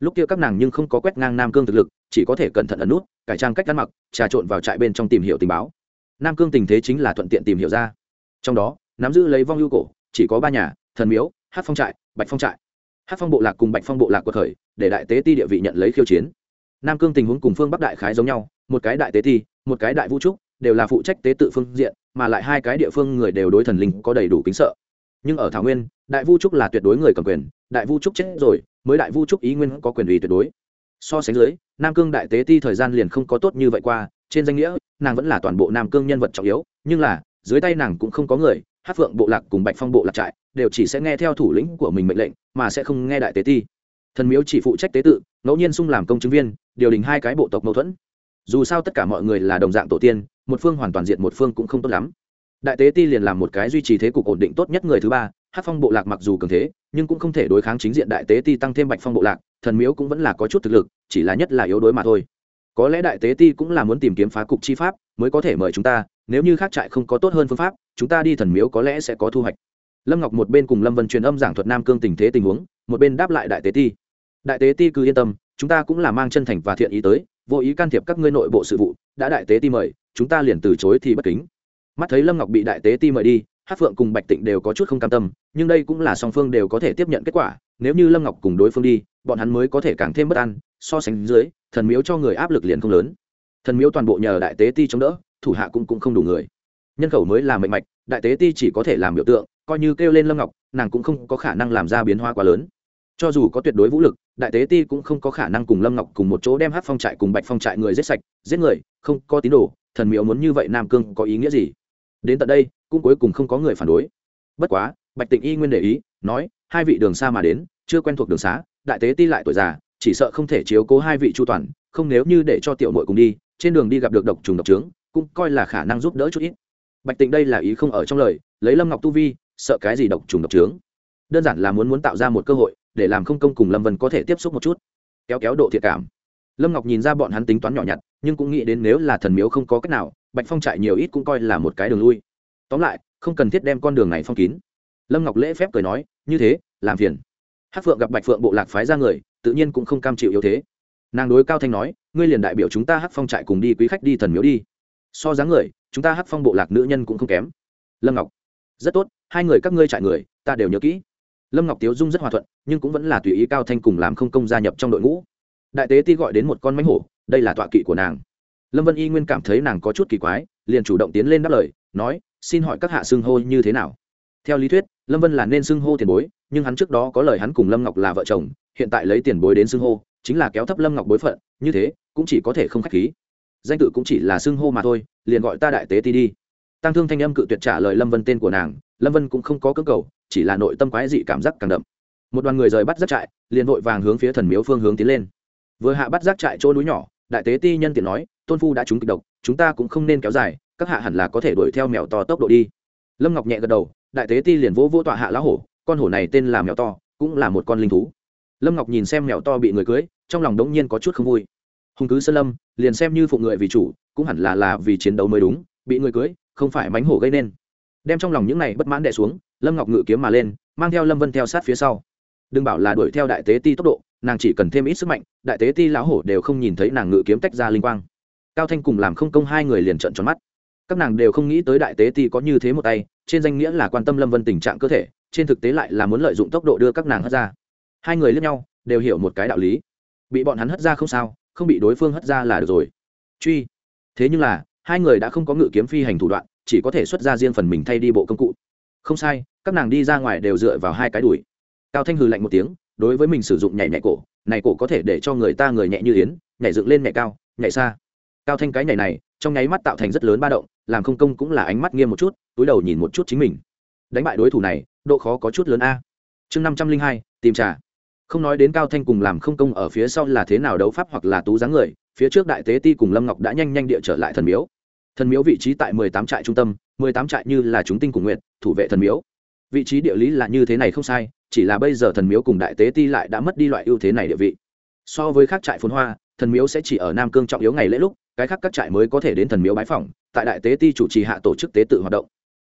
lúc kia các nàng nhưng không có quét ngang nam cương thực lực, chỉ có thể cẩn thận ẩn nút, cải trang cách ăn mặc, trà trộn vào trại bên trong tìm hiểu tình báo. Nam cương tình thế chính là thuận tiện tìm hiểu ra. Trong đó, nắm giữ lấy vong ưu cổ, chỉ có ba nhà, thần miếu hát phong trại, bạch phong trại. Hát phong bộ lạc cùng bạch phong bộ lạc của khởi, để đại tế ti địa vị nhận lấy khiêu chiến. Nam cương tình huống cùng phương bắc đại khái giống nhau, một cái đại tế ti, một cái đại vũ trúc, đều là phụ trách tế tự phương diện, mà lại hai cái địa phương người đều đối thần linh có đầy đủ kính sợ. Nhưng ở thảo nguyên, đại vũ trúc là tuyệt đối người cầm quyền, đại vũ trúc chết rồi mới đại vu trúc ý nguyên có quyền ủy tuyệt đối. So sánh dưới, nam cương đại tế ti thời gian liền không có tốt như vậy qua, trên danh nghĩa, nàng vẫn là toàn bộ nam cương nhân vật trọng yếu, nhưng là, dưới tay nàng cũng không có người hát phượng bộ lạc cùng bạch phong bộ lạc trại, đều chỉ sẽ nghe theo thủ lĩnh của mình mệnh lệnh, mà sẽ không nghe đại tế ti. Thần miếu chỉ phụ trách tế tự, ngẫu nhiên sung làm công chứng viên, điều đình hai cái bộ tộc mâu thuẫn. Dù sao tất cả mọi người là đồng dạng tổ tiên, một phương hoàn toàn diện một phương cũng không tốt lắm. Đại tế ti liền làm một cái duy trì thế cục ổn định tốt nhất người thứ ba hát phong bộ lạc mặc dù cường thế, nhưng cũng không thể đối kháng chính diện đại tế ti tăng thêm bạch phong bộ lạc, thần miếu cũng vẫn là có chút thực lực, chỉ là nhất là yếu đối mà thôi. Có lẽ đại tế ti cũng là muốn tìm kiếm phá cục chi pháp, mới có thể mời chúng ta, nếu như khác trại không có tốt hơn phương pháp, chúng ta đi thần miếu có lẽ sẽ có thu hoạch. Lâm ngọc một bên cùng lâm vân truyền âm giảng thuật nam cương tình thế tình huống, một bên đáp lại đại tế ti. Đại tế ti cứ yên tâm, chúng ta cũng là mang chân thành và thiện ý tới, vô ý can thiệp các ngươi nội bộ sự vụ, đã đại tế ti mời, chúng ta liền từ chối thì bất kính. Mắt thấy lâm ngọc bị đại tế ti mời đi hát phượng cùng bạch tịnh đều có chút không cam tâm nhưng đây cũng là song phương đều có thể tiếp nhận kết quả nếu như lâm ngọc cùng đối phương đi bọn hắn mới có thể càng thêm bất an so sánh dưới thần miếu cho người áp lực liền không lớn. Thần miếu toàn bộ nhờ đại tế ti chống đỡ thủ hạ cũng, cũng không đủ người. Nhân khẩu mới là mệnh mạch đại tế ti chỉ có thể làm biểu tượng coi như kêu lên lâm ngọc nàng cũng không có khả năng làm ra biến hóa quá lớn. Cho dù có tuyệt đối vũ lực đại tế ti cũng không có khả năng cùng lâm ngọc cùng một chỗ đem hát phong trại cùng bạch phong trại người giết sạch giết người không có tín đồ thần miếu muốn như vậy nam cương có ý nghĩa gì? Đến tận đây, cũng cuối cùng không có người phản đối. Bất quá, bạch tịnh y nguyên để ý, nói, hai vị đường xa mà đến, chưa quen thuộc đường xá, đại tế ti lại tuổi già, chỉ sợ không thể chiếu cố hai vị chu toàn, không nếu như để cho tiểu mội cùng đi, trên đường đi gặp được độc trùng độc trướng, cũng coi là khả năng giúp đỡ chút ít. Bạch tịnh đây là ý không ở trong lời, lấy lâm ngọc tu vi, sợ cái gì độc trùng độc trướng? Đơn giản là muốn muốn tạo ra một cơ hội, để làm không công cùng lâm vân có thể tiếp xúc một chút. Kéo kéo độ thiệt cảm. Lâm ngọc nhìn ra bọn hắn tính toán nhỏ nhặt, nhưng cũng nghĩ đến nếu là thần miếu không có cách nào bạch phong trại nhiều ít cũng coi là một cái đường lui. Tóm lại, không cần thiết đem con đường này phong kín. Lâm ngọc lễ phép cười nói, như thế, làm phiền. Hát phượng gặp bạch phượng bộ lạc phái ra người, tự nhiên cũng không cam chịu yếu thế. Nàng đối cao thanh nói, ngươi liền đại biểu chúng ta hát phong trại cùng đi, quý khách đi thần miếu đi. So dáng người, chúng ta hát phong bộ lạc nữ nhân cũng không kém. Lâm ngọc, rất tốt, hai người các ngươi trại người, ta đều nhớ kỹ. Lâm ngọc tiếu dung rất hòa thuận, nhưng cũng vẫn là tùy ý cao thanh cùng làm không công gia nhập trong đội ngũ. Đại tế ti gọi đến một con mánh hổ, đây là tọa kỵ của nàng lâm vân y nguyên cảm thấy nàng có chút kỳ quái, liền chủ động tiến lên đáp lời, nói, xin hỏi các hạ xưng hô như thế nào? Theo lý thuyết, lâm vân là nên xưng hô tiền bối, nhưng hắn trước đó có lời hắn cùng lâm ngọc là vợ chồng, hiện tại lấy tiền bối đến xưng hô, chính là kéo thấp lâm ngọc bối phận, như thế, cũng chỉ có thể không k h á c h khí. Danh tự cũng chỉ là xưng hô mà thôi, liền gọi ta đại tế ti đi. Tăng thương thanh âm cự tuyệt trả lời lâm vân tên của nàng, lâm vân cũng không có cơ cầu, chỉ là nội tâm quái dị cảm giác càng đậm. Một đoàn người rời bắt giác trại, liền vội vàng hướng phía thần miếu phương hướng tiến lên. Vừa hạ bắt giác trại chỗ núi nhỏ, đại tế ti nhân tiện nói tôn phu đã trúng kịch độc, chúng ta cũng không nên kéo dài, các hạ hẳn là có thể đuổi theo mèo to tốc độ đi. Lâm ngọc nhẹ gật đầu, đại tế ti liền vỗ vỗ tọa hạ lá hổ, con hổ này tên là mèo to, cũng là một con linh thú. Lâm ngọc nhìn xem mèo to bị người cưới, trong lòng đống nhiên có chút không vui. Hùng cứ sơn lâm, liền xem như phụ người vì chủ, cũng hẳn là là vì chiến đấu mới đúng, bị người cưới, không phải mánh hổ gây nên. Đem trong lòng những này bất mãn đẻ xuống, lâm ngọc ngự kiếm mà lên, mang theo lâm vân theo sát phía sau. Đừng bảo là đuổi theo đại tế ti tốc độ, nàng chỉ cần thêm ít sức mạnh, đại tế ti lão hổ đều không nhìn thấy nàng ngự kiếm tách ra linh quang cao thanh cùng làm không công hai người liền trợn tròn mắt. Các nàng đều không nghĩ tới đại tế ti có như thế một tay, trên danh nghĩa là quan tâm lâm vân tình trạng cơ thể, trên thực tế lại là muốn lợi dụng tốc độ đưa các nàng hất ra. Hai người lướt nhau, đều hiểu một cái đạo lý. Bị bọn hắn hất ra không sao, không bị đối phương hất ra là được rồi. Truy. Thế nhưng là, hai người đã không có ngự kiếm phi hành thủ đoạn, chỉ có thể xuất ra riêng phần mình thay đi bộ công cụ. Không sai, các nàng đi ra ngoài đều dựa vào hai cái đùi. Cao thanh hừ lạnh một tiếng, đối với mình sử dụng nhảy nhảy cổ, này cổ có thể để cho người ta người nhẹ như yến, nhảy dựng lên nhảy cao, nhảy xa cao thanh cái nhảy này, trong nháy mắt tạo thành rất lớn ba động, làm không công cũng là ánh mắt nghiêm một chút, túi đầu nhìn một chút chính mình. Đánh bại đối thủ này, độ khó có chút lớn a. Chương năm trăm linh hai, tìm trà không nói đến cao thanh cùng làm không công ở phía sau là thế nào đấu pháp hoặc là tú dáng người, phía trước đại tế ti cùng lâm ngọc đã nhanh nhanh địa trở lại thần miếu. Thần miếu vị trí tại mười tám trại trung tâm, mười tám trại như là chúng tinh cùng nguyện thủ vệ thần miếu. Vị trí địa lý là như thế này không sai, chỉ là bây giờ thần miếu cùng đại tế ti lại đã mất đi loại ưu thế này địa vị. So với các trại phồn hoa, thần miếu sẽ chỉ ở nam cương trọng yếu ngày lễ lúc cái khác các trại mới có thể đến thần miếu bái phỏng, tại đại tế ti chủ trì hạ tổ chức tế tự hoạt động.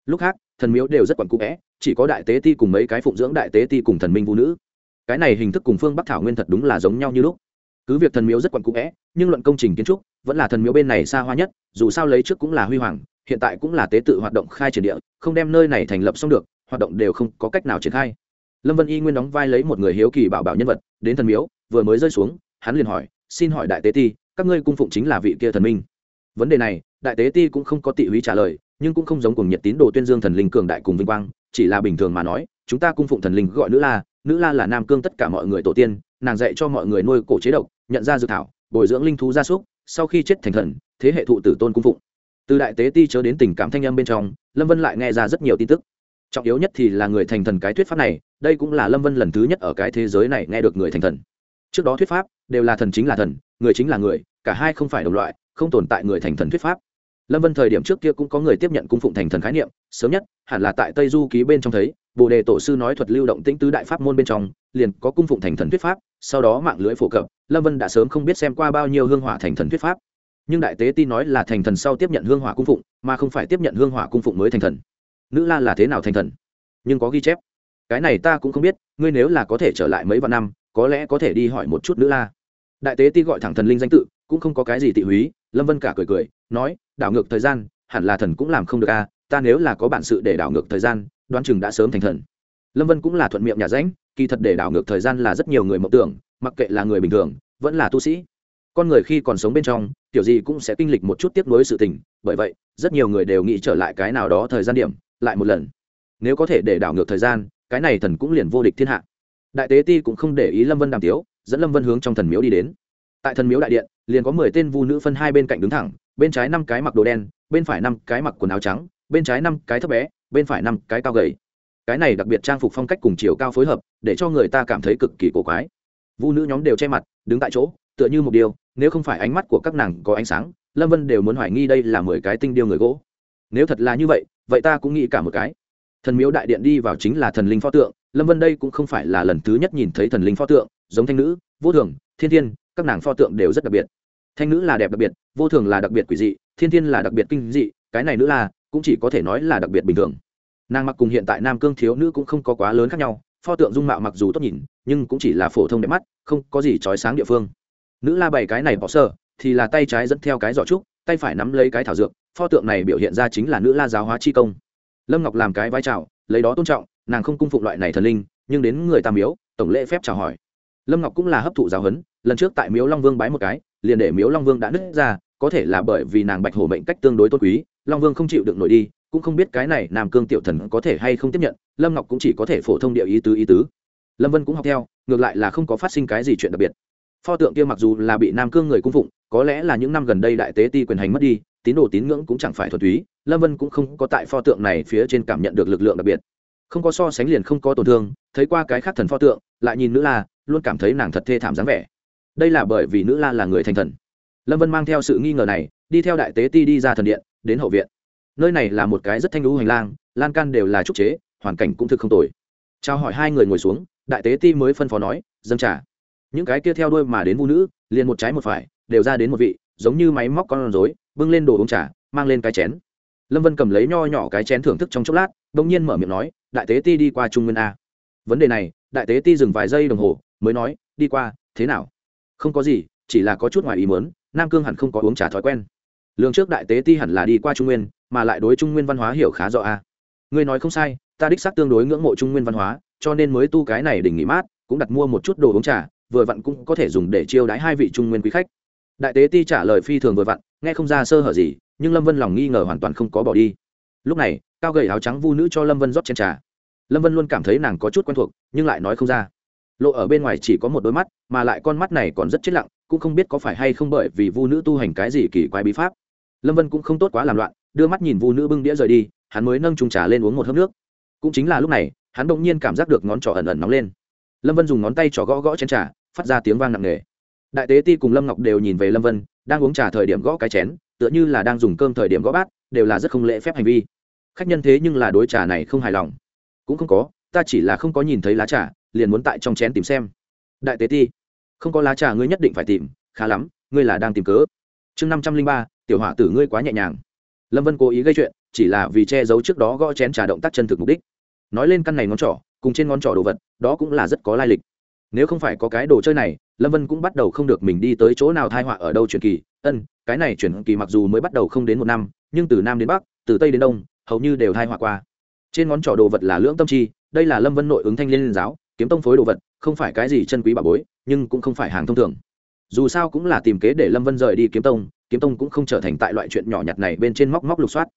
Lúc khác, thần miếu đều rất quẩn cũ vẽ, chỉ có đại tế ti cùng mấy cái phụng dưỡng đại tế ti cùng thần minh vũ nữ. Cái này hình thức cùng phương bắc thảo nguyên thật đúng là giống nhau như lúc. Cứ việc thần miếu rất quặn cũ vẽ, nhưng luận công trình kiến trúc, vẫn là thần miếu bên này xa hoa nhất, dù sao lấy trước cũng là huy hoàng, hiện tại cũng là tế tự hoạt động khai triển địa, không đem nơi này thành lập xong được, hoạt động đều không có cách nào triển khai. Lâm vân y nguyên đóng vai lấy một người hiếu kỳ bảo bảo nhân vật, đến thần miếu, vừa mới rơi xuống, hắn liền hỏi, xin hỏi đại tế ti các ngươi cung phụng chính là vị kia thần minh. Vấn đề này, đại tế ti cũng không có tị húy trả lời, nhưng cũng không giống cùng nhiệt tín đồ tuyên dương thần linh cường đại cùng vinh quang, chỉ là bình thường mà nói, chúng ta cung phụng thần linh gọi nữ la nữ la là nam cương tất cả mọi người tổ tiên, nàng dạy cho mọi người nuôi cổ chế độc, nhận ra dự thảo, bồi dưỡng linh thú gia súc, sau khi chết thành thần, thế hệ thụ tử tôn cung phụng. Từ đại tế ti chớ đến tình cảm thanh âm bên trong, lâm vân lại nghe ra rất nhiều tin tức. Trọng yếu nhất thì là người thành thần cái thuyết pháp này, đây cũng là lâm vân lần thứ nhất ở cái thế giới này nghe được người thành thần. Trước đó thuyết pháp đều là thần chính là thần, người chính là người cả hai không phải đồng loại, không tồn tại người thành thần thuyết pháp. Lâm vân thời điểm trước kia cũng có người tiếp nhận cung phụng thành thần khái niệm, sớm nhất, hẳn là tại tây du ký bên trong thấy, bồ đề tổ sư nói thuật lưu động tĩnh tứ đại pháp môn bên trong, liền có cung phụng thành thần thuyết pháp, sau đó mạng lưới phổ cập, lâm vân đã sớm không biết xem qua bao nhiêu hương hỏa thành thần thuyết pháp. Nhưng đại tế ti nói là thành thần sau tiếp nhận hương hỏa cung phụng, mà không phải tiếp nhận hương hỏa cung phụng mới thành thần. Nữ la là thế nào thành thần? Nhưng có ghi chép. Cái này ta cũng không biết, ngươi nếu là có thể trở lại mấy vạn năm, có lẽ có thể đi hỏi một chút nữ la. Đại tế ti gọi thẳng thần linh danh tự cũng không có cái gì tị húy, lâm vân cả cười cười, nói, đảo ngược thời gian, hẳn là thần cũng làm không được a ta nếu là có bản sự để đảo ngược thời gian, đoán chừng đã sớm thành thần. Lâm vân cũng là thuận miệng nhà ránh, kỳ thật để đảo ngược thời gian là rất nhiều người mộng tưởng, mặc kệ là người bình thường, vẫn là tu sĩ. Con người khi còn sống bên trong, kiểu gì cũng sẽ kinh lịch một chút tiếp nối sự tình, bởi vậy, rất nhiều người đều nghĩ trở lại cái nào đó thời gian điểm, lại một lần. Nếu có thể để đảo ngược thời gian, cái này thần cũng liền vô địch thiên hạ. Đại tế ti cũng không để ý lâm vân đàm tiếu, dẫn lâm vân hướng trong thần miếu đi đến. Tại thần miếu đại điện liền có mười tên vu nữ phân hai bên cạnh đứng thẳng, bên trái năm cái mặc đồ đen, bên phải năm cái mặc quần áo trắng, bên trái năm cái thấp bé, bên phải năm cái cao gầy. Cái này đặc biệt trang phục phong cách cùng chiều cao phối hợp, để cho người ta cảm thấy cực kỳ cổ quái. Vu nữ nhóm đều che mặt, đứng tại chỗ, tựa như một điều, nếu không phải ánh mắt của các nàng có ánh sáng, lâm vân đều muốn hoài nghi đây là mười cái tinh điêu người gỗ. Nếu thật là như vậy vậy ta cũng nghĩ cả một cái. Thần miếu đại điện đi vào chính là thần linh pho tượng, lâm vân đây cũng không phải là lần thứ nhất nhìn thấy thần linh pho tượng, giống thanh nữ, vô thường, thiên thiên, các nàng pho tượng đều rất đặc biệt thanh nữ là đẹp đặc biệt, vô thường là đặc biệt quỷ dị, thiên thiên là đặc biệt kinh dị, cái này nữ là, cũng chỉ có thể nói là đặc biệt bình thường. Nàng mặc cùng hiện tại nam cương thiếu nữ cũng không có quá lớn khác nhau, pho tượng dung mạo mặc dù tốt nhìn, nhưng cũng chỉ là phổ thông đẹp mắt, không có gì trói sáng địa phương. Nữ la bảy cái này bỏ sơ, thì là tay trái dẫn theo cái giỏ trúc, tay phải nắm lấy cái thảo dược, pho tượng này biểu hiện ra chính là nữ la giáo hóa chi công. Lâm ngọc làm cái vai trào, lấy đó tôn trọng, nàng không cung phụng loại này thần linh, nhưng đến người tam miếu, tổng lễ phép chào hỏi. Lâm ngọc cũng là hấp thụ giáo huấn lần trước tại miếu long vương bái một cái liền để miếu long vương đã nứt ra có thể là bởi vì nàng bạch hổ mệnh cách tương đối tôn quý long vương không chịu được nổi đi cũng không biết cái này nam cương tiểu thần có thể hay không tiếp nhận lâm ngọc cũng chỉ có thể phổ thông địa ý tứ ý tứ lâm vân cũng học theo ngược lại là không có phát sinh cái gì chuyện đặc biệt pho tượng kia mặc dù là bị nam cương người cung phụng có lẽ là những năm gần đây đại tế ti quyền hành mất đi tín đồ tín ngưỡng cũng chẳng phải thuần túy lâm vân cũng không có tại pho tượng này phía trên cảm nhận được lực lượng đặc biệt không có so sánh liền không có tổn thương thấy qua cái khác thần pho tượng lại nhìn nữ la luôn cảm thấy nàng thật thê thảm dáng vẻ đây là bởi vì nữ la là người thành thần. Lâm vân mang theo sự nghi ngờ này, đi theo đại tế ti đi ra thần điện, đến hậu viện. Nơi này là một cái rất thanh lũ hành lang, lan can đều là trúc chế, hoàn cảnh cũng thực không tồi. Trao hỏi hai người ngồi xuống, đại tế ti mới phân phó nói, dâng trả những cái kia theo đuôi mà đến vũ nữ, liền một trái một phải, đều ra đến một vị, giống như máy móc con rối, bưng lên đồ uống trà, mang lên cái chén. Lâm vân cầm lấy nho nhỏ cái chén thưởng thức trong chốc lát đ ỗ n g nhiên mở miệng nói, đại tế ti đi qua trung nguyên a. Vấn đề này, đại tế ti dừng vài giây đồng hồ, mới nói, đi qua, thế nào? Không có gì, chỉ là có chút ngoài ý mớn nam cương hẳn không có uống trà thói quen. Lương trước đại tế ti hẳn là đi qua trung nguyên, mà lại đối trung nguyên văn hóa hiểu khá rõ a. Ngươi nói không sai, ta đích xác tương đối ngưỡng mộ trung nguyên văn hóa, cho nên mới tu cái này đỉnh nghỉ mát, cũng đặt mua một chút đồ uống trà, vừa vặn cũng có thể dùng để chiêu đãi hai vị trung nguyên quý khách. Đại tế ti trả lời phi thường vừa vặn, nghe không ra sơ hở gì, nhưng lâm vân lòng nghi ngờ hoàn toàn không có bỏ đi. Lúc này, cao gầy áo trắng vu nữ cho lâm vân rót trên trà. Lâm vân luôn cảm thấy nàng có chút quen thuộc, nhưng lại nói không ra lộ ở bên ngoài chỉ có một đôi mắt, mà lại con mắt này còn rất chết lặng, cũng không biết có phải hay không bởi vì vu nữ tu hành cái gì kỳ quái bí pháp. Lâm vân cũng không tốt quá làm loạn, đưa mắt nhìn vu nữ bưng đĩa rời đi, hắn mới nâng trùng trà lên uống một hớp nước. Cũng chính là lúc này, hắn đ ỗ n g nhiên cảm giác được ngón trỏ ẩn ẩn nóng lên. Lâm vân dùng ngón tay trỏ gõ gõ chén trà, phát ra tiếng vang nặng nề. Đại tế ti cùng lâm ngọc đều nhìn về lâm vân, đang uống trà thời điểm gõ cái chén, tựa như là đang dùng cơm thời điểm gõ bát, đều là rất không lễ phép hành vi. Khách nhân thế nhưng là đối trà này không hài lòng. Cũng không có, ta chỉ là không có nhìn thấy lá trà liền muốn tại trong chén tìm xem. Đại tế ti, không có lá trà ngươi nhất định phải tìm, khá lắm, ngươi là đang tìm cớ. Chương năm trăm linh ba, tiểu hỏa tử ngươi quá nhẹ nhàng. Lâm vân cố ý gây chuyện, chỉ là vì che giấu trước đó gõ chén trà động tác chân thực mục đích. Nói lên căn này ngón trỏ, cùng trên ngón trỏ đồ vật, đó cũng là rất có lai lịch. Nếu không phải có cái đồ chơi này, lâm vân cũng bắt đầu không được mình đi tới chỗ nào thai họa ở đâu truyền kỳ. Ân, cái này truyền kỳ mặc dù mới bắt đầu không đến một năm, nhưng từ nam đến bắc, từ tây đến đông, hầu như đều thai họa qua. Trên ngón trỏ đồ vật là lưỡng tâm chi, đây là lâm vân nội ứng thanh liên giáo kiếm tông phối đồ vật, không phải cái gì chân quý bà bối, nhưng cũng không phải hàng thông thường. Dù sao cũng là tìm kế để lâm vân rời đi kiếm tông kiếm tông cũng không trở thành tại loại chuyện nhỏ nhặt này bên trên móc móc lục soát.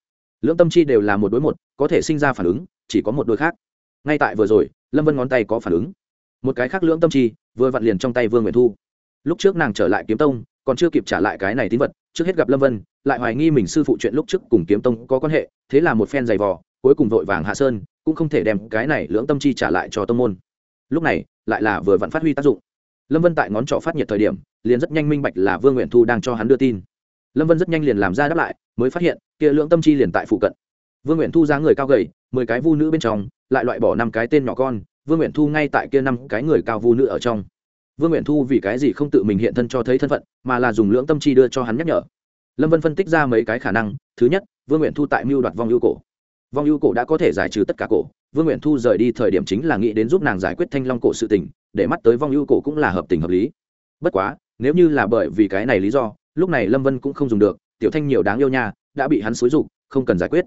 Lưỡng tâm chi đều là một đối một, có thể sinh ra phản ứng, chỉ có một đôi khác. Ngay tại vừa rồi, lâm vân ngón tay có phản ứng. Một cái khác lưỡng tâm chi, vừa vặn liền trong tay vương nguyện thu. Lúc trước nàng trở lại kiếm tông, còn chưa kịp trả lại cái này tín vật, trước hết gặp lâm vân, lại hoài nghi mình sư phụ chuyện lúc trước cùng kiếm tông có quan hệ, thế là một phen giày vò, cuối cùng vội vàng hạ sơn, cũng không thể đem cái này lưỡng tâm chi trả lại cho tông môn lúc này lại là vừa vặn phát huy tác dụng. Lâm vân tại ngón trỏ phát nhiệt thời điểm, liền rất nhanh minh bạch là vương nguyện thu đang cho hắn đưa tin. Lâm vân rất nhanh liền làm ra đáp lại, mới phát hiện, kia lưỡng tâm chi liền tại phụ cận. Vương nguyện thu ra người cao gầy, mười cái vu nữ bên trong, lại loại bỏ năm cái tên nhỏ con, vương nguyện thu ngay tại kia năm cái người cao vu nữ ở trong. Vương nguyện thu vì cái gì không tự mình hiện thân cho thấy thân phận, mà là dùng lưỡng tâm chi đưa cho hắn nhắc nhở. Lâm vân phân tích ra mấy cái khả năng, thứ nhất, vương nguyện thu tại mưu đoạt vong ưu cổ. Vong ưu cổ đã có thể giải trừ tất cả cổ vương nguyện thu rời đi thời điểm chính là nghĩ đến giúp nàng giải quyết thanh long cổ sự tình, để mắt tới vong ưu cổ cũng là hợp tình hợp lý. Bất quá, nếu như là bởi vì cái này lý do, lúc này lâm vân cũng không dùng được, tiểu thanh nhiều đáng yêu nha, đã bị hắn xúi rục không cần giải quyết.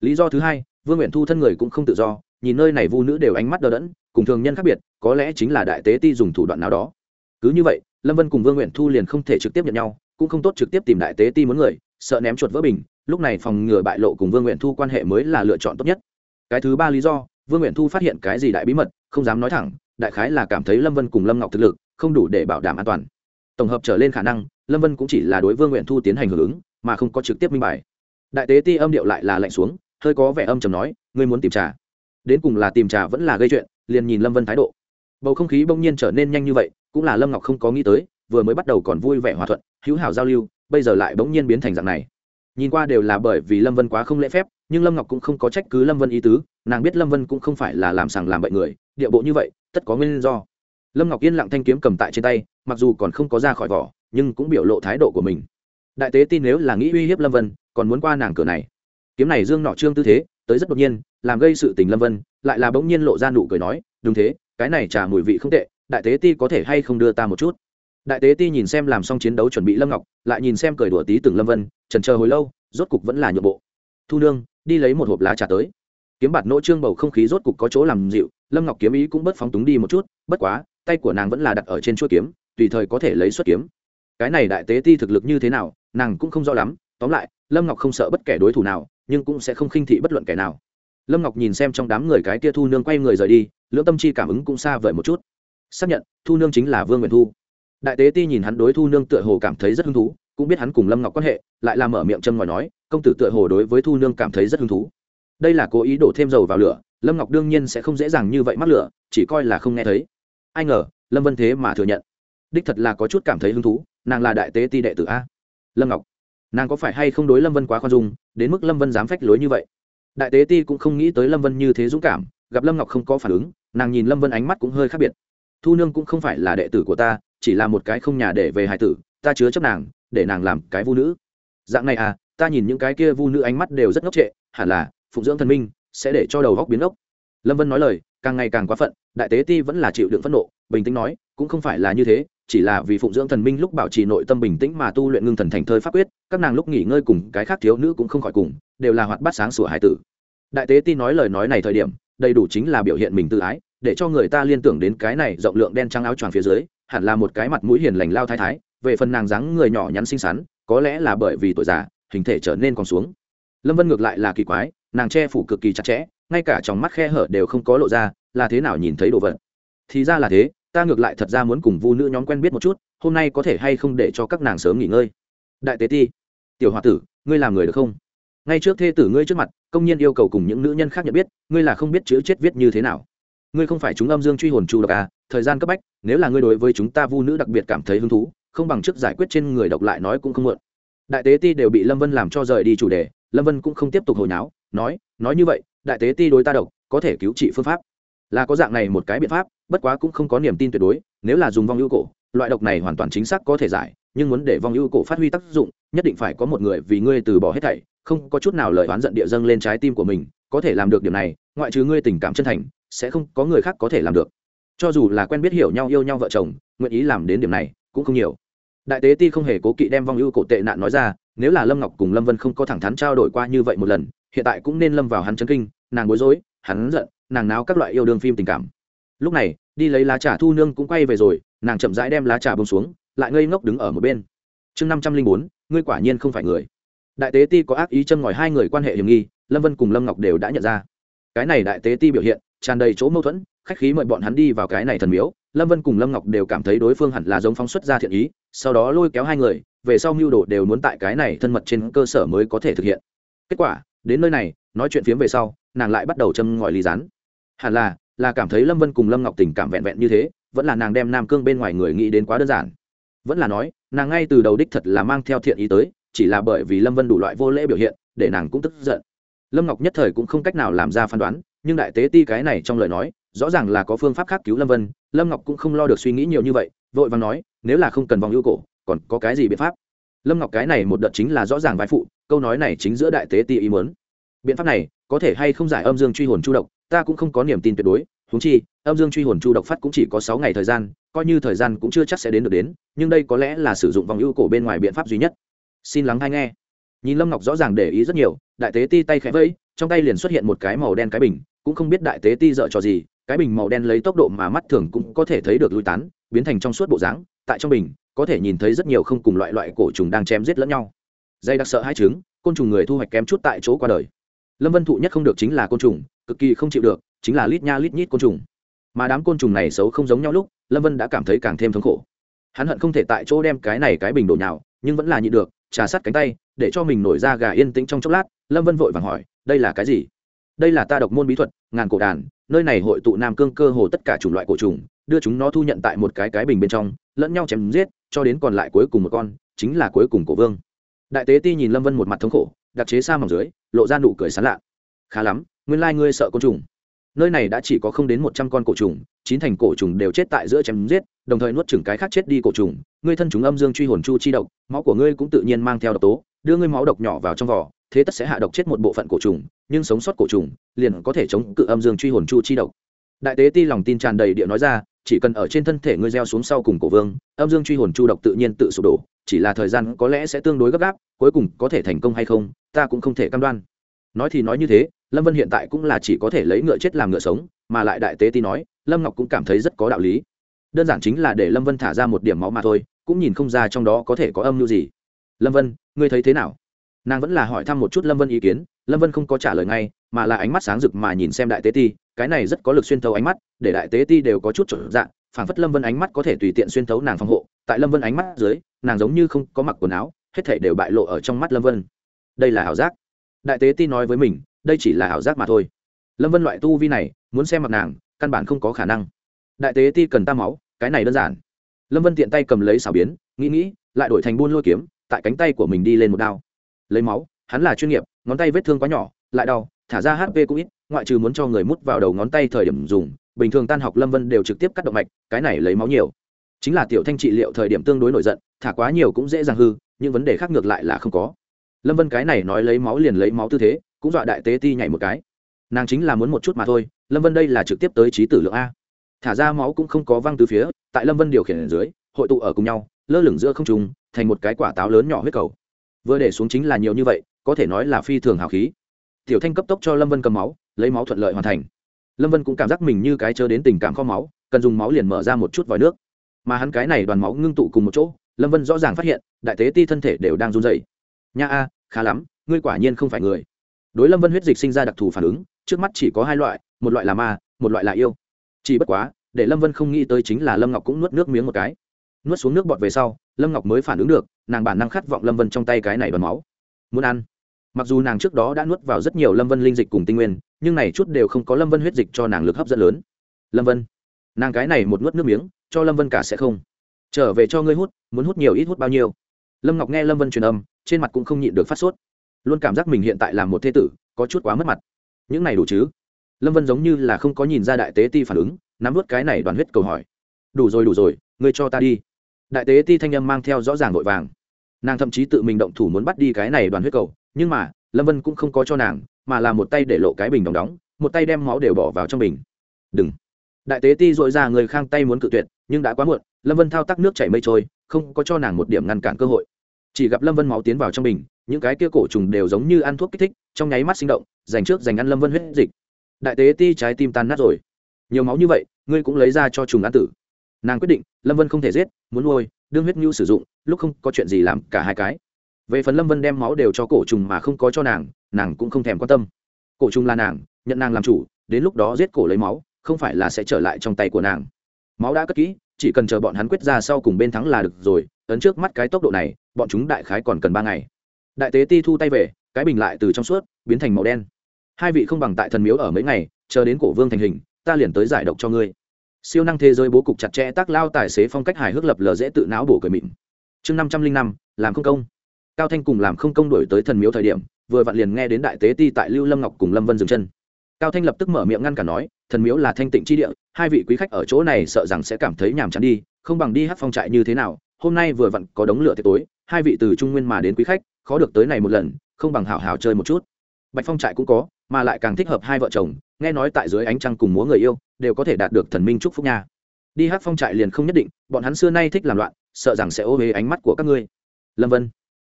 Lý do thứ hai, vương nguyện thu thân người cũng không tự do, nhìn nơi này vu nữ đều ánh mắt đờ đẫn, cùng thường nhân khác biệt, có lẽ chính là đại tế ti dùng thủ đoạn nào đó. Cứ như vậy, lâm vân cùng vương nguyện thu liền không thể trực tiếp nhận nhau, cũng không tốt trực tiếp tìm đại tế ti muốn người, sợ ném chuột vỡ bình, lúc này phòng ngừa bại lộ cùng vương nguyện thu quan hệ mới là lựa chọn tốt nhất cái thứ ba lý do, vương nguyện thu phát hiện cái gì đại bí mật, không dám nói thẳng, đại khái là cảm thấy lâm vân cùng lâm ngọc thực lực không đủ để bảo đảm an toàn. Tổng hợp trở lên khả năng, lâm vân cũng chỉ là đối vương nguyện thu tiến hành hưởng ứng, mà không có trực tiếp minh bài. Đại tế ti âm điệu lại là lạnh xuống, hơi có vẻ âm chầm nói, ngươi muốn tìm trà? Đến cùng là tìm trà vẫn là gây chuyện, liền nhìn lâm vân thái độ. Bầu không khí bỗng nhiên trở nên nhanh như vậy, cũng là lâm ngọc không có nghĩ tới, vừa mới bắt đầu còn vui vẻ hòa thuận, hữu hảo giao lưu, bây giờ lại bỗng nhiên biến thành dạng này. Nhìn qua đều là bởi vì lâm vân quá không lễ phép nhưng lâm ngọc cũng không có trách cứ lâm vân ý tứ nàng biết lâm vân cũng không phải là làm sàng làm bậy người địa bộ như vậy tất có nguyên do lâm ngọc yên lặng thanh kiếm cầm tại trên tay mặc dù còn không có ra khỏi vỏ nhưng cũng biểu lộ thái độ của mình đại tế tin nếu là nghĩ uy hiếp lâm vân còn muốn qua nàng cửa này kiếm này dương nọ trương tư thế tới rất đột nhiên làm gây sự tình lâm vân lại là bỗng nhiên lộ ra nụ cười nói đúng thế cái này trà mùi vị không tệ đại tế ti có thể hay không đưa ta một chút đại tế ti nhìn xem làm xong chiến đấu chuẩn bị lâm ngọc lại nhìn xem cười đùa tí từng lâm vân trần chờ hồi lâu rốt cục vẫn là nhượng bộ thu nương đi lấy một hộp lá trà tới. Kiếm bạt nỗ trương bầu không khí rốt cục có chỗ làm dịu, lâm ngọc kiếm ý cũng bớt phóng túng đi một chút, bất quá, tay của nàng vẫn là đặt ở trên chuỗi kiếm, tùy thời có thể lấy xuất kiếm. Cái này đại tế ti thực lực như thế nào, nàng cũng không rõ lắm, tóm lại, lâm ngọc không sợ bất kể đối thủ nào, nhưng cũng sẽ không khinh thị bất luận kẻ nào. Lâm ngọc nhìn xem trong đám người cái tia thu nương quay người rời đi, lưỡng tâm chi cảm ứng cũng xa vời một chút. Xác nhận, thu nương chính là vương nguyện thu. Đại tế ti nhìn hắn đối thu nương tựa hồ cảm thấy rất hứng thú, cũng biết hắn cùng lâm ngọc quan hệ, lại làm mở miệng châm ngòi nói công tử tựa hồ đối với thu nương cảm thấy rất hứng thú. Đây là cố ý đổ thêm dầu vào lửa, lâm ngọc đương nhiên sẽ không dễ dàng như vậy mắc lửa, chỉ coi là không nghe thấy. Ai ngờ, lâm vân thế mà thừa nhận. Đích thật là có chút cảm thấy hứng thú, nàng là đại tế ti đệ tử a. Lâm ngọc, nàng có phải hay không đối lâm vân quá khoan dung, đến mức lâm vân dám phách lối như vậy? Đại tế ti cũng không nghĩ tới lâm vân như thế dũng cảm, gặp lâm ngọc không có phản ứng, nàng nhìn lâm vân ánh mắt cũng hơi khác biệt. Thu nương cũng không phải là đệ tử của ta, chỉ là một cái không nhà để về hải tử, ta chứa chấp nàng, để nàng làm cái vu nữ. Dạng này à ta nhìn những cái kia vu nữ ánh mắt đều rất ngốc trệ, hẳn là, phụng dưỡng thần minh, sẽ để cho đầu góc biến ốc lâm vân nói lời, càng ngày càng quá phận, đại tế ti vẫn là chịu đựng phẫn nộ, bình tĩnh nói, cũng không phải là như thế, chỉ là vì phụng dưỡng thần minh lúc bảo trì nội tâm bình tĩnh mà tu luyện ngưng thần thành thơi pháp quyết, các nàng lúc nghỉ ngơi cùng cái khác thiếu nữ cũng không khỏi cùng, đều là hoạt bát sáng sủa hải tử. Đại tế ti nói lời nói này thời điểm, đầy đủ chính là biểu hiện mình tự ái, để cho người ta liên tưởng đến cái này rộng lượng đen trắng áo choàng phía dưới, hẳn là một cái mặt mũi hiền lành lao thái thái, về phần nàng dáng người nhỏ nhắn xinh xắn, có lẽ là bởi vì tuổi già hình thể trở nên còn xuống. Lâm vân ngược lại là kỳ quái, nàng che phủ cực kỳ chặt chẽ, ngay cả trong mắt khe hở đều không có lộ ra, là thế nào nhìn thấy đồ vật? Thì ra là thế, ta ngược lại thật ra muốn cùng vu nữ nhóm quen biết một chút, hôm nay có thể hay không để cho các nàng sớm nghỉ ngơi? Đại tế ti, tiểu h o a tử, ngươi làm người được không? Ngay trước thê tử ngươi trước mặt, công nhân yêu cầu cùng những nữ nhân khác nhận biết, ngươi là không biết chữ chết viết như thế nào. Ngươi không phải chúng âm dương truy hồn chu độc à thời gian cấp bách, nếu là ngươi đối với chúng ta vu nữ đặc biệt cảm thấy hứng thú, không bằng chức giải quyết trên người độc lại nói cũng không muộn đại tế ti đều bị lâm vân làm cho rời đi chủ đề, lâm vân cũng không tiếp tục hồi náo nói nói như vậy, đại tế ti đối ta độc, có thể cứu trị phương pháp. Là có dạng này một cái biện pháp, bất quá cũng không có niềm tin tuyệt đối, nếu là dùng vong ưu cổ, loại độc này hoàn toàn chính xác có thể giải, nhưng muốn để vong ưu cổ phát huy tác dụng, nhất định phải có một người vì ngươi từ bỏ hết thảy, không có chút nào lời oán giận địa dâng lên trái tim của mình, có thể làm được điều này, ngoại trừ ngươi tình cảm chân thành, sẽ không có người khác có thể làm được. Cho dù là quen biết hiểu nhau yêu nhau vợ chồng, nguyện ý làm đến điểm này, cũng không nhiều đại tế ti không hề cố kỵ đem vong ưu cổ tệ nạn nói ra, nếu là lâm ngọc cùng lâm vân không có thẳng thắn trao đổi qua như vậy một lần, hiện tại cũng nên lâm vào hắn chấn kinh, nàng bối rối, hắn giận, nàng náo các loại yêu đương phim tình cảm. Lúc này, đi lấy lá trà thu nương cũng quay về rồi, nàng chậm rãi đem lá trà bông xuống, lại ngây ngốc đứng ở một bên. Chương năm trăm linh bốn, ngươi quả nhiên không phải người. Đại tế ti có ác ý châm ngòi hai người quan hệ hiểm nghi, lâm vân cùng lâm ngọc đều đã nhận ra. Cái này đại tế ti biểu hiện, tràn đầy chỗ mâu thuẫn, khách khí mời bọn hắn đi vào cái này thần miếu. Lâm vân cùng lâm ngọc đều cảm thấy đối phương hẳn là giống phóng xuất ra thiện ý sau đó lôi kéo hai người, về sau mưu đồ đều muốn tại cái này thân mật trên cơ sở mới có thể thực hiện. Kết quả, đến nơi này, nói chuyện phiếm về sau, nàng lại bắt đầu châm ngòi ly rán hẳn là là cảm thấy lâm vân cùng lâm ngọc tình cảm vẹn vẹn như thế, vẫn là nàng đem nam cương bên ngoài người nghĩ đến quá đơn giản. Vẫn là nói, nàng ngay từ đầu đích thật là mang theo thiện ý tới, chỉ là bởi vì lâm vân đủ loại vô lễ biểu hiện, để nàng cũng tức giận. Lâm ngọc nhất thời cũng không cách nào làm ra phán đoán, nhưng đại tế ti cái này trong lời nói, rõ ràng là có phương pháp khác cứu lâm vân, lâm ngọc cũng không lo được suy nghĩ nhiều như vậy vội vàng nói, nếu là không cần vòng ưu cổ, còn có cái gì biện pháp? Lâm ngọc cái này một đợt chính là rõ ràng vai phụ, câu nói này chính giữa đại tế ti ý muốn. Biện pháp này, có thể hay không giải âm dương truy hồn chu độc, ta cũng không có niềm tin tuyệt đối húng chi, âm dương truy hồn chu độc phát cũng chỉ có sáu ngày thời gian, coi như thời gian cũng chưa chắc sẽ đến được đến, nhưng đây có lẽ là sử dụng vòng ưu cổ bên ngoài biện pháp duy nhất. Xin lắng hay nghe. Nhìn lâm ngọc rõ ràng để ý rất nhiều, đại tế ti tay khẽ vẫy, trong tay liền xuất hiện một cái màu đen cái bình cũng không biết đại tế ti dợ trò gì, cái bình màu đen lấy tốc độ mà mắt thường cũng có thể thấy được lui tán, biến thành trong suốt bộ dáng, tại trong bình, có thể nhìn thấy rất nhiều không cùng loại loại cổ trùng đang chém giết lẫn nhau. Dây đặc sợ hai trứng, côn trùng người thu hoạch kém chút tại chỗ qua đời. Lâm vân thụ nhất không được chính là côn trùng, cực kỳ không chịu được, chính là lít nha lít nhít côn trùng. Mà đám côn trùng này xấu không giống nhau lúc, lâm vân đã cảm thấy càng thêm thống khổ. Hắn hận không thể tại chỗ đem cái này cái bình đổ nhào, nhưng vẫn là nhịn được, trà sát cánh tay, để cho mình nổi ra gà yên tĩnh trong chốc lát, lâm vân vội vàng hỏi, đây là cái gì? Đây là ta độc môn bí thuật, ngàn cổ đàn, nơi này hội tụ nam cương cơ hồ tất cả chủng loại cổ trùng, đưa chúng nó thu nhận tại một cái cái bình bên trong, lẫn nhau chém giết, cho đến còn lại cuối cùng một con, chính là cuối cùng cổ vương. Đại tế ti nhìn lâm vân một mặt thống khổ, đặc chế xa mỏng dưới, lộ ra nụ cười sán lạ. Khá lắm, nguyên lai、like、ngươi sợ côn trùng. Nơi này đã chỉ có không đến một trăm con cổ trùng, chín thành cổ trùng đều chết tại giữa chém giết, đồng thời nuốt chừng cái khác chết đi cổ trùng. Ngươi thân chúng âm dương truy hồn chu chi độc, máu của ngươi cũng tự nhiên mang theo độc tố, đưa ngươi máu độc nhỏ vào trong vỏ thế tất sẽ hạ độc chết một bộ phận cổ trùng, nhưng sống sót cổ trùng liền có thể chống cự âm dương truy hồn chu chi độc. Đại tế ti lòng tin tràn đầy địa nói ra, chỉ cần ở trên thân thể ngươi gieo xuống sau cùng cổ vương, âm dương truy hồn chu độc tự nhiên tự sụp đổ, chỉ là thời gian có lẽ sẽ tương đối gấp gáp, cuối cùng có thể thành công hay không, ta cũng không thể cam đoan. Nói thì nói như thế, lâm vân hiện tại cũng là chỉ có thể lấy ngựa chết làm ngựa sống, mà lại đại tế ti nói, lâm ngọc cũng cảm thấy rất có đạo lý. Đơn giản chính là để lâm vân thả ra một điểm máu mà thôi, cũng nhìn không ra trong đó có thể có âm mưu gì. Lâm vân, ngươi thấy thế nào? Nàng vẫn là hỏi thăm một chút lâm vân ý kiến, lâm vân không có trả lời ngay, mà là ánh mắt sáng rực mà nhìn xem đại tế ti, cái này rất có lực xuyên thấu ánh mắt, để đại tế ti đều có chút trở dạng phảng phất lâm vân ánh mắt có thể tùy tiện xuyên thấu nàng phòng hộ, tại lâm vân ánh mắt dưới, nàng giống như không có mặc quần áo, hết thể đều bại lộ ở trong mắt lâm vân. Đây là ảo giác. Đại tế ti nói với mình, đây chỉ là ảo giác mà thôi. Lâm vân loại tu vi này, muốn xem mặt nàng, căn bản không có khả năng. Đại tế ti cần ta máu, cái này đơn giản. Lâm vân tiện tay cầm lấy xảo biến, nghĩ nghĩ, lại đổi thành buôn lôi kiếm, tại cánh tay của mình đi lên một đao lấy máu, hắn là chuyên nghiệp, ngón tay vết thương quá nhỏ, lại đau, thả ra hp cũng ít, ngoại trừ muốn cho người mút vào đầu ngón tay thời điểm dùng, bình thường tan học lâm vân đều trực tiếp cắt động mạch, cái này lấy máu nhiều. Chính là tiểu thanh trị liệu thời điểm tương đối nổi giận, thả quá nhiều cũng dễ dàng hư nhưng vấn đề khác ngược lại là không có. Lâm vân cái này nói lấy máu liền lấy máu tư thế, cũng dọa đại tế ti nhảy một cái. Nàng chính là muốn một chút mà thôi, lâm vân đây là trực tiếp tới trí tử lượng a. Thả ra máu cũng không có văng từ phía, tại lâm vân điều khiển ở dưới, hội tụ ở cùng nhau, lơ lửng giữa không trùng thành một cái quả táo lớn nhỏ huyết cầu vừa để xuống chính là nhiều như vậy, có thể nói là phi thường hào khí. Tiểu thanh cấp tốc cho lâm vân cầm máu, lấy máu thuận lợi hoàn thành. Lâm vân cũng cảm giác mình như cái chớ đến tình cảm kho máu, cần dùng máu liền mở ra một chút vòi nước. Mà hắn cái này đoàn máu ngưng tụ cùng một chỗ, lâm vân rõ ràng phát hiện, đại tế ti thân thể đều đang run dày nha a, khá lắm, ngươi quả nhiên không phải người. Đối lâm vân huyết dịch sinh ra đặc thù phản ứng, trước mắt chỉ có hai loại, một loại là ma, một loại là yêu. Chỉ bất quá, để lâm vân không nghĩ tới chính là lâm ngọc cũng nuốt nước miếng một cái nuốt xuống nước bọt về sau, lâm ngọc mới phản ứng được, nàng bản năng khát vọng lâm vân trong tay cái này đoàn máu. Muốn ăn. Mặc dù nàng trước đó đã nuốt vào rất nhiều lâm vân linh dịch cùng tinh nguyên, nhưng này chút đều không có lâm vân huyết dịch cho nàng lực hấp dẫn lớn. Lâm vân. Nàng cái này một nuốt nước miếng, cho lâm vân cả sẽ không. Trở về cho ngươi hút, muốn hút nhiều ít hút bao nhiêu. Lâm ngọc nghe lâm vân truyền âm, trên mặt cũng không nhịn được phát sốt. Luôn cảm giác mình hiện tại là một thế tử, có chút quá mất mặt. Những này đủ chứ? Lâm vân giống như là không có nhìn ra đại tế ti phản ứng, nắm vớt cái này đoàn huyết cầu hỏi. Đủ rồi đủ rồi, ngươi cho ta đi đại tế ti thanh âm mang theo rõ ràng vội vàng. Nàng thậm chí tự mình động thủ muốn bắt đi cái này đoàn huyết cầu, nhưng mà, lâm vân cũng không có cho nàng, mà là một tay để lộ cái bình đóng đóng, một tay đem máu đều bỏ vào trong bình. Đừng. Đại tế ti dội ra người khang tay muốn cự tuyệt, nhưng đã quá muộn, lâm vân thao tác nước chảy mây trôi, không có cho nàng một điểm ngăn cản cơ hội. Chỉ gặp lâm vân máu tiến vào trong bình, những cái kia cổ trùng đều giống như ăn thuốc kích thích, trong nháy mắt sinh động, dành trước dành ăn lâm vân huyết dịch. Đại tế ti trái tim tan nát rồi. Nhiều máu như vậy, ngươi cũng lấy ra cho trùng ăn tử nàng quyết định, lâm vân không thể giết, muốn nuôi, đương huyết nhu sử dụng, lúc không có chuyện gì làm, cả hai cái. Về phần lâm vân đem máu đều cho cổ trùng mà không có cho nàng nàng cũng không thèm quan tâm. Cổ trùng là nàng, nhận nàng làm chủ, đến lúc đó giết cổ lấy máu, không phải là sẽ trở lại trong tay của nàng. Máu đã cất kỹ, chỉ cần chờ bọn hắn quyết ra sau cùng bên thắng là được rồi, ấn trước mắt cái tốc độ này, bọn chúng đại khái còn cần ba ngày. Đại tế ti thu tay về, cái bình lại từ trong suốt, biến thành màu đen. Hai vị không bằng tại thần miếu ở mấy ngày, chờ đến cổ vương thành hình, ta liền tới giải độc cho ngươi siêu năng thế giới bố cục chặt chẽ tác lao tài xế phong cách hài hước lập lờ dễ tự não bổ cười mịn. Chương năm trăm linh năm, làm không công. Cao thanh cùng làm không công đổi tới thần miếu thời điểm, vừa vặn liền nghe đến đại tế ti tại lưu lâm ngọc cùng lâm vân dừng chân. Cao thanh lập tức mở miệng ngăn cả nói, thần miếu là thanh tịnh chi địa, hai vị quý khách ở chỗ này sợ rằng sẽ cảm thấy nhàm chán đi, không bằng đi hát phong trại như thế nào, hôm nay vừa vặn có đống lửa tiệc tối, hai vị từ trung nguyên mà đến quý khách, khó được tới này một lần, không bằng hảo hảo chơi một chút. Bạch phong trại cũng có, mà lại càng thích hợp hai vợ chồng nghe nói tại dưới ánh trăng cùng múa người yêu, đều có thể đạt được thần minh chúc phúc nha. Đi hát phong trại liền không nhất định, bọn hắn xưa nay thích làm loạn, sợ rằng sẽ ô huế ánh mắt của các ngươi. Lâm vân,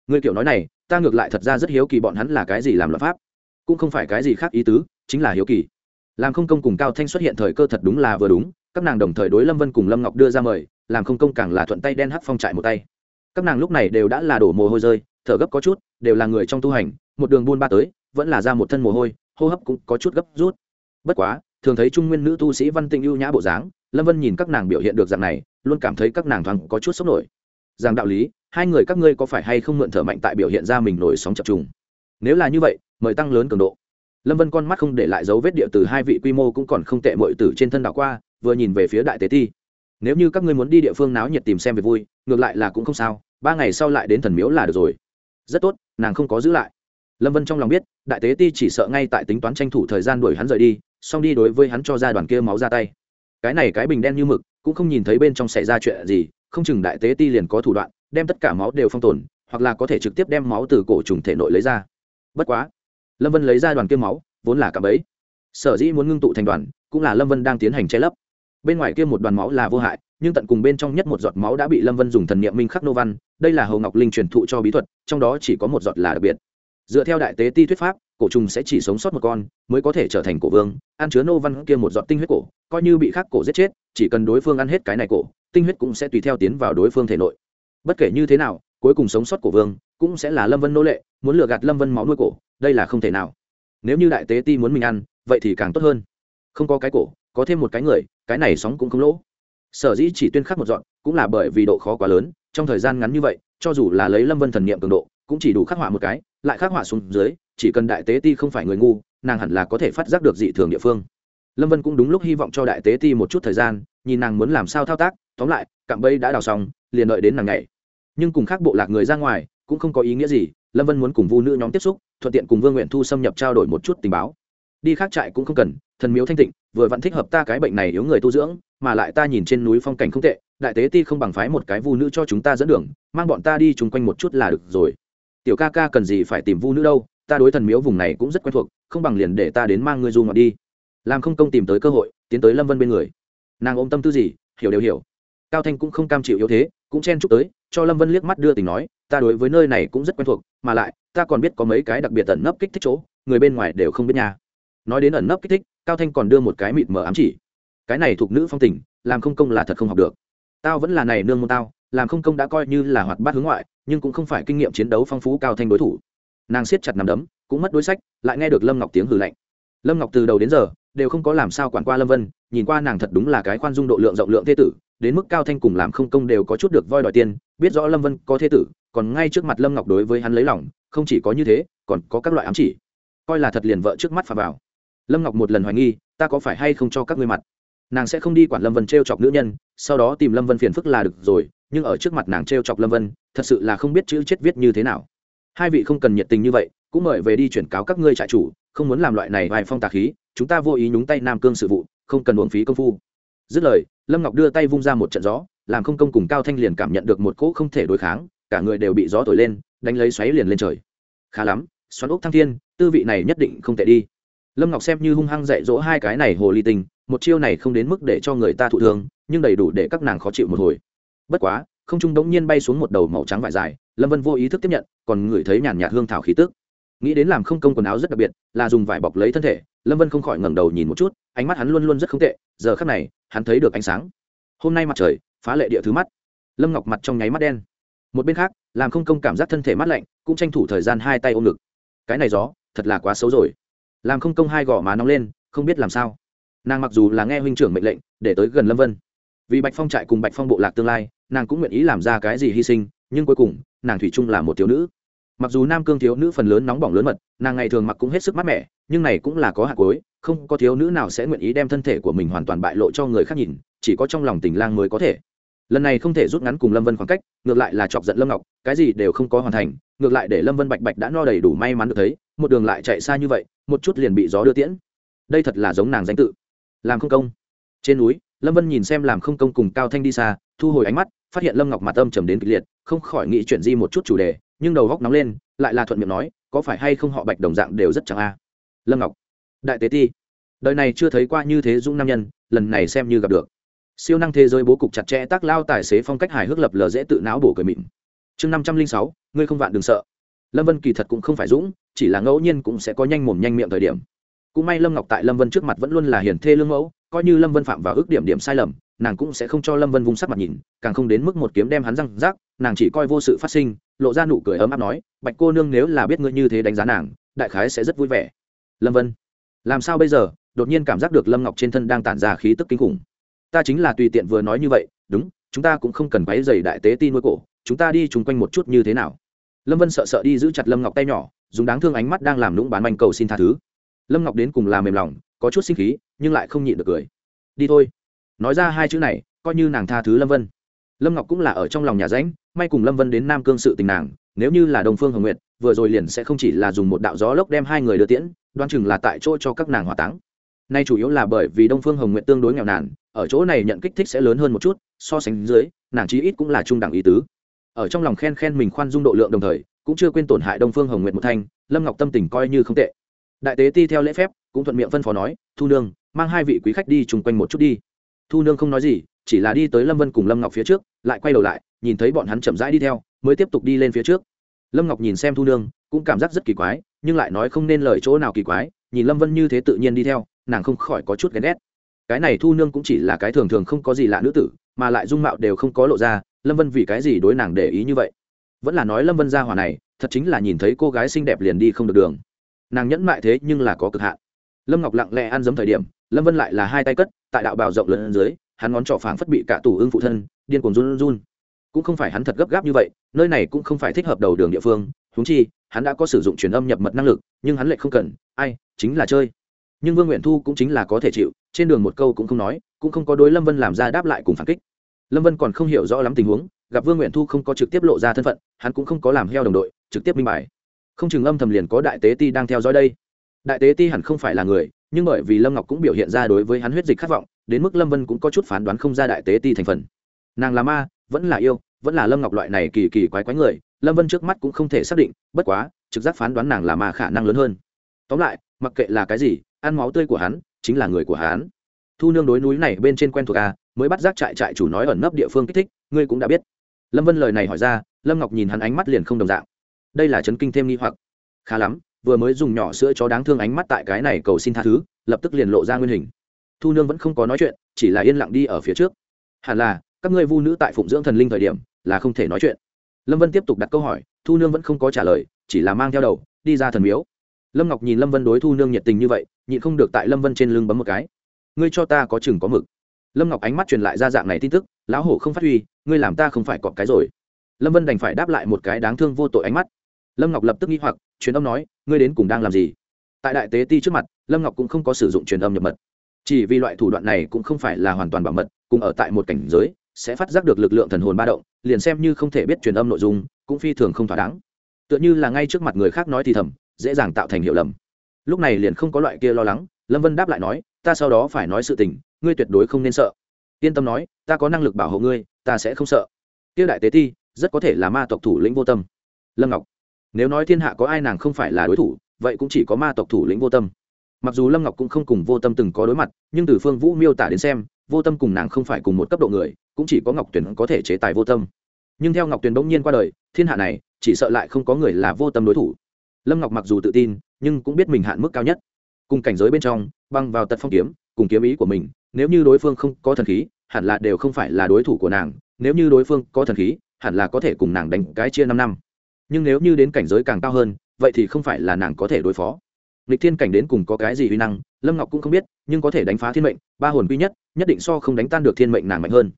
ngươi kiểu nói này, ta ngược lại thật ra rất hiếu kỳ bọn hắn là cái gì làm luật pháp. Cũng không phải cái gì khác ý tứ, chính là hiếu kỳ. Làm không công cùng cao thanh xuất hiện thời cơ thật đúng là vừa đúng, các nàng đồng thời đối lâm vân cùng lâm ngọc đưa ra mời, làm không công càng là thuận tay đen hát phong trại một tay. Các nàng lúc này đều đã là đổ mồ hôi rơi, thở gấp có chút, đều là người trong tu hành, một đường buôn ba tới, vẫn là ra một thân mồ hôi, hô hấp cũng có chút gấp rút bất quá, thường thấy trung nguyên nữ tu sĩ văn tinh ưu nhã bộ dáng, lâm vân nhìn các nàng biểu hiện được dạng này, luôn cảm thấy các nàng thoáng có chút sốc nổi. Rằng đạo lý, hai người các ngươi có phải hay không mượn thở mạnh tại biểu hiện ra mình nổi sóng chập trùng? Nếu là như vậy, mời tăng lớn cường độ. Lâm vân con mắt không để lại dấu vết địa từ hai vị quy mô cũng còn không tệ mọi tử trên thân đảo qua, vừa nhìn về phía đại tế thi nếu như các ngươi muốn đi địa phương náo nhiệt tìm xem về vui, ngược lại là cũng không sao, ba ngày sau lại đến thần miếu là được rồi. Rất tốt, nàng không có giữ lại. Lâm vân trong lòng biết, đại tế ti chỉ sợ ngay tại tính toán tranh thủ thời gian đuổi hắn rời đi xong đi đối với hắn cho ra đoàn kia máu ra tay. Cái này cái bình đen như mực, cũng không nhìn thấy bên trong xảy ra chuyện gì, không chừng đại tế ti liền có thủ đoạn, đem tất cả máu đều phong tồn, hoặc là có thể trực tiếp đem máu từ cổ trùng thể nội lấy ra. Bất quá, lâm vân lấy ra đoàn kia máu, vốn là cả bấy sở dĩ muốn ngưng tụ thành đoàn, cũng là lâm vân đang tiến hành che lấp. Bên ngoài kia một đoàn máu là vô hại, nhưng tận cùng bên trong nhất một giọt máu đã bị lâm vân dùng thần niệm minh khắc nô văn, đây là hầu ngọc linh truyền thụ cho bí thuật, trong đó chỉ có một giọt là đặc biệt. Dựa theo đại tế ti thuyết pháp cổ trùng sẽ chỉ sống sót một con, mới có thể trở thành cổ vương. Ăn chứa nô văn kia một giọt tinh huyết cổ, coi như bị khắc cổ giết chết, chỉ cần đối phương ăn hết cái này cổ, tinh huyết cũng sẽ tùy theo tiến vào đối phương thể nội. Bất kể như thế nào, cuối cùng sống sót cổ vương cũng sẽ là lâm vân nô lệ, muốn lừa gạt lâm vân máu nuôi cổ, đây là không thể nào. Nếu như đại tế ti muốn mình ăn, vậy thì càng tốt hơn. Không có cái cổ, có thêm một cái người, cái này sóng cũng không lỗ. Sở dĩ chỉ tuyên khắc một dọn cũng là bởi vì độ khó quá lớn, trong thời gian ngắn như vậy, cho dù là lấy lâm vân thần niệm cường độ, cũng chỉ đủ khắc họa một cái, lại khắc họa xuống dưới chỉ cần đại tế ti không phải người ngu, nàng hẳn là có thể phát giác được dị thường địa phương. Lâm vân cũng đúng lúc hy vọng cho đại tế ti một chút thời gian, nhìn nàng muốn làm sao thao tác, tóm lại, cạm bẫy đã đào xong, liền đợi đến nàng ngày nhưng cùng khác bộ lạc người ra ngoài, cũng không có ý nghĩa gì, lâm vân muốn cùng vu nữ nhóm tiếp xúc, thuận tiện cùng vương nguyện thu xâm nhập trao đổi một chút tình báo. Đi khác trại cũng không cần, thần miếu thanh tịnh, vừa vẫn thích hợp ta cái bệnh này yếu người tu dưỡng, mà lại ta nhìn trên núi phong cảnh không tệ, đại tế ti không bằng phái một cái vu nữ cho chúng ta dẫn đường, mang bọn ta đi chung quanh một chút là được rồi. Tiểu ca ca cần gì phải tìm vu nữ đâu? Ta đối thần miếu vùng này cũng rất quen thuộc, không bằng liền để ta đến mang ngươi du ngoạn đi. Làm không công tìm tới cơ hội, tiến tới lâm vân bên người. Nàng ôm tâm tư gì, hiểu đều hiểu. Cao thanh cũng không cam chịu yếu thế, cũng chen chúc tới, cho lâm vân liếc mắt đưa tình nói, ta đối với nơi này cũng rất quen thuộc, mà lại, ta còn biết có mấy cái đặc biệt ẩn nấp kích thích chỗ, người bên ngoài đều không biết nha nói đến ẩn nấp kích thích, cao thanh còn đưa một cái mịt mờ ám chỉ. Cái này thuộc nữ phong tình, làm không công là thật không học được. Tao vẫn là này nương môn tao, làm không công đã coi như là hoạt bát hướng ngoại, nhưng cũng không phải kinh nghiệm chiến đấu phong phú cao thanh đối thủ nàng siết chặt nằm đấm, cũng mất đối sách, lại nghe được lâm ngọc tiếng hử lạnh. Lâm ngọc từ đầu đến giờ, đều không có làm sao quản qua lâm vân, nhìn qua nàng thật đúng là cái khoan dung độ lượng rộng lượng thế tử, đến mức cao thanh cùng làm không công đều có chút được voi đòi tiền, biết rõ lâm vân có thế tử, còn ngay trước mặt lâm ngọc đối với hắn lấy lòng, không chỉ có như thế, còn có các loại ám chỉ. Coi là thật liền vợ trước mắt phà vào. Lâm ngọc một lần hoài nghi, ta có phải hay không cho các ngươi mặt? Nàng sẽ không đi quản lâm vân t r e o chọc nữ nhân, sau đó tìm lâm vân phiền phức là được rồi, nhưng ở trước mặt nàng t r e o chọc lâm vân, thật sự là không biết chữ chết viết như thế nào hai vị không cần nhiệt tình như vậy cũng mời về đi chuyển cáo các ngươi trại chủ không muốn làm loại này vài phong tà khí chúng ta vô ý nhúng tay nam cương sự vụ không cần uổng phí công phu. Dứt lời lâm ngọc đưa tay vung ra một trận gió làm không công cùng cao thanh liền cảm nhận được một cỗ không thể đối kháng cả người đều bị gió thổi lên đánh lấy xoáy liền lên trời. Khá lắm xoắn ốc thăng thiên tư vị này nhất định không tệ đi. Lâm ngọc xem như hung hăng dạy dỗ hai cái này hồ ly tình, một chiêu này không đến mức để cho người ta thụ thương nhưng đầy đủ để các nàng khó chịu một hồi. Bất quá không trung đống nhiên bay xuống một đầu màu trắng vải dài lâm vân vô ý thức tiếp nhận còn ngửi thấy nhàn nhạt hương thảo khí tức. Nghĩ đến làm không công quần áo rất đặc biệt, là dùng vải bọc lấy thân thể, lâm vân không khỏi ngẩng đầu nhìn một chút, ánh mắt hắn luôn luôn rất không tệ, giờ khắc này, hắn thấy được ánh sáng. Hôm nay mặt trời, phá lệ địa thứ mắt. Lâm ngọc mặt trong nháy mắt đen. Một bên khác, làm không công cảm giác thân thể mát lạnh, cũng tranh thủ thời gian hai tay ôm ngực. Cái này gió, thật là quá xấu rồi. Làm không công hai gò má nóng lên, không biết làm sao. Nàng mặc dù là nghe huynh trưởng mệnh lệnh, để tới gần lâm vân. Vì bạch phong trại cùng bạch phong bộ lạc tương lai, nàng cũng nguyện ý làm ra cái gì hy sinh nhưng cuối cùng, nàng thủy chung là một thiếu nữ. Mặc dù nam cương thiếu nữ phần lớn nóng bỏng lớn mật, nàng ngày thường mặc cũng hết sức mát mẻ, nhưng này cũng là có hạt cối không có thiếu nữ nào sẽ nguyện ý đem thân thể của mình hoàn toàn bại lộ cho người khác nhìn, chỉ có trong lòng tình lang mới có thể. Lần này không thể rút ngắn cùng lâm vân khoảng cách, ngược lại là chọc giận lâm ngọc, cái gì đều không có hoàn thành, ngược lại để lâm vân bạch bạch đã no đầy đủ may mắn được thấy, một đường lại chạy xa như vậy, một chút liền bị gió đưa tiễn. Đây thật là giống nàng danh tự. Làm không công. Trên núi, lâm vân nhìn xem làm không công cùng cao thanh đi xa, thu hồi ánh mắt, phát hiện lâm ngọc mặt âm trầm đến kịch liệt không khỏi nghĩ chuyện di một chút chủ đề, nhưng đầu góc nóng lên, lại là thuận miệng nói, có phải hay không họ bạch đồng dạng đều rất chẳng a? À? Lâm ngọc, đại tế ti, đời này chưa thấy qua như thế dũng nam nhân, lần này xem như gặp được. Siêu năng thế giới bố cục chặt chẽ tác lao tài xế phong cách hài hước lập lờ dễ tự não bổ cười mịn. Chương năm trăm linh sáu, ngươi không vạn đừng sợ. Lâm vân kỳ thật cũng không phải dũng, chỉ là ngẫu nhiên cũng sẽ có nhanh mồm nhanh miệng thời điểm. Cũng may lâm ngọc tại lâm vân trước mặt vẫn luôn là hiền thê lương mẫu, coi như lâm vân phạm vào ước điểm điểm sai lầm nàng cũng sẽ không cho lâm vân vung sắc mặt nhìn, càng không đến mức một kiếm đem hắn răng rác, nàng chỉ coi vô sự phát sinh, lộ ra nụ cười ấm áp nói, bạch cô nương nếu là biết ngươi như thế đánh giá nàng, đại khái sẽ rất vui vẻ. Lâm vân, làm sao bây giờ? Đột nhiên cảm giác được lâm ngọc trên thân đang tản ra khí tức kinh khủng. Ta chính là tùy tiện vừa nói như vậy, đúng, chúng ta cũng không cần váy dày đại tế ti nuôi cổ, chúng ta đi chung quanh một chút như thế nào? Lâm vân sợ sợ đi giữ chặt lâm ngọc tay nhỏ, dùng đáng thương ánh mắt đang làm lũng bán manh cầu xin tha thứ. Lâm ngọc đến cùng làm mềm lòng, có chút sinh khí, nhưng lại không nhịn được cười. Đi thôi nói ra hai chữ này, coi như nàng tha thứ lâm vân. Lâm ngọc cũng là ở trong lòng nhà ránh may cùng lâm vân đến nam cương sự tình nàng, nếu như là đồng phương hồng nguyệt, vừa rồi liền sẽ không chỉ là dùng một đạo gió lốc đem hai người đưa tiễn đoan chừng là tại chỗ cho các nàng hỏa táng. Nay chủ yếu là bởi vì đông phương hồng nguyệt tương đối nghèo nàn, ở chỗ này nhận kích thích sẽ lớn hơn một chút, so sánh dưới, nàng chí ít cũng là trung đẳng ý tứ. Ở trong lòng khen khen mình khoan dung độ lượng đồng thời, cũng chưa quên tổn hại đông phương hồng nguyệt một thanh, lâm ngọc tâm tình coi như không tệ. Đại tế ti theo lễ phép, cũng thuận miệng phân phó nói, thu nương, mang hai vị quý khách đi chung quanh một chút đi thu nương không nói gì, chỉ là đi tới lâm vân cùng lâm ngọc phía trước, lại quay đầu lại, nhìn thấy bọn hắn chậm rãi đi theo, mới tiếp tục đi lên phía trước. Lâm ngọc nhìn xem thu nương, cũng cảm giác rất kỳ quái, nhưng lại nói không nên lời chỗ nào kỳ quái, nhìn lâm vân như thế tự nhiên đi theo, nàng không khỏi có chút ghen ghét. Cái này thu nương cũng chỉ là cái thường thường không có gì lạ nữ tử, mà lại dung mạo đều không có lộ ra, lâm vân vì cái gì đối nàng để ý như vậy? Vẫn là nói lâm vân ra hỏa này, thật chính là nhìn thấy cô gái xinh đẹp liền đi không được đường. Nàng nhẫn mại thế nhưng là có cực hạn lâm ngọc lặng lẽ ăn giấm thời điểm, lâm vân lại là hai tay cất, tại đạo bào rộng lớn dưới, hắn ngón trỏ phảng phất bị cả tủ ưng phụ thân, điên cuồng run run. Cũng không phải hắn thật gấp gáp như vậy, nơi này cũng không phải thích hợp đầu đường địa phương húng chi, hắn đã có sử dụng truyền âm nhập mật năng lực, nhưng hắn lại không cần, ai, chính là chơi. Nhưng vương nguyện thu cũng chính là có thể chịu, trên đường một câu cũng không nói, cũng không có đối lâm vân làm ra đáp lại cùng phản kích. Lâm vân còn không hiểu rõ lắm tình huống, gặp vương nguyện thu không có trực tiếp lộ ra thân phận, hắn cũng không có làm heo đồng đội, trực tiếp minh bài. Không chừng âm thầm liền có đại tế ti đang theo dõi đây đại tế ti hẳn không phải là người nhưng bởi vì lâm ngọc cũng biểu hiện ra đối với hắn huyết dịch khát vọng đến mức lâm vân cũng có chút phán đoán không ra đại tế ti thành phần. Nàng là ma vẫn là yêu vẫn là lâm ngọc loại này kỳ kỳ quái quái người lâm vân trước mắt cũng không thể xác định bất quá trực giác phán đoán nàng là ma khả năng lớn hơn. Tóm lại mặc kệ là cái gì ăn máu tươi của hắn chính là người của hắn. Thu nương đối núi này bên trên quen thuộc a à, mới bắt giác trại trại chủ nói ẩn nấp địa phương kích thích ngươi cũng đã biết. Lâm vân lời này hỏi ra lâm ngọc nhìn hắn ánh mắt liền không đồng dạng. Đây là chấn kinh thêm nghi hoặc. Khá lắm vừa mới dùng nhỏ sữa chó đáng thương ánh mắt tại cái này cầu xin tha thứ, lập tức liền lộ ra nguyên hình. Thu nương vẫn không có nói chuyện, chỉ là yên lặng đi ở phía trước. Hẳn là, các ngươi vu nữ tại phụng dưỡng thần linh thời điểm, là không thể nói chuyện. Lâm vân tiếp tục đặt câu hỏi, thu nương vẫn không có trả lời, chỉ là mang theo đầu, đi ra thần miếu. Lâm ngọc nhìn lâm vân đối thu nương nhiệt tình như vậy, nhịn không được tại lâm vân trên lưng bấm một cái. Ngươi cho ta có chừng có mực. Lâm ngọc ánh mắt truyền lại ra dạng này tin tức, lão hổ không phát huy, ngươi làm ta không phải cọp cái rồi. Lâm vân đành phải đáp lại một cái đáng thương vô tội ánh mắt lâm ngọc lập tức nghĩ hoặc, truyền âm nói, ngươi đến cùng đang làm gì? Tại đại tế ti trước mặt, lâm ngọc cũng không có sử dụng truyền âm nhập mật. Chỉ vì loại thủ đoạn này cũng không phải là hoàn toàn bảo mật, cùng ở tại một cảnh giới, sẽ phát giác được lực lượng thần hồn ba động, liền xem như không thể biết truyền âm nội dung, cũng phi thường không thỏa đáng. Tựa như là ngay trước mặt người khác nói thì thầm, dễ dàng tạo thành hiệu lầm. Lúc này liền không có loại kia lo lắng, lâm vân đáp lại nói, ta sau đó phải nói sự tình, ngươi tuyệt đối không nên sợ. Yên tâm nói, ta có năng lực bảo hộ ngươi, ta sẽ không sợ. Tiêu đại tế ti, rất có thể là ma tộc thủ lĩnh vô tâm. Lâm ngọc nếu nói thiên hạ có ai nàng không phải là đối thủ, vậy cũng chỉ có ma tộc thủ lĩnh vô tâm. Mặc dù lâm ngọc cũng không cùng vô tâm từng có đối mặt, nhưng từ phương vũ miêu tả đến xem, vô tâm cùng nàng không phải cùng một cấp độ người, cũng chỉ có ngọc tuyền có thể chế tài vô tâm. Nhưng theo ngọc tuyền bỗng nhiên qua đời, thiên hạ này, chỉ sợ lại không có người là vô tâm đối thủ. Lâm ngọc mặc dù tự tin, nhưng cũng biết mình hạn mức cao nhất. Cùng cảnh giới bên trong, băng vào tật phong kiếm, cùng kiếm ý của mình, nếu như đối phương không có thần khí, hẳn là đều không phải là đối thủ của nàng, nếu như đối phương có thần khí, hẳn là có thể cùng nàng đánh cái chia năm năm nhưng nếu như đến cảnh giới càng cao hơn, vậy thì không phải là nàng có thể đối phó. Lịch thiên cảnh đến cùng có cái gì uy năng, lâm ngọc cũng không biết, nhưng có thể đánh phá thiên mệnh, ba hồn quy nhất nhất định so không đánh tan được thiên mệnh nàng mạnh hơn.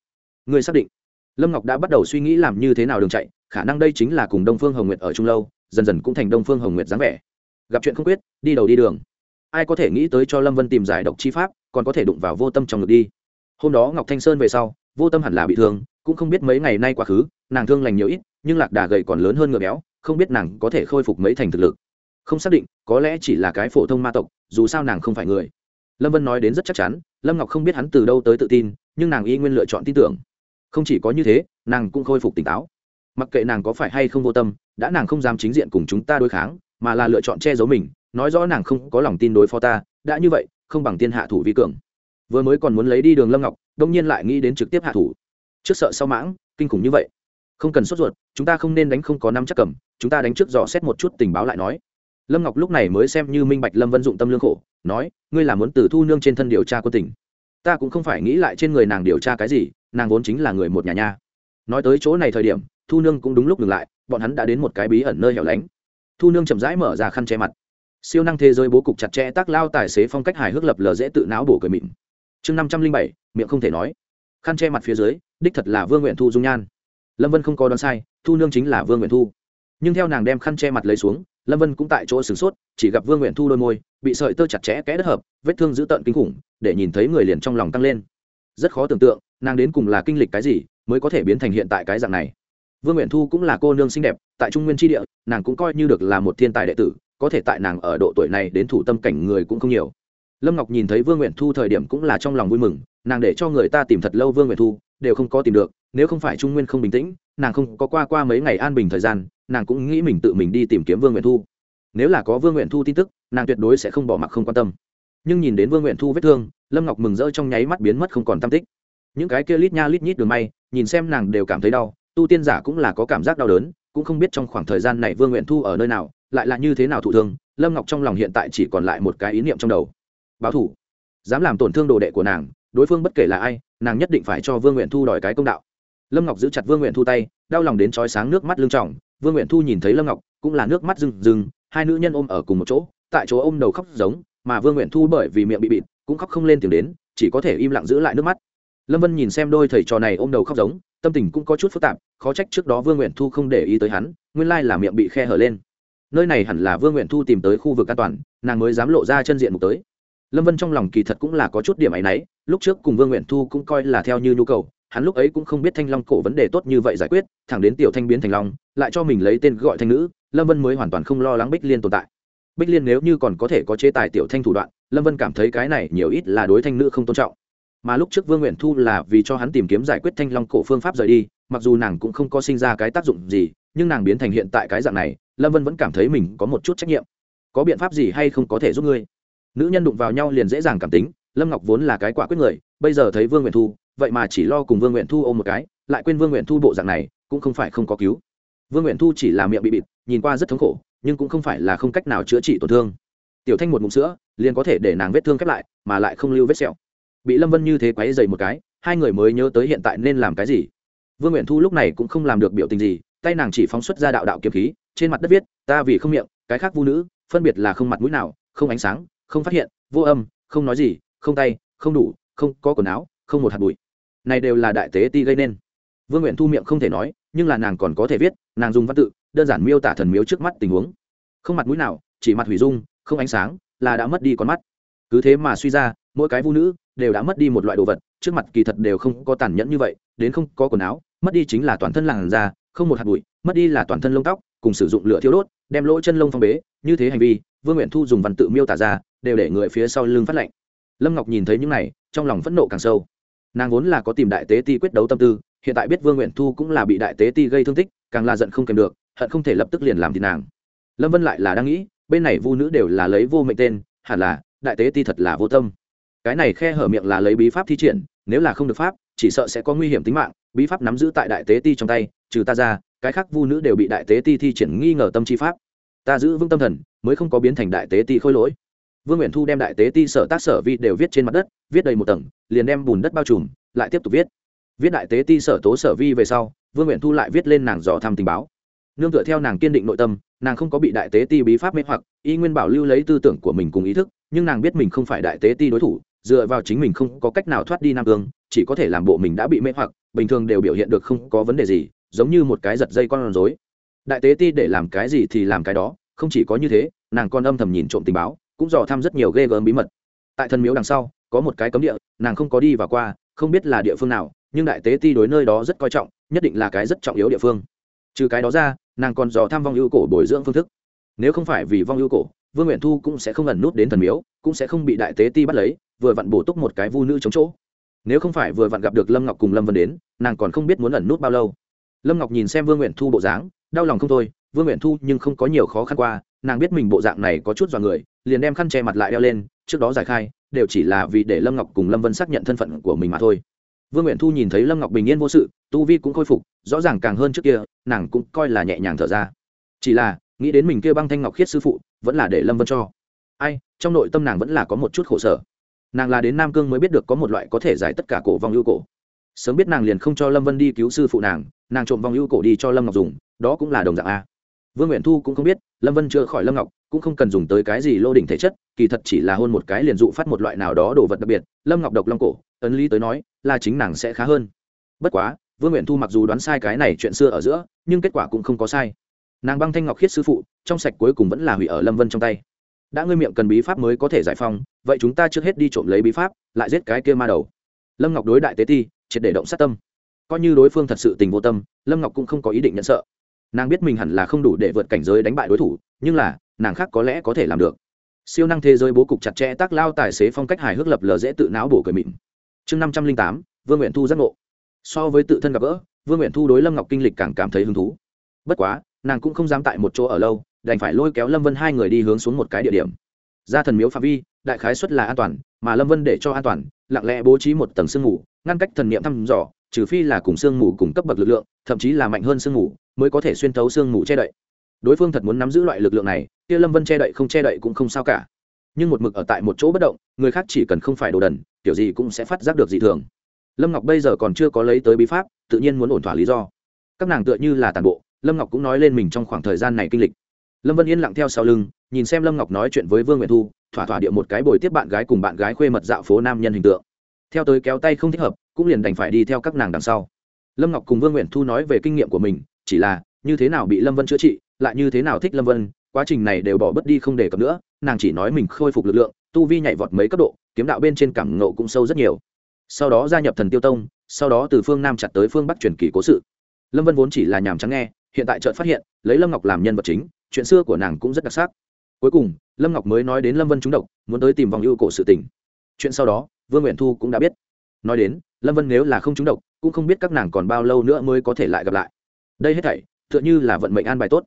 Người xác định? Lâm ngọc đã bắt đầu suy nghĩ làm như thế nào đường chạy, khả năng đây chính là cùng đông phương hồng nguyệt ở trung lâu, dần dần cũng thành đông phương hồng nguyệt dáng vẻ. Gặp chuyện không quyết, đi đầu đi đường. Ai có thể nghĩ tới cho lâm vân tìm giải độc chi pháp, còn có thể đụng vào vô tâm trong ngực đi. Hôm đó ngọc thanh sơn về sau, vô tâm hẳn là bị thương cũng không biết mấy ngày nay quá khứ, nàng thương lành nhiều ít, nhưng lạc đà gầy còn lớn hơn ngựa béo, không biết nàng có thể khôi phục mấy thành thực lực. Không xác định, có lẽ chỉ là cái phổ thông ma tộc, dù sao nàng không phải người. Lâm vân nói đến rất chắc chắn, lâm ngọc không biết hắn từ đâu tới tự tin, nhưng nàng y nguyên lựa chọn tin tưởng. Không chỉ có như thế, nàng cũng khôi phục tỉnh táo. Mặc kệ nàng có phải hay không vô tâm, đã nàng không dám chính diện cùng chúng ta đối kháng, mà là lựa chọn che giấu mình, nói rõ nàng không có lòng tin đối phó ta, đã như vậy, không bằng tiên hạ thủ vi cường. Vừa mới còn muốn lấy đi đường lâm ngọc, đông nhiên lại nghĩ đến trực tiếp hạ thủ trước sợ sau mãng, kinh khủng như vậy. Không cần sốt ruột, chúng ta không nên đánh không có năm chắc cầm, chúng ta đánh trước dò xét một chút tình báo lại nói. Lâm ngọc lúc này mới xem như minh bạch lâm vân dụng tâm lương khổ, nói, ngươi là muốn từ thu nương trên thân điều tra quân tình. Ta cũng không phải nghĩ lại trên người nàng điều tra cái gì, nàng vốn chính là người một nhà nha. Nói tới chỗ này thời điểm, thu nương cũng đúng lúc ngừng lại, bọn hắn đã đến một cái bí ẩn nơi hẻo lánh. Thu nương chậm rãi mở ra khăn che mặt. Siêu năng thế giới bố cục chặt chẽ tác lao tài xế phong cách hài hước lập lờ dễ tự não bổ cười mịn. Chương năm trăm linh bảy, miệng không thể nói. Khăn che mặt phía dưới đích thật là vương nguyện thu dung nhan. Lâm vân không có đoán sai, thu nương chính là vương nguyện thu. Nhưng theo nàng đem khăn che mặt lấy xuống, lâm vân cũng tại chỗ sửng sốt, chỉ gặp vương nguyện thu đôi môi, bị sợi tơ chặt chẽ kẽ đất hợp, vết thương dữ tợn kinh khủng, để nhìn thấy người liền trong lòng tăng lên. Rất khó tưởng tượng, nàng đến cùng là kinh lịch cái gì, mới có thể biến thành hiện tại cái dạng này. Vương nguyện thu cũng là cô nương xinh đẹp, tại trung nguyên tri địa, nàng cũng coi như được là một thiên tài đệ tử, có thể tại nàng ở độ tuổi này đến thủ tâm cảnh người cũng không nhiều. Lâm ngọc nhìn thấy vương nguyện thu thời điểm cũng là trong lòng vui mừng, nàng để cho người ta tìm thật lâu vương nguyện thu đều không có tìm được, nếu không phải trung nguyên không bình tĩnh, nàng không có qua qua mấy ngày an bình thời gian, nàng cũng nghĩ mình tự mình đi tìm kiếm vương nguyện thu. Nếu là có vương nguyện thu tin tức, nàng tuyệt đối sẽ không bỏ mặc không quan tâm. Nhưng nhìn đến vương nguyện thu vết thương, lâm ngọc mừng rỡ trong nháy mắt biến mất không còn tam tích. Những cái kia lít nha lít nhít đường may, nhìn xem nàng đều cảm thấy đau, tu tiên giả cũng là có cảm giác đau đớn, cũng không biết trong khoảng thời gian này vương nguyện thu ở nơi nào, lại là như thế nào thụ thương, lâm ngọc trong lòng hiện tại chỉ còn lại một cái ý niệm trong đầu. Báo thủ. Dám làm tổn thương đồ đệ của nàng, đối phương bất kể là ai nàng nhất định phải cho vương nguyện thu đòi cái công đạo. Lâm ngọc giữ chặt vương nguyện thu tay, đau lòng đến trói sáng nước mắt lưng trỏng vương nguyện thu nhìn thấy lâm ngọc, cũng là nước mắt rừng rừng hai nữ nhân ôm ở cùng một chỗ, tại chỗ ôm đầu khóc giống, mà vương nguyện thu bởi vì miệng bị bịt, cũng khóc không lên tiếng đến, chỉ có thể im lặng giữ lại nước mắt. Lâm vân nhìn xem đôi thầy trò này ôm đầu khóc giống, tâm tình cũng có chút phức tạp, khó trách trước đó vương nguyện thu không để ý tới hắn, nguyên lai là miệng bị khe hở lên. Nơi này hẳn là vương nguyện thu tìm tới khu vực an toàn, nàng mới dám lộ ra chân diện mục tới lâm vân trong lòng kỳ thật cũng là có chút điểm ấ y n ấ y lúc trước cùng vương nguyện thu cũng coi là theo như nhu cầu, hắn lúc ấy cũng không biết thanh long cổ vấn đề tốt như vậy giải quyết, thẳng đến tiểu thanh biến thành long, lại cho mình lấy tên gọi thanh nữ, lâm vân mới hoàn toàn không lo lắng bích liên tồn tại. Bích liên nếu như còn có thể có chế tài tiểu thanh thủ đoạn, lâm vân cảm thấy cái này nhiều ít là đối thanh nữ không tôn trọng. Mà lúc trước vương nguyện thu là vì cho hắn tìm kiếm giải quyết thanh long cổ phương pháp rời đi, mặc dù nàng cũng không có sinh ra cái tác dụng gì, nhưng nàng biến thành hiện tại cái dạng này, lâm vân vẫn cảm thấy mình có một chút trách nhiệm. Có biện pháp gì hay không có thể giúp ngươi? Nữ nhân đụng vào nhau liền dễ dàng cảm tính, lâm ngọc vốn là cái quả quyết người, bây giờ thấy vương nguyện thu, vậy mà chỉ lo cùng vương nguyện thu ôm một cái, lại quên vương nguyện thu bộ dạng này, cũng không phải không có cứu. Vương nguyện thu chỉ là miệng bị bịt, nhìn qua rất thống khổ, nhưng cũng không phải là không cách nào chữa trị tổn thương. Tiểu thanh một ngụm sữa, liền có thể để nàng vết thương khép lại, mà lại không lưu vết sẹo. Bị lâm vân như thế quáy dày một cái, hai người mới nhớ tới hiện tại nên làm cái gì. Vương nguyện thu lúc này cũng không làm được biểu tình gì, tay nàng chỉ phóng xuất ra đạo đạo kiếm khí, trên mặt đất viết, ta vì không miệng, cái khác vu nữ, phân biệt là không mặt mũi nào, không ánh sáng không phát hiện, vô âm, không nói gì, không tay, không đủ, không có quần áo, không một hạt bụi. Này đều là đại tế ti gây nên. Vương nguyện thu miệng không thể nói, nhưng là nàng còn có thể viết, nàng dùng văn tự, đơn giản miêu tả thần miếu trước mắt tình huống. Không mặt mũi nào, chỉ mặt hủy dung, không ánh sáng, là đã mất đi con mắt. Cứ thế mà suy ra, mỗi cái vũ nữ đều đã mất đi một loại đồ vật, trước mặt kỳ thật đều không có tàn nhẫn như vậy, đến không có quần áo, mất đi chính là toàn thân làn da, không một hạt bụi, mất đi là toàn thân lông tóc, cùng sử dụng lửa thiêu đốt, đem lỗ chân lông phong bế, như thế hành vi, vương nguyện thu dùng văn tự miêu tả ra đều để người phía sau lưng phát lệnh lâm ngọc nhìn thấy những này, trong lòng phẫn nộ càng sâu. Nàng vốn là có tìm đại tế ti quyết đấu tâm tư, hiện tại biết vương nguyện thu cũng là bị đại tế ti gây thương tích, càng là giận không kèm được, hận không thể lập tức liền làm thì nàng. Lâm vân lại là đang nghĩ, bên này vu nữ đều là lấy vô mệnh tên, hẳn là, đại tế ti thật là vô tâm. Cái này khe hở miệng là lấy bí pháp thi triển, nếu là không được pháp, chỉ sợ sẽ có nguy hiểm tính mạng, bí pháp nắm giữ tại đại tế ti trong tay, trừ ta ra, cái khác vu nữ đều bị đại tế ti thi triển nghi ngờ tâm chi pháp. Ta giữ vững tâm thần, mới không có biến thành đại tế ti khôi lỗi vương nguyện thu đem đại tế ti sở tác sở vi đều viết trên mặt đất, viết đầy một tầng, liền đem bùn đất bao trùm, lại tiếp tục viết. Viết đại tế ti sở tố sở vi về sau, vương nguyện thu lại viết lên nàng dò thăm tình báo. Nương tựa theo nàng kiên định nội tâm, nàng không có bị đại tế ti bí pháp mê hoặc, y nguyên bảo lưu lấy tư tưởng của mình cùng ý thức, nhưng nàng biết mình không phải đại tế ti đối thủ, dựa vào chính mình không có cách nào thoát đi nam cương, chỉ có thể làm bộ mình đã bị mê hoặc, bình thường đều biểu hiện được không có vấn đề gì, giống như một cái giật dây con rối. Đại tế ti để làm cái gì thì làm cái đó, không chỉ có như thế, nàng còn âm thầm nhìn trộm tình báo cũng dò thăm rất nhiều ghê gớm bí mật. Tại thần miếu đằng sau, có một cái cấm địa, nàng không có đi và qua, không biết là địa phương nào, nhưng đại tế ti đối nơi đó rất coi trọng, nhất định là cái rất trọng yếu địa phương. Trừ cái đó ra, nàng còn dò thăm vong ưu cổ bồi dưỡng phương thức. Nếu không phải vì vong ưu cổ, vương nguyện thu cũng sẽ không ẩn nút đến thần miếu, cũng sẽ không bị đại tế ti bắt lấy, vừa vặn bổ túc một cái vu nữ chống chỗ. Nếu không phải vừa vặn gặp được lâm ngọc cùng lâm vân đến, nàng còn không biết muốn ẩn nút bao lâu. Lâm ngọc nhìn xem vương nguyện thu bộ dáng, đau lòng không thôi, vương nguyện thu nhưng không có nhiều khó khăn qua, nàng biết mình bộ dạng này có chút dọa người liền đem khăn che mặt lại đeo lên, trước đó giải khai, đều chỉ là vì để lâm ngọc cùng lâm vân xác nhận thân phận của mình mà thôi. Vương nguyện thu nhìn thấy lâm ngọc bình yên vô sự, tu vi cũng khôi phục, rõ ràng càng hơn trước kia, nàng cũng coi là nhẹ nhàng thở ra. Chỉ là, nghĩ đến mình kia băng thanh ngọc khiết sư phụ, vẫn là để lâm vân cho. Ai, trong nội tâm nàng vẫn là có một chút khổ sở. Nàng là đến nam cương mới biết được có một loại có thể giải tất cả cổ vong ưu cổ. Sớm biết nàng liền không cho lâm vân đi cứu sư phụ nàng nàng trộm vong ưu cổ đi cho lâm ngọc dùng, đó cũng là đồng dạng a vương nguyện thu cũng không biết, lâm vân chữa khỏi lâm ngọc, cũng không cần dùng tới cái gì lô đỉnh thể chất, kỳ thật chỉ là hôn một cái liền dụ phát một loại nào đó đồ vật đặc biệt, lâm ngọc độc long cổ, ấn lý tới nói, là chính nàng sẽ khá hơn. Bất quá, vương nguyện thu mặc dù đoán sai cái này chuyện xưa ở giữa, nhưng kết quả cũng không có sai. Nàng băng thanh ngọc khiết sư phụ, trong sạch cuối cùng vẫn là hủy ở lâm vân trong tay. Đã ngươi miệng cần bí pháp mới có thể giải phong vậy chúng ta trước hết đi trộm lấy bí pháp, lại giết cái kia ma đầu. Lâm ngọc đối đại tế ti, triệt để động sát tâm. Coi như đối phương thật sự tình vô tâm, lâm ngọc cũng không có ý định nhận sợ nàng biết mình hẳn là không đủ để vượt cảnh giới đánh bại đối thủ, nhưng là, nàng khác có lẽ có thể làm được. Siêu năng thế giới bố cục chặt chẽ tác lao tài xế phong cách hài hước lập lờ dễ tự não bổ cười mịn. Chương năm trăm linh tám, vương nguyện thu giác ngộ. So với tự thân gặp gỡ, vương nguyện thu đối lâm ngọc kinh lịch càng cảm thấy hứng thú. Bất quá, nàng cũng không dám tại một chỗ ở lâu, đành phải lôi kéo lâm vân hai người đi hướng xuống một cái địa điểm. Ra thần miếu phạm vi, đại khái xuất là an toàn, mà lâm vân để cho an toàn, lặng lẽ bố trí một tầng sương mù, ngăn cách thần niệm thăm dò, trừ phi là cùng sương mù cùng cấp bậc lực lượng, thậm chí là mạnh hơn sương mù mới có thể xuyên thấu xương mù che đậy. Đối phương thật muốn nắm giữ loại lực lượng này, kia lâm vân che đậy không che đậy cũng không sao cả. Nhưng một mực ở tại một chỗ bất động, người khác chỉ cần không phải đồ đần, kiểu gì cũng sẽ phát giác được dị thường. Lâm ngọc bây giờ còn chưa có lấy tới bí pháp, tự nhiên muốn ổn thỏa lý do. Các nàng tựa như là tàn bộ, lâm ngọc cũng nói lên mình trong khoảng thời gian này kinh lịch. Lâm vân yên lặng theo sau lưng, nhìn xem lâm ngọc nói chuyện với vương nguyện thu, thỏa thỏa địa một cái bồi tiếp bạn gái cùng bạn gái khuê mật dạo phố nam nhân hình tượng. Theo tới kéo tay không thích hợp, cũng liền đành phải đi theo các nàng đằng sau. Lâm ngọc cùng vương nguyện thu nói về kinh nghiệm của mình chỉ là, như thế nào bị lâm vân chữa trị, lại như thế nào thích lâm vân, quá trình này đều bỏ bớt đi không đề cập nữa, nàng chỉ nói mình khôi phục lực lượng, tu vi nhảy vọt mấy cấp độ, kiếm đạo bên trên cảm ngộ cũng sâu rất nhiều. Sau đó gia nhập thần tiêu tông, sau đó từ phương nam chặt tới phương bắc truyền kỳ cố sự. Lâm vân vốn chỉ là nhàm trắng nghe, hiện tại chợt phát hiện, lấy lâm ngọc làm nhân vật chính, chuyện xưa của nàng cũng rất đặc sắc. Cuối cùng, lâm ngọc mới nói đến lâm vân trúng độc, muốn tới tìm vòng ưu cổ sự tình. Chuyện sau đó, vương nguyện thu cũng đã biết. Nói đến, lâm vân nếu là không trúng độc, cũng không biết các nàng còn bao lâu nữa mới có thể lại gặp lại đây hết thảy, tựa như là vận mệnh an bài tốt.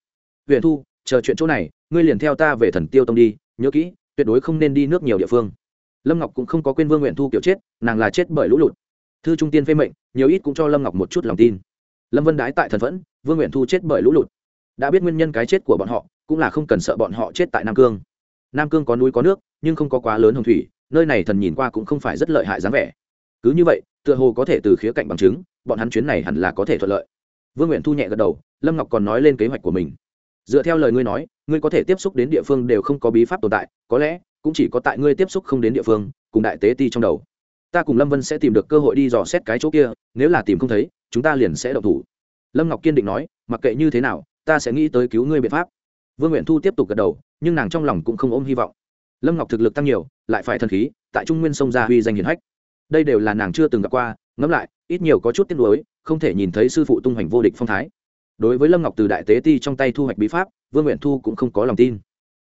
Huyền thu, chờ chuyện chỗ này, ngươi liền theo ta về thần tiêu tông đi, nhớ kỹ, tuyệt đối không nên đi nước nhiều địa phương. Lâm ngọc cũng không có quên vương nguyện thu kiểu chết, nàng là chết bởi lũ lụt. Thư trung tiên phê mệnh, nhiều ít cũng cho lâm ngọc một chút lòng tin. Lâm vân đái tại thần phẫn vương nguyện thu chết bởi lũ lụt. Đã biết nguyên nhân cái chết của bọn họ, cũng là không cần sợ bọn họ chết tại nam cương. Nam cương có núi có nước, nhưng không có quá lớn hồng thủy, nơi này thần nhìn qua cũng không phải rất lợi hại dáng vẻ. Cứ như vậy, tựa hồ có thể từ khía cạnh bằng chứng, bọn hắn chuyến này hẳn là có thể thuận lợi vương nguyện thu nhẹ gật đầu, lâm ngọc còn nói lên kế hoạch của mình. Dựa theo lời ngươi nói, ngươi có thể tiếp xúc đến địa phương đều không có bí pháp tồn tại, có lẽ, cũng chỉ có tại ngươi tiếp xúc không đến địa phương, cùng đại tế ti trong đầu. Ta cùng lâm vân sẽ tìm được cơ hội đi dò xét cái chỗ kia, nếu là tìm không thấy, chúng ta liền sẽ động thủ. Lâm ngọc kiên định nói, mặc kệ như thế nào, ta sẽ nghĩ tới cứu ngươi biện pháp. Vương nguyện thu tiếp tục gật đầu, nhưng nàng trong lòng cũng không ôm hy vọng. Lâm ngọc thực lực tăng nhiều, lại phải thần khí, tại trung nguyên sông gia huy danh hiển hách. Đây đều là nàng chưa từng gặp qua ngẫm lại, ít nhiều có chút tiếc nuối, không thể nhìn thấy sư phụ tung hoành vô địch phong thái. Đối với lâm ngọc từ đại tế ti trong tay thu hoạch bí pháp, vương nguyện thu cũng không có lòng tin.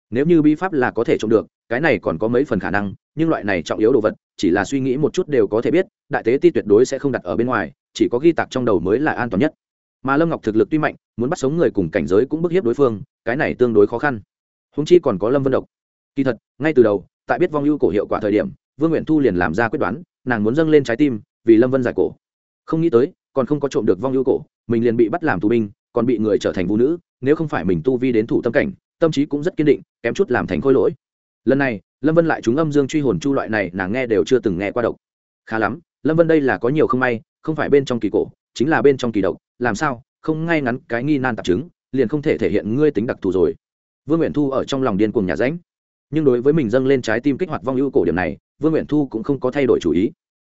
Nếu như bí pháp là có thể trộm được, cái này còn có mấy phần khả năng, nhưng loại này trọng yếu đồ vật, chỉ là suy nghĩ một chút đều có thể biết, đại tế ti tuyệt đối sẽ không đặt ở bên ngoài, chỉ có ghi tạc trong đầu mới là an toàn nhất. Mà lâm ngọc thực lực tuy mạnh, muốn bắt sống người cùng cảnh giới cũng bức hiếp đối phương, cái này tương đối khó khăn. Húng chi còn có lâm vân độc. Kỳ thật, ngay từ đầu, tại biết vong ưu cổ hiệu quả thời điểm, vương nguyện thu liền làm ra quyết đoán nàng muốn dâng lên trái tim vì lâm vân giải cổ không nghĩ tới còn không có trộm được vong ưu cổ mình liền bị bắt làm tù binh còn bị người trở thành vũ nữ nếu không phải mình tu vi đến thủ tâm cảnh tâm trí cũng rất kiên định kém chút làm thành khôi lỗi lần này lâm vân lại trúng âm dương truy hồn chu loại này nàng nghe đều chưa từng nghe qua độc khá lắm lâm vân đây là có nhiều không may không phải bên trong kỳ cổ chính là bên trong kỳ độc làm sao không ngay ngắn cái nghi nan tạp chứng liền không thể thể hiện ngươi tính đặc thù rồi vương nguyện thu ở trong lòng điên cuồng nhà ránh nhưng đối với mình dâng lên trái tim kích hoạt vong ưu cổ điểm này vương nguyện thu cũng không có thay đổi chủ ý.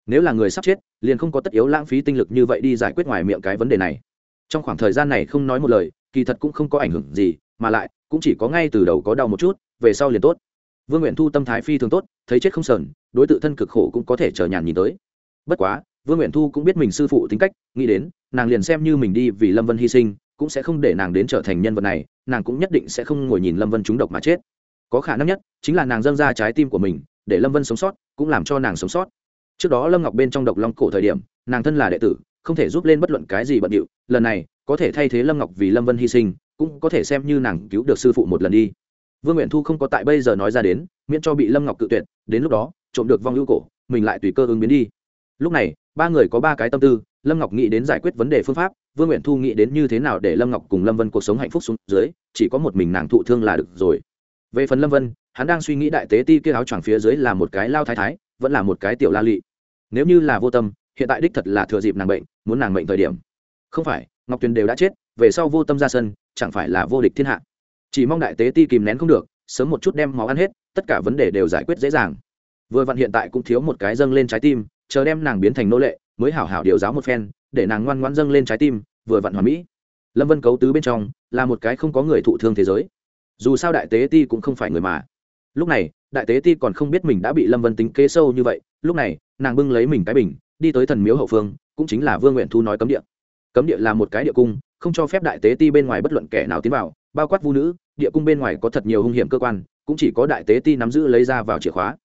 Nếu là người sắp chết, liền không có tất yếu lãng phí tinh lực như vậy đi giải quyết ngoài miệng cái vấn đề này. Trong khoảng thời gian này không nói một lời, kỳ thật cũng không có ảnh hưởng gì, mà lại, cũng chỉ có ngay từ đầu có đau một chút, về sau liền tốt. Vương nguyện thu tâm thái phi thường tốt, thấy chết không sờn, đối tượng thân cực khổ cũng có thể chờ nhàn nhìn tới. Bất quá, vương nguyện thu cũng biết mình sư phụ tính cách, nghĩ đến, nàng liền xem như mình đi vì lâm vân hy sinh, cũng sẽ không để nàng đến trở thành nhân vật này, nàng cũng nhất định sẽ không ngồi nhìn lâm vân trúng độc mà chết. Có khả năng nhất, chính là nàng dâng ra trái tim của mình để lâm vân sống sót, cũng làm cho nàng sống sót. Trước đó lâm ngọc bên trong độc long cổ thời điểm, nàng thân là đệ tử, không thể giúp lên bất luận cái gì bận điệu, lần này, có thể thay thế lâm ngọc vì lâm vân hy sinh, cũng có thể xem như nàng cứu được sư phụ một lần đi. Vương nguyện thu không có tại bây giờ nói ra đến, miễn cho bị lâm ngọc cự tuyệt, đến lúc đó, trộm được vong hữu cổ, mình lại tùy cơ ứng biến đi. Lúc này, ba người có ba cái tâm tư, lâm ngọc nghĩ đến giải quyết vấn đề phương pháp, vương nguyện thu nghĩ đến như thế nào để lâm ngọc cùng lâm vân cuộc sống hạnh phúc xuống dưới, chỉ có một mình nàng thụ thương là được rồi. Về phần lâm vân hắn đang suy nghĩ đại tế ti kia áo choàng phía dưới là một cái lao thái thái, vẫn là một cái tiểu la lị. Nếu như là vô tâm, hiện tại đích thật là thừa dịp nàng bệnh, muốn nàng bệnh thời điểm. Không phải, ngọc tuyền đều đã chết, về sau vô tâm ra sân, chẳng phải là vô địch thiên hạ. Chỉ mong đại tế ti kìm nén không được, sớm một chút đem máu ăn hết, tất cả vấn đề đều giải quyết dễ dàng. Vừa vặn hiện tại cũng thiếu một cái dâng lên trái tim, chờ đem nàng biến thành nô lệ, mới hảo hảo điều giáo một phen, để nàng ngoan ngoãn dâng lên trái tim, vừa vặn hoàn mỹ. Lâm vân cấu tứ bên trong, là một cái không có người thụ thương thế giới. Dù sao đại tế ti cũng không phải người mà lúc này, đại tế ti còn không biết mình đã bị lâm vân tính kế sâu như vậy, lúc này, nàng bưng lấy mình cái bình, đi tới thần miếu hậu phương, cũng chính là vương nguyện thu nói cấm địa. Cấm địa là một cái địa cung, không cho phép đại tế ti bên ngoài bất luận kẻ nào tiến vào, bao quát vũ nữ, địa cung bên ngoài có thật nhiều hung hiểm cơ quan, cũng chỉ có đại tế ti nắm giữ lấy ra vào chìa khóa.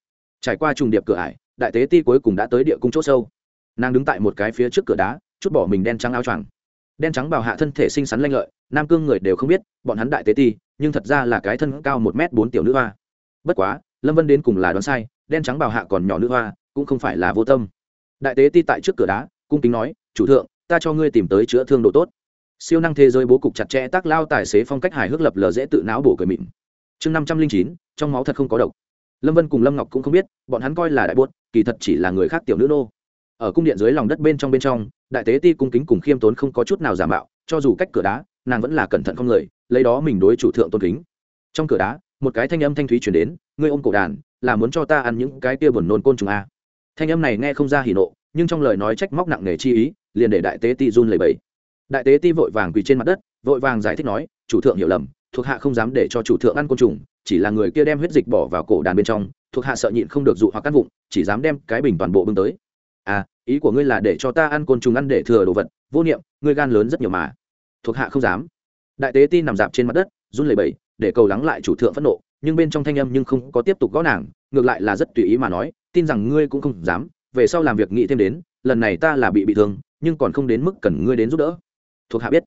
Trải qua trùng điệp cửa ải, đại tế ti cuối cùng đã tới địa cung c h ỗ sâu. Nàng đứng tại một cái phía trước cửa đá, chút bỏ mình đen trắng áo choàng. Đen trắng bào hạ thân thể xinh xắn lanh lợi, nam cương người đều không biết, bọn hắn đại tế ti, nhưng thật ra là cái thân cao một m bốn tiểu nữ hoa bất quá, lâm vân đến cùng là đoán sai, đen trắng bào hạ còn nhỏ nữ hoa, cũng không phải là vô tâm. Đại tế ti tại trước cửa đá, cung kính nói, chủ thượng, ta cho ngươi tìm tới chữa thương độ tốt. Siêu năng thế giới bố cục chặt chẽ tác lao tài xế phong cách hài hước lập lờ dễ tự não bổ cười mịn. Chương năm trăm linh chín, trong máu thật không có độc. Lâm vân cùng lâm ngọc cũng không biết, bọn hắn coi là đại bốt kỳ thật chỉ là người khác tiểu nữ nô. Ở cung điện dưới lòng đất bên trong bên trong, đại tế ti cung kính cùng khiêm tốn không có chút nào giả mạo, cho dù cách cửa đá, nàng vẫn là cẩn thận không người, lấy đó mình đối chủ thượng tôn kính. Trong cửa đá một cái thanh âm thanh thúy chuyển đến, ngươi ôm cổ đàn, là muốn cho ta ăn những cái kia buồn nôn côn trùng a thanh âm này nghe không ra hỉ nộ, nhưng trong lời nói trách móc nặng nề chi ý, liền để đại tế ti run lẩy bẩy. Đại tế ti vội vàng quỳ trên mặt đất, vội vàng giải thích nói, chủ thượng hiểu lầm, thuộc hạ không dám để cho chủ thượng ăn côn trùng, chỉ là người kia đem huyết dịch bỏ vào cổ đàn bên trong, thuộc hạ sợ nhịn không được dụ hoặc cắt vụn, chỉ dám đem cái bình toàn bộ bưng tới. À ý của ngươi là để cho ta ăn côn trùng ăn để thừa đồ vật, vô niệm, ngươi gan lớn rất nhiều mà. Thuộc hạ không dám. Đại tế ti nằm dạp trên mặt đất, run lẩy bẩy để cầu lắng lại chủ thượng phẫn nộ, nhưng bên trong thanh âm nhưng không có tiếp tục gõ nàng, ngược lại là rất tùy ý mà nói, tin rằng ngươi cũng không dám, về sau làm việc nghĩ thêm đến, lần này ta là bị bị thương, nhưng còn không đến mức cần ngươi đến giúp đỡ. Thuộc hạ biết.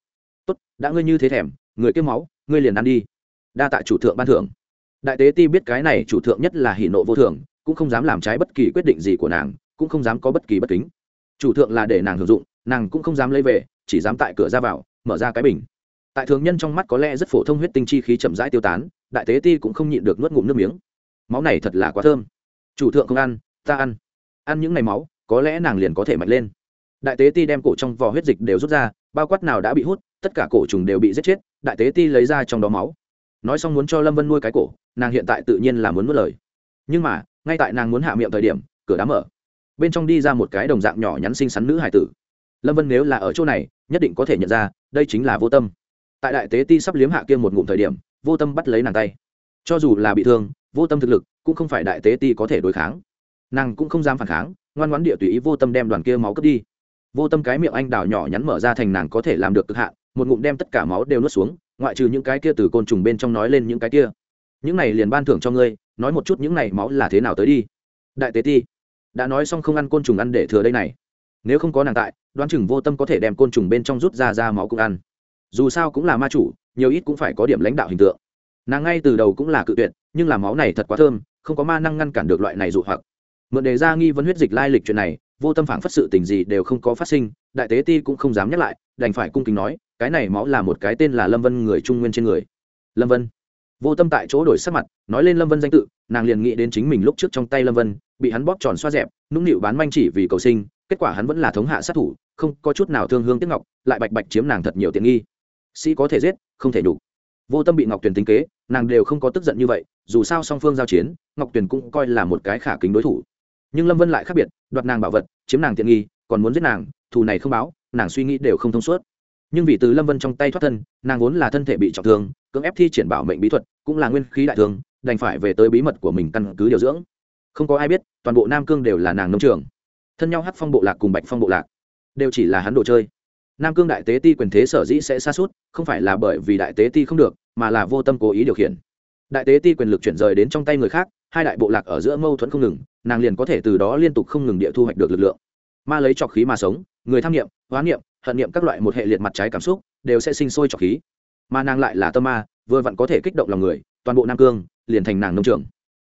Tốt, đã ngươi như thế thèm, người kêu máu, ngươi liền ăn đi. Đa tạ chủ thượng ban thưởng. Đại tế ti biết cái này chủ thượng nhất là hỷ nộ vô thường, cũng không dám làm trái bất kỳ quyết định gì của nàng, cũng không dám có bất kỳ bất kính. Chủ thượng là để nàng hưởng dụng, nàng cũng không dám lấy về, chỉ dám tại cửa ra vào, mở ra cái bình tại thường nhân trong mắt có lẽ rất phổ thông huyết tinh chi khí chậm rãi tiêu tán, đại tế ti cũng không nhịn được nuốt ngụm nước miếng. Máu này thật là quá thơm. Chủ thượng không ăn, ta ăn. Ăn những ngày máu, có lẽ nàng liền có thể mạnh lên. Đại tế ti đem cổ trong vò huyết dịch đều rút ra, bao quát nào đã bị hút, tất cả cổ trùng đều bị giết chết, đại tế ti lấy ra trong đó máu. Nói xong muốn cho lâm vân nuôi cái cổ, nàng hiện tại tự nhiên là muốn mất lời. Nhưng mà, ngay tại nàng muốn hạ miệng thời điểm, cửa đá mở. Bên trong đi ra một cái đồng dạng nhỏ nhắn xinh xắn nữ hải tử. Lâm vân nếu là ở chỗ này, nhất định có thể nhận ra, đây chính là vô tâm tại đại tế ti sắp liếm hạ kia một ngụm thời điểm, vô tâm bắt lấy nàng tay. Cho dù là bị thương, vô tâm thực lực cũng không phải đại tế ti có thể đối kháng. Nàng cũng không dám phản kháng, ngoan ngoãn địa tùy ý vô tâm đem đoàn kia máu cướp đi. Vô tâm cái miệng anh đào nhỏ nhắn mở ra thành nàng có thể làm được cực hạn, một ngụm đem tất cả máu đều nuốt xuống, ngoại trừ những cái kia từ côn trùng bên trong nói lên những cái kia. Những này liền ban thưởng cho ngươi, nói một chút những này máu là thế nào tới đi. Đại tế ti, đã nói xong không ăn côn trùng ăn để thừa đây này. Nếu không có nàng tại, đoán chừng vô tâm có thể đem côn trùng bên trong rút ra ra máu cũng ăn dù sao cũng là ma chủ, nhiều ít cũng phải có điểm lãnh đạo hình tượng. Nàng ngay từ đầu cũng là cự tuyệt, nhưng là máu này thật quá thơm, không có ma năng ngăn cản được loại này dụ hoặc. Mượn đề ra nghi vấn huyết dịch lai lịch chuyện này, vô tâm phản phất sự tình gì đều không có phát sinh, đại tế ti cũng không dám nhắc lại, đành phải cung kính nói, cái này máu là một cái tên là lâm vân người trung nguyên trên người. Lâm vân. Vô tâm tại chỗ đổi sắc mặt, nói lên lâm vân danh tự, nàng liền nghĩ đến chính mình lúc trước trong tay lâm vân, bị hắn bóp tròn xoa dẹp, nũng nịu bán manh chỉ vì cầu sinh, kết quả hắn vẫn là thống hạ sát thủ, không có chút nào thương hương tiếc ngọc, lại bạch bạch chiếm nàng thật nhiều tiện nghi sĩ có thể giết, không thể đủ vô tâm bị ngọc tuyền tính kế, nàng đều không có tức giận như vậy, dù sao song phương giao chiến, ngọc tuyền cũng coi là một cái khả kính đối thủ. Nhưng lâm vân lại khác biệt, đoạt nàng bảo vật, chiếm nàng tiện nghi, còn muốn giết nàng, thù này không báo, nàng suy nghĩ đều không thông suốt. Nhưng vì từ lâm vân trong tay thoát thân, nàng vốn là thân thể bị trọng thương, cưỡng ép thi triển bảo mệnh bí thuật, cũng là nguyên khí đại thương, đành phải về tới bí mật của mình căn cứ điều dưỡng. Không có ai biết, toàn bộ nam cương đều là nàng nông trường. Thân nhau hát phong bộ lạc cùng bạch phong bộ lạc, đều chỉ là hắn đồ chơi. Nam cương đại tế ti quyền thế sở dĩ sẽ xa suốt không phải là bởi vì đại tế ti không được, mà là vô tâm cố ý điều khiển. Đại tế ti quyền lực chuyển rời đến trong tay người khác, hai đại bộ lạc ở giữa mâu thuẫn không ngừng, nàng liền có thể từ đó liên tục không ngừng địa thu hoạch được lực lượng. Ma lấy trọc khí mà sống, người tham nghiệm hóa nghiệm hận nghiệm các loại một hệ liệt mặt trái cảm xúc, đều sẽ sinh sôi trọc khí. Mà nàng lại là tâm ma, vừa vặn có thể kích động lòng người, toàn bộ nam cương, liền thành nàng nông trường.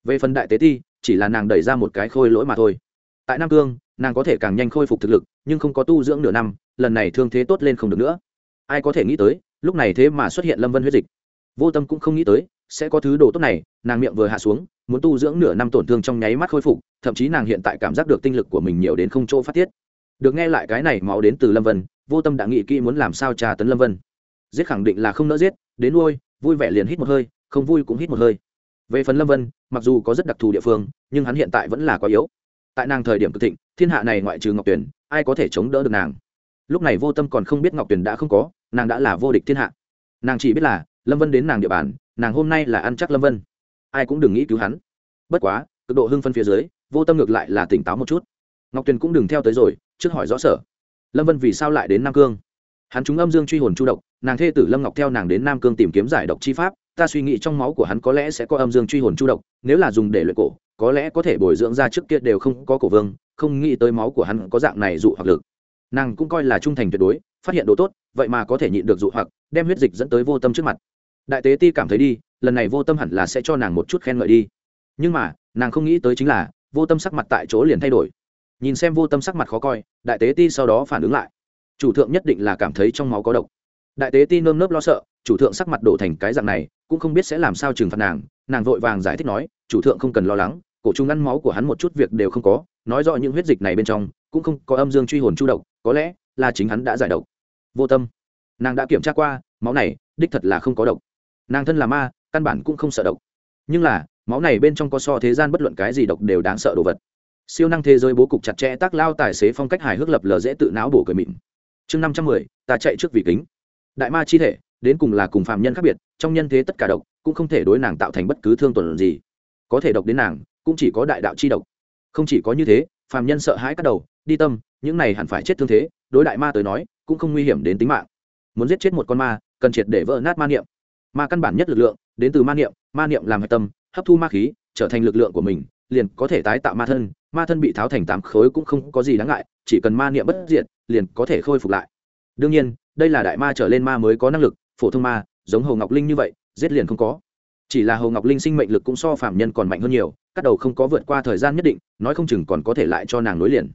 Về phần đại tế ti, chỉ là nàng đẩy ra một cái khôi lỗi mà thôi. Tại nam cương, nàng có thể càng nhanh khôi phục thực lực, nhưng không có tu dưỡng nửa năm, lần này thương thế tốt lên không được nữa. Ai có thể nghĩ tới lúc này thế mà xuất hiện lâm vân huyết dịch. Vô tâm cũng không nghĩ tới, sẽ có thứ đồ tốt này, nàng miệng vừa hạ xuống, muốn tu dưỡng nửa năm tổn thương trong nháy mắt khôi phục, thậm chí nàng hiện tại cảm giác được tinh lực của mình nhiều đến không chỗ phát tiết. Được nghe lại cái này máu đến từ lâm vân, vô tâm đã nghĩ kỹ muốn làm sao trà tấn lâm vân. Giết khẳng định là không nỡ giết, đến nuôi, vui vẻ liền hít một hơi, không vui cũng hít một hơi. Về phần lâm vân, mặc dù có rất đặc thù địa phương, nhưng hắn hiện tại vẫn là quá yếu. Tại nàng thời điểm cực thịnh, thiên hạ này ngoại trừ ngọc Tuyền, ai có thể chống đỡ được nàng? Lúc này vô tâm còn không biết ngọc Tuyền đã không có nàng đã là vô địch thiên hạ. Nàng chỉ biết là, lâm vân đến nàng địa bàn, nàng hôm nay là ăn chắc lâm vân. Ai cũng đừng nghĩ cứu hắn. Bất quá, cực độ hưng phân phía dưới, vô tâm ngược lại là tỉnh táo một chút. Ngọc tuyền cũng đừng theo tới rồi, trước hỏi rõ sở. Lâm vân vì sao lại đến nam cương? Hắn chúng âm dương truy hồn chu độc, nàng thê tử lâm ngọc theo nàng đến nam cương tìm kiếm giải độc chi pháp, ta suy nghĩ trong máu của hắn có lẽ sẽ có âm dương truy hồn chu độc, nếu là dùng để luyện cổ, có lẽ có thể bồi dưỡng ra trước kia đều không có cổ vương, không nghĩ tới máu của hắn có dạng này dụ hoặc lực. Nàng cũng coi là trung thành tuyệt đối phát hiện đồ tốt, vậy mà có thể nhịn được dụ hoặc, đem huyết dịch dẫn tới vô tâm trước mặt. Đại tế ti cảm thấy đi, lần này vô tâm hẳn là sẽ cho nàng một chút khen ngợi đi. Nhưng mà, nàng không nghĩ tới chính là, vô tâm sắc mặt tại chỗ liền thay đổi. Nhìn xem vô tâm sắc mặt khó coi, đại tế ti sau đó phản ứng lại. Chủ thượng nhất định là cảm thấy trong máu có độc. Đại tế ti nơm nớp lo sợ, chủ thượng sắc mặt đổ thành cái dạng này, cũng không biết sẽ làm sao trừng phạt nàng. Nàng vội vàng giải thích nói, chủ thượng không cần lo lắng, cổ trung ngăn máu của hắn một chút việc đều không có, nói rõ những huyết dịch này bên trong, cũng không có âm dương truy hồn chu độc, có lẽ là chính hắn đã giải độc. Vô tâm. Nàng đã kiểm tra qua, máu này, đích thật là không có độc. Nàng thân là ma, căn bản cũng không sợ độc. Nhưng là, máu này bên trong có so thế gian bất luận cái gì độc đều đáng sợ đồ vật. Siêu năng thế giới bố cục chặt chẽ tác lao tài xế phong cách hài hước lập lờ dễ tự não bổ cười mịn. Chương năm trăm mười, ta chạy trước vì kính. Đại ma chi thể, đến cùng là cùng phạm nhân khác biệt, trong nhân thế tất cả độc, cũng không thể đối nàng tạo thành bất cứ thương tổn gì. Có thể độc đến nàng, cũng chỉ có đại đạo chi độc. Không chỉ có như thế phạm nhân sợ hãi các đầu, đi tâm, những này hẳn phải chết thương thế đối đại ma tới nói, cũng không nguy hiểm đến tính mạng. Muốn giết chết một con ma, cần triệt để vỡ nát ma niệm. Ma căn bản nhất lực lượng, đến từ ma niệm ma niệm làm hạch tâm, hấp thu ma khí, trở thành lực lượng của mình, liền có thể tái tạo ma thân ma thân bị tháo thành tám khối cũng không có gì đáng ngại, chỉ cần ma niệm bất diệt, liền có thể khôi phục lại. Đương nhiên, đây là đại ma trở lên ma mới có năng lực, phổ thông ma, giống hồ ngọc linh như vậy, giết liền không có. Chỉ là hồ ngọc linh sinh mệnh lực cũng so phạm nhân còn mạnh hơn nhiều cắt đầu không có vượt qua thời gian nhất định, nói không chừng còn có thể lại cho nàng nối liền.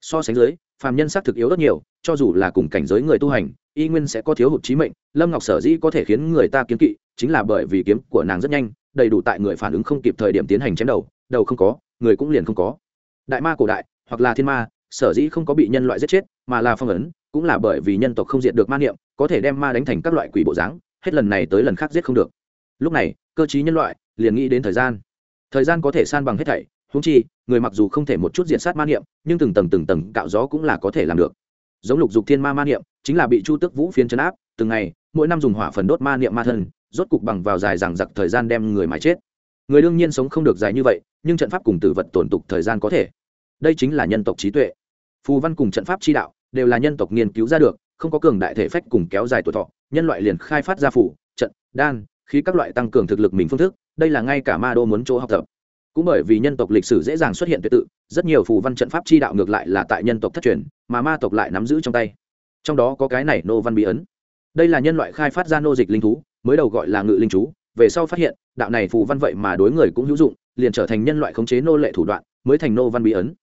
So sánh dưới phàm nhân xác thực yếu rất nhiều, cho dù là cùng cảnh giới người tu hành, y nguyên sẽ có thiếu hụt trí mệnh. Lâm ngọc sở dĩ có thể khiến người ta kiếm kỵ, chính là bởi vì kiếm của nàng rất nhanh, đầy đủ tại người phản ứng không kịp thời điểm tiến hành chém đầu đầu không có, người cũng liền không có. Đại ma cổ đại, hoặc là thiên ma, sở dĩ không có bị nhân loại giết chết, mà là phong ấn, cũng là bởi vì nhân tộc không diệt được ma niệm, có thể đem ma đánh thành các loại quỷ bộ dáng, hết lần này tới lần khác giết không được. Lúc này, cơ chí nhân loại liền nghĩ đến thời gian. Thời gian có thể san bằng hết thảy húng chi, người mặc dù không thể một chút diện sát ma niệm, nhưng từng tầng từng tầng cạo gió cũng là có thể làm được. Giống lục dục thiên ma ma niệm, chính là bị chu tước vũ phiến chấn áp, từng ngày, mỗi năm dùng hỏa phần đốt ma niệm ma thân, rốt cục bằng vào dài rằng giặc thời gian đem người mà chết. Người đương nhiên sống không được dài như vậy, nhưng trận pháp cùng tử vật tổn tục thời gian có thể. Đây chính là nhân tộc trí tuệ. Phù văn cùng trận pháp chi đạo đều là nhân tộc nghiên cứu ra được, không có cường đại thể phách cùng kéo dài tuổi thọ, nhân loại liền khai phát ra phủ trận, đan, khí các loại tăng cường thực lực mình phương thức, đây là ngay cả ma đô muốn chỗ học tập cũng bởi vì nhân tộc lịch sử dễ dàng xuất hiện tuyệt tự, rất nhiều phù văn trận pháp chi đạo ngược lại là tại nhân tộc thất truyền, mà ma tộc lại nắm giữ trong tay. Trong đó có cái này nô văn bí ấn. Đây là nhân loại khai phát ra nô dịch linh thú, mới đầu gọi là ngự linh chú, về sau phát hiện, đạo này phù văn vậy mà đối người cũng hữu dụng, liền trở thành nhân loại khống chế nô lệ thủ đoạn, mới thành nô văn bí ấn.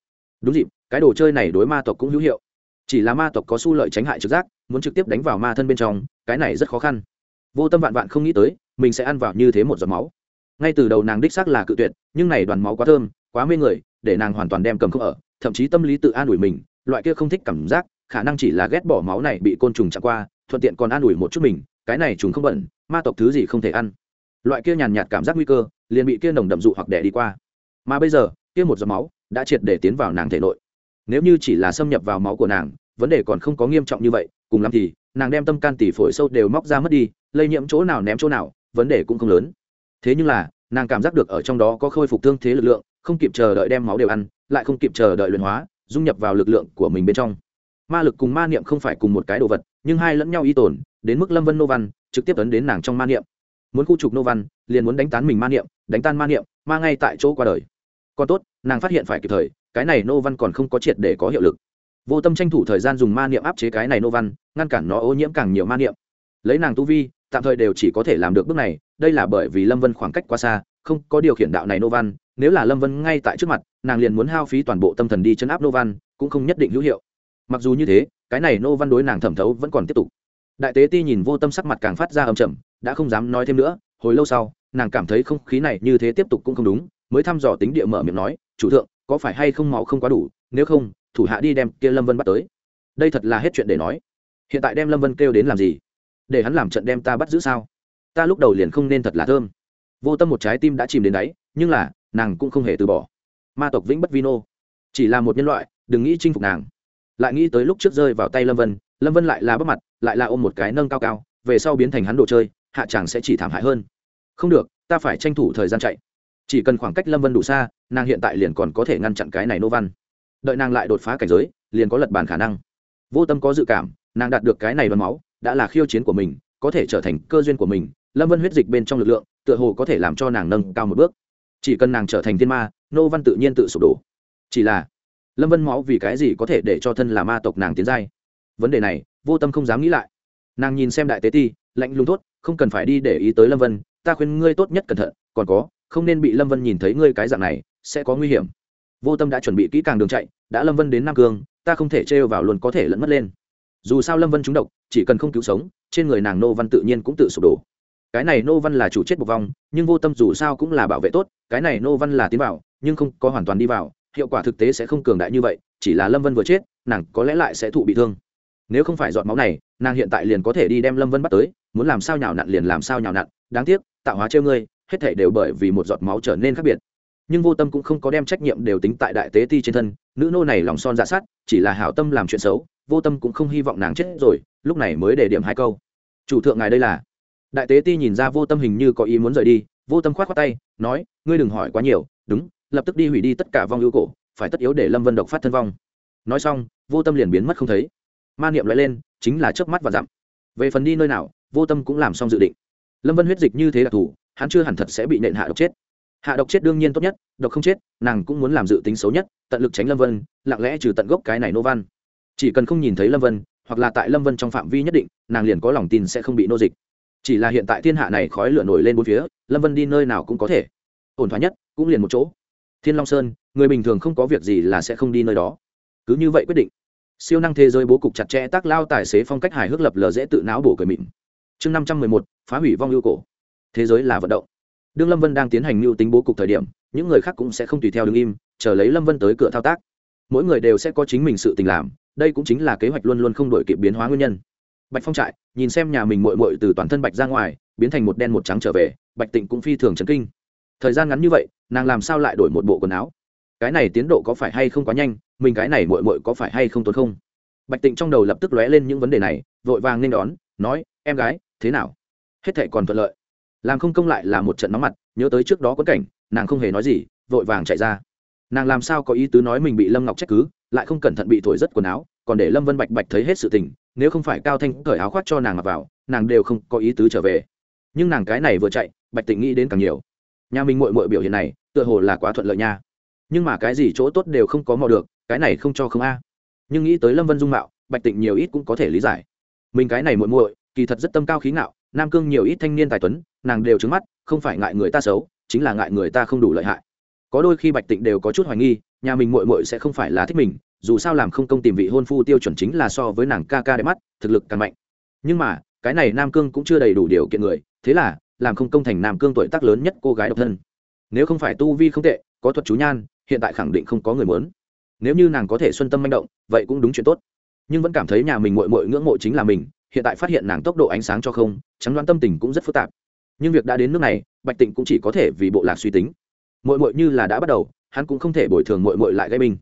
Đúng dịp, cái đồ chơi này đối ma tộc cũng hữu hiệu. Chỉ là ma tộc có su lợi tránh hại trực giác, muốn trực tiếp đánh vào ma thân bên trong, cái này rất khó khăn. Vô tâm vạn vạn không nghĩ tới, mình sẽ ăn vào như thế một giọt máu ngay từ đầu nàng đích xác là cự tuyệt, nhưng này đoàn máu quá thơm, quá mê người, để nàng hoàn toàn đem cầm không ở, thậm chí tâm lý tự an ủi mình, loại kia không thích cảm giác, khả năng chỉ là ghét bỏ máu này bị côn trùng chạm qua, thuận tiện còn an ủi một chút mình, cái này trùng không bẩn, ma tộc thứ gì không thể ăn. Loại kia nhàn nhạt cảm giác nguy cơ, liền bị kia nồng đậm dụ hoặc đẻ đi qua. Mà bây giờ, kia một giọt máu đã triệt để tiến vào nàng thể nội. Nếu như chỉ là xâm nhập vào máu của nàng, vấn đề còn không có nghiêm trọng như vậy, cùng lắm thì, nàng đem tâm can tỷ phổi sâu đều móc ra mất đi, lây nhiễm chỗ nào ném chỗ nào, vấn đề cũng không lớn thế nhưng là, nàng cảm giác được ở trong đó có khôi phục thương thế lực lượng, không kịp chờ đợi đem máu đều ăn, lại không kịp chờ đợi luyện hóa, dung nhập vào lực lượng của mình bên trong. Ma lực cùng ma niệm không phải cùng một cái đồ vật, nhưng hai lẫn nhau y tồn, đến mức lâm vân nô văn trực tiếp tấn đến nàng trong ma niệm. Muốn khu trục nô văn, liền muốn đánh tán mình ma niệm, đánh tan ma niệm, ma ngay tại chỗ qua đời. Còn tốt, nàng phát hiện phải kịp thời, cái này nô văn còn không có triệt để có hiệu lực. Vô tâm tranh thủ thời gian dùng ma niệm áp chế cái này nô văn, ngăn cản nó ô nhiễm càng nhiều ma niệm. Lấy nàng tu vi tạm thời đều chỉ có thể làm được bước này, đây là bởi vì lâm vân khoảng cách quá xa, không có điều khiển đạo này nô văn, nếu là lâm vân ngay tại trước mặt, nàng liền muốn hao phí toàn bộ tâm thần đi chấn áp nô văn, cũng không nhất định hữu hiệu. Mặc dù như thế, cái này nô văn đối nàng thẩm thấu vẫn còn tiếp tục. Đại tế ti nhìn vô tâm sắc mặt càng phát ra âm chậm đã không dám nói thêm nữa, hồi lâu sau, nàng cảm thấy không khí này như thế tiếp tục cũng không đúng, mới thăm dò tính địa mở miệng nói, chủ thượng, có phải hay không máu không quá đủ, nếu không, thủ hạ đi đem kia lâm vân bắt tới. Đây thật là hết chuyện để nói. Hiện tại đem lâm vân kêu đến làm gì? Để hắn làm trận đem ta bắt giữ sao? Ta lúc đầu liền không nên thật là thơm. Vô tâm một trái tim đã chìm đến đáy, nhưng là, nàng cũng không hề từ bỏ. Ma tộc vĩnh bất vino. Chỉ là một nhân loại, đừng nghĩ chinh phục nàng. Lại nghĩ tới lúc trước rơi vào tay lâm vân lâm vân lại là bắt mặt, lại là ôm một cái nâng cao cao, về sau biến thành hắn đồ chơi, hạ chàng sẽ chỉ thảm hại hơn. Không được, ta phải tranh thủ thời gian chạy. Chỉ cần khoảng cách lâm vân đủ xa, nàng hiện tại liền còn có thể ngăn chặn cái này nô văn. Đợi nàng lại đột phá cảnh giới, liền có lật bàn khả năng. Vô tâm có dự cảm nàng đạt được cái này đoàn máu, đã là khiêu chiến của mình, có thể trở thành cơ duyên của mình, lâm vân huyết dịch bên trong lực lượng, tựa hồ có thể làm cho nàng nâng cao một bước. Chỉ cần nàng trở thành thiên ma, nô văn tự nhiên tự sụp đổ. Chỉ là, lâm vân máu vì cái gì có thể để cho thân là ma tộc nàng tiến giai? Vấn đề này, vô tâm không dám nghĩ lại. Nàng nhìn xem đại tế ti, lạnh lùng tốt không cần phải đi để ý tới lâm vân, ta khuyên ngươi tốt nhất cẩn thận, còn có, không nên bị lâm vân nhìn thấy ngươi cái dạng này, sẽ có nguy hiểm. Vô tâm đã chuẩn bị kỹ càng đường chạy, đã lâm vân đến nam cương, ta không thể trêu vào luôn có thể lẫn mất lên dù sao lâm vân trúng độc, chỉ cần không cứu sống, trên người nàng nô văn tự nhiên cũng tự sụp đổ. Cái này nô văn là chủ chết bộc vong, nhưng vô tâm dù sao cũng là bảo vệ tốt, cái này nô văn là tiến vào, nhưng không có hoàn toàn đi vào, hiệu quả thực tế sẽ không cường đại như vậy, chỉ là lâm vân vừa chết, nàng có lẽ lại sẽ thụ bị thương. Nếu không phải dọn máu này, nàng hiện tại liền có thể đi đem lâm vân bắt tới, muốn làm sao nhào nặn liền làm sao nhào nặn, đáng tiếc, tạo hóa trêu ngươi, hết thể đều bởi vì một giọt máu trở nên khác biệt. Nhưng vô tâm cũng không có đem trách nhiệm đều tính tại đại tế ti trên thân, nữ nô này lòng son dạ sát chỉ là hảo tâm làm chuyện xấu vô tâm cũng không hy vọng nàng chết rồi, lúc này mới để điểm hai câu. Chủ thượng ngài đây là. Đại tế ti nhìn ra vô tâm hình như có ý muốn rời đi, vô tâm k h o á t khoác tay, nói, ngươi đừng hỏi quá nhiều, đúng, lập tức đi hủy đi tất cả vong ưu cổ, phải tất yếu để lâm vân độc phát thân vong. Nói xong, vô tâm liền biến mất không thấy. Ma niệm lại lên, chính là trước mắt và dặm. Về phần đi nơi nào, vô tâm cũng làm xong dự định. Lâm vân huyết dịch như thế đặc thù hắn chưa hẳn thật sẽ bị nện hạ độc chết. Hạ độc chết đương nhiên tốt nhất, độc không chết, nàng cũng muốn làm dự tính xấu nhất, tận lực tránh lâm vân, lặng lẽ trừ tận gốc cái này nô văn chỉ cần không nhìn thấy lâm vân, hoặc là tại lâm vân trong phạm vi nhất định, nàng liền có lòng tin sẽ không bị nô dịch. Chỉ là hiện tại thiên hạ này khói lửa nổi lên bốn phía, lâm vân đi nơi nào cũng có thể. Ổn thỏa nhất, cũng liền một chỗ. Thiên long sơn, người bình thường không có việc gì là sẽ không đi nơi đó. Cứ như vậy quyết định. Siêu năng thế giới bố cục chặt chẽ tác lao tài xế phong cách hài hước lập lờ dễ tự não bổ cười mịn. Chương năm trăm mười một, phá hủy vong ưu cổ. Thế giới là vận động. Đương lâm vân đang tiến hành mưu tính bố cục thời điểm, những người khác cũng sẽ không tùy theo đứng im, chờ lấy lâm vân tới cửa thao tác. Mỗi người đều sẽ có chính mình sự tình làm đây cũng chính là kế hoạch luôn luôn không đổi kịp biến hóa nguyên nhân. Bạch phong trại, nhìn xem nhà mình mội mội từ toàn thân bạch ra ngoài, biến thành một đen một trắng trở về, bạch tịnh cũng phi thường chấn kinh. Thời gian ngắn như vậy, nàng làm sao lại đổi một bộ quần áo? Cái này tiến độ có phải hay không quá nhanh, mình cái này mội mội có phải hay không tốt không? Bạch tịnh trong đầu lập tức lóe lên những vấn đề này, vội vàng nên đón, nói, em gái, thế nào? Hết thệ còn thuận lợi. Làm không công lại là một trận nóng mặt, nhớ tới trước đó có cảnh, nàng không hề nói gì, vội vàng chạy ra. Nàng làm sao có ý tứ nói mình bị lâm ngọc trách cứ lại không cẩn thận bị thổi rất quần áo, còn để lâm vân bạch bạch thấy hết sự tình, nếu không phải cao thanh cởi áo khoác cho nàng mặc vào, nàng đều không có ý tứ trở về. Nhưng nàng cái này vừa chạy, bạch tịnh nghĩ đến càng nhiều. Nhà mình mội mội biểu hiện này, tựa hồ là quá thuận lợi nha. Nhưng mà cái gì chỗ tốt đều không có mò được, cái này không cho không a. Nhưng nghĩ tới lâm vân dung mạo, bạch tịnh nhiều ít cũng có thể lý giải. Mình cái này muội muội, kỳ thật rất tâm cao khí ngạo, nam cương nhiều ít thanh niên tài tuấn, nàng đều trứng mắt, không phải ngại người ta xấu, chính là ngại người ta không đủ lợi hại có đôi khi bạch tịnh đều có chút hoài nghi, nhà mình mội mội sẽ không phải là thích mình, dù sao làm không công tìm vị hôn phu tiêu chuẩn chính là so với nàng ca ca đẹp mắt, thực lực càng mạnh. Nhưng mà, cái này nam cương cũng chưa đầy đủ điều kiện người, thế là, làm không công thành nam cương tuổi tác lớn nhất cô gái độc thân. Nếu không phải tu vi không tệ, có thuật chú nhan, hiện tại khẳng định không có người muốn. Nếu như nàng có thể xuân tâm manh động, vậy cũng đúng chuyện tốt. Nhưng vẫn cảm thấy nhà mình mội mội ngưỡng mộ chính là mình, hiện tại phát hiện nàng tốc độ ánh sáng cho không, trắng đoán tâm tình cũng rất phức tạp. Nhưng việc đã đến nước này, bạch tịnh cũng chỉ có thể vì bộ lạc suy tính mội mội như là đã bắt đầu, hắn cũng không thể bồi thường mội mội lại gây binh.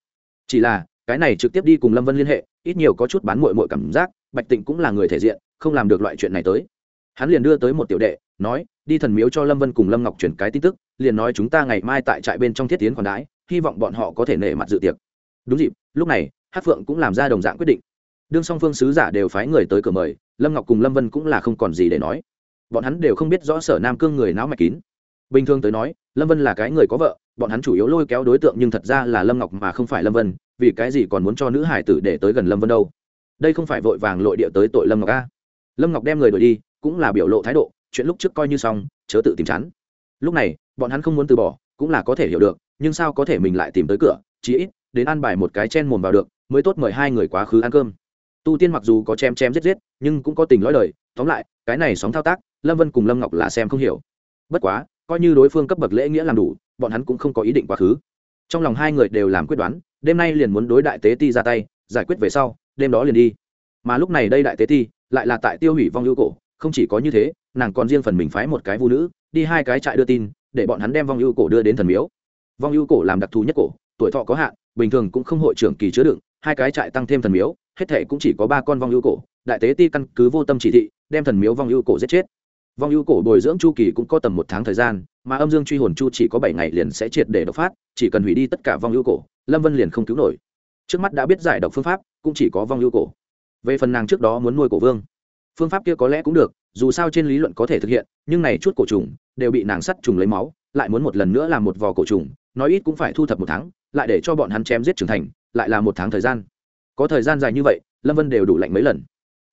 Chỉ là, cái này trực tiếp đi cùng lâm vân liên hệ, ít nhiều có chút bán mội mội cảm giác, bạch tịnh cũng là người thể diện, không làm được loại chuyện này tới. Hắn liền đưa tới một tiểu đệ, nói, đi thần miếu cho lâm vân cùng lâm ngọc chuyển cái tin tức, liền nói chúng ta ngày mai tại trại bên trong thiết tiến còn đái hy vọng bọn họ có thể nể mặt dự tiệc. Đúng dịp, lúc này, hát phượng cũng làm ra đồng dạng quyết định. Đương song phương sứ giả đều phái người tới cửa mời, lâm ngọc cùng lâm vân cũng là không còn gì để nói. Bọn hắn đều không biết rõ sở nam cương người não mạch kín bình thường tới nói, lâm vân là cái người có vợ, bọn hắn chủ yếu lôi kéo đối tượng nhưng thật ra là lâm ngọc mà không phải lâm vân, vì cái gì còn muốn cho nữ hải tử để tới gần lâm vân đâu? Đây không phải vội vàng lội địa tới tội lâm ngọc a? Lâm ngọc đem người đổi đi, cũng là biểu lộ thái độ, chuyện lúc trước coi như xong, chớ tự tìm chắn lúc này, bọn hắn không muốn từ bỏ, cũng là có thể hiểu được, nhưng sao có thể mình lại tìm tới cửa, chí ít, đến ăn bài một cái chen mồm vào được, mới tốt mời hai người quá khứ ăn cơm. Tu tiên mặc dù có chém chém giết giết, nhưng cũng có tình lõi đời, tóm lại, cái này sóng thao tác, lâm vân cùng lâm ngọc là xem không hiểu. Bất quá coi như đối phương cấp bậc lễ nghĩa làm đủ, bọn hắn cũng không có ý định quá khứ. Trong lòng hai người đều làm quyết đoán, đêm nay liền muốn đối đại tế ti ra tay, giải quyết về sau, đêm đó liền đi. Mà lúc này đây đại tế ti lại là tại tiêu hủy vong ưu cổ, không chỉ có như thế, nàng còn riêng phần mình phái một cái vũ nữ, đi hai cái trại đưa tin, để bọn hắn đem vong ưu cổ đưa đến thần miếu. Vong ưu cổ làm đặc thù nhất cổ, tuổi thọ có hạn, bình thường cũng không hội trưởng kỳ chứa đựng, hai cái trại tăng thêm thần miếu, hết thể cũng chỉ có ba con vong ưu cổ, đại tế ti căn cứ vô tâm chỉ thị, đem thần miếu vong ưu cổ giết chết vong ưu cổ bồi dưỡng chu kỳ cũng có tầm một tháng thời gian, mà âm dương truy hồn chu chỉ có bảy ngày liền sẽ triệt để độc phát, chỉ cần hủy đi tất cả vong ưu cổ, lâm vân liền không cứu nổi. Trước mắt đã biết giải độc phương pháp, cũng chỉ có vong ưu cổ. Về phần nàng trước đó muốn nuôi cổ vương, phương pháp kia có lẽ cũng được, dù sao trên lý luận có thể thực hiện, nhưng này chút cổ trùng đều bị nàng sắt trùng lấy máu, lại muốn một lần nữa làm một vò cổ trùng, nói ít cũng phải thu thập một tháng, lại để cho bọn hắn chém giết trưởng thành, lại là một tháng thời gian. Có thời gian dài như vậy, lâm vân đều đủ lạnh mấy lần.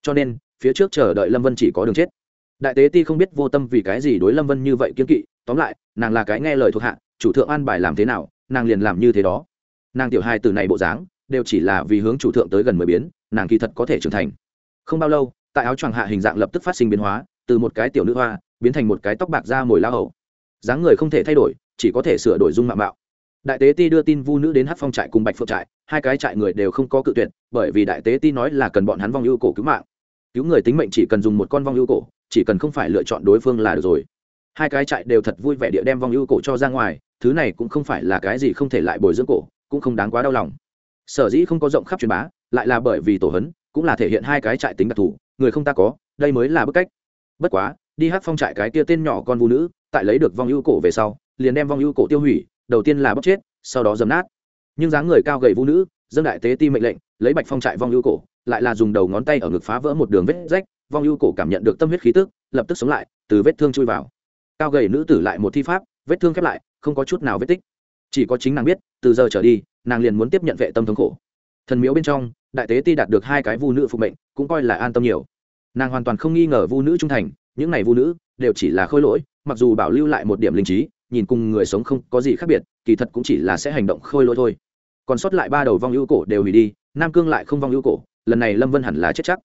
Cho nên, phía trước chờ đợi lâm vân chỉ có đường chết đại tế ti không biết vô tâm vì cái gì đối lâm vân như vậy kiên kỵ, tóm lại, nàng là cái nghe lời thuộc hạ, chủ thượng an bài làm thế nào, nàng liền làm như thế đó. Nàng tiểu hai từ này bộ dáng, đều chỉ là vì hướng chủ thượng tới gần mười biến, nàng kỳ thật có thể trưởng thành. Không bao lâu, tại áo choàng hạ hình dạng lập tức phát sinh biến hóa, từ một cái tiểu nữ hoa, biến thành một cái tóc bạc da mồi la hầu. Dáng người không thể thay đổi, chỉ có thể sửa đổi dung mạo mạo. Đại tế ti đưa tin vu nữ đến hát phong trại cùng bạch phượng trại, hai cái trại người đều không có cự tuyệt, bởi vì đại tế ti nói là cần bọn hắn vong ưu cổ cứu mạng. Cứu người tính mệnh chỉ cần dùng một con vong ưu cổ chỉ cần không phải lựa chọn đối phương là được rồi. Hai cái trại đều thật vui vẻ địa đem vong ưu cổ cho ra ngoài, thứ này cũng không phải là cái gì không thể lại bồi dưỡng cổ, cũng không đáng quá đau lòng. Sở dĩ không có rộng khắp truyền bá, lại là bởi vì tổ hấn, cũng là thể hiện hai cái trại tính đặc thù, người không ta có, đây mới là bức cách. Bất quá, đi hát phong trại cái kia tên nhỏ con vũ nữ, tại lấy được vong ưu cổ về sau, liền đem vong ưu cổ tiêu hủy, đầu tiên là bóc chết, sau đó dấm nát. Nhưng dáng người cao gầy vũ nữ dân đại tế ti mệnh lệnh, lấy bạch phong trại vong ưu cổ, lại là dùng đầu ngón tay ở ngực phá vỡ một đường vết rách vong ưu cổ cảm nhận được tâm huyết khí tức, lập tức sống lại, từ vết thương chui vào. Cao gầy nữ tử lại một thi pháp, vết thương khép lại, không có chút nào vết tích. Chỉ có chính nàng biết, từ giờ trở đi, nàng liền muốn tiếp nhận vệ tâm thống khổ. Thần miếu bên trong, đại tế ti đạt được hai cái vu nữ phục mệnh, cũng coi là an tâm nhiều. Nàng hoàn toàn không nghi ngờ vu nữ trung thành, những này vu nữ đều chỉ là khôi lỗi, mặc dù bảo lưu lại một điểm linh trí, nhìn cùng người sống không có gì khác biệt, kỳ thật cũng chỉ là sẽ hành động khôi lỗi thôi. Còn sót lại ba đầu vong ưu cổ đều hủy đi, nam cương lại không vong ưu cổ, lần này lâm vân hẳn là chết chắc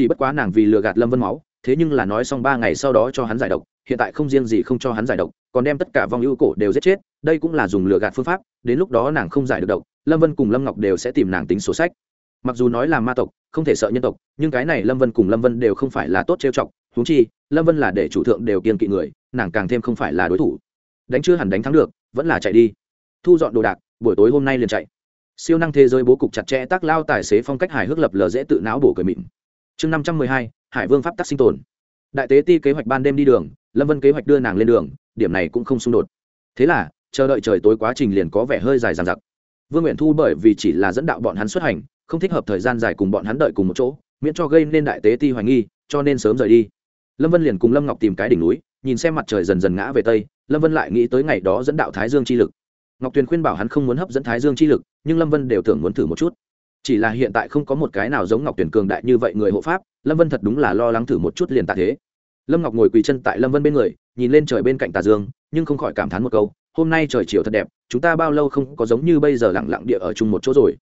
chỉ bất quá nàng vì lừa gạt lâm vân máu, thế nhưng là nói xong ba ngày sau đó cho hắn giải độc, hiện tại không riêng gì không cho hắn giải độc, còn đem tất cả vong ưu cổ đều giết chết, đây cũng là dùng lừa gạt phương pháp, đến lúc đó nàng không giải được độc, lâm vân cùng lâm ngọc đều sẽ tìm nàng tính sổ sách. Mặc dù nói là ma tộc, không thể sợ nhân tộc, nhưng cái này lâm vân cùng lâm vân đều không phải là tốt trêu chọc húng chi, lâm vân là để chủ thượng đều kiên kỵ người, nàng càng thêm không phải là đối thủ. Đánh chưa hẳn đánh thắng được, vẫn là chạy đi. Thu dọn đồ đạc, buổi tối hôm nay liền chạy. Siêu năng thế giới bố cục chặt chẽ, tác lao tài xế phong cách hài hước lập lờ dễ tự não bổ cười mịn chương năm trăm mười hai, hải vương pháp tắc sinh tồn. Đại tế ti kế hoạch ban đêm đi đường, lâm vân kế hoạch đưa nàng lên đường, điểm này cũng không xung đột. Thế là, chờ đợi trời tối quá trình liền có vẻ hơi dài dằng dặc. Vương nguyện thu bởi vì chỉ là dẫn đạo bọn hắn xuất hành, không thích hợp thời gian dài cùng bọn hắn đợi cùng một chỗ, miễn cho gây nên đại tế ti hoài nghi, cho nên sớm rời đi. Lâm vân liền cùng lâm ngọc tìm cái đỉnh núi, nhìn xem mặt trời dần dần ngã về tây, lâm vân lại nghĩ tới ngày đó dẫn đạo thái dương chi lực. Ngọc tuyền khuyên bảo hắn không muốn hấp dẫn thái dương chi lực, nhưng lâm vân đều tưởng muốn thử một chút chỉ là hiện tại không có một cái nào giống ngọc tuyển cường đại như vậy người hộ pháp, lâm vân thật đúng là lo lắng thử một chút liền tạ thế. Lâm ngọc ngồi quỳ chân tại lâm vân bên người, nhìn lên trời bên cạnh tà dương, nhưng không khỏi cảm thán một câu, hôm nay trời chiều thật đẹp, chúng ta bao lâu không có giống như bây giờ lặng lặng địa ở chung một chỗ rồi.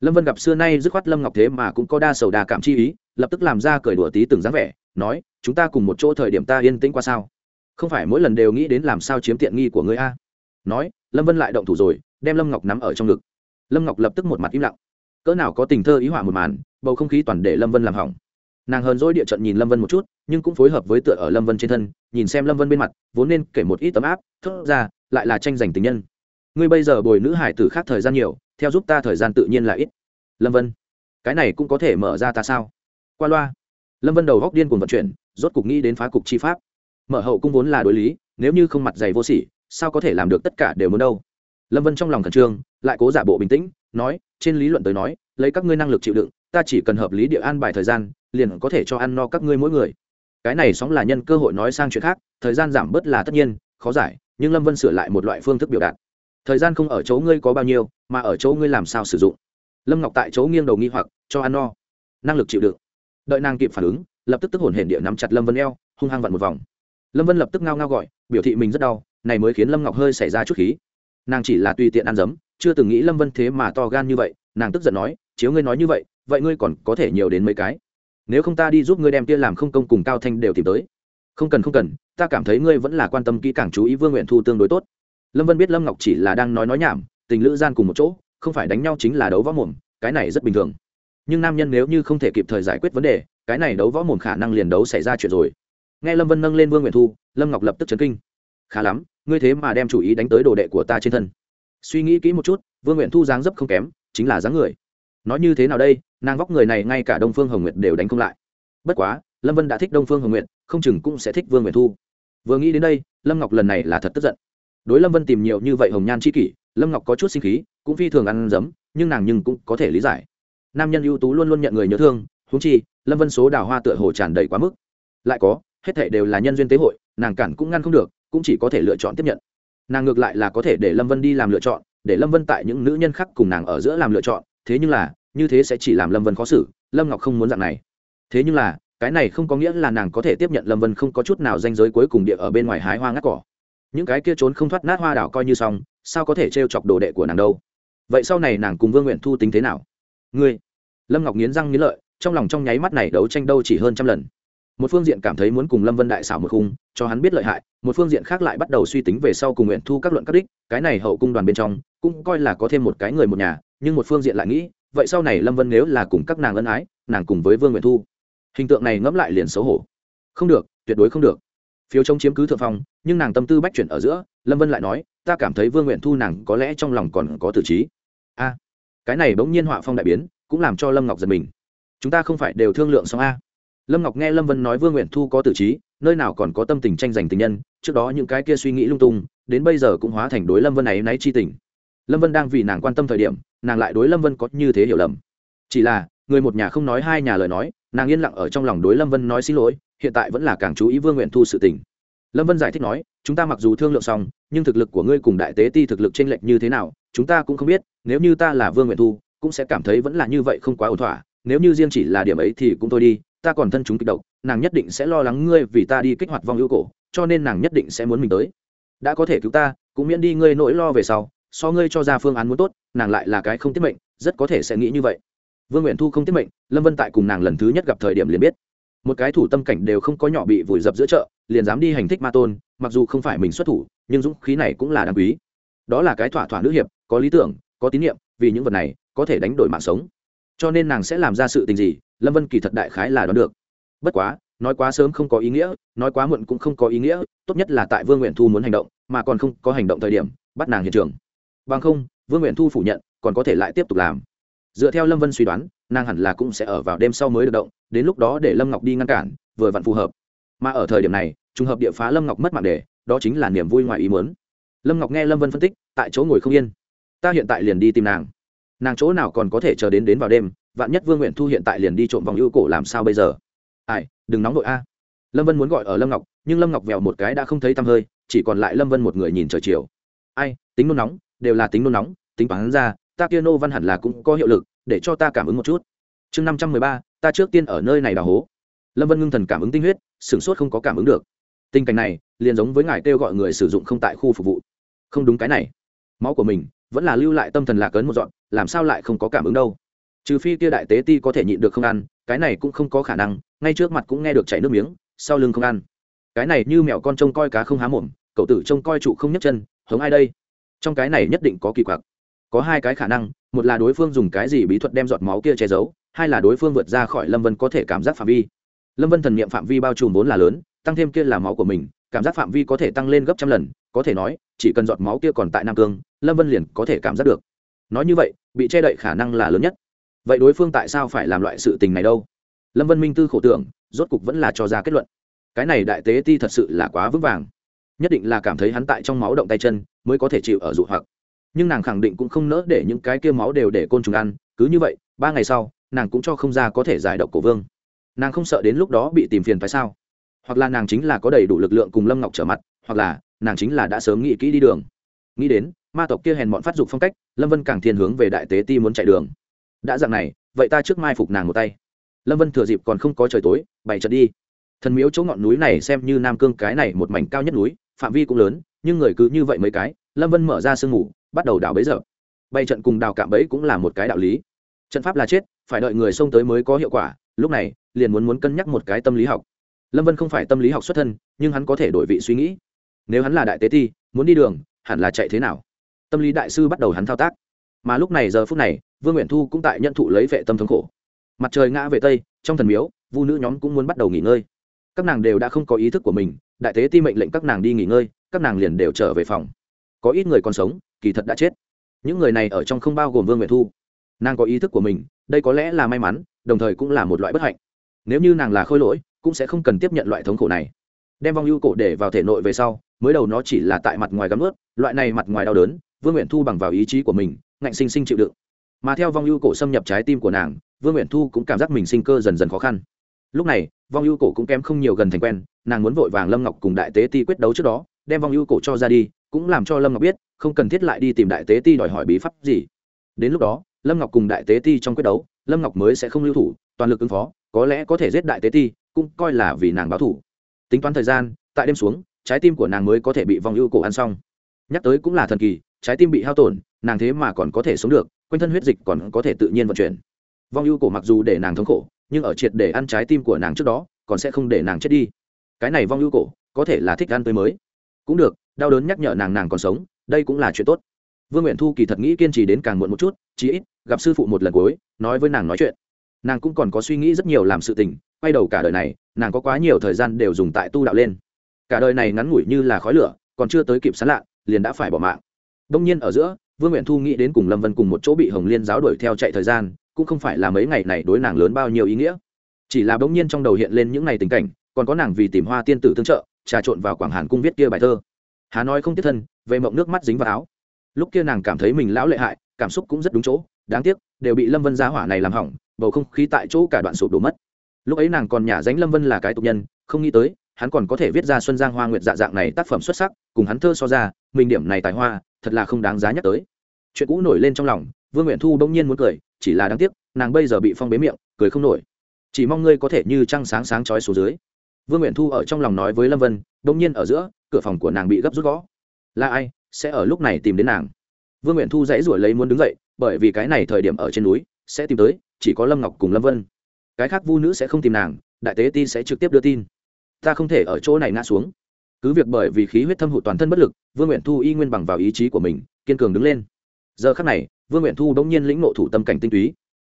Lâm vân gặp xưa nay dứt khoát lâm ngọc thế mà cũng có đa sầu đa cảm chi ý, lập tức làm ra cười đùa tí từng dáng vẻ, nói, chúng ta cùng một chỗ thời điểm ta yên tĩnh qua sao? Không phải mỗi lần đều nghĩ đến làm sao chiếm tiện nghi của người a? Nói, lâm vân lại động thủ rồi, đem lâm ngọc nắm ở trong ngực. Lâm ngọc lập tức một mặt im lặng cỡ nào có tình thơ ý họa một màn, bầu không khí toàn để lâm vân làm hỏng. Nàng hờn dỗi địa trận nhìn lâm vân một chút, nhưng cũng phối hợp với tựa ở lâm vân trên thân, nhìn xem lâm vân bên mặt, vốn nên kể một ít tấm áp, thốt ra, lại là tranh giành tình nhân. Ngươi bây giờ bồi nữ hải tử khác thời gian nhiều, theo giúp ta thời gian tự nhiên là ít. Lâm vân, cái này cũng có thể mở ra ta sao? Qua loa. Lâm vân đầu góc điên cuồng vận chuyển, rốt cục nghĩ đến phá cục chi pháp. Mở hậu cung vốn là đối lý, nếu như không mặt dày vô sỉ, sao có thể làm được tất cả đều muốn đâu? Lâm vân trong lòng khẩn trương lại cố giả bộ bình tĩnh, nói, trên lý luận tới nói, lấy các ngươi năng lực chịu đựng, ta chỉ cần hợp lý địa an bài thời gian, liền có thể cho ăn no các ngươi mỗi người. Cái này sóng là nhân cơ hội nói sang chuyện khác, thời gian giảm bớt là tất nhiên, khó giải, nhưng lâm vân sửa lại một loại phương thức biểu đạt. Thời gian không ở chỗ ngươi có bao nhiêu, mà ở chỗ ngươi làm sao sử dụng. Lâm ngọc tại chỗ nghiêng đầu nghi hoặc, cho ăn no. Năng lực chịu đựng. Đợi nàng kịp phản ứng, lập tức tức hồn hển địa nắm chặt lâm vân eo, hung hăng vặn một vòng. Lâm vân lập tức ngao ngao gọi, biểu thị mình rất đau, này mới khiến lâm ngọc hơi xảy ra chút khí. Nàng chỉ là tùy tiện ăn dấm chưa từng nghĩ lâm vân thế mà to gan như vậy, nàng tức giận nói, chiếu ngươi nói như vậy vậy ngươi còn có thể nhiều đến mấy cái? Nếu không ta đi giúp ngươi đem kia làm không công cùng cao thanh đều tìm tới. Không cần không cần, ta cảm thấy ngươi vẫn là quan tâm kỹ càng chú ý vương nguyện thu tương đối tốt. Lâm vân biết lâm ngọc chỉ là đang nói nói nhảm, tình lữ gian cùng một chỗ, không phải đánh nhau chính là đấu võ mồm, cái này rất bình thường. Nhưng nam nhân nếu như không thể kịp thời giải quyết vấn đề, cái này đấu võ mồm khả năng liền đấu xảy ra chuyện rồi. Nghe lâm vân nâng lên vương nguyện thu, lâm ngọc lập tức chấn kinh. Khá lắm, ngươi thế mà đem chủ ý đánh tới đồ đệ của ta trên thân suy nghĩ kỹ một chút, vương nguyện thu dáng dấp không kém, chính là dáng người. Nói như thế nào đây, nàng vóc người này ngay cả đông phương hồng nguyệt đều đánh không lại. Bất quá, lâm vân đã thích đông phương hồng nguyệt, không chừng cũng sẽ thích vương nguyện thu. Vừa nghĩ đến đây, lâm ngọc lần này là thật tức giận. Đối lâm vân tìm nhiều như vậy hồng nhan c h i kỷ, lâm ngọc có chút sinh khí, cũng phi thường ăn dấm, nhưng nàng nhưng cũng có thể lý giải. Nam nhân ưu tú luôn luôn nhận người nhớ thương húng chi, lâm vân số đào hoa tựa hồ tràn đầy quá mức. Lại có, hết thể đều là nhân duyên tế hội, nàng cản cũng ngăn không được, cũng chỉ có thể lựa chọn tiếp nhận nàng ngược lại là có thể để lâm vân đi làm lựa chọn để lâm vân tại những nữ nhân khác cùng nàng ở giữa làm lựa chọn thế nhưng là như thế sẽ chỉ làm lâm vân khó xử lâm ngọc không muốn dạng này thế nhưng là cái này không có nghĩa là nàng có thể tiếp nhận lâm vân không có chút nào danh giới cuối cùng địa ở bên ngoài hái hoa ngắt cỏ những cái kia trốn không thoát nát hoa đảo coi như xong sao có thể t chọc đồ đệ của nàng đâu vậy sau này nàng cùng vương nguyện thu tính thế nào ngươi lâm ngọc nghiến răng nghiến lợi trong lòng trong nháy mắt này đấu tranh đâu chỉ hơn trăm lần một phương diện cảm thấy muốn cùng lâm vân đại xảo một khung cho hắn biết lợi hại một phương diện khác lại bắt đầu suy tính về sau cùng nguyện thu các luận các đích, cái này hậu cung đoàn bên trong, cũng coi là có thêm một cái người một nhà, nhưng một phương diện lại nghĩ, vậy sau này lâm vân nếu là cùng các nàng ân ái, nàng cùng với vương nguyện thu. Hình tượng này ngẫm lại liền xấu hổ. Không được, tuyệt đối không được. Phiếu chống chiếm cứ thượng phong, nhưng nàng tâm tư bách chuyển ở giữa, lâm vân lại nói, ta cảm thấy vương nguyện thu nàng có lẽ trong lòng còn có tử trí. A. Cái này bỗng nhiên họa phong đại biến, cũng làm cho lâm ngọc giật mình. Chúng ta không phải đều thương lượng xong a? Lâm ngọc nghe lâm vân nói vương nguyện thu có tử trí, nơi nào còn có tâm tình tranh giành tình nhân, trước đó những cái kia suy nghĩ lung tung, đến bây giờ cũng hóa thành đối lâm vân này náy chi tình. Lâm vân đang vì nàng quan tâm thời điểm, nàng lại đối lâm vân có như thế hiểu lầm. Chỉ là, người một nhà không nói hai nhà lời nói, nàng yên lặng ở trong lòng đối lâm vân nói xin lỗi, hiện tại vẫn là càng chú ý vương nguyện thu sự tình. Lâm vân giải thích nói, chúng ta mặc dù thương lượng xong, nhưng thực lực của ngươi cùng đại tế ti thực lực t r ê n lệch như thế nào, chúng ta cũng không biết, nếu như ta là vương nguyện thu, cũng sẽ cảm thấy vẫn là như vậy không quá ổn thỏa, nếu như riêng chỉ là điểm ấy thì cũng thôi đi ta còn thân chúng kịch độc, nàng nhất định sẽ lo lắng ngươi vì ta đi kích hoạt vong hữu cổ cho nên nàng nhất định sẽ muốn mình tới. Đã có thể cứu ta cũng miễn đi ngươi nỗi lo về sau so ngươi cho ra phương án muốn tốt nàng lại là cái không tiết mệnh rất có thể sẽ nghĩ như vậy. Vương nguyện thu không tiết mệnh lâm vân tại cùng nàng lần thứ nhất gặp thời điểm liền biết. Một cái thủ tâm cảnh đều không có nhỏ bị vùi dập giữa chợ liền dám đi hành thích ma tôn mặc dù không phải mình xuất thủ nhưng dũng khí này cũng là đáng quý. Đó là cái thỏa thỏa nữ hiệp có lý tưởng có tín nhiệm vì những vật này có thể đánh đổi mạng sống cho nên nàng sẽ làm ra sự tình gì, lâm vân kỳ thật đại khái là đoán được. Bất quá, nói quá sớm không có ý nghĩa, nói quá muộn cũng không có ý nghĩa, tốt nhất là tại vương nguyện thu muốn hành động, mà còn không có hành động thời điểm, bắt nàng hiện trường. Bằng không, vương nguyện thu phủ nhận, còn có thể lại tiếp tục làm. Dựa theo lâm vân suy đoán, nàng hẳn là cũng sẽ ở vào đêm sau mới được động, đến lúc đó để lâm ngọc đi ngăn cản, vừa vặn phù hợp. Mà ở thời điểm này, trùng hợp địa phá lâm ngọc mất mạng đề đó chính là niềm vui ngoài ý muốn. Lâm ngọc nghe lâm vân phân tích, tại chỗ ngồi không yên. Ta hiện tại liền đi tìm nàng nàng chỗ nào còn có thể chờ đến đến vào đêm, vạn nhất vương nguyện thu hiện tại liền đi trộm vòng ưu cổ làm sao bây giờ? Ai, đừng nóng vội a. Lâm vân muốn gọi ở lâm ngọc, nhưng lâm ngọc vèo một cái đã không thấy tăm hơi, chỉ còn lại lâm vân một người nhìn trời chiều. Ai, tính nôn nóng, đều là tính nôn nóng, tính toán ra, ta kia nô văn hẳn là cũng có hiệu lực, để cho ta cảm ứng một chút. Chương năm trăm mười ba, ta trước tiên ở nơi này đào hố. Lâm vân ngưng thần cảm ứng tinh huyết, sửng sốt không có cảm ứng được. Tình cảnh này, liền giống với ngài kêu gọi người sử dụng không tại khu phục vụ. Không đúng cái này. Máu của mình vẫn là lưu lại tâm thần lạc ấn một dọn, làm sao lại không có cảm ứng đâu? Trừ phi kia đại tế ti có thể nhịn được không ăn, cái này cũng không có khả năng, ngay trước mặt cũng nghe được chảy nước miếng, sau lưng không ăn. Cái này như mẹo con trông coi cá không há mồm, cậu tử trông coi trụ không nhấc chân, hống ai đây? Trong cái này nhất định có kỳ quặc. Có hai cái khả năng, một là đối phương dùng cái gì bí thuật đem giọt máu kia che giấu, hai là đối phương vượt ra khỏi lâm vân có thể cảm giác phạm vi. Lâm vân thần n i ệ m phạm vi bao trùm vốn là lớn, tăng thêm kia là máu của mình, cảm giác phạm vi có thể tăng lên gấp trăm lần, có thể nói, chỉ cần giọt máu kia còn tại nam cương lâm vân liền có thể cảm giác được. Nói như vậy, bị che đậy khả năng là lớn nhất. Vậy đối phương tại sao phải làm loại sự tình này đâu? Lâm vân minh tư khổ tưởng, rốt cục vẫn là cho ra kết luận. Cái này đại tế ti thật sự là quá vững vàng. Nhất định là cảm thấy hắn tại trong máu động tay chân, mới có thể chịu ở dụ hoặc. Nhưng nàng khẳng định cũng không nỡ để những cái kia máu đều để côn trùng ăn, cứ như vậy, ba ngày sau, nàng cũng cho không ra có thể giải độc cổ vương. Nàng không sợ đến lúc đó bị tìm phiền phải sao? Hoặc là nàng chính là có đầy đủ lực lượng cùng lâm ngọc trở mặt, hoặc là nàng chính là đã sớm nghĩ kỹ đi đường. Nghĩ đến ma tộc kia hèn bọn phát dục phong cách, lâm vân càng thiên hướng về đại tế ti muốn chạy đường. Đã dạng này, vậy ta trước mai phục nàng một tay. Lâm vân thừa dịp còn không có trời tối, bày trận đi. Thần miếu chỗ ngọn núi này xem như nam cương cái này một mảnh cao nhất núi, phạm vi cũng lớn, nhưng người cứ như vậy mấy cái, lâm vân mở ra sương ngủ bắt đầu đào bấy giờ. Bày trận cùng đào cạm bẫy cũng là một cái đạo lý. Trận pháp là chết, phải đợi người xông tới mới có hiệu quả, lúc này, liền muốn muốn cân nhắc một cái tâm lý học. Lâm vân không phải tâm lý học xuất thân, nhưng hắn có thể đổi vị suy nghĩ. Nếu hắn là đại tế ti, muốn đi đường, hẳn là chạy thế nào? Tâm lý đại sư bắt đầu hắn thao tác. Mà lúc này giờ phút này, vương nguyện thu cũng tại nhận thụ lấy vệ tâm thống khổ. Mặt trời ngã về tây, trong thần miếu, vu nữ nhóm cũng muốn bắt đầu nghỉ ngơi. Các nàng đều đã không có ý thức của mình, đại tế ti mệnh lệnh các nàng đi nghỉ ngơi, các nàng liền đều trở về phòng. Có ít người còn sống, kỳ thật đã chết. Những người này ở trong không bao gồm vương nguyện thu. Nàng có ý thức của mình, đây có lẽ là may mắn, đồng thời cũng là một loại bất hạnh. Nếu như nàng là khôi lỗi, cũng sẽ không cần tiếp nhận loại thống khổ này. Đem vong ưu cổ để vào thể nội về sau, mới đầu nó chỉ là tại mặt ngoài gắm ướt, loại này mặt ngoài đau đớn vương nguyện thu bằng vào ý chí của mình, ngạnh sinh sinh chịu đựng. Mà theo vong ưu cổ xâm nhập trái tim của nàng, vương nguyện thu cũng cảm giác mình sinh cơ dần dần khó khăn. Lúc này, vong ưu cổ cũng kém không nhiều gần thành quen, nàng muốn vội vàng lâm ngọc cùng đại tế ti quyết đấu trước đó, đem vong ưu cổ cho ra đi, cũng làm cho lâm ngọc biết, không cần thiết lại đi tìm đại tế ti đòi hỏi bí pháp gì. Đến lúc đó, lâm ngọc cùng đại tế ti trong quyết đấu, lâm ngọc mới sẽ không lưu thủ, toàn lực ứng phó, có lẽ có thể giết đại tế ti, cũng coi là vì nàng báo thủ. Tính toán thời gian, tại đêm xuống, trái tim của nàng mới có thể bị vong ưu cổ ăn xong nhắc tới cũng là thần kỳ, trái tim bị hao tổn, nàng thế mà còn có thể sống được, quanh thân huyết dịch còn có thể tự nhiên vận chuyển. Vong ưu cổ mặc dù để nàng thống khổ, nhưng ở triệt để ăn trái tim của nàng trước đó, còn sẽ không để nàng chết đi. Cái này vong ưu cổ, có thể là thích ăn tươi mới. Cũng được, đau đớn nhắc nhở nàng nàng còn sống, đây cũng là chuyện tốt. Vương nguyện thu kỳ thật nghĩ kiên trì đến càng muộn một chút, chí ít, gặp sư phụ một lần cuối, nói với nàng nói chuyện. Nàng cũng còn có suy nghĩ rất nhiều làm sự tình, quay đầu cả đời này, nàng có quá nhiều thời gian đều dùng tại tu đạo lên. Cả đời này ngắn ngủi như là khói lửa, còn chưa tới kịp sán lạ liền đã phải bỏ mạng. Đông nhiên ở giữa, vương nguyện thu nghĩ đến cùng lâm vân cùng một chỗ bị hồng liên giáo đuổi theo chạy thời gian, cũng không phải là mấy ngày này đối nàng lớn bao nhiêu ý nghĩa. Chỉ là bỗng nhiên trong đầu hiện lên những ngày tình cảnh, còn có nàng vì tìm hoa tiên tử tương trợ, trà trộn vào quảng hàn cung viết kia bài thơ. Hà nói không tiếp thân, về mộng nước mắt dính vào áo. Lúc kia nàng cảm thấy mình lão lệ hại, cảm xúc cũng rất đúng chỗ, đáng tiếc, đều bị lâm vân giá hỏa này làm hỏng, bầu không khí tại chỗ cả đoạn sụp đổ mất. Lúc ấy nàng còn nhả dánh lâm vân là cái tục nhân, không nghĩ tới, hắn còn có thể viết ra xuân giang hoa nguyệt dạ dạng này tác phẩm xuất sắc, cùng hắn thơ so ra mình điểm này tài hoa, thật là không đáng giá nhắc tới. Chuyện cũ nổi lên trong lòng, vương nguyện thu bỗng nhiên muốn cười, chỉ là đáng tiếc, nàng bây giờ bị phong bế miệng, cười không nổi. Chỉ mong ngươi có thể như trăng sáng sáng trói xuống dưới. Vương nguyện thu ở trong lòng nói với lâm vân, bỗng nhiên ở giữa, cửa phòng của nàng bị gấp rút gõ. Là ai? Sẽ ở lúc này tìm đến nàng. Vương nguyện thu dãy rủi lấy muốn đứng dậy, bởi vì cái này thời điểm ở trên núi, sẽ tìm tới, chỉ có lâm ngọc cùng lâm vân. Cái khác vu nữ sẽ không tìm nàng, đại tế ti sẽ trực tiếp đưa tin. Ta không thể ở chỗ này ngã xuống cứ việc bởi vì khí huyết thâm hụt toàn thân bất lực, vương nguyện thu y nguyên bằng vào ý chí của mình, kiên cường đứng lên. Giờ khắc này, vương nguyện thu đống nhiên lĩnh ngộ thủ tâm cảnh tinh túy.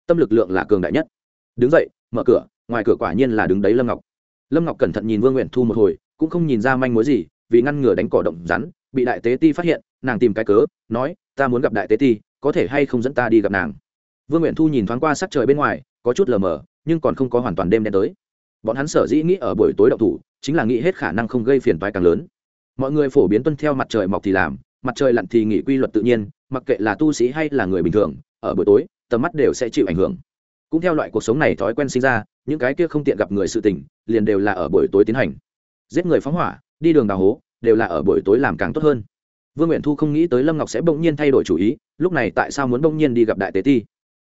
Tâm lực lượng là cường đại nhất. Đứng dậy, mở cửa, ngoài cửa quả nhiên là đứng đấy lâm ngọc. Lâm ngọc cẩn thận nhìn vương nguyện thu một hồi, cũng không nhìn ra manh mối gì, vì ngăn ngừa đánh cỏ động rắn, bị đại tế ti phát hiện, nàng tìm cái cớ, nói, ta muốn gặp đại tế ti, có thể hay không dẫn ta đi gặp nàng? Vương nguyện thu nhìn thoáng qua sắc trời bên ngoài, có chút lờ mờ, nhưng còn không có hoàn toàn đêm đen tới bọn hắn sở dĩ nghĩ ở buổi tối động thủ, chính là nghĩ hết khả năng không gây phiền toái càng lớn. Mọi người phổ biến tuân theo mặt trời mọc thì làm, mặt trời lặn thì nghỉ quy luật tự nhiên, mặc kệ là tu sĩ hay là người bình thường, ở buổi tối, tầm mắt đều sẽ chịu ảnh hưởng. Cũng theo loại cuộc sống này thói quen sinh ra, những cái kia không tiện gặp người sự tình, liền đều là ở buổi tối tiến hành. Giết người phóng hỏa, đi đường đào hố, đều là ở buổi tối làm càng tốt hơn. Vương nguyện thu không nghĩ tới lâm ngọc sẽ bỗng nhiên thay đổi chủ ý, lúc này tại sao muốn bỗng nhiên đi gặp đại tế ti?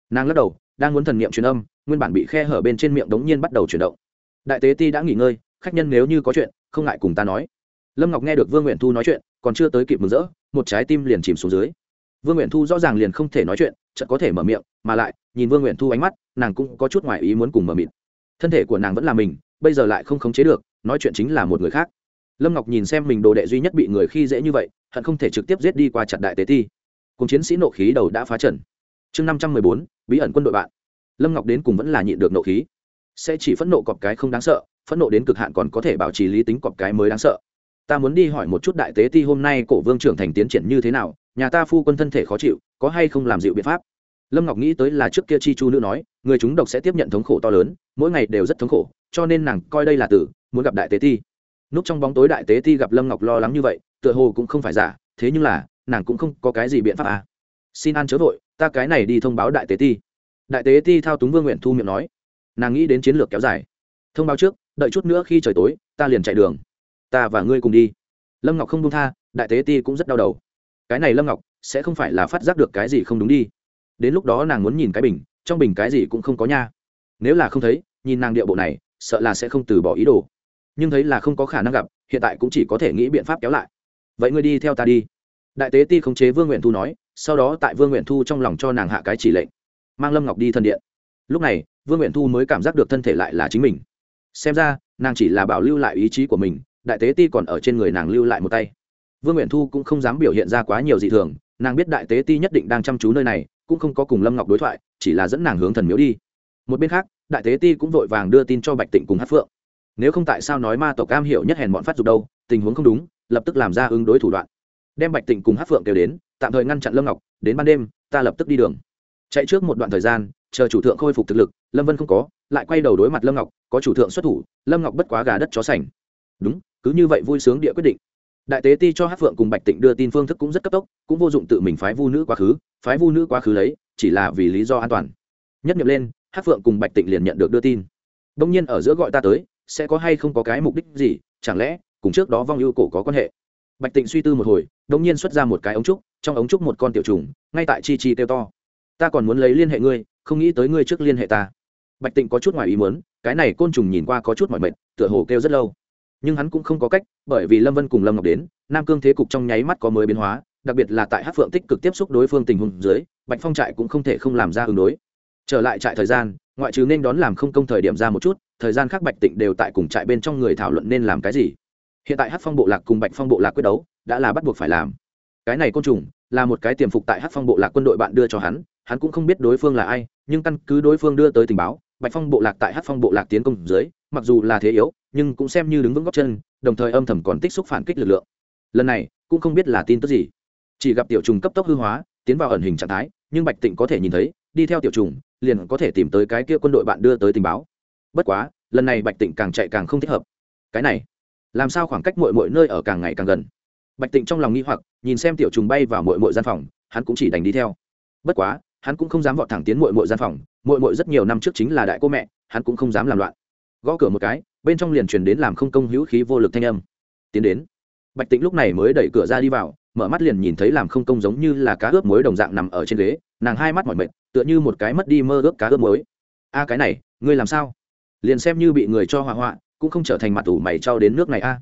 Nàng lắc đầu, đang muốn thần niệm truyền âm, nguyên bản bị khe hở bên trên miệng đống nhiên bắt đầu chuyển động đại tế ti đã nghỉ ngơi, khách nhân nếu như có chuyện, không ngại cùng ta nói. Lâm ngọc nghe được vương nguyện thu nói chuyện, còn chưa tới kịp mừng rỡ, một trái tim liền chìm xuống dưới. Vương nguyện thu rõ ràng liền không thể nói chuyện, chợt có thể mở miệng, mà lại, nhìn vương nguyện thu ánh mắt, nàng cũng có chút ngoài ý muốn cùng mở miệng thân thể của nàng vẫn là mình, bây giờ lại không khống chế được, nói chuyện chính là một người khác. Lâm ngọc nhìn xem mình đồ đệ duy nhất bị người khi dễ như vậy, hận không thể trực tiếp giết đi qua chặt đại tế ti. Cùng chiến sĩ nộ khí đầu đã phá trần. Chương năm trăm mười bốn, bí ẩn quân đội bạn. Lâm ngọc đến cùng vẫn là nhịn được nộ khí sẽ chỉ phẫn nộ cọp cái không đáng sợ, phẫn nộ đến cực hạn còn có thể bảo trì lý tính cọp cái mới đáng sợ. Ta muốn đi hỏi một chút đại tế ti hôm nay cổ vương trưởng thành tiến triển như thế nào, nhà ta phu quân thân thể khó chịu, có hay không làm dịu biện pháp? Lâm ngọc nghĩ tới là trước kia chi chu nữ nói, người chúng độc sẽ tiếp nhận thống khổ to lớn, mỗi ngày đều rất thống khổ, cho nên nàng coi đây là tử, muốn gặp đại tế ti. Núp trong bóng tối đại tế ti gặp lâm ngọc lo lắng như vậy, tựa hồ cũng không phải giả, thế nhưng là, nàng cũng không có cái gì biện pháp à. Xin ăn chớ vội, ta cái này đi thông báo đại tế ti. Đại tế ti thao túng vương nguyện thu miệng nói nàng nghĩ đến chiến lược kéo dài. Thông báo trước, đợi chút nữa khi trời tối, ta liền chạy đường. Ta và ngươi cùng đi. Lâm ngọc không đông tha, đại tế ti cũng rất đau đầu. Cái này lâm ngọc, sẽ không phải là phát giác được cái gì không đúng đi. Đến lúc đó nàng muốn nhìn cái bình, trong bình cái gì cũng không có nha. Nếu là không thấy, nhìn nàng địa bộ này, sợ là sẽ không từ bỏ ý đồ. Nhưng thấy là không có khả năng gặp, hiện tại cũng chỉ có thể nghĩ biện pháp kéo lại. Vậy ngươi đi theo ta đi. Đại tế ti khống chế vương nguyện thu nói, sau đó tại vương nguyện thu trong lòng cho nàng hạ cái chỉ lệnh, mang lâm ngọc đi thân điện. Lúc này vương nguyện thu mới cảm giác được thân thể lại là chính mình. Xem ra, nàng chỉ là bảo lưu lại ý chí của mình, đại tế ti còn ở trên người nàng lưu lại một tay. Vương nguyện thu cũng không dám biểu hiện ra quá nhiều dị thường, nàng biết đại tế ti nhất định đang chăm chú nơi này, cũng không có cùng lâm ngọc đối thoại, chỉ là dẫn nàng hướng thần miếu đi. Một bên khác, đại tế ti cũng vội vàng đưa tin cho bạch tịnh cùng hát phượng. Nếu không tại sao nói ma tộc cam hiểu nhất hèn bọn phát dục đâu, tình huống không đúng, lập tức làm ra ứng đối thủ đoạn. Đem bạch tịnh cùng hát phượng kêu đến, tạm thời ngăn chặn lâm ngọc, đến ban đêm, ta lập tức đi đường. Chạy trước một đoạn thời gian chờ chủ thượng khôi phục thực lực, lâm vân không có, lại quay đầu đối mặt lâm ngọc, có chủ thượng xuất thủ, lâm ngọc bất quá gà đất chó sành. Đúng, cứ như vậy vui sướng địa quyết định. Đại tế ti cho hát phượng cùng bạch tịnh đưa tin phương thức cũng rất cấp tốc, cũng vô dụng tự mình phái vu nữ quá khứ, phái vu nữ quá khứ lấy, chỉ là vì lý do an toàn. Nhất nhập lên hát phượng cùng bạch tịnh liền nhận được đưa tin. Đông nhiên ở giữa gọi ta tới, sẽ có hay không có cái mục đích gì, chẳng lẽ, cùng trước đó vong ưu cổ có quan hệ? Bạch tịnh suy tư một hồi, đông nhiên xuất ra một cái ống trúc, trong ống trúc một con tiểu trùng, ngay tại chi chi tiêu to. Ta còn muốn lấy liên hệ ngươi không nghĩ tới ngươi trước liên hệ ta. Bạch tịnh có chút ngoài ý muốn, cái này côn trùng nhìn qua có chút mỏi mệt, tựa hồ kêu rất lâu. Nhưng hắn cũng không có cách, bởi vì lâm vân cùng lâm ngọc đến, nam cương thế cục trong nháy mắt có mới biến hóa, đặc biệt là tại hát phượng tích cực tiếp xúc đối phương tình huống dưới, bạch phong trại cũng không thể không làm ra ứng đối. Trở lại trại thời gian, ngoại trừ nên đón làm không công thời điểm ra một chút, thời gian khác bạch tịnh đều tại cùng trại bên trong người thảo luận nên làm cái gì. Hiện tại hát phong bộ lạc cùng bạch phong bộ lạc quyết đấu, đã là bắt buộc phải làm. Cái này côn trùng, là một cái tiềm phục tại hát phong bộ lạc quân đội bạn đưa cho hắn hắn cũng không biết đối phương là ai, nhưng căn cứ đối phương đưa tới tình báo, bạch phong bộ lạc tại hát phong bộ lạc tiến công dưới, mặc dù là thế yếu, nhưng cũng xem như đứng vững góc chân, đồng thời âm thầm còn tích xúc phản kích lực lượng. Lần này, cũng không biết là tin tức gì. Chỉ gặp tiểu trùng cấp tốc hư hóa, tiến vào ẩn hình trạng thái, nhưng bạch tịnh có thể nhìn thấy, đi theo tiểu trùng, liền có thể tìm tới cái kia quân đội bạn đưa tới tình báo. Bất quá, lần này bạch tịnh càng chạy càng không thích hợp. Cái này, làm sao khoảng cách muội muội nơi ở càng ngày càng gần? Bạch tịnh trong lòng nghi hoặc, nhìn xem tiểu trùng bay vào muội muội gian phòng, hắn cũng chỉ đành đi theo. Bất quá hắn cũng không dám vọt thẳng tiến mội mội gian phòng mội mội rất nhiều năm trước chính là đại cô mẹ, hắn cũng không dám làm loạn. Gõ cửa một cái, bên trong liền truyền đến làm không công hữu khí vô lực thanh âm. Tiến đến. Bạch tịnh lúc này mới đẩy cửa ra đi vào, mở mắt liền nhìn thấy làm không công giống như là cá ướp muối đồng dạng nằm ở trên ghế, nàng hai mắt mỏi mệt, tựa như một cái mất đi mơ ước cá ướp muối. A, cái này, ngươi làm sao? Liền xem như bị người cho hỏa hoạn cũng không trở thành mặt ủ mày cho đến nước này a.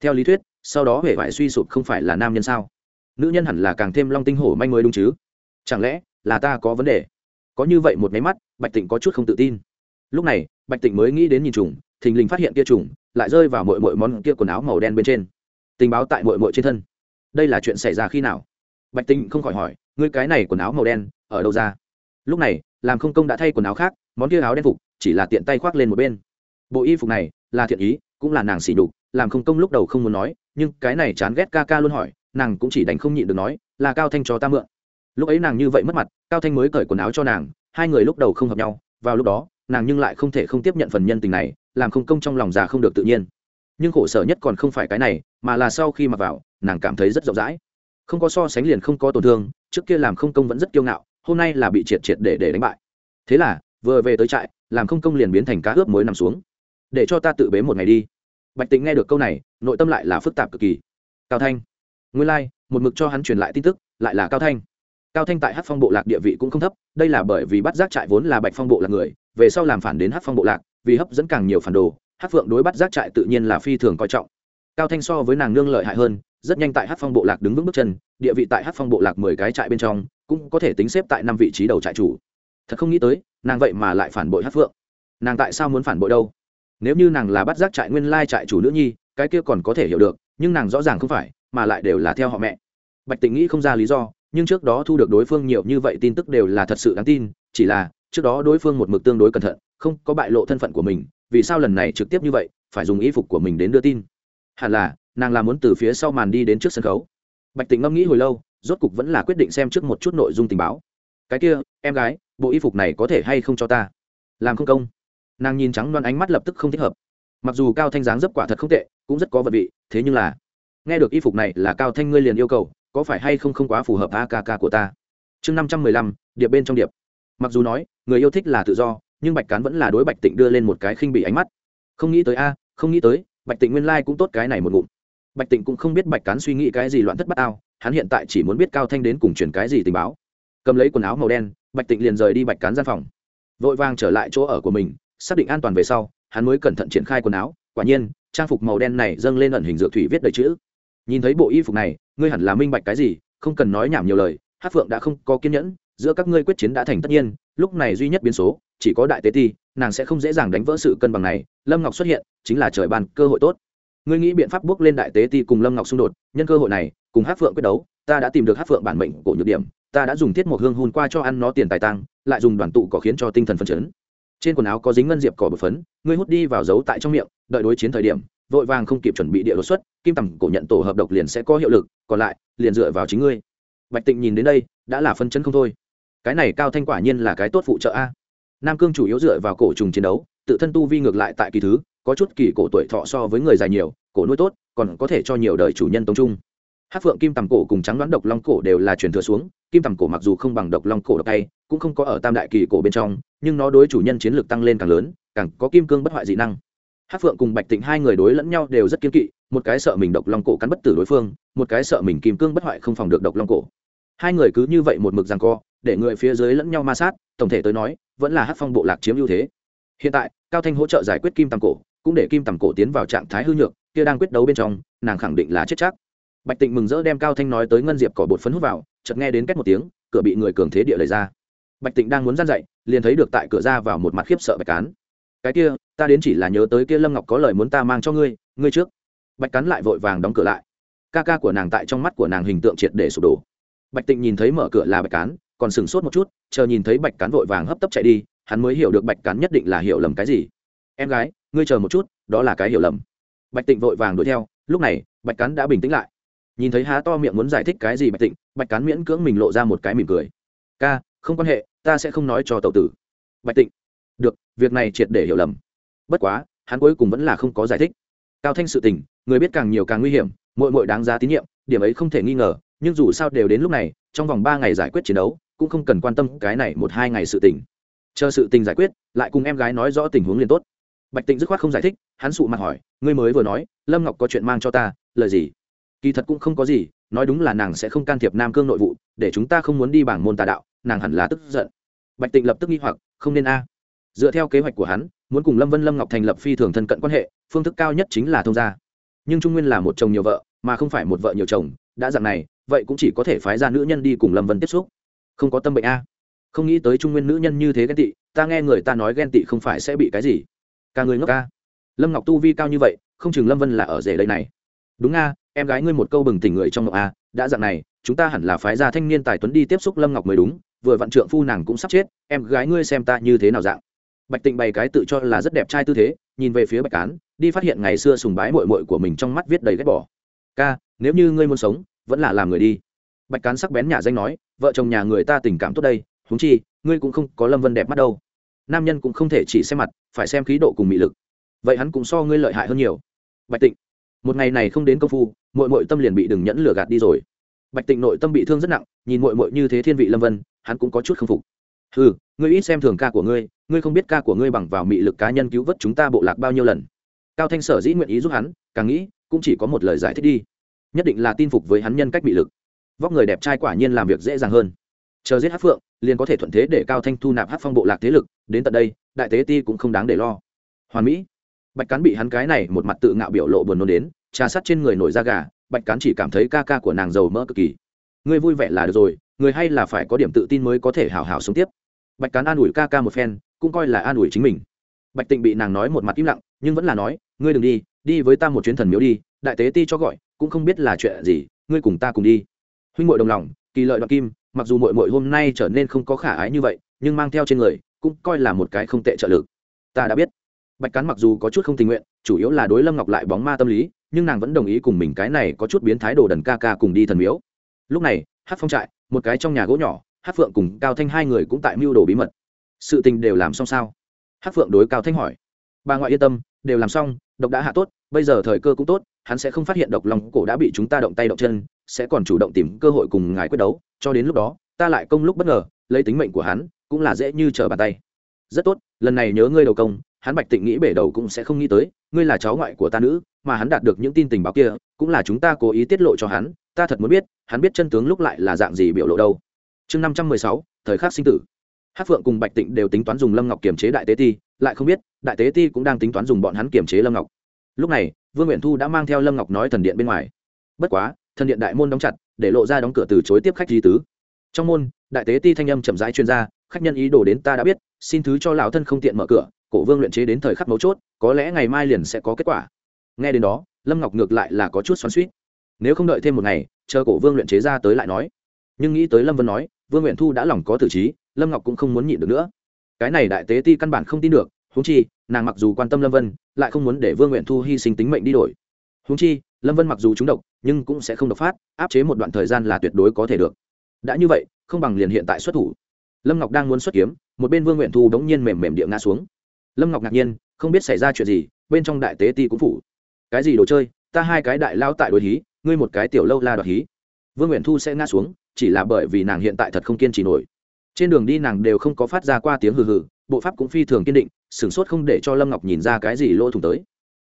Theo lý thuyết, sau đó huệ vải suy sụp không phải là nam nhân sao? Nữ nhân hẳn là càng thêm long tinh hổ manh mới đúng chứ? Chẳng lẽ là ta có vấn đề. Có như vậy một máy mắt, bạch tịnh có chút không tự tin. Lúc này, bạch tịnh mới nghĩ đến nhìn trùng, thình lình phát hiện kia trùng lại rơi vào mọi mọi món kia quần áo màu đen bên trên. Tình báo tại mọi mọi trên thân. Đây là chuyện xảy ra khi nào? Bạch tịnh không khỏi hỏi, ngươi cái này quần áo màu đen, ở đâu ra? Lúc này, làm không công đã thay quần áo khác, món kia áo đen phục, chỉ là tiện tay khoác lên một bên. Bộ y phục này, là thiện ý, cũng là nàng xỉ đục làm không công lúc đầu không muốn nói, nhưng cái này chán ghét ca ca luôn hỏi, nàng cũng chỉ đánh không nhịn được nói, là cao thanh cho ta mượn lúc ấy nàng như vậy mất mặt cao thanh mới cởi quần áo cho nàng hai người lúc đầu không hợp nhau vào lúc đó nàng nhưng lại không thể không tiếp nhận phần nhân tình này làm không công trong lòng già không được tự nhiên. Nhưng khổ sở nhất còn không phải cái này mà là sau khi mặc vào nàng cảm thấy rất rộng rãi. Không có so sánh liền không có tổn thương trước kia làm không công vẫn rất kiêu ngạo hôm nay là bị triệt triệt để để đánh bại. Thế là vừa về tới trại làm không công liền biến thành cá ướp mới nằm xuống. Để cho ta tự bế một ngày đi. Bạch tính nghe được câu này nội tâm lại là phức tạp cực kỳ. Cao thanh. Nguyên lai、like, một mực cho hắn truyền lại tin tức lại là cao thanh cao thanh tại hát phong bộ lạc địa vị cũng không thấp, đây là bởi vì bắt giác trại vốn là bạch phong bộ lạc người, về sau làm phản đến hát phong bộ lạc, vì hấp dẫn càng nhiều phản đồ hát phượng đối bắt giác trại tự nhiên là phi thường coi trọng. Cao thanh so với nàng nương lợi hại hơn, rất nhanh tại hát phong bộ lạc đứng vững bước chân, địa vị tại hát phong bộ lạc mười cái trại bên trong, cũng có thể tính xếp tại năm vị trí đầu trại chủ. Thật không nghĩ tới, nàng vậy mà lại phản bội hát phượng. Nàng tại sao muốn phản bội đâu? Nếu như nàng là bắt giác trại nguyên lai trại chủ nữ nhi, cái kia còn có thể hiểu được, nhưng nàng rõ ràng không phải, mà lại đều là theo họ mẹ. Bạch tịnh nghĩ không ra lý do nhưng trước đó thu được đối phương nhiều như vậy tin tức đều là thật sự đáng tin, chỉ là, trước đó đối phương một mực tương đối cẩn thận, không có bại lộ thân phận của mình, vì sao lần này trực tiếp như vậy, phải dùng y phục của mình đến đưa tin? Hẳn là, nàng là muốn từ phía sau màn đi đến trước sân khấu. Bạch tịnh ngẫm nghĩ hồi lâu, rốt cục vẫn là quyết định xem trước một chút nội dung tình báo. Cái kia, em gái, bộ y phục này có thể hay không cho ta? Làm không công. Nàng nhìn trắng đoan ánh mắt lập tức không thích hợp. Mặc dù cao thanh dáng dấp quả thật không tệ, cũng rất có vật vị, thế nhưng là, nghe được y phục này là cao thanh ngươi liền yêu cầu có phải hay không không quá phù hợp akk của ta? Chương năm trăm mười lăm, điệp bên trong điệp. Mặc dù nói, người yêu thích là tự do, nhưng bạch cán vẫn là đối bạch tịnh đưa lên một cái khinh bị ánh mắt. Không nghĩ tới a, không nghĩ tới, bạch tịnh nguyên lai、like、cũng tốt cái này một ngụm. Bạch tịnh cũng không biết bạch cán suy nghĩ cái gì loạn thất bát ao, hắn hiện tại chỉ muốn biết cao thanh đến cùng chuyển cái gì tình báo. Cầm lấy quần áo màu đen, bạch tịnh liền rời đi bạch cán gian phòng. Vội vàng trở lại chỗ ở của mình, xác định an toàn về sau, hắn mới cẩn thận triển khai quần áo. Quả nhiên, trang phục màu đen này dâng lên ẩn hình dược thủy viết đầy chữ. Nhìn thấy bộ y phục này ngươi hẳn là minh bạch cái gì, không cần nói nhảm nhiều lời hát phượng đã không có kiên nhẫn, giữa các ngươi quyết chiến đã thành tất nhiên, lúc này duy nhất biến số, chỉ có đại tế ti, nàng sẽ không dễ dàng đánh vỡ sự cân bằng này, lâm ngọc xuất hiện, chính là trời bàn cơ hội tốt. Ngươi nghĩ biện pháp bước lên đại tế ti cùng lâm ngọc xung đột, nhân cơ hội này, cùng hát phượng quyết đấu, ta đã tìm được hát phượng bản mệnh của nhược điểm, ta đã dùng thiết một hương hôn qua cho ăn nó tiền tài tăng, lại dùng đoàn tụ có khiến cho tinh thần phấn chấn. Trên quần áo có dính ngân diệp cỏ bột phấn, ngươi hút đi vào giấu tại trong miệng, đợi đối chiến thời điểm vội vàng không kịp chuẩn bị địa đột xuất, kim tầm cổ nhận tổ hợp độc liền sẽ có hiệu lực, còn lại, liền dựa vào chính ngươi. Bạch tịnh nhìn đến đây, đã là phân chân không thôi. Cái này cao thanh quả nhiên là cái tốt phụ trợ a. Nam cương chủ yếu dựa vào cổ trùng chiến đấu, tự thân tu vi ngược lại tại kỳ thứ, có chút kỳ cổ tuổi thọ so với người dài nhiều, cổ nuôi tốt, còn có thể cho nhiều đời chủ nhân tống trung. Hát phượng kim tầm cổ cùng trắng đoán độc long cổ đều là truyền thừa xuống, kim tầm cổ mặc dù không bằng độc long cổ độc tay, cũng không có ở tam đại kỳ cổ bên trong, nhưng nó đối chủ nhân chiến lược tăng lên càng lớn, càng có kim cương bất hoại dị năng hát phượng cùng bạch tịnh hai người đối lẫn nhau đều rất kiên kỵ, một cái sợ mình độc long cổ cắn bất tử đối phương, một cái sợ mình kim cương bất hoại không phòng được độc long cổ. Hai người cứ như vậy một mực rằng co, để người phía dưới lẫn nhau ma sát, tổng thể tới nói, vẫn là hát phong bộ lạc chiếm ưu thế. Hiện tại, cao thanh hỗ trợ giải quyết kim tầm cổ, cũng để kim tầm cổ tiến vào trạng thái hư nhược, kia đang quyết đấu bên trong, nàng khẳng định là chết chắc. Bạch tịnh mừng rỡ đem cao thanh nói tới ngân diệp cỏ bột phấn hút vào, chợt nghe đến két một tiếng, cửa bị người cường thế địa lời ra. Bạch tịnh đang muốn gian dậy, liền thấy được tại cửa ra vào một mặt khiếp sợ bạch cán. Cái kia ta đến chỉ là nhớ tới kia lâm ngọc có lời muốn ta mang cho ngươi ngươi trước. Bạch cán lại vội vàng đóng cửa lại. Ca ca của nàng tại trong mắt của nàng hình tượng triệt để sụp đổ. Bạch tịnh nhìn thấy mở cửa là bạch cán còn sửng sốt một chút, chờ nhìn thấy bạch cán vội vàng hấp tấp chạy đi, hắn mới hiểu được bạch cán nhất định là hiểu lầm cái gì. Em gái, ngươi chờ một chút, đó là cái hiểu lầm. Bạch tịnh vội vàng đuổi theo, lúc này, bạch cán đã bình tĩnh lại. Nhìn thấy há to miệng muốn giải thích cái gì bạch tịnh, bạch cán miễn cưỡng mình lộ ra một cái mỉm cười. Ca, không quan hệ, ta sẽ không nói cho tậu tử. Bạch tịnh, được, việc này triệt để hiểu lầm bất quá, hắn cuối cùng vẫn là không có giải thích. Cao thanh sự tình, người biết càng nhiều càng nguy hiểm mội mội đáng giá tín nhiệm, điểm ấy không thể nghi ngờ, nhưng dù sao đều đến lúc này, trong vòng ba ngày giải quyết chiến đấu, cũng không cần quan tâm cái này một hai ngày sự tình. Chờ sự tình giải quyết, lại cùng em gái nói rõ tình huống liền tốt. Bạch tịnh dứt khoát không giải thích, hắn sụ mặt hỏi, ngươi mới vừa nói, lâm ngọc có chuyện mang cho ta, lời gì? Kỳ thật cũng không có gì, nói đúng là nàng sẽ không can thiệp nam cương nội vụ, để chúng ta không muốn đi bảng môn tà đạo, nàng hẳn là tức giận. Bạch tịnh lập tức nghi hoặc, không nên a. Dựa theo kế hoạch của hắn muốn cùng lâm vân lâm ngọc thành lập phi thường thân cận quan hệ, phương thức cao nhất chính là thông gia. Nhưng trung nguyên là một chồng nhiều vợ, mà không phải một vợ nhiều chồng, đã dạng này, vậy cũng chỉ có thể phái ra nữ nhân đi cùng lâm vân tiếp xúc. Không có tâm bệnh a. Không nghĩ tới trung nguyên nữ nhân như thế ghen tị, ta nghe người ta nói ghen tị không phải sẽ bị cái gì. Cả người ngốc ca. Lâm ngọc tu vi cao như vậy, không chừng lâm vân là ở rể đây này. Đúng a, em gái ngươi một câu bừng tỉnh người trong ngọc a, đã dạng này, chúng ta hẳn là phái ra thanh niên tài tuấn đi tiếp xúc lâm ngọc mới đúng, vừa vặn trượng phu nàng cũng sắp chết, em gái ngươi xem ta như thế nào dạng bạch tịnh bày cái tự cho là rất đẹp trai tư thế, nhìn về phía bạch cán, đi phát hiện ngày xưa sùng bái mội mội của mình trong mắt viết đầy ghét bỏ. Ca, nếu như ngươi muốn sống, vẫn là làm người đi. Bạch cán sắc bén nhà danh nói, vợ chồng nhà người ta tình cảm tốt đây húng chi, ngươi cũng không có lâm vân đẹp mắt đâu. Nam nhân cũng không thể chỉ xem mặt, phải xem khí độ cùng mị lực. Vậy hắn cũng so ngươi lợi hại hơn nhiều. Bạch tịnh, một ngày này không đến công phu mội mội tâm liền bị đừng nhẫn lửa gạt đi rồi. Bạch tịnh nội tâm bị thương rất nặng, nhìn mội mội như thế thiên vị lâm vân, hắn cũng có chút k phục ừ ngươi ít xem thường ca của ngươi ngươi không biết ca của ngươi bằng vào mị lực cá nhân cứu vớt chúng ta bộ lạc bao nhiêu lần. Cao thanh sở dĩ nguyện ý giúp hắn, càng nghĩ, cũng chỉ có một lời giải thích đi. Nhất định là tin phục với hắn nhân cách mị lực. Vóc người đẹp trai quả nhiên làm việc dễ dàng hơn. Chờ giết hát phượng, liền có thể thuận thế để cao thanh thu nạp hát phong bộ lạc thế lực, đến tận đây, đại tế ti cũng không đáng để lo. Hoàn mỹ. Bạch cán bị hắn cái này một mặt tự ngạo biểu lộ buồn nôn đến, trà sắt trên người nổi da gà, bạch cán chỉ cảm thấy ca ca của nàng giàu mỡ cực kỳ. Ngươi vui vẻ là được rồi người hay là phải có điểm tự tin mới có thể hào hào sống tiếp. Bạch cán an ủi ca ca một phen, cũng coi là an ủi chính mình. Bạch tịnh bị nàng nói một mặt im lặng, nhưng vẫn là nói, ngươi đừng đi đi với ta một chuyến thần miếu đi, đại tế ti cho gọi, cũng không biết là chuyện gì, ngươi cùng ta cùng đi. Huynh ngội đồng lòng, kỳ lợi đoạn kim, mặc dù mội mội hôm nay trở nên không có khả ái như vậy, nhưng mang theo trên người, cũng coi là một cái không tệ trợ lực. Ta đã biết. Bạch cán mặc dù có chút không tình nguyện, chủ yếu là đối lâm ngọc lại bóng ma tâm lý, nhưng nàng vẫn đồng ý cùng mình cái này có chút biến thái đồ đần ca ca cùng đi thần miếu. Lúc này, hát phong trại một cái trong nhà gỗ nhỏ hát phượng cùng cao thanh hai người cũng tại mưu đồ bí mật. Sự tình đều làm xong sao? Hát phượng đối cao thanh hỏi. Bà ngoại yên tâm, đều làm xong, độc đã hạ tốt, bây giờ thời cơ cũng tốt, hắn sẽ không phát hiện độc lòng cổ đã bị chúng ta động tay động chân, sẽ còn chủ động tìm cơ hội cùng ngài quyết đấu, cho đến lúc đó, ta lại công lúc bất ngờ, lấy tính mệnh của hắn, cũng là dễ như trở bàn tay. Rất tốt, lần này nhớ ngươi đầu công hắn bạch tịnh nghĩ bể đầu cũng sẽ không nghĩ tới, ngươi là cháu ngoại của ta nữ, mà hắn đạt được những tin tình báo kia, cũng là chúng ta cố ý tiết lộ cho hắn, ta thật muốn biết, hắn biết chân tướng lúc lại là dạng gì biểu lộ đâu. Chương năm trăm mười sáu, thời khắc sinh tử. Hát phượng cùng bạch tịnh đều tính toán dùng lâm ngọc kiềm chế đại tế ti, lại không biết, đại tế ti cũng đang tính toán dùng bọn hắn kiềm chế lâm ngọc. Lúc này, vương nguyện thu đã mang theo lâm ngọc nói thần điện bên ngoài. Bất quá, thần điện đại môn đóng chặt, để lộ ra đóng cửa từ chối tiếp khách di tứ. Trong môn đại tế ti thanh âm chậm rãi chuyên gia khách nhân ý đồ đến ta đã biết, xin thứ cho lão thân không tiện mở cửa, cổ vương luyện chế đến thời khắc mấu chốt, có lẽ ngày mai liền sẽ có kết quả. Nghe đến đó, lâm ngọc ngược lại là có chút xoắn suýt nếu không đợi thêm một ngày, chờ cổ vương luyện chế ra tới lại nói. Nhưng nghĩ tới lâm vân nói, vương nguyện thu đã lòng có tử trí, lâm ngọc cũng không muốn nhịn được nữa. Cái này đại tế ti căn bản không tin được húng chi, nàng mặc dù quan tâm lâm vân, lại không muốn để vương nguyện thu hy sinh tính mệnh đi đổi. Húng chi, lâm vân mặc dù trúng độc, nhưng cũng sẽ không độc phát, áp chế một đoạn thời gian là tuyệt đối có thể được. Đã như vậy không bằng liền hiện tại xuất thủ. Lâm ngọc đang muốn xuất kiếm, một bên vương nguyện thu đống nhiên mềm mềm địa ngã xuống. Lâm ngọc ngạc nhiên, không biết xảy ra chuyện gì, bên trong đại tế ti cũng phủ. Cái gì đồ chơi? Ta hai cái đại lao tại đối hí, ngươi một cái tiểu lâu la đoạt hí. Vương nguyện thu sẽ ngã xuống, chỉ là bởi vì nàng hiện tại thật không kiên trì nổi. Trên đường đi nàng đều không có phát ra qua tiếng hừ hừ, bộ pháp cũng phi thường kiên định, sửng sốt không để cho lâm ngọc nhìn ra cái gì lỗ thủng tới.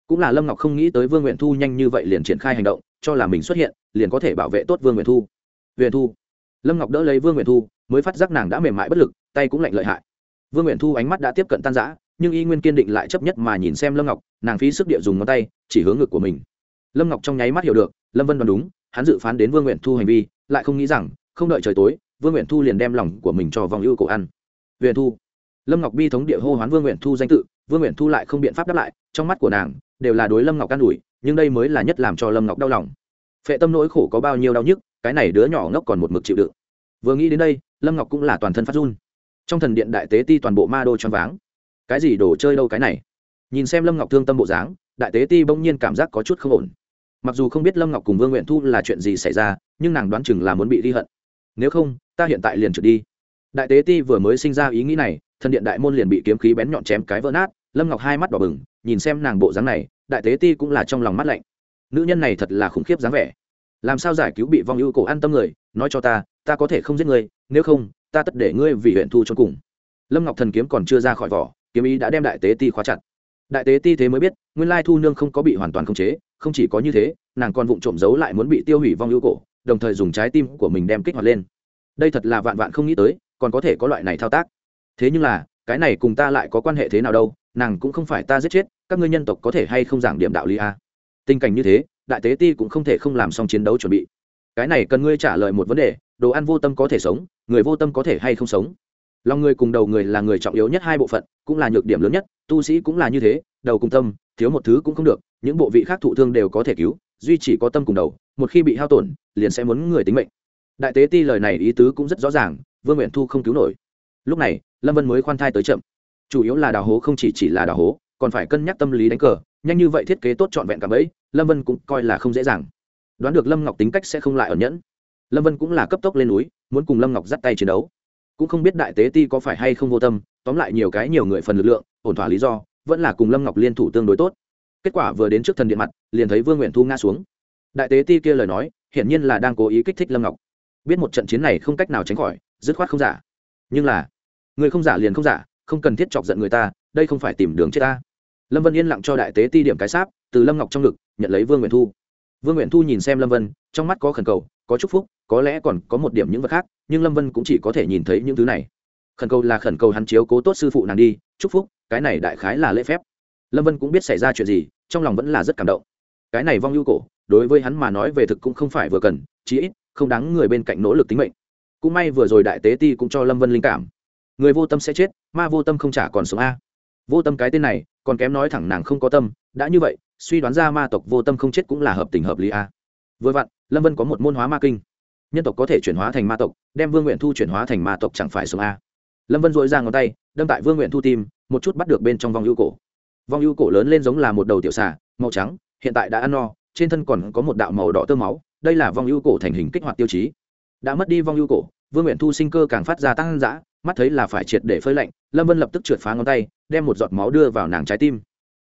Cũng là lâm ngọc không nghĩ tới vương nguyện thu nhanh như vậy liền triển khai hành động, cho là mình xuất hiện, liền có thể bảo vệ tốt vương nguyện thu. Nguyện thu lâm ngọc đỡ lấy vương nguyện thu, mới phát giác nàng đã mềm mại bất lực, tay cũng lạnh lợi hại. Vương nguyện thu ánh mắt đã tiếp cận tan giã nhưng y nguyên kiên định lại chấp nhất mà nhìn xem lâm ngọc, nàng phí sức địa dùng ngón tay, chỉ hướng ngực của mình. Lâm ngọc trong nháy mắt hiểu được, lâm vân đoán đúng, hắn dự phán đến vương nguyện thu hành vi, lại không nghĩ rằng, không đợi trời tối, vương nguyện thu liền đem lòng của mình cho vòng ưu cổ ăn. Nguyện thu. Lâm ngọc bi thống địa hô hoán vương nguyện thu danh tự, vương nguyện thu lại không biện pháp đáp lại, trong mắt của nàng, đều là đối lâm ngọc an ủi, nhưng đây mới là nhất làm cho lâm ngọc đau lòng. Phệ tâm nỗi khổ có bao nhiêu đau nhức cái này đứa nhỏ ngốc còn một mực chịu đựng. Vừa nghĩ đến đây, lâm ngọc cũng là toàn thân phát run. Trong thần điện đại tế ti toàn bộ ma đô choáng váng. Cái gì đồ chơi đâu cái này? Nhìn xem lâm ngọc thương tâm bộ dáng, đại tế ti bỗng nhiên cảm giác có chút không ổn. Mặc dù không biết lâm ngọc cùng vương nguyện thu là chuyện gì xảy ra, nhưng nàng đoán chừng là muốn bị ghi hận. Nếu không, ta hiện tại liền trượt đi. Đại tế ti vừa mới sinh ra ý nghĩ này, thần điện đại môn liền bị kiếm khí bén nhọn chém cái vỡ nát, lâm ngọc hai mắt đỏ bừng, nhìn xem nàng bộ dáng này, đại tế ti cũng là trong lòng mắt lạnh. Nữ nhân này thật là khủng khiếp dáng vẻ làm sao giải cứu bị vong ưu cổ an tâm người? Nói cho ta ta có thể không giết ngươi nếu không, ta tất để ngươi vì huyện thu cho cùng. Lâm ngọc thần kiếm còn chưa ra khỏi vỏ, kiếm ý đã đem đại tế ti khóa chặt. Đại tế ti thế mới biết, nguyên lai thu nương không có bị hoàn toàn khống chế, không chỉ có như thế, nàng còn vụng trộm giấu lại muốn bị tiêu hủy vong ưu cổ, đồng thời dùng trái tim của mình đem kích hoạt lên. Đây thật là vạn vạn không nghĩ tới, còn có thể có loại này thao tác. Thế nhưng là, cái này cùng ta lại có quan hệ thế nào đâu, nàng cũng không phải ta giết chết, các ngươi nhân tộc có thể hay không giảng điểm đạo lý a tình cảnh như thế đại tế ti cũng không thể không làm xong chiến đấu chuẩn bị. Cái này cần ngươi trả lời một vấn đề, đồ ăn vô tâm có thể sống, người vô tâm có thể hay không sống. Lòng người cùng đầu người là người trọng yếu nhất hai bộ phận, cũng là nhược điểm lớn nhất, tu sĩ cũng là như thế, đầu cùng tâm, thiếu một thứ cũng không được, những bộ vị khác thụ thương đều có thể cứu, duy chỉ có tâm cùng đầu, một khi bị hao tổn, liền sẽ muốn người tính mệnh. Đại tế ti lời này ý tứ cũng rất rõ ràng, vương nguyện thu không cứu nổi. Lúc này, lâm vân mới khoan thai tới chậm. Chủ yếu là đào hố không chỉ chỉ là đào hố còn phải cân nhắc tâm lý đánh cờ, nhanh như vậy thiết kế tốt trọn vẹn cả ấy lâm vân cũng coi là không dễ dàng. Đoán được lâm ngọc tính cách sẽ không lại ở nhẫn. Lâm vân cũng là cấp tốc lên núi, muốn cùng lâm ngọc dắt tay chiến đấu. Cũng không biết đại tế ti có phải hay không vô tâm, tóm lại nhiều cái nhiều người phần lực lượng, ổn thỏa lý do, vẫn là cùng lâm ngọc liên thủ tương đối tốt. Kết quả vừa đến trước thần điện mặt, liền thấy vương nguyện thu nga xuống. Đại tế ti kia lời nói, hiển nhiên là đang cố ý kích thích lâm ngọc. Biết một trận chiến này không cách nào tránh khỏi, dứt khoát không giả. Nhưng là, người không giả liền không giả, không cần thiết chọc giận người ta, đây không phải tìm đường chết ta lâm vân yên lặng cho đại tế ti điểm cái sáp, từ lâm ngọc trong ngực, nhận lấy vương nguyện thu. Vương nguyện thu nhìn xem lâm vân, trong mắt có khẩn cầu, có chúc phúc, có lẽ còn có một điểm những vật khác, nhưng lâm vân cũng chỉ có thể nhìn thấy những thứ này. Khẩn cầu là khẩn cầu hắn chiếu cố tốt sư phụ nàng đi, chúc phúc, cái này đại khái là lễ phép. Lâm vân cũng biết xảy ra chuyện gì, trong lòng vẫn là rất cảm động. Cái này vong ưu cổ, đối với hắn mà nói về thực cũng không phải vừa cần, chí ít, không đáng người bên cạnh nỗ lực tính mệnh. Cũng may vừa rồi đại tế ti cũng cho lâm vân linh cảm. Người vô tâm sẽ chết, ma vô tâm không trả còn sống a vô tâm cái tên này, còn kém nói thẳng nàng không có tâm, đã như vậy, suy đoán ra ma tộc vô tâm không chết cũng là hợp tình hợp lý a. Vừa vặn, lâm vân có một môn hóa ma kinh. Nhân tộc có thể chuyển hóa thành ma tộc, đem vương nguyện thu chuyển hóa thành ma tộc chẳng phải sống a. Lâm vân dội ra ngón tay, đâm tại vương nguyện thu tim, một chút bắt được bên trong vòng ưu cổ. Vong ưu cổ lớn lên giống là một đầu tiểu xà, màu trắng, hiện tại đã ăn no, trên thân còn có một đạo màu đỏ tơ máu, đây là vong ưu cổ thành hình kích hoạt tiêu chí. Đã mất đi vong ưu cổ, vương nguyện thu sinh cơ càng phát ra tăng dã mắt thấy là phải triệt để phơi lạnh, lâm vân lập tức trượt phá ngón tay, đem một giọt máu đưa vào nàng trái tim.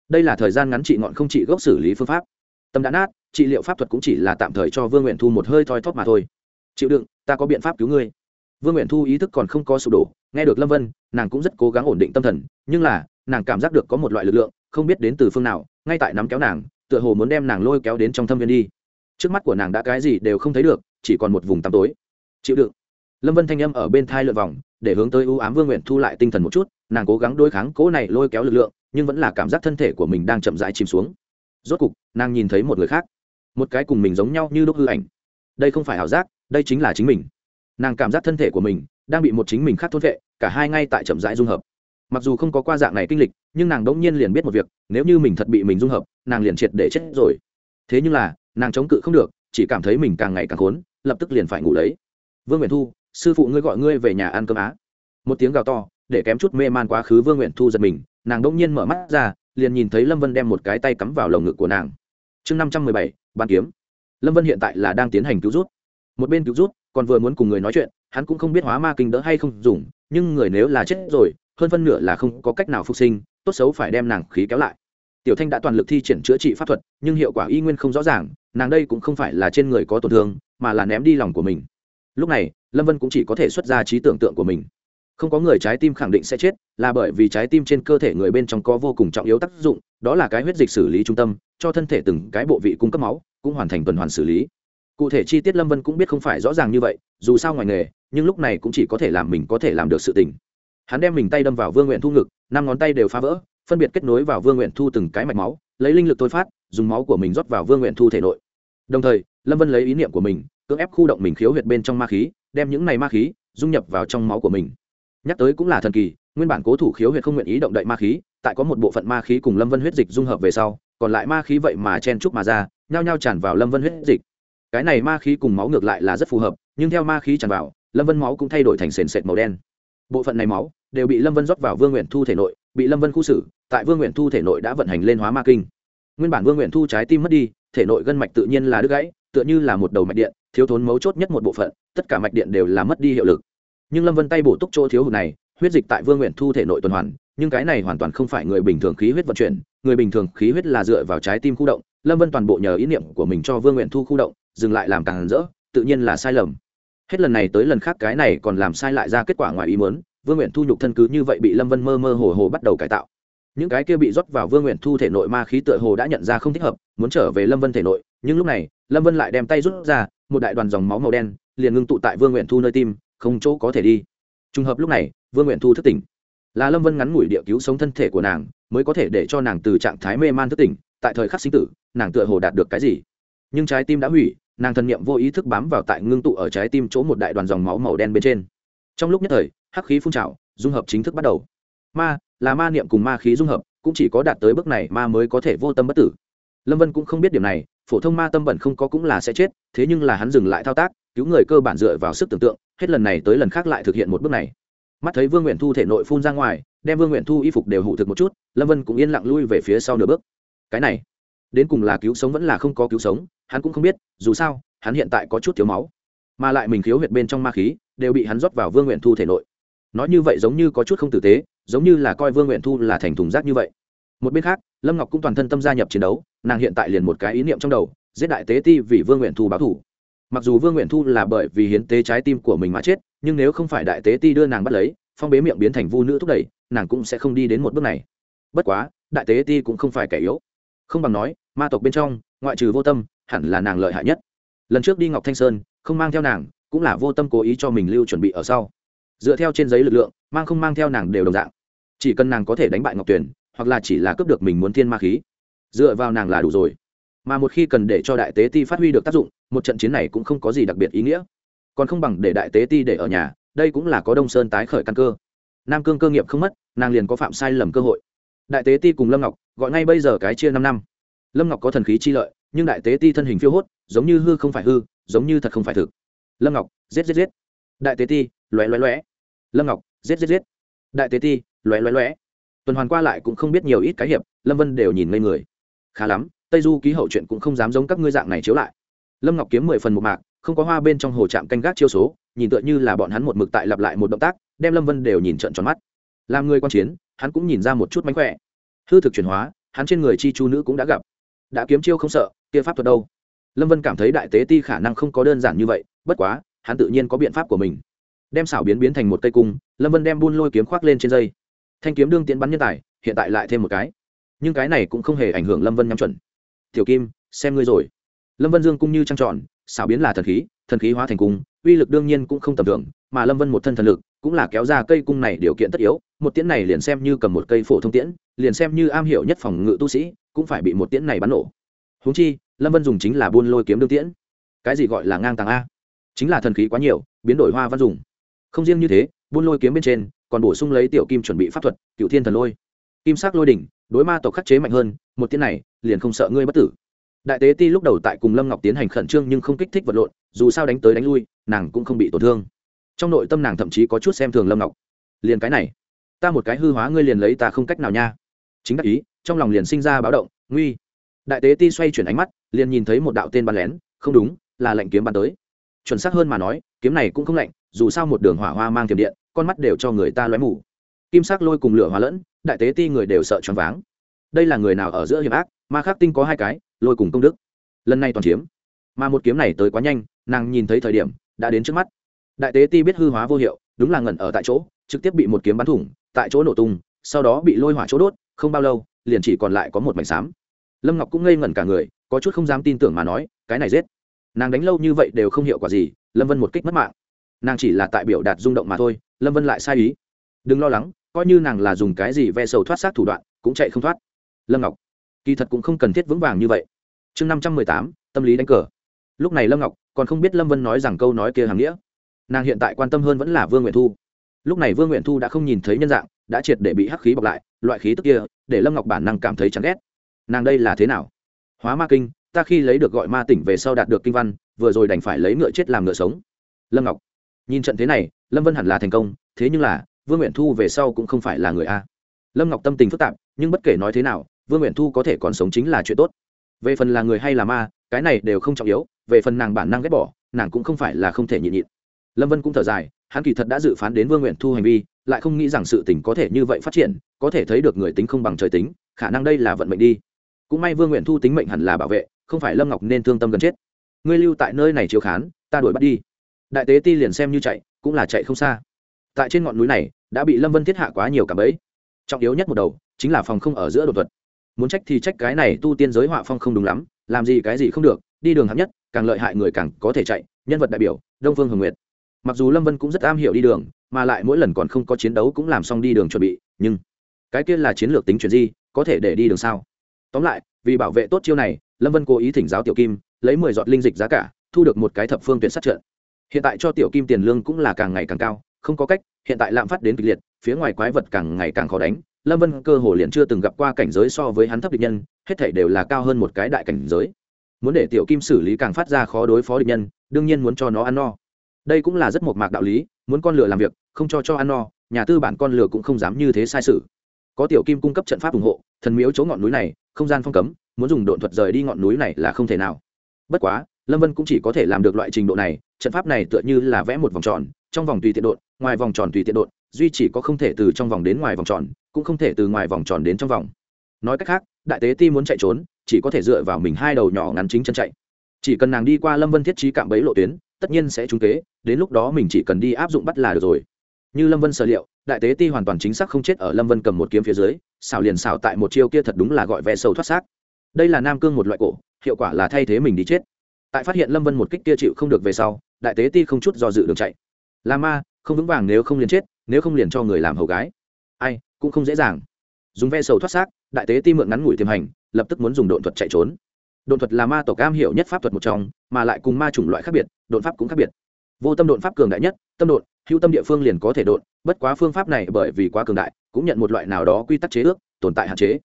Đây là thời gian ngắn trị ngọn không trị gốc xử lý phương pháp. Tâm đã nát, trị liệu pháp thuật cũng chỉ là tạm thời cho vương nguyện thu một hơi thoi thóp mà thôi. Chịu đựng, ta có biện pháp cứu ngươi. Vương nguyện thu ý thức còn không có sụp đổ, nghe được lâm vân, nàng cũng rất cố gắng ổn định tâm thần, nhưng là, nàng cảm giác được có một loại lực lượng, không biết đến từ phương nào, ngay tại nắm kéo nàng, tựa hồ muốn đem nàng lôi kéo đến trong thâm viên đi. Trước mắt của nàng đã cái gì đều không thấy được, chỉ còn một vùng tăm tối. Chịu đựng lâm vân thanh âm ở bên thai lượt vòng, để hướng tới ưu ám vương nguyện thu lại tinh thần một chút, nàng cố gắng đối kháng, cố này lôi kéo lực lượng, nhưng vẫn là cảm giác thân thể của mình đang chậm rãi chìm xuống. Rốt cục, nàng nhìn thấy một người khác. Một cái cùng mình giống nhau như lúc hư ảnh. Đây không phải ảo giác, đây chính là chính mình. Nàng cảm giác thân thể của mình đang bị một chính mình khác thôn vệ, cả hai ngay tại chậm rãi dung hợp. Mặc dù không có qua dạng này kinh lịch, nhưng nàng đỗng nhiên liền biết một việc, nếu như mình thật bị mình dung hợp, nàng liền triệt để chết rồi. Thế nhưng là, nàng chống cự không được, chỉ cảm thấy mình càng ngày càng khốn, lập tức liền phải ngủ lấy. Vương nguyện thu sư phụ ngươi gọi ngươi về nhà ăn cơm á. Một tiếng gào to, để kém chút mê man quá khứ vương nguyện thu giật mình, nàng đông nhiên mở mắt ra, liền nhìn thấy lâm vân đem một cái tay cắm vào lồng ngực của nàng. Chương năm trăm mười bảy bàn kiếm. Lâm vân hiện tại là đang tiến hành cứu rút. Một bên cứu rút, còn vừa muốn cùng người nói chuyện, hắn cũng không biết hóa ma kinh đỡ hay không dùng, nhưng người nếu là chết rồi, hơn phân nửa là không có cách nào phục sinh, tốt xấu phải đem nàng khí kéo lại. Tiểu thanh đã toàn lực thi triển chữa trị pháp thuật, nhưng hiệu quả y nguyên không rõ ràng, nàng đây cũng không phải là trên người có tổn thương, mà là ném đi lòng của mình lúc này, lâm vân cũng chỉ có thể xuất ra trí tưởng tượng của mình. Không có người trái tim khẳng định sẽ chết, là bởi vì trái tim trên cơ thể người bên trong có vô cùng trọng yếu tác dụng, đó là cái huyết dịch xử lý trung tâm, cho thân thể từng cái bộ vị cung cấp máu, cũng hoàn thành tuần hoàn xử lý. Cụ thể chi tiết lâm vân cũng biết không phải rõ ràng như vậy, dù sao ngoài nghề, nhưng lúc này cũng chỉ có thể làm mình có thể làm được sự tình. Hắn đem mình tay đâm vào vương nguyện thu ngực, năm ngón tay đều phá vỡ, phân biệt kết nối vào vương nguyện thu từng cái mạch máu, lấy linh lực thôi phát, dùng máu của mình rót vào vương nguyện thu thể nội. Đồng thời, lâm vân lấy ý niệm của mình cưỡng ép khu động mình khiếu huyệt bên trong ma khí, đem những này ma khí dung nhập vào trong máu của mình. Nhắc tới cũng là thần kỳ, nguyên bản cố thủ khiếu huyệt không nguyện ý động đậy ma khí, tại có một bộ phận ma khí cùng lâm vân huyết dịch dung hợp về sau, còn lại ma khí vậy mà chen trúc mà ra, nhao nhao tràn vào lâm vân huyết dịch. Cái này ma khí cùng máu ngược lại là rất phù hợp, nhưng theo ma khí tràn vào, lâm vân máu cũng thay đổi thành sền sệt màu đen. Bộ phận này máu đều bị lâm vân rót vào vương nguyện thu thể nội, bị lâm vân khu xử, tại vương nguyện thu thể nội đã vận hành lên hóa ma kinh. Nguyên bản vương nguyện thu trái tim mất đi, thể nội gân mạch tự nhiên là đứt gãy, tựa như là một đầu mạch điện thiếu thốn mấu chốt nhất một bộ phận, tất cả mạch điện đều là mất đi hiệu lực. Nhưng lâm vân tay bổ túc chỗ thiếu hụt này, huyết dịch tại vương nguyện thu thể nội tuần hoàn, nhưng cái này hoàn toàn không phải người bình thường khí huyết vận chuyển, người bình thường khí huyết là dựa vào trái tim khu động, lâm vân toàn bộ nhờ ý niệm của mình cho vương nguyện thu khu động, dừng lại làm càng rỡ, tự nhiên là sai lầm. Hết lần này tới lần khác cái này còn làm sai lại ra kết quả ngoài ý muốn, vương nguyện thu nhục thân cứ như vậy bị lâm vân mơ mơ hồ hồ bắt đầu cải tạo. Những cái kia bị rót vào vương nguyện thu thể nội ma khí tựa hồ đã nhận ra không thích hợp, muốn trở về lâm vân thể nội, nhưng lúc này, lâm vân lại đem tay rút ra một đại đoàn dòng máu màu đen liền ngưng tụ tại vương nguyện thu nơi tim, không chỗ có thể đi. Trùng hợp lúc này, vương nguyện thu thức tỉnh. Là lâm vân ngắn ngủi địa cứu sống thân thể của nàng, mới có thể để cho nàng từ trạng thái mê man thức tỉnh, tại thời khắc sinh tử, nàng tựa hồ đạt được cái gì? Nhưng trái tim đã hủy, nàng thần niệm vô ý thức bám vào tại ngưng tụ ở trái tim chỗ một đại đoàn dòng máu màu đen bên trên. Trong lúc nhất thời, hắc khí phun trào, dung hợp chính thức bắt đầu. Ma, là ma niệm cùng ma khí dung hợp, cũng chỉ có đạt tới bước này ma mới có thể vô tâm bất tử lâm vân cũng không biết điểm này, phổ thông ma tâm bẩn không có cũng là sẽ chết, thế nhưng là hắn dừng lại thao tác, cứu người cơ bản dựa vào sức tưởng tượng, hết lần này tới lần khác lại thực hiện một bước này. Mắt thấy vương nguyện thu thể nội phun ra ngoài, đem vương nguyện thu y phục đều hụ thực một chút, lâm vân cũng yên lặng lui về phía sau nửa bước. Cái này, đến cùng là cứu sống vẫn là không có cứu sống, hắn cũng không biết, dù sao, hắn hiện tại có chút thiếu máu. Mà lại mình khiếu huyệt bên trong ma khí, đều bị hắn rót vào vương nguyện thu thể nội. Nói như vậy giống như có chút không tử tế, giống như là coi vương nguyện thu là thành thùng rác như vậy. Một bên khác lâm ngọc cũng toàn thân tâm gia nhập chiến đấu, nàng hiện tại liền một cái ý niệm trong đầu, giết đại tế ti vì vương nguyện thu báo thủ. Mặc dù vương nguyện thu là bởi vì hiến tế trái tim của mình mà chết, nhưng nếu không phải đại tế ti đưa nàng bắt lấy, phong bế miệng biến thành vu nữ thúc đẩy, nàng cũng sẽ không đi đến một bước này. Bất quá, đại tế ti cũng không phải kẻ yếu. Không bằng nói, ma tộc bên trong, ngoại trừ vô tâm, hẳn là nàng lợi hại nhất. Lần trước đi ngọc thanh sơn, không mang theo nàng, cũng là vô tâm cố ý cho mình lưu chuẩn bị ở sau. Dựa theo trên giấy lực lượng, mang không mang theo nàng đều đồng dạng. Chỉ cần nàng có thể đánh bại ngọc tuyền hoặc là chỉ là cướp được mình muốn thiên ma khí. Dựa vào nàng là đủ rồi. Mà một khi cần để cho đại tế ti phát huy được tác dụng, một trận chiến này cũng không có gì đặc biệt ý nghĩa. Còn không bằng để đại tế ti để ở nhà, đây cũng là có đông sơn tái khởi căn cơ. Nam cương cơ nghiệp không mất, nàng liền có phạm sai lầm cơ hội. Đại tế ti cùng lâm ngọc, gọi ngay bây giờ cái chia năm năm. Lâm ngọc có thần khí chi lợi, nhưng đại tế ti thân hình phiêu hốt, giống như hư không phải hư, giống như thật không phải thực. Lâm ngọc, giết giết giết. Đại tế ti loé loé loé lâm ngọc, giết giết giết. Đại tế ti loé loé loé tuần hoàn qua lại cũng không biết nhiều ít cái hiệp, lâm vân đều nhìn ngây người. Khá lắm, tây du ký hậu chuyện cũng không dám giống các ngươi dạng này chiếu lại. Lâm ngọc kiếm mười phần một mạc, không có hoa bên trong hồ trạm canh gác chiêu số, nhìn tựa như là bọn hắn một mực tại lặp lại một động tác, đem lâm vân đều nhìn trận tròn mắt. Làm người quan chiến, hắn cũng nhìn ra một chút mánh khỏe. Hư thực chuyển hóa, hắn trên người chi chu nữ cũng đã gặp. Đã kiếm chiêu không sợ, kia pháp thuật đâu? Lâm vân cảm thấy đại tế ti khả năng không có đơn giản như vậy, bất quá, hắn tự nhiên có biện pháp của mình. Đem xảo biến biến thành một cây cung, lâm vân đem buôn lôi kiếm khoác lên trên dây thanh kiếm đương tiến bắn nhân tài, hiện tại lại thêm một cái. Nhưng cái này cũng không hề ảnh hưởng lâm vân nhắm chuẩn. Tiểu kim, xem ngươi rồi. Lâm vân dương cung như trăng tròn, xảo biến là thần khí thần khí hóa thành cung, uy lực đương nhiên cũng không tầm thường, mà lâm vân một thân thần lực, cũng là kéo ra cây cung này điều kiện tất yếu, một tiễn này liền xem như cầm một cây phổ thông tiễn, liền xem như am hiểu nhất phòng ngự tu sĩ, cũng phải bị một tiễn này bắn nổ. Húng chi, lâm vân dùng chính là buôn lôi kiếm đương tiễn. Cái gì gọi là ngang tàng a? Chính là thần khí quá nhiều, biến đổi hoa văn dùng. Không riêng như thế, buôn lôi kiếm bên trên còn bổ sung lấy tiểu kim chuẩn bị pháp thuật, cựu thiên thần lôi. Kim sắc lôi đỉnh, đối ma tộc khắc chế mạnh hơn, một tiếng này, liền không sợ ngươi bất tử. Đại tế ti lúc đầu tại cùng lâm ngọc tiến hành khẩn trương nhưng không kích thích vật lộn, dù sao đánh tới đánh lui, nàng cũng không bị tổn thương. Trong nội tâm nàng thậm chí có chút xem thường lâm ngọc. Liền cái này, ta một cái hư hóa ngươi liền lấy ta không cách nào nha. Chính đắc ý, trong lòng liền sinh ra báo động, nguy. Đại tế ti xoay chuyển ánh mắt, liền nhìn thấy một đạo tên bắn lén, không đúng, là lệnh kiếm bắn tới. Chuẩn xác hơn mà nói, kiếm này cũng không lạnh, dù sao một đường hỏa hoa mang tiềm điện con mắt đều cho người ta lóe mù. Kim sắc lôi cùng lửa hóa lẫn, đại tế ti người đều sợ choáng váng. Đây là người nào ở giữa hiểm ác ma khắc tinh có hai cái, lôi cùng công đức. Lần này toàn chiếm. Mà một kiếm này tới quá nhanh, nàng nhìn thấy thời điểm, đã đến trước mắt. Đại tế ti biết hư hóa vô hiệu, đúng là ngẩn ở tại chỗ, trực tiếp bị một kiếm bắn thủng, tại chỗ nổ tung, sau đó bị lôi hỏa chỗ đốt, không bao lâu, liền chỉ còn lại có một mảnh xám. Lâm ngọc cũng ngây ngẩn cả người, có chút không dám tin tưởng mà nói, cái này giết. Nàng đánh lâu như vậy đều không hiệu quả gì, lâm vân một kích mất mạng. Nàng chỉ là tại biểu đạt rung động mà thôi lâm vân lại sai ý. Đừng lo lắng, coi như nàng là dùng cái gì ve sầu thoát xác thủ đoạn, cũng chạy không thoát. Lâm ngọc, kỳ thật cũng không cần thiết vững vàng như vậy. Chương năm trăm mười tám, tâm lý đánh cờ. Lúc này lâm ngọc còn không biết lâm vân nói rằng câu nói kia hàm nghĩa. Nàng hiện tại quan tâm hơn vẫn là vương nguyện thu. Lúc này vương nguyện thu đã không nhìn thấy nhân dạng, đã triệt để bị hắc khí bọc lại, loại khí tức kia để lâm ngọc bản năng cảm thấy chán ghét. Nàng đây là thế nào? Hóa ma kinh, ta khi lấy được gọi ma tỉnh về sau đạt được kinh văn, vừa rồi đành phải lấy ngựa chết làm ngựa sống. Lâm ngọc nhìn trận thế này, lâm vân hẳn là thành công, thế nhưng là, vương nguyện thu về sau cũng không phải là người a. Lâm ngọc tâm tình phức tạp, nhưng bất kể nói thế nào, vương nguyện thu có thể còn sống chính là chuyện tốt. Về phần là người hay là ma, cái này đều không trọng yếu, về phần nàng bản năng ghét bỏ, nàng cũng không phải là không thể nhịn nhịn. Lâm vân cũng thở dài, hắn kỳ thật đã dự phán đến vương nguyện thu hành vi, lại không nghĩ rằng sự tình có thể như vậy phát triển, có thể thấy được người tính không bằng trời tính, khả năng đây là vận mệnh đi. Cũng may vương nguyện thu tính mệnh hẳn là bảo vệ, không phải lâm ngọc nên thương tâm gần chết. Ngươi lưu tại nơi này chiếu khán, ta đuổi bắt đi đại tế ti liền xem như chạy cũng là chạy không xa. Tại trên ngọn núi này đã bị lâm vân thiết hạ quá nhiều cả ấy trọng yếu nhất một đầu chính là phòng không ở giữa đột thuật. Muốn trách thì trách cái này tu tiên giới họa phong không đúng lắm làm gì cái gì không được đi đường hạng nhất càng lợi hại người càng có thể chạy nhân vật đại biểu đông phương hồng nguyệt. Mặc dù lâm vân cũng rất am hiểu đi đường mà lại mỗi lần còn không có chiến đấu cũng làm xong đi đường chuẩn bị nhưng cái kia là chiến lược tính chuyện gì, có thể để đi đường sao? Tóm lại vì bảo vệ tốt chiêu này lâm vân cố ý thỉnh giáo tiểu kim lấy mười giọt linh dịch giá cả thu được một cái thập phương tuyển sát trận hiện tại cho tiểu kim tiền lương cũng là càng ngày càng cao, không có cách, hiện tại lạm phát đến kịch liệt, phía ngoài quái vật càng ngày càng khó đánh. Lâm vân cơ hồ liền chưa từng gặp qua cảnh giới so với hắn thấp địch nhân, hết thể đều là cao hơn một cái đại cảnh giới. Muốn để tiểu kim xử lý càng phát ra khó đối phó địch nhân, đương nhiên muốn cho nó ăn no. Đây cũng là rất một mạc đạo lý, muốn con lửa làm việc, không cho cho ăn no, nhà tư bản con lửa cũng không dám như thế sai sự. Có tiểu kim cung cấp trận pháp ủng hộ, thần miếu chỗ ngọn núi này, không gian phong cấm, muốn dùng độn thuật rời đi ngọn núi này là không thể nào. Bất quá, lâm vân cũng chỉ có thể làm được loại trình độ này trận pháp này tựa như là vẽ một vòng tròn, trong vòng tùy tiện đột ngoài vòng tròn tùy tiện đột duy chỉ có không thể từ trong vòng đến ngoài vòng tròn, cũng không thể từ ngoài vòng tròn đến trong vòng. Nói cách khác, đại tế ti muốn chạy trốn, chỉ có thể dựa vào mình hai đầu nhỏ ngắn chính chân chạy. Chỉ cần nàng đi qua lâm vân thiết trí cạm bẫy lộ tuyến, tất nhiên sẽ trúng kế, đến lúc đó mình chỉ cần đi áp dụng bắt là được rồi. Như lâm vân sở liệu, đại tế ti hoàn toàn chính xác không chết ở lâm vân cầm một kiếm phía dưới, xảo liền xảo tại một chiêu kia thật đúng là gọi vẽ sâu thoát xác. Đây là nam cương một loại cổ, hiệu quả là thay thế mình đi chết tại phát hiện lâm vân một kích kia chịu không được về sau, đại tế ti không chút do dự đường chạy. Là ma, không vững vàng nếu không liền chết, nếu không liền cho người làm hầu gái. Ai, cũng không dễ dàng. Dùng ve sầu thoát xác, đại tế ti mượn ngắn ngủi tiềm hành, lập tức muốn dùng độn thuật chạy trốn. Đột thuật là ma tộc cam hiểu nhất pháp thuật một trong, mà lại cùng ma chủng loại khác biệt đột pháp cũng khác biệt. Vô tâm đột pháp cường đại nhất, tâm đột hữu tâm địa phương liền có thể đột bất quá phương pháp này bởi vì quá cường đại, cũng nhận một loại nào đó quy tắc chế ước, tồn tại hạn chế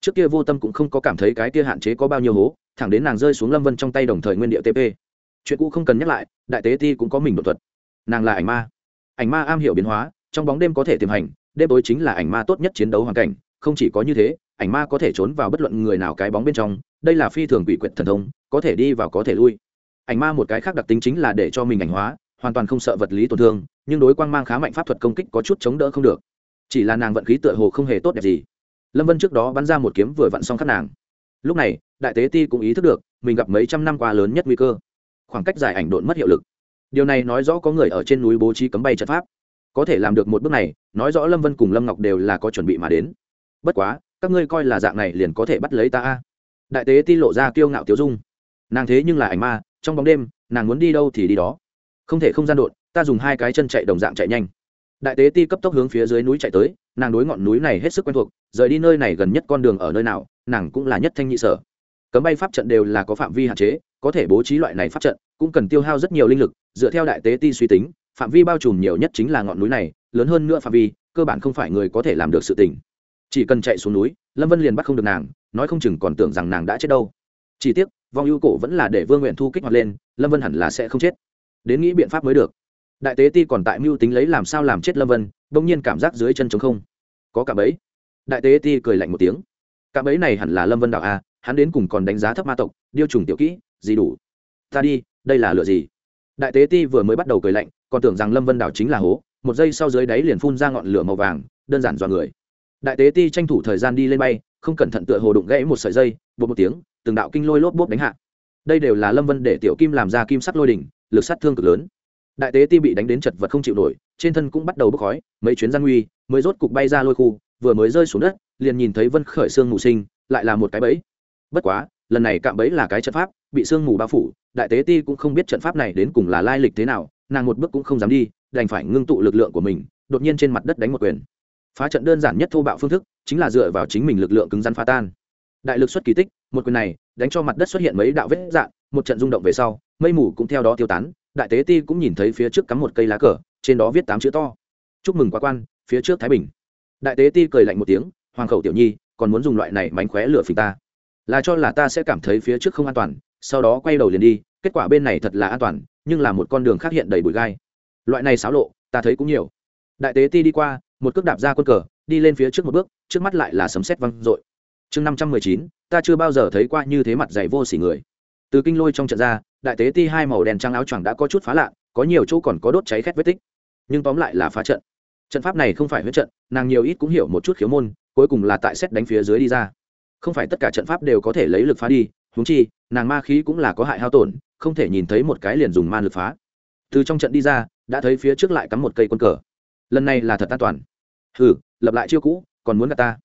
trước kia vô tâm cũng không có cảm thấy cái kia hạn chế có bao nhiêu hố, thẳng đến nàng rơi xuống lâm vân trong tay đồng thời nguyên địa tp chuyện cũ không cần nhắc lại, đại tế ti cũng có mình đột thuật. Nàng là ảnh ma. Ảnh ma am hiểu biến hóa, trong bóng đêm có thể tiềm hành, đêm tối chính là ảnh ma tốt nhất chiến đấu hoàn cảnh, không chỉ có như thế, ảnh ma có thể trốn vào bất luận người nào cái bóng bên trong, đây là phi thường quỷ quyệt thần thông, có thể đi vào có thể lui. Ảnh ma một cái khác đặc tính chính là để cho mình ảnh hóa, hoàn toàn không sợ vật lý tổn thương, nhưng đối quang mang khá mạnh pháp thuật công kích có chút chống đỡ không được. Chỉ là nàng vận khí tựa hồ không hề tốt đẹp gì lâm vân trước đó bắn ra một kiếm vừa vặn xong khắc nàng. Lúc này, đại tế ti cũng ý thức được, mình gặp mấy trăm năm qua lớn nhất nguy cơ. Khoảng cách dài ảnh độn mất hiệu lực. Điều này nói rõ có người ở trên núi bố trí cấm bay trận pháp. Có thể làm được một bước này, nói rõ lâm vân cùng lâm ngọc đều là có chuẩn bị mà đến. Bất quá, các ngươi coi là dạng này liền có thể bắt lấy ta a. Đại tế ti lộ ra kiêu ngạo tiêu dung. Nàng thế nhưng là ảnh ma, trong bóng đêm, nàng muốn đi đâu thì đi đó. Không thể không gian đột ta dùng hai cái chân chạy đồng dạng chạy nhanh. Đại tế ti cấp tốc hướng phía dưới núi chạy tới nàng đối ngọn núi này hết sức quen thuộc, rời đi nơi này gần nhất con đường ở nơi nào, nàng cũng là nhất thanh nhị sở. Cấm bay pháp trận đều là có phạm vi hạn chế, có thể bố trí loại này pháp trận, cũng cần tiêu hao rất nhiều linh lực, dựa theo đại tế ti suy tính, phạm vi bao trùm nhiều nhất chính là ngọn núi này, lớn hơn nữa phạm vi, cơ bản không phải người có thể làm được sự tình. Chỉ cần chạy xuống núi, lâm vân liền bắt không được nàng, nói không chừng còn tưởng rằng nàng đã chết đâu. Chỉ tiếc, vong ưu cổ vẫn là để vương nguyện thu kích hoạt lên, lâm vân hẳn là sẽ không chết. Đến nghĩ biện pháp mới được. Đại tế ti còn tại mưu tính lấy làm sao làm chết lâm vân, bỗng nhiên cảm giác dưới chân trống không có cả bấy đại tế ti cười lạnh một tiếng. Cả bấy này hẳn là lâm vân đạo a hắn đến cùng còn đánh giá thấp ma tộc, điêu trùng tiểu kỹ, gì đủ. Ta đi, đây là lựa gì? Đại tế ti vừa mới bắt đầu cười lạnh, còn tưởng rằng lâm vân đảo chính là hố, một giây sau dưới đáy liền phun ra ngọn lửa màu vàng, đơn giản dọa người. Đại tế ti tranh thủ thời gian đi lên bay, không cẩn thận tựa hồ đụng gãy một sợi dây bột một tiếng, từng đạo kinh lôi lốp bốp đánh hạ. Đây đều là lâm vân để tiểu kim làm ra kim sắt lôi đỉnh, lực sát thương cực lớn. Đại tế ti bị đánh đến chật vật không chịu nổi, trên thân cũng bắt đầu bốc khói, mấy chuyến gian nguy mới rốt cục bay ra lôi khu, vừa mới rơi xuống đất, liền nhìn thấy vân khởi xương mù sinh, lại là một cái bẫy. Bất quá, lần này cạm bẫy là cái trận pháp, bị sương mù bao phủ, đại tế ti cũng không biết trận pháp này đến cùng là lai lịch thế nào, nàng một bước cũng không dám đi, đành phải ngưng tụ lực lượng của mình, đột nhiên trên mặt đất đánh một quyền. Phá trận đơn giản nhất thô bạo phương thức, chính là dựa vào chính mình lực lượng cứng rắn phá tan. Đại lực xuất kỳ tích, một quyền này, đánh cho mặt đất xuất hiện mấy đạo vết dạn một trận rung động về sau, mây mù cũng theo đó tiêu tán, đại tế ti cũng nhìn thấy phía trước cắm một cây lá cờ, trên đó viết tám chữ to. Chúc mừng quá quan phía trước thái bình. Đại tế ti cười lạnh một tiếng, hoàng khẩu tiểu nhi, còn muốn dùng loại này mánh khóe lửa phình ta? Là cho là ta sẽ cảm thấy phía trước không an toàn, sau đó quay đầu liền đi, kết quả bên này thật là an toàn, nhưng là một con đường khác hiện đầy bụi gai. Loại này xáo lộ, ta thấy cũng nhiều. Đại tế ti đi qua, một cước đạp ra quân cờ, đi lên phía trước một bước, trước mắt lại là sấm sét văng r ộ i chương năm trăm mười chín, ta chưa bao giờ thấy qua như thế mặt dày vô s ỉ người. Từ kinh lôi trong trận ra, đại tế ti hai màu đèn trắng áo choàng đã có chút phá lạ, có nhiều chỗ còn có đốt cháy khét vết tích. Nhưng tóm lại là phá trận trận pháp này không phải huyết trận, nàng nhiều ít cũng hiểu một chút khiếu môn, cuối cùng là tại xét đánh phía dưới đi ra. Không phải tất cả trận pháp đều có thể lấy lực phá đi húng chi, nàng ma khí cũng là có hại hao tổn, không thể nhìn thấy một cái liền dùng man lực phá. Từ trong trận đi ra, đã thấy phía trước lại cắm một cây quân cờ. Lần này là thật an toàn. Hừ, lập lại chiêu cũ, còn muốn gạt ta.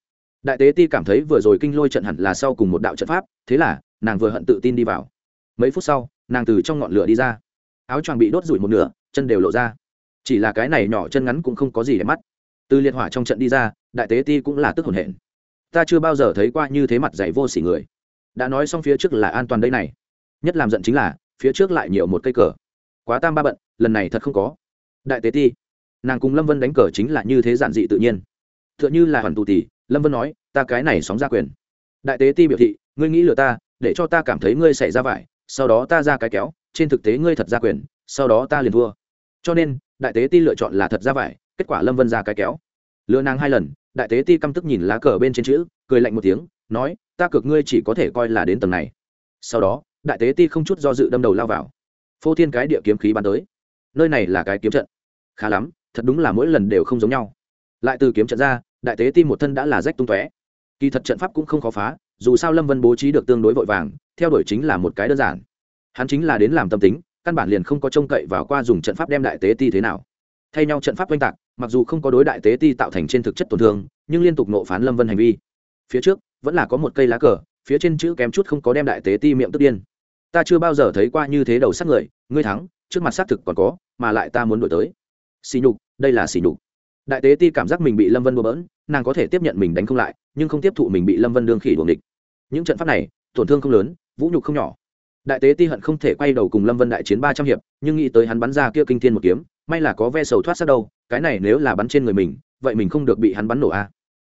Đại tế ti cảm thấy vừa rồi kinh lôi trận hẳn là sau cùng một đạo trận pháp, thế là, nàng vừa hận tự tin đi vào. Mấy phút sau, nàng từ trong ngọn lửa đi ra. Áo choàng bị đốt rủi một nửa, chân đều lộ ra chỉ là cái này nhỏ chân ngắn cũng không có gì để mắt. Từ liệt hỏa trong trận đi ra, đại tế ti cũng là tức hồn hển. Ta chưa bao giờ thấy qua như thế mặt dày vô s ỉ người. Đã nói xong phía trước là an toàn đây này. Nhất làm giận chính là, phía trước lại nhiều một cây cờ. Quá tam ba bận, lần này thật không có. Đại tế ti, nàng cùng lâm vân đánh cờ chính là như thế giản dị tự nhiên. T h ư ợ n h ư là hoàn tù tỷ, lâm vân nói, ta cái này sóng ra quyền. Đại tế ti biểu thị, ngươi nghĩ lừa ta, để cho ta cảm thấy ngươi xảy ra vải, sau đó ta ra cái kéo, trên thực tế ngươi thật ra quyền, sau đó ta liền thua. Cho nên đại tế ti lựa chọn là thật ra vải, kết quả lâm vân ra cái kéo. Lừa nàng hai lần, đại tế ti căm tức nhìn lá cờ bên trên chữ, cười lạnh một tiếng, nói, ta cược ngươi chỉ có thể coi là đến tầng này. Sau đó, đại tế ti không chút do dự đâm đầu lao vào. Phô thiên cái địa kiếm khí bắn tới. Nơi này là cái kiếm trận. Khá lắm, thật đúng là mỗi lần đều không giống nhau. Lại từ kiếm trận ra, đại tế ti một thân đã là rách tung tóe. Kỳ thật trận pháp cũng không khó phá, dù sao lâm vân bố trí được tương đối vội vàng, theo đuổi chính là một cái đơn giản. Hắn chính là đến làm tâm tính căn bản liền không có trông cậy vào qua dùng trận pháp đem đại tế ti thế nào. Thay nhau trận pháp oanh tạc, mặc dù không có đối đại tế ti tạo thành trên thực chất tổn thương, nhưng liên tục nộ phán lâm vân hành vi. Phía trước, vẫn là có một cây lá cờ, phía trên chữ kém chút không có đem đại tế ti miệng tức điên. Ta chưa bao giờ thấy qua như thế đầu sát người, ngươi thắng, trước mặt xác thực còn có, mà lại ta muốn đổi tới. Xì nhục, đây là xì nhục. Đại tế ti cảm giác mình bị lâm vân bừa bỡn, nàng có thể tiếp nhận mình đánh không lại, nhưng không tiếp thụ mình bị lâm vân đương khỉ đuồng địch những trận pháp này, tổn thương không lớn, vũ nhục không nhỏ đại tế ti hận không thể quay đầu cùng lâm vân đại chiến ba trăm hiệp, nhưng nghĩ tới hắn bắn ra kia kinh thiên một kiếm, may là có ve sầu thoát sát đâu, cái này nếu là bắn trên người mình, vậy mình không được bị hắn bắn nổ a à.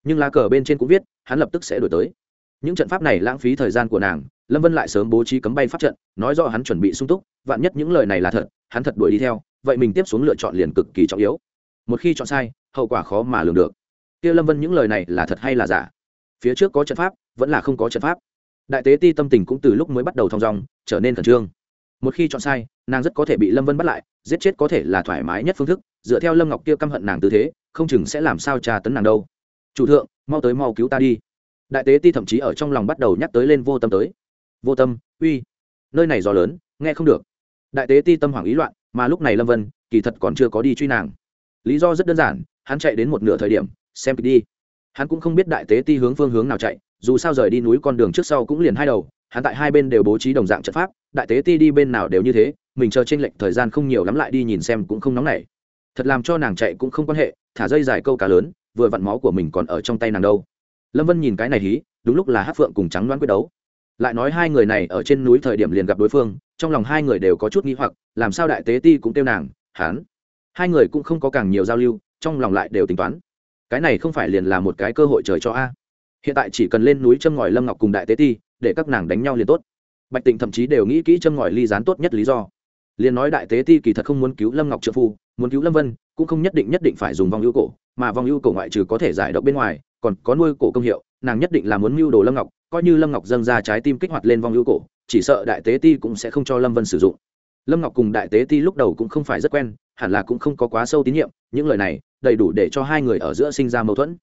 nhưng lá cờ bên trên cũng viết, hắn lập tức sẽ đổi tới. Những trận pháp này lãng phí thời gian của nàng, lâm vân lại sớm bố trí cấm bay pháp trận, nói rõ hắn chuẩn bị sung túc, vạn nhất những lời này là thật, hắn thật đuổi đi theo, vậy mình tiếp xuống lựa chọn liền cực kỳ trọng yếu. Một khi chọn sai, hậu quả khó mà lường được. Kia lâm vân những lời này là thật hay là giả? Phía trước có trận pháp, vẫn là không có trận pháp đại tế ti tâm tình cũng từ lúc mới bắt đầu thong dong, trở nên khẩn trương. Một khi chọn sai, nàng rất có thể bị lâm vân bắt lại, giết chết có thể là thoải mái nhất phương thức, dựa theo lâm ngọc kia căm hận nàng tư thế, không chừng sẽ làm sao trà tấn nàng đâu. Chủ thượng, mau tới mau cứu ta đi. Đại tế ti thậm chí ở trong lòng bắt đầu nhắc tới lên vô tâm tới. Vô tâm, uy, nơi này gió lớn, nghe không được. Đại tế ti tâm hoảng ý loạn, mà lúc này lâm vân, kỳ thật còn chưa có đi truy nàng. Lý do rất đơn giản, hắn chạy đến một nửa thời điểm, xem kịch đi. Hắn cũng không biết đại tế ti hướng phương hướng nào chạy dù sao rời đi núi con đường trước sau cũng liền hai đầu, hắn tại hai bên đều bố trí đồng dạng trận pháp, đại tế ti đi bên nào đều như thế, mình chờ trên lệnh thời gian không nhiều lắm lại đi nhìn xem cũng không nóng nảy. Thật làm cho nàng chạy cũng không quan hệ, thả dây dài câu cá lớn, vừa vặn máu của mình còn ở trong tay nàng đâu. Lâm vân nhìn cái này hí, đúng lúc là hát phượng cùng trắng đoán quyết đấu. Lại nói hai người này ở trên núi thời điểm liền gặp đối phương, trong lòng hai người đều có chút nghi hoặc, làm sao đại tế ti cũng kêu nàng, hán. Hai người cũng không có càng nhiều giao lưu, trong lòng lại đều tính toán. Cái này không phải liền là một cái cơ hội trời cho a hiện tại chỉ cần lên núi châm ngòi lâm ngọc cùng đại tế ti, để các nàng đánh nhau liền tốt. Bạch tịnh thậm chí đều nghĩ kỹ châm ngòi ly gián tốt nhất lý do. Liền nói đại tế ti kỳ thật không muốn cứu lâm ngọc trợ phu, muốn cứu lâm vân, cũng không nhất định nhất định phải dùng vòng ưu cổ, mà vòng ưu cổ ngoại trừ có thể giải độc bên ngoài, còn có nuôi cổ công hiệu, nàng nhất định là muốn mưu đồ lâm ngọc, coi như lâm ngọc dâng ra trái tim kích hoạt lên vòng ưu cổ, chỉ sợ đại tế ti cũng sẽ không cho lâm vân sử dụng. Lâm ngọc cùng đại tế ti lúc đầu cũng không phải rất quen, hẳn là cũng không có quá sâu tín nhiệm, những lời này đầy đủ để cho hai người ở giữa sinh ra mâu thuẫn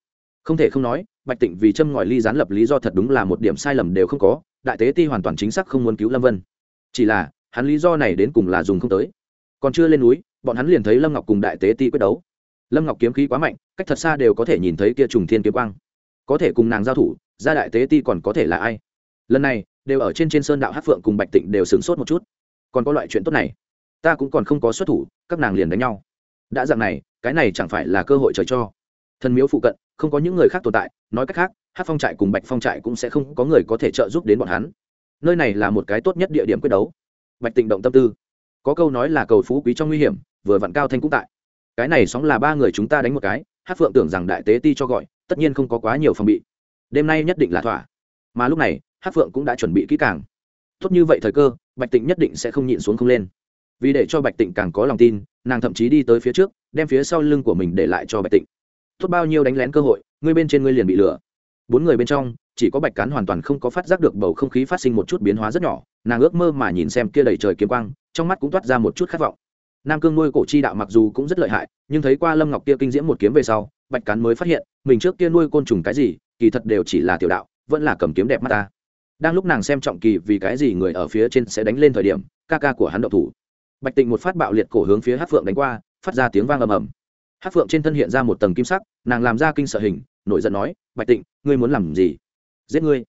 không thể không nói, bạch tịnh vì châm ngòi ly gián lập lý do thật đúng là một điểm sai lầm đều không có, đại tế ti hoàn toàn chính xác không muốn cứu lâm vân. Chỉ là, hắn lý do này đến cùng là dùng không tới. Còn chưa lên núi, bọn hắn liền thấy lâm ngọc cùng đại tế ti quyết đấu. Lâm ngọc kiếm khí quá mạnh, cách thật xa đều có thể nhìn thấy kia trùng thiên kiếm quang. Có thể cùng nàng giao thủ ra đại tế ti còn có thể là ai? Lần này, đều ở trên trên sơn đạo hát phượng cùng bạch tịnh đều sửng sốt một chút. Còn có loại chuyện tốt này, ta cũng còn không có xuất thủ, các nàng liền đánh nhau. Đã dạng này, cái này chẳng phải là cơ hội trời cho thần miếu phụ cận, không có những người khác tồn tại, nói cách khác hát phong trại cùng bạch phong trại cũng sẽ không có người có thể trợ giúp đến bọn hắn. Nơi này là một cái tốt nhất địa điểm quyết đấu. Bạch tịnh động tâm tư. Có câu nói là cầu phú quý trong nguy hiểm, vừa vặn cao thanh cũng tại. Cái này sóng là ba người chúng ta đánh một cái hát phượng tưởng rằng đại tế ti cho gọi, tất nhiên không có quá nhiều phòng bị. Đêm nay nhất định là thỏa. Mà lúc này hát phượng cũng đã chuẩn bị kỹ càng. Tốt như vậy thời cơ, bạch tịnh nhất định sẽ không nhịn xuống không lên. Vì để cho bạch tịnh càng có lòng tin, nàng thậm chí đi tới phía trước, đem phía sau lưng của mình để lại cho bạch tịnh tốt bao nhiêu đánh lén cơ hội, ngươi bên trên ngươi liền bị lừa. Bốn người bên trong, chỉ có bạch cán hoàn toàn không có phát giác được bầu không khí phát sinh một chút biến hóa rất nhỏ, nàng ước mơ mà nhìn xem kia đầy trời kiếm quang, trong mắt cũng toát ra một chút khát vọng. Nam cương nuôi cổ chi đạo mặc dù cũng rất lợi hại, nhưng thấy qua lâm ngọc kia kinh diễm một kiếm về sau, bạch cán mới phát hiện, mình trước kia nuôi côn trùng cái gì, kỳ thật đều chỉ là tiểu đạo, vẫn là cầm kiếm đẹp mắt ta. Đang lúc nàng xem trọng kỳ vì cái gì người ở phía trên sẽ đánh lên thời điểm, ca ca của hắn đậu thủ. Bạch tịnh một phát bạo liệt cổ hướng phía hát phượng đánh qua, phát ra tiếng vang ầm ầm hát phượng trên thân hiện ra một tầng kim sắc nàng làm ra kinh sợ hình nổi giận nói bạch tịnh ngươi muốn làm gì? Giết ngươi.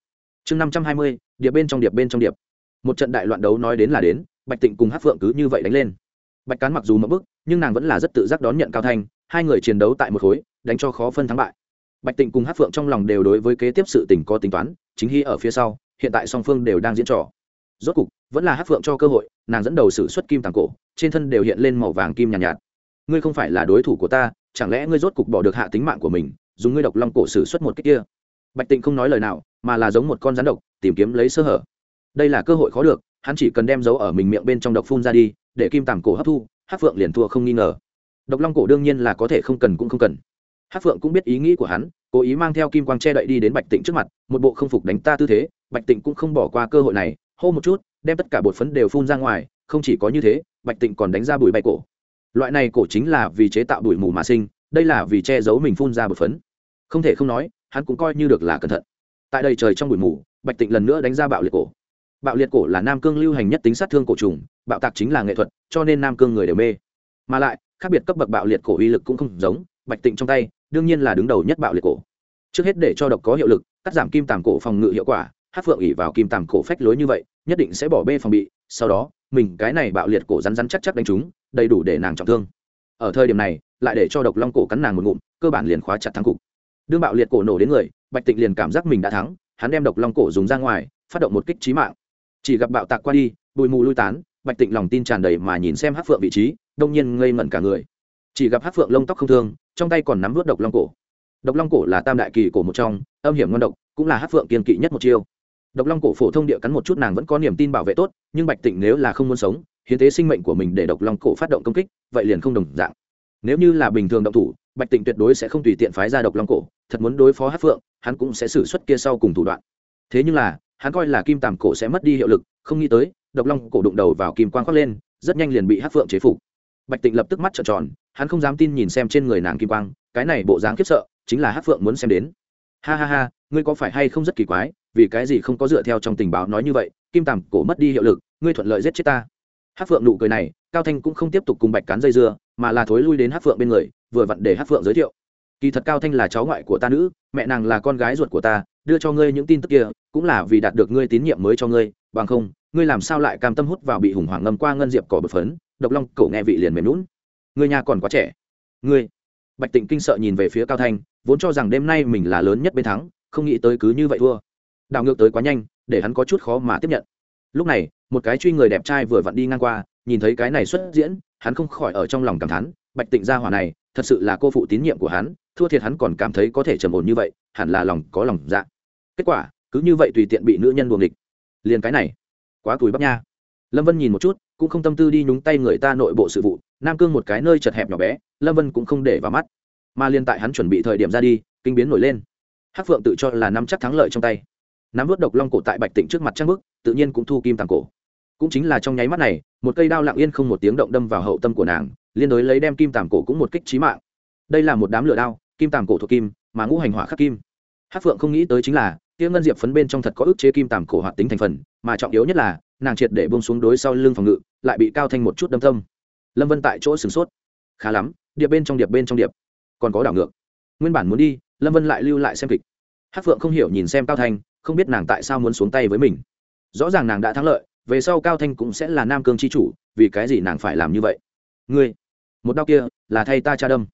Chương năm trăm hai mươi điệp bên trong điệp bên trong điệp. Một trận đại loạn đấu nói đến là đến bạch tịnh cùng hát phượng cứ như vậy đánh lên. Bạch cán mặc dù mất bức nhưng nàng vẫn là rất tự giác đón nhận cao thanh hai người chiến đấu tại một khối đánh cho khó phân thắng bại. Bạch tịnh cùng hát phượng trong lòng đều đối với kế tiếp sự tình có tính toán chính hy ở phía sau hiện tại song phương đều đang diễn trò. Rốt cục vẫn là hát phượng cho cơ hội nàng dẫn đầu xử suất kim tàng cổ trên thân đều hiện lên màu vàng kim nhàn nhạt, nhạt ngươi không phải là đối thủ của ta, chẳng lẽ ngươi rốt cục bỏ được hạ tính mạng của mình, dùng ngươi độc long cổ xử suất một cách kia? Bạch tịnh không nói lời nào, mà là giống một con rắn độc, tìm kiếm lấy sơ hở. Đây là cơ hội khó được, hắn chỉ cần đem dấu ở mình miệng bên trong độc phun ra đi, để kim tàm cổ hấp thu hát phượng liền thua không nghi ngờ. Độc long cổ đương nhiên là có thể không cần cũng không cần. Hát phượng cũng biết ý nghĩ của hắn, cố ý mang theo kim quang che đậy đi đến bạch tịnh trước mặt, một bộ không phục đánh ta tư thế, bạch tịnh cũng không bỏ qua cơ hội này, hô một chút, đem tất cả bột phấn đều phun ra ngoài, không chỉ có như thế, bạch tịnh còn đánh ra bụi bay cổ loại này cổ chính là vì chế tạo bụi mù mà sinh, đây là vì che giấu mình phun ra bột phấn. Không thể không nói, hắn cũng coi như được là cẩn thận. Tại đây trời trong bụi mù, bạch tịnh lần nữa đánh ra bạo liệt cổ. Bạo liệt cổ là nam cương lưu hành nhất tính sát thương cổ trùng, bạo tạc chính là nghệ thuật, cho nên nam cương người đều mê. Mà lại, khác biệt cấp bậc bạo liệt cổ uy lực cũng không giống, bạch tịnh trong tay, đương nhiên là đứng đầu nhất bạo liệt cổ. Trước hết để cho độc có hiệu lực, cắt giảm kim tàm cổ phòng ngự hiệu quả, hát phượng ỉ vào kim tàm cổ phách lối như vậy, nhất định sẽ bỏ bê phòng bị, sau đó, mình cái này bạo liệt cổ rắn rắn chắc chắc đánh chúng đầy đủ để nàng trọng thương. Ở thời điểm này, lại để cho độc long cổ cắn nàng một ngụm, cơ bản liền khóa chặt thắng cục. Đương bạo liệt cổ nổ đến người, bạch tịnh liền cảm giác mình đã thắng, hắn đem độc long cổ dùng ra ngoài, phát động một kích trí mạng. Chỉ gặp bạo tạc qua đi, bụi mù lui tán, bạch tịnh lòng tin tràn đầy mà nhìn xem hát phượng vị trí, đông nhiên ngây ngẩn cả người. Chỉ gặp hát phượng lông tóc không thương, trong tay còn nắm vớt độc long cổ. Độc long cổ là tam đại kỳ cổ một trong, âm hiểm ngon độc, cũng là hát phượng kiên kỵ nhất một chiêu. Độc long cổ phổ thông địa cắn một chút nàng vẫn có niềm tin bảo vệ tốt, nhưng bạch tịnh nếu là không muốn sống hiến tế sinh mệnh của mình để độc long cổ phát động công kích, vậy liền không đồng dạng. Nếu như là bình thường động thủ, bạch tịnh tuyệt đối sẽ không tùy tiện phái ra độc long cổ, thật muốn đối phó hát phượng, hắn cũng sẽ xử suất kia sau cùng thủ đoạn. Thế nhưng là, hắn coi là kim tàm cổ sẽ mất đi hiệu lực, không nghĩ tới, độc long cổ đụng đầu vào kim quang khoác lên, rất nhanh liền bị hát phượng chế phục. Bạch tịnh lập tức mắt trợn tròn, hắn không dám tin nhìn xem trên người nàng kim quang, cái này bộ dáng khiếp sợ, chính là hát phượng muốn xem đến. Ha ha ha, ngươi có phải hay không rất kỳ quái, vì cái gì không có dựa theo trong tình báo nói như vậy, kim tàm cổ mất đi hiệu lực, ngươi thuận lợi giết chết ta hát phượng nụ cười này, cao thanh cũng không tiếp tục cùng bạch cán dây dưa, mà là thối lui đến hát phượng bên người, vừa vặn để hát phượng giới thiệu. Kỳ thật cao thanh là cháu ngoại của ta nữ, mẹ nàng là con gái ruột của ta, đưa cho ngươi những tin tức kia, cũng là vì đạt được ngươi tín nhiệm mới cho ngươi, bằng không, ngươi làm sao lại cam tâm hút vào bị hùng hoàng ngâm qua ngân diệp cỏ bột phấn, độc long cổ nghe vị liền mềm lún ngươi nhà còn quá trẻ. Ngươi. Bạch tịnh kinh sợ nhìn về phía cao thanh, vốn cho rằng đêm nay mình là lớn nhất bên thắng, không nghĩ tới cứ như vậy thua. Đảo ngược tới quá nhanh, để hắn có chút khó mà tiếp nhận lúc này, một cái truy người đẹp trai vừa vặn đi ngang qua, nhìn thấy cái này xuất diễn, hắn không khỏi ở trong lòng cảm thán, bạch tịnh gia hỏa này, thật sự là cô phụ tín nhiệm của hắn, thua thiệt hắn còn cảm thấy có thể trầm ổn như vậy, hẳn là lòng có lòng dạ. Kết quả, cứ như vậy tùy tiện bị nữ nhân buồng địch. Liền cái này, quá cùi bắp nha. Lâm vân nhìn một chút, cũng không tâm tư đi nhúng tay người ta nội bộ sự vụ, nam cương một cái nơi chật hẹp nhỏ bé, lâm vân cũng không để vào mắt. Mà liên tại hắn chuẩn bị thời điểm ra đi, kinh biến nổi lên. Hắc phượng tự cho là nắm chắc thắng lợi trong tay nắm vớt độc long cổ tại bạch tịnh trước mặt trang bức, tự nhiên cũng thu kim tàng cổ. Cũng chính là trong nháy mắt này, một cây đao lặng yên không một tiếng động đâm vào hậu tâm của nàng, liên đối lấy đem kim tàng cổ cũng một kích trí mạng. Đây là một đám lửa đao, kim tàng cổ thuộc kim, mà ngũ hành hỏa khắc kim. Hát phượng không nghĩ tới chính là, tiêu ngân diệp phấn bên trong thật có ức chế kim tàng cổ hoạt tính thành phần, mà trọng yếu nhất là, nàng triệt để bông xuống đối sau lưng phòng ngự, lại bị cao thanh một chút đâm tâm lâm vân tại chỗ sửng sốt. Khá lắm, điệp bên trong điệp bên trong điệp. Còn có đảo ngược. Nguyên bản muốn đi, lâm vân lại lưu lại xem kịch. Hát phượng không hiểu nhìn xem cao thanh không biết nàng tại sao muốn xuống tay với mình. Rõ ràng nàng đã thắng lợi, về sau cao thanh cũng sẽ là nam cương chi chủ, vì cái gì nàng phải làm như vậy? Ngươi, một đau kia là thay ta cha đâm.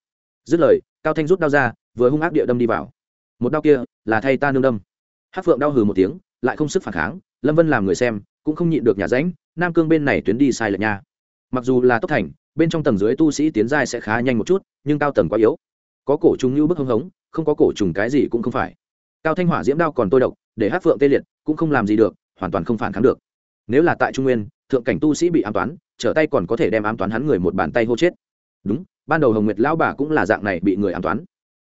Dứt lời, cao thanh rút đau ra, vừa hung ác địa đâm đi vào. Một đau kia là thay ta nương đâm. Hát phượng đau hừ một tiếng, lại không sức phản kháng, lâm vân làm người xem, cũng không nhịn được nhà ránh, nam cương bên này tuyến đi sai lệch nha. Mặc dù là tốc thành, bên trong tầng dưới tu sĩ tiến giai sẽ khá nhanh một chút, nhưng cao tầng quá yếu. Có cổ trùng như bức hưng hống, không có cổ trùng cái gì cũng không phải cao thanh hỏa diễm đao còn tôi độc, để hát phượng tê liệt, cũng không làm gì được, hoàn toàn không phản kháng được. Nếu là tại trung nguyên, thượng cảnh tu sĩ bị ám toán, trở tay còn có thể đem ám toán hắn người một bàn tay hô chết. Đúng, ban đầu hồng nguyệt lão bà cũng là dạng này bị người ám toán.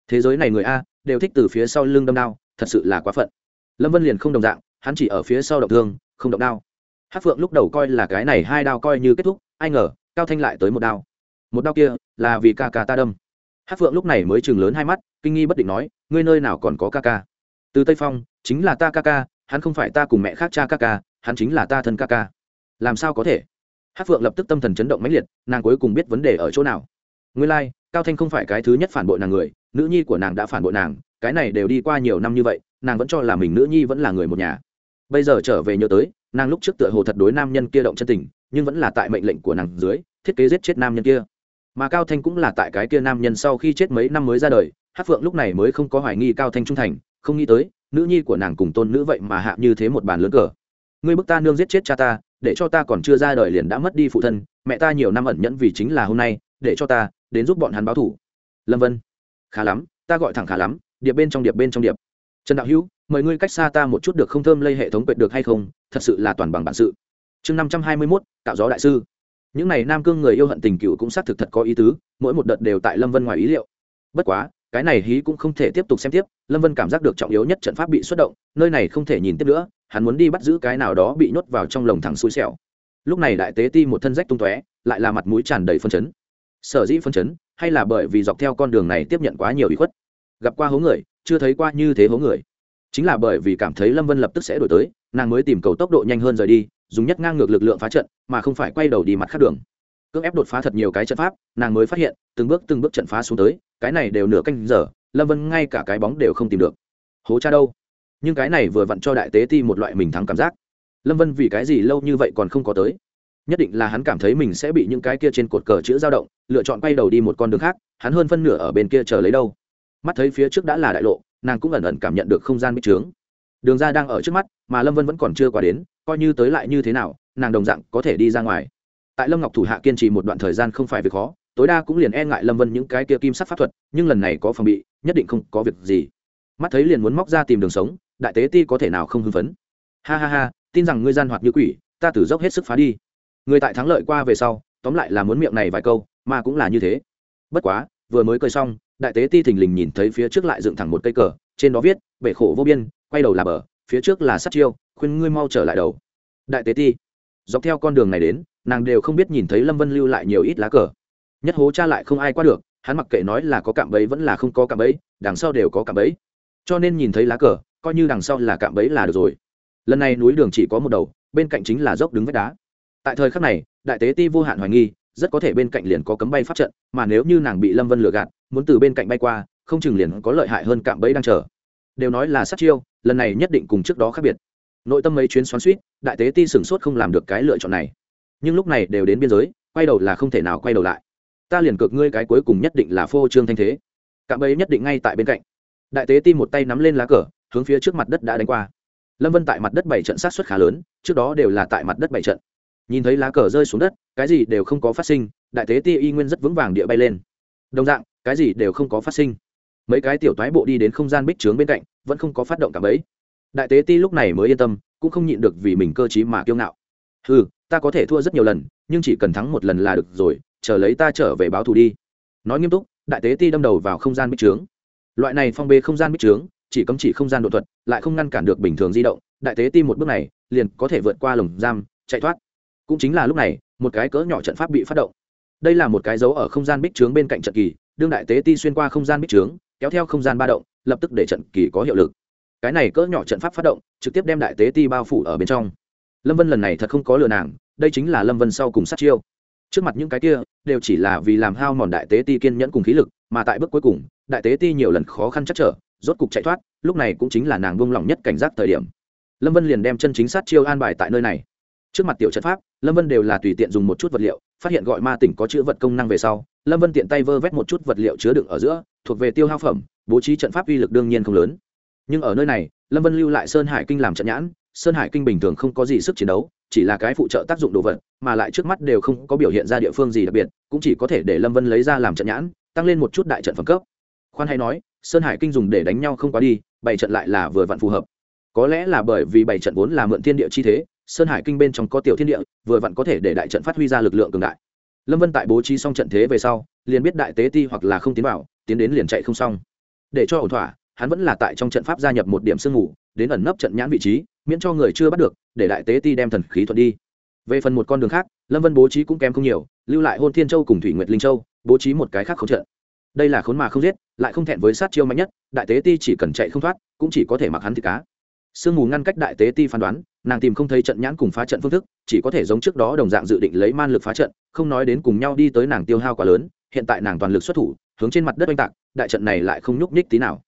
Thế giới này người a, đều thích từ phía sau lưng đâm đao, thật sự là quá phận. Lâm vân liền không đồng dạng, hắn chỉ ở phía sau động thương, không động đao. Hát phượng lúc đầu coi là cái này hai đao coi như kết thúc, ai ngờ, cao thanh lại tới một đao. Một đao kia, là vì ca ca ta đâm. Hát phượng lúc này mới chừng lớn hai mắt, kinh nghi bất định nói, ngươi nơi nào còn có ca ca? Từ tây phong chính là ta ca ca hắn không phải ta cùng mẹ khác cha ca ca hắn chính là ta thân ca ca. Làm sao có thể? Hát phượng lập tức tâm thần chấn động mãnh liệt nàng cuối cùng biết vấn đề ở chỗ nào. Nguyên lai、like, cao thanh không phải cái thứ nhất phản bội nàng người nữ nhi của nàng đã phản bội nàng cái này đều đi qua nhiều năm như vậy nàng vẫn cho là mình nữ nhi vẫn là người một nhà. Bây giờ trở về nhớ tới nàng lúc trước tựa hồ thật đối nam nhân kia động chân tình nhưng vẫn là tại mệnh lệnh của nàng dưới thiết kế giết chết nam nhân kia. Mà cao thanh cũng là tại cái kia nam nhân sau khi chết mấy năm mới ra đời hát phượng lúc này mới không có hoài nghi cao thanh trung thành không nghĩ tới, nữ nhi của nàng cùng tôn nữ vậy mà hạ như thế một bàn lớn cờ. Ngươi bức ta nương giết chết cha ta, để cho ta còn chưa ra đời liền đã mất đi phụ thân, mẹ ta nhiều năm ẩn nhẫn vì chính là hôm nay, để cho ta đến giúp bọn hắn báo thủ. Lâm vân. Khá lắm, ta gọi thẳng khá lắm, điệp bên trong điệp bên trong điệp. Trần đạo hữu, mời ngươi cách xa ta một chút được không thơm lây hệ thống quệt được hay không, thật sự là toàn bằng bản sự. Chương năm trăm hai mươi mốt tạo gió đại sư. Những n à y nam cương người yêu hận tình cựu cũng xác thực thật có ý tứ, mỗi một đợt đều tại lâm vân ngoài ý liệu. Bất quá cái này hí cũng không thể tiếp tục xem tiếp, lâm vân cảm giác được trọng yếu nhất trận pháp bị xuất động, nơi này không thể nhìn tiếp nữa, hắn muốn đi bắt giữ cái nào đó bị nhốt vào trong lồng thẳng xui xẻo. Lúc này đại tế ti một thân rách tung tóe, lại là mặt mũi tràn đầy phân chấn. Sở dĩ phân chấn, hay là bởi vì dọc theo con đường này tiếp nhận quá nhiều ý khuất. Gặp qua hố người, chưa thấy qua như thế hố người. Chính là bởi vì cảm thấy lâm vân lập tức sẽ đổi tới, nàng mới tìm cầu tốc độ nhanh hơn rời đi, dùng nhất ngang ngược lực lượng phá trận, mà không phải quay đầu đi mặt khác đường cưỡng ép đột phá thật nhiều cái trận pháp, nàng mới phát hiện, từng bước từng bước trận phá xuống tới, cái này đều nửa canh giờ, lâm vân ngay cả cái bóng đều không tìm được. Hố cha đâu? Nhưng cái này vừa vặn cho đại tế ti một loại mình thắng cảm giác. Lâm vân vì cái gì lâu như vậy còn không có tới? Nhất định là hắn cảm thấy mình sẽ bị những cái kia trên cột cờ chữ dao động, lựa chọn quay đầu đi một con đường khác, hắn hơn phân nửa ở bên kia chờ lấy đâu. Mắt thấy phía trước đã là đại lộ, nàng cũng ẩn ẩn cảm nhận được không gian bích trướng. Đường ra đang ở trước mắt, mà lâm vân vẫn còn chưa qua đến, coi như tới lại như thế nào, nàng đồng dạng có thể đi ra ngoài tại lâm ngọc thủ hạ kiên trì một đoạn thời gian không phải việc khó, tối đa cũng liền e ngại lâm vân những cái kia kim sắc pháp thuật, nhưng lần này có phòng bị, nhất định không có việc gì. Mắt thấy liền muốn móc ra tìm đường sống, đại tế ti có thể nào không hưng phấn? Ha ha ha, tin rằng ngươi gian hoạt như quỷ, ta tử dốc hết sức phá đi. Người tại thắng lợi qua về sau, tóm lại là muốn miệng này vài câu, mà cũng là như thế. Bất quá, vừa mới cười xong, đại tế ti thình lình nhìn thấy phía trước lại dựng thẳng một cây cờ, trên đó viết, bể khổ vô biên, quay đầu là bờ, phía trước là sắt chiêu, khuyên ngươi mau trở lại đầu. Đại tế ti dọc theo con đường này đến, nàng đều không biết nhìn thấy lâm vân lưu lại nhiều ít lá cờ. Nhất hố cha lại không ai qua được, hắn mặc kệ nói là có cạm bẫy vẫn là không có cạm bẫy, đằng sau đều có cạm bẫy. Cho nên nhìn thấy lá cờ, coi như đằng sau là cạm bẫy là được rồi. Lần này núi đường chỉ có một đầu, bên cạnh chính là dốc đứng vách đá. Tại thời khắc này, đại tế ti vô hạn hoài nghi, rất có thể bên cạnh liền có cấm bay pháp trận, mà nếu như nàng bị lâm vân lừa gạt, muốn từ bên cạnh bay qua, không chừng liền có lợi hại hơn cạm bẫy đang chờ. Đều nói là sát chiêu, lần này nhất định cùng trước đó khác biệt nội tâm mấy chuyến xoắn suýt, đại tế ti sửng sốt không làm được cái lựa chọn này. Nhưng lúc này đều đến biên giới, quay đầu là không thể nào quay đầu lại. Ta liền cực ngươi cái cuối cùng nhất định là phô trương thanh thế. Cạm ấy nhất định ngay tại bên cạnh. Đại tế ti một tay nắm lên lá cờ, hướng phía trước mặt đất đã đánh qua. Lâm vân tại mặt đất bảy trận sát xuất khá lớn, trước đó đều là tại mặt đất bảy trận. Nhìn thấy lá cờ rơi xuống đất, cái gì đều không có phát sinh, đại tế ti y nguyên rất vững vàng địa bay lên. Đồng dạng, cái gì đều không có phát sinh. Mấy cái tiểu toái bộ đi đến không gian bích trướng bên cạnh, vẫn không có phát động cảm ấy đại tế ti lúc này mới yên tâm, cũng không nhịn được vì mình cơ t mà kiêu ngạo. Ừ ta có thể thua rất nhiều lần, nhưng chỉ cần thắng một lần là được rồi, chờ lấy ta trở về báo thù đi. Nói nghiêm túc, đại tế ti đâm đầu vào không gian bích trướng. Loại này phong bê không gian bích trướng, chỉ cấm chỉ không gian đột thuật, lại không ngăn cản được bình thường di động, đại tế ti một bước này, liền có thể vượt qua lồng giam, chạy thoát. Cũng chính là lúc này, một cái cỡ nhỏ trận pháp bị phát động. Đây là một cái dấu ở không gian bích trướng bên cạnh trận kỳ, đương đại tế ti xuyên qua không gian bích trướng, kéo theo không gian ba động, lập tức để trận kỳ có hiệu lực cái này cỡ nhỏ trận pháp phát động, trực tiếp đem đại tế ti bao phủ ở bên trong. Lâm vân lần này thật không có lừa nàng, đây chính là lâm vân sau cùng sát chiêu. Trước mặt những cái kia, đều chỉ là vì làm hao mòn đại tế ti kiên nhẫn cùng khí lực, mà tại bước cuối cùng, đại tế ti nhiều lần khó khăn chắc trở, rốt cục chạy thoát, lúc này cũng chính là nàng vung lòng nhất cảnh giác thời điểm. Lâm vân liền đem chân chính sát chiêu an bài tại nơi này. Trước mặt tiểu trận pháp, lâm vân đều là tùy tiện dùng một chút vật liệu, phát hiện gọi ma tỉnh có chữ vật công năng về sau, lâm vân tiện tay vơ vét một chút vật liệu chứa đựng ở giữa, thuộc về tiêu hao phẩm, bố trí trận pháp uy lực đương nhiên không lớn nhưng ở nơi này, lâm vân lưu lại sơn hải kinh làm trận nhãn, sơn hải kinh bình thường không có gì sức chiến đấu, chỉ là cái phụ trợ tác dụng đồ vật, mà lại trước mắt đều không có biểu hiện ra địa phương gì đặc biệt, cũng chỉ có thể để lâm vân lấy ra làm trận nhãn, tăng lên một chút đại trận phẩm cấp. Khoan hay nói, sơn hải kinh dùng để đánh nhau không quá đi, bảy trận lại là vừa vặn phù hợp. Có lẽ là bởi vì bảy trận vốn là mượn thiên địa chi thế, sơn hải kinh bên trong có tiểu thiên địa, vừa vặn có thể để đại trận phát huy ra lực lượng cường đại. Lâm vân tại bố trí xong trận thế về sau, liền biết đại tế ti hoặc là không tiến vào, tiến đến liền chạy không xong. Để cho ổn thỏa hắn vẫn là tại trong trận pháp gia nhập một điểm sương ngủ, đến ẩn nấp trận nhãn vị trí, miễn cho người chưa bắt được, để đại tế ti đem thần khí thuận đi. Về phần một con đường khác, lâm vân bố trí cũng kém không nhiều, lưu lại hôn thiên châu cùng thủy nguyệt linh châu, bố trí một cái khác không trận. Đây là khốn mà không giết, lại không thẹn với sát chiêu mạnh nhất, đại tế ti chỉ cần chạy không thoát, cũng chỉ có thể mặc hắn thịt cá. Sương mù ngăn cách đại tế ti phán đoán, nàng tìm không thấy trận nhãn cùng phá trận phương thức, chỉ có thể giống trước đó đồng dạng dự định lấy man lực phá trận, không nói đến cùng nhau đi tới nàng tiêu hao quá lớn, hiện tại nàng toàn lực xuất thủ, hướng trên mặt đất oanh tạc, đại trận này lại không nhúc nhích tí nào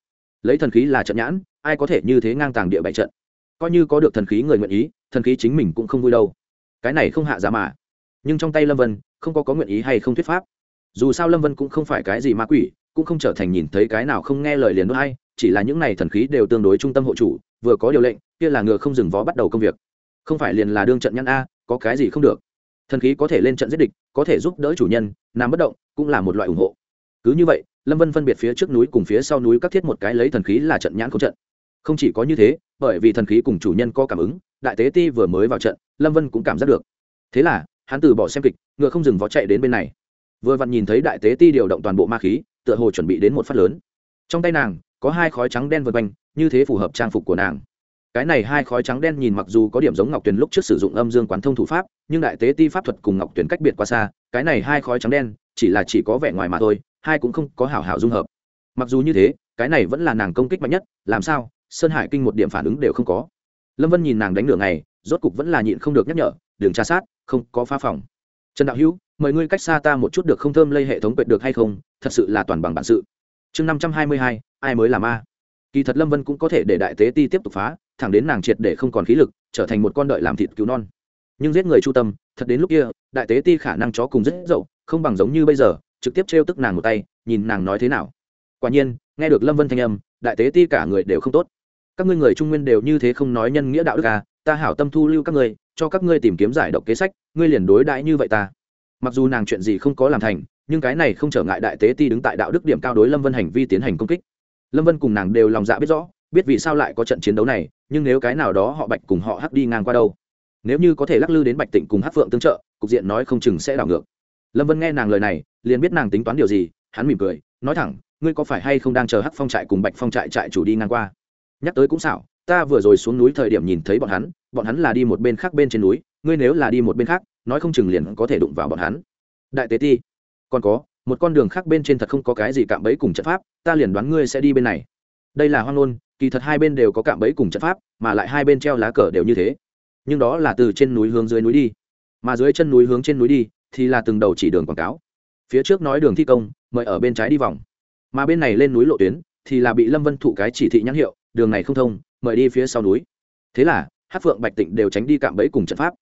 lấy thần khí là trận nhãn, ai có thể như thế ngang tàng địa bại trận? Coi như có được thần khí người nguyện ý, thần khí chính mình cũng không vui đâu. Cái này không hạ giá mà. Nhưng trong tay lâm vân, không có có nguyện ý hay không thuyết pháp. Dù sao lâm vân cũng không phải cái gì ma quỷ, cũng không trở thành nhìn thấy cái nào không nghe lời liền đốt hay, chỉ là những này thần khí đều tương đối trung tâm hộ chủ, vừa có điều lệnh, kia là ngựa không dừng vó bắt đầu công việc. Không phải liền là đương trận nhãn a, có cái gì không được. Thần khí có thể lên trận giết địch, có thể giúp đỡ chủ nhân nằm bất động, cũng là một loại ủng hộ cứ như vậy, lâm vân phân biệt phía trước núi cùng phía sau núi các thiết một cái lấy thần khí là trận nhãn không trận. Không chỉ có như thế, bởi vì thần khí cùng chủ nhân có cảm ứng, đại tế ti vừa mới vào trận, lâm vân cũng cảm giác được. Thế là, hắn từ bỏ xem kịch, ngựa không dừng vó chạy đến bên này. Vừa vặn nhìn thấy đại tế ti điều động toàn bộ ma khí, tựa hồ chuẩn bị đến một phát lớn. Trong tay nàng, có hai khói trắng đen vượt quanh, như thế phù hợp trang phục của nàng. Cái này hai khói trắng đen nhìn mặc dù có điểm giống ngọc tuyền lúc trước sử dụng âm dương quán thông thủ pháp, nhưng đại tế ti pháp thuật cùng ngọc tuyền cách biệt quá xa, cái này hai khói trắng đen, chỉ là chỉ có vẻ ngoài mà thôi hai cũng không có hảo hảo dung hợp. Mặc dù như thế, cái này vẫn là nàng công kích mạnh nhất, làm sao, sơn hải kinh một điểm phản ứng đều không có. Lâm vân nhìn nàng đánh nửa ngày, rốt cục vẫn là nhịn không được nhắc nhở, đường tra sát, không có phá phòng. Trần đạo hữu, mời ngươi cách xa ta một chút được không thơm lây hệ thống quệt được hay không, thật sự là toàn bằng bản sự. Chương năm trăm hai mươi hai, ai mới là ma? Kỳ thật lâm vân cũng có thể để đại tế ti tiếp tục phá, thẳng đến nàng triệt để không còn khí lực, trở thành một con đợi làm thịt cứu non. Nhưng giết người chu tâm, thật đến lúc kia, đại tế ti khả năng chó cùng rất dậu, không bằng giống như bây giờ trực tiếp trêu tức nàng một tay, nhìn nàng nói thế nào. Quả nhiên, nghe được lâm vân thanh âm, đại tế ti cả người đều không tốt. Các ngươi người trung nguyên đều như thế không nói nhân nghĩa đạo đức à ta hảo tâm thu lưu các ngươi, cho các ngươi tìm kiếm giải độc kế sách, ngươi liền đối đãi như vậy ta. Mặc dù nàng chuyện gì không có làm thành, nhưng cái này không trở ngại đại tế ti đứng tại đạo đức điểm cao đối lâm vân hành vi tiến hành công kích. Lâm vân cùng nàng đều lòng dạ biết rõ, biết vì sao lại có trận chiến đấu này, nhưng nếu cái nào đó họ bạch cùng họ hắc đi ngang qua đâu? Nếu như có thể lắc lư đến bạch tịnh cùng hắc phượng tương trợ, cục diện nói không chừng sẽ đảo ngược. Lâm vân nghe nàng lời này liền biết nàng tính toán điều gì, hắn mỉm cười, nói thẳng, ngươi có phải hay không đang chờ hắc phong trại cùng bạch phong trại trại chủ đi ngang qua? Nhắc tới cũng xảo, ta vừa rồi xuống núi thời điểm nhìn thấy bọn hắn bọn hắn là đi một bên khác bên trên núi, ngươi nếu là đi một bên khác, nói không chừng liền có thể đụng vào bọn hắn. Đại tế ti, còn có, một con đường khác bên trên thật không có cái gì cạm bẫy cùng trận pháp, ta liền đoán ngươi sẽ đi bên này. Đây là hoang ngôn, kỳ thật hai bên đều có cạm bẫy cùng trận pháp, mà lại hai bên treo lá cờ đều như thế. Nhưng đó là từ trên núi hướng dưới núi đi. Mà dưới chân núi hướng trên núi đi, thì là từng đầu chỉ đường quảng cáo phía trước nói đường thi công, mời ở bên trái đi vòng. Mà bên này lên núi lộ tuyến, thì là bị lâm vân thụ cái chỉ thị nhãn hiệu, đường này không thông, mời đi phía sau núi. Thế là hát phượng bạch tịnh đều tránh đi cạm bẫy cùng trận pháp.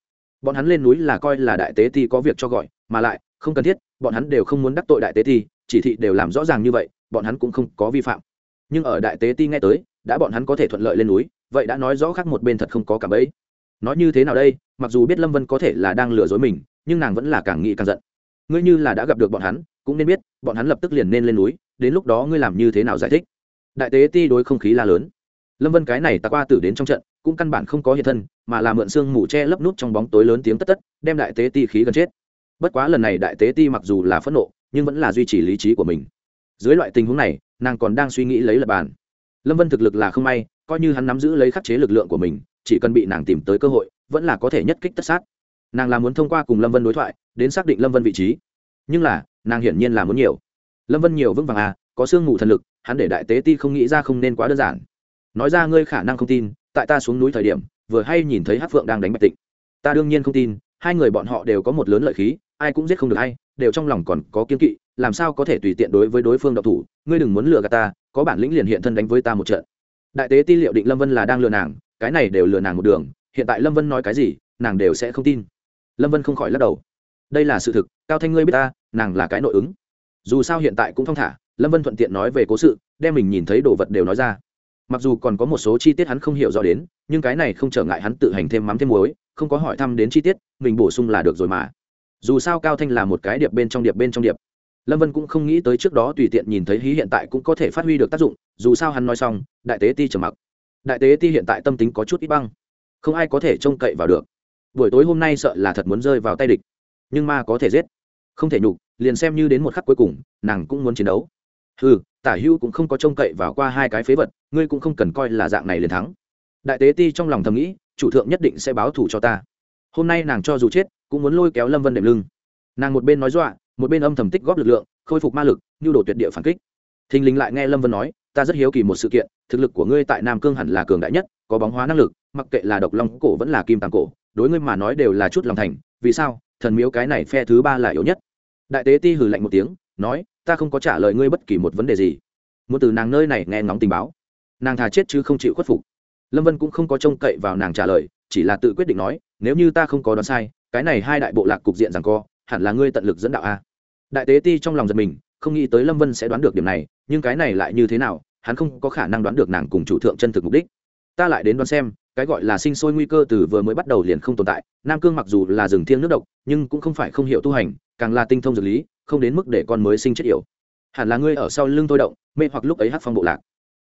Bọn hắn lên núi là coi là đại tế ti có việc cho gọi, mà lại, không cần thiết, bọn hắn đều không muốn đắc tội đại tế ti, chỉ thị đều làm rõ ràng như vậy, bọn hắn cũng không có vi phạm. Nhưng ở đại tế ti nghe tới, đã bọn hắn có thể thuận lợi lên núi, vậy đã nói rõ khác một bên thật không có cạm bẫy. Nói như thế nào đây, mặc dù biết lâm vân có thể là đang lừa dối mình, nhưng nàng vẫn là càng nghĩ càng giận ngươi như là đã gặp được bọn hắn, cũng nên biết, bọn hắn lập tức liền nên lên núi, đến lúc đó ngươi làm như thế nào giải thích? Đại tế ti đối không khí la lớn. Lâm vân cái này tạc qua tử đến trong trận, cũng căn bản không có hiện thân, mà là mượn xương mù che lấp nút trong bóng tối lớn tiếng tất tất, đem đại tế ti khí gần chết. Bất quá lần này đại tế ti mặc dù là phẫn nộ, nhưng vẫn là duy trì lý trí của mình. Dưới loại tình huống này, nàng còn đang suy nghĩ lấy lập bàn. Lâm vân thực lực là không may, coi như hắn nắm giữ lấy khắc chế lực lượng của mình, chỉ cần bị nàng tìm tới cơ hội, vẫn là có thể nhất kích tất sát. Nàng là muốn thông qua cùng lâm vân đối thoại đến xác định lâm vân vị trí. Nhưng là, nàng hiển nhiên là muốn nhiều. Lâm vân nhiều vững vàng à có sương mù thần lực, hắn để đại tế ti không nghĩ ra không nên quá đơn giản. Nói ra ngươi khả năng không tin, tại ta xuống núi thời điểm, vừa hay nhìn thấy hát phượng đang đánh bạch tịnh. Ta đương nhiên không tin, hai người bọn họ đều có một lớn lợi khí, ai cũng giết không được hay đều trong lòng còn có kiên kỵ, làm sao có thể tùy tiện đối với đối phương độc thủ, ngươi đừng muốn lừa gạt ta, có bản lĩnh liền hiện thân đánh với ta một trận. Đại tế ti liệu định lâm vân là đang lừa nàng, cái này đều lừa nàng một đường, hiện tại lâm vân nói cái gì, nàng đều sẽ không tin. Lâm vân không khỏi lắc đầu đây là sự thực, cao thanh ngươi biết ta, nàng là cái nội ứng. Dù sao hiện tại cũng thong thả, lâm vân thuận tiện nói về cố sự, đem mình nhìn thấy đồ vật đều nói ra. Mặc dù còn có một số chi tiết hắn không hiểu rõ đến, nhưng cái này không trở ngại hắn tự hành thêm mắm thêm muối, không có hỏi thăm đến chi tiết, mình bổ sung là được rồi mà. Dù sao cao thanh là một cái điệp bên trong điệp bên trong điệp. Lâm vân cũng không nghĩ tới trước đó tùy tiện nhìn thấy hí hiện tại cũng có thể phát huy được tác dụng, dù sao hắn nói xong, đại tế ti trầm mặc. Đại tế ti hiện tại tâm tính có chút ít băng, không ai có thể trông cậy vào được. Buổi tối hôm nay sợ là thật muốn rơi vào tay địch nhưng ma có thể giết. Không thể nhục, liền xem như đến một khắc cuối cùng, nàng cũng muốn chiến đấu. Ừ tả hưu cũng không có trông cậy vào qua hai cái phế vật, ngươi cũng không cần coi là dạng này liền thắng. Đại tế ti trong lòng thầm nghĩ, chủ thượng nhất định sẽ báo thù cho ta. Hôm nay nàng cho dù chết, cũng muốn lôi kéo lâm vân đệm lưng. Nàng một bên nói dọa, một bên âm thầm tích góp lực lượng, khôi phục ma lực, nhu đồ tuyệt địa phản kích. Thình lình lại nghe lâm vân nói, ta rất hiếu kỳ một sự kiện, thực lực của ngươi tại nam cương hẳn là cường đại nhất, có bóng hóa năng lực, mặc kệ là độc long cổ vẫn là kim tàng cổ, đối ngươi mà nói đều là chút lòng thành, vì sao? Thần miếu cái này phe thứ ba là yếu nhất. Đại tế ti hừ lạnh một tiếng, nói, ta không có trả lời ngươi bất kỳ một vấn đề gì. Muốn từ nàng nơi này nghe ngóng tình báo. Nàng thà chết chứ không chịu khuất phục. Lâm vân cũng không có trông cậy vào nàng trả lời, chỉ là tự quyết định nói, nếu như ta không có đoán sai, cái này hai đại bộ lạc cục diện rằng co, hẳn là ngươi tận lực dẫn đạo a. Đại tế ti trong lòng giật mình, không nghĩ tới lâm vân sẽ đoán được điểm này, nhưng cái này lại như thế nào, hắn không có khả năng đoán được nàng cùng chủ thượng chân thực mục đích. Ta lại đến đoán xem cái gọi là sinh sôi nguy cơ từ vừa mới bắt đầu liền không tồn tại. Nam cương mặc dù là rừng thiêng nước độc, nhưng cũng không phải không hiểu tu hành, càng là tinh thông dược lý, không đến mức để con mới sinh chết yểu. Hẳn là ngươi ở sau lưng tôi động, mê hoặc lúc ấy hát phong bộ lạc.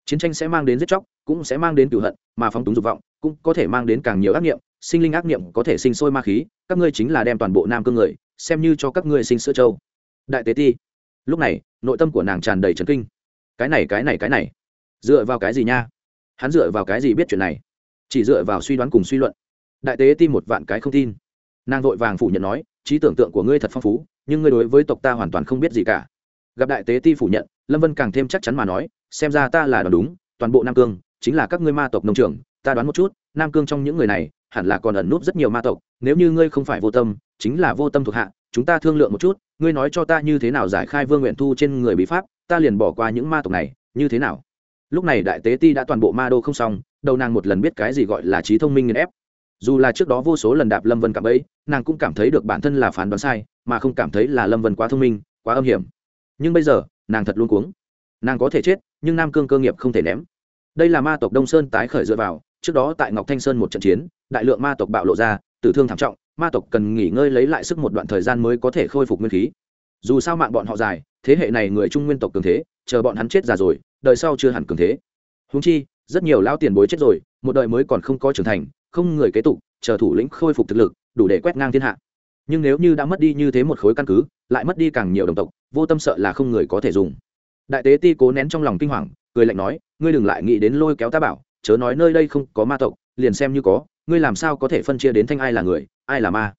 Chiến tranh sẽ mang đến giết chóc, cũng sẽ mang đến cửu hận, mà phóng túng dục vọng cũng có thể mang đến càng nhiều ác nghiệm sinh linh ác nghiệm có thể sinh sôi ma khí, các ngươi chính là đem toàn bộ nam cương người, xem như cho các ngươi sinh sữa châu đại tế ti. Lúc này, nội tâm của nàng tràn đầy trấn kinh. Cái này cái này cái này. Dựa vào cái gì nha? Hắn dựa vào cái gì biết chuyện này? Chỉ dựa vào suy đoán cùng suy luận. Đại tế ti một vạn cái không tin. Nàng vội vàng phủ nhận nói, trí tưởng tượng của ngươi thật phong phú, nhưng ngươi đối với tộc ta hoàn toàn không biết gì cả. Gặp đại tế ti phủ nhận, lâm vân càng thêm chắc chắn mà nói, xem ra ta là đoán đúng, toàn bộ nam cương chính là các ngươi ma tộc nông trường, ta đoán một chút, nam cương trong những người này hẳn là còn ẩn núp rất nhiều ma tộc, nếu như ngươi không phải vô tâm, chính là vô tâm thuộc hạ, chúng ta thương lượng một chút, ngươi nói cho ta như thế nào giải khai vương nguyện thu trên người bí pháp, ta liền bỏ qua những ma tộc này, như thế nào? Lúc này đại tế ti đã toàn bộ ma đô không xong đầu nàng một lần biết cái gì gọi là trí thông minh nghiền ép. Dù là trước đó vô số lần đạp lâm vân cảm ấy nàng cũng cảm thấy được bản thân là phán đoán sai, mà không cảm thấy là lâm vân quá thông minh, quá âm hiểm. Nhưng bây giờ, nàng thật luôn cuống. Nàng có thể chết, nhưng nam cương cơ nghiệp không thể ném. Đây là ma tộc đông sơn tái khởi dựa vào, trước đó tại ngọc thanh sơn một trận chiến, đại lượng ma tộc bạo lộ ra, tử thương thảm trọng, ma tộc cần nghỉ ngơi lấy lại sức một đoạn thời gian mới có thể khôi phục nguyên khí. Dù sao mạng bọn họ dài, thế hệ này người trung nguyên tộc cường thế, chờ bọn hắn chết già rồi, đời sau chưa hẳn cường thế. Húng chi rất nhiều lao tiền bối chết rồi, một đời mới còn không có trưởng thành, không người kế tục, chờ thủ lĩnh khôi phục thực lực, đủ để quét ngang thiên hạ. Nhưng nếu như đã mất đi như thế một khối căn cứ, lại mất đi càng nhiều đồng tộc, vô tâm sợ là không người có thể dùng. Đại tế ti cố nén trong lòng kinh hoàng, cười lạnh nói, ngươi đừng lại nghĩ đến lôi kéo ta bảo, chớ nói nơi đây không có ma tộc, liền xem như có, ngươi làm sao có thể phân chia đến thanh ai là người, ai là ma?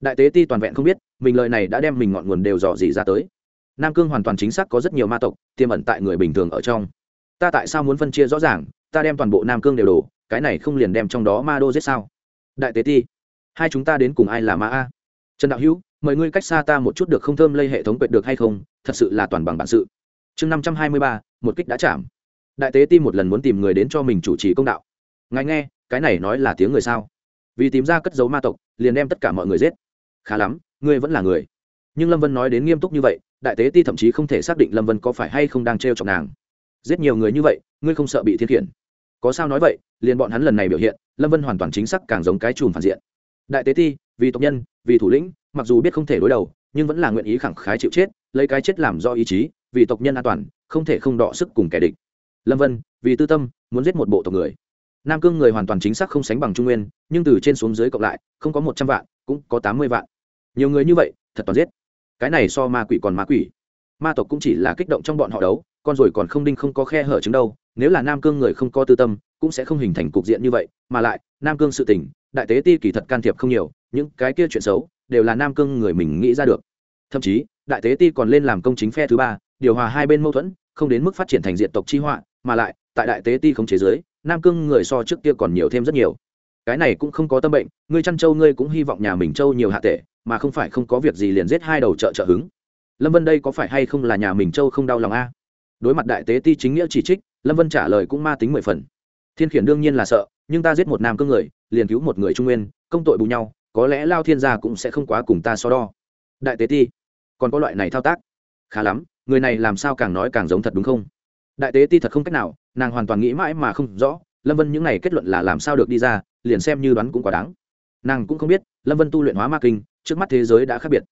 Đại tế ti toàn vẹn không biết, mình lời này đã đem mình ngọn nguồn đều dò dỉ ra tới. Nam cương hoàn toàn chính xác có rất nhiều ma tộc, tiềm ẩn tại người bình thường ở trong. Ta tại sao muốn phân chia rõ ràng ta đem toàn bộ nam cương đều đổ, cái này không liền đem trong đó ma đô giết sao? Đại tế ti, hai chúng ta đến cùng ai là ma a? Trần đạo hữu, mời ngươi cách xa ta một chút được không thơm lây hệ thống quệt được hay không? Thật sự là toàn bằng bản sự. Chương năm trăm hai mươi ba, một kích đã chạm. Đại tế ti một lần muốn tìm người đến cho mình chủ trì công đạo. Ngài nghe, cái này nói là tiếng người sao? Vì tìm ra cất dấu ma tộc, liền đem tất cả mọi người giết. Khá lắm, ngươi vẫn là người. Nhưng lâm vân nói đến nghiêm túc như vậy, đại tế ti thậm chí không thể xác định lâm vân có phải hay không đang t r e o chọc nàng giết nhiều người như vậy, ngươi không sợ bị thiên khiển. Có sao nói vậy, liền bọn hắn lần này biểu hiện, lâm vân hoàn toàn chính xác càng giống cái chùm phản diện. Đại tế ti, vì tộc nhân, vì thủ lĩnh, mặc dù biết không thể đối đầu, nhưng vẫn là nguyện ý khẳng khái chịu chết, lấy cái chết làm do ý chí, vì tộc nhân an toàn, không thể không đọ sức cùng kẻ địch. Lâm vân, vì tư tâm, muốn giết một bộ tộc người. Nam cương người hoàn toàn chính xác không sánh bằng trung nguyên, nhưng từ trên xuống dưới cộng lại, không có một trăm vạn, cũng có tám mươi vạn. Nhiều người như vậy, thật toàn giết. Cái này so ma quỷ còn ma quỷ. Ma tộc cũng chỉ là kích động trong bọn họ đấu con rồi còn không đinh không có khe hở chứng đâu, nếu là nam cương người không có tư tâm, cũng sẽ không hình thành cục diện như vậy, mà lại, nam cương sự tình, đại tế ti kỳ thật can thiệp không nhiều, những cái kia chuyện xấu, đều là nam cương người mình nghĩ ra được. Thậm chí, đại tế ti còn lên làm công chính phe thứ ba, điều hòa hai bên mâu thuẫn, không đến mức phát triển thành diện tộc chi họa, mà lại, tại đại tế ti không chế giới nam cương người so trước kia còn nhiều thêm rất nhiều. Cái này cũng không có tâm bệnh, ngươi chăn châu ngươi cũng hy vọng nhà mình châu nhiều hạ tệ, mà không phải không có việc gì liền giết hai đầu chợ trợ hứng. Lâm vân đây có phải hay không là nhà mình châu không đau lòng a? Đối mặt đại tế ti chính nghĩa chỉ trích, lâm vân trả lời cũng ma tính mười phần. Thiên khiển đương nhiên là sợ, nhưng ta giết một nam cương người, liền cứu một người trung nguyên, công tội bù nhau, có lẽ lao thiên gia cũng sẽ không quá cùng ta so đo. Đại tế ti, còn có loại này thao tác? Khá lắm, người này làm sao càng nói càng giống thật đúng không? Đại tế ti thật không cách nào, nàng hoàn toàn nghĩ mãi mà không rõ, lâm vân những n à y kết luận là làm sao được đi ra, liền xem như đoán cũng quá đáng. Nàng cũng không biết, lâm vân tu luyện hóa ma kinh, trước mắt thế giới đã khác biệt.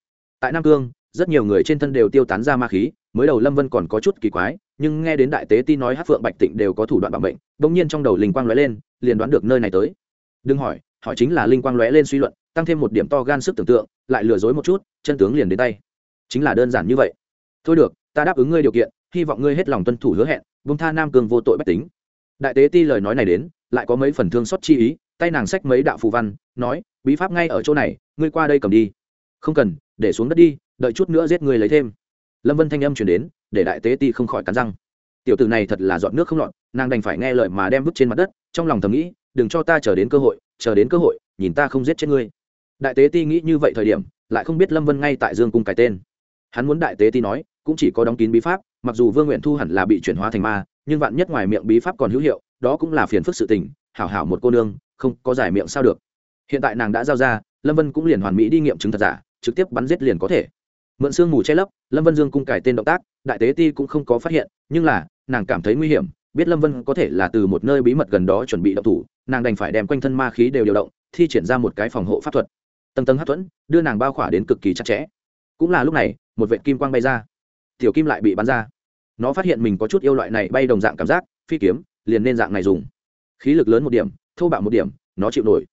Tại nam cương rất nhiều người trên thân đều tiêu tán ra ma khí, mới đầu lâm vân còn có chút kỳ quái, nhưng nghe đến đại tế ti nói hát phượng bạch tịnh đều có thủ đoạn bằng bệnh đ ỗ n g nhiên trong đầu linh quang lóe lên, liền đoán được nơi này tới. Đừng hỏi hỏi chính là linh quang lóe lên suy luận, tăng thêm một điểm to gan sức tưởng tượng, lại lừa dối một chút, chân tướng liền đến tay. Chính là đơn giản như vậy. Thôi được, ta đáp ứng ngươi điều kiện, hy vọng ngươi hết lòng tuân thủ hứa hẹn vung tha nam cường vô tội bách tính. Đại tế ti lời nói này đến, lại có mấy phần thương xót chi ý, tay nàng sách mấy đạo phù văn, nói, bí pháp ngay ở chỗ này, ngươi qua đây cầm đi. Không cần, để xuống đất đi đợi chút nữa giết ngươi lấy thêm. Lâm vân thanh âm chuyển đến, để đại tế ti không khỏi cắn răng. Tiểu tử này thật là dọn nước không lọt, nàng đành phải nghe lời mà đem vứt trên mặt đất, trong lòng thầm nghĩ, đừng cho ta chờ đến cơ hội, chờ đến cơ hội, nhìn ta không giết chết ngươi. Đại tế ti nghĩ như vậy thời điểm, lại không biết lâm vân ngay tại dương cung cái tên. Hắn muốn đại tế ti nói, cũng chỉ có đóng kín bí pháp, mặc dù vương nguyện thu hẳn là bị chuyển hóa thành ma, nhưng vạn nhất ngoài miệng bí pháp còn hữu hiệu, đó cũng là phiền phức sự tình, hảo hảo một cô nương, không có giải miệng sao được. Hiện tại nàng đã giao ra, lâm vân cũng liền hoàn mỹ đi nghiệm chứng thật giả, trực tiếp bắn giết liền có thể mượn sương mù che lấp, lâm vân dương cung cải tên động tác, đại tế ti cũng không có phát hiện, nhưng là, nàng cảm thấy nguy hiểm, biết lâm vân có thể là từ một nơi bí mật gần đó chuẩn bị động thủ, nàng đành phải đem quanh thân ma khí đều điều động, thi triển ra một cái phòng hộ pháp thuật. Tầng tầng hát thuẫn, đưa nàng bao khỏa đến cực kỳ chặt chẽ. Cũng là lúc này, một vệ kim quang bay ra. Tiểu kim lại bị bắn ra. Nó phát hiện mình có chút yêu loại này bay đồng dạng cảm giác, phi kiếm, liền nên dạng này dùng. Khí lực lớn một điểm, thô bạo một điểm, nó chịu nổi.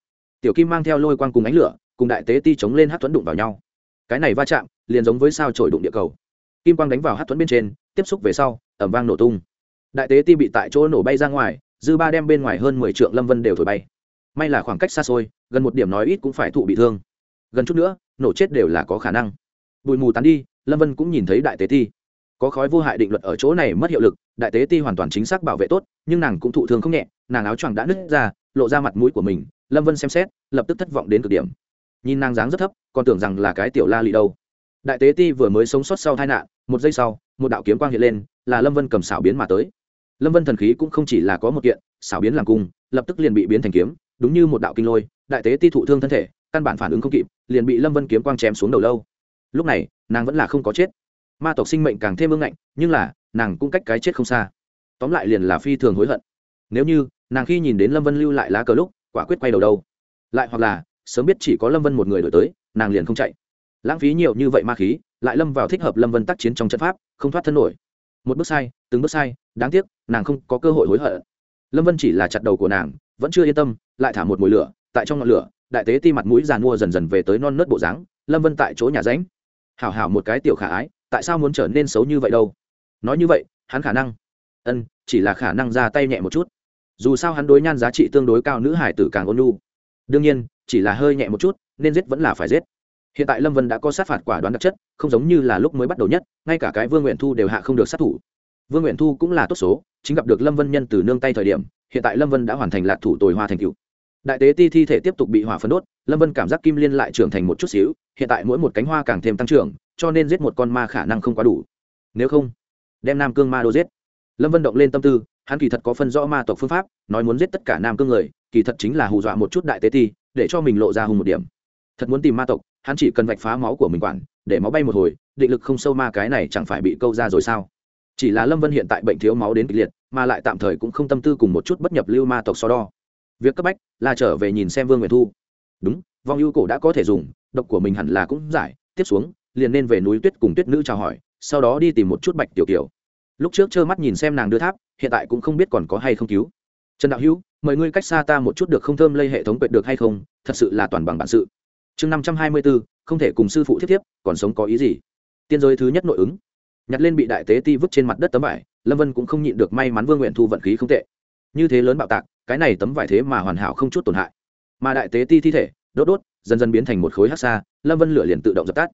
Tiểu kim mang theo lôi quang cùng ánh lửa, cùng đại tế ti chống lên hát thuẫn đụng vào nhau cái này va chạm liền giống với sao trổi đụng địa cầu. Kim quang đánh vào hát thuẫn bên trên, tiếp xúc về sau ẩm vang nổ tung. Đại tế ti bị tại chỗ nổ bay ra ngoài, dư ba đem bên ngoài hơn mười triệu lâm vân đều thổi bay. May là khoảng cách xa xôi, gần một điểm nói ít cũng phải thụ bị thương. Gần chút nữa, nổ chết đều là có khả năng. Bụi mù tán đi, lâm vân cũng nhìn thấy đại tế ti. Có khói vô hại định luật ở chỗ này mất hiệu lực, đại tế ti hoàn toàn chính xác bảo vệ tốt, nhưng nàng cũng thụ thương không nhẹ, nàng áo choàng đã nứt ra, lộ ra mặt mũi của mình, lâm vân xem xét, lập tức thất vọng đến cực điểm nhìn nàng dáng rất thấp, còn tưởng rằng là cái tiểu la lị đâu. Đại tế ti vừa mới sống sót sau tai nạn, một giây sau, một đạo kiếm quang hiện lên, là lâm vân cầm xảo biến mà tới. Lâm vân thần khí cũng không chỉ là có một kiện, xảo biến làm cung lập tức liền bị biến thành kiếm, đúng như một đạo kinh lôi, đại tế ti thụ thương thân thể, căn bản phản ứng không kịp, liền bị lâm vân kiếm quang chém xuống đầu lâu. Lúc này, nàng vẫn là không có chết. Ma tộc sinh mệnh càng thêm ưng ngạnh, nhưng là, nàng cũng cách cái chết không xa. Tóm lại liền là phi thường hối hận. Nếu như, nàng khi nhìn đến lâm vân lưu lại lá cờ lúc, quả quyết quay đầu đâu. Lại hoặc là sớm biết chỉ có lâm vân một người đổi tới, nàng liền không chạy. Lãng phí nhiều như vậy ma khí, lại lâm vào thích hợp lâm vân tác chiến trong trận pháp, không thoát thân nổi. Một bước sai, từng bước sai, đáng tiếc, nàng không có cơ hội hối hận. Lâm vân chỉ là chặt đầu của nàng, vẫn chưa yên tâm, lại thả một mùi lửa, tại trong ngọn lửa, đại tế ti mặt mũi giàn mua dần dần về tới non nớt bộ dáng, lâm vân tại chỗ nhà ránh. Hảo hảo một cái tiểu khả ái, tại sao muốn trở nên xấu như vậy đâu? Nói như vậy, hắn khả năng, ân, chỉ là khả năng ra tay nhẹ một chút. Dù sao hắn đối nhan giá trị tương đối cao nữ hải tử càng ôn nhu. Đương nhiên chỉ là hơi nhẹ một chút, nên giết vẫn là phải giết. Hiện tại lâm vân đã có sát phạt quả đoán đặc chất, không giống như là lúc mới bắt đầu nhất, ngay cả cái vương nguyện thu đều hạ không được sát thủ. Vương nguyện thu cũng là tốt số, chính gặp được lâm vân nhân từ nương tay thời điểm, hiện tại lâm vân đã hoàn thành lạc thủ tồi hoa thành cựu đại tế ti thi thể tiếp tục bị hỏa phấn đốt, lâm vân cảm giác kim liên lại trưởng thành một chút xíu, hiện tại mỗi một cánh hoa càng thêm tăng trưởng, cho nên giết một con ma khả năng không quá đủ. Nếu không, đem nam cương ma đô giết. Lâm vân động lên tâm tư, hắn kỳ thật có phân rõ ma tộc phương pháp, nói muốn giết tất cả nam cương người, kỳ thật chính là hù dọa một chút đại tế ti để cho mình lộ ra hùng một điểm. Thật muốn tìm ma tộc, hắn chỉ cần vạch phá máu của mình quản, để máu bay một hồi, định lực không sâu ma cái này chẳng phải bị câu ra rồi sao? Chỉ là lâm vân hiện tại bệnh thiếu máu đến kịch liệt, mà lại tạm thời cũng không tâm tư cùng một chút bất nhập lưu ma tộc so đo. Việc cấp bách là trở về nhìn xem vương nguyệt thu. Đúng, vong ưu cổ đã có thể dùng, độc của mình hẳn là cũng giải. Tiếp xuống, liền nên về núi tuyết cùng tuyết nữ chào hỏi, sau đó đi tìm một chút bạch tiểu kiểu lúc trước trơ mắt nhìn xem nàng đưa tháp, hiện tại cũng không biết còn có hay không cứu. Trần đạo hữu mời ngươi cách xa ta một chút được không thơm lây hệ thống quệt được hay không, thật sự là toàn bằng bản sự. Chương năm trăm hai mươi bốn không thể cùng sư phụ thiết thiếp, còn sống có ý gì? Tiên giới thứ nhất nội ứng. Nhặt lên bị đại tế ti vứt trên mặt đất tấm vải, lâm vân cũng không nhịn được may mắn vương nguyện thu vận khí không tệ. Như thế lớn bạo tạc, cái này tấm vải thế mà hoàn hảo không chút tổn hại. Mà đại tế ti thi thể, đốt đốt, dần dần biến thành một khối hát xa lâm vân lửa liền tự động dập tắt.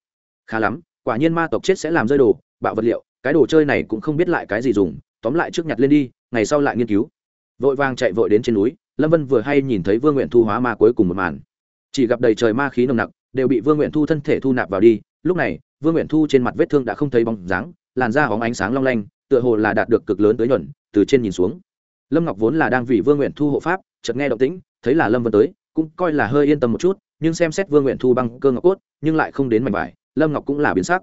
Khá lắm, quả nhiên ma tộc chết sẽ làm rơi đồ, bạo vật liệu, cái đồ chơi này cũng không biết lại cái gì dùng, tóm lại trước nhặt lên đi, ngày sau lại nghiên cứu vội vàng chạy vội đến trên núi, lâm vân vừa hay nhìn thấy vương nguyện thu hóa ma cuối cùng một màn. Chỉ gặp đầy trời ma khí nồng nặc, đều bị vương nguyện thu thân thể thu nạp vào đi. Lúc này, vương nguyện thu trên mặt vết thương đã không thấy bóng dáng, làn da hóng ánh sáng long lanh, tựa hồ là đạt được cực lớn tới nhuận, từ trên nhìn xuống. Lâm ngọc vốn là đang vì vương nguyện thu hộ pháp, chợt nghe động tĩnh, thấy là lâm vân tới, cũng coi là hơi yên tâm một chút, nhưng xem xét vương nguyện thu băng cơ ngọc cốt, nhưng lại không đến mảnh vải, lâm ngọc cũng là biến sắc.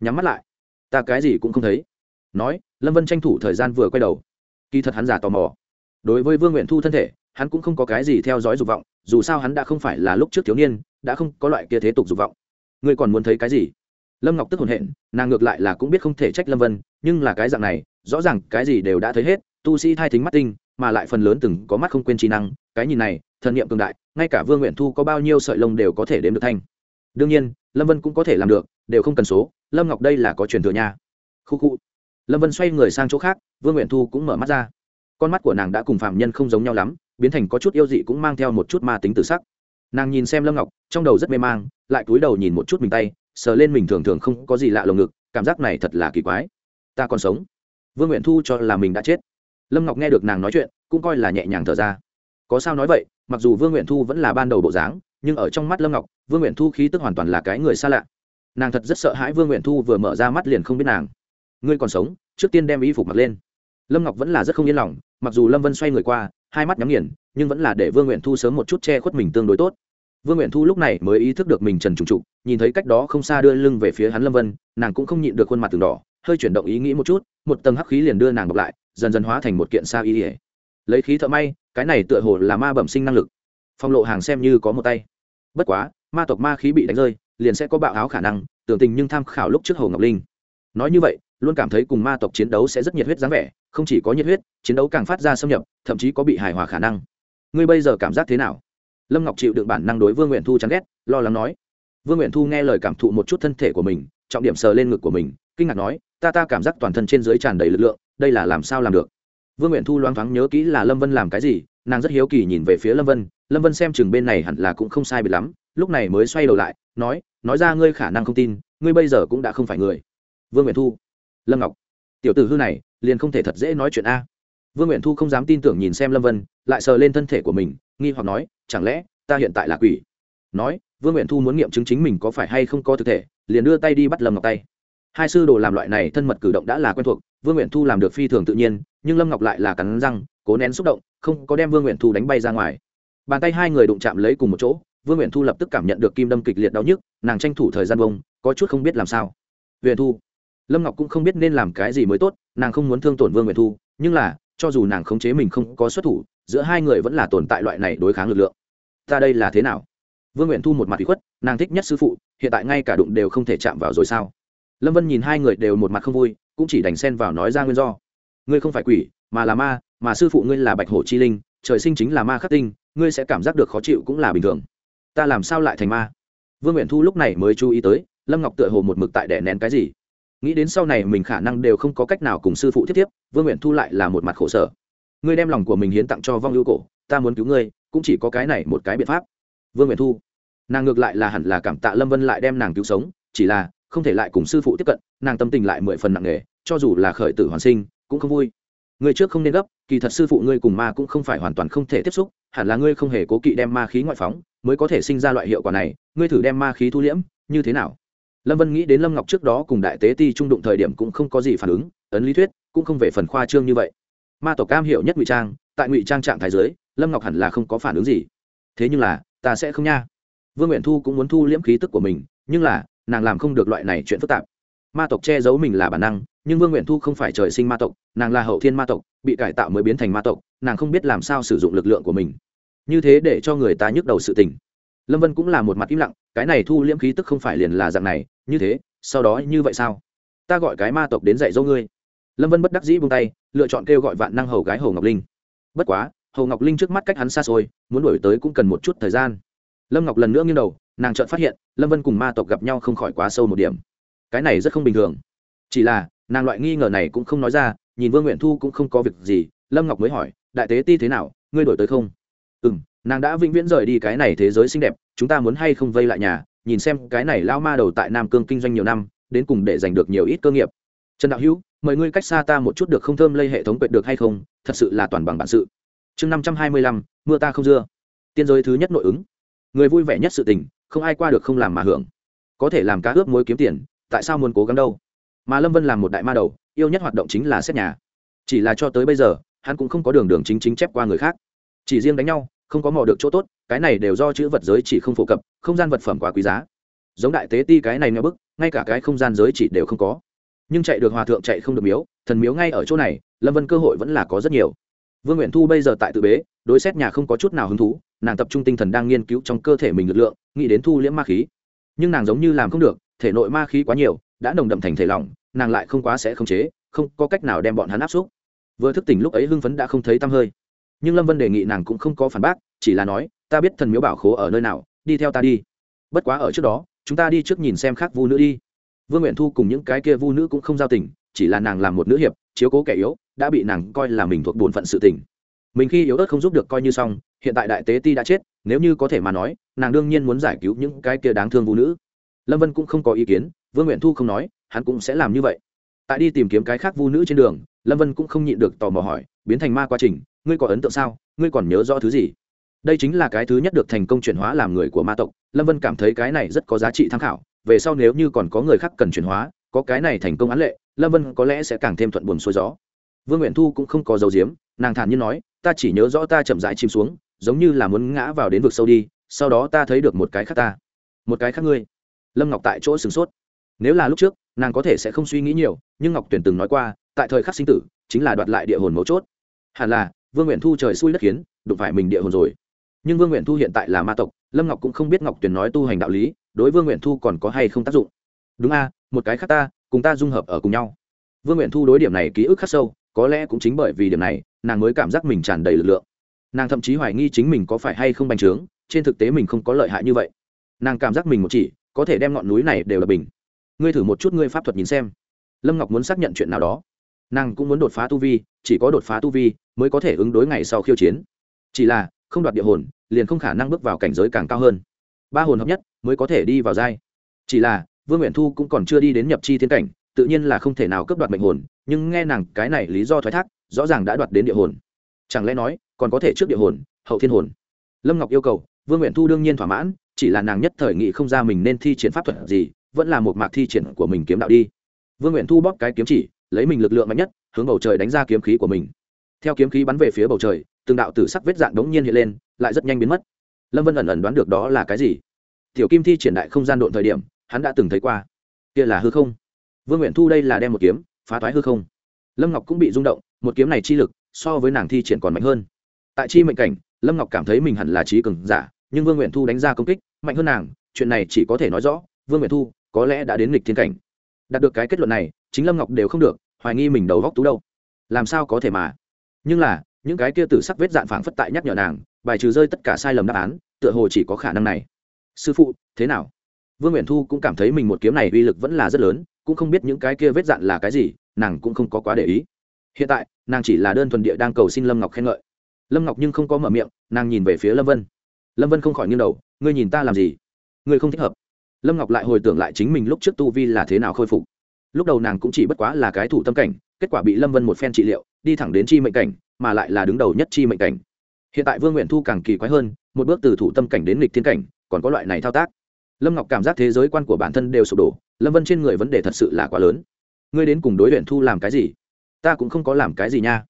Nhắm mắt lại. Ta cái gì cũng không thấy. Nói, lâm vân tranh thủ thời gian vừa quay đầu. Kỳ thật hắn giả tò mò đối với vương nguyện thu thân thể, hắn cũng không có cái gì theo dõi dục vọng, dù sao hắn đã không phải là lúc trước thiếu niên, đã không có loại kia thế tục dục vọng. Ngươi còn muốn thấy cái gì? Lâm ngọc tức hồn hện, nàng ngược lại là cũng biết không thể trách lâm vân, nhưng là cái dạng này, rõ ràng cái gì đều đã thấy hết, tu sĩ thai thính mắt tinh, mà lại phần lớn từng có mắt không quên trí năng, cái nhìn này, thần niệm cường đại, ngay cả vương nguyện thu có bao nhiêu sợi lông đều có thể đếm được thanh. Đương nhiên, lâm vân cũng có thể làm được, đều không cần số, lâm ngọc đây là có truyền thừa nha. Khu khu. Lâm vân xoay người sang chỗ khác, vương nguyện thu cũng mở mắt ra con mắt của nàng đã cùng phạm nhân không giống nhau lắm, biến thành có chút yêu dị cũng mang theo một chút ma tính tự sắc. Nàng nhìn xem lâm ngọc, trong đầu rất mê mang, lại cúi đầu nhìn một chút mình tay, sờ lên mình thường thường không có gì lạ lồng ngực, cảm giác này thật là kỳ quái. Ta còn sống. Vương nguyện thu cho là mình đã chết. Lâm ngọc nghe được nàng nói chuyện, cũng coi là nhẹ nhàng thở ra. Có sao nói vậy, mặc dù vương nguyện thu vẫn là ban đầu bộ dáng, nhưng ở trong mắt lâm ngọc, vương nguyện thu khí tức hoàn toàn là cái người xa lạ. Nàng thật rất sợ hãi vương nguyện thu vừa mở ra mắt liền không biết nàng. Ngươi còn sống, trước tiên đem y phục mặc lên lâm ngọc vẫn là rất không yên lòng, mặc dù lâm vân xoay người qua, hai mắt nhắm nghiền, nhưng vẫn là để vương nguyện thu sớm một chút che khuất mình tương đối tốt. Vương nguyện thu lúc này mới ý thức được mình trần trùng trục nhìn thấy cách đó không xa đưa lưng về phía hắn lâm vân, nàng cũng không nhịn được khuôn mặt từng đỏ, hơi chuyển động ý nghĩ một chút, một tầng hắc khí liền đưa nàng bọc lại, dần dần hóa thành một kiện sa y ỉa lấy khí thợ may, cái này tựa hồ là ma bẩm sinh năng lực. Phong lộ hàng xem như có một tay. Bất quá, ma tộc ma khí bị đánh rơi, liền sẽ có bạo áo khả năng, tưởng tình nhưng tham khảo lúc trước hồ ngọc linh. Nói như vậy luôn cảm thấy cùng ma tộc chiến đấu sẽ rất nhiệt huyết dáng vẻ, không chỉ có nhiệt huyết, chiến đấu càng phát ra xâm nhập, thậm chí có bị hài hòa khả năng. Ngươi bây giờ cảm giác thế nào? Lâm ngọc chịu được bản năng đối vương nguyện thu chán ghét, lo lắng nói. Vương nguyện thu nghe lời cảm thụ một chút thân thể của mình, trọng điểm sờ lên ngực của mình, kinh ngạc nói, ta ta cảm giác toàn thân trên dưới tràn đầy lực lượng, đây là làm sao làm được? Vương nguyện thu loáng thoáng nhớ kỹ là lâm vân làm cái gì, nàng rất hiếu kỳ nhìn về phía lâm vân lâm vân xem chừng bên này hẳn là cũng không sai biệt lắm, lúc này mới xoay đầu lại, nói nói ra ngươi khả năng không tin, ngươi bây giờ cũng đã không phải người. Vương nguyện thu lâm ngọc tiểu tử hư này liền không thể thật dễ nói chuyện a vương nguyện thu không dám tin tưởng nhìn xem lâm vân lại sờ lên thân thể của mình nghi hoặc nói chẳng lẽ ta hiện tại là quỷ nói vương nguyện thu muốn nghiệm chứng chính mình có phải hay không có thực thể liền đưa tay đi bắt lâm ngọc tay hai sư đồ làm loại này thân mật cử động đã là quen thuộc vương nguyện thu làm được phi thường tự nhiên nhưng lâm ngọc lại là cắn răng cố nén xúc động không có đem vương nguyện thu đánh bay ra ngoài bàn tay hai người đụng chạm lấy cùng một chỗ vương nguyện thu lập tức cảm nhận được kim đâm kịch liệt đau nhức nàng tranh thủ thời gian bông có chút không biết làm sao nguyện thu lâm ngọc cũng không biết nên làm cái gì mới tốt, nàng không muốn thương tổn vương Nguyệt thu, nhưng là, cho dù nàng khống chế mình không có xuất thủ, giữa hai người vẫn là tồn tại loại này đối kháng lực lượng. Ta đây là thế nào? Vương nguyện thu một mặt bị khuất, nàng thích nhất sư phụ, hiện tại ngay cả đụng đều không thể chạm vào rồi sao? Lâm vân nhìn hai người đều một mặt không vui, cũng chỉ đành xen vào nói ra nguyên do. Ngươi không phải quỷ, mà là ma, mà sư phụ ngươi là bạch hổ chi linh, trời sinh chính là ma khắc tinh, ngươi sẽ cảm giác được khó chịu cũng là bình thường. Ta làm sao lại thành ma? Vương nguyện thu lúc này mới chú ý tới, lâm ngọc tựa hồ một mực tại đẻ nén cái gì? Nghĩ đến sau này mình khả năng đều không có cách nào cùng sư phụ tiếp tiếp vương nguyện thu lại là một mặt khổ sở. Ngươi đem lòng của mình hiến tặng cho vong lưu cổ, ta muốn cứu ngươi, cũng chỉ có cái này một cái biện pháp. Vương nguyện thu, nàng ngược lại là hẳn là cảm tạ lâm vân lại đem nàng cứu sống, chỉ là không thể lại cùng sư phụ tiếp cận, nàng tâm tình lại mười phần nặng nề, cho dù là khởi tử hoàn sinh, cũng không vui. Người trước không nên gấp, kỳ thật sư phụ ngươi cùng ma cũng không phải hoàn toàn không thể tiếp xúc, hẳn là ngươi không hề cố kỵ đem ma khí ngoại phóng, mới có thể sinh ra loại hiệu quả này, ngươi thử đem ma khí thu liễm, như thế nào? Lâm vân nghĩ đến lâm ngọc trước đó cùng đại tế ti trung đụng thời điểm cũng không có gì phản ứng, ấn lý thuyết, cũng không về phần khoa trương như vậy. Ma tổ cam hiểu nhất ngụy trang, tại ngụy trang trạng thái giới lâm ngọc hẳn là không có phản ứng gì. Thế nhưng là, ta sẽ không nha. Vương nguyện thu cũng muốn thu liễm khí tức của mình, nhưng là, nàng làm không được loại này chuyện phức tạp. Ma tộc che giấu mình là bản năng, nhưng vương nguyện thu không phải trời sinh ma tộc, nàng là hậu thiên ma tộc, bị cải tạo mới biến thành ma tộc, nàng không biết làm sao sử dụng lực lượng của mình. Như thế để cho người ta nhức đầu sự tình lâm vân cũng là một mặt im lặng, cái này thu liễm khí tức không phải liền là dạng này, như thế, sau đó như vậy sao? Ta gọi cái ma tộc đến dạy dỗ ngươi. Lâm vân bất đắc dĩ buông tay, lựa chọn kêu gọi vạn năng hầu gái hầu ngọc linh. Bất quá hầu ngọc linh trước mắt cách hắn xa xôi, muốn đổi tới cũng cần một chút thời gian. Lâm ngọc lần nữa nghiêng đầu, nàng chợt phát hiện, lâm vân cùng ma tộc gặp nhau không khỏi quá sâu một điểm. Cái này rất không bình thường. Chỉ là, nàng loại nghi ngờ này cũng không nói ra, nhìn vương nguyện thu cũng không có việc gì, lâm ngọc mới hỏi, đại tế ti thế nào? Ngươi đổi tới không? Ừ m nàng đã vĩnh viễn rời đi cái này thế giới xinh đẹp, chúng ta muốn hay không vây lại nhà, nhìn xem cái này lao ma đầu tại nam cương kinh doanh nhiều năm, đến cùng để giành được nhiều ít cơ nghiệp. Trần đạo hữu, mời ngươi cách xa ta một chút được không thơm lây hệ thống quệt được hay không, thật sự là toàn bằng bản sự. Chương năm trăm hai mươi lăm, mưa ta không dưa. Tiên giới thứ nhất nội ứng. Người vui vẻ nhất sự tình, không ai qua được không làm mà hưởng. Có thể làm cá ướp mối kiếm tiền, tại sao muốn cố gắng đâu? Mà lâm vân làm một đại ma đầu, yêu nhất hoạt động chính là xét nhà. Chỉ là cho tới bây giờ, hắn cũng không có đường đường chính chính chép qua người khác. Chỉ riêng đánh nhau không có mò được chỗ tốt, cái này đều do chữ vật giới chỉ không phổ cập, không gian vật phẩm quá quý giá. Giống đại tế ti cái này nghe bức, ngay cả cái không gian giới chỉ đều không có. Nhưng chạy được hòa thượng chạy không được miếu, thần miếu ngay ở chỗ này, lâm vân cơ hội vẫn là có rất nhiều. Vương nguyện thu bây giờ tại tự bế, đối xét nhà không có chút nào hứng thú, nàng tập trung tinh thần đang nghiên cứu trong cơ thể mình lực lượng, nghĩ đến thu liễm ma khí. Nhưng nàng giống như làm không được, thể nội ma khí quá nhiều, đã nồng đậm thành thể lỏng, nàng lại không quá sẽ khống chế, không có cách nào đem bọn hắn áp xúc. Vừa thức tỉnh lúc ấy hưng phấn đã không thấy tăm hơi nhưng lâm vân đề nghị nàng cũng không có phản bác chỉ là nói ta biết thần miếu bảo khố ở nơi nào đi theo ta đi bất quá ở trước đó chúng ta đi trước nhìn xem khác vu nữ đi vương nguyện thu cùng những cái kia vu nữ cũng không giao tình chỉ là nàng làm một nữ hiệp chiếu cố kẻ yếu đã bị nàng coi là mình thuộc bổn phận sự tình mình khi yếu ớt không giúp được coi như xong hiện tại đại tế ti đã chết nếu như có thể mà nói nàng đương nhiên muốn giải cứu những cái kia đáng thương vũ nữ lâm vân cũng không có ý kiến vương nguyện thu không nói hắn cũng sẽ làm như vậy tại đi tìm kiếm cái khác vu nữ trên đường lâm vân cũng không nhịn được tò mò hỏi biến thành ma quá trình ngươi có ấn tượng sao? Ngươi còn nhớ rõ thứ gì? Đây chính là cái thứ nhất được thành công chuyển hóa làm người của ma tộc. Lâm vân cảm thấy cái này rất có giá trị tham khảo. Về sau nếu như còn có người khác cần chuyển hóa, có cái này thành công án lệ, lâm vân có lẽ sẽ càng thêm thuận buồn xuôi gió. Vương nguyện thu cũng không có dấu diếm, nàng thản nhiên nói, ta chỉ nhớ rõ ta chậm rãi chìm xuống, giống như là muốn ngã vào đến vực sâu đi, sau đó ta thấy được một cái khác ta. Một cái khác ngươi? Lâm ngọc tại chỗ sửng sốt. Nếu là lúc trước, nàng có thể sẽ không suy nghĩ nhiều, nhưng ngọc tuyển từng nói qua, tại thời khắc sinh tử, chính là đoạt lại địa hồn mấu chốt. Hẳn là vương nguyện thu trời xui đất khiến, đụng phải mình địa hồn rồi. Nhưng vương nguyện thu hiện tại là ma tộc, lâm ngọc cũng không biết ngọc Tuyền nói tu hành đạo lý, đối vương nguyện thu còn có hay không tác dụng. Đúng a, một cái khác ta, cùng ta dung hợp ở cùng nhau. Vương nguyện thu đối điểm này ký ức khắc sâu, có lẽ cũng chính bởi vì điểm này, nàng mới cảm giác mình tràn đầy lực lượng. Nàng thậm chí hoài nghi chính mình có phải hay không bành trướng, trên thực tế mình không có lợi hại như vậy. Nàng cảm giác mình một chỉ, có thể đem ngọn núi này đều là bình. Ngươi thử một chút ngươi pháp thuật nhìn xem. Lâm ngọc muốn xác nhận chuyện nào đó nàng cũng muốn đột phá tu vi, chỉ có đột phá tu vi mới có thể ứng đối ngày sau khiêu chiến. Chỉ là, không đoạt địa hồn, liền không khả năng bước vào cảnh giới càng cao hơn. Ba hồn hợp nhất mới có thể đi vào giai. Chỉ là, vương nguyện thu cũng còn chưa đi đến nhập chi thiên cảnh, tự nhiên là không thể nào cấp đoạt mệnh hồn, nhưng nghe nàng cái này lý do thoái thác, rõ ràng đã đoạt đến địa hồn. Chẳng lẽ nói, còn có thể trước địa hồn, hậu thiên hồn? Lâm ngọc yêu cầu, vương nguyện thu đương nhiên thỏa mãn, chỉ là nàng nhất thời nghị không ra mình nên thi triển pháp thuật gì, vẫn là một mạc thi triển của mình kiếm đạo đi. Vương nguyện thu bóp cái kiếm chỉ lấy mình lực lượng mạnh nhất, hướng bầu trời đánh ra kiếm khí của mình. Theo kiếm khí bắn về phía bầu trời, từng đạo tử sắc vết dạng đống nhiên hiện lên, lại rất nhanh biến mất. Lâm vân ẩn ẩn đoán được đó là cái gì? Tiểu kim thi triển đại không gian độn thời điểm, hắn đã từng thấy qua. Kia là hư không. Vương nguyện thu đây là đem một kiếm, phá thoái hư không. Lâm ngọc cũng bị rung động, một kiếm này chi lực, so với nàng thi triển còn mạnh hơn. Tại chi mệnh cảnh, lâm ngọc cảm thấy mình hẳn là trí cường giả, nhưng vương nguyện thu đánh ra công kích, mạnh hơn nàng, chuyện này chỉ có thể nói rõ, vương nguyện thu có lẽ đã đến nghịch thiên cảnh. Đạt được cái kết luận này chính lâm ngọc đều không được, hoài nghi mình đầu góc tú đâu. Làm sao có thể mà? Nhưng là, những cái kia tử sắc vết dạn phảng phất tại nhắc nhở nàng, bài trừ rơi tất cả sai lầm đáp án, tựa hồ chỉ có khả năng này. Sư phụ, thế nào? Vương nguyện thu cũng cảm thấy mình một kiếm này uy lực vẫn là rất lớn, cũng không biết những cái kia vết dạn là cái gì, nàng cũng không có quá để ý. Hiện tại, nàng chỉ là đơn thuần địa đang cầu xin lâm ngọc khen ngợi. Lâm ngọc nhưng không có mở miệng, nàng nhìn về phía lâm vân. Lâm vân không khỏi nghiêng đầu, ngươi nhìn ta làm gì? Ngươi không thích hợp. Lâm ngọc lại hồi tưởng lại chính mình lúc trước tu vi là thế nào khôi phục lúc đầu nàng cũng chỉ bất quá là cái thủ tâm cảnh, kết quả bị lâm vân một phen trị liệu, đi thẳng đến chi mệnh cảnh, mà lại là đứng đầu nhất chi mệnh cảnh. Hiện tại vương nguyện thu càng kỳ quái hơn, một bước từ thủ tâm cảnh đến lịch thiên cảnh, còn có loại này thao tác. Lâm ngọc cảm giác thế giới quan của bản thân đều sụp đổ, lâm vân trên người vấn đề thật sự là quá lớn. Ngươi đến cùng đối luyện thu làm cái gì? Ta cũng không có làm cái gì nha.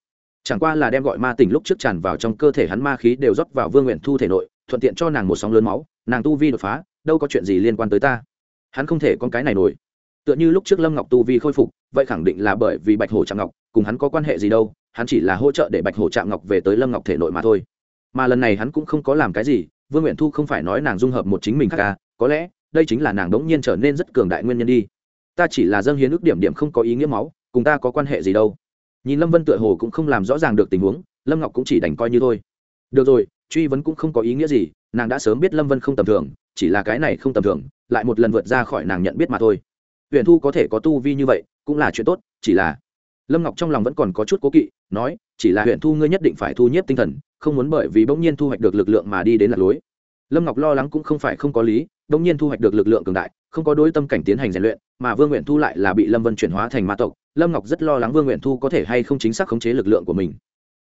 Chẳng qua là đem gọi ma tỉnh lúc trước tràn vào trong cơ thể hắn ma khí đều rót vào vương nguyện thu thể nội, thuận tiện cho nàng một sóng lớn máu, nàng tu vi đột phá, đâu có chuyện gì liên quan tới ta. Hắn không thể con cái này nổi tựa như lúc trước lâm ngọc tu vi khôi phục, vậy khẳng định là bởi vì bạch hổ trạm ngọc cùng hắn có quan hệ gì đâu, hắn chỉ là hỗ trợ để bạch hổ trạm ngọc về tới lâm ngọc thể nội mà thôi. Mà lần này hắn cũng không có làm cái gì, vương nguyện thu không phải nói nàng dung hợp một chính mình khác à có lẽ đây chính là nàng đống nhiên trở nên rất cường đại nguyên nhân đi. Ta chỉ là dâng hiến ước điểm điểm không có ý nghĩa máu, cùng ta có quan hệ gì đâu. Nhìn lâm vân tựa hồ cũng không làm rõ ràng được tình huống, lâm ngọc cũng chỉ đành coi như thôi. Được rồi, truy vấn cũng không có ý nghĩa gì, nàng đã sớm biết lâm vân không tầm thường, chỉ là cái này không tầm thường, lại một lần vượt ra khỏi nàng nhận biết mà thôi. Huyền thu có thể có tu vi như vậy, cũng là chuyện tốt, chỉ là lâm ngọc trong lòng vẫn còn có chút cố kỵ, nói, chỉ là Huyền thu ngươi nhất định phải thu nhếp tinh thần, không muốn bởi vì bỗng nhiên thu hoạch được lực lượng mà đi đến lạc lối. Lâm ngọc lo lắng cũng không phải không có lý, bỗng nhiên thu hoạch được lực lượng cường đại, không có đối tâm cảnh tiến hành rèn luyện, mà vương nguyện thu lại là bị lâm vân chuyển hóa thành ma tộc. Lâm ngọc rất lo lắng vương nguyện thu có thể hay không chính xác khống chế lực lượng của mình.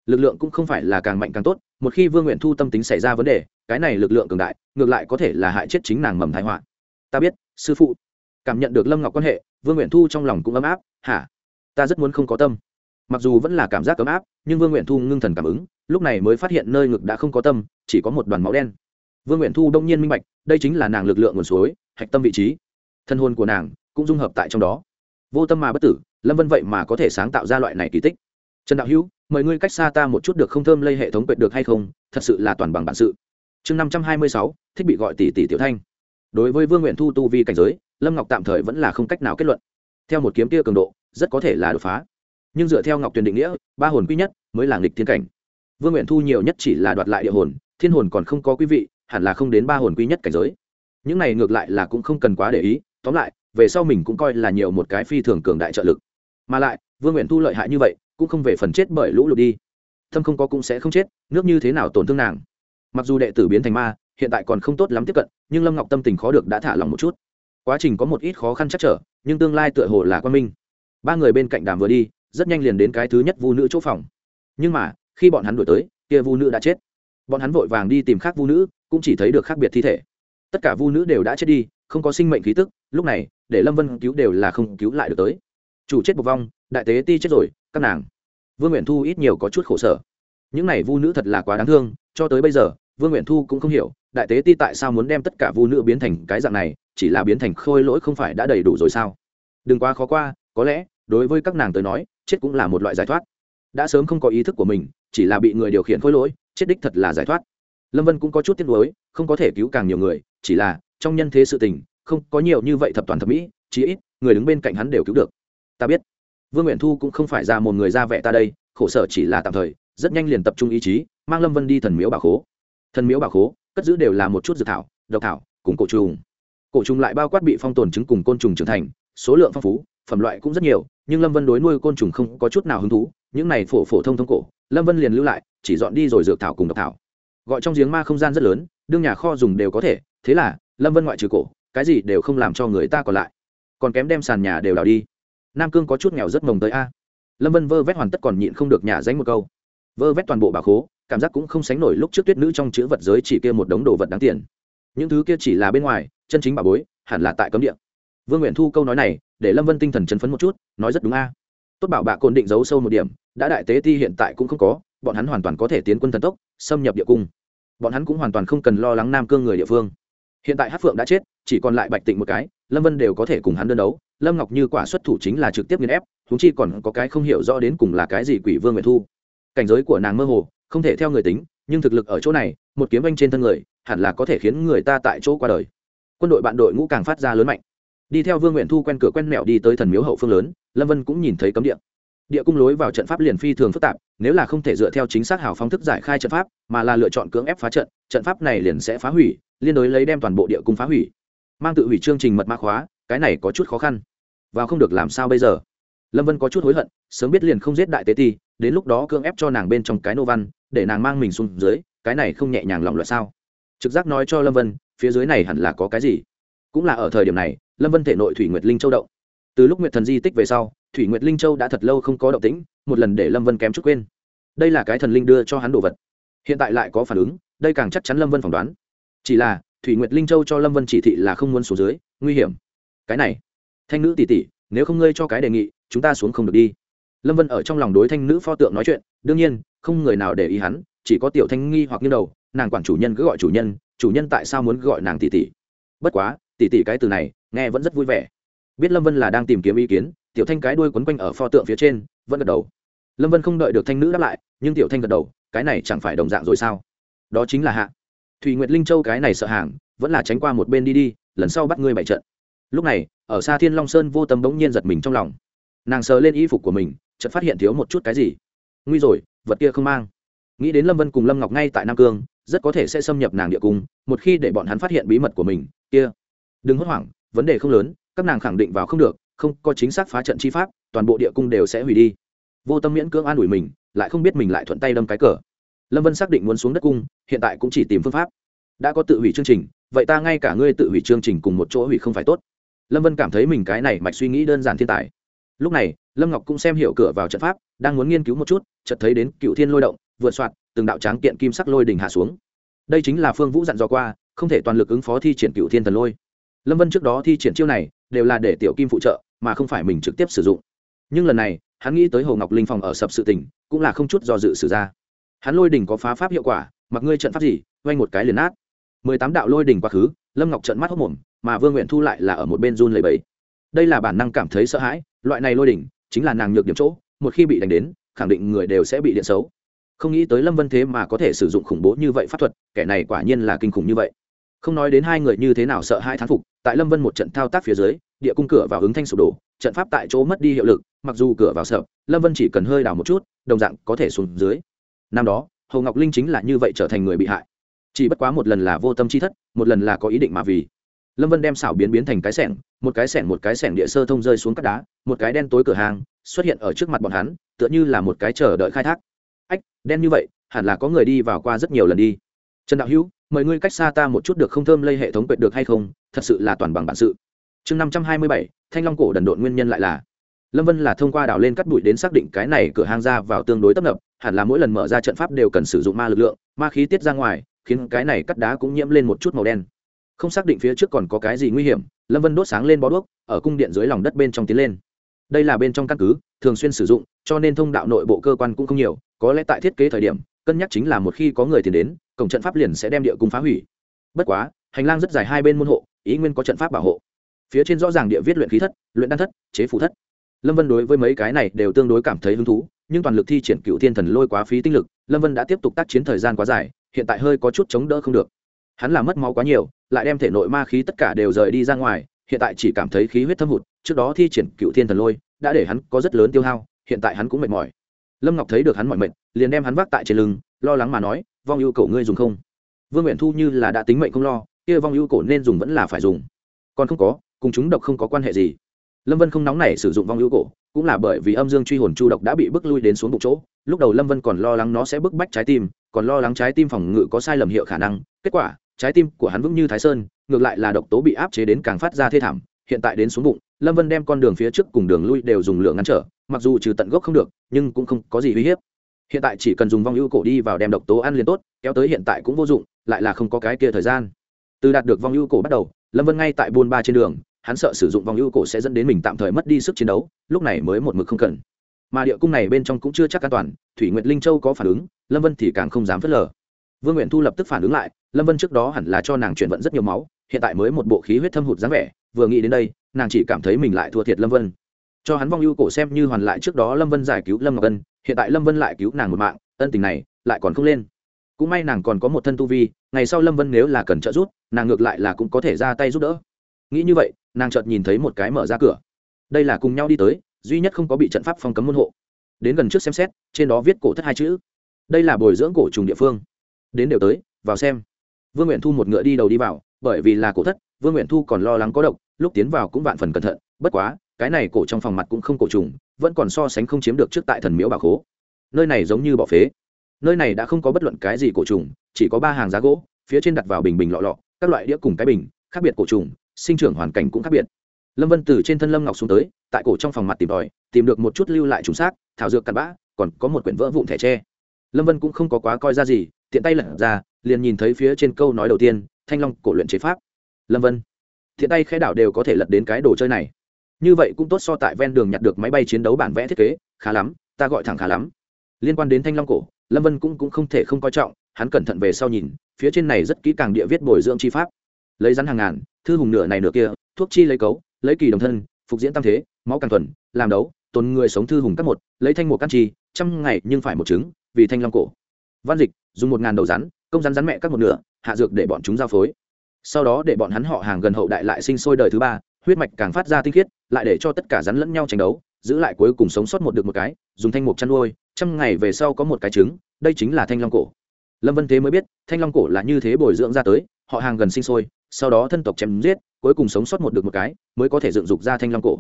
Lực lượng cũng không phải là càng mạnh càng tốt, một khi vương nguyện thu tâm tính xảy ra vấn đề, cái này lực lượng cường đại, ngược lại có thể là hại chết chính nàng mầm thái họa. Ta biết, sư phụ cảm nhận được lâm ngọc quan hệ, vương nguyện thu trong lòng cũng ấm áp, hả? Ta rất muốn không có tâm. Mặc dù vẫn là cảm giác ấm áp, nhưng vương nguyện thu ngưng thần cảm ứng, lúc này mới phát hiện nơi ngực đã không có tâm, chỉ có một đoàn máu đen. Vương nguyện thu đông nhiên minh bạch, đây chính là nàng lực lượng nguồn suối, hạch tâm vị trí. Thân hôn của nàng cũng dung hợp tại trong đó. Vô tâm mà bất tử, lâm vân vậy mà có thể sáng tạo ra loại này kỳ tích. Trần đạo hữu, mời ngươi cách xa ta một chút được không thơm lây hệ thống quệt được hay không? Thật sự là toàn bằng bản sự. Chương năm trăm hai mươi sáu, thích bị gọi tỷ tỷ tiểu thanh đối với vương nguyện thu tu vi cảnh giới, lâm ngọc tạm thời vẫn là không cách nào kết luận. Theo một kiếm kia cường độ, rất có thể là đột phá. Nhưng dựa theo ngọc tuyền định nghĩa, ba hồn quý nhất mới là nghịch thiên cảnh. Vương nguyện thu nhiều nhất chỉ là đoạt lại địa hồn, thiên hồn còn không có quý vị, hẳn là không đến ba hồn quý nhất cảnh giới. Những này ngược lại là cũng không cần quá để ý, tóm lại, về sau mình cũng coi là nhiều một cái phi thường cường đại trợ lực. Mà lại, vương nguyện thu lợi hại như vậy, cũng không về phần chết bởi lũ lụt đi. Thâm không có cũng sẽ không chết, nước như thế nào tổn thương nàng. Mặc dù đệ tử biến thành ma hiện tại còn không tốt lắm tiếp cận, nhưng lâm ngọc tâm tình khó được đã thả lòng một chút. Quá trình có một ít khó khăn chắc trở, nhưng tương lai tựa hồ là quan minh. Ba người bên cạnh đàm vừa đi, rất nhanh liền đến cái thứ nhất vu nữ chỗ phòng. Nhưng mà, khi bọn hắn đổi tới, kia vu nữ đã chết. Bọn hắn vội vàng đi tìm khác vu nữ, cũng chỉ thấy được khác biệt thi thể. Tất cả vu nữ đều đã chết đi, không có sinh mệnh khí tức, lúc này, để lâm vân cứu đều là không cứu lại được tới. Chủ chết bộc vong, đại tế ti chết rồi, các nàng. Vương nguyện thu ít nhiều có chút khổ sở. Những này vu nữ thật là quá đáng thương, cho tới bây giờ vương nguyện thu cũng không hiểu, đại tế ti tại sao muốn đem tất cả vu nữ biến thành cái dạng này, chỉ là biến thành khôi lỗi không phải đã đầy đủ rồi sao? Đừng quá khó qua, có lẽ, đối với các nàng tới nói, chết cũng là một loại giải thoát. Đã sớm không có ý thức của mình, chỉ là bị người điều khiển khôi lỗi, chết đích thật là giải thoát. Lâm vân cũng có chút tiếc nuối, không có thể cứu càng nhiều người, chỉ là, trong nhân thế sự tình, không có nhiều như vậy thập toàn thập mỹ, chí ít, người đứng bên cạnh hắn đều cứu được. Ta biết. Vương nguyện thu cũng không phải ra một người ra vẻ ta đây, khổ sở chỉ là tạm thời, rất nhanh liền tập trung ý chí, mang lâm vân đi thần miếu bà khố thần miếu bảo khố, cất giữ đều là một chút dược thảo, độc thảo, cùng cổ trùng. Cổ trùng lại bao quát bị phong tồn chứng cùng côn trùng trưởng thành, số lượng phong phú, phẩm loại cũng rất nhiều, nhưng lâm vân đối nuôi côn trùng không có chút nào hứng thú, những này phổ phổ thông thông cổ, lâm vân liền lưu lại, chỉ dọn đi rồi dược thảo cùng độc thảo. Gọi trong giếng ma không gian rất lớn, đương nhà kho dùng đều có thể, thế là, lâm vân ngoại trừ cổ, cái gì đều không làm cho người ta còn lại. Còn kém đem sàn nhà đều đào đi. Nam cương có chút nghèo rất mồng tới a. Lâm vân vơ vét hoàn tất còn nhịn không được nhà danh một câu. Vơ vét toàn bộ bà khố cảm giác cũng không sánh nổi lúc trước tuyết nữ trong chữ vật giới chỉ kia một đống đồ vật đáng tiền. Những thứ kia chỉ là bên ngoài, chân chính bà bối, hẳn là tại cấm địa. Vương nguyện thu câu nói này, để lâm vân tinh thần chấn phấn một chút, nói rất đúng a. Tốt bảo bạ cồn định giấu sâu một điểm, đã đại tế ti hiện tại cũng không có, bọn hắn hoàn toàn có thể tiến quân thần tốc, xâm nhập địa cung. Bọn hắn cũng hoàn toàn không cần lo lắng nam cương người địa phương. Hiện tại hát phượng đã chết, chỉ còn lại bạch tịnh một cái, lâm vân đều có thể cùng hắn đơn đấu. Lâm ngọc như quả xuất thủ chính là trực tiếp nghiên ép thúng chi còn có cái không hiểu rõ đến cùng là cái gì quỷ vương nguyện thu. Cảnh giới của nàng mơ hồ không thể theo người tính, nhưng thực lực ở chỗ này, một kiếm anh trên thân người, hẳn là có thể khiến người ta tại chỗ qua đời. Quân đội bạn đội ngũ càng phát ra lớn mạnh. Đi theo vương nguyện thu quen cửa quen mẹo đi tới thần miếu hậu phương lớn, lâm vân cũng nhìn thấy cấm địa. Địa cung lối vào trận pháp liền phi thường phức tạp, nếu là không thể dựa theo chính xác hào phóng thức giải khai trận pháp, mà là lựa chọn cưỡng ép phá trận trận pháp này liền sẽ phá hủy, liên đối lấy đem toàn bộ địa cung phá hủy. Mang tự hủy chương trình mật mã khóa, cái này có chút khó khăn. Và không được làm sao bây giờ? Lâm vân có chút hối hận, sớm biết liền không giết đại tế ti đến lúc đó cưỡng ép cho nàng bên trong cái nô văn, để nàng mang mình xuống dưới, cái này không nhẹ nhàng lòng luật sao? Trực giác nói cho lâm vân, phía dưới này hẳn là có cái gì? Cũng là ở thời điểm này, lâm vân thể nội thủy nguyệt linh châu động. Từ lúc nguyệt thần di tích về sau, thủy nguyệt linh châu đã thật lâu không có động tĩnh, một lần để lâm vân kém chút quên. Đây là cái thần linh đưa cho hắn đồ vật. Hiện tại lại có phản ứng, đây càng chắc chắn lâm vân phỏng đoán. Chỉ là, thủy nguyệt linh châu cho lâm vân chỉ thị là không muốn xuống dưới, nguy hiểm. Cái này, thanh nữ tỷ tỷ, nếu không ngơi cho cái đề nghị, chúng ta xuống không được đi lâm vân ở trong lòng đối thanh nữ pho tượng nói chuyện, đương nhiên, không người nào để ý hắn, chỉ có tiểu thanh nghi hoặc như đầu, nàng quản chủ nhân cứ gọi chủ nhân chủ nhân tại sao muốn gọi nàng tỷ tỷ? Bất quá, tỷ tỷ cái từ này, nghe vẫn rất vui vẻ. Biết lâm vân là đang tìm kiếm ý kiến, tiểu thanh cái đuôi quấn quanh ở pho tượng phía trên, vẫn gật đầu. Lâm vân không đợi được thanh nữ đáp lại, nhưng tiểu thanh gật đầu, cái này chẳng phải đồng dạng rồi sao? Đó chính là hạ. Thùy nguyệt linh châu cái này sợ hàng, vẫn là tránh qua một bên đi đi, lần sau bắt ngươi bại trận. Lúc này, ở xa thiên long sơn vô tâm bỗng nhiên giật mình trong lòng. Nàng sờ lên y phục của mình chợt phát hiện thiếu một chút cái gì. Nguy rồi, vật kia không mang. Nghĩ đến lâm vân cùng lâm ngọc ngay tại nam cương, rất có thể sẽ xâm nhập nàng địa cung, một khi để bọn hắn phát hiện bí mật của mình, kia. Đừng hốt hoảng, vấn đề không lớn, các nàng khẳng định vào không được, không có chính xác phá trận chi pháp, toàn bộ địa cung đều sẽ hủy đi. Vô tâm miễn cưỡng an ủi mình, lại không biết mình lại thuận tay đâm cái cờ. Lâm vân xác định muốn xuống đất cung, hiện tại cũng chỉ tìm phương pháp. Đã có tự hủy chương trình, vậy ta ngay cả ngươi tự hủy chương trình cùng một chỗ hủy không phải tốt. Lâm vân cảm thấy mình cái này mạch suy nghĩ đơn giản thiên tài lúc này, lâm ngọc cũng xem hiểu cửa vào trận pháp, đang muốn nghiên cứu một chút, chợt thấy đến cựu thiên lôi động vượt soạt, từng đạo tráng kiện kim sắc lôi đỉnh hạ xuống. Đây chính là phương vũ dặn dò qua, không thể toàn lực ứng phó thi triển cựu thiên thần lôi. Lâm vân trước đó thi triển chiêu này, đều là để tiểu kim phụ trợ, mà không phải mình trực tiếp sử dụng. Nhưng lần này, hắn nghĩ tới hồ ngọc linh phòng ở sập sự tình, cũng là không chút do dự sử ra. Hắn lôi đỉnh có phá pháp hiệu quả, mặc ngươi trận pháp gì, oanh một cái liền nát. Mười tám đạo lôi đỉnh quá khứ, lâm ngọc trận mắt hốc mồm, mà vương nguyện thu lại là ở một bên run lầy bẫy đây là bản năng cảm thấy sợ hãi, loại này lôi đỉnh chính là nàng nhược điểm chỗ, một khi bị đánh đến, khẳng định người đều sẽ bị điện xấu. Không nghĩ tới lâm vân thế mà có thể sử dụng khủng bố như vậy pháp thuật, kẻ này quả nhiên là kinh khủng như vậy. Không nói đến hai người như thế nào sợ hai thán phục, tại lâm vân một trận thao tác phía dưới, địa cung cửa vào ứng thanh sụp đổ, trận pháp tại chỗ mất đi hiệu lực, mặc dù cửa vào sợ, lâm vân chỉ cần hơi đào một chút, đồng dạng có thể xuống dưới. Năm đó hầu ngọc linh chính là như vậy trở thành người bị hại. Chỉ bất quá một lần là vô tâm chi thất, một lần là có ý định mà vì lâm vân đem xảo biến biến thành cái sẻng, một cái sẻng một cái sẻng địa sơ thông rơi xuống các đá, một cái đen tối cửa hàng xuất hiện ở trước mặt bọn hắn, tựa như là một cái chờ đợi khai thác. Ách, đen như vậy, hẳn là có người đi vào qua rất nhiều lần đi. Trần đạo hữu, mời ngươi cách xa ta một chút được không thơm lây hệ thống quệt được hay không? Thật sự là toàn bằng bản sự. Chương năm trăm hai mươi bảy, thanh long cổ đần độn nguyên nhân lại là. Lâm vân là thông qua đào lên cắt bụi đến xác định cái này cửa hang ra vào tương đối tấp nập, hẳn là mỗi lần mở ra trận pháp đều cần sử dụng ma lực lượng, ma khí tiết ra ngoài, khiến cái này cắt đá cũng nhiễm lên một chút màu đen không xác định phía trước còn có cái gì nguy hiểm, lâm vân đốt sáng lên bó đuốc, ở cung điện dưới lòng đất bên trong tiến lên. Đây là bên trong căn cứ, thường xuyên sử dụng, cho nên thông đạo nội bộ cơ quan cũng không nhiều, có lẽ tại thiết kế thời điểm, cân nhắc chính là một khi có người tiền đến, cổng trận pháp liền sẽ đem địa cung phá hủy. Bất quá, hành lang rất dài hai bên môn hộ, ý nguyên có trận pháp bảo hộ. Phía trên rõ ràng địa viết luyện khí thất, luyện đan thất, chế phủ thất. Lâm vân đối với mấy cái này đều tương đối cảm thấy hứng thú, nhưng toàn lực thi triển cựu thiên thần lôi quá phí tinh lực, lâm vân đã tiếp tục tác chiến thời gian quá dài, hiện tại hơi có chút chống đỡ không được hắn là mất máu quá nhiều, lại đem thể nội ma khí tất cả đều rời đi ra ngoài, hiện tại chỉ cảm thấy khí huyết thâm hụt, trước đó thi triển cựu thiên thần lôi, đã để hắn có rất lớn tiêu hao, hiện tại hắn cũng mệt mỏi. Lâm ngọc thấy được hắn mỏi mệt, liền đem hắn vác tại trên lưng, lo lắng mà nói, vong ưu cổ ngươi dùng không? Vương nguyện thu như là đã tính mệnh không lo, kia vong ưu cổ nên dùng vẫn là phải dùng. Còn không có, cùng chúng độc không có quan hệ gì. Lâm vân không nóng nảy sử dụng vong ưu cổ, cũng là bởi vì âm dương truy hồn chu độc đã bị bước lui đến xuống bụng chỗ. Lúc đầu lâm vân còn lo lắng nó sẽ bức bách trái tim, còn lo lắng trái tim phòng ngự có sai lầm hiệu khả năng. Kết quả trái tim của hắn vững như thái sơn, ngược lại là độc tố bị áp chế đến càng phát ra thê thảm, hiện tại đến xuống bụng, lâm vân đem con đường phía trước cùng đường lui đều dùng lượng ngăn trở, mặc dù trừ tận gốc không được, nhưng cũng không có gì uy hiếp. Hiện tại chỉ cần dùng vong ưu cổ đi vào đem độc tố ăn liền tốt, kéo tới hiện tại cũng vô dụng, lại là không có cái kia thời gian. Từ đạt được vong ưu cổ bắt đầu, lâm vân ngay tại buôn ba trên đường, hắn sợ sử dụng vong ưu cổ sẽ dẫn đến mình tạm thời mất đi sức chiến đấu, lúc này mới một mực không cần. Mà địa cung này bên trong cũng chưa chắc an toàn, thủy nguyệt linh châu có phản ứng, lâm vân thì càng không dám phớt lờ vương nguyện thu lập tức phản ứng lại, lâm vân trước đó hẳn là cho nàng chuyển vận rất nhiều máu, hiện tại mới một bộ khí huyết thâm hụt dáng vẻ, vừa nghĩ đến đây, nàng chỉ cảm thấy mình lại thua thiệt lâm vân. Cho hắn vong ưu cổ xem như hoàn lại trước đó lâm vân giải cứu lâm ngọc ân, hiện tại lâm vân lại cứu nàng một mạng, ân tình này lại còn không lên. Cũng may nàng còn có một thân tu vi, ngày sau lâm vân nếu là cần trợ giúp, nàng ngược lại là cũng có thể ra tay giúp đỡ. Nghĩ như vậy, nàng chợt nhìn thấy một cái mở ra cửa. Đây là cùng nhau đi tới, duy nhất không có bị trận pháp phong cấm môn hộ. Đến gần trước xem xét, trên đó viết cổ thất hai chữ. Đây là bồi dưỡng cổ trùng địa phương đến đều tới, vào xem. Vương nguyện thu một ngựa đi đầu đi vào, bởi vì là cổ thất, vương nguyện thu còn lo lắng có độc, lúc tiến vào cũng vạn phần cẩn thận, bất quá, cái này cổ trong phòng mặt cũng không cổ trùng, vẫn còn so sánh không chiếm được trước tại thần miếu bà khố. Nơi này giống như bỏ phế. Nơi này đã không có bất luận cái gì cổ trùng, chỉ có ba hàng giá gỗ, phía trên đặt vào bình bình lọ lọ, các loại đĩa cùng cái bình, khác biệt cổ trùng, sinh trưởng hoàn cảnh cũng khác biệt. Lâm vân từ trên thân lâm ngọc xuống tới, tại cổ trong phòng mặt tìm tòi, tìm được một chút lưu lại trùng xác, thảo dược cặn bã, còn có một quyển vỡ vụn thẻ tre. Lâm vân cũng không có quá coi ra gì tiện tay lật ra liền nhìn thấy phía trên câu nói đầu tiên thanh long cổ luyện chế pháp. Lâm vân. Thiện tay khẽ đảo đều có thể lật đến cái đồ chơi này. Như vậy cũng tốt so tại ven đường nhặt được máy bay chiến đấu bản vẽ thiết kế khá lắm ta gọi thẳng khá lắm. Liên quan đến thanh long cổ lâm vân cũng, cũng không thể không coi trọng hắn cẩn thận về sau nhìn phía trên này rất kỹ càng địa viết bồi dưỡng chi pháp. Lấy rắn hàng ngàn thư hùng nửa này nửa kia thuốc chi lấy cấu lấy kỳ đồng thân phục diễn tam thế máu càng thuần làm đấu tồn người sống thư hùng các một lấy thanh một căn chi trăm ngày nhưng phải một trứng vì thanh long cổ. Văn dịch dùng một ngàn đầu rắn, công rắn rắn mẹ các một nửa, hạ dược để bọn chúng giao phối. Sau đó để bọn hắn họ hàng gần hậu đại lại sinh sôi đời thứ ba, huyết mạch càng phát ra tinh khiết, lại để cho tất cả rắn lẫn nhau tranh đấu, giữ lại cuối cùng sống sót một được một cái, dùng thanh mục chăn nuôi, trăm ngày về sau có một cái trứng, đây chính là thanh long cổ. Lâm vân thế mới biết, thanh long cổ là như thế bồi dưỡng ra tới, họ hàng gần sinh sôi, sau đó thân tộc chém giết, cuối cùng sống sót một được một cái, mới có thể dựng dục ra thanh long cổ.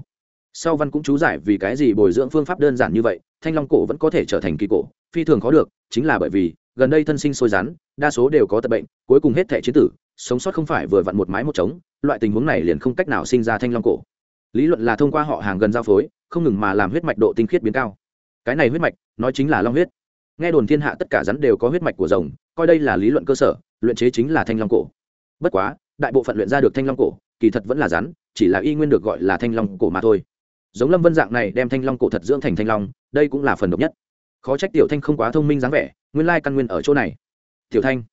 Sau văn cũng chú giải vì cái gì bồi dưỡng phương pháp đơn giản như vậy, thanh long cổ vẫn có thể trở thành kỳ cổ, phi thường khó được, chính là bởi vì gần đây thân sinh sôi rắn, đa số đều có tật bệnh, cuối cùng hết thẻ chế tử, sống sót không phải vừa vặn một mái một trống, loại tình huống này liền không cách nào sinh ra thanh long cổ. Lý luận là thông qua họ hàng gần giao phối, không ngừng mà làm huyết mạch độ tinh khiết biến cao. Cái này huyết mạch, nói chính là long huyết. Nghe đồn thiên hạ tất cả rắn đều có huyết mạch của rồng, coi đây là lý luận cơ sở, luyện chế chính là thanh long cổ. Bất quá, đại bộ phận luyện ra được thanh long cổ, kỳ thật vẫn là rắn, chỉ là y nguyên được gọi là thanh long cổ mà thôi. Giống lâm vân dạng này đem thanh long cổ thật dưỡng thành thanh long, đây cũng là phần độc nhất khó trách tiểu thanh không quá thông minh dáng vẻ, nguyên lai căn nguyên ở chỗ này. Tiểu thanh,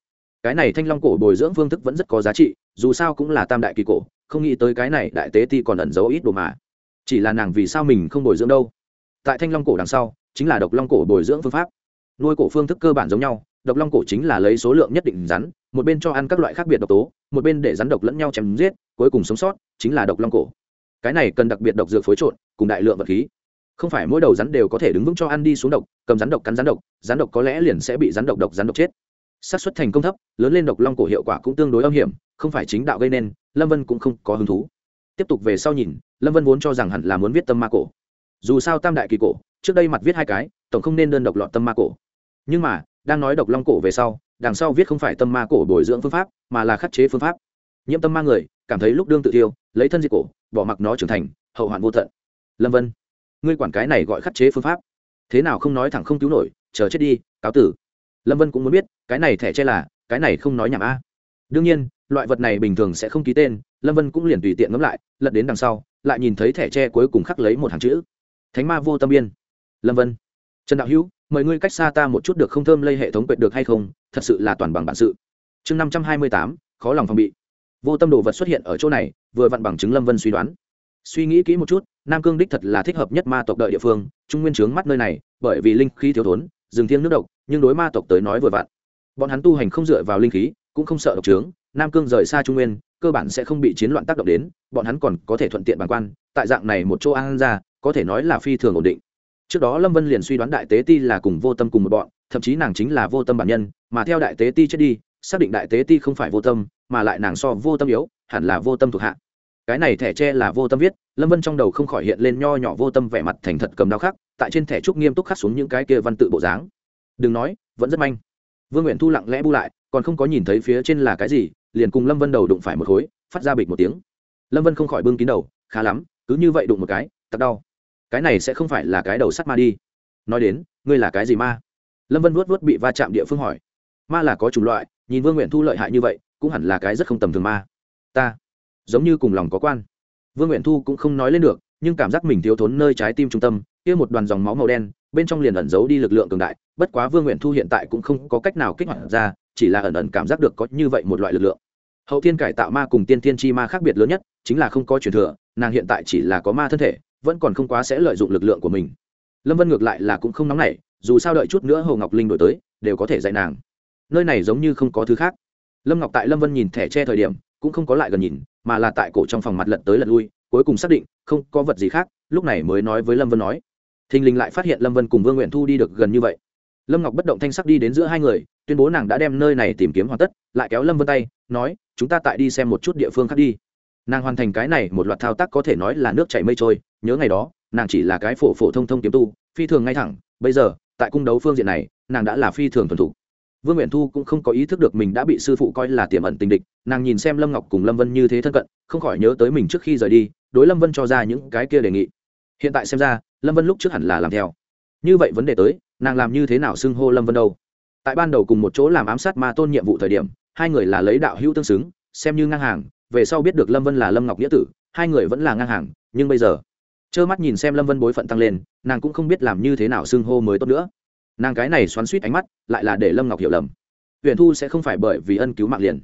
cái này thanh long cổ bồi dưỡng phương thức vẫn rất có giá trị, dù sao cũng là tam đại kỳ cổ, không nghĩ tới cái này đại tế ti còn ẩn giấu ít đồ mà. Chỉ là nàng vì sao mình không bồi dưỡng đâu? Tại thanh long cổ đằng sau, chính là độc long cổ bồi dưỡng phương pháp. Nuôi cổ phương thức cơ bản giống nhau, độc long cổ chính là lấy số lượng nhất định rắn, một bên cho ăn các loại khác biệt độc tố, một bên để rắn độc lẫn nhau chém giết, cuối cùng sống sót, chính là độc long cổ. Cái này cần đặc biệt độc dược phối trộn, cùng đại lượng vật khí không phải mỗi đầu rắn đều có thể đứng vững cho ăn đi xuống độc, cầm rắn độc cắn rắn độc rắn độc có lẽ liền sẽ bị rắn độc độc rắn độc chết. Xác suất thành công thấp, lớn lên độc long cổ hiệu quả cũng tương đối âm hiểm, không phải chính đạo gây nên, lâm vân cũng không có hứng thú. Tiếp tục về sau nhìn, lâm vân vốn cho rằng hẳn là muốn viết tâm ma cổ. Dù sao tam đại kỳ cổ, trước đây mặt viết hai cái, tổng không nên đơn độc lọt tâm ma cổ. Nhưng mà, đang nói độc long cổ về sau, đằng sau viết không phải tâm ma cổ bồi dưỡng phương pháp, mà là khắc chế phương pháp. Nhiễm tâm ma người, cảm thấy lúc đương tự tiêu lấy thân diệt cổ, bỏ mặc nó trưởng thành, hậu hoạn vô tận. Lâm vân ngươi quản cái này gọi khắc chế phương pháp. Thế nào không nói thẳng không cứu nổi, chờ chết đi, cáo tử. Lâm vân cũng muốn biết, cái này thẻ che là, cái này không nói nhảm a. Đương nhiên, loại vật này bình thường sẽ không ký tên, lâm vân cũng liền tùy tiện ngẫm lại, lật đến đằng sau, lại nhìn thấy thẻ tre cuối cùng khắc lấy một hàng chữ. Thánh ma vô tâm biên. Lâm vân. Trần đạo hữu, mời ngươi cách xa ta một chút được không thơm lây hệ thống quệt được hay không, thật sự là toàn bằng bản sự. Chương năm trăm hai mươi tám, khó lòng phòng bị. Vô tâm đồ vật xuất hiện ở chỗ này, vừa vặn bằng chứng lâm vân suy đoán suy nghĩ kỹ một chút, nam cương đích thật là thích hợp nhất ma tộc đợi địa phương, trung nguyên trướng mắt nơi này, bởi vì linh khí thiếu thốn, rừng thiêng nước độc, nhưng đối ma tộc tới nói vừa vặn. Bọn hắn tu hành không dựa vào linh khí, cũng không sợ độc trướng, nam cương rời xa trung nguyên, cơ bản sẽ không bị chiến loạn tác động đến, bọn hắn còn có thể thuận tiện bàn quan, tại dạng này một chỗ an ra, có thể nói là phi thường ổn định. Trước đó lâm vân liền suy đoán đại tế ti là cùng vô tâm cùng một bọn, thậm chí nàng chính là vô tâm bản nhân, mà theo đại tế ti chết đi, xác định đại tế ti không phải vô tâm, mà lại nàng so vô tâm yếu, hẳn là vô tâm thuộc hạ cái này thẻ tre là vô tâm viết, lâm vân trong đầu không khỏi hiện lên nho nhỏ vô tâm vẻ mặt thành thật cầm đao khắc, tại trên thẻ trúc nghiêm túc khắc xuống những cái kia văn tự bộ dáng. Đừng nói, vẫn rất manh. Vương nguyện thu lặng lẽ bu lại, còn không có nhìn thấy phía trên là cái gì, liền cùng lâm vân đầu đụng phải một khối, phát ra bịch một tiếng. Lâm vân không khỏi bưng kín đầu, khá lắm, cứ như vậy đụng một cái tặc đau. Cái này sẽ không phải là cái đầu sắt ma đi. Nói đến, ngươi là cái gì ma? Lâm vân vuốt vuốt bị va chạm địa phương hỏi. Ma là có chủng loại, nhìn vương nguyện thu lợi hại như vậy, cũng hẳn là cái rất không tầm thường ma. Ta giống như cùng lòng có quan. Vương nguyện thu cũng không nói lên được, nhưng cảm giác mình thiếu thốn nơi trái tim trung tâm, kia một đoàn dòng máu màu đen, bên trong liền ẩn giấu đi lực lượng cường đại, bất quá vương nguyện thu hiện tại cũng không có cách nào kích hoạt ra, chỉ là ẩn ẩn cảm giác được có như vậy một loại lực lượng. Hậu thiên cải tạo ma cùng tiên thiên chi ma khác biệt lớn nhất, chính là không có truyền thừa, nàng hiện tại chỉ là có ma thân thể, vẫn còn không quá sẽ lợi dụng lực lượng của mình. Lâm vân ngược lại là cũng không nóng nảy, dù sao đợi chút nữa hồ ngọc linh đổi tới, đều có thể dạy nàng. Nơi này giống như không có thứ khác. Lâm ngọc tại lâm vân nhìn thẻ tre thời điểm cũng không có lại gần nhìn, mà là tại cổ trong phòng mặt lật tới lật lui, cuối cùng xác định không có vật gì khác, lúc này mới nói với lâm vân nói. Thình lình lại phát hiện lâm vân cùng vương nguyện thu đi được gần như vậy. Lâm ngọc bất động thanh sắc đi đến giữa hai người, tuyên bố nàng đã đem nơi này tìm kiếm hoàn tất, lại kéo lâm vân tay, nói, chúng ta tại đi xem một chút địa phương khác đi. Nàng hoàn thành cái này một loạt thao tác có thể nói là nước chảy mây trôi, nhớ ngày đó, nàng chỉ là cái phổ phổ thông thông kiếm tu, phi thường ngay thẳng, bây giờ, tại cung đấu phương diện này, nàng đã là phi thường thuần thục vương nguyện thu cũng không có ý thức được mình đã bị sư phụ coi là tiềm ẩn tình địch, nàng nhìn xem lâm ngọc cùng lâm vân như thế thân cận, không khỏi nhớ tới mình trước khi rời đi, đối lâm vân cho ra những cái kia đề nghị. Hiện tại xem ra, lâm vân lúc trước hẳn là làm theo. Như vậy vấn đề tới, nàng làm như thế nào xưng hô lâm vân đâu? Tại ban đầu cùng một chỗ làm ám sát ma tôn nhiệm vụ thời điểm, hai người là lấy đạo hữu tương xứng, xem như ngang hàng, về sau biết được lâm vân là lâm ngọc nghĩa tử, hai người vẫn là ngang hàng, nhưng bây giờ, trơ mắt nhìn xem lâm vân bối phận tăng lên, nàng cũng không biết làm như thế nào xưng hô mới tốt nữa nàng cái này xoắn suýt ánh mắt lại là để lâm ngọc hiểu lầm huyện thu sẽ không phải bởi vì ân cứu mạng liền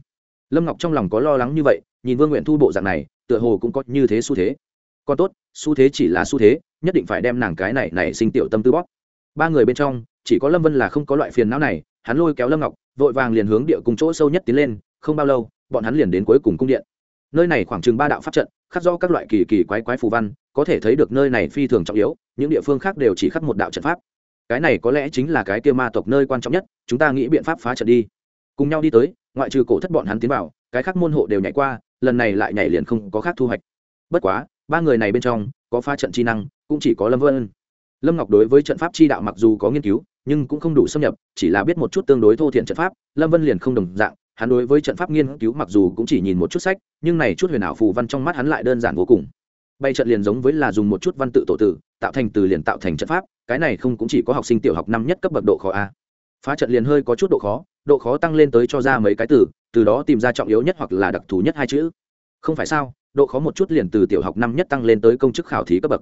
lâm ngọc trong lòng có lo lắng như vậy nhìn vương nguyện thu bộ dạng này tựa hồ cũng có như thế xu thế còn tốt xu thế chỉ là xu thế nhất định phải đem nàng cái này này sinh tiểu tâm tư bóp ba người bên trong chỉ có lâm vân là không có loại phiền não này hắn lôi kéo lâm ngọc vội vàng liền hướng địa cùng chỗ sâu nhất tiến lên không bao lâu bọn hắn liền đến cuối cùng cung điện nơi này khoảng chừng ba đạo pháp trận khắc do các loại kỳ kỳ quái quái phù văn có thể thấy được nơi này phi thường trọng yếu những địa phương khác đều chỉ khắc một đạo trận pháp cái này có lẽ chính là cái kia ma tộc nơi quan trọng nhất, chúng ta nghĩ biện pháp phá trận đi. Cùng nhau đi tới, ngoại trừ cổ thất bọn hắn tiến vào, cái khác môn hộ đều nhảy qua, lần này lại nhảy liền không có khác thu hoạch. Bất quá, ba người này bên trong, có phá trận chi năng, cũng chỉ có lâm vân. Lâm ngọc đối với trận pháp chi đạo mặc dù có nghiên cứu, nhưng cũng không đủ xâm nhập, chỉ là biết một chút tương đối thô thiện trận pháp, lâm vân liền không đồng dạng, hắn đối với trận pháp nghiên cứu mặc dù cũng chỉ nhìn một chút sách, nhưng này chút huyền ảo phù văn trong mắt hắn lại đơn giản vô cùng. Bay trận liền giống với là dùng một chút văn tự tổ tử tạo thành từ liền tạo thành trận pháp, cái này không cũng chỉ có học sinh tiểu học năm nhất cấp bậc độ khó a. Phá trận liền hơi có chút độ khó độ khó tăng lên tới cho ra mấy cái từ từ đó tìm ra trọng yếu nhất hoặc là đặc thù nhất hai chữ. Không phải sao, độ khó một chút liền từ tiểu học năm nhất tăng lên tới công chức khảo thí cấp bậc.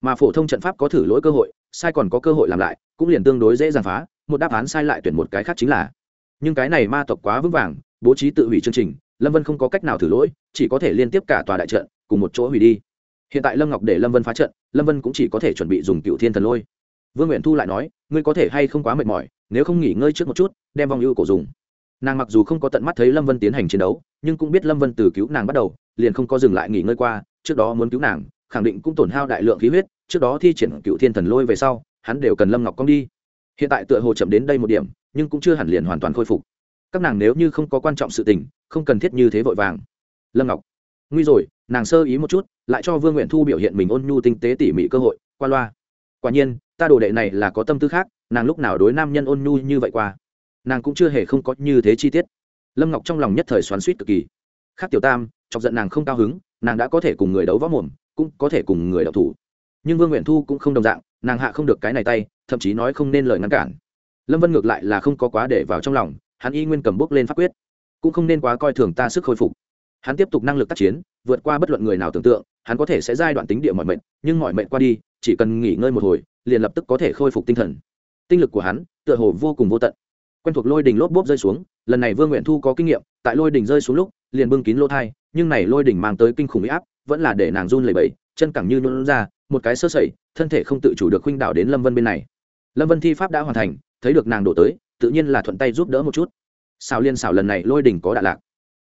Mà phổ thông trận pháp có thử lỗi cơ hội, sai còn có cơ hội làm lại, cũng liền tương đối dễ dàng phá, một đáp án sai lại tuyển một cái khác chính là. Nhưng cái này ma tộc quá vững vàng, bố trí tự hủy chương trình, lâm vân không có cách nào thử lỗi, chỉ có thể liên tiếp cả tòa đại trận, cùng một chỗ hủy đi hiện tại lâm ngọc để lâm vân phá trận, lâm vân cũng chỉ có thể chuẩn bị dùng cựu thiên thần lôi. Vương nguyện thu lại nói, ngươi có thể hay không quá mệt mỏi, nếu không nghỉ ngơi trước một chút, đem vong ưu cổ dùng. Nàng mặc dù không có tận mắt thấy lâm vân tiến hành chiến đấu, nhưng cũng biết lâm vân từ cứu nàng bắt đầu, liền không có dừng lại nghỉ ngơi qua, trước đó muốn cứu nàng, khẳng định cũng tổn hao đại lượng khí huyết, trước đó thi triển cựu thiên thần lôi về sau, hắn đều cần lâm ngọc cong đi. Hiện tại tựa hồ chậm đến đây một điểm, nhưng cũng chưa hẳn liền hoàn toàn khôi phục. Các nàng nếu như không có quan trọng sự tình, không cần thiết như thế vội vàng. Lâm ngọc, nguy rồi, nàng sơ ý một chút lại cho vương nguyện thu biểu hiện mình ôn nhu tinh tế tỉ mỉ cơ hội, qua loa. Quả nhiên, ta đồ đệ này là có tâm tư khác, nàng lúc nào đối nam nhân ôn nhu như vậy qua. Nàng cũng chưa hề không có như thế chi tiết. Lâm ngọc trong lòng nhất thời xoắn suýt cực kỳ. Khác tiểu tam, chọc giận nàng không cao hứng, nàng đã có thể cùng người đấu võ mồm, cũng có thể cùng người đậu thủ. Nhưng vương nguyện thu cũng không đồng dạng, nàng hạ không được cái này tay, thậm chí nói không nên lời ngăn cản. Lâm vân ngược lại là không có quá để vào trong lòng, hắn y nguyên cầm bốc lên pháp quyết. Cũng không nên quá coi thường ta sức khôi phục hắn tiếp tục năng lực tác chiến, vượt qua bất luận người nào tưởng tượng, hắn có thể sẽ giai đoạn tính địa mọi mệnh, nhưng mọi mệnh qua đi, chỉ cần nghỉ ngơi một hồi, liền lập tức có thể khôi phục tinh thần. Tinh lực của hắn, tựa hồ vô cùng vô tận. Quen thuộc lôi đình lốp bốp rơi xuống, lần này vương nguyện thu có kinh nghiệm, tại lôi đình rơi xuống lúc, liền bưng kín lỗ thai, nhưng này lôi đình mang tới kinh khủng huy áp, vẫn là để nàng run lẩy bẩy, chân cẳng như nôn ra, một cái sơ sẩy, thân thể không tự chủ được khuynh đảo đến lâm vân bên này. Lâm vân thi pháp đã hoàn thành, thấy được nàng đổ tới, tự nhiên là thuận tay giúp đỡ một chút. Xào liên xào lần này lôi đỉnh có đà lạc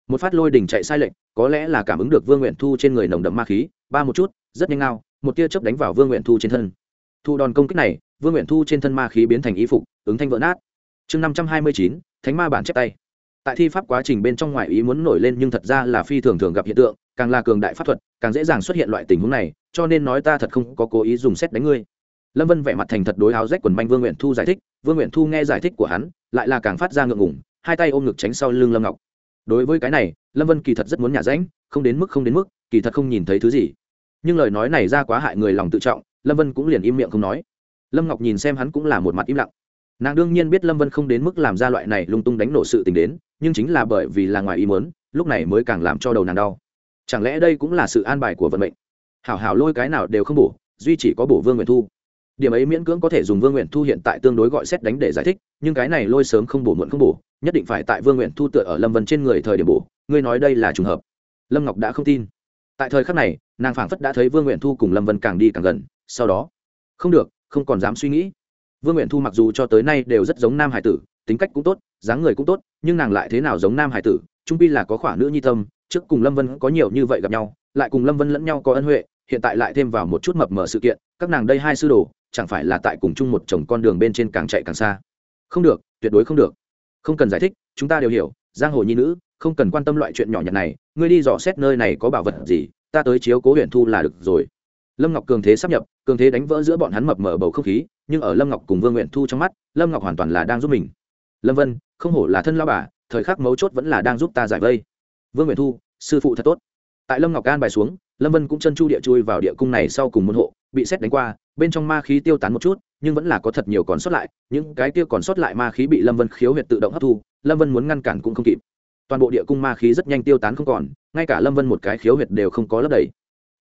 một phát lôi đỉnh chạy sai lệch, có lẽ là cảm ứng được vương nguyện thu trên người nồng đậm ma khí, ba một chút, rất nhanh ngao, một tia chớp đánh vào vương nguyện thu trên thân. Thu đòn công kích này, vương nguyện thu trên thân ma khí biến thành y phục, ứng thanh vỡ nát. Chương năm trăm hai mươi chín, thánh ma bản chép tay. Tại thi pháp quá trình bên trong ngoài ý muốn nổi lên nhưng thật ra là phi thường thường gặp hiện tượng, càng là cường đại pháp thuật, càng dễ dàng xuất hiện loại tình huống này, cho nên nói ta thật không có cố ý dùng xét đánh ngươi. Lâm vân vẻ mặt thành thật đối áo rách quần manh vương nguyện thu giải thích, vương nguyện thu nghe giải thích của hắn, lại là càng phát ra ngượng ngủng hai tay ôm ngực tránh sau lưng lâm ngọc đối với cái này lâm vân kỳ thật rất muốn nhả ránh, không đến mức không đến mức kỳ thật không nhìn thấy thứ gì. Nhưng lời nói này ra quá hại người lòng tự trọng lâm vân cũng liền im miệng không nói. Lâm ngọc nhìn xem hắn cũng là một mặt im lặng. Nàng đương nhiên biết lâm vân không đến mức làm ra loại này lung tung đánh nổ sự tình đến nhưng chính là bởi vì là ngoài ý muốn lúc này mới càng làm cho đầu nàng đau. Chẳng lẽ đây cũng là sự an bài của vận mệnh? Hảo hảo lôi cái nào đều không bổ duy chỉ có bổ vương nguyện thu điểm ấy miễn cưỡng có thể dùng vương nguyện thu hiện tại tương đối gọi xét đánh để giải thích, nhưng cái này lôi sớm không bổ muộn không bổ, nhất định phải tại vương nguyện thu tựa ở lâm vân trên người thời điểm bổ, ngươi nói đây là trùng hợp. Lâm ngọc đã không tin. Tại thời khắc này, nàng phảng phất đã thấy vương nguyện thu cùng lâm vân càng đi càng gần, sau đó, không được, không còn dám suy nghĩ. Vương nguyện thu mặc dù cho tới nay đều rất giống nam hải tử, tính cách cũng tốt, dáng người cũng tốt, nhưng nàng lại thế nào giống nam hải tử, trung pi là có khỏa nữ nhi tâm, trước cùng lâm vân có nhiều như vậy gặp nhau, lại cùng lâm vân lẫn nhau có ân huệ, hiện tại lại thêm vào một chút mập mờ sự kiện, các nàng đây hai sư đồ chẳng phải là tại cùng chung một chồng con đường bên trên càng chạy càng xa. Không được, tuyệt đối không được. Không cần giải thích, chúng ta đều hiểu, giang hồ nhi nữ, không cần quan tâm loại chuyện nhỏ nhặt này, ngươi đi dò xét nơi này có bảo vật gì, ta tới chiếu cố huyện thu là được rồi. Lâm ngọc cường thế sắp nhập, cường thế đánh vỡ giữa bọn hắn mập mở bầu không khí, nhưng ở lâm ngọc cùng vương nguyện thu trong mắt, lâm ngọc hoàn toàn là đang giúp mình. Lâm vân, không hổ là thân lao bà, thời khắc mấu chốt vẫn là đang giúp ta giải vây. Vương nguyện thu, sư phụ thật tốt. Tại lâm ngọc an bài xuống, lâm vân cũng chân chu địa chui vào địa cung này sau cùng môn hộ, bị xét đánh qua bên trong ma khí tiêu tán một chút, nhưng vẫn là có thật nhiều còn sót lại, những cái kia còn sót lại ma khí bị lâm vân khiếu huyệt tự động hấp thu, lâm vân muốn ngăn cản cũng không kịp. Toàn bộ địa cung ma khí rất nhanh tiêu tán không còn, ngay cả lâm vân một cái khiếu huyệt đều không có lấp đầy.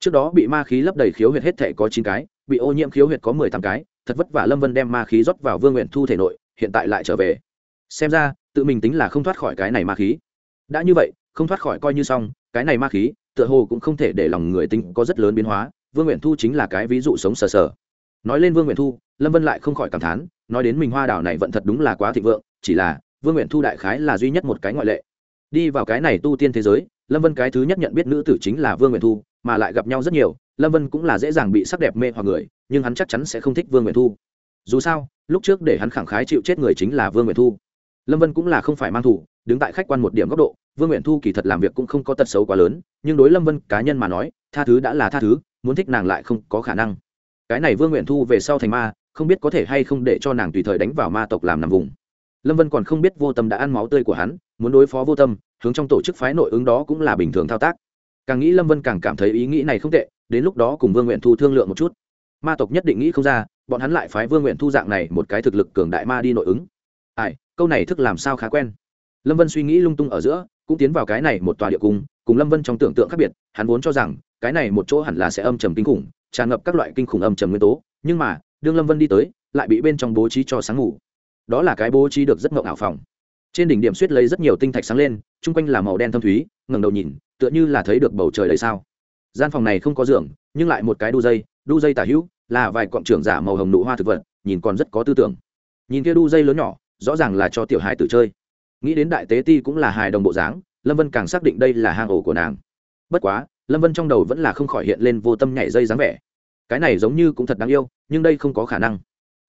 Trước đó bị ma khí lấp đầy khiếu huyệt hết thể có chín cái, bị ô nhiễm khiếu huyệt có mười tám cái, thật vất vả lâm vân đem ma khí rót vào vương nguyện thu thể nội, hiện tại lại trở về. Xem ra, tự mình tính là không thoát khỏi cái này ma khí. Đã như vậy, không thoát khỏi coi như xong, cái này ma khí, tựa hồ cũng không thể để lòng người tính có rất lớn biến hóa, vương nguyện thu chính là cái ví dụ sống sờ sờ nói lên vương nguyện thu, lâm vân lại không khỏi cảm thán, nói đến mình hoa đảo này vẫn thật đúng là quá thịnh vượng, chỉ là, vương nguyện thu đại khái là duy nhất một cái ngoại lệ. Đi vào cái này tu tiên thế giới, lâm vân cái thứ nhất nhận biết nữ tử chính là vương nguyện thu, mà lại gặp nhau rất nhiều, lâm vân cũng là dễ dàng bị sắc đẹp mê hoặc người, nhưng hắn chắc chắn sẽ không thích vương nguyện thu. Dù sao, lúc trước để hắn khẳng khái chịu chết người chính là vương nguyện thu. Lâm vân cũng là không phải mang thủ, đứng tại khách quan một điểm góc độ, vương nguyện thu kỳ thật làm việc cũng không có tật xấu quá lớn, nhưng đối lâm vân cá nhân mà nói, tha thứ đã là tha thứ, muốn thích nàng lại không có khả năng cái này vương nguyện thu về sau thành ma, không biết có thể hay không để cho nàng tùy thời đánh vào ma tộc làm nằm vùng. Lâm vân còn không biết vô tâm đã ăn máu tươi của hắn, muốn đối phó vô tâm, hướng trong tổ chức phái nội ứng đó cũng là bình thường thao tác. Càng nghĩ lâm vân càng cảm thấy ý nghĩ này không tệ, đến lúc đó cùng vương nguyện thu thương lượng một chút. Ma tộc nhất định nghĩ không ra, bọn hắn lại phái vương nguyện thu dạng này một cái thực lực cường đại ma đi nội ứng. Ai, câu này thức làm sao khá quen. Lâm vân suy nghĩ lung tung ở giữa, cũng tiến vào cái này một tòa địa cung, cùng lâm vân trong tưởng tượng khác biệt, hắn vốn cho rằng, cái này một chỗ hẳn là sẽ âm trầm kinh khủng tràn ngập các loại kinh khủng âm trầm nguyên tố, nhưng mà, đương lâm vân đi tới, lại bị bên trong bố trí cho sáng ngủ. Đó là cái bố trí được rất ngộng ảo phòng. Trên đỉnh điểm suýt lấy rất nhiều tinh thạch sáng lên, chung quanh là màu đen thâm thúy, ngẩng đầu nhìn, tựa như là thấy được bầu trời đầy sao. Gian phòng này không có giường, nhưng lại một cái đu dây đu dây tả hữu, là vài cọng trưởng giả màu hồng nụ hoa thực vật, nhìn còn rất có tư tưởng. Nhìn kia đu dây lớn nhỏ, rõ ràng là cho tiểu hài tử chơi. Nghĩ đến đại tế ti cũng là hài đồng bộ dáng, lâm vân càng xác định đây là hang ổ của nàng. Bất quá lâm vân trong đầu vẫn là không khỏi hiện lên vô tâm nhảy dây dáng vẻ. Cái này giống như cũng thật đáng yêu, nhưng đây không có khả năng.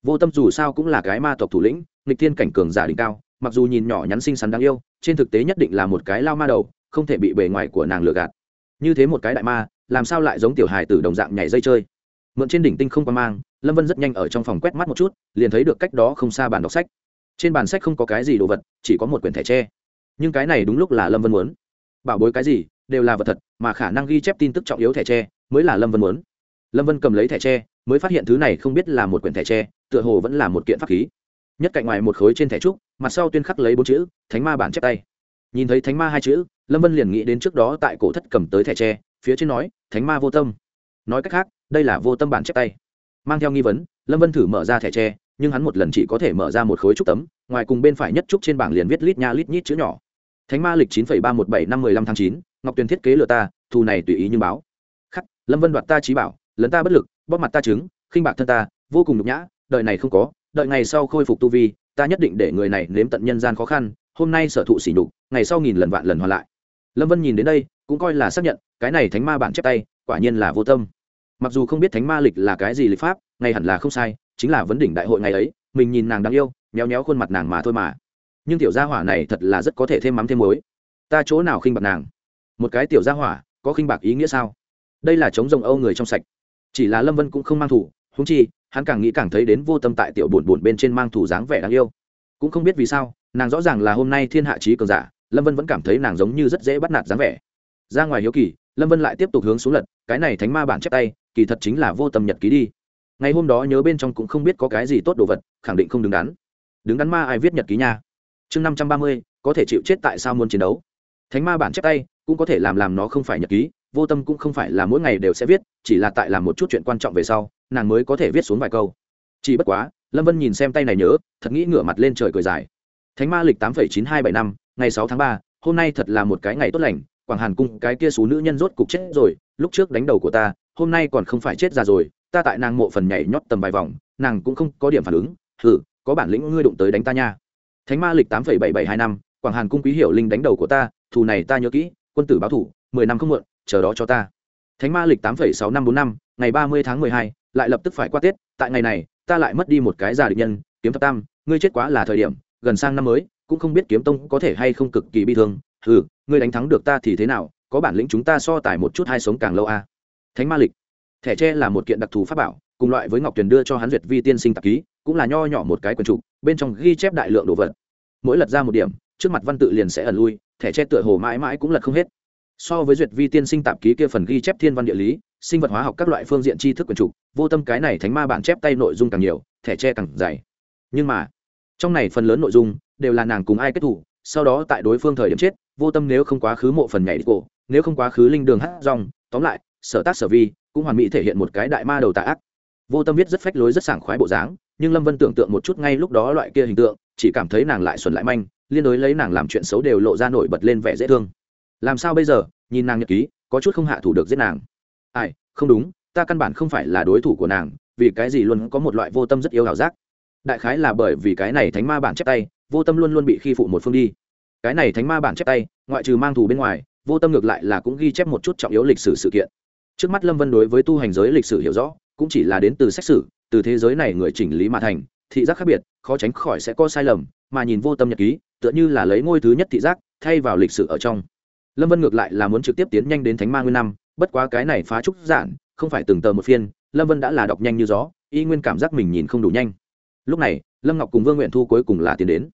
Vô tâm dù sao cũng là cái ma tộc thủ lĩnh, nghịch thiên cảnh cường giả đỉnh cao, mặc dù nhìn nhỏ nhắn xinh xắn đáng yêu, trên thực tế nhất định là một cái lao ma đầu, không thể bị bề ngoài của nàng lừa gạt. Như thế một cái đại ma, làm sao lại giống tiểu hài tử đồng dạng nhảy dây chơi? Mượn trên đỉnh tinh không qua mang, lâm vân rất nhanh ở trong phòng quét mắt một chút, liền thấy được cách đó không xa bàn đọc sách. Trên bàn sách không có cái gì đồ vật, chỉ có một quyển thẻ tre. Nhưng cái này đúng lúc là lâm vân muốn. Bảo bối cái gì đều là vật thật, mà khả năng ghi chép tin tức trọng yếu thẻ tre mới là lâm vân muốn. Lâm vân cầm lấy thẻ tre, mới phát hiện thứ này không biết là một quyển thẻ tre, tựa hồ vẫn là một kiện pháp khí. Nhất cạnh ngoài một khối trên thẻ trúc, mặt sau tuyên khắc lấy bốn chữ, thánh ma bản chép tay. Nhìn thấy thánh ma hai chữ, lâm vân liền nghĩ đến trước đó tại cổ thất cầm tới thẻ tre, phía trên nói, thánh ma vô tâm. Nói cách khác, đây là vô tâm bản chép tay. Mang theo nghi vấn, lâm vân thử mở ra thẻ tre, nhưng hắn một lần chỉ có thể mở ra một khối trúc tấm, ngoài cùng bên phải nhất trúc trên bảng liền viết lít nha lít nhít chữ nhỏ thánh ma lịch chín ba một bảy năm mười lăm tháng chín, ngọc tuyền thiết kế lừa ta, thù này tùy ý như báo. Khắc, lâm vân đoạt ta trí bảo, lấn ta bất lực, bóp mặt ta trứng, khinh bạc thân ta, vô cùng nhục nhã, đợi này không có, đợi ngày sau khôi phục tu vi, ta nhất định để người này nếm tận nhân gian khó khăn, hôm nay sở thụ sỉ nhục, ngày sau nghìn lần vạn lần hoàn lại. Lâm vân nhìn đến đây, cũng coi là xác nhận, cái này thánh ma bản chép tay, quả nhiên là vô tâm. Mặc dù không biết thánh ma lịch là cái gì lịch pháp ngay hẳn là không sai, chính là vấn đỉnh đại hội ngày ấy, mình nhìn nàng đáng yêu, méo méo khuôn mặt nàng mà thôi mà nhưng tiểu gia hỏa này thật là rất có thể thêm mắm thêm muối. Ta chỗ nào khinh bạc nàng? Một cái tiểu gia hỏa, có khinh bạc ý nghĩa sao? Đây là chống rồng âu người trong sạch. Chỉ là lâm vân cũng không mang thủ húng chi, hắn càng nghĩ càng thấy đến vô tâm tại tiểu buồn buồn bên trên mang thủ dáng vẻ đáng yêu. Cũng không biết vì sao, nàng rõ ràng là hôm nay thiên hạ trí cường giả, lâm vân vẫn cảm thấy nàng giống như rất dễ bắt nạt dáng vẻ. Ra ngoài hiếu kỳ, lâm vân lại tiếp tục hướng xuống lật, cái này thánh ma bản chép tay, kỳ thật chính là vô tâm nhật ký đi. Ngày hôm đó nhớ bên trong cũng không biết có cái gì tốt đồ vật, khẳng định không đứng đắn. Đứng đắn ma ai viết nhật ký nha? Chương năm trăm ba mươi, có thể chịu chết tại sao muốn chiến đấu? Thánh ma bản chép tay, cũng có thể làm làm nó không phải nhật ký, vô tâm cũng không phải là mỗi ngày đều sẽ viết, chỉ là tại làm một chút chuyện quan trọng về sau, nàng mới có thể viết xuống vài câu. Chỉ bất quá, lâm vân nhìn xem tay này nhớ, thật nghĩ ngửa mặt lên trời cười dài. Thánh ma lịch tám chín hai bảy năm, ngày sáu tháng ba, hôm nay thật là một cái ngày tốt lành, quảng hàn cung, cái kia số nữ nhân rốt cục chết rồi, lúc trước đánh đầu của ta, hôm nay còn không phải chết ra rồi, ta tại nàng mộ phần nhảy nhót tầm vài vòng, nàng cũng không có điểm phản ứng Thử có bản lĩnh ngươi đụng tới đánh ta nha thánh ma lịch tám bảy bảy hai năm, quảng hàn cung quý hiểu linh đánh đầu của ta, thù này ta nhớ kỹ, quân tử báo thủ, mười năm không muộn, chờ đó cho ta thánh ma lịch tám phẩy sáu năm bốn năm, ngày ba mươi tháng mười hai, lại lập tức phải qua tết, tại ngày này, ta lại mất đi một cái già địch nhân, kiếm thập tam, ngươi chết quá là thời điểm, gần sang năm mới, cũng không biết kiếm tông có thể hay không cực kỳ bi thương ừ ngươi đánh thắng được ta thì thế nào, có bản lĩnh chúng ta so tài một chút hai sống càng lâu à. thánh ma lịch, thẻ tre là một kiện đặc thù pháp bảo, cùng loại với ngọc tuyền đưa cho hắn duyệt vi tiên sinh tạp ký cũng là nho nhỏ một cái quần trục, bên trong ghi chép đại lượng đồ vật. Mỗi lật ra một điểm, trước mặt văn tự liền sẽ ẩn lui, thẻ tre tựa hồ mãi mãi cũng lật không hết. So với duyệt vi tiên sinh tạp ký kia phần ghi chép thiên văn địa lý, sinh vật hóa học các loại phương diện tri thức quần trục, vô tâm cái này thánh ma bản chép tay nội dung càng nhiều, thẻ tre càng dày. Nhưng mà, trong này phần lớn nội dung đều là nàng cùng ai kết thủ, sau đó tại đối phương thời điểm chết, vô tâm nếu không quá khứ mộ phần nhảy cổ, nếu không quá khứ linh đường hát rong, tóm lại, sở tác sở vi cũng hoàn mỹ thể hiện một cái đại ma đầu tà ác. Vô tâm viết rất phách lối rất sảng khoái bộ dáng nhưng lâm vân tưởng tượng một chút ngay lúc đó loại kia hình tượng, chỉ cảm thấy nàng lại xuẩn lại manh, liên đối lấy nàng làm chuyện xấu đều lộ ra nổi bật lên vẻ dễ thương. Làm sao bây giờ? Nhìn nàng nhật ký, có chút không hạ thủ được giết nàng. Ai, không đúng, ta căn bản không phải là đối thủ của nàng, vì cái gì luôn có một loại vô tâm rất yêu ảo giác. Đại khái là bởi vì cái này thánh ma bản chép tay, vô tâm luôn luôn bị khi phụ một phương đi. Cái này thánh ma bản chép tay, ngoại trừ mang thù bên ngoài, vô tâm ngược lại là cũng ghi chép một chút trọng yếu lịch sử sự kiện. Trước mắt lâm vân đối với tu hành giới lịch sử hiểu rõ, cũng chỉ là đến từ sách sử từ thế giới này người chỉnh lý mà thành, thị giác khác biệt, khó tránh khỏi sẽ có sai lầm, mà nhìn vô tâm nhật ký, tựa như là lấy ngôi thứ nhất thị giác, thay vào lịch sử ở trong. Lâm vân ngược lại là muốn trực tiếp tiến nhanh đến thánh ma nguyên năm, bất quá cái này phá trúc giản, không phải từng tờ một phiên, lâm vân đã là đọc nhanh như gió, y nguyên cảm giác mình nhìn không đủ nhanh. Lúc này, lâm ngọc cùng vương nguyện thu cuối cùng là tiến đến.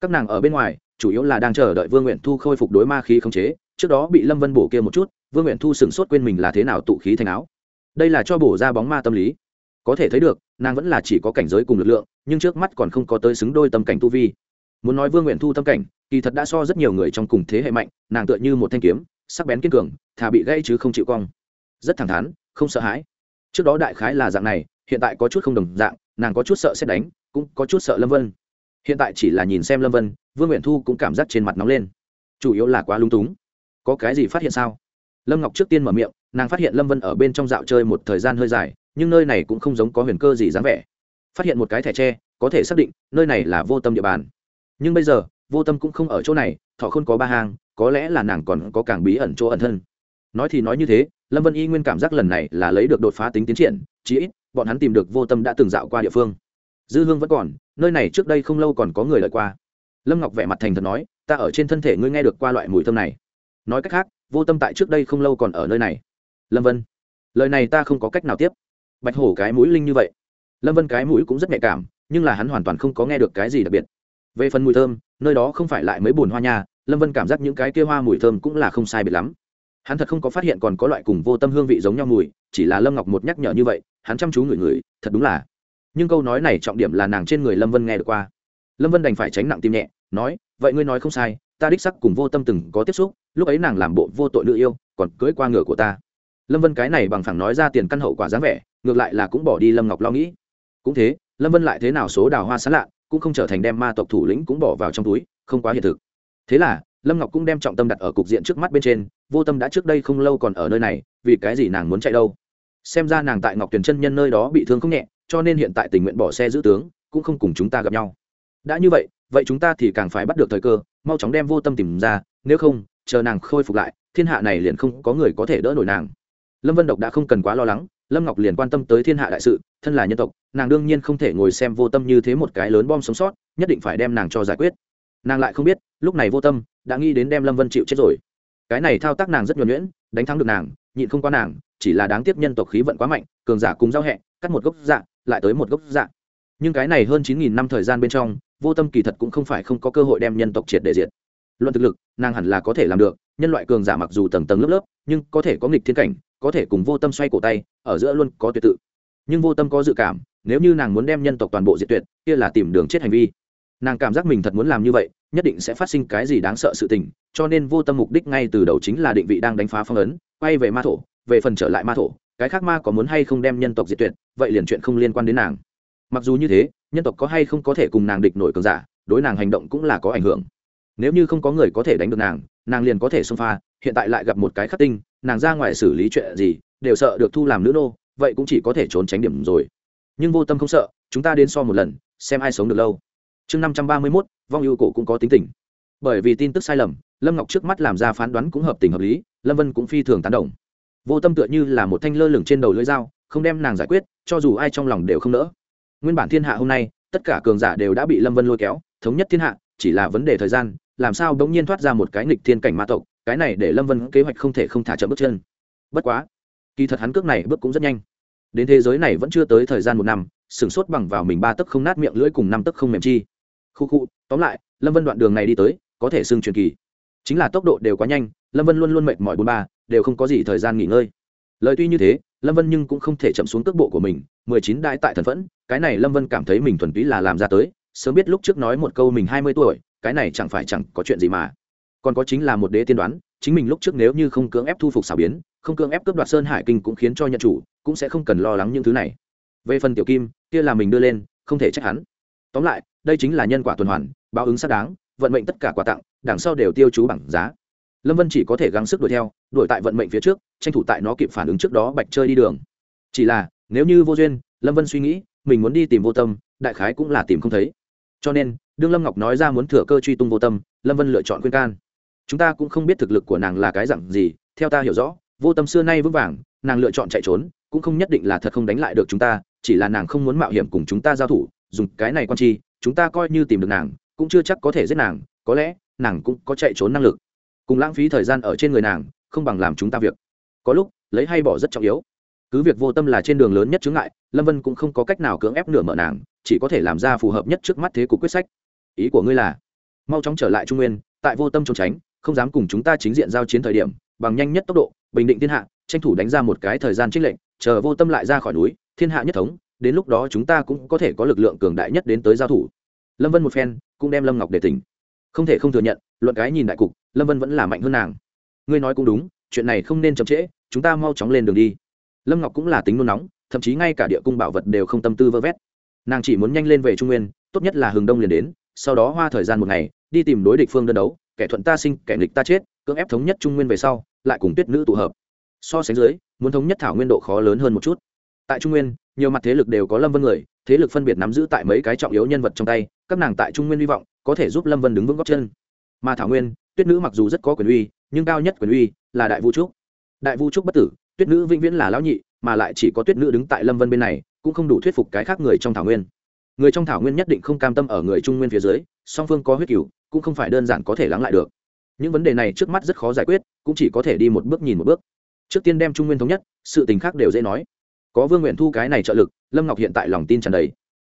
Các nàng ở bên ngoài, chủ yếu là đang chờ đợi vương nguyện thu khôi phục đối ma khí khống chế, trước đó bị lâm vân bổ kia một chút, vương nguyện thu sửng sốt quên mình là thế nào tụ khí thành áo. Đây là cho bổ ra bóng ma tâm lý có thể thấy được, nàng vẫn là chỉ có cảnh giới cùng lực lượng, nhưng trước mắt còn không có tới xứng đôi tâm cảnh tu vi. Muốn nói vương nguyện thu tâm cảnh, kỳ thật đã so rất nhiều người trong cùng thế hệ mạnh, nàng tựa như một thanh kiếm, sắc bén kiên cường, thà bị gãy chứ không chịu cong. Rất thẳng thắn, không sợ hãi. Trước đó đại khái là dạng này, hiện tại có chút không đồng dạng, nàng có chút sợ xét đánh, cũng có chút sợ lâm vân. Hiện tại chỉ là nhìn xem lâm vân, vương nguyện thu cũng cảm giác trên mặt nóng lên. Chủ yếu là quá lung túng. Có cái gì phát hiện sao? Lâm ngọc trước tiên mở miệng, nàng phát hiện lâm vân ở bên trong dạo chơi một thời gian hơi dài nhưng nơi này cũng không giống có huyền cơ gì dáng vẻ. Phát hiện một cái thẻ tre, có thể xác định, nơi này là vô tâm địa bàn. Nhưng bây giờ, vô tâm cũng không ở chỗ này, thọ không có ba hang, có lẽ là nàng còn có càng bí ẩn chỗ ẩn thân. Nói thì nói như thế, lâm vân y nguyên cảm giác lần này là lấy được đột phá tính tiến triển, chí ít, bọn hắn tìm được vô tâm đã từng dạo qua địa phương. Dư hương vẫn còn, nơi này trước đây không lâu còn có người lợi qua. Lâm ngọc vẻ mặt thành thật nói, ta ở trên thân thể ngươi nghe được qua loại mùi thơm này. Nói cách khác, vô tâm tại trước đây không lâu còn ở nơi này. Lâm vân, lời này ta không có cách nào tiếp bạch hổ cái mũi linh như vậy. Lâm vân cái mũi cũng rất nhạy cảm, nhưng là hắn hoàn toàn không có nghe được cái gì đặc biệt. Về phần mùi thơm, nơi đó không phải lại mấy bùn hoa nha, lâm vân cảm giác những cái kia hoa mùi thơm cũng là không sai biệt lắm. Hắn thật không có phát hiện còn có loại cùng vô tâm hương vị giống nhau mùi, chỉ là lâm ngọc một nhắc nhở như vậy, hắn chăm chú ngửi ngửi, thật đúng là. Nhưng câu nói này trọng điểm là nàng trên người lâm vân nghe được qua. Lâm vân đành phải tránh nặng tim nhẹ, nói, vậy ngươi nói không sai, ta đích sắc cùng vô tâm từng có tiếp xúc, lúc ấy nàng làm bộ vô tội nữ yêu, còn cưỡi qua ngựa của ta. Lâm vân cái này bằng phẳng nói ra tiền căn hậu quả dáng vẻ ngược lại là cũng bỏ đi lâm ngọc lo nghĩ. Cũng thế, lâm vân lại thế nào số đào hoa sán lạ, cũng không trở thành đem ma tộc thủ lĩnh cũng bỏ vào trong túi, không quá hiện thực. Thế là, lâm ngọc cũng đem trọng tâm đặt ở cục diện trước mắt bên trên, vô tâm đã trước đây không lâu còn ở nơi này, vì cái gì nàng muốn chạy đâu? Xem ra nàng tại ngọc tuyền chân nhân nơi đó bị thương không nhẹ, cho nên hiện tại tình nguyện bỏ xe giữ tướng, cũng không cùng chúng ta gặp nhau. Đã như vậy vậy chúng ta thì càng phải bắt được thời cơ, mau chóng đem vô tâm tìm ra, nếu không, chờ nàng khôi phục lại, thiên hạ này liền không có người có thể đỡ nổi nàng. Lâm vân độc đã không cần quá lo lắng lâm ngọc liền quan tâm tới thiên hạ đại sự, thân là nhân tộc, nàng đương nhiên không thể ngồi xem vô tâm như thế một cái lớn bom sống sót, nhất định phải đem nàng cho giải quyết. Nàng lại không biết, lúc này vô tâm, đã nghĩ đến đem lâm vân chịu chết rồi. Cái này thao tác nàng rất nhuẩn nhuyễn, đánh thắng được nàng, nhịn không qua nàng, chỉ là đáng tiếc nhân tộc khí vận quá mạnh, cường giả cùng giao hẹ, cắt một gốc dạ lại tới một gốc dạ. Nhưng cái này hơn chín nghìn năm thời gian bên trong, vô tâm kỳ thật cũng không phải không có cơ hội đem nhân tộc triệt để diệt. Luận thực lực, nàng hẳn là có thể làm được, nhân loại cường giả mặc dù tầng tầng lớp lớp, nhưng có thể có nghịch thiên cảnh có thể cùng vô tâm xoay cổ tay, ở giữa luôn có tuyệt tự. Nhưng vô tâm có dự cảm, nếu như nàng muốn đem nhân tộc toàn bộ diệt tuyệt, kia là tìm đường chết hành vi. Nàng cảm giác mình thật muốn làm như vậy, nhất định sẽ phát sinh cái gì đáng sợ sự tình, cho nên vô tâm mục đích ngay từ đầu chính là định vị đang đánh phá phong ấn, quay về ma thổ, về phần trở lại ma thổ, cái khác ma có muốn hay không đem nhân tộc diệt tuyệt, vậy liền chuyện không liên quan đến nàng. Mặc dù như thế, nhân tộc có hay không có thể cùng nàng địch nổi cường giả, đối nàng hành động cũng là có ảnh hưởng nếu như không có người có thể đánh được nàng nàng liền có thể xông pha, hiện tại lại gặp một cái khắc tinh, nàng ra ngoài xử lý chuyện gì, đều sợ được thu làm nữ nô, vậy cũng chỉ có thể trốn tránh điểm rồi. Nhưng vô tâm không sợ, chúng ta đến so một lần, xem ai sống được lâu. Chương năm trăm ba mươi mốt, vong ưu cổ cũng có tính tình. Bởi vì tin tức sai lầm, lâm ngọc trước mắt làm ra phán đoán cũng hợp tình hợp lý, lâm vân cũng phi thường tán đồng. Vô tâm tựa như là một thanh lơ lửng trên đầu lưỡi dao, không đem nàng giải quyết, cho dù ai trong lòng đều không nỡ. Nguyên bản thiên hạ hôm nay, tất cả cường giả đều đã bị lâm vân lôi kéo, thống nhất thiên hạ, chỉ là vấn đề thời gian làm sao đống nhiên thoát ra một cái nghịch thiên cảnh ma tộc, cái này để lâm vân kế hoạch không thể không thả chậm bước chân. Bất quá, kỳ thật hắn cước này bước cũng rất nhanh. Đến thế giới này vẫn chưa tới thời gian một năm, sửng sốt bằng vào mình ba tấc không nát miệng lưỡi cùng năm tấc không mềm chi. Khu khu, tóm lại, lâm vân đoạn đường này đi tới, có thể xưng truyền kỳ. Chính là tốc độ đều quá nhanh, lâm vân luôn luôn mệt mỏi bốn ba, đều không có gì thời gian nghỉ ngơi. Lời tuy như thế, lâm vân nhưng cũng không thể chậm xuống cước bộ của mình, mười chín đại tại thần phẫn, cái này lâm vân cảm thấy mình thuần túy là làm ra tới, sớm biết lúc trước nói một câu mình hai mươi tuổi cái này chẳng phải chẳng có chuyện gì mà. Còn có chính là một đế tiên đoán, chính mình lúc trước nếu như không cưỡng ép thu phục xảo biến, không cưỡng ép cướp đoạt sơn hải kinh cũng khiến cho nhận chủ, cũng sẽ không cần lo lắng những thứ này. Về phần tiểu kim, kia là mình đưa lên, không thể trách hắn. Tóm lại, đây chính là nhân quả tuần hoàn, báo ứng xác đáng, vận mệnh tất cả quà tặng, đằng sau đều tiêu chú bằng giá. Lâm vân chỉ có thể gắng sức đuổi theo, đuổi tại vận mệnh phía trước, tranh thủ tại nó kịp phản ứng trước đó bạch chơi đi đường. Chỉ là, nếu như vô duyên, lâm vân suy nghĩ, mình muốn đi tìm vô tâm, đại khái cũng là tìm không thấy cho nên, đương lâm ngọc nói ra muốn thừa cơ truy tung vô tâm, lâm vân lựa chọn khuyên can. Chúng ta cũng không biết thực lực của nàng là cái dặn gì, theo ta hiểu rõ, vô tâm xưa nay vững vàng, nàng lựa chọn chạy trốn, cũng không nhất định là thật không đánh lại được chúng ta, chỉ là nàng không muốn mạo hiểm cùng chúng ta giao thủ, dùng cái này quan chi, chúng ta coi như tìm được nàng, cũng chưa chắc có thể giết nàng, có lẽ, nàng cũng có chạy trốn năng lực. Cùng lãng phí thời gian ở trên người nàng, không bằng làm chúng ta việc. Có lúc, lấy hay bỏ rất trọng yếu cứ việc vô tâm là trên đường lớn nhất chướng ngại, lâm vân cũng không có cách nào cưỡng ép nửa mở nàng, chỉ có thể làm ra phù hợp nhất trước mắt thế cục quyết sách. Ý của ngươi là, mau chóng trở lại trung nguyên, tại vô tâm trốn tránh, không dám cùng chúng ta chính diện giao chiến thời điểm, bằng nhanh nhất tốc độ, bình định thiên hạ, tranh thủ đánh ra một cái thời gian trích lệnh chờ vô tâm lại ra khỏi núi, thiên hạ nhất thống, đến lúc đó chúng ta cũng có thể có lực lượng cường đại nhất đến tới giao thủ. Lâm vân một phen, cũng đem lâm ngọc để tỉnh. Không thể không thừa nhận, luận cái nhìn đại cục, lâm vân vẫn là mạnh hơn nàng. Ngươi nói cũng đúng, chuyện này không nên chậm trễ, chúng ta mau chóng lên đường đi lâm ngọc cũng là tính nôn nóng, thậm chí ngay cả địa cung bảo vật đều không tâm tư vơ vét. Nàng chỉ muốn nhanh lên về trung nguyên, tốt nhất là hừng đông liền đến, sau đó hoa thời gian một ngày, đi tìm đối địch phương đơn đấu, kẻ thuận ta sinh, kẻ địch ta chết, cưỡng ép thống nhất trung nguyên về sau, lại cùng tuyết nữ tụ hợp. So sánh dưới, muốn thống nhất thảo nguyên độ khó lớn hơn một chút. Tại trung nguyên, nhiều mặt thế lực đều có lâm vân người, thế lực phân biệt nắm giữ tại mấy cái trọng yếu nhân vật trong tay, các nàng tại trung nguyên hy vọng, có thể giúp lâm vân đứng vững góc chân. Mà thảo nguyên, tuyết nữ mặc dù rất có quyền uy, nhưng cao nhất quyền uy là đại vũ trúc. Đại vũ trúc bất tử tuyết nữ vĩnh viễn là lão nhị, mà lại chỉ có tuyết nữ đứng tại lâm vân bên này, cũng không đủ thuyết phục cái khác người trong thảo nguyên. Người trong thảo nguyên nhất định không cam tâm ở người trung nguyên phía dưới, song phương có huyết cửu, cũng không phải đơn giản có thể lắng lại được. Những vấn đề này trước mắt rất khó giải quyết, cũng chỉ có thể đi một bước nhìn một bước. Trước tiên đem trung nguyên thống nhất, sự tình khác đều dễ nói. Có vương nguyện thu cái này trợ lực, lâm ngọc hiện tại lòng tin tràn đầy.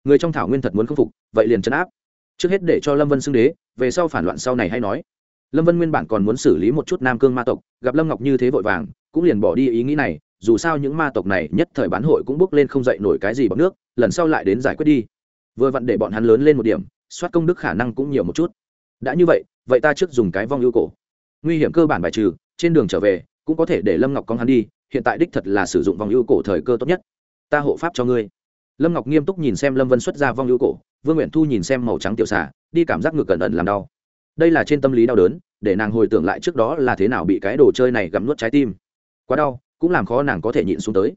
Người trong thảo nguyên thật muốn khâm phục, vậy liền chấn áp. Trước hết để cho lâm vân xưng đế, về sau phản loạn sau này hay nói. Lâm vân nguyên bản còn muốn xử lý một chút nam cương ma tộc, gặp lâm ngọc như thế vội vàng cũng liền bỏ đi ý nghĩ này, dù sao những ma tộc này nhất thời bán hội cũng bước lên không dậy nổi cái gì bằng nước, lần sau lại đến giải quyết đi. Vừa vặn để bọn hắn lớn lên một điểm, soát công đức khả năng cũng nhiều một chút. Đã như vậy vậy ta trước dùng cái vong ưu cổ. Nguy hiểm cơ bản bài trừ, trên đường trở về, cũng có thể để lâm ngọc con hắn đi, hiện tại đích thật là sử dụng vong ưu cổ thời cơ tốt nhất. Ta hộ pháp cho ngươi. Lâm ngọc nghiêm túc nhìn xem lâm vân xuất ra vong ưu cổ, vương nguyện thu nhìn xem màu trắng tiểu xà, đi cảm giác ngược cẩn ẩn làm đau. Đây là trên tâm lý đau đớn, để nàng hồi tưởng lại trước đó là thế nào bị cái đồ chơi này gặm nuốt trái tim quá đau, cũng làm khó nàng có thể nhịn xuống tới.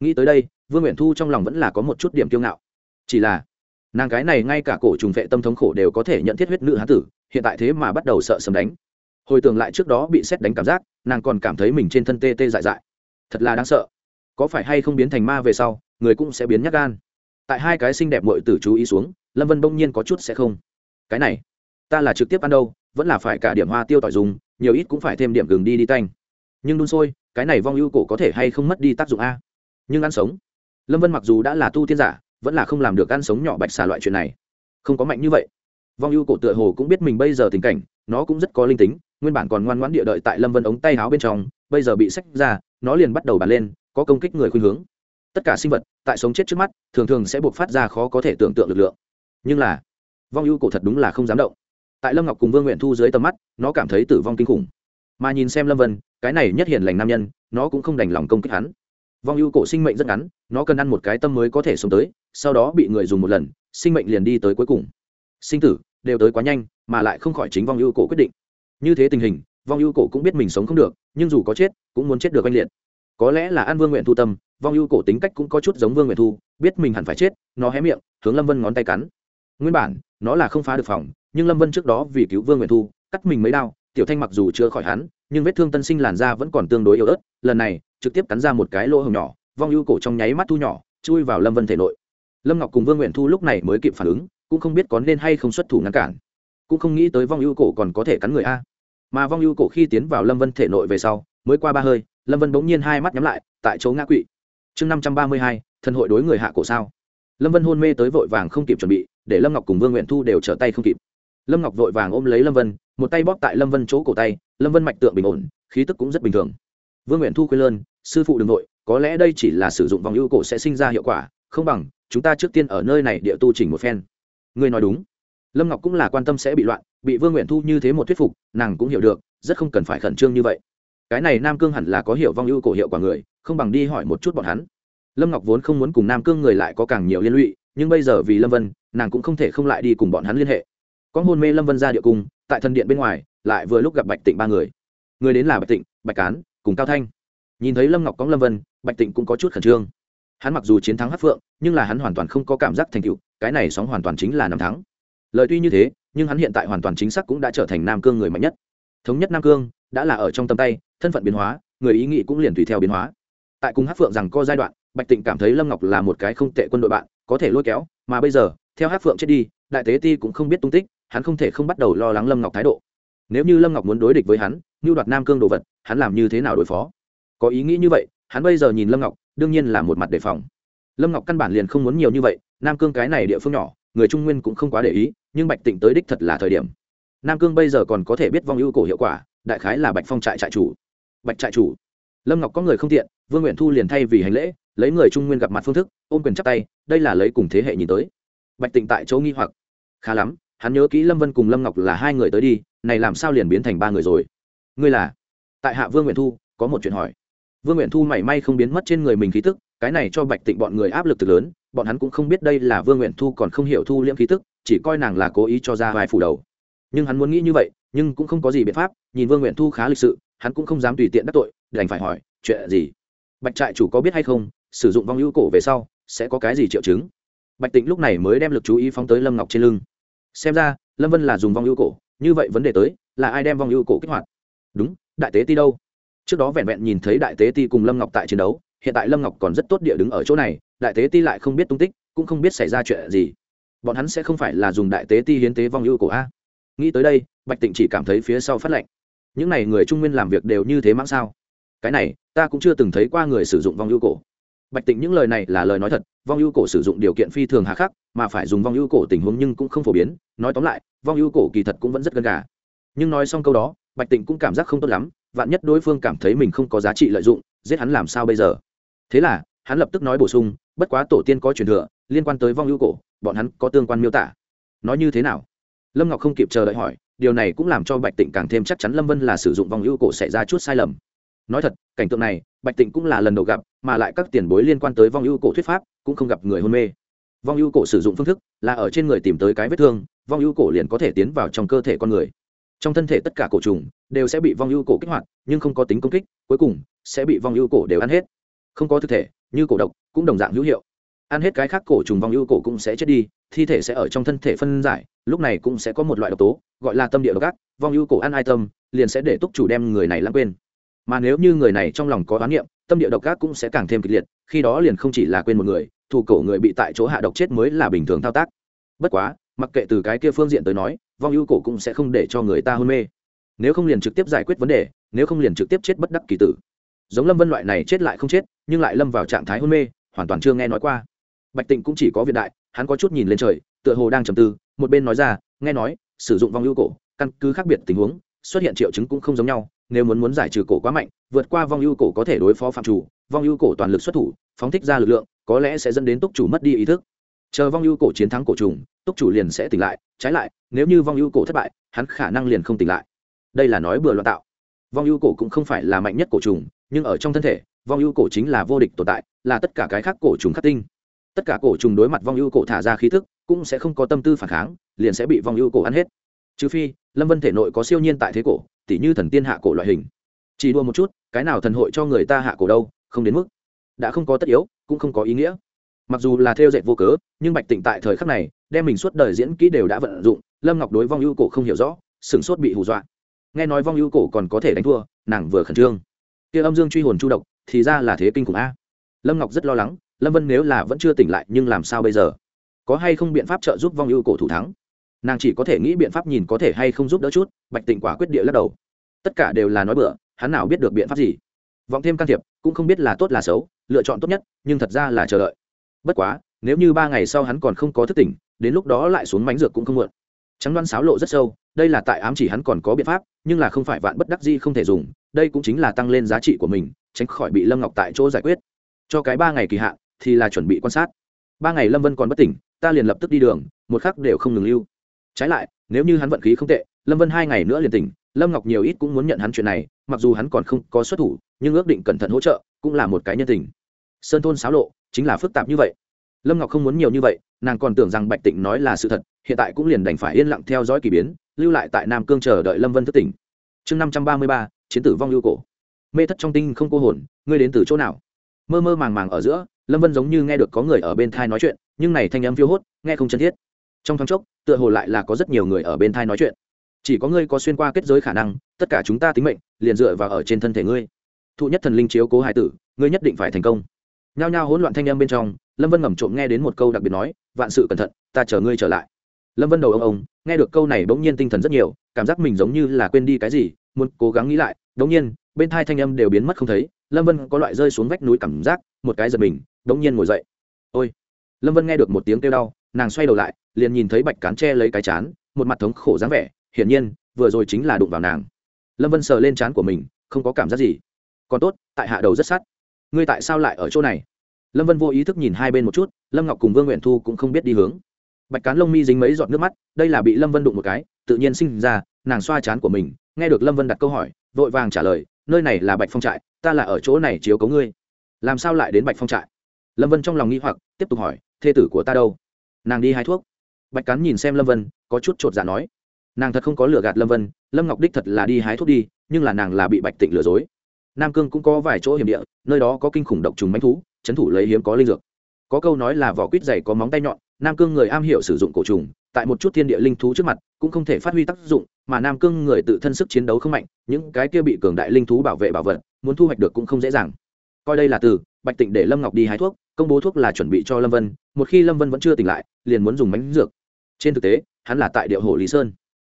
Nghĩ tới đây, vương nguyện thu trong lòng vẫn là có một chút điểm kiêu ngạo. Chỉ là, nàng cái này ngay cả cổ trùng vệ tâm thống khổ đều có thể nhận thiết huyết nữ hán tử, hiện tại thế mà bắt đầu sợ sầm đánh. Hồi tưởng lại trước đó bị xét đánh cảm giác, nàng còn cảm thấy mình trên thân tê tê dại dại. Thật là đáng sợ. Có phải hay không biến thành ma về sau, người cũng sẽ biến nhắc gan. Tại hai cái xinh đẹp mội tử chú ý xuống, lâm vân bỗng nhiên có chút sẽ không. Cái này, ta là trực tiếp ăn đâu, vẫn là phải cả điểm hoa tiêu tỏi dùng, nhiều ít cũng phải thêm điểm gừng đi đi tanh nhưng đun sôi, cái này vong ưu cổ có thể hay không mất đi tác dụng a? Nhưng ăn sống. Lâm vân mặc dù đã là tu tiên giả, vẫn là không làm được ăn sống nhỏ bạch xà loại chuyện này. Không có mạnh như vậy. Vong ưu cổ tựa hồ cũng biết mình bây giờ tình cảnh, nó cũng rất có linh tính, nguyên bản còn ngoan ngoãn địa đợi tại lâm vân ống tay háo bên trong, bây giờ bị sách ra, nó liền bắt đầu bàn lên, có công kích người khuyên hướng. Tất cả sinh vật, tại sống chết trước mắt, thường thường sẽ buộc phát ra khó có thể tưởng tượng lực lượng. Nhưng là, vong ưu cổ thật đúng là không dám động. Tại lâm ngọc cùng vương nguyện thu dưới tầm mắt, nó cảm thấy tử vong kinh khủng mà nhìn xem lâm vân, cái này nhất hiển lành nam nhân, nó cũng không đành lòng công kích hắn. Vong ưu cổ sinh mệnh rất ngắn, nó cần ăn một cái tâm mới có thể sống tới, sau đó bị người dùng một lần, sinh mệnh liền đi tới cuối cùng. Sinh tử, đều tới quá nhanh, mà lại không khỏi chính vong ưu cổ quyết định. Như thế tình hình, vong ưu cổ cũng biết mình sống không được, nhưng dù có chết, cũng muốn chết được oanh liệt. Có lẽ là an vương nguyện thu tâm, vong ưu cổ tính cách cũng có chút giống vương nguyện thu, biết mình hẳn phải chết, nó hé miệng, hướng lâm vân ngón tay cắn. Nguyên bản, nó là không phá được phòng, nhưng lâm vân trước đó vì cứu vương nguyện thu, cắt mình mấy đau tiểu thanh mặc dù chưa khỏi hắn, nhưng vết thương tân sinh làn da vẫn còn tương đối yếu ớt, lần này, trực tiếp cắn ra một cái lỗ hồng nhỏ, vong ưu cổ trong nháy mắt thu nhỏ, chui vào lâm vân thể nội. Lâm ngọc cùng vương nguyện thu lúc này mới kịp phản ứng, cũng không biết có nên hay không xuất thủ ngăn cản. Cũng không nghĩ tới vong ưu cổ còn có thể cắn người a. Mà vong ưu cổ khi tiến vào lâm vân thể nội về sau, mới qua ba hơi, lâm vân bỗng nhiên hai mắt nhắm lại, tại chỗ ngã quỵ. Chương năm trăm ba mươi hai, thần hội đối người hạ cổ sao? Lâm vân hôn mê tới vội vàng không kịp chuẩn bị, để lâm ngọc cùng vương nguyện thu đều trở tay không kịp lâm ngọc vội vàng ôm lấy lâm vân, một tay bóp tại lâm vân chỗ cổ tay, lâm vân mạch tượng bình ổn, khí tức cũng rất bình thường. Vương nguyện thu khuyên lơn, sư phụ đ ư n g nội có lẽ đây chỉ là sử dụng vòng ưu cổ sẽ sinh ra hiệu quả, không bằng chúng ta trước tiên ở nơi này địa tu chỉnh một phen. Ngươi nói đúng. Lâm ngọc cũng là quan tâm sẽ bị loạn, bị vương nguyện thu như thế một thuyết phục, nàng cũng hiểu được, rất không cần phải khẩn trương như vậy. Cái này nam cương hẳn là có hiểu vong ưu cổ hiệu quả người, không bằng đi hỏi một chút bọn hắn. Lâm ngọc vốn không muốn cùng nam cương người lại có càng nhiều liên lụy, nhưng bây giờ vì lâm vân, nàng cũng không thể không lại đi cùng bọn hắn liên hệ có hôn mê lâm vân ra địa cung, tại thần điện bên ngoài, lại vừa lúc gặp bạch tịnh ba người. Người đến là bạch tịnh, bạch cán, cùng cao thanh. Nhìn thấy lâm ngọc có lâm vân, bạch tịnh cũng có chút khẩn trương. Hắn mặc dù chiến thắng hát phượng, nhưng là hắn hoàn toàn không có cảm giác thành tựu, cái này sóng hoàn toàn chính là năm thắng. Lời tuy như thế, nhưng hắn hiện tại hoàn toàn chính xác cũng đã trở thành nam cương người mạnh nhất. Thống nhất nam cương, đã là ở trong tầm tay, thân phận biến hóa, người ý nghĩ cũng liền tùy theo biến hóa. Tại cùng hát phượng rằng có giai đoạn, bạch tịnh cảm thấy lâm ngọc là một cái không tệ quân đội bạn, có thể lôi kéo, mà bây giờ, theo hát phượng chết đi, đại tế ti cũng không biết tung tích hắn không thể không bắt đầu lo lắng lâm ngọc thái độ. Nếu như lâm ngọc muốn đối địch với hắn như đoạt nam cương đồ vật, hắn làm như thế nào đối phó? Có ý nghĩ như vậy, hắn bây giờ nhìn lâm ngọc, đương nhiên là một mặt đề phòng. Lâm ngọc căn bản liền không muốn nhiều như vậy, nam cương cái này địa phương nhỏ, người trung nguyên cũng không quá để ý, nhưng bạch tịnh tới đích thật là thời điểm. Nam cương bây giờ còn có thể biết vong ưu cổ hiệu quả, đại khái là bạch phong trại trại chủ. Bạch trại chủ. Lâm ngọc có người không tiện, vương nguyện thu liền thay vì hành lễ, lấy người trung nguyên gặp mặt phương thức, ôm quyền chắp tay, đây là lấy cùng thế hệ nhìn tới. Bạch tịnh tại chỗ nghi hoặc. Khá lắm hắn nhớ kỹ lâm vân cùng lâm ngọc là hai người tới đi, này làm sao liền biến thành ba người rồi? Ngươi là? Tại hạ vương nguyện thu, có một chuyện hỏi. Vương nguyện thu mảy may không biến mất trên người mình khí tức, cái này cho bạch tịnh bọn người áp lực từ lớn, bọn hắn cũng không biết đây là vương nguyện thu còn không hiểu thu liễm khí tức, chỉ coi nàng là cố ý cho ra vài phủ đầu. Nhưng hắn muốn nghĩ như vậy, nhưng cũng không có gì biện pháp, nhìn vương nguyện thu khá lịch sự, hắn cũng không dám tùy tiện đắc tội, đành phải hỏi, chuyện gì? Bạch trại chủ có biết hay không, sử dụng vong hữu cổ về sau, sẽ có cái gì triệu chứng? Bạch tịnh lúc này mới đem lực chú ý phóng tới lâm ngọc trên lưng xem ra, lâm vân là dùng vong ưu cổ, như vậy vấn đề tới, là ai đem vong ưu cổ kích hoạt? Đúng, đại tế ti đâu? Trước đó vẹn vẹn nhìn thấy đại tế ti cùng lâm ngọc tại chiến đấu, hiện tại lâm ngọc còn rất tốt địa đứng ở chỗ này, đại tế ti lại không biết tung tích, cũng không biết xảy ra chuyện gì. Bọn hắn sẽ không phải là dùng đại tế ti hiến tế vong ưu cổ a. Nghĩ tới đây, bạch tịnh chỉ cảm thấy phía sau phát lệnh. Những n à y người trung nguyên làm việc đều như thế mãng sao? Cái này, ta cũng chưa từng thấy qua người sử dụng vong ưu cổ bạch tịnh những lời này là lời nói thật, vong ưu cổ sử dụng điều kiện phi thường hà khắc, mà phải dùng vong ưu cổ tình huống nhưng cũng không phổ biến, nói tóm lại, vong ưu cổ kỳ thật cũng vẫn rất gần gà. Nhưng nói xong câu đó, bạch tịnh cũng cảm giác không tốt lắm, vạn nhất đối phương cảm thấy mình không có giá trị lợi dụng, giết hắn làm sao bây giờ? Thế là, hắn lập tức nói bổ sung, bất quá tổ tiên có truyền thừa, liên quan tới vong ưu cổ, bọn hắn có tương quan miêu tả. Nói như thế nào? Lâm ngọc không kịp chờ đợi hỏi, điều này cũng làm cho bạch tịnh càng thêm chắc chắn lâm vân là sử dụng vong ưu cổ xảy ra chút sai lầm nói thật, cảnh tượng này, bạch tịnh cũng là lần đầu gặp, mà lại các tiền bối liên quan tới vong ưu cổ thuyết pháp cũng không gặp người hôn mê. Vong ưu cổ sử dụng phương thức là ở trên người tìm tới cái vết thương, vong ưu cổ liền có thể tiến vào trong cơ thể con người. Trong thân thể tất cả cổ trùng đều sẽ bị vong ưu cổ kích hoạt, nhưng không có tính công kích, cuối cùng sẽ bị vong ưu cổ đều ăn hết. Không có thực thể, như cổ độc cũng đồng dạng hữu hiệu. Ăn hết cái khác cổ trùng vong ưu cổ cũng sẽ chết đi, thi thể sẽ ở trong thân thể phân giải, lúc này cũng sẽ có một loại độc tố, gọi là tâm địa độc ác. Vong ưu cổ ăn ai tâm, liền sẽ để túc chủ đem người này lãng quên mà nếu như người này trong lòng có oán niệm, tâm địa độc ác cũng sẽ càng thêm kịch liệt, khi đó liền không chỉ là quên một người thủ cổ người bị tại chỗ hạ độc chết mới là bình thường thao tác. Bất quá, mặc kệ từ cái kia phương diện tới nói, vong ưu cổ cũng sẽ không để cho người ta hôn mê. Nếu không liền trực tiếp giải quyết vấn đề, nếu không liền trực tiếp chết bất đắc kỳ tử. Giống lâm vân loại này chết lại không chết, nhưng lại lâm vào trạng thái hôn mê, hoàn toàn chưa nghe nói qua. Bạch tịnh cũng chỉ có viện đại, hắn có chút nhìn lên trời, tựa hồ đang trầm tư, một bên nói ra, nghe nói, sử dụng vong ưu cổ, căn cứ khác biệt tình huống xuất hiện triệu chứng cũng không giống nhau, nếu muốn muốn giải trừ cổ quá mạnh, vượt qua vong ưu cổ có thể đối phó phạm chủ, vong ưu cổ toàn lực xuất thủ, phóng thích ra lực lượng, có lẽ sẽ dẫn đến túc chủ mất đi ý thức. Chờ vong ưu cổ chiến thắng cổ trùng, túc chủ liền sẽ tỉnh lại, trái lại, nếu như vong ưu cổ thất bại, hắn khả năng liền không tỉnh lại. Đây là nói bừa loạn tạo. Vong ưu cổ cũng không phải là mạnh nhất cổ trùng, nhưng ở trong thân thể, vong ưu cổ chính là vô địch tồn tại, là tất cả cái khác cổ trùng khắc tinh. Tất cả cổ trùng đối mặt vong ưu cổ thả ra khí thức, cũng sẽ không có tâm tư phản kháng, liền sẽ bị vong ưu cổ ăn hết trừ phi, lâm vân thể nội có siêu nhiên tại thế cổ, tỉ như thần tiên hạ cổ loại hình. Chỉ đua một chút, cái nào thần hội cho người ta hạ cổ đâu, không đến mức. Đã không có tất yếu, cũng không có ý nghĩa. Mặc dù là theo dệt vô cớ, nhưng bạch tịnh tại thời khắc này, đem mình suốt đời diễn kỹ đều đã vận dụng, lâm ngọc đối vong ưu cổ không hiểu rõ sửng sốt bị hù dọa. Nghe nói vong ưu cổ còn có thể đánh thua, nàng vừa khẩn trương. Kia âm dương truy hồn chu độc, thì ra là thế kinh khủng a. Lâm ngọc rất lo lắng, lâm vân nếu là vẫn chưa tỉnh lại, nhưng làm sao bây giờ? Có hay không biện pháp trợ giúp vong ưu cổ thủ thắng? Nàng chỉ có thể nghĩ biện pháp nhìn có thể hay không giúp đỡ chút, bạch tịnh quả quyết địa lắc đầu. Tất cả đều là nói bựa hắn nào biết được biện pháp gì. Vọng thêm can thiệp, cũng không biết là tốt là xấu, lựa chọn tốt nhất, nhưng thật ra là chờ đợi. Bất quá, nếu như ba ngày sau hắn còn không có thức tỉnh, đến lúc đó lại xuống mánh dược cũng không muộn. Trắng đoan sáo lộ rất sâu, đây là tại ám chỉ hắn còn có biện pháp, nhưng là không phải vạn bất đắc di không thể dùng, đây cũng chính là tăng lên giá trị của mình, tránh khỏi bị lâm ngọc tại chỗ giải quyết. Cho cái ba ngày kỳ hạn, thì là chuẩn bị quan sát. Ba ngày lâm vân còn bất tỉnh, ta liền lập tức đi đường, một khắc đều không ngừng lưu trái lại, nếu như hắn vận khí không tệ, lâm vân hai ngày nữa liền tỉnh, lâm ngọc nhiều ít cũng muốn nhận hắn chuyện này, mặc dù hắn còn không có xuất thủ, nhưng ước định cẩn thận hỗ trợ cũng là một cái nhân tình. Sơn thôn xáo lộ, chính là phức tạp như vậy. Lâm ngọc không muốn nhiều như vậy, nàng còn tưởng rằng bạch tịnh nói là sự thật, hiện tại cũng liền đành phải yên lặng theo dõi k ỳ biến, lưu lại tại nam cương chờ đợi lâm vân thất tỉnh. Chương năm trăm ba mươi ba, chiến tử vong lưu cổ. Mê thất trong tinh không cô hồn, ngươi đến từ chỗ nào? Mơ mơ màng màng ở giữa, lâm vân giống như nghe được có người ở bên thai nói chuyện, nhưng này thanh âm phiêu hốt, nghe không chân thiết trong thoáng chốc, tựa hồ lại là có rất nhiều người ở bên thai nói chuyện. Chỉ có ngươi có xuyên qua kết giới khả năng, tất cả chúng ta tính mệnh, liền dựa vào ở trên thân thể ngươi. Thụ nhất thần linh chiếu cố hải tử, ngươi nhất định phải thành công. Nhao nhao hỗn loạn thanh âm bên trong, lâm vân ngầm trộm nghe đến một câu đặc biệt nói, vạn sự cẩn thận, ta chờ ngươi trở lại. Lâm vân đầu ông ông, nghe được câu này bỗng nhiên tinh thần rất nhiều, cảm giác mình giống như là quên đi cái gì, muốn cố gắng nghĩ lại bỗng nhiên, bên thai thanh âm đều biến mất không thấy, lâm vân có loại rơi xuống vách núi cảm giác, một cái giật mình bỗng nhiên ngồi dậy. Ôi! Lâm vân nghe được một tiếng kêu đau nàng xoay đầu lại, liền nhìn thấy bạch cán tre lấy cái chán, một mặt thống khổ dáng vẻ, hiển nhiên, vừa rồi chính là đụng vào nàng. Lâm vân sờ lên chán của mình, không có cảm giác gì. Còn tốt, tại hạ đầu rất sắt ngươi tại sao lại ở chỗ này? Lâm vân vô ý thức nhìn hai bên một chút, lâm ngọc cùng vương nguyện thu cũng không biết đi hướng. Bạch cán lông mi dính mấy giọt nước mắt, đây là bị lâm vân đụng một cái, tự nhiên sinh ra, nàng xoa chán của mình, nghe được lâm vân đặt câu hỏi, vội vàng trả lời, nơi này là bạch phong trại, ta là ở chỗ này chiếu cấu ngươi. Làm sao lại đến bạch phong trại? Lâm vân trong lòng nghi hoặc, tiếp tục hỏi, thê tử của ta đâu? Nàng đi hái thuốc. Bạch cắn nhìn xem lâm vân, có chút chột dạ nói, nàng thật không có lừa gạt lâm vân, lâm ngọc đích thật là đi hái thuốc đi, nhưng là nàng là bị bạch tịnh lừa dối. Nam cương cũng có vài chỗ hiểm địa, nơi đó có kinh khủng độc trùng mánh thú trấn thủ lấy hiếm có linh dược. Có câu nói là vỏ quýt dày có móng tay nhọn, nam cương người am hiểu sử dụng cổ trùng, tại một chút thiên địa linh thú trước mặt cũng không thể phát huy tác dụng, mà nam cương người tự thân sức chiến đấu không mạnh, những cái kia bị cường đại linh thú bảo vệ bảo vật, muốn thu hoạch được cũng không dễ dàng. Coi đây là từ, bạch tịnh để lâm ngọc đi hái thuốc công bố thuốc là chuẩn bị cho lâm vân, một khi lâm vân vẫn chưa tỉnh lại, liền muốn dùng bánh dược. Trên thực tế, hắn là tại điệu hồ lý sơn.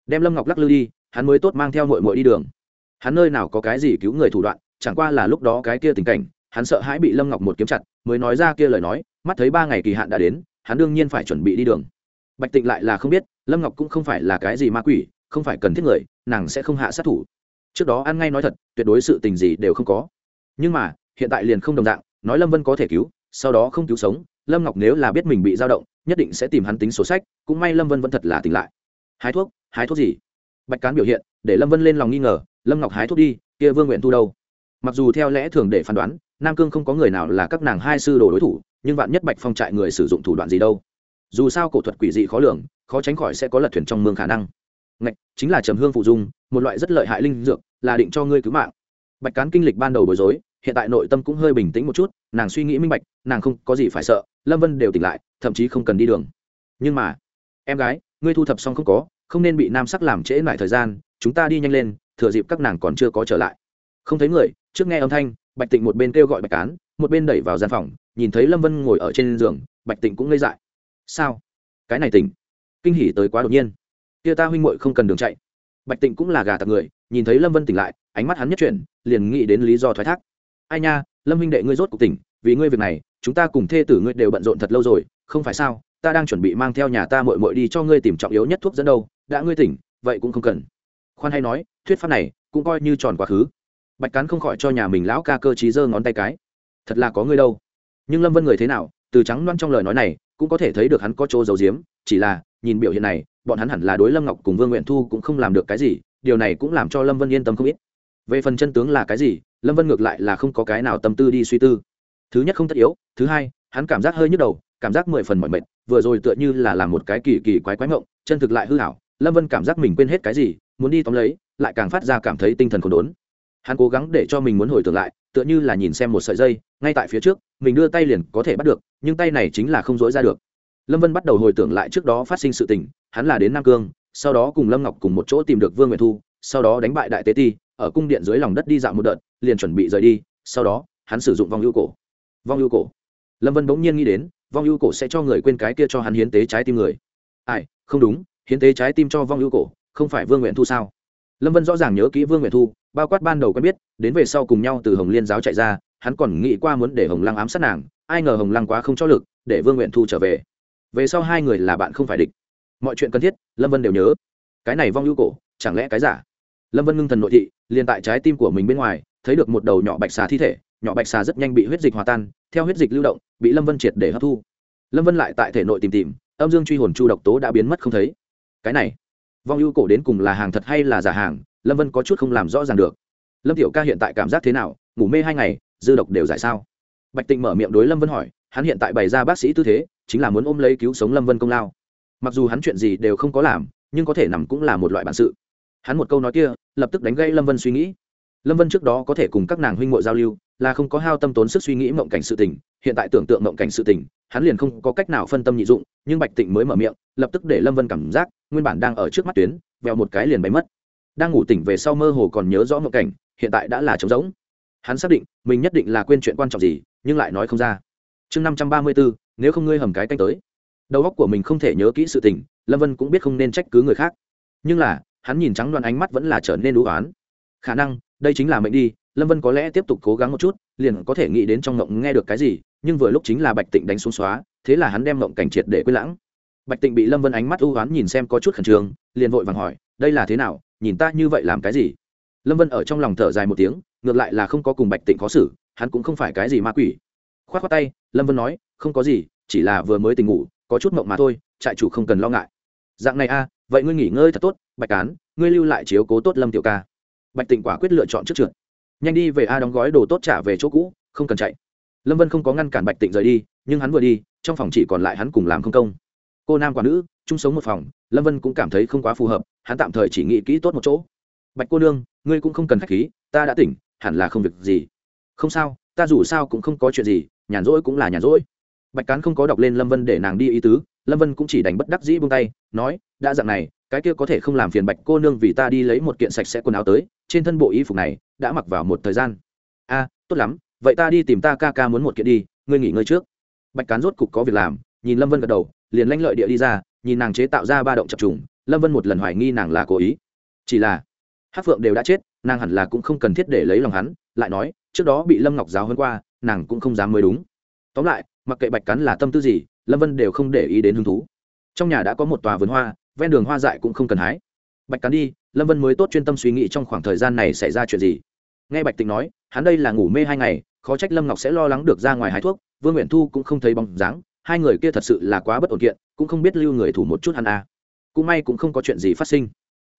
Đem lâm ngọc lắc lư đi, hắn mới tốt mang theo mội mội đi đường. Hắn nơi nào có cái gì cứu người thủ đoạn, chẳng qua là lúc đó cái kia tình cảnh, hắn sợ hãi bị lâm ngọc một kiếm chặt, mới nói ra kia lời nói, mắt thấy ba ngày kỳ hạn đã đến, hắn đương nhiên phải chuẩn bị đi đường. Bạch tịnh lại là không biết, lâm ngọc cũng không phải là cái gì ma quỷ, không phải cần thiết người, nàng sẽ không hạ sát thủ. Trước đó ăn ngay nói thật, tuyệt đối sự tình gì đều không có. Nhưng mà, hiện tại liền không đồng dạng, nói lâm vân có thể cứu sau đó không cứu sống, lâm ngọc nếu là biết mình bị dao động, nhất định sẽ tìm hắn tính sổ sách, cũng may lâm vân vẫn thật là tỉnh lại. Hái thuốc hái thuốc gì? Bạch cán biểu hiện, để lâm vân lên lòng nghi ngờ, lâm ngọc hái thuốc đi, kia vương nguyện thu đâu? Mặc dù theo lẽ thường để phán đoán, nam cương không có người nào là các nàng hai sư đồ đối thủ, nhưng vạn nhất bạch phong trại người sử dụng thủ đoạn gì đâu? Dù sao cổ thuật quỷ dị khó lường, khó tránh khỏi sẽ có lật thuyền trong mương khả năng. Ngạch, chính là trầm hương phụ dung, một loại rất lợi hại linh dược, là định cho ngươi cứu mạng. Bạch cán kinh lịch ban đầu bối rối hiện tại nội tâm cũng hơi bình tĩnh một chút, nàng suy nghĩ minh bạch, nàng không có gì phải sợ, lâm vân đều tỉnh lại, thậm chí không cần đi đường. Nhưng mà, em gái, ngươi thu thập xong không có, không nên bị nam sắc làm trễ lại thời gian, chúng ta đi nhanh lên, thừa dịp các nàng còn chưa có trở lại. Không thấy người, trước nghe âm thanh, bạch tịnh một bên kêu gọi bạch cán, một bên đẩy vào gian phòng, nhìn thấy lâm vân ngồi ở trên giường, bạch tịnh cũng ngây dại. Sao? Cái này tỉnh. Kinh hỉ tới quá đột nhiên. Kia ta huynh muội không cần đường chạy. Bạch tịnh cũng là gà tặc người, nhìn thấy lâm vân tỉnh lại, ánh mắt hắn nhất chuyển, liền nghĩ đến lý do thoái thác ai nha, lâm huynh đệ ngươi rốt cuộc tỉnh, vì ngươi việc này, chúng ta cùng thê tử ngươi đều bận rộn thật lâu rồi, không phải sao? Ta đang chuẩn bị mang theo nhà ta mội mội đi cho ngươi tìm trọng yếu nhất thuốc dẫn đâu, đã ngươi tỉnh, vậy cũng không cần. Khoan hay nói, thuyết pháp này cũng coi như tròn quá khứ. Bạch cán không khỏi cho nhà mình lão ca cơ t giơ ngón tay cái. Thật là có ngươi đâu. Nhưng lâm vân người thế nào, từ trắng loan trong lời nói này, cũng có thể thấy được hắn có chỗ giấu giếm, chỉ là, nhìn biểu hiện này, bọn hắn hẳn là đối lâm ngọc cùng vương nguyện thu cũng không làm được cái gì, điều này cũng làm cho lâm vân yên tâm không ít về phần chân tướng là cái gì, lâm vân ngược lại là không có cái nào tâm tư đi suy tư. Thứ nhất không tất yếu, thứ hai, hắn cảm giác hơi nhức đầu, cảm giác mười phần mỏi mệt, vừa rồi tựa như là làm một cái kỳ kỳ quái quái mộng chân thực lại hư hảo. Lâm vân cảm giác mình quên hết cái gì, muốn đi tóm lấy, lại càng phát ra cảm thấy tinh thần khốn đốn. Hắn cố gắng để cho mình muốn hồi tưởng lại, tựa như là nhìn xem một sợi dây, ngay tại phía trước, mình đưa tay liền có thể bắt được, nhưng tay này chính là không dối ra được. Lâm vân bắt đầu hồi tưởng lại trước đó phát sinh sự tình, hắn là đến nam cương, sau đó cùng lâm ngọc cùng một chỗ tìm được vương nguyệt thu, sau đó đánh bại đại tế ti ở cung điện dưới lòng đất đi dạo một đợt, liền chuẩn bị rời đi, sau đó, hắn sử dụng vong ưu cổ. Vong ưu cổ. Lâm vân bỗng nhiên nghĩ đến, vong ưu cổ sẽ cho người quên cái kia cho hắn hiến tế trái tim người. Ai, không đúng, hiến tế trái tim cho vong ưu cổ, không phải vương nguyện thu sao? Lâm vân rõ ràng nhớ kỹ vương nguyện thu, bao quát ban đầu quen biết, đến về sau cùng nhau từ hồng liên giáo chạy ra, hắn còn nghĩ qua muốn để hồng lăng ám sát nàng, ai ngờ hồng lăng quá không cho lực, để vương nguyện thu trở về. Về sau hai người là bạn không phải địch. Mọi chuyện cần thiết, lâm vân đều nhớ. Cái này vong ưu cổ, chẳng lẽ cái giả? Lâm vân ngưng thần nội thị, liền tại trái tim của mình bên ngoài, thấy được một đầu nhỏ bạch xà thi thể, nhỏ bạch xà rất nhanh bị huyết dịch hòa tan, theo huyết dịch lưu động, bị lâm vân triệt để hấp thu. Lâm vân lại tại thể nội tìm tìm, âm dương truy hồn chu độc tố đã biến mất không thấy. Cái này, vong ưu cổ đến cùng là hàng thật hay là giả hàng, lâm vân có chút không làm rõ ràng được. Lâm tiểu ca hiện tại cảm giác thế nào, ngủ mê hai ngày, dư độc đều giải sao? Bạch tịnh mở miệng đối lâm vân hỏi, hắn hiện tại bày ra bác sĩ tư thế, chính là muốn ôm lấy cứu sống lâm vân công lao. Mặc dù hắn chuyện gì đều không có làm, nhưng có thể nằm cũng là một loại bản sự hắn một câu nói kia, lập tức đánh gây lâm vân suy nghĩ. Lâm vân trước đó có thể cùng các nàng huynh ngội giao lưu, là không có hao tâm tốn sức suy nghĩ mộng cảnh sự tình, hiện tại tưởng tượng mộng cảnh sự tình, hắn liền không có cách nào phân tâm nhị dụng, nhưng bạch tịnh mới mở miệng, lập tức để lâm vân cảm giác, nguyên bản đang ở trước mắt tuyến, vèo một cái liền bay mất. Đang ngủ tỉnh về sau mơ hồ còn nhớ rõ mộng cảnh, hiện tại đã là trống rỗng. Hắn xác định, mình nhất định là quên chuyện quan trọng gì, nhưng lại nói không ra. Chương năm trăm ba mươi bốn nếu không ngươi hầm cái canh tới. Đầu óc của mình không thể nhớ kỹ sự tình, lâm vân cũng biết không nên trách cứ người khác. Nhưng là hắn nhìn trắng đoan ánh mắt vẫn là trở nên đũ oán. Khả năng, đây chính là mệnh đi, lâm vân có lẽ tiếp tục cố gắng một chút, liền có thể nghĩ đến trong ngộng nghe được cái gì, nhưng vừa lúc chính là bạch tịnh đánh xuống xóa, thế là hắn đem ngộng cảnh triệt để quên lãng. Bạch tịnh bị lâm vân ánh mắt ưu oán nhìn xem có chút khẩn trương, liền vội vàng hỏi, đây là thế nào? Nhìn ta như vậy làm cái gì? Lâm vân ở trong lòng thở dài một tiếng, ngược lại là không có cùng bạch tịnh khó xử, hắn cũng không phải cái gì ma quỷ. K h o á t k tay, lâm vân nói, không có gì, chỉ là vừa mới tỉnh ngủ, có chút mộng mà thôi, trại chủ không cần lo ngại. Dạng này a vậy ngươi nghỉ ngơi thật tốt, bạch cán, ngươi lưu lại chiếu cố tốt lâm tiểu ca. Bạch tịnh quả quyết lựa chọn trước trượt. Nhanh đi về a đóng gói đồ tốt trả về chỗ cũ, không cần chạy. Lâm vân không có ngăn cản bạch tịnh rời đi, nhưng hắn vừa đi, trong phòng chỉ còn lại hắn cùng làm không công. Cô nam quả nữ, chung sống một phòng, lâm vân cũng cảm thấy không quá phù hợp, hắn tạm thời chỉ nghĩ kỹ tốt một chỗ. Bạch cô nương, ngươi cũng không cần k h á c h khí, ta đã tỉnh, hẳn là không việc gì. Không sao, ta dù sao cũng không có chuyện gì, nhàn rỗi cũng là nhàn rỗi. Bạch cán không có đọc lên lâm vân để nàng đi ý tứ lâm vân cũng chỉ đành bất đắc dĩ buông tay, nói, đã dặn này, cái kia có thể không làm phiền bạch cô nương vì ta đi lấy một kiện sạch sẽ quần áo tới, trên thân bộ y phục này đã mặc vào một thời gian. A, tốt lắm, vậy ta đi tìm ta ca ca muốn một kiện đi, ngươi nghỉ ngơi trước. Bạch cán rốt cục có việc làm, nhìn lâm vân gật đầu, liền lanh lợi địa đi ra, nhìn nàng chế tạo ra ba động chập trùng, lâm vân một lần hoài nghi nàng là cố ý. Chỉ là hát phượng đều đã chết, nàng hẳn là cũng không cần thiết để lấy lòng hắn, lại nói, trước đó bị lâm ngọc giáo hơn qua, nàng cũng không dám mới đúng. Tóm lại, mặc kệ bạch cắn là tâm tư gì lâm vân đều không để ý đến hứng thú. Trong nhà đã có một tòa vườn hoa, ven đường hoa dại cũng không cần hái. Bạch cắn đi, lâm vân mới tốt chuyên tâm suy nghĩ trong khoảng thời gian này xảy ra chuyện gì. Nghe bạch tịnh nói, hắn đây là ngủ mê hai ngày, khó trách lâm ngọc sẽ lo lắng được ra ngoài hái thuốc, vương nguyện thu cũng không thấy bóng dáng, hai người kia thật sự là quá bất ổn kiện, cũng không biết lưu người thủ một chút hắn à. cũng may cũng không có chuyện gì phát sinh.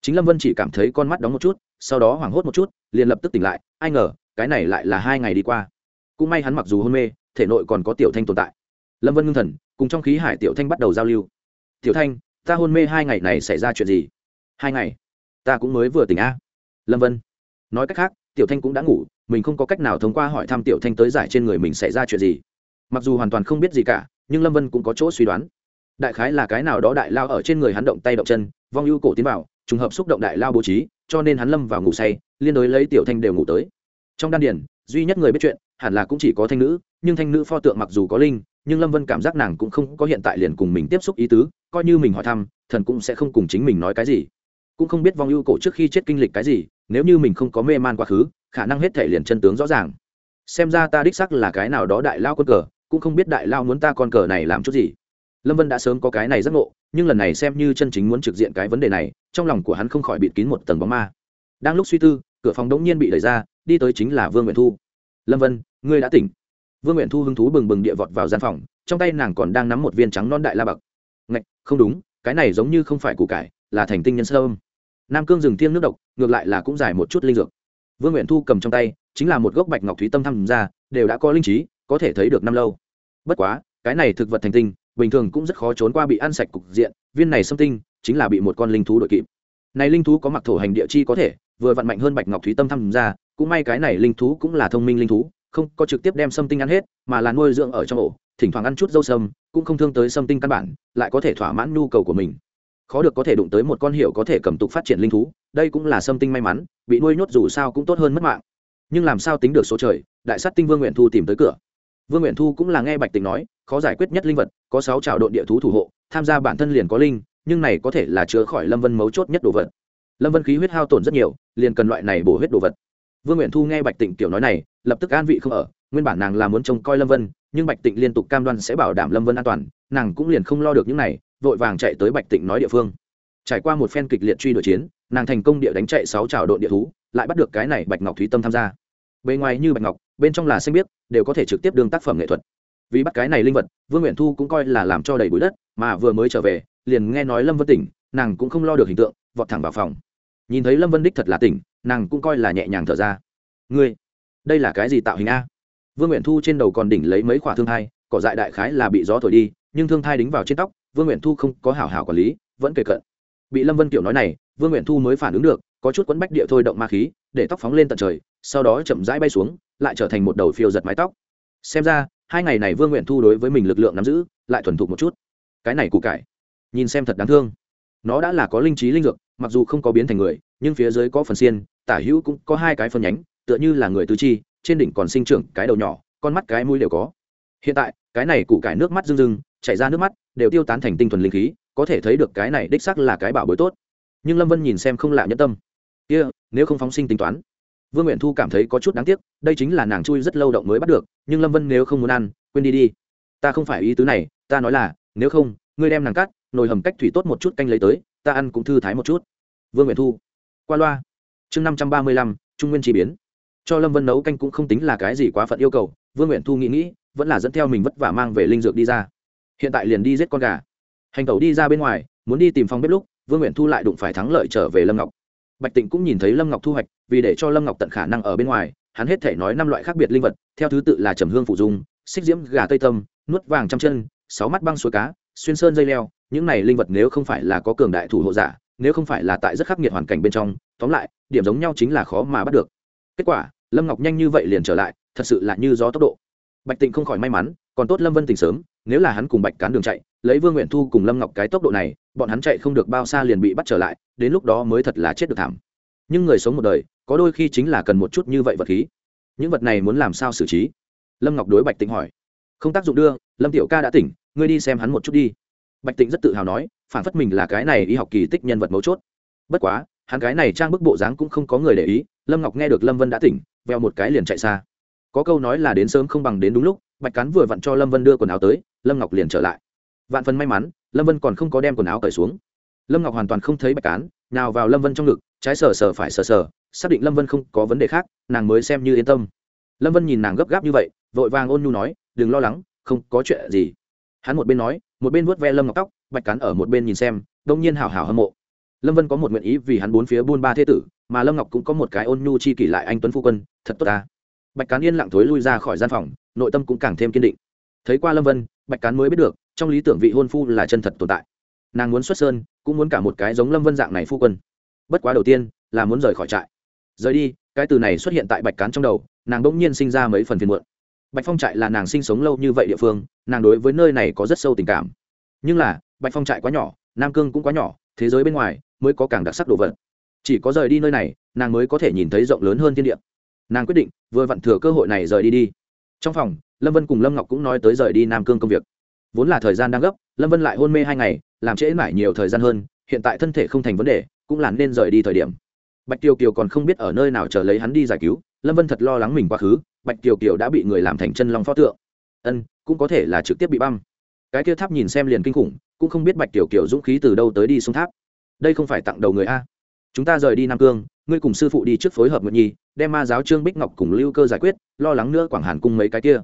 Chính lâm vân chỉ cảm thấy con mắt đóng một chút, sau đó hoảng hốt một chút, liền lập tức tỉnh lại, ai ngờ, cái này lại là hai ngày đi qua. Cũng may hắn mặc dù hôn mê, thể nội còn có tiểu thanh tồn tại. Lâm vân ngưng thần cùng trong khí hải tiểu thanh bắt đầu giao lưu. Tiểu thanh, ta hôn mê hai ngày này xảy ra chuyện gì? Hai ngày? Ta cũng mới vừa tỉnh a. Lâm vân nói cách khác, tiểu thanh cũng đã ngủ, mình không có cách nào thông qua hỏi thăm tiểu thanh tới giải trên người mình xảy ra chuyện gì. Mặc dù hoàn toàn không biết gì cả, nhưng lâm vân cũng có chỗ suy đoán. Đại khái là cái nào đó đại lao ở trên người hắn động tay động chân, vong ưu cổ tiến vào, trùng hợp xúc động đại lao bố trí, cho nên hắn lâm vào ngủ say, liên đối lấy tiểu thanh đều ngủ tới. Trong đan điển duy nhất người biết chuyện, hẳn là cũng chỉ có thanh nữ, nhưng thanh nữ pho tượng mặc dù có linh nhưng lâm vân cảm giác nàng cũng không có hiện tại liền cùng mình tiếp xúc ý tứ, coi như mình hỏi thăm, thần cũng sẽ không cùng chính mình nói cái gì. Cũng không biết vong ưu cổ trước khi chết kinh lịch cái gì, nếu như mình không có mê man quá khứ, khả năng hết thể liền chân tướng rõ ràng. Xem ra ta đích sắc là cái nào đó đại lao con cờ, cũng không biết đại lao muốn ta con cờ này làm chút gì. Lâm vân đã sớm có cái này rất ngộ, nhưng lần này xem như chân chính muốn trực diện cái vấn đề này, trong lòng của hắn không khỏi bịt kín một tầng bóng ma. Đang lúc suy tư, cửa phòng đống nhiên bị đẩy ra, đi tới chính là vương nguyện thu. Lâm vân, ngươi đã tỉnh vương nguyện thu hứng thú bừng bừng địa vọt vào gian phòng, trong tay nàng còn đang nắm một viên trắng non đại la bậc ngạch, không đúng, cái này giống như không phải củ cải, là thành tinh nhân sơ âm. Nam cương rừng thiêng nước độc, ngược lại là cũng giải một chút linh dược. Vương nguyện thu cầm trong tay, chính là một gốc bạch ngọc thúy tâm thăm ra đều đã có linh trí, có thể thấy được năm lâu. Bất quá, cái này thực vật thành tinh, bình thường cũng rất khó trốn qua bị ăn sạch cục diện, viên này xâm tinh, chính là bị một con linh thú đội kịp. Này linh thú có mặc thổ hành địa chi có thể, vừa vận mạnh hơn bạch ngọc thúy tâm thăm ra cũng may cái này linh thú cũng là thông minh linh thú không có trực tiếp đem sâm tinh ăn hết, mà là nuôi dưỡng ở trong ổ, thỉnh thoảng ăn chút dâu sâm, cũng không thương tới sâm tinh căn bản, lại có thể thỏa mãn nhu cầu của mình. Khó được có thể đụng tới một con hiệu có thể cầm tục phát triển linh thú, đây cũng là sâm tinh may mắn, bị nuôi nhốt dù sao cũng tốt hơn mất mạng. Nhưng làm sao tính được số trời, đại sát tinh vương nguyện thu tìm tới cửa. Vương nguyện thu cũng là nghe bạch tịnh nói, khó giải quyết nhất linh vật, có sáu trào đội địa thú thủ hộ, tham gia bản thân liền có linh, nhưng này có thể là chứa khỏi lâm vân mấu chốt nhất đồ vật. Lâm vân khí huyết hao tổn rất nhiều, liền cần loại này bổ huyết đồ vật vương nguyện thu nghe bạch tịnh tiểu nói này, lập tức an vị không ở, nguyên bản nàng là muốn trông coi lâm vân, nhưng bạch tịnh liên tục cam đoan sẽ bảo đảm lâm vân an toàn, nàng cũng liền không lo được những này, vội vàng chạy tới bạch tịnh nói địa phương. Trải qua một phen kịch liệt truy đuổi chiến, nàng thành công địa đánh chạy sáu trào đội địa thú, lại bắt được cái này bạch ngọc thúy tâm tham gia. Bề ngoài như bạch ngọc, bên trong là xanh biếc, đều có thể trực tiếp đương tác phẩm nghệ thuật. Vì bắt cái này linh vật, vương nguyện thu cũng coi là làm cho đầy bụi đất, mà vừa mới trở về, liền nghe nói lâm vân tỉnh, nàng cũng không lo được hình tượng, vọt thẳng vào phòng. Nhìn thấy lâm vân đích thật là tỉnh nàng cũng coi là nhẹ nhàng thở ra. Ngươi, đây là cái gì tạo hình a? Vương nguyện thu trên đầu còn đỉnh lấy mấy khoả thương thai, cỏ dại đại khái là bị gió thổi đi, nhưng thương thai đính vào trên tóc, vương nguyện thu không có hảo hảo quản lý, vẫn kể cận. Bị lâm vân kiểu nói này, vương nguyện thu mới phản ứng được, có chút quấn bách địa thôi động ma khí, để tóc phóng lên tận trời, sau đó chậm rãi bay xuống, lại trở thành một đầu phiêu giật mái tóc. Xem ra, hai ngày này vương nguyện thu đối với mình lực lượng nắm giữ, lại thuần thục một chút. Cái này cụ cải, nhìn xem thật đáng thương. Nó đã là có linh trí linh dược, mặc dù không có biến thành người nhưng phía dưới có phần xiên tả hữu cũng có hai cái phần nhánh tựa như là người tứ chi trên đỉnh còn sinh trưởng cái đầu nhỏ con mắt cái mũi đều có. Hiện tại cái này củ cải nước mắt rưng rưng chảy ra nước mắt đều tiêu tán thành tinh thuần linh khí có thể thấy được cái này đích xác là cái bảo bối tốt. Nhưng lâm vân nhìn xem không lạ nhẫn tâm. Kia、yeah, nếu không phóng sinh tính toán. Vương nguyện thu cảm thấy có chút đáng tiếc đây chính là nàng chui rất lâu động mới bắt được nhưng lâm vân nếu không muốn ăn quên đi đi. Ta không phải ý tứ này ta nói là nếu không ngươi đem nàng cắt nồi hầm cách thủy tốt một chút canh lấy tới ta ăn cũng thư thái một chút. Vương nguyện thu qua loa. Chương năm trăm ba mươi lăm, trung nguyên chỉ biến. Cho lâm vân nấu canh cũng không tính là cái gì quá phận yêu cầu, vương nguyện thu nghĩ nghĩ, vẫn là dẫn theo mình vất vả mang về linh dược đi ra. Hiện tại liền đi giết con gà. Hành tẩu đi ra bên ngoài, muốn đi tìm phòng bếp lúc, vương nguyện thu lại đụng phải thắng lợi trở về lâm ngọc. Bạch tịnh cũng nhìn thấy lâm ngọc thu hoạch, vì để cho lâm ngọc tận khả năng ở bên ngoài, hắn hết thể nói năm loại khác biệt linh vật, theo thứ tự là trầm hương phụ dung, xích diễm gà tây tâm, nuốt vàng trăm chân, sáu mắt băng suối cá, xuyên sơn dây leo, những này linh vật nếu không phải là có cường đại thủ hộ giả nếu không phải là tại rất khắc nghiệt hoàn cảnh bên trong, tóm lại, điểm giống nhau chính là khó mà bắt được. Kết quả, lâm ngọc nhanh như vậy liền trở lại, thật sự là như gió tốc độ. Bạch tịnh không khỏi may mắn, còn tốt lâm vân tỉnh sớm, nếu là hắn cùng bạch cán đường chạy, lấy vương nguyện thu cùng lâm ngọc cái tốc độ này, bọn hắn chạy không được bao xa liền bị bắt trở lại, đến lúc đó mới thật là chết được thảm. Nhưng người sống một đời, có đôi khi chính là cần một chút như vậy vật khí. Những vật này muốn làm sao xử trí? Lâm ngọc đối bạch tịnh hỏi. Không tác dụng đưa, lâm tiểu ca đã tỉnh, ngươi đi xem hắn một chút đi. Bạch tịnh rất tự hào nói phản phất mình là cái này y học kỳ tích nhân vật mấu chốt. Bất quá, hắn cái này trang bức bộ dáng cũng không có người để ý, lâm ngọc nghe được lâm vân đã tỉnh, veo một cái liền chạy xa. Có câu nói là đến sớm không bằng đến đúng lúc, bạch cán vừa vặn cho lâm vân đưa quần áo tới, lâm ngọc liền trở lại. Vạn phần may mắn, lâm vân còn không có đem quần áo cởi xuống. Lâm ngọc hoàn toàn không thấy bạch cán, nào vào lâm vân trong ngực, trái sờ sờ phải sờ sờ, xác định lâm vân không có vấn đề khác, nàng mới xem như yên tâm. Lâm vân nhìn nàng gấp gáp như vậy, vội vàng ôn nhu nói, đừng lo lắng, không có chuyện gì. Hắn một bên nói, một bên vuốt ve lâm ngọc tóc bạch cán ở một bên nhìn xem, đông nhiên hào hào hâm mộ. Lâm vân có một nguyện ý vì hắn bốn phía buôn ba thế tử, mà lâm ngọc cũng có một cái ôn nhu chi kỷ lại anh tuấn phu quân, thật tốt ta. Bạch cán yên lặng thối lui ra khỏi gian phòng, nội tâm cũng càng thêm kiên định. Thấy qua lâm vân, bạch cán mới biết được, trong lý tưởng vị hôn phu là chân thật tồn tại. Nàng muốn xuất sơn, cũng muốn cả một cái giống lâm vân dạng này phu quân. Bất quá đầu tiên, là muốn rời khỏi trại. Rời đi, cái từ này xuất hiện tại bạch cán trong đầu, nàng bỗng nhiên sinh ra mấy phần phiền muộn. Bạch phong trại là nàng sinh sống lâu như vậy địa phương, nàng đối với nơi này có rất sâu tình cảm. Nhưng là bạch phong trại quá nhỏ, nam cương cũng quá nhỏ, thế giới bên ngoài mới có càng đặc sắc đồ vật. Chỉ có rời đi nơi này, nàng mới có thể nhìn thấy rộng lớn hơn thiên địa. Nàng quyết định, vừa vặn thừa cơ hội này rời đi đi. Trong phòng, lâm vân cùng lâm ngọc cũng nói tới rời đi nam cương công việc. Vốn là thời gian đang gấp, lâm vân lại hôn mê hai ngày, làm trễ mãi nhiều thời gian hơn, hiện tại thân thể không thành vấn đề, cũng là nên rời đi thời điểm. Bạch kiều kiều còn không biết ở nơi nào chờ lấy hắn đi giải cứu, lâm vân thật lo lắng mình quá khứ, bạch kiều kiều đã bị người làm thành chân long pho tượng. Ân, cũng có thể là trực tiếp bị băm. Cái kia tháp nhìn xem liền kinh khủng cũng không biết bạch tiểu kiều dũng khí từ đâu tới đi xuống tháp. Đây không phải tặng đầu người a. Chúng ta rời đi nam cương, ngươi cùng sư phụ đi trước phối hợp nguyện nhi, đem ma giáo trương bích ngọc cùng lưu cơ giải quyết, lo lắng nữa quảng hàn cung mấy cái kia.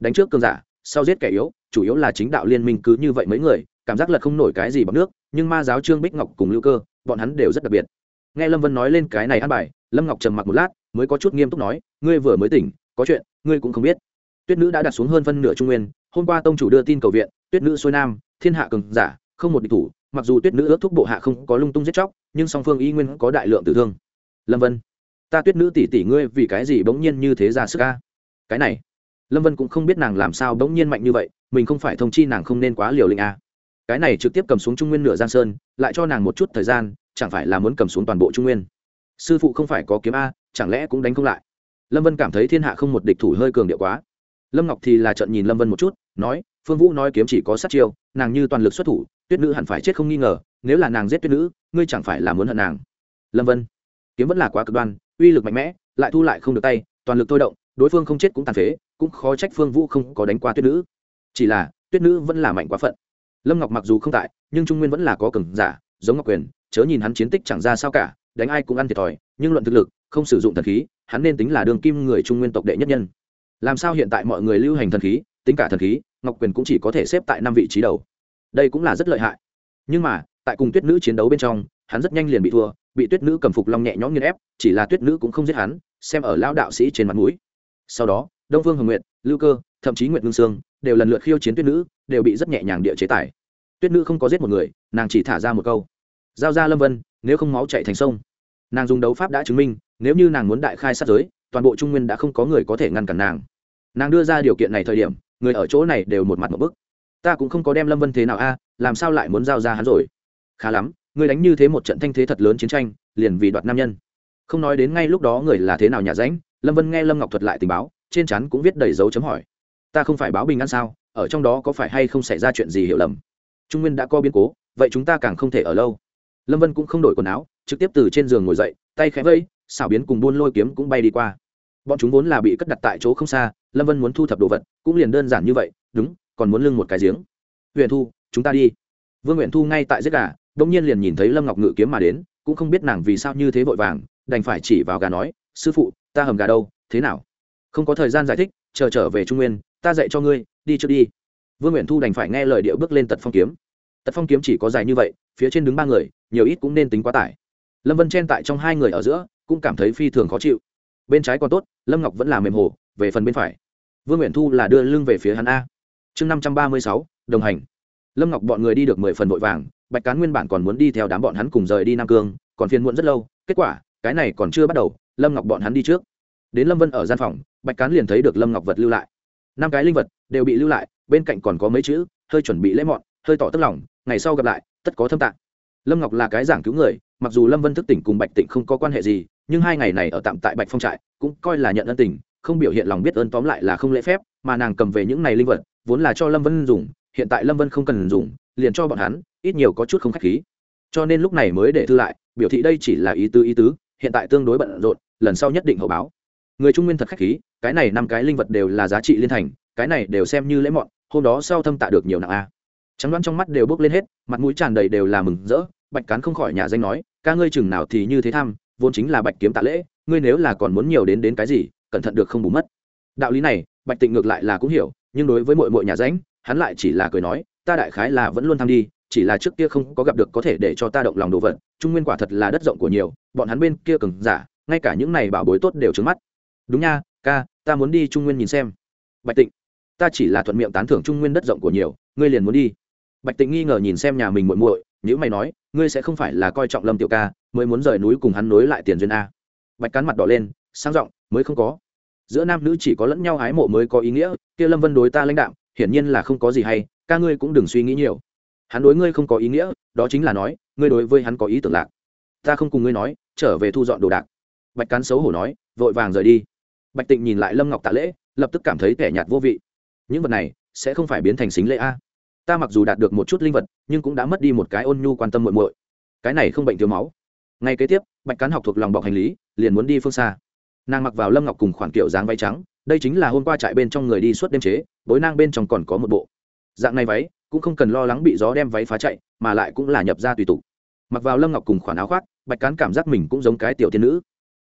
Đánh trước cơn giả, sau giết kẻ yếu, chủ yếu là chính đạo liên minh cứ như vậy mấy người, cảm giác là không nổi cái gì bằng nước, nhưng ma giáo trương bích ngọc cùng lưu cơ, bọn hắn đều rất đặc biệt. Nghe lâm vân nói lên cái này ăn bài, lâm ngọc trầm mặc một lát, mới có chút nghiêm túc nói, ngươi vừa mới tỉnh, có chuyện, ngươi cũng không biết. Tuyết nữ đã đặt xuống hơn phân nửa trung nguyên, hôm qua tông chủ đưa tin cầu viện, tuyết nữ xuôi nam thiên hạ cường giả, không một địch thủ, mặc dù tuyết nữ ước thúc bộ hạ không có lung tung giết chóc, nhưng song phương y nguyên có đại lượng tử thương. Lâm vân, ta tuyết nữ tỷ tỷ ngươi vì cái gì bỗng nhiên như thế ra sức ca cái này, lâm vân cũng không biết nàng làm sao bỗng nhiên mạnh như vậy, mình không phải thông chi nàng không nên quá liều lĩnh a. Cái này trực tiếp cầm xuống trung nguyên nửa giang sơn, lại cho nàng một chút thời gian, chẳng phải là muốn cầm xuống toàn bộ trung nguyên. Sư phụ không phải có kiếm a, chẳng lẽ cũng đánh không lại? Lâm vân cảm thấy thiên hạ không một địch thủ hơi cường điệu quá. Lâm ngọc thì là trận nhìn lâm vân một chút, nói phương vũ nói kiếm chỉ có sát chiêu, nàng như toàn lực xuất thủ, tuyết nữ hẳn phải chết không nghi ngờ, nếu là nàng giết tuyết nữ, ngươi chẳng phải là muốn hận nàng. Lâm vân, kiếm vẫn là quá cực đoan, uy lực mạnh mẽ, lại thu lại không được tay, toàn lực thôi động, đối phương không chết cũng tàn phế, cũng khó trách phương vũ không có đánh qua tuyết nữ. Chỉ là, tuyết nữ vẫn là mạnh quá phận. Lâm ngọc mặc dù không tại, nhưng trung nguyên vẫn là có cường giả, giống ngọc quyền, chớ nhìn hắn chiến tích chẳng ra sao cả, đánh ai cũng ăn thiệt thòi, nhưng luận thực lực, không sử dụng thần khí, hắn nên tính là đường kim người trung nguyên tộc đệ nhất nhân. Làm sao hiện tại mọi người lưu hành thần khí, tính cả thần khí ngọc quyền cũng chỉ có thể xếp tại năm vị trí đầu. Đây cũng là rất lợi hại. Nhưng mà, tại cùng tuyết nữ chiến đấu bên trong, hắn rất nhanh liền bị thua, bị tuyết nữ cầm phục long nhẹ nhõm nghiên ép, chỉ là tuyết nữ cũng không giết hắn, xem ở lão đạo sĩ trên mặt mũi. Sau đó, đông phương hồng nguyệt, lưu cơ, thậm chí nguyệt ngưng sương đều lần lượt khiêu chiến tuyết nữ, đều bị rất nhẹ nhàng địa chế tài tuyết nữ không có giết một người, nàng chỉ thả ra một câu. Giao ra lâm vân, nếu không máu chạy thành sông. Nàng dùng đấu pháp đã chứng minh, nếu như nàng muốn đại khai sát giới, toàn bộ trung nguyên đã không có người có thể ngăn cản nàng. Nàng đưa ra điều kiện này thời điểm người ở chỗ này đều một mặt một bức. Ta cũng không có đem lâm vân thế nào a, làm sao lại muốn giao ra hắn rồi? Khá lắm, người đánh như thế một trận thanh thế thật lớn chiến tranh, liền vì đoạt nam nhân. Không nói đến ngay lúc đó người là thế nào nhà ránh lâm vân nghe lâm ngọc thuật lại tình báo, trên chắn cũng viết đầy dấu chấm hỏi. Ta không phải báo bình an sao, ở trong đó có phải hay không xảy ra chuyện gì hiểu lầm? Trung nguyên đã có biến cố, vậy chúng ta càng không thể ở lâu. Lâm vân cũng không đổi quần áo, trực tiếp từ trên giường ngồi dậy, tay khẽ vây xảo biến cùng buôn lôi kiếm cũng bay đi qua. Bọn chúng vốn là bị cất đặt tại chỗ không xa lâm vân muốn thu thập đồ vật, cũng liền đơn giản như vậy, đúng, còn muốn lưng một cái giếng. Huyện thu, chúng ta đi. Vương nguyện thu ngay tại giết gà đông nhiên liền nhìn thấy lâm ngọc ngự kiếm mà đến, cũng không biết nàng vì sao như thế vội vàng, đành phải chỉ vào gà nói, sư phụ, ta hầm gà đâu, thế nào? Không có thời gian giải thích, chờ trở về trung nguyên, ta dạy cho ngươi, đi trước đi. Vương nguyện thu đành phải nghe lời điệu bước lên tật phong kiếm. Tật phong kiếm chỉ có dài như vậy, phía trên đứng ba người, nhiều ít cũng nên tính quá tải. Lâm vân chen tại trong hai người ở giữa, cũng cảm thấy phi thường khó chịu. Bên trái còn tốt, lâm ngọc vẫn là mềm hồ, về phần bên phải vương nguyện thu là đưa lưng về phía hắn a. Chương năm trăm ba mươi sáu, đồng hành. Lâm ngọc bọn người đi được mười phần vội vàng, bạch cán nguyên bản còn muốn đi theo đám bọn hắn cùng rời đi nam cương, còn phiền muộn rất lâu, kết quả, cái này còn chưa bắt đầu, lâm ngọc bọn hắn đi trước. Đến lâm vân ở gian phòng, bạch cán liền thấy được lâm ngọc vật lưu lại. Năm cái linh vật đều bị lưu lại, bên cạnh còn có mấy chữ, hơi chuẩn bị lễ mọn, hơi tỏ tức lòng, ngày sau gặp lại, tất có thâm tạng. Lâm ngọc là cái giảng cứu người, mặc dù lâm vân thức tỉnh cùng bạch tịnh không có quan hệ gì, nhưng hai ngày này ở tạm tại bạch phong trại, cũng coi là nhận ân tình không biểu hiện lòng biết ơn tóm lại là không lễ phép, mà nàng cầm về những này linh vật, vốn là cho lâm vân dùng, hiện tại lâm vân không cần dùng, liền cho bọn hắn, ít nhiều có chút không khách khí. Cho nên lúc này mới để thư lại, biểu thị đây chỉ là ý tứ ý tứ, hiện tại tương đối bận rộn, lần sau nhất định hậu báo. Người trung nguyên thật khách khí, cái này năm cái linh vật đều là giá trị liên thành, cái này đều xem như lễ mọn, hôm đó sau thâm tạ được nhiều nặng a. Trắng đoán trong mắt đều bước lên hết, mặt mũi tràn đầy đều là mừng rỡ, bạch cán không khỏi nhà danh nói, ca ngươi chừng nào thì như thế tham, vốn chính là bạch kiếm tạ lễ, ngươi nếu là còn muốn nhiều đến đến cái gì cẩn thận được không bù mất. Đạo lý này, bạch tịnh ngược lại là cũng hiểu, nhưng đối với muội muội nhà ránh hắn lại chỉ là cười nói, ta đại khái là vẫn luôn tham đi, chỉ là trước kia không có gặp được có thể để cho ta động lòng đồ vật, trung nguyên quả thật là đất rộng của nhiều, bọn hắn bên kia cừng giả, ngay cả những này bảo bối tốt đều trứng mắt. Đúng nha, ca, ta muốn đi trung nguyên nhìn xem. Bạch tịnh, ta chỉ là thuận miệng tán thưởng trung nguyên đất rộng của nhiều, ngươi liền muốn đi. Bạch tịnh nghi ngờ nhìn xem nhà mình muội muội nhữ mày nói, ngươi sẽ không phải là coi trọng lâm tiểu ca, mới muốn rời núi cùng hắn nối lại tiền duyên a. Bạch cán mặt đỏ lên sang giọng, mới không có giữa nam nữ chỉ có lẫn nhau ái mộ mới có ý nghĩa, kia lâm vân đối ta lãnh đạo hiển nhiên là không có gì hay, ca ngươi cũng đừng suy nghĩ nhiều. Hắn đối ngươi không có ý nghĩa, đó chính là nói, ngươi đối với hắn có ý tưởng lạc. Ta không cùng ngươi nói, trở về thu dọn đồ đạc. Bạch cán xấu hổ nói, vội vàng rời đi. Bạch tịnh nhìn lại lâm ngọc tạ lễ, lập tức cảm thấy kẻ nhạt vô vị. Những vật này sẽ không phải biến thành xính lễ a. Ta mặc dù đạt được một chút linh vật, nhưng cũng đã mất đi một cái ôn nhu quan tâm muộn muội. Cái này không bệnh thiếu máu. Ngay kế tiếp, bạch cán học thuộc lòng bọc hành lý, liền muốn đi phương xa nàng mặc vào lâm ngọc cùng khoản kiểu dáng váy trắng, đây chính là hôm qua trại bên trong người đi suốt đêm chế, bối nang bên trong còn có một bộ. Dạng này váy, cũng không cần lo lắng bị gió đem váy phá chạy, mà lại cũng là nhập ra tùy tục. Mặc vào lâm ngọc cùng khoản áo khoác, bạch cán cảm giác mình cũng giống cái tiểu tiên nữ.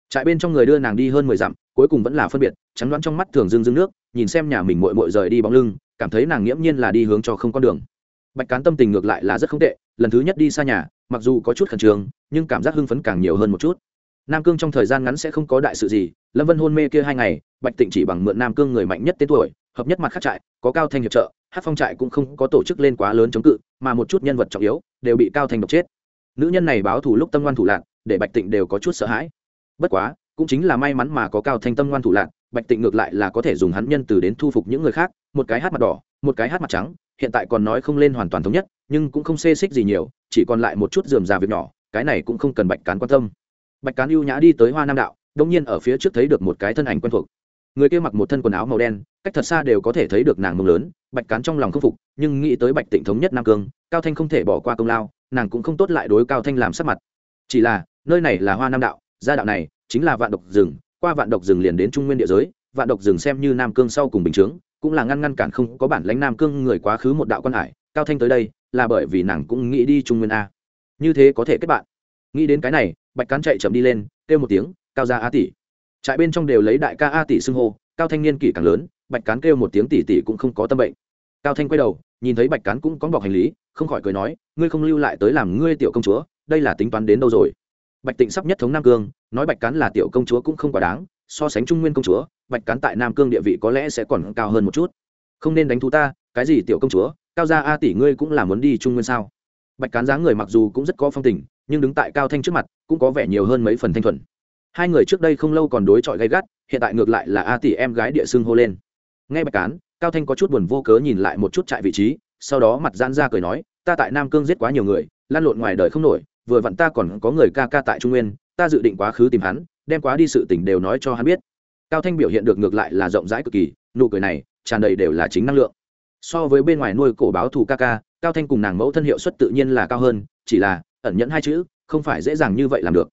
Trại bên trong người đưa nàng đi hơn mười dặm, cuối cùng vẫn là phân biệt chắn đoán trong mắt thường dưng dưng nước, nhìn xem nhà mình mội mội rời đi bóng lưng, cảm thấy nàng nghiễm nhiên là đi hướng cho không con đường. Bạch cán tâm tình ngược lại là rất không tệ, lần thứ nhất đi xa nhà, mặc dù có chút khẩn trương, nhưng cảm giác hưng phấn càng nhiều hơn một chút nam cương trong thời gian ngắn sẽ không có đại sự gì, lâm vân hôn mê kia hai ngày, bạch tịnh chỉ bằng mượn nam cương người mạnh nhất tên tuổi, hợp nhất mặt khắc trại, có cao thanh hiệp trợ hát phong trại cũng không có tổ chức lên quá lớn chống cự, mà một chút nhân vật trọng yếu đều bị cao thanh độc chết. Nữ nhân này báo thù lúc tâm ngoan thủ lạc để bạch tịnh đều có chút sợ hãi. Bất quá, cũng chính là may mắn mà có cao thanh tâm ngoan thủ lạc bạch tịnh ngược lại là có thể dùng hắn nhân từ đến thu phục những người khác, một cái hát mặt đỏ, một cái hát mặt trắng, hiện tại còn nói không lên hoàn toàn thống nhất, nhưng cũng không xê xích gì nhiều, chỉ còn lại một chút dườm già việc nhỏ, cái này cũng không cần bạch cán quan tâm bạch cán ưu nhã đi tới hoa nam đạo đông nhiên ở phía trước thấy được một cái thân ảnh quen thuộc. Người kia mặc một thân quần áo màu đen, cách thật xa đều có thể thấy được nàng mông lớn, bạch cán trong lòng không phục, nhưng nghĩ tới bạch tịnh thống nhất nam cương, cao thanh không thể bỏ qua công lao, nàng cũng không tốt lại đối cao thanh làm sắc mặt. Chỉ là, nơi này là hoa nam đạo, gia đạo này chính là vạn độc rừng, qua vạn độc rừng liền đến trung nguyên địa giới, vạn độc rừng xem như nam cương sau cùng bình chướng, cũng là ngăn ngăn cản không có bản lãnh nam cương người quá khứ một đạo quan hải, cao thanh tới đây là bởi vì nàng cũng nghĩ đi trung nguyên a. Như thế có thể kết bạn. Nghĩ đến cái này bạch cán chạy chậm đi lên, kêu một tiếng, cao ra a tỷ. Trại bên trong đều lấy đại ca a tỷ xưng hô, cao thanh niên kỷ càng lớn, bạch cán kêu một tiếng tỷ tỷ cũng không có tâm bệnh. Cao thanh quay đầu, nhìn thấy bạch cán cũng có bọc hành lý, không khỏi cười nói, ngươi không lưu lại tới làm ngươi tiểu công chúa, đây là tính toán đến đâu rồi? Bạch tịnh sắp nhất thống nam cương, nói bạch cán là tiểu công chúa cũng không quá đáng, so sánh trung nguyên công chúa, bạch cán tại nam cương địa vị có lẽ sẽ còn cao hơn một chút. Không nên đánh thú ta, cái gì tiểu công chúa, cao gia a tỷ ngươi cũng là muốn đi trung nguyên sao? Bạch cán dáng người mặc dù cũng rất có phong tình nhưng đứng tại cao thanh trước mặt, cũng có vẻ nhiều hơn mấy phần thanh thuần. Hai người trước đây không lâu còn đối chọi gay gắt, hiện tại ngược lại là a tỷ em gái địa xưng hô lên. Nghe bạch cán, cao thanh có chút buồn vô cớ nhìn lại một chút trại vị trí, sau đó mặt giãn ra cười nói, ta tại nam cương giết quá nhiều người, lan lộn ngoài đời không nổi, vừa vặn ta còn có người ca ca tại trung nguyên, ta dự định quá khứ tìm hắn, đem quá đi sự tình đều nói cho hắn biết. Cao thanh biểu hiện được ngược lại là rộng rãi cực kỳ, nụ cười này tràn đầy đều là chính năng lượng. So với bên ngoài nuôi cổ báo thù ca ca, cao thanh cùng nàng mẫu thân hiệu suất tự nhiên là cao hơn, chỉ là ẩn nhẫn hai chữ, không phải dễ dàng như vậy làm được.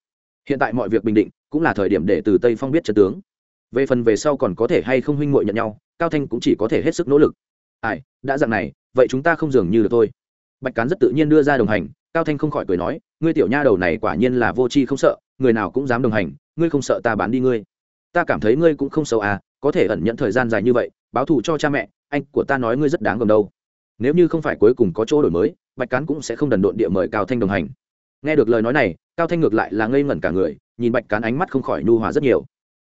Hiện tại mọi việc bình định, cũng là thời điểm để từ tây phong biết trận tướng. Về phần về sau còn có thể hay không huynh muội nhận nhau, cao thanh cũng chỉ có thể hết sức nỗ lực. Ai, đã dạng này, vậy chúng ta không dường như được thôi. Bạch cán rất tự nhiên đưa ra đồng hành, cao thanh không khỏi cười nói, ngươi tiểu nha đầu này quả nhiên là vô tri không sợ, người nào cũng dám đồng hành, ngươi không sợ ta bán đi ngươi. Ta cảm thấy ngươi cũng không xấu à có thể ẩn nhận thời gian dài như vậy, báo thù cho cha mẹ, anh của ta nói ngươi rất đáng gồm đâu. Nếu như không phải cuối cùng có chỗ đổi mới, bạch cán cũng sẽ không đần độn địa mời cao thanh đồng hành nghe được lời nói này, cao thanh ngược lại là ngây ngẩn cả người, nhìn bạch cán ánh mắt không khỏi nhu hòa rất nhiều.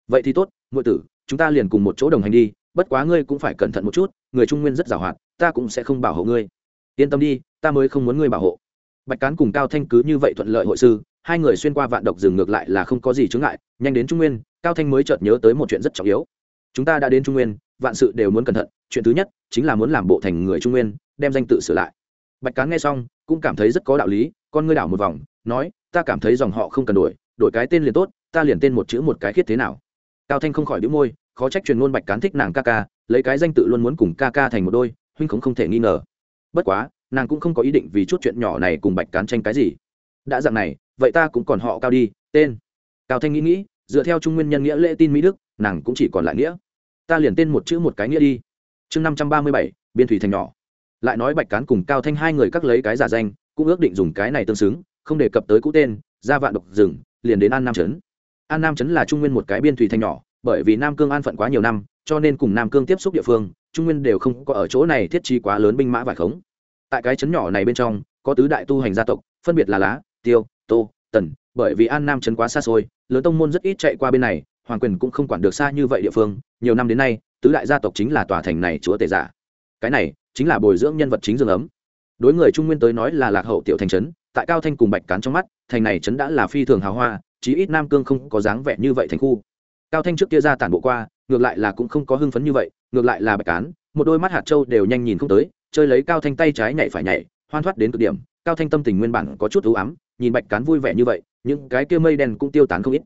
Vậy thì tốt ngụy tử, chúng ta liền cùng một chỗ đồng hành đi, bất quá ngươi cũng phải cẩn thận một chút, người trung nguyên rất giàu hoạt ta cũng sẽ không bảo hộ ngươi. Yên tâm đi, ta mới không muốn ngươi bảo hộ. Bạch cán cùng cao thanh cứ như vậy thuận lợi hội sư, hai người xuyên qua vạn độc rừng ngược lại là không có gì chướng ngại, nhanh đến trung nguyên, cao thanh mới chợt nhớ tới một chuyện rất trọng yếu. Chúng ta đã đến trung nguyên, vạn sự đều muốn cẩn thận, chuyện thứ nhất chính là muốn làm bộ thành người trung nguyên, đem danh tự sửa lại. Bạch cán nghe xong, cũng cảm thấy rất có đạo lý con ngươi đảo một vòng, nói, ta cảm thấy dòng họ không cần đổi đổi cái tên liền tốt, ta liền tên một chữ một cái khiết thế nào. Cao thanh không khỏi đĩu môi, khó trách truyền ngôn bạch cán thích nàng ca ca, lấy cái danh tự luôn muốn cùng ca ca thành một đôi, huynh cũng không thể nghi ngờ. Bất quá, nàng cũng không có ý định vì chút chuyện nhỏ này cùng bạch cán tranh cái gì. Đã dạng này, vậy ta cũng còn họ cao đi, tên. Cao thanh nghĩ nghĩ, dựa theo trung nguyên nhân nghĩa lễ tin mỹ đức, nàng cũng chỉ còn lại nghĩa. Ta liền tên một chữ một cái nghĩa đi. Chương năm trăm ba mươi bảy, biên thủy thành nhỏ. Lại nói bạch cán cùng cao thanh hai người cắt lấy cái giả danh cũng ước định dùng cái này tương xứng, không đề cập tới cũ tên, ra vạn độc rừng, liền đến an nam trấn. An nam trấn là trung nguyên một cái biên thủy thành nhỏ, bởi vì nam cương an phận quá nhiều năm, cho nên cùng nam cương tiếp xúc địa phương, trung nguyên đều không có ở chỗ này thiết trí quá lớn binh mã vải khống. Tại cái trấn nhỏ này bên trong, có tứ đại tu hành gia tộc, phân biệt là lá, tiêu, tô, tần, bởi vì an nam trấn quá xa xôi, lớn tông môn rất ít chạy qua bên này, hoàng quyền cũng không quản được xa như vậy địa phương, nhiều năm đến nay, tứ đại gia tộc chính là tòa thành này chúa tể giả. Cái này chính là bồi dưỡng nhân vật chính dương ấm đối người trung nguyên tới nói là lạc hậu tiểu thành trấn, tại cao thanh cùng bạch cán trong mắt, thành này trấn đã là phi thường hào hoa, chí ít nam cương không có dáng vẻ như vậy thành khu. Cao thanh trước kia ra tản bộ qua, ngược lại là cũng không có hưng phấn như vậy, ngược lại là bạch cán, một đôi mắt hạt trâu đều nhanh nhìn không tới, chơi lấy cao thanh tay trái nhảy phải nhảy, hoan thoát đến cực điểm, cao thanh tâm tình nguyên bản có chút ưu ám, nhìn bạch cán vui vẻ như vậy, những cái kia mây đen cũng tiêu tán không ít.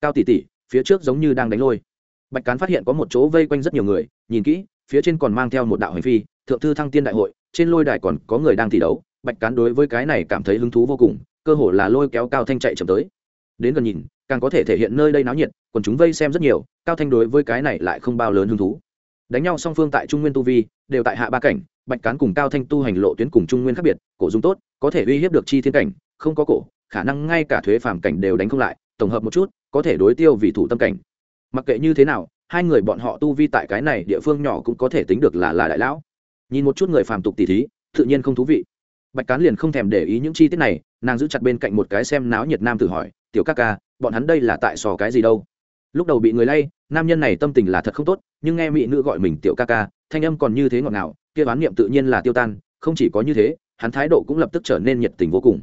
Cao tỷ tỷ, phía trước giống như đang đánh lôi. Bạch cán phát hiện có một chỗ vây quanh rất nhiều người, nhìn kỹ, phía trên còn mang theo một đạo hành phi thượng thư thăng tiên đại hội, trên lôi đài còn có người đang thi đấu, bạch cán đối với cái này cảm thấy hứng thú vô cùng, cơ hồ là lôi kéo cao thanh chạy chậm tới. Đến gần nhìn, càng có thể thể hiện nơi đây náo nhiệt còn chúng vây xem rất nhiều, cao thanh đối với cái này lại không bao lớn hứng thú. Đánh nhau song phương tại trung nguyên tu vi, đều tại hạ ba cảnh, bạch cán cùng cao thanh tu hành lộ tuyến cùng trung nguyên khác biệt, cổ dung tốt, có thể uy hiếp được chi thiên cảnh, không có cổ, khả năng ngay cả thuế phàm cảnh đều đánh không lại, tổng hợp một chút, có thể đối tiêu vì thủ tâm cảnh. Mặc kệ như thế nào, hai người bọn họ tu vi tại cái này địa phương nhỏ cũng có thể tính được là là đại lão nhìn một chút người phàm tục tỷ thí, tự nhiên không thú vị. Bạch cán liền không thèm để ý những chi tiết này, nàng giữ chặt bên cạnh một cái xem náo nhiệt nam tử hỏi, tiểu ca ca, bọn hắn đây là tại sò cái gì đâu? Lúc đầu bị người lay, nam nhân này tâm tình là thật không tốt, nhưng nghe mỹ nữ gọi mình tiểu ca ca thanh âm còn như thế ngọt ngào, kia bán niệm tự nhiên là tiêu tan, không chỉ có như thế, hắn thái độ cũng lập tức trở nên nhiệt tình vô cùng.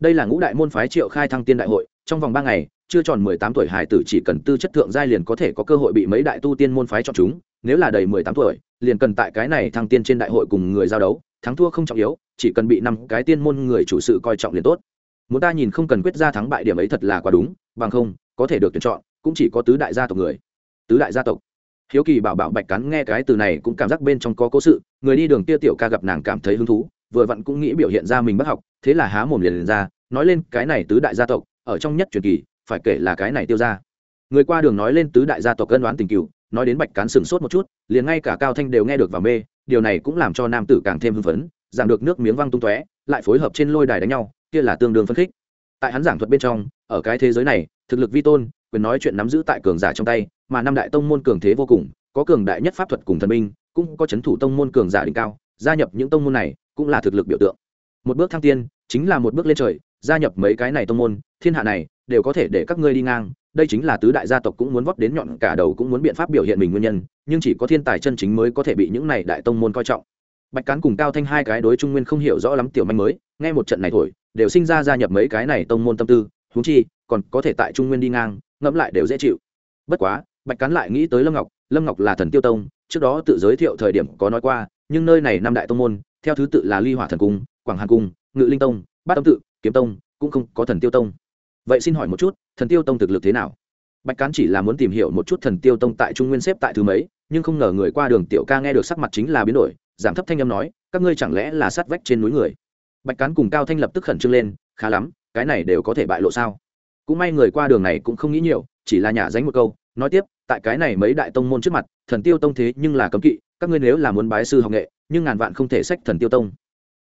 Đây là ngũ đại môn phái triệu khai thăng tiên đại hội, trong vòng ba ngày, chưa tròn mười tám tuổi hải tử chỉ cần tư chất thượng giai liền có thể có cơ hội bị mấy đại tu tiên môn phái chọn chúng nếu là đầy mười tám tuổi liền cần tại cái này thăng tiên trên đại hội cùng người giao đấu thắng thua không trọng yếu chỉ cần bị năm cái tiên môn người chủ sự coi trọng liền tốt. Muốn ta nhìn không cần quyết ra thắng bại điểm ấy thật là quá đúng bằng không có thể được tuyển chọn cũng chỉ có tứ đại gia tộc người. Tứ đại gia tộc. Hiếu kỳ bảo bảo bạch cắn nghe cái từ này cũng cảm giác bên trong có cố sự người đi đường kia tiểu ca gặp nàng cảm thấy hứng thú vừa vặn cũng nghĩ biểu hiện ra mình bất học thế là há mồm liền, liền ra nói lên cái này tứ đại gia tộc ở trong nhất truyền kỳ phải kể là cái này tiêu ra. Người qua đường nói lên tứ đại gia tộc cân đoán tình cựu nói đến bạch cán sừng sốt một chút, liền ngay cả cao thanh đều nghe được và mê, điều này cũng làm cho nam tử càng thêm hưng phấn, giảng được nước miếng văng tung tóe, lại phối hợp trên lôi đài đánh nhau, kia là tương đương phấn khích. Tại hắn giảng thuật bên trong, ở cái thế giới này, thực lực vi tôn, quyền nói chuyện nắm giữ tại cường giả trong tay, mà năm đại tông môn cường thế vô cùng, có cường đại nhất pháp thuật cùng thần minh cũng có c h ấ n thủ tông môn cường giả đỉnh cao, gia nhập những tông môn này cũng là thực lực biểu tượng. Một bước thăng tiên, chính là một bước lên trời, gia nhập mấy cái này tông môn, thiên hạ này đều có thể để các ngươi đi ngang đây chính là tứ đại gia tộc cũng muốn vót đến nhọn cả đầu cũng muốn biện pháp biểu hiện mình nguyên nhân, nhưng chỉ có thiên tài chân chính mới có thể bị những này đại tông môn coi trọng. Bạch cán cùng cao thanh hai cái đối trung nguyên không hiểu rõ lắm tiểu manh mới, nghe một trận này thổi, đều sinh ra gia nhập mấy cái này tông môn tâm tư húng chi, còn có thể tại trung nguyên đi ngang, ngẫm lại đều dễ chịu. Bất quá, bạch cán lại nghĩ tới lâm ngọc lâm ngọc là thần tiêu tông, trước đó tự giới thiệu thời điểm có nói qua, nhưng nơi này năm đại tông môn, theo thứ tự là ly hỏa thần cung, quảng hàn cung, ngự linh tông, bát tâm tự, kiếm tông, cũng không có thần tiêu tông vậy xin hỏi một chút, thần tiêu tông thực lực thế nào? Bạch cán chỉ là muốn tìm hiểu một chút thần tiêu tông tại trung nguyên xếp tại thứ mấy, nhưng không ngờ người qua đường tiểu ca nghe được sắc mặt chính là biến đổi, giảm thấp thanh âm nói, các ngươi chẳng lẽ là sát vách trên núi người? Bạch cán cùng cao thanh lập tức khẩn trương lên, khá lắm, cái này đều có thể bại lộ sao? Cũng may người qua đường này cũng không nghĩ nhiều, chỉ là nhả dánh một câu, nói tiếp, tại cái này mấy đại tông môn trước mặt, thần tiêu tông thế nhưng là cấm kỵ, các ngươi nếu là muốn bái sư học nghệ, nhưng ngàn vạn không thể sách thần tiêu tông.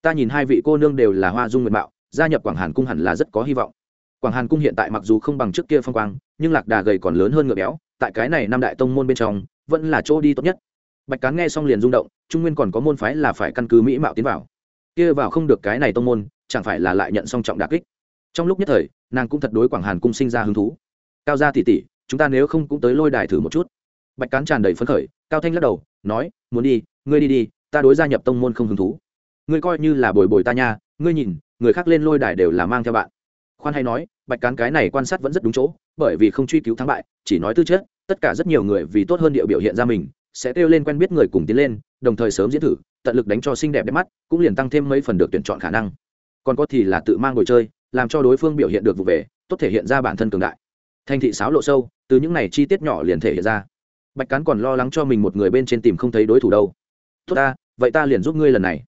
Ta nhìn hai vị cô nương đều là hoa dung nguyện mạo, gia nhập quảng hàn cung hẳn là rất có hy vọng quảng hàn cung hiện tại mặc dù không bằng trước kia phong quang, nhưng lạc đà gầy còn lớn hơn ngựa béo, tại cái này năm đại tông môn bên trong, vẫn là chỗ đi tốt nhất. Bạch cán nghe xong liền rung động, trung nguyên còn có môn phái là phải căn cứ mỹ mạo tiến vào. Kia vào không được cái này tông môn, chẳng phải là lại nhận song trọng đà kích. Trong lúc nhất thời, nàng cũng thật đối quảng hàn cung sinh ra hứng thú. Cao gia tỷ tỷ, chúng ta nếu không cũng tới lôi đài thử một chút. Bạch cán tràn đầy phấn khởi, cao thanh lắc đầu, nói, muốn đi, ngươi đi đi, ta đối gia nhập tông môn không hứng thú. Ngươi coi như là bồi bồi ta nha, ngươi nhìn, người khác lên lôi đài đều là mang theo bạn khoan hay nói, bạch cán cái này quan sát vẫn rất đúng chỗ, bởi vì không truy cứu thắng bại, chỉ nói tư chất, tất cả rất nhiều người vì tốt hơn điệu biểu hiện ra mình, sẽ kêu lên quen biết người cùng tiến lên, đồng thời sớm diễn thử, tận lực đánh cho xinh đẹp đẹp mắt, cũng liền tăng thêm mấy phần được tuyển chọn khả năng. Còn có thì là tự mang ngồi chơi, làm cho đối phương biểu hiện được vụ về tốt thể hiện ra bản thân cường đại. Thành thị sáo lộ sâu, từ những này chi tiết nhỏ liền thể hiện ra. Bạch cán còn lo lắng cho mình một người bên trên tìm không thấy đối thủ đâu. Tốt ta, vậy ta liền giúp ngươi lần này.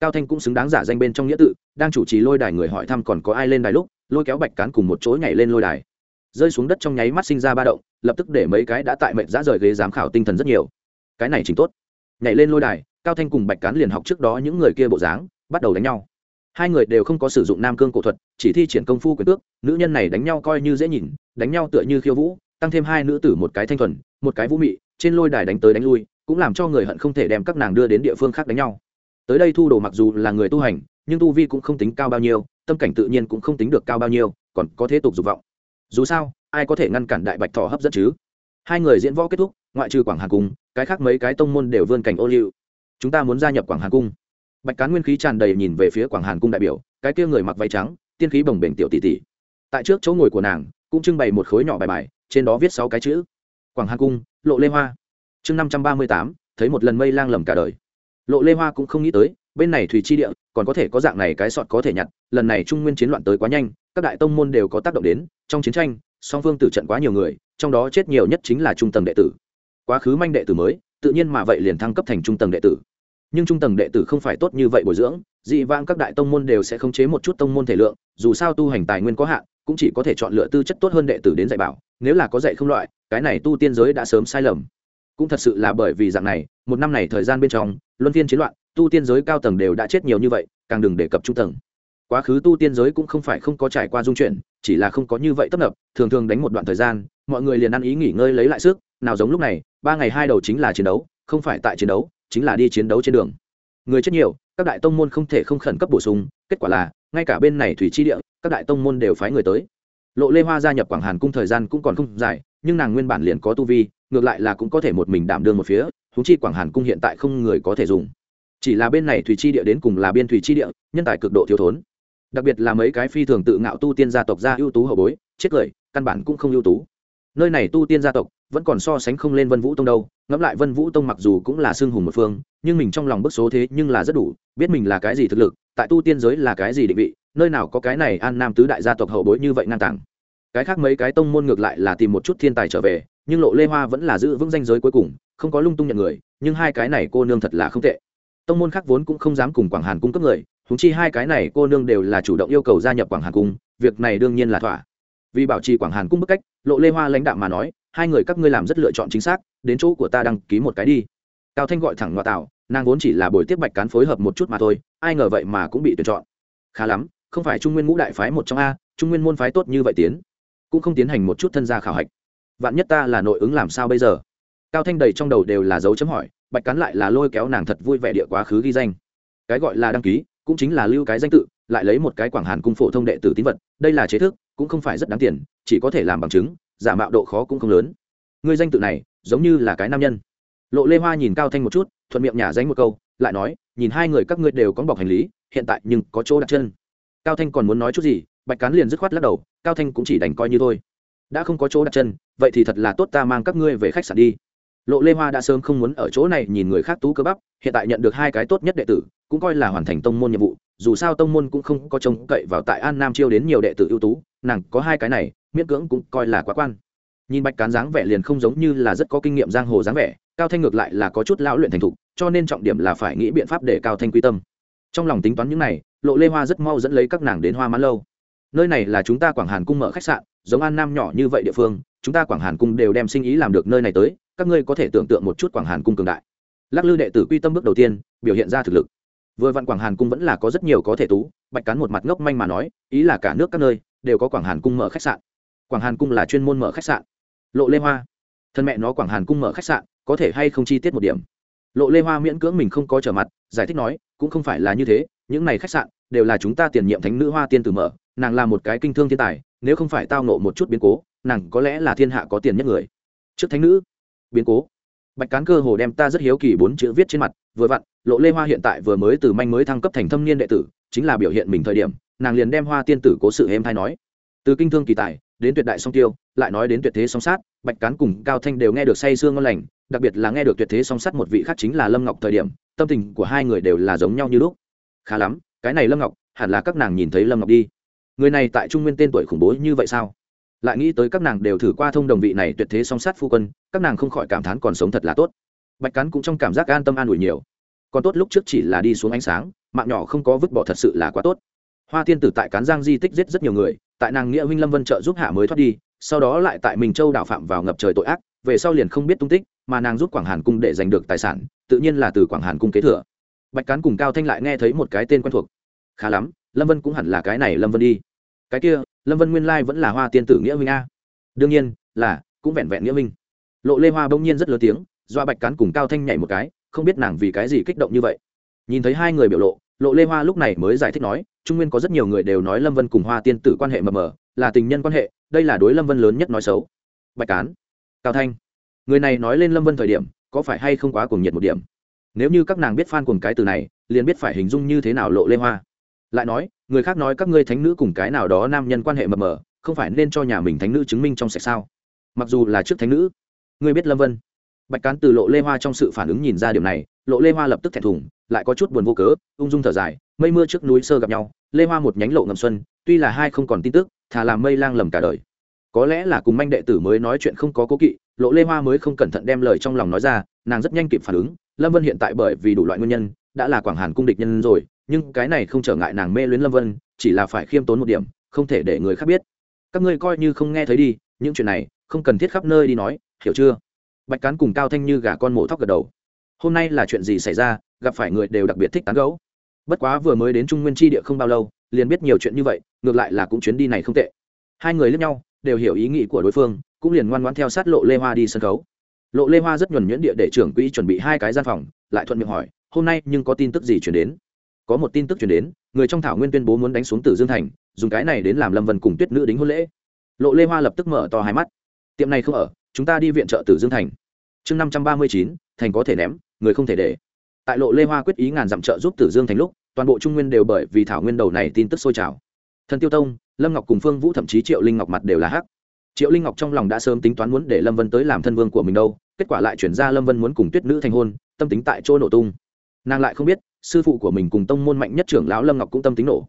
Cao thanh cũng xứng đáng giả danh bên trong nghĩa tự, đang chủ trì lôi đài người hỏi thăm còn có ai lên đài lúc lôi kéo bạch cán cùng một chỗ nhảy lên lôi đài. Rơi xuống đất trong nháy mắt sinh ra ba động, lập tức để mấy cái đã tại mệnh giã rời ghế giám khảo tinh thần rất nhiều. Cái này chính tốt. Nhảy lên lôi đài, cao thanh cùng bạch cán liền học trước đó những người kia bộ dáng, bắt đầu đánh nhau. Hai người đều không có sử dụng nam cương cổ thuật, chỉ thi triển công phu quyền cước nữ nhân này đánh nhau coi như dễ nhìn, đánh nhau tựa như khiêu vũ, tăng thêm hai nữ tử một cái thanh thuần, một cái vũ mị, trên lôi đài đánh tới đánh lui, cũng làm cho người hận không thể đem các nàng đưa đến địa phương khác đánh nhau. Tới đây thu đồ mặc dù là người tu hành, nhưng tu vi cũng không tính cao bao nhiêu tâm cảnh tự nhiên cũng không tính được cao bao nhiêu, còn có thế tục dục vọng. Dù sao, ai có thể ngăn cản đại bạch thọ hấp dẫn chứ? Hai người diễn võ kết thúc, ngoại trừ quảng hà cung, cái khác mấy cái tông môn đều vươn cảnh ô liu. Chúng ta muốn gia nhập quảng hà cung. Bạch cán nguyên khí tràn đầy nhìn về phía quảng hàn cung đại biểu, cái kia người mặc váy trắng, tiên khí bồng bềnh tiểu tỷ tỷ. Tại trước chỗ ngồi của nàng, cũng trưng bày một khối nhỏ bài bài, trên đó viết sáu cái chữ. Quảng hàn cung, lộ lê hoa. Chương năm trăm ba mươi tám, thấy một lần mây lang lầm cả đời. Lộ lê hoa cũng không nghĩ tới bên này thủy chi địa, còn có thể có dạng này cái sọt có thể nhặt, lần này trung nguyên chiến loạn tới quá nhanh, các đại tông môn đều có tác động đến, trong chiến tranh, song phương tử trận quá nhiều người, trong đó chết nhiều nhất chính là trung tầng đệ tử. Quá khứ manh đệ tử mới, tự nhiên mà vậy liền thăng cấp thành trung tầng đệ tử. Nhưng trung tầng đệ tử không phải tốt như vậy bồi dưỡng, dị vãng các đại tông môn đều sẽ khống chế một chút tông môn thể lượng, dù sao tu hành tài nguyên có hạn, cũng chỉ có thể chọn lựa tư chất tốt hơn đệ tử đến dạy bảo, nếu là có dạy không loại, cái này tu tiên giới đã sớm sai lầm. Cũng thật sự là bởi vì dạng này, một năm này thời gian bên trong, luân phiên chiến loạn tu tiên giới cao tầng đều đã chết nhiều như vậy, càng đừng đề cập trung tầng. Quá khứ tu tiên giới cũng không phải không có trải qua dung chuyển, chỉ là không có như vậy tấp nập, thường thường đánh một đoạn thời gian, mọi người liền ăn ý nghỉ ngơi lấy lại sức, nào giống lúc này, ba ngày hai đầu chính là chiến đấu, không phải tại chiến đấu, chính là đi chiến đấu trên đường. Người chết nhiều, các đại tông môn không thể không khẩn cấp bổ sung, kết quả là, ngay cả bên này thủy chi địa, các đại tông môn đều phái người tới. Lộ lê hoa gia nhập quảng hàn cung thời gian cũng còn không dài, nhưng nàng nguyên bản liền có tu vi, ngược lại là cũng có thể một mình đảm đương một phía húng chi quảng hàn cung hiện tại không người có thể dùng chỉ là bên này thủy chi địa đến cùng là biên thủy chi địa, nhân tài cực độ thiếu thốn. Đặc biệt là mấy cái phi thường tự ngạo tu tiên gia tộc gia ưu tú hậu bối, chết cười, căn bản cũng không ưu tú. Nơi này tu tiên gia tộc vẫn còn so sánh không lên vân vũ tông đâu, ngẫm lại vân vũ tông mặc dù cũng là xương hùng một phương, nhưng mình trong lòng bức số thế nhưng là rất đủ, biết mình là cái gì thực lực, tại tu tiên giới là cái gì định vị, nơi nào có cái này an nam tứ đại gia tộc hậu bối như vậy ngang tàng. Cái khác mấy cái tông môn ngược lại là tìm một chút thiên tài trở về, nhưng lộ lê hoa vẫn là giữ vững danh giới cuối cùng, không có lung tung nhận người, nhưng hai cái này cô nương thật là không tệ tông môn khác vốn cũng không dám cùng quảng hàn cung cấp người húng chi hai cái này cô nương đều là chủ động yêu cầu gia nhập quảng hàn cung, việc này đương nhiên là thỏa. Vì bảo trì quảng hàn cung bức cách, lộ lê hoa lãnh đạo mà nói, hai người các ngươi làm rất lựa chọn chính xác, đến chỗ của ta đăng ký một cái đi. Cao thanh gọi thẳng ngoại tạo, nàng vốn chỉ là buổi tiếp bạch cán phối hợp một chút mà thôi, ai ngờ vậy mà cũng bị tuyển chọn. Khá lắm, không phải trung nguyên ngũ đại phái một trong a, trung nguyên môn phái tốt như vậy tiến, cũng không tiến hành một chút thân gia khảo hạch. Vạn nhất ta là nội ứng làm sao bây giờ? Cao thanh đầy trong đầu đều là dấu chấm hỏi bạch cán lại là lôi kéo nàng thật vui vẻ địa quá khứ ghi danh. Cái gọi là đăng ký, cũng chính là lưu cái danh tự, lại lấy một cái quảng hàn cung phổ thông đệ tử tín vật, đây là chế thức, cũng không phải rất đáng tiền, chỉ có thể làm bằng chứng, giả mạo độ khó cũng không lớn. Ngươi danh tự này, giống như là cái nam nhân. Lộ lê hoa nhìn cao thanh một chút, thuận miệng nhả danh một câu, lại nói, nhìn hai người các ngươi đều có bọc hành lý, hiện tại nhưng có chỗ đặt chân. Cao thanh còn muốn nói chút gì, bạch cán liền dứt khoát lắc đầu, cao thanh cũng chỉ đành coi như thôi. Đã không có chỗ đặt chân, vậy thì thật là tốt ta mang các ngươi về khách sạn đi lộ lê hoa đã sớm không muốn ở chỗ này nhìn người khác tú cơ bắp, hiện tại nhận được hai cái tốt nhất đệ tử, cũng coi là hoàn thành tông môn nhiệm vụ, dù sao tông môn cũng không có trông cậy vào tại an nam chiêu đến nhiều đệ tử ưu tú, nàng có hai cái này, miễn cưỡng cũng coi là quá quan. Nhìn bạch cán dáng vẻ liền không giống như là rất có kinh nghiệm giang hồ dáng vẻ, cao thanh ngược lại là có chút lão luyện thành thục, cho nên trọng điểm là phải nghĩ biện pháp để cao thanh quy tâm. Trong lòng tính toán những này, lộ lê hoa rất mau dẫn lấy các nàng đến hoa mãn lâu. Nơi này là chúng ta quảng hàn cung mở khách sạn, giống an nam nhỏ như vậy địa phương, chúng ta quảng hàn cung đều đem sinh ý làm được nơi này tới các ngươi có thể tưởng tượng một chút quảng hàn cung cường đại. Lắc lư đệ tử quy tâm bước đầu tiên, biểu hiện ra thực lực. Vừa vặn quảng hàn cung vẫn là có rất nhiều có thể tú, bạch cắn một mặt ngốc manh mà nói, ý là cả nước các nơi đều có quảng hàn cung mở khách sạn. Quảng hàn cung là chuyên môn mở khách sạn. Lộ lê hoa. Thân mẹ nó quảng hàn cung mở khách sạn, có thể hay không chi tiết một điểm? Lộ lê hoa miễn cưỡng mình không có trở mặt, giải thích nói, cũng không phải là như thế, những này khách sạn đều là chúng ta tiền nhiệm thánh nữ hoa tiên tử mở, nàng là một cái kinh thương thiên tài, nếu không phải tao nộ một chút biến cố, nàng có lẽ là thiên hạ có tiền nhất người. Trước thánh nữ biến cố. Bạch cán cơ hồ đem ta rất hiếu kỳ bốn chữ viết trên mặt, vừa vặn, lộ lê hoa hiện tại vừa mới từ manh mới thăng cấp thành thâm niên đệ tử, chính là biểu hiện mình thời điểm, nàng liền đem hoa tiên tử cố sự êm thai nói. Từ kinh thương kỳ tài, đến tuyệt đại song tiêu, lại nói đến tuyệt thế song sát, bạch cán cùng cao thanh đều nghe được say sương ngon lành, đặc biệt là nghe được tuyệt thế song sát một vị khác chính là lâm ngọc thời điểm, tâm tình của hai người đều là giống nhau như lúc. Khá lắm, cái này lâm ngọc, hẳn là các nàng nhìn thấy lâm ngọc đi. Người này tại trung nguyên tên tuổi khủng bố như vậy sao? Lại nghĩ tới các nàng đều thử qua thông đồng vị này tuyệt thế song sát phu quân các nàng không khỏi cảm thán còn sống thật là tốt. Bạch cắn cũng trong cảm giác an tâm an ủi nhiều. Còn tốt lúc trước chỉ là đi xuống ánh sáng, mạng nhỏ không có vứt bỏ thật sự là quá tốt. Hoa tiên tử tại cán giang di tích giết rất nhiều người, tại nàng nghĩa huynh lâm vân trợ giúp hạ mới thoát đi, sau đó lại tại mình châu đảo phạm vào ngập trời tội ác, về sau liền không biết tung tích, mà nàng giúp quảng hàn cung để giành được tài sản, tự nhiên là từ quảng hàn cung kế thừa. Bạch cán cùng cao thanh lại nghe thấy một cái tên quen thuộc. Khá lắm, lâm vân cũng hẳn là cái này lâm vân đi. Cái kia, lâm vân nguyên lai vẫn là hoa tiên tử nghĩa huynh a. Đương nhiên, là, cũng vẹn vẹn nghĩa huynh lộ lê hoa bỗng nhiên rất lớn tiếng do bạch cán cùng cao thanh nhảy một cái, không biết nàng vì cái gì kích động như vậy. Nhìn thấy hai người biểu lộ lộ lê hoa lúc này mới giải thích nói, trung nguyên có rất nhiều người đều nói lâm vân cùng hoa tiên tử quan hệ mờ mờ, là tình nhân quan hệ, đây là đối lâm vân lớn nhất nói xấu. Bạch cán, cao thanh, người này nói lên lâm vân thời điểm, có phải hay không quá cuồng nhiệt một điểm? Nếu như các nàng biết phan cùng cái từ này, liền biết phải hình dung như thế nào lộ lê hoa. Lại nói, người khác nói các ngươi thánh nữ cùng cái nào đó nam nhân quan hệ mờ mờ, không phải nên cho nhà mình thánh nữ chứng minh trong sạch sao? Mặc dù là trước thánh nữ ngươi biết lâm vân? Bạch cán từ lộ lê hoa trong sự phản ứng nhìn ra điều này, lộ lê hoa lập tức thẹn thùng, lại có chút buồn vô cớ, ung dung thở dài, mây mưa trước núi sơ gặp nhau, lê hoa một nhánh lộ ngầm xuân, tuy là hai không còn tin tức, thà làm mây lang lầm cả đời. Có lẽ là cùng manh đệ tử mới nói chuyện không có cố kỵ, lộ lê hoa mới không cẩn thận đem lời trong lòng nói ra, nàng rất nhanh kịp phản ứng, lâm vân hiện tại bởi vì đủ loại nguyên nhân, đã là quảng hàn cung địch nhân rồi, nhưng cái này không trở ngại nàng mê luyến lâm vân, chỉ là phải khiêm tốn một điểm, không thể để người khác biết. Các ngươi coi như không nghe thấy đi, những chuyện này, không cần thiết khắp nơi đi nói hiểu chưa? Bạch cán cùng cao thanh như gà con mổ thóc gật đầu. Hôm nay là chuyện gì xảy ra, gặp phải người đều đặc biệt thích tán gấu bất quá vừa mới đến trung nguyên tri địa không bao lâu, liền biết nhiều chuyện như vậy, ngược lại là cũng chuyến đi này không tệ. Hai người lướt nhau, đều hiểu ý nghĩ của đối phương, cũng liền ngoan ngoan theo sát lộ lê hoa đi sân khấu. Lộ lê hoa rất nhuẩn nhuyễn địa để trưởng quỹ chuẩn bị hai cái gian phòng, lại thuận miệng hỏi, hôm nay nhưng có tin tức gì chuyển đến? Có một tin tức chuyển đến, người trong thảo nguyên tuyên bố muốn đánh xuống tử dương thành, dùng cái này đến làm lâm vân cùng tuyết nữ đính hôn lễ. Lộ lê hoa lập tức mở to hai mắt. Tiệm này không ở chúng ta đi viện trợ tử dương thành. Chương năm trăm ba mươi chín, thành có thể ném, người không thể để. Tại lộ lê hoa quyết ý ngàn dặm trợ giúp tử dương thành lúc, toàn bộ trung nguyên đều bởi vì thảo nguyên đầu này tin tức sôi trào. Thần tiêu tông, lâm ngọc cùng phương vũ thậm chí triệu linh ngọc mặt đều là hắc. Triệu linh ngọc trong lòng đã sớm tính toán muốn để lâm vân tới làm thân vương của mình đâu, kết quả lại chuyển ra lâm vân muốn cùng tuyết nữ thành hôn, tâm tính tại chỗ nổ tung. Nàng lại không biết, sư phụ của mình cùng tông môn mạnh nhất trưởng lão lâm ngọc cũng tâm tính nổ.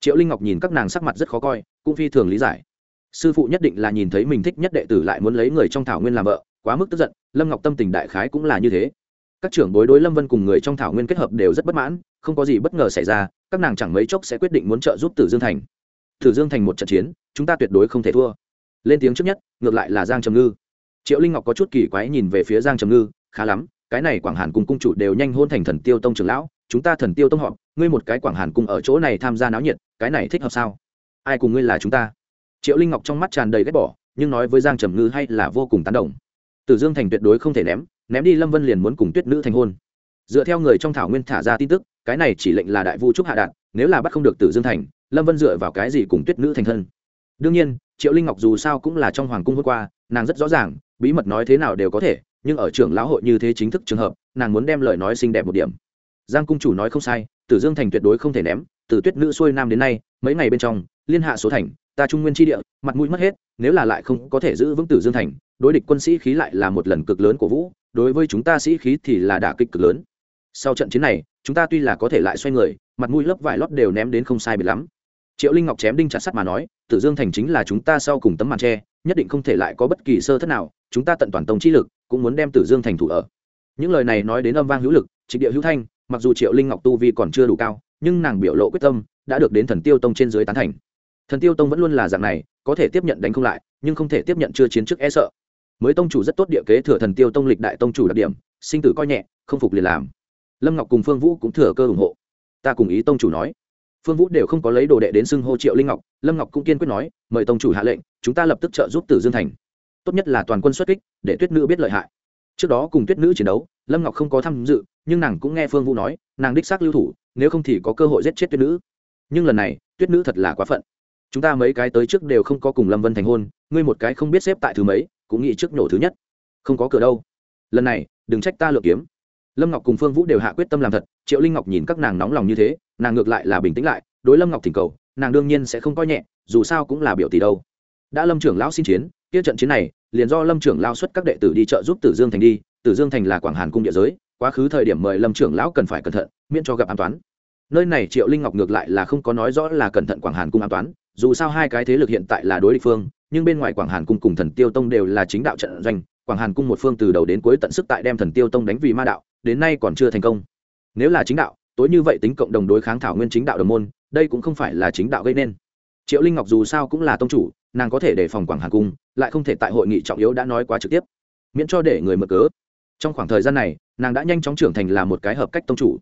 Triệu linh ngọc nhìn các nàng sắc mặt rất khó coi, cũng phi thường lý giải sư phụ nhất định là nhìn thấy mình thích nhất đệ tử lại muốn lấy người trong thảo nguyên làm vợ, quá mức tức giận, lâm ngọc tâm tình đại khái cũng là như thế. Các trưởng bối đối lâm vân cùng người trong thảo nguyên kết hợp đều rất bất mãn, không có gì bất ngờ xảy ra, các nàng chẳng mấy chốc sẽ quyết định muốn trợ giúp tử dương thành. Tử dương thành một trận chiến, chúng ta tuyệt đối không thể thua. Lên tiếng trước nhất, ngược lại là giang trầm ngư. Triệu linh ngọc có chút kỳ quái nhìn về phía giang trầm ngư, khá lắm, cái này quảng hàn cùng cung chủ đều nhanh hôn thành thần tiêu tông trưởng lão, chúng ta thần tiêu tông họ, ngươi một cái quảng hàn cung ở chỗ này tham gia náo nhiệt, cái này thích hợp sao? Ai cùng ngươi là chúng ta? Triệu linh ngọc trong mắt tràn đầy ghét bỏ, nhưng nói với giang trầm ngư hay là vô cùng tán đồng. Tử dương thành tuyệt đối không thể ném ném đi lâm vân liền muốn cùng tuyết nữ thành hôn. Dựa theo người trong thảo nguyên thả ra tin tức, cái này chỉ lệnh là đại vu trúc hạ đạn, nếu là bắt không được tử dương thành, lâm vân dựa vào cái gì cùng tuyết nữ thành thân? Đương nhiên, triệu linh ngọc dù sao cũng là trong hoàng cung hôm qua, nàng rất rõ ràng, bí mật nói thế nào đều có thể, nhưng ở trưởng lão hội như thế chính thức trường hợp, nàng muốn đem lời nói xinh đẹp một điểm. Giang cung chủ nói không sai, tử dương thành tuyệt đối không thể ném, từ tuyết nữ xuôi nam đến nay, mấy ngày bên trong, liên hạ số thành ta trung nguyên tri địa, mặt mũi mất hết, nếu là lại không có thể giữ vững tử dương thành, đối địch quân sĩ khí lại là một lần cực lớn của vũ, đối với chúng ta sĩ khí thì là đả kích cực lớn. Sau trận chiến này, chúng ta tuy là có thể lại xoay người, mặt mũi lớp vải lót đều ném đến không sai biệt lắm. Triệu linh ngọc chém đinh chặt sắt mà nói, tử dương thành chính là chúng ta sau cùng tấm màn tre, nhất định không thể lại có bất kỳ sơ thất nào, chúng ta tận toàn tông trí lực, cũng muốn đem tử dương thành thủ ở. Những lời này nói đến âm vang hữu lực, trịnh địa hữu thanh, mặc dù triệu linh ngọc tu vi còn chưa đủ cao, nhưng nàng biểu lộ quyết tâm, đã được đến thần tiêu tông trên dưới tán thành thần tiêu tông vẫn luôn là dạng này, có thể tiếp nhận đánh không lại, nhưng không thể tiếp nhận chưa chiến trước e sợ. Mới tông chủ rất tốt địa kế thừa thần tiêu tông lịch đại tông chủ đặc điểm, sinh tử coi nhẹ, không phục liền làm. Lâm ngọc cùng phương vũ cũng thừa cơ ủng hộ. Ta cùng ý tông chủ nói. Phương vũ đều không có lấy đồ đệ đến xưng hô triệu linh ngọc, lâm ngọc cũng kiên quyết nói, mời tông chủ hạ lệnh, chúng ta lập tức trợ giúp tử dương thành. Tốt nhất là toàn quân xuất kích, để tuyết nữ biết lợi hại. Trước đó cùng tuyết nữ chiến đấu, lâm ngọc không có tham dự, nhưng nàng cũng nghe phương vũ nói, nàng đích xác lưu thủ, nếu không thì có cơ hội giết chết tuyết nữ. Nhưng lần này, tuyết nữ thật là quá phận chúng ta mấy cái tới trước đều không có cùng lâm vân thành hôn, ngươi một cái không biết xếp tại thứ mấy, cũng nghĩ trước nổ thứ nhất. Không có cửa đâu. Lần này, đừng trách ta lựa kiếm. Lâm ngọc cùng phương vũ đều hạ quyết tâm làm thật, triệu linh ngọc nhìn các nàng nóng lòng như thế, nàng ngược lại là bình tĩnh lại, đối lâm ngọc thỉnh cầu, nàng đương nhiên sẽ không coi nhẹ, dù sao cũng là biểu tỷ đâu. Đã lâm trưởng lão xin chiến, kia trận chiến này, liền do lâm trưởng lao xuất các đệ tử đi trợ giúp tử dương thành đi, tử dương thành là quảng hàn cung địa giới, quá khứ thời điểm mời lâm trưởng lão cần phải cẩn thận, miễn cho gặp an toán. Nơi này triệu linh ngọc ngược lại là không có nói rõ là cẩn thận quảng hàn cung an toán dù sao hai cái thế lực hiện tại là đối địch phương, nhưng bên ngoài quảng hàn cung cùng thần tiêu tông đều là chính đạo trận doanh, quảng hàn cung một phương từ đầu đến cuối tận sức tại đem thần tiêu tông đánh vì ma đạo, đến nay còn chưa thành công. Nếu là chính đạo, tối như vậy tính cộng đồng đối kháng thảo nguyên chính đạo đồng môn, đây cũng không phải là chính đạo gây nên. Triệu linh ngọc dù sao cũng là tông chủ, nàng có thể đề phòng quảng hàn cung, lại không thể tại hội nghị trọng yếu đã nói quá trực tiếp. Miễn cho để người mở cớ. Trong khoảng thời gian này, nàng đã nhanh chóng trưởng thành là một cái hợp cách tông chủ.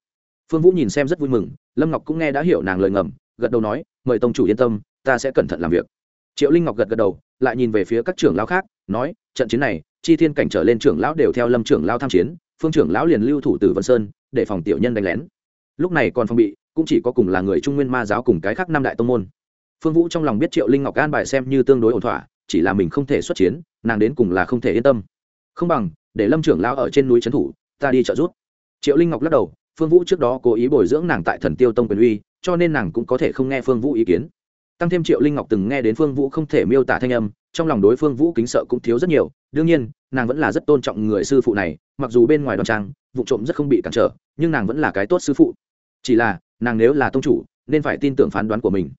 Phương vũ nhìn xem rất vui mừng, lâm ngọc cũng nghe đã hiểu nàng lời ngầm, gật đầu nói, mời tông chủ yên tâm ta sẽ cẩn thận làm việc. Triệu linh ngọc gật gật đầu, lại nhìn về phía các trưởng lão khác, nói, trận chiến này, chi thiên cảnh trở lên trưởng lão đều theo lâm trưởng lão tham chiến, phương trưởng lão liền lưu thủ từ vân sơn, để phòng tiểu nhân đánh lén. Lúc này còn phòng bị, cũng chỉ có cùng là người trung nguyên ma giáo cùng cái khác năm đại tông môn. Phương vũ trong lòng biết triệu linh ngọc an bài xem như tương đối ổn thỏa, chỉ là mình không thể xuất chiến, nàng đến cùng là không thể yên tâm. Không bằng, để lâm trưởng lão ở trên núi trấn thủ, ta đi trợ giúp. Triệu linh ngọc lắc đầu, phương vũ trước đó cố ý bồi dưỡng nàng tại thần tiêu tông quyền uy, cho nên nàng cũng có thể không nghe phương vũ ý kiến tăng thêm triệu linh ngọc từng nghe đến phương vũ không thể miêu tả thanh âm, trong lòng đối phương vũ kính sợ cũng thiếu rất nhiều. Đương nhiên, nàng vẫn là rất tôn trọng người sư phụ này, mặc dù bên ngoài đoàn trang, vụ trộm rất không bị cản trở, nhưng nàng vẫn là cái tốt sư phụ. Chỉ là, nàng nếu là tông chủ, nên phải tin tưởng phán đoán của mình.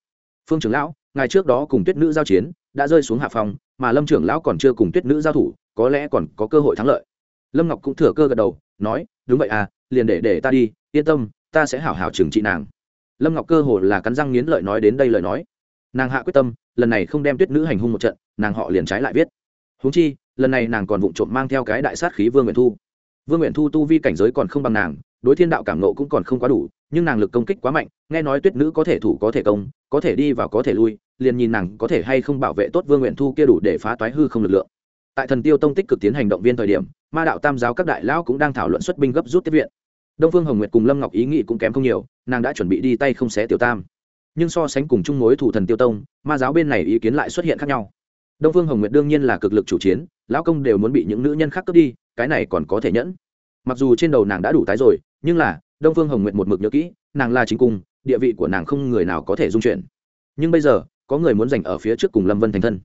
Phương trưởng lão, ngày trước đó cùng tuyết nữ giao chiến, đã rơi xuống hạ phòng, mà lâm trưởng lão còn chưa cùng tuyết nữ giao thủ, có lẽ còn có cơ hội thắng lợi. Lâm ngọc cũng thừa cơ gật đầu, nói, đúng vậy à liền để để ta đi, yên tâm, ta sẽ hảo hảo trừng trị nàng. Lâm ngọc cơ hồ là cắn răng nghiến lợi nói đến đây lời nói nàng hạ quyết tâm, lần này không đem tuyết nữ hành hung một trận, nàng họ liền trái lại viết. Húng chi, lần này nàng còn vụng trộm mang theo cái đại sát khí vương nguyện thu. Vương nguyện thu tu vi cảnh giới còn không bằng nàng, đối thiên đạo cảm nộ cũng còn không quá đủ, nhưng nàng lực công kích quá mạnh, nghe nói tuyết nữ có thể thủ có thể công, có thể đi và có thể lui, liền nhìn nàng có thể hay không bảo vệ tốt vương nguyện thu kia đủ để phá toái hư không lực lượng. Tại thần tiêu tông tích cực tiến hành động viên thời điểm, ma đạo tam giáo các đại lão cũng đang thảo luận xuất binh gấp rút tiếp viện. Đông phương hồng nguyệt cùng lâm ngọc ý nghị cũng kém không nhiều, nàng đã chuẩn bị đi tay không xé tiểu tam nhưng so sánh cùng chung mối thủ thần tiêu tông, ma giáo bên này ý kiến lại xuất hiện khác nhau. Đông phương hồng nguyệt đương nhiên là cực lực chủ chiến, lão công đều muốn bị những nữ nhân khác cướp đi, cái này còn có thể nhẫn. Mặc dù trên đầu nàng đã đủ tái rồi, nhưng là, đông phương hồng nguyệt một mực nhớ kỹ, nàng là chính cung, địa vị của nàng không người nào có thể dung chuyển. Nhưng bây giờ, có người muốn giành ở phía trước cùng lâm vân thành thân.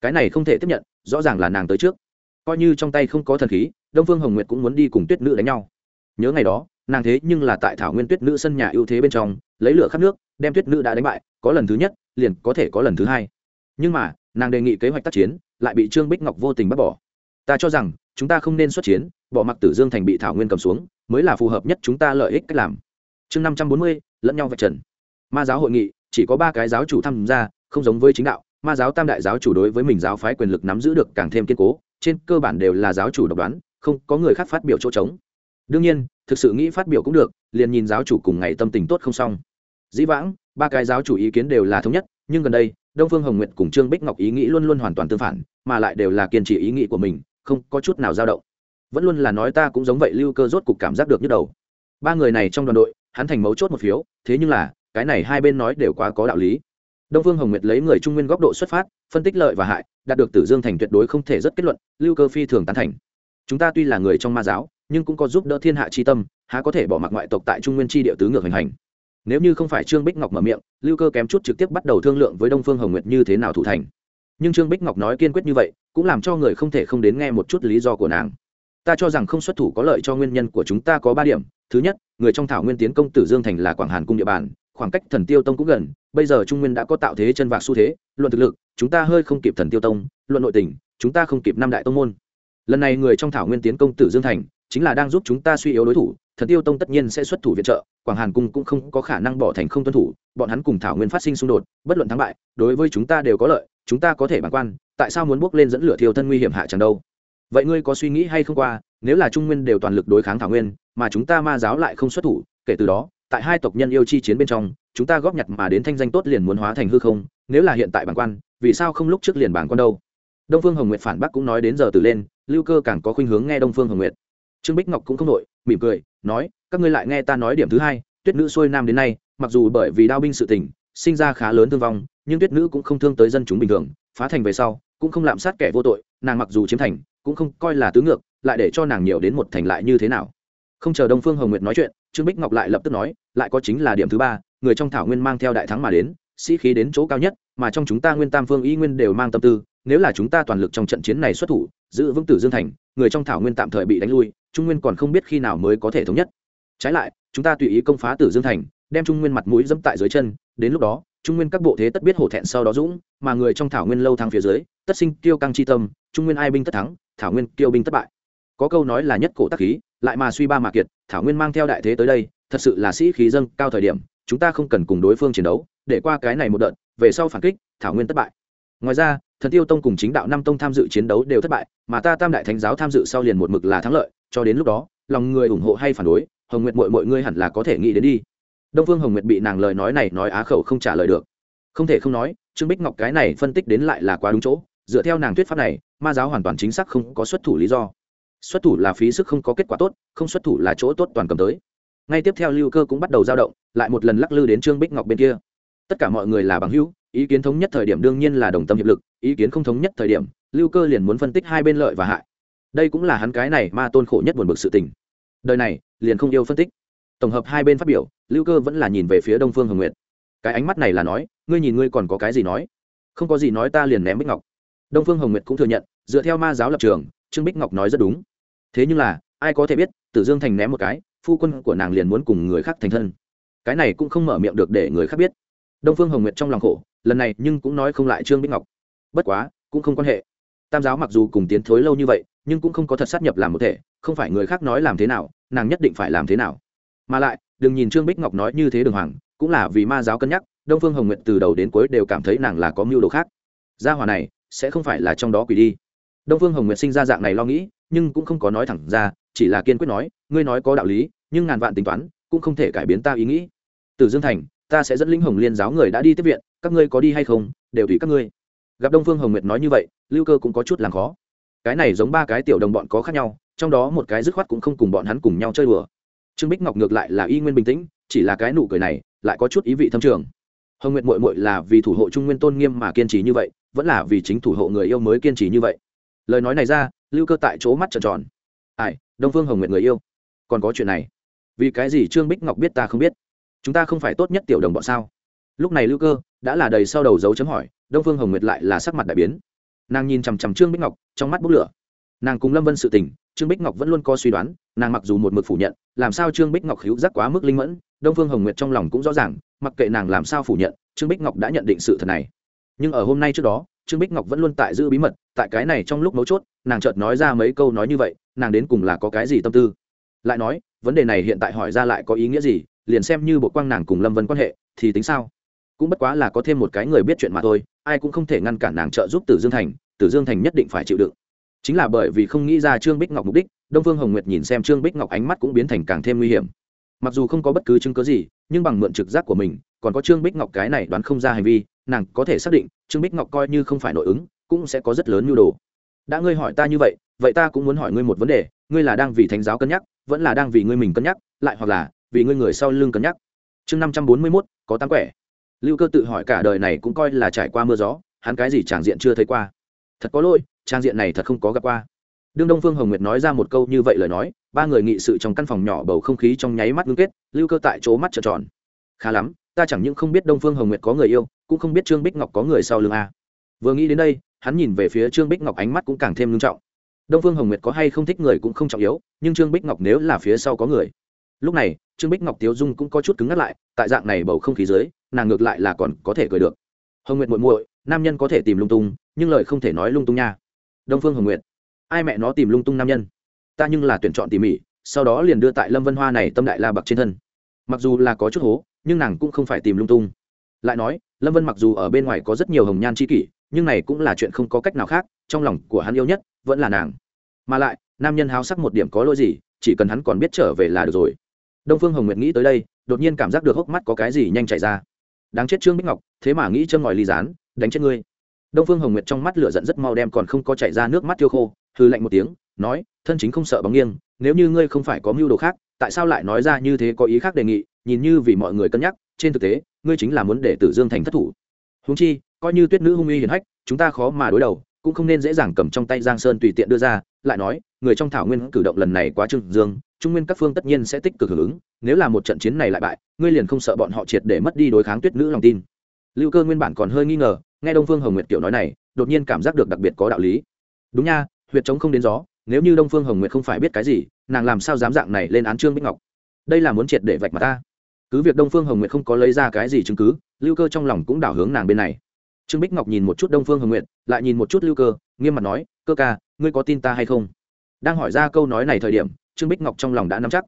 Cái này không thể tiếp nhận, rõ ràng là nàng tới trước. Coi như trong tay không có thần khí, đông phương hồng nguyệt cũng muốn đi cùng tuyết nữ đánh nhau. Nhớ ngày đó nàng thế nhưng là tại thảo nguyên tuyết nữ sân nhà ưu thế bên trong, lấy lửa khắp nước, đem tuyết nữ đã đánh bại, có lần thứ nhất, liền có thể có lần thứ hai. Nhưng mà, nàng đề nghị kế hoạch tác chiến, lại bị trương bích ngọc vô tình bắt bỏ. Ta cho rằng, chúng ta không nên xuất chiến, bỏ mặc tử dương thành bị thảo nguyên cầm xuống, mới là phù hợp nhất chúng ta lợi ích cách làm. Chương năm trăm bốn mươi, lẫn nhau vạch trần. Ma giáo hội nghị, chỉ có ba cái giáo chủ tham gia, không giống với chính đạo. Ma giáo tam đại giáo chủ đối với mình giáo phái quyền lực nắm giữ được càng thêm kiên cố, trên cơ bản đều là giáo chủ độc đoán, không có người khác phát biểu chỗ trống. Đương nhiên thực sự nghĩ phát biểu cũng được, liền nhìn giáo chủ cùng ngày tâm tình tốt không xong. Dĩ vãng, ba cái giáo chủ ý kiến đều là thống nhất, nhưng gần đây, đông phương hồng nguyệt cùng trương bích ngọc ý nghĩ luôn luôn hoàn toàn tương phản, mà lại đều là kiên trì ý nghĩ của mình, không có chút nào dao động. Vẫn luôn là nói ta cũng giống vậy lưu cơ rốt cục cảm giác được nhức đầu. Ba người này trong đoàn đội, hắn thành mấu chốt một phiếu, thế nhưng là, cái này hai bên nói đều quá có đạo lý. Đông phương hồng nguyệt lấy người trung nguyên góc độ xuất phát, phân tích lợi và hại, đạt được tử dương thành tuyệt đối không thể rất kết luận, lưu cơ phi thường tán thành. Chúng ta tuy là người trong ma giáo nhưng cũng có giúp đỡ thiên hạ chi tâm, há có thể bỏ mặc ngoại tộc tại trung nguyên chi địa tứ ngược hành hành. Nếu như không phải trương bích ngọc mở miệng, lưu cơ kém chút trực tiếp bắt đầu thương lượng với đông phương hồng nguyệt như thế nào thủ thành. Nhưng trương bích ngọc nói kiên quyết như vậy, cũng làm cho người không thể không đến nghe một chút lý do của nàng. Ta cho rằng không xuất thủ có lợi cho nguyên nhân của chúng ta có ba điểm. Thứ nhất, người trong thảo nguyên tiến công tử dương thành là quảng hàn cung địa bàn, khoảng cách thần tiêu tông cũng gần, bây giờ trung nguyên đã có tạo thế chân vạc xu thế, luận thực lực, chúng ta hơi không kịp thần tiêu tông, luận nội tình, chúng ta không kịp năm đại tông môn. Lần này người trong thảo nguyên tiến công tử dương thành chính là đang giúp chúng ta suy yếu đối thủ, thần tiêu tông tất nhiên sẽ xuất thủ viện trợ, quảng hàn cung cũng không có khả năng bỏ thành không tuân thủ, bọn hắn cùng thảo nguyên phát sinh xung đột, bất luận thắng bại, đối với chúng ta đều có lợi, chúng ta có thể bản quan, tại sao muốn bước lên dẫn lửa thiêu thân nguy hiểm hạ chẳng đâu? Vậy ngươi có suy nghĩ hay không qua, nếu là trung nguyên đều toàn lực đối kháng thảo nguyên, mà chúng ta ma giáo lại không xuất thủ, kể từ đó, tại hai tộc nhân yêu chi chiến bên trong, chúng ta góp nhặt mà đến thanh danh tốt liền muốn hóa thành hư không, nếu là hiện tại bản quan, vì sao không lúc trước liền bản quan đâu? Đông phương hồng nguyệt phản bác cũng nói đến giờ từ lên, lưu cơ càng có khuynh hướng nghe đông phương hồng nguyệt trương bích ngọc cũng không đội mỉm cười, nói, các ngươi lại nghe ta nói điểm thứ hai, tuyết nữ xuôi nam đến nay, mặc dù bởi vì đao binh sự tình, sinh ra khá lớn thương vong, nhưng tuyết nữ cũng không thương tới dân chúng bình thường, phá thành về sau, cũng không lạm sát kẻ vô tội, nàng mặc dù chiếm thành, cũng không coi là tứ ngược, lại để cho nàng nhiều đến một thành lại như thế nào. Không chờ đông phương hồng nguyệt nói chuyện, trương bích ngọc lại lập tức nói, lại có chính là điểm thứ ba, người trong thảo nguyên mang theo đại thắng mà đến, sĩ khí đến chỗ cao nhất, mà trong chúng ta nguyên tam phương y nguyên đều mang tâm tư nếu là chúng ta toàn lực trong trận chiến này xuất thủ, giữ vững tử dương thành, người trong thảo nguyên tạm thời bị đánh lui, trung nguyên còn không biết khi nào mới có thể thống nhất. Trái lại, chúng ta tùy ý công phá tử dương thành, đem trung nguyên mặt mũi dẫm tại dưới chân, đến lúc đó, trung nguyên các bộ thế tất biết hổ thẹn sau đó dũng, mà người trong thảo nguyên lâu thang phía dưới, tất sinh tiêu căng chi tâm, trung nguyên ai binh tất thắng, thảo nguyên kiêu binh thất bại. Có câu nói là nhất cổ tác khí, lại mà suy ba mà kiệt, thảo nguyên mang theo đại thế tới đây, thật sự là sĩ khí dâng cao thời điểm, chúng ta không cần cùng đối phương chiến đấu, để qua cái này một đợt, về sau phản kích, thảo nguyên thất bại. Ngoài ra thần tiêu tông cùng chính đạo năm tông tham dự chiến đấu đều thất bại, mà ta tam đại thánh giáo tham dự sau liền một mực là thắng lợi, cho đến lúc đó, lòng người ủng hộ hay phản đối, hồng nguyệt mội mọi ngươi hẳn là có thể nghĩ đến đi. Đông phương hồng nguyệt bị nàng lời nói này nói á khẩu không trả lời được. Không thể không nói, trương bích ngọc cái này phân tích đến lại là quá đúng chỗ, dựa theo nàng thuyết pháp này, ma giáo hoàn toàn chính xác không có xuất thủ lý do. Xuất thủ là phí sức không có kết quả tốt, không xuất thủ là chỗ tốt toàn cầm tới. Ngay tiếp theo lưu cơ cũng bắt đầu dao động, lại một lần lắc lư đến trương bích ngọc bên kia. Tất cả mọi người là bằng hữu ý kiến thống nhất thời điểm đương nhiên là đồng tâm hiệp lực, ý kiến không thống nhất thời điểm, lưu cơ liền muốn phân tích hai bên lợi và hại. Đây cũng là hắn cái này ma tôn khổ nhất buồn bực sự tình. Đời này, liền không yêu phân tích. Tổng hợp hai bên phát biểu, lưu cơ vẫn là nhìn về phía đông phương hồng nguyệt. Cái ánh mắt này là nói, ngươi nhìn ngươi còn có cái gì nói? Không có gì nói ta liền ném bích ngọc. Đông phương hồng nguyệt cũng thừa nhận, dựa theo ma giáo lập trường, trương bích ngọc nói rất đúng. Thế nhưng là, ai có thể biết, tử dương thành ném một cái, phu quân của nàng liền muốn cùng người khác thành thân. Cái này cũng không mở miệng được để người khác biết. Đông phương hồng nguyệt trong lòng khổ lần này nhưng cũng nói không lại trương bích ngọc bất quá cũng không quan hệ tam giáo mặc dù cùng tiến thối lâu như vậy nhưng cũng không có thật sát nhập làm một thể không phải người khác nói làm thế nào nàng nhất định phải làm thế nào mà lại đừng nhìn trương bích ngọc nói như thế đường hoàng cũng là vì ma giáo cân nhắc đông phương hồng nguyện từ đầu đến cuối đều cảm thấy nàng là có mưu đồ khác gia hòa này sẽ không phải là trong đó quỷ đi đông phương hồng nguyện sinh ra dạng này lo nghĩ nhưng cũng không có nói thẳng ra chỉ là kiên quyết nói ngươi nói có đạo lý nhưng ngàn vạn tính toán cũng không thể cải biến ta ý nghĩ từ dương thành ta sẽ dẫn linh hồng liên giáo người đã đi tiếp viện, các ngươi có đi hay không, đều tùy các ngươi. Gặp đông phương hồng nguyệt nói như vậy, lưu cơ cũng có chút làm khó. Cái này giống ba cái tiểu đồng bọn có khác nhau, trong đó một cái dứt khoát cũng không cùng bọn hắn cùng nhau chơi đùa. Trương bích ngọc ngược lại là y nguyên bình tĩnh, chỉ là cái nụ cười này, lại có chút ý vị thâm trường. Hồng nguyệt mội mội là vì thủ hộ trung nguyên tôn nghiêm mà kiên trì như vậy, vẫn là vì chính thủ hộ người yêu mới kiên trì như vậy. Lời nói này ra, lưu cơ tại chỗ mắt trợn tròn. Ai, đông phương hồng nguyệt người yêu, còn có chuyện này? Vì cái gì trương bích ngọc biết ta không biết? Chúng ta không phải tốt nhất tiểu đồng bọn sao? Lúc này lưu cơ đã là đầy sau đầu dấu chấm hỏi, đông phương hồng nguyệt lại là sắc mặt đại biến. Nàng nhìn chằm chằm trương bích ngọc, trong mắt bốc lửa. Nàng cùng lâm vân sự tình, trương bích ngọc vẫn luôn có suy đoán, nàng mặc dù một mực phủ nhận, làm sao trương bích ngọc hữu giác quá mức linh mẫn, đông phương hồng nguyệt trong lòng cũng rõ ràng, mặc kệ nàng làm sao phủ nhận, trương bích ngọc đã nhận định sự thật này. Nhưng ở hôm nay trước đó, trương bích ngọc vẫn luôn tại giữ bí mật, tại cái này trong lúc mấu chốt, nàng chợt nói ra mấy câu nói như vậy, nàng đến cùng là có cái gì tâm tư? Lại nói, vấn đề này hiện tại hỏi ra lại có ý nghĩa gì? Liền xem như bộ quang nàng cùng lâm vân quan hệ, thì tính sao? Cũng bất quá là có thêm một cái người biết chuyện mà thôi, ai cũng không thể ngăn cản nàng trợ giúp tử dương thành, tử dương thành nhất định phải chịu đựng. Chính là bởi vì không nghĩ ra trương bích ngọc mục đích, đông phương hồng nguyệt nhìn xem trương bích ngọc ánh mắt cũng biến thành càng thêm nguy hiểm. Mặc dù không có bất cứ chứng cớ gì, nhưng bằng mượn trực giác của mình, còn có trương bích ngọc cái này đoán không ra hành vi, nàng có thể xác định, trương bích ngọc coi như không phải nội ứng, cũng sẽ có rất lớn nhu đồ. Đã ngươi hỏi ta như vậy vậy ta cũng muốn hỏi ngươi một vấn đề, ngươi là đang vì thánh giáo cân nhắc, vẫn là đang vì ngươi mình cân nhắc, lại hoặc là vì ngươi người sau lưng cân nhắc. Chương năm trăm bốn mươi mốt, có tám quẻ. Lưu cơ tự hỏi cả đời này cũng coi là trải qua mưa gió, hắn cái gì tràng diện chưa thấy qua. Thật có lỗi trang diện này thật không có gặp qua. Đương đông phương hồng nguyệt nói ra một câu như vậy lời nói, ba người nghị sự trong căn phòng nhỏ bầu không khí trong nháy mắt ngưng kết, lưu cơ tại chỗ mắt trợn tròn. Khá lắm, ta chẳng những không biết đông phương hồng nguyệt có người yêu, cũng không biết trương bích ngọc có người sau lưng a. Vừa nghĩ đến đây, hắn nhìn về phía trương bích ngọc ánh mắt cũng càng thêm nghiêm trọng. Đông phương hồng nguyệt có hay không thích người cũng không trọng yếu, nhưng trương bích ngọc nếu là phía sau có người lúc này, trương bích ngọc tiếu dung cũng có chút cứng ngắt lại, tại dạng này bầu không khí dưới, nàng ngược lại là còn có thể cười được. Hồng nguyệt muội muội, nam nhân có thể tìm lung tung, nhưng lời không thể nói lung tung nha. Đông phương hồng nguyệt, ai mẹ nó tìm lung tung nam nhân? Ta nhưng là tuyển chọn tỉ mỉ, sau đó liền đưa tại lâm vân hoa này tâm đại la bậc trên thân. Mặc dù là có chút hố, nhưng nàng cũng không phải tìm lung tung. Lại nói, lâm vân mặc dù ở bên ngoài có rất nhiều hồng nhan c h i kỷ, nhưng này cũng là chuyện không có cách nào khác, trong lòng của hắn yêu nhất vẫn là nàng. Mà lại, nam nhân háo sắc một điểm có lỗi gì, chỉ cần hắn còn biết trở về là được rồi đông phương hồng nguyệt nghĩ tới đây, đột nhiên cảm giác được hốc mắt có cái gì nhanh chảy ra. Đáng chết trương bích ngọc, thế mà nghĩ châm ngòi ly rán, đánh chết ngươi. Đông phương hồng nguyệt trong mắt lửa giận rất mau đem còn không có chảy ra nước mắt tiêu khô hư lạnh một tiếng, nói, thân chính không sợ bóng nghiêng, nếu như ngươi không phải có mưu đồ khác, tại sao lại nói ra như thế có ý khác đề nghị, nhìn như vì mọi người cân nhắc, trên thực tế, ngươi chính là muốn để tử dương thành thất thủ. Húng chi, coi như tuyết nữ hung uy hiển hách, chúng ta khó mà đối đầu, cũng không nên dễ dàng cầm trong tay giang sơn tùy tiện đưa ra, lại nói, người trong thảo nguyên cử động lần này quá trừng dương trung nguyên các phương tất nhiên sẽ tích cực hưởng ứng, nếu là một trận chiến này lại bại, ngươi liền không sợ bọn họ triệt để mất đi đối kháng tuyết nữ lòng tin. Lưu cơ nguyên bản còn hơi nghi ngờ, nghe đông phương hồng nguyệt kiểu nói này, đột nhiên cảm giác được đặc biệt có đạo lý. Đúng nha, huyệt Trống không đến gió, nếu như đông phương hồng nguyệt không phải biết cái gì, nàng làm sao dám dạng này lên án trương bích ngọc? Đây là muốn triệt để vạch mặt ta. Cứ việc đông phương hồng nguyệt không có lấy ra cái gì chứng cứ, lưu cơ trong lòng cũng đảo hướng nàng bên này. Trương bích ngọc nhìn một chút đông phương hồng nguyệt, lại nhìn một chút lưu cơ, nghiêm mặt nói, cơ ca, ngươi có tin ta hay không? Đang hỏi ra câu nói này thời điểm trương bích ngọc trong lòng đã nắm chắc.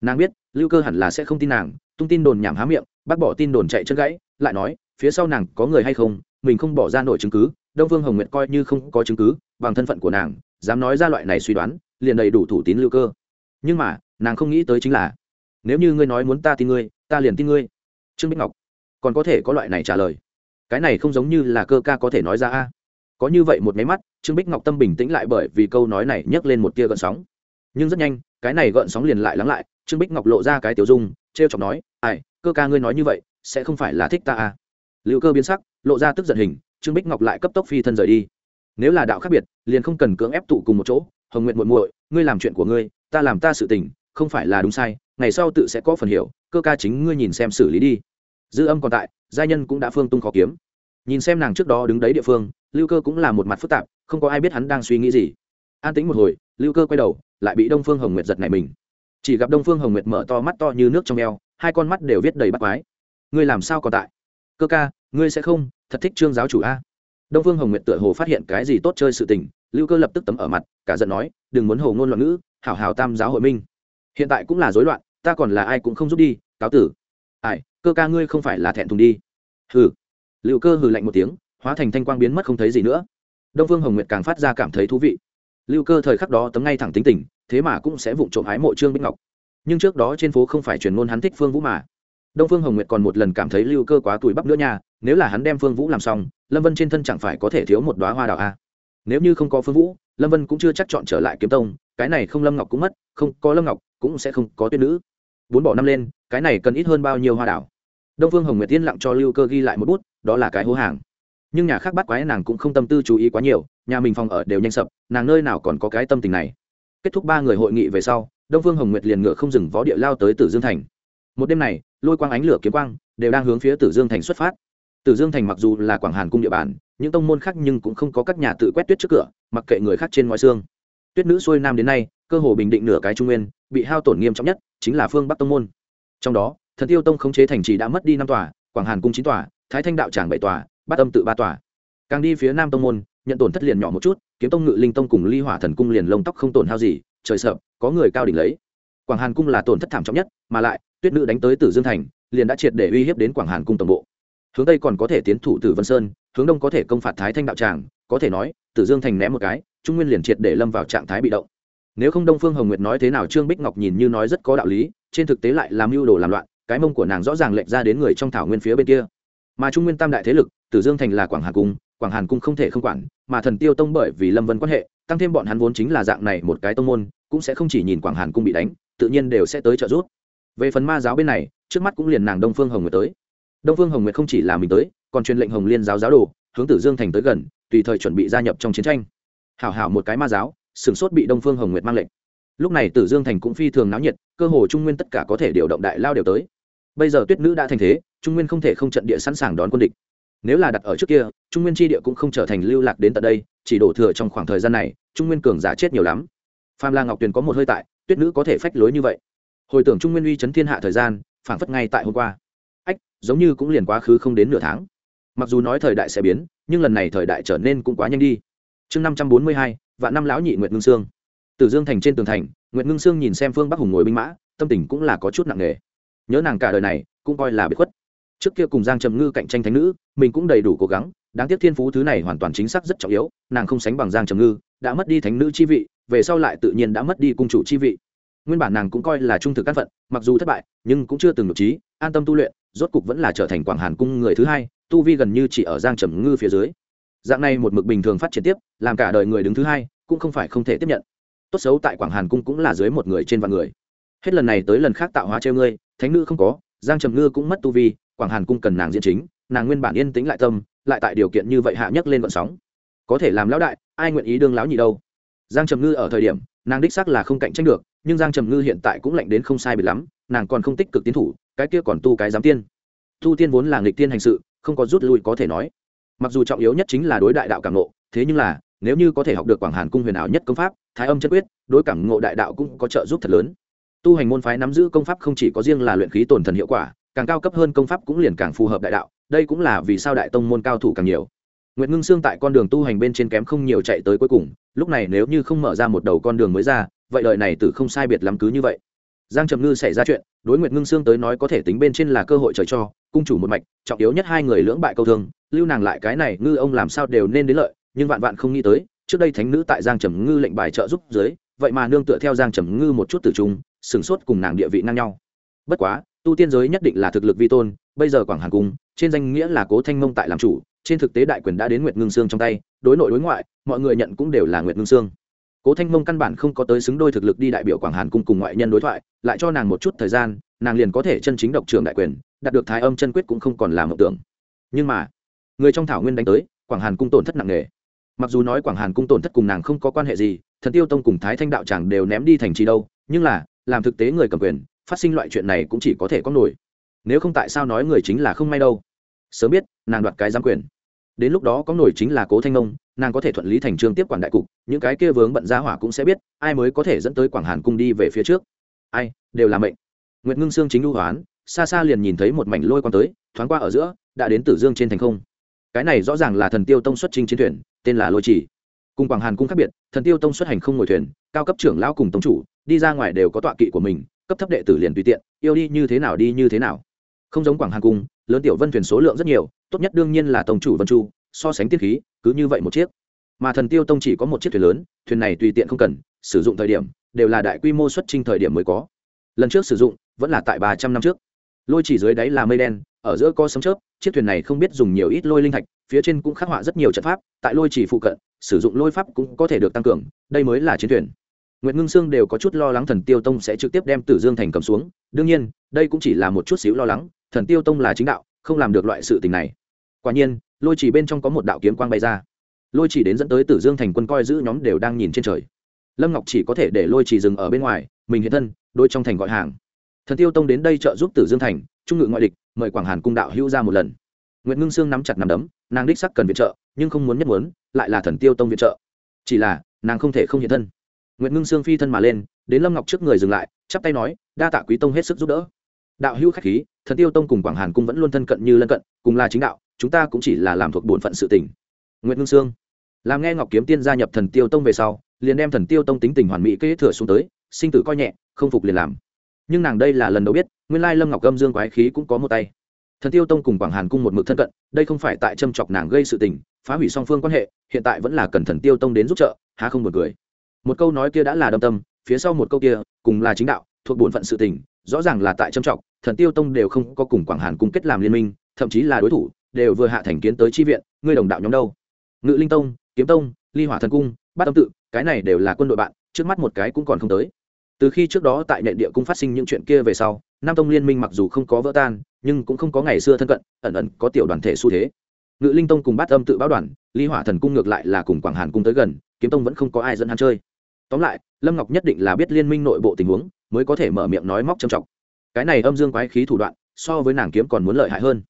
Nàng biết, lưu cơ hẳn là sẽ không tin nàng, tung tin đồn nhảm há miệng, bác bỏ tin đồn chạy chân gãy, lại nói, phía sau nàng có người hay không, mình không bỏ ra nổi chứng cứ, đông Vương hồng nguyệt coi như không có chứng cứ, bằng thân phận của nàng, dám nói ra loại này suy đoán, liền đầy đủ thủ tín lưu cơ. Nhưng mà, nàng không nghĩ tới chính là, nếu như ngươi nói muốn ta tin ngươi, ta liền tin ngươi. Trương bích ngọc, còn có thể có loại này trả lời? Cái này không giống như là cơ ca có thể nói ra a. Có như vậy một máy mắt, trương bích ngọc tâm bình tĩnh lại bởi vì câu nói này nhấc lên một tia gợn sóng nhưng rất nhanh, cái này gợn sóng liền lại lắng lại, trương bích ngọc lộ ra cái tiểu dung t r e o chọc nói, ai, cơ ca ngươi nói như vậy, sẽ không phải là thích ta à? Liệu cơ biến sắc, lộ ra tức giận hình, trương bích ngọc lại cấp tốc phi thân rời đi. Nếu là đạo khác biệt, liền không cần cưỡng ép tụ cùng một chỗ, hồng nguyện muội muội, ngươi làm chuyện của ngươi, ta làm ta sự tình, không phải là đúng sai, ngày sau tự sẽ có phần hiểu, cơ ca chính ngươi nhìn xem xử lý đi. Dư âm còn tại, gia nhân cũng đã phương tung khó kiếm. Nhìn xem nàng trước đó đứng đấy địa phương, lưu cơ cũng là một mặt phức tạp, không có ai biết hắn đang suy nghĩ gì. An tĩnh một hồi, lưu cơ quay đầu lại bị đông phương hồng nguyệt giật này mình. Chỉ gặp đông phương hồng nguyệt mở to mắt to như nước trong eo, hai con mắt đều viết đầy bắt quái. Ngươi làm sao còn tại? Cơ ca, ngươi sẽ không, thật thích trương giáo chủ a. Đông phương hồng nguyệt tựa hồ phát hiện cái gì tốt chơi sự tình, lưu cơ lập tức tấm ở mặt, cả giận nói, đừng muốn hồ ngôn loạn ngữ, hảo hảo tam giáo hội minh. Hiện tại cũng là rối loạn, ta còn là ai cũng không giúp đi, cáo tử. Ai, cơ ca ngươi không phải là thẹn thùng đi. Hừ. Lưu cơ hừ lạnh một tiếng, hóa thành thanh quang biến mất không thấy gì nữa. Đông phương hồng nguyệt càng phát ra cảm thấy thú vị lưu cơ thời khắc đó tấm ngay thẳng tính tình, thế mà cũng sẽ vụng trộm hái mộ trương bích ngọc. Nhưng trước đó trên phố không phải truyền ngôn hắn thích phương vũ mà. Đông phương hồng nguyệt còn một lần cảm thấy lưu cơ quá tuổi bắp nữa nha, nếu là hắn đem phương vũ làm xong, lâm vân trên thân chẳng phải có thể thiếu một đoá hoa đào a. Nếu như không có phương vũ, lâm vân cũng chưa chắc chọn trở lại kiếm tông, cái này không lâm ngọc cũng mất, không có lâm ngọc cũng sẽ không có tuyết nữ. Bốn bỏ năm lên, cái này cần ít hơn bao nhiêu hoa đảo đông phương hồng nguyệt yên lặng cho lưu cơ ghi lại một bút, đó là cái hố hàng. Nhưng nhà khác bắt quái nàng cũng không tâm tư chú ý quá nhiều nhà mình phòng ở đều nhanh sập, nàng nơi nào còn có cái tâm tình này. Kết thúc ba người hội nghị về sau, đông phương hồng nguyệt liền ngựa không dừng võ địa lao tới tử dương thành. Một đêm này, lôi quang ánh lửa kiếm quang đều đang hướng phía tử dương thành xuất phát. Tử dương thành mặc dù là quảng hàn cung địa bàn, những tông môn khác nhưng cũng không có các nhà tự quét tuyết trước cửa, mặc kệ người khác trên ngoài xương. Tuyết nữ xuôi nam đến nay, cơ hồ bình định nửa cái trung nguyên, bị hao tổn nghiêm trọng nhất chính là phương bắc tông môn. Trong đó, thần tiêu tông khống chế thành trì đã mất đi năm tòa, quảng hàn cung chín tòa, thái thanh đạo tràng bảy tòa, bát âm tự ba tòa. Càng đi phía nam tông môn nhận tổn thất liền nhỏ một chút, kiếm tông ngự linh tông cùng ly hỏa thần cung liền lông tóc không tổn hao gì, trời sợ, có người cao đỉnh lấy. Quảng hàn cung là tổn thất thảm trọng nhất, mà lại, tuyết nữ đánh tới tử dương thành, liền đã triệt để uy hiếp đến quảng hàn cung tổng bộ. Hướng tây còn có thể tiến thủ tử vân sơn, hướng đông có thể công phạt thái thanh đạo tràng, có thể nói, tử dương thành ném một cái, trung nguyên liền triệt để lâm vào trạng thái bị động. Nếu không đông phương hồng nguyệt nói thế nào trương bích ngọc nhìn như nói rất có đạo lý, trên thực tế lại làm mưu đồ làm loạn, cái mông của nàng rõ ràng lệnh ra đến người trong thảo nguyên phía bên kia. Mà trung nguyên tam đại thế lực, tử dương thành là quảng hà cung quảng hàn cung không thể không quản, mà thần tiêu tông bởi vì lâm vân quan hệ, tăng thêm bọn hắn vốn chính là dạng này một cái tông môn, cũng sẽ không chỉ nhìn quảng hàn cung bị đánh, tự nhiên đều sẽ tới trợ giúp. Về phần ma giáo bên này, trước mắt cũng liền nàng đông phương hồng nguyệt tới. Đông phương hồng nguyệt không chỉ là mình tới, còn truyền lệnh hồng liên giáo giáo đồ, hướng tử dương thành tới gần, tùy thời chuẩn bị gia nhập trong chiến tranh. Hảo hảo một cái ma giáo, sửng sốt bị đông phương hồng nguyệt mang lệnh. Lúc này tử dương thành cũng phi thường náo nhiệt, cơ hồ trung nguyên tất cả có thể điều động đại lao đều tới. Bây giờ tuyết nữ đã thành thế, trung nguyên không thể không trận địa sẵn sàng đón quân địch nếu là đặt ở trước kia, trung nguyên tri địa cũng không trở thành lưu lạc đến tận đây, chỉ đổ thừa trong khoảng thời gian này, trung nguyên cường giả chết nhiều lắm. Phạm la ngọc tuyền có một hơi tại, tuyết nữ có thể phách lối như vậy. Hồi tưởng trung nguyên uy chấn thiên hạ thời gian, phảng phất ngay tại hôm qua. Ách, giống như cũng liền quá khứ không đến nửa tháng. Mặc dù nói thời đại sẽ biến, nhưng lần này thời đại trở nên cũng quá nhanh đi. Chương năm trăm bốn mươi hai và năm lão nhị nguyệt ngưng sương. Từ dương thành trên tường thành, nguyệt ngưng sương nhìn xem phương bắc hùng ngồi binh mã, tâm tình cũng là có chút nặng nề. Nhớ nàng cả đời này, cũng coi là bị khuất trước kia cùng giang trầm ngư cạnh tranh thánh nữ, mình cũng đầy đủ cố gắng, đáng tiếc thiên phú thứ này hoàn toàn chính xác rất trọng yếu, nàng không sánh bằng giang trầm ngư, đã mất đi thánh nữ chi vị, về sau lại tự nhiên đã mất đi cung chủ chi vị. Nguyên bản nàng cũng coi là trung thực căn phận, mặc dù thất bại, nhưng cũng chưa từng được trí, an tâm tu luyện, rốt cục vẫn là trở thành quảng hàn cung người thứ hai, tu vi gần như chỉ ở giang trầm ngư phía dưới. Dạng này một mực bình thường phát triển tiếp, làm cả đời người đứng thứ hai, cũng không phải không thể tiếp nhận. Tốt xấu tại quảng hàn cung cũng là dưới một người trên vạn người. Hết lần này tới lần khác tạo hóa treo ngươi, thánh nữ không có, giang trầm ngư cũng mất tu vi quảng hàn cung cần nàng diễn chính, nàng nguyên bản yên tĩnh lại tâm, lại tại điều kiện như vậy hạ nhấc lên vận sóng. Có thể làm lão đại, ai nguyện ý đương lão nhị đâu? Giang trầm ngư ở thời điểm, nàng đích xác là không cạnh tranh được, nhưng giang trầm ngư hiện tại cũng lạnh đến không sai biệt lắm, nàng còn không tích cực tiến thủ, cái kia còn tu cái giám tiên. Tu tiên vốn là nghịch tiên hành sự, không có rút lui có thể nói. Mặc dù trọng yếu nhất chính là đối đại đạo cảm ngộ, thế nhưng là, nếu như có thể học được quảng hàn cung huyền ảo nhất công pháp, thái âm chất quyết, đối cảm ngộ đại đạo cũng có trợ giúp thật lớn. Tu hành môn phái nắm giữ công pháp không chỉ có riêng là luyện khí tổn thần hiệu quả càng cao cấp hơn công pháp cũng liền càng phù hợp đại đạo đây cũng là vì sao đại tông môn cao thủ càng nhiều Nguyệt Ngưng Sương tại con đường tu hành bên trên kém không nhiều chạy tới cuối cùng, lúc này nếu như không mở ra một đầu con đường mới ra, vậy đời này tử không sai biệt lắm cứ như vậy. Giang Trầm Ngư xảy ra chuyện, đối Nguyệt Ngưng Sương tới nói có thể tính bên trên là cơ hội trời cho, cung chủ một mạch, trọng yếu nhất hai người lưỡng bại câu thương, lưu nàng lại cái này ngư ông làm sao đều nên đến lợi, nhưng vạn vạn không nghĩ tới, trước đây thánh nữ tại Giang Trầm Ngư lệnh bài trợ giúp dưới, vậy mà nương tựa theo Giang Trầm Ngư một chút tử trung, sừng sốt cùng nàng địa vị ngang nhau. Bất quá, tu tiên giới nhất định là thực lực vi tôn, bây giờ Quảng Hàn cung, trên danh nghĩa là Cố Thanh Mông tại làm chủ, trên thực tế đại quyền đã đến nguyệt ngưng sương trong tay đối nội đối ngoại mọi người nhận cũng đều là nguyệt ngưng sương. Cố thanh mông căn bản không có tới xứng đôi thực lực đi đại biểu quảng hàn cung cùng ngoại nhân đối thoại lại cho nàng một chút thời gian nàng liền có thể chân chính độc trưởng đại quyền đạt được thái âm chân quyết cũng không còn là mộng tưởng. Nhưng mà người trong thảo nguyên đánh tới quảng hàn cung tổn thất nặng nề. Mặc dù nói quảng hàn cung tổn thất cùng nàng không có quan hệ gì thần tiêu tông cùng thái thanh đạo chẳng đều ném đi thành trì đâu nhưng là làm thực tế người cầm quyền phát sinh loại chuyện này cũng chỉ có thể có nổi. Nếu không tại sao nói người chính là không may đâu? Sớm biết, nàng đoạt cái giám quyền. Đến lúc đó có nổi chính là cố thanh nông nàng có thể thuận lý thành trương tiếp quản đại cục, những cái kia vướng bận ra hỏa cũng sẽ biết, ai mới có thể dẫn tới quảng hàn cung đi về phía trước. Ai, đều là mệnh. Nguyệt ngưng sương chính lưu hoán, xa xa liền nhìn thấy một mảnh lôi quang tới, thoáng qua ở giữa, đã đến tử dương trên thành không. Cái này rõ ràng là thần tiêu tông xuất trình chiến thuyền, tên là lôi chỉ. Cùng quảng hàn cung khác biệt, thần tiêu tông xuất hành không ngồi thuyền, cao cấp trưởng lão cùng tông chủ, đi ra ngoài đều có tọa kỵ của mình cấp thấp đệ tử liền tùy tiện, yêu đi như thế nào đi như thế nào. Không giống quảng hàn cung, lớn tiểu vân thuyền số lượng rất nhiều, tốt nhất đương nhiên là tổng chủ vân chu, so sánh tiết khí, cứ như vậy một chiếc. Mà thần tiêu tông chỉ có một chiếc thuyền lớn, thuyền này tùy tiện không cần, sử dụng thời điểm, đều là đại quy mô xuất trình thời điểm mới có. Lần trước sử dụng, vẫn là tại ba trăm năm trước. Lôi chỉ dưới đáy là mây đen, ở giữa có sấm chớp, chiếc thuyền này không biết dùng nhiều ít lôi linh thạch, phía trên cũng khắc họa rất nhiều trận pháp, tại lôi chỉ phụ cận, sử dụng lôi pháp cũng có thể được tăng cường, đây mới là chiến thuyền. Nguyệt Ngưng Sương đều có chút lo lắng Thần Tiêu Tông sẽ trực tiếp đem Tử Dương Thành cầm xuống, đương nhiên, đây cũng chỉ là một chút xíu lo lắng, Thần Tiêu Tông là chính đạo, không làm được loại sự tình này. Quả nhiên, lôi chỉ bên trong có một đạo kiếm quang bay ra. Lôi chỉ đến dẫn tới Tử Dương Thành quân coi giữ nhóm đều đang nhìn trên trời. Lâm Ngọc chỉ có thể để lôi chỉ dừng ở bên ngoài, mình hiện thân, đối trong thành gọi hàng. Thần Tiêu Tông đến đây trợ giúp Tử Dương Thành, trung ngự ngoại địch, mời Quảng Hàn cung đạo hữu ra một lần. Nguyệt Ngưng Sương nắm chặt nắm đấm, nàng đích sắc cần viện trợ, nhưng không muốn nhất muốn, lại là Thần Tiêu Tông viện trợ. Chỉ là, nàng không thể không hiện thân Nguyệt ngưng sương phi thân mà lên, đến lâm ngọc trước người dừng lại, chắp tay nói, đa tạ quý tông hết sức giúp đỡ. Đạo hữu khách khí, thần tiêu tông cùng quảng hàn cung vẫn luôn thân cận như lân cận, cùng là chính đạo, chúng ta cũng chỉ là làm thuộc bổn phận sự tình. Nguyệt ngưng sương làm nghe ngọc kiếm tiên gia nhập thần tiêu tông về sau, liền đem thần tiêu tông tính tình hoàn mỹ kế thừa xuống tới, sinh tử coi nhẹ, không phục liền làm. Nhưng nàng đây là lần đầu biết, nguyên lai lâm ngọc âm dương quái khí cũng có một tay. Thần tiêu tông cùng quảng hàn cung một mực thân cận, đây không phải tại châm chọc nàng gây sự tình, phá hủy song phương quan hệ, hiện tại vẫn là cần thần tiêu tông đến giúp trợ, há không buồn cười một câu nói kia đã là đâm tâm, phía sau một câu kia, cùng là chính đạo, thuộc bổn phận sự tình, rõ ràng là tại trâm trọng, thần tiêu tông đều không có cùng quảng hàn cung kết làm liên minh, thậm chí là đối thủ, đều vừa hạ thành kiến tới chi viện, ngươi đồng đạo nhóm đâu? Ngự linh tông, kiếm tông, ly hỏa thần cung, bát tâm tự, cái này đều là quân đội bạn, trước mắt một cái cũng còn không tới. Từ khi trước đó tại nệ địa cung phát sinh những chuyện kia về sau, nam tông liên minh mặc dù không có vỡ tan, nhưng cũng không có ngày xưa thân cận, ẩn ẩn có tiểu đoàn thể xu thế. Ngự linh tông cùng bát âm tự báo đoàn, ly hỏa thần cung ngược lại là cùng quảng hàn cung tới gần, kiếm tông vẫn không có ai dẫn hắn chơi tóm lại, lâm ngọc nhất định là biết liên minh nội bộ tình huống, mới có thể mở miệng nói móc châm trọng cái này âm dương quái khí thủ đoạn, so với nàng kiếm còn muốn lợi hại hơn.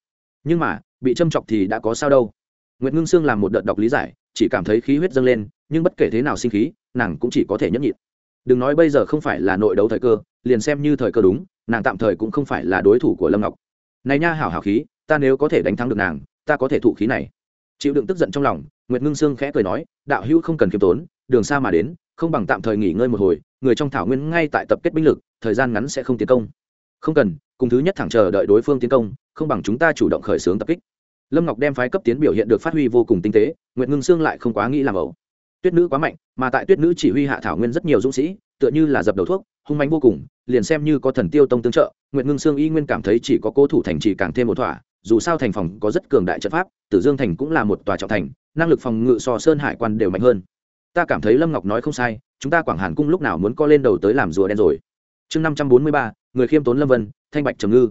Nhưng mà, bị châm chọc thì đã có sao đâu. Nguyễn ngưng sương làm một đợt đọc lý giải, chỉ cảm thấy khí huyết dâng lên, nhưng bất kể thế nào sinh khí, nàng cũng chỉ có thể nhấp nhịn. Đừng nói bây giờ không phải là nội đấu thời cơ, liền xem như thời cơ đúng, nàng tạm thời cũng không phải là đối thủ của lâm ngọc. Này nha, hảo hảo khí, ta nếu có thể đánh thắng được nàng, ta có thể thụ khí này. Chịu đựng tức giận trong lòng, nguyệt ngưng sương khẽ cười nói, đạo hữu không cần kiêm tốn, đường xa mà đến không bằng tạm thời nghỉ ngơi một hồi, người trong thảo nguyên ngay tại tập kết binh lực, thời gian ngắn sẽ không tiến công. Không cần, cùng thứ nhất thẳng chờ đợi đối phương tiến công, không bằng chúng ta chủ động khởi xướng tập kích. Lâm ngọc đem phái cấp tiến biểu hiện được phát huy vô cùng tinh tế, nguyệt ngưng sương lại không quá nghĩ làm ẩu. Tuyết nữ quá mạnh, mà tại tuyết nữ chỉ huy hạ thảo nguyên rất nhiều dũng sĩ, tựa như là dập đầu thuốc, hung mạnh vô cùng, liền xem như có thần tiêu tông tương trợ, nguyệt ngưng sương y nguyên cảm thấy chỉ có cố thủ thành chỉ càng thêm một thỏa, dù sao thành phòng có rất cường đại trận pháp, tử dương thành cũng là một tòa trọng thành, năng lực phòng ngự so sơn hải quan đều mạnh hơn ta cảm thấy lâm ngọc nói không sai chúng ta quảng hàn cung lúc nào muốn co lên đầu tới làm rùa đen rồi chương năm trăm bốn mươi ba, người khiêm tốn lâm vân, thanh bạch trầm ngư.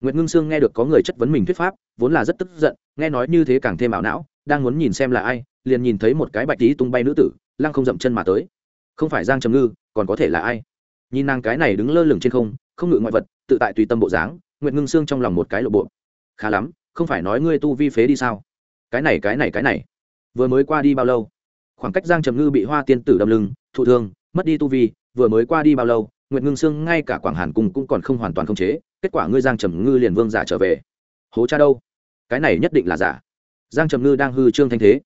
nguyệt ngưng sương nghe được có người chất vấn mình thuyết pháp, vốn là rất tức giận, nghe nói như thế càng thêm ảo não, đang muốn nhìn xem là ai, liền nhìn thấy một cái bạch tí tung bay nữ tử, lăng không dậm chân mà tới. không phải giang trầm ngư, còn có thể là ai? nhìn nàng cái này đứng lơ lửng trên không không ngự ngoại vật, tự tại tùy tâm bộ dáng, nguyệt ngưng xương trong lòng một cái lộ bộ. khá lắm, không phải nói ngươi tu vi phế đi sao? cái này cái này cái này. vừa mới qua đi bao lâu? Khoảng cách giang trầm ngư bị hoa tiên tử đâm lưng, thụ thương, mất đi tu vi, vừa mới qua đi bao lâu, nguyệt ngưng Sương ngay cả quảng hàn cung cũng còn không hoàn toàn khống chế, kết quả ngươi giang trầm ngư liền vương giả trở về. Hố cha đâu? Cái này nhất định là giả. Giang trầm ngư đang hư trương thanh thế.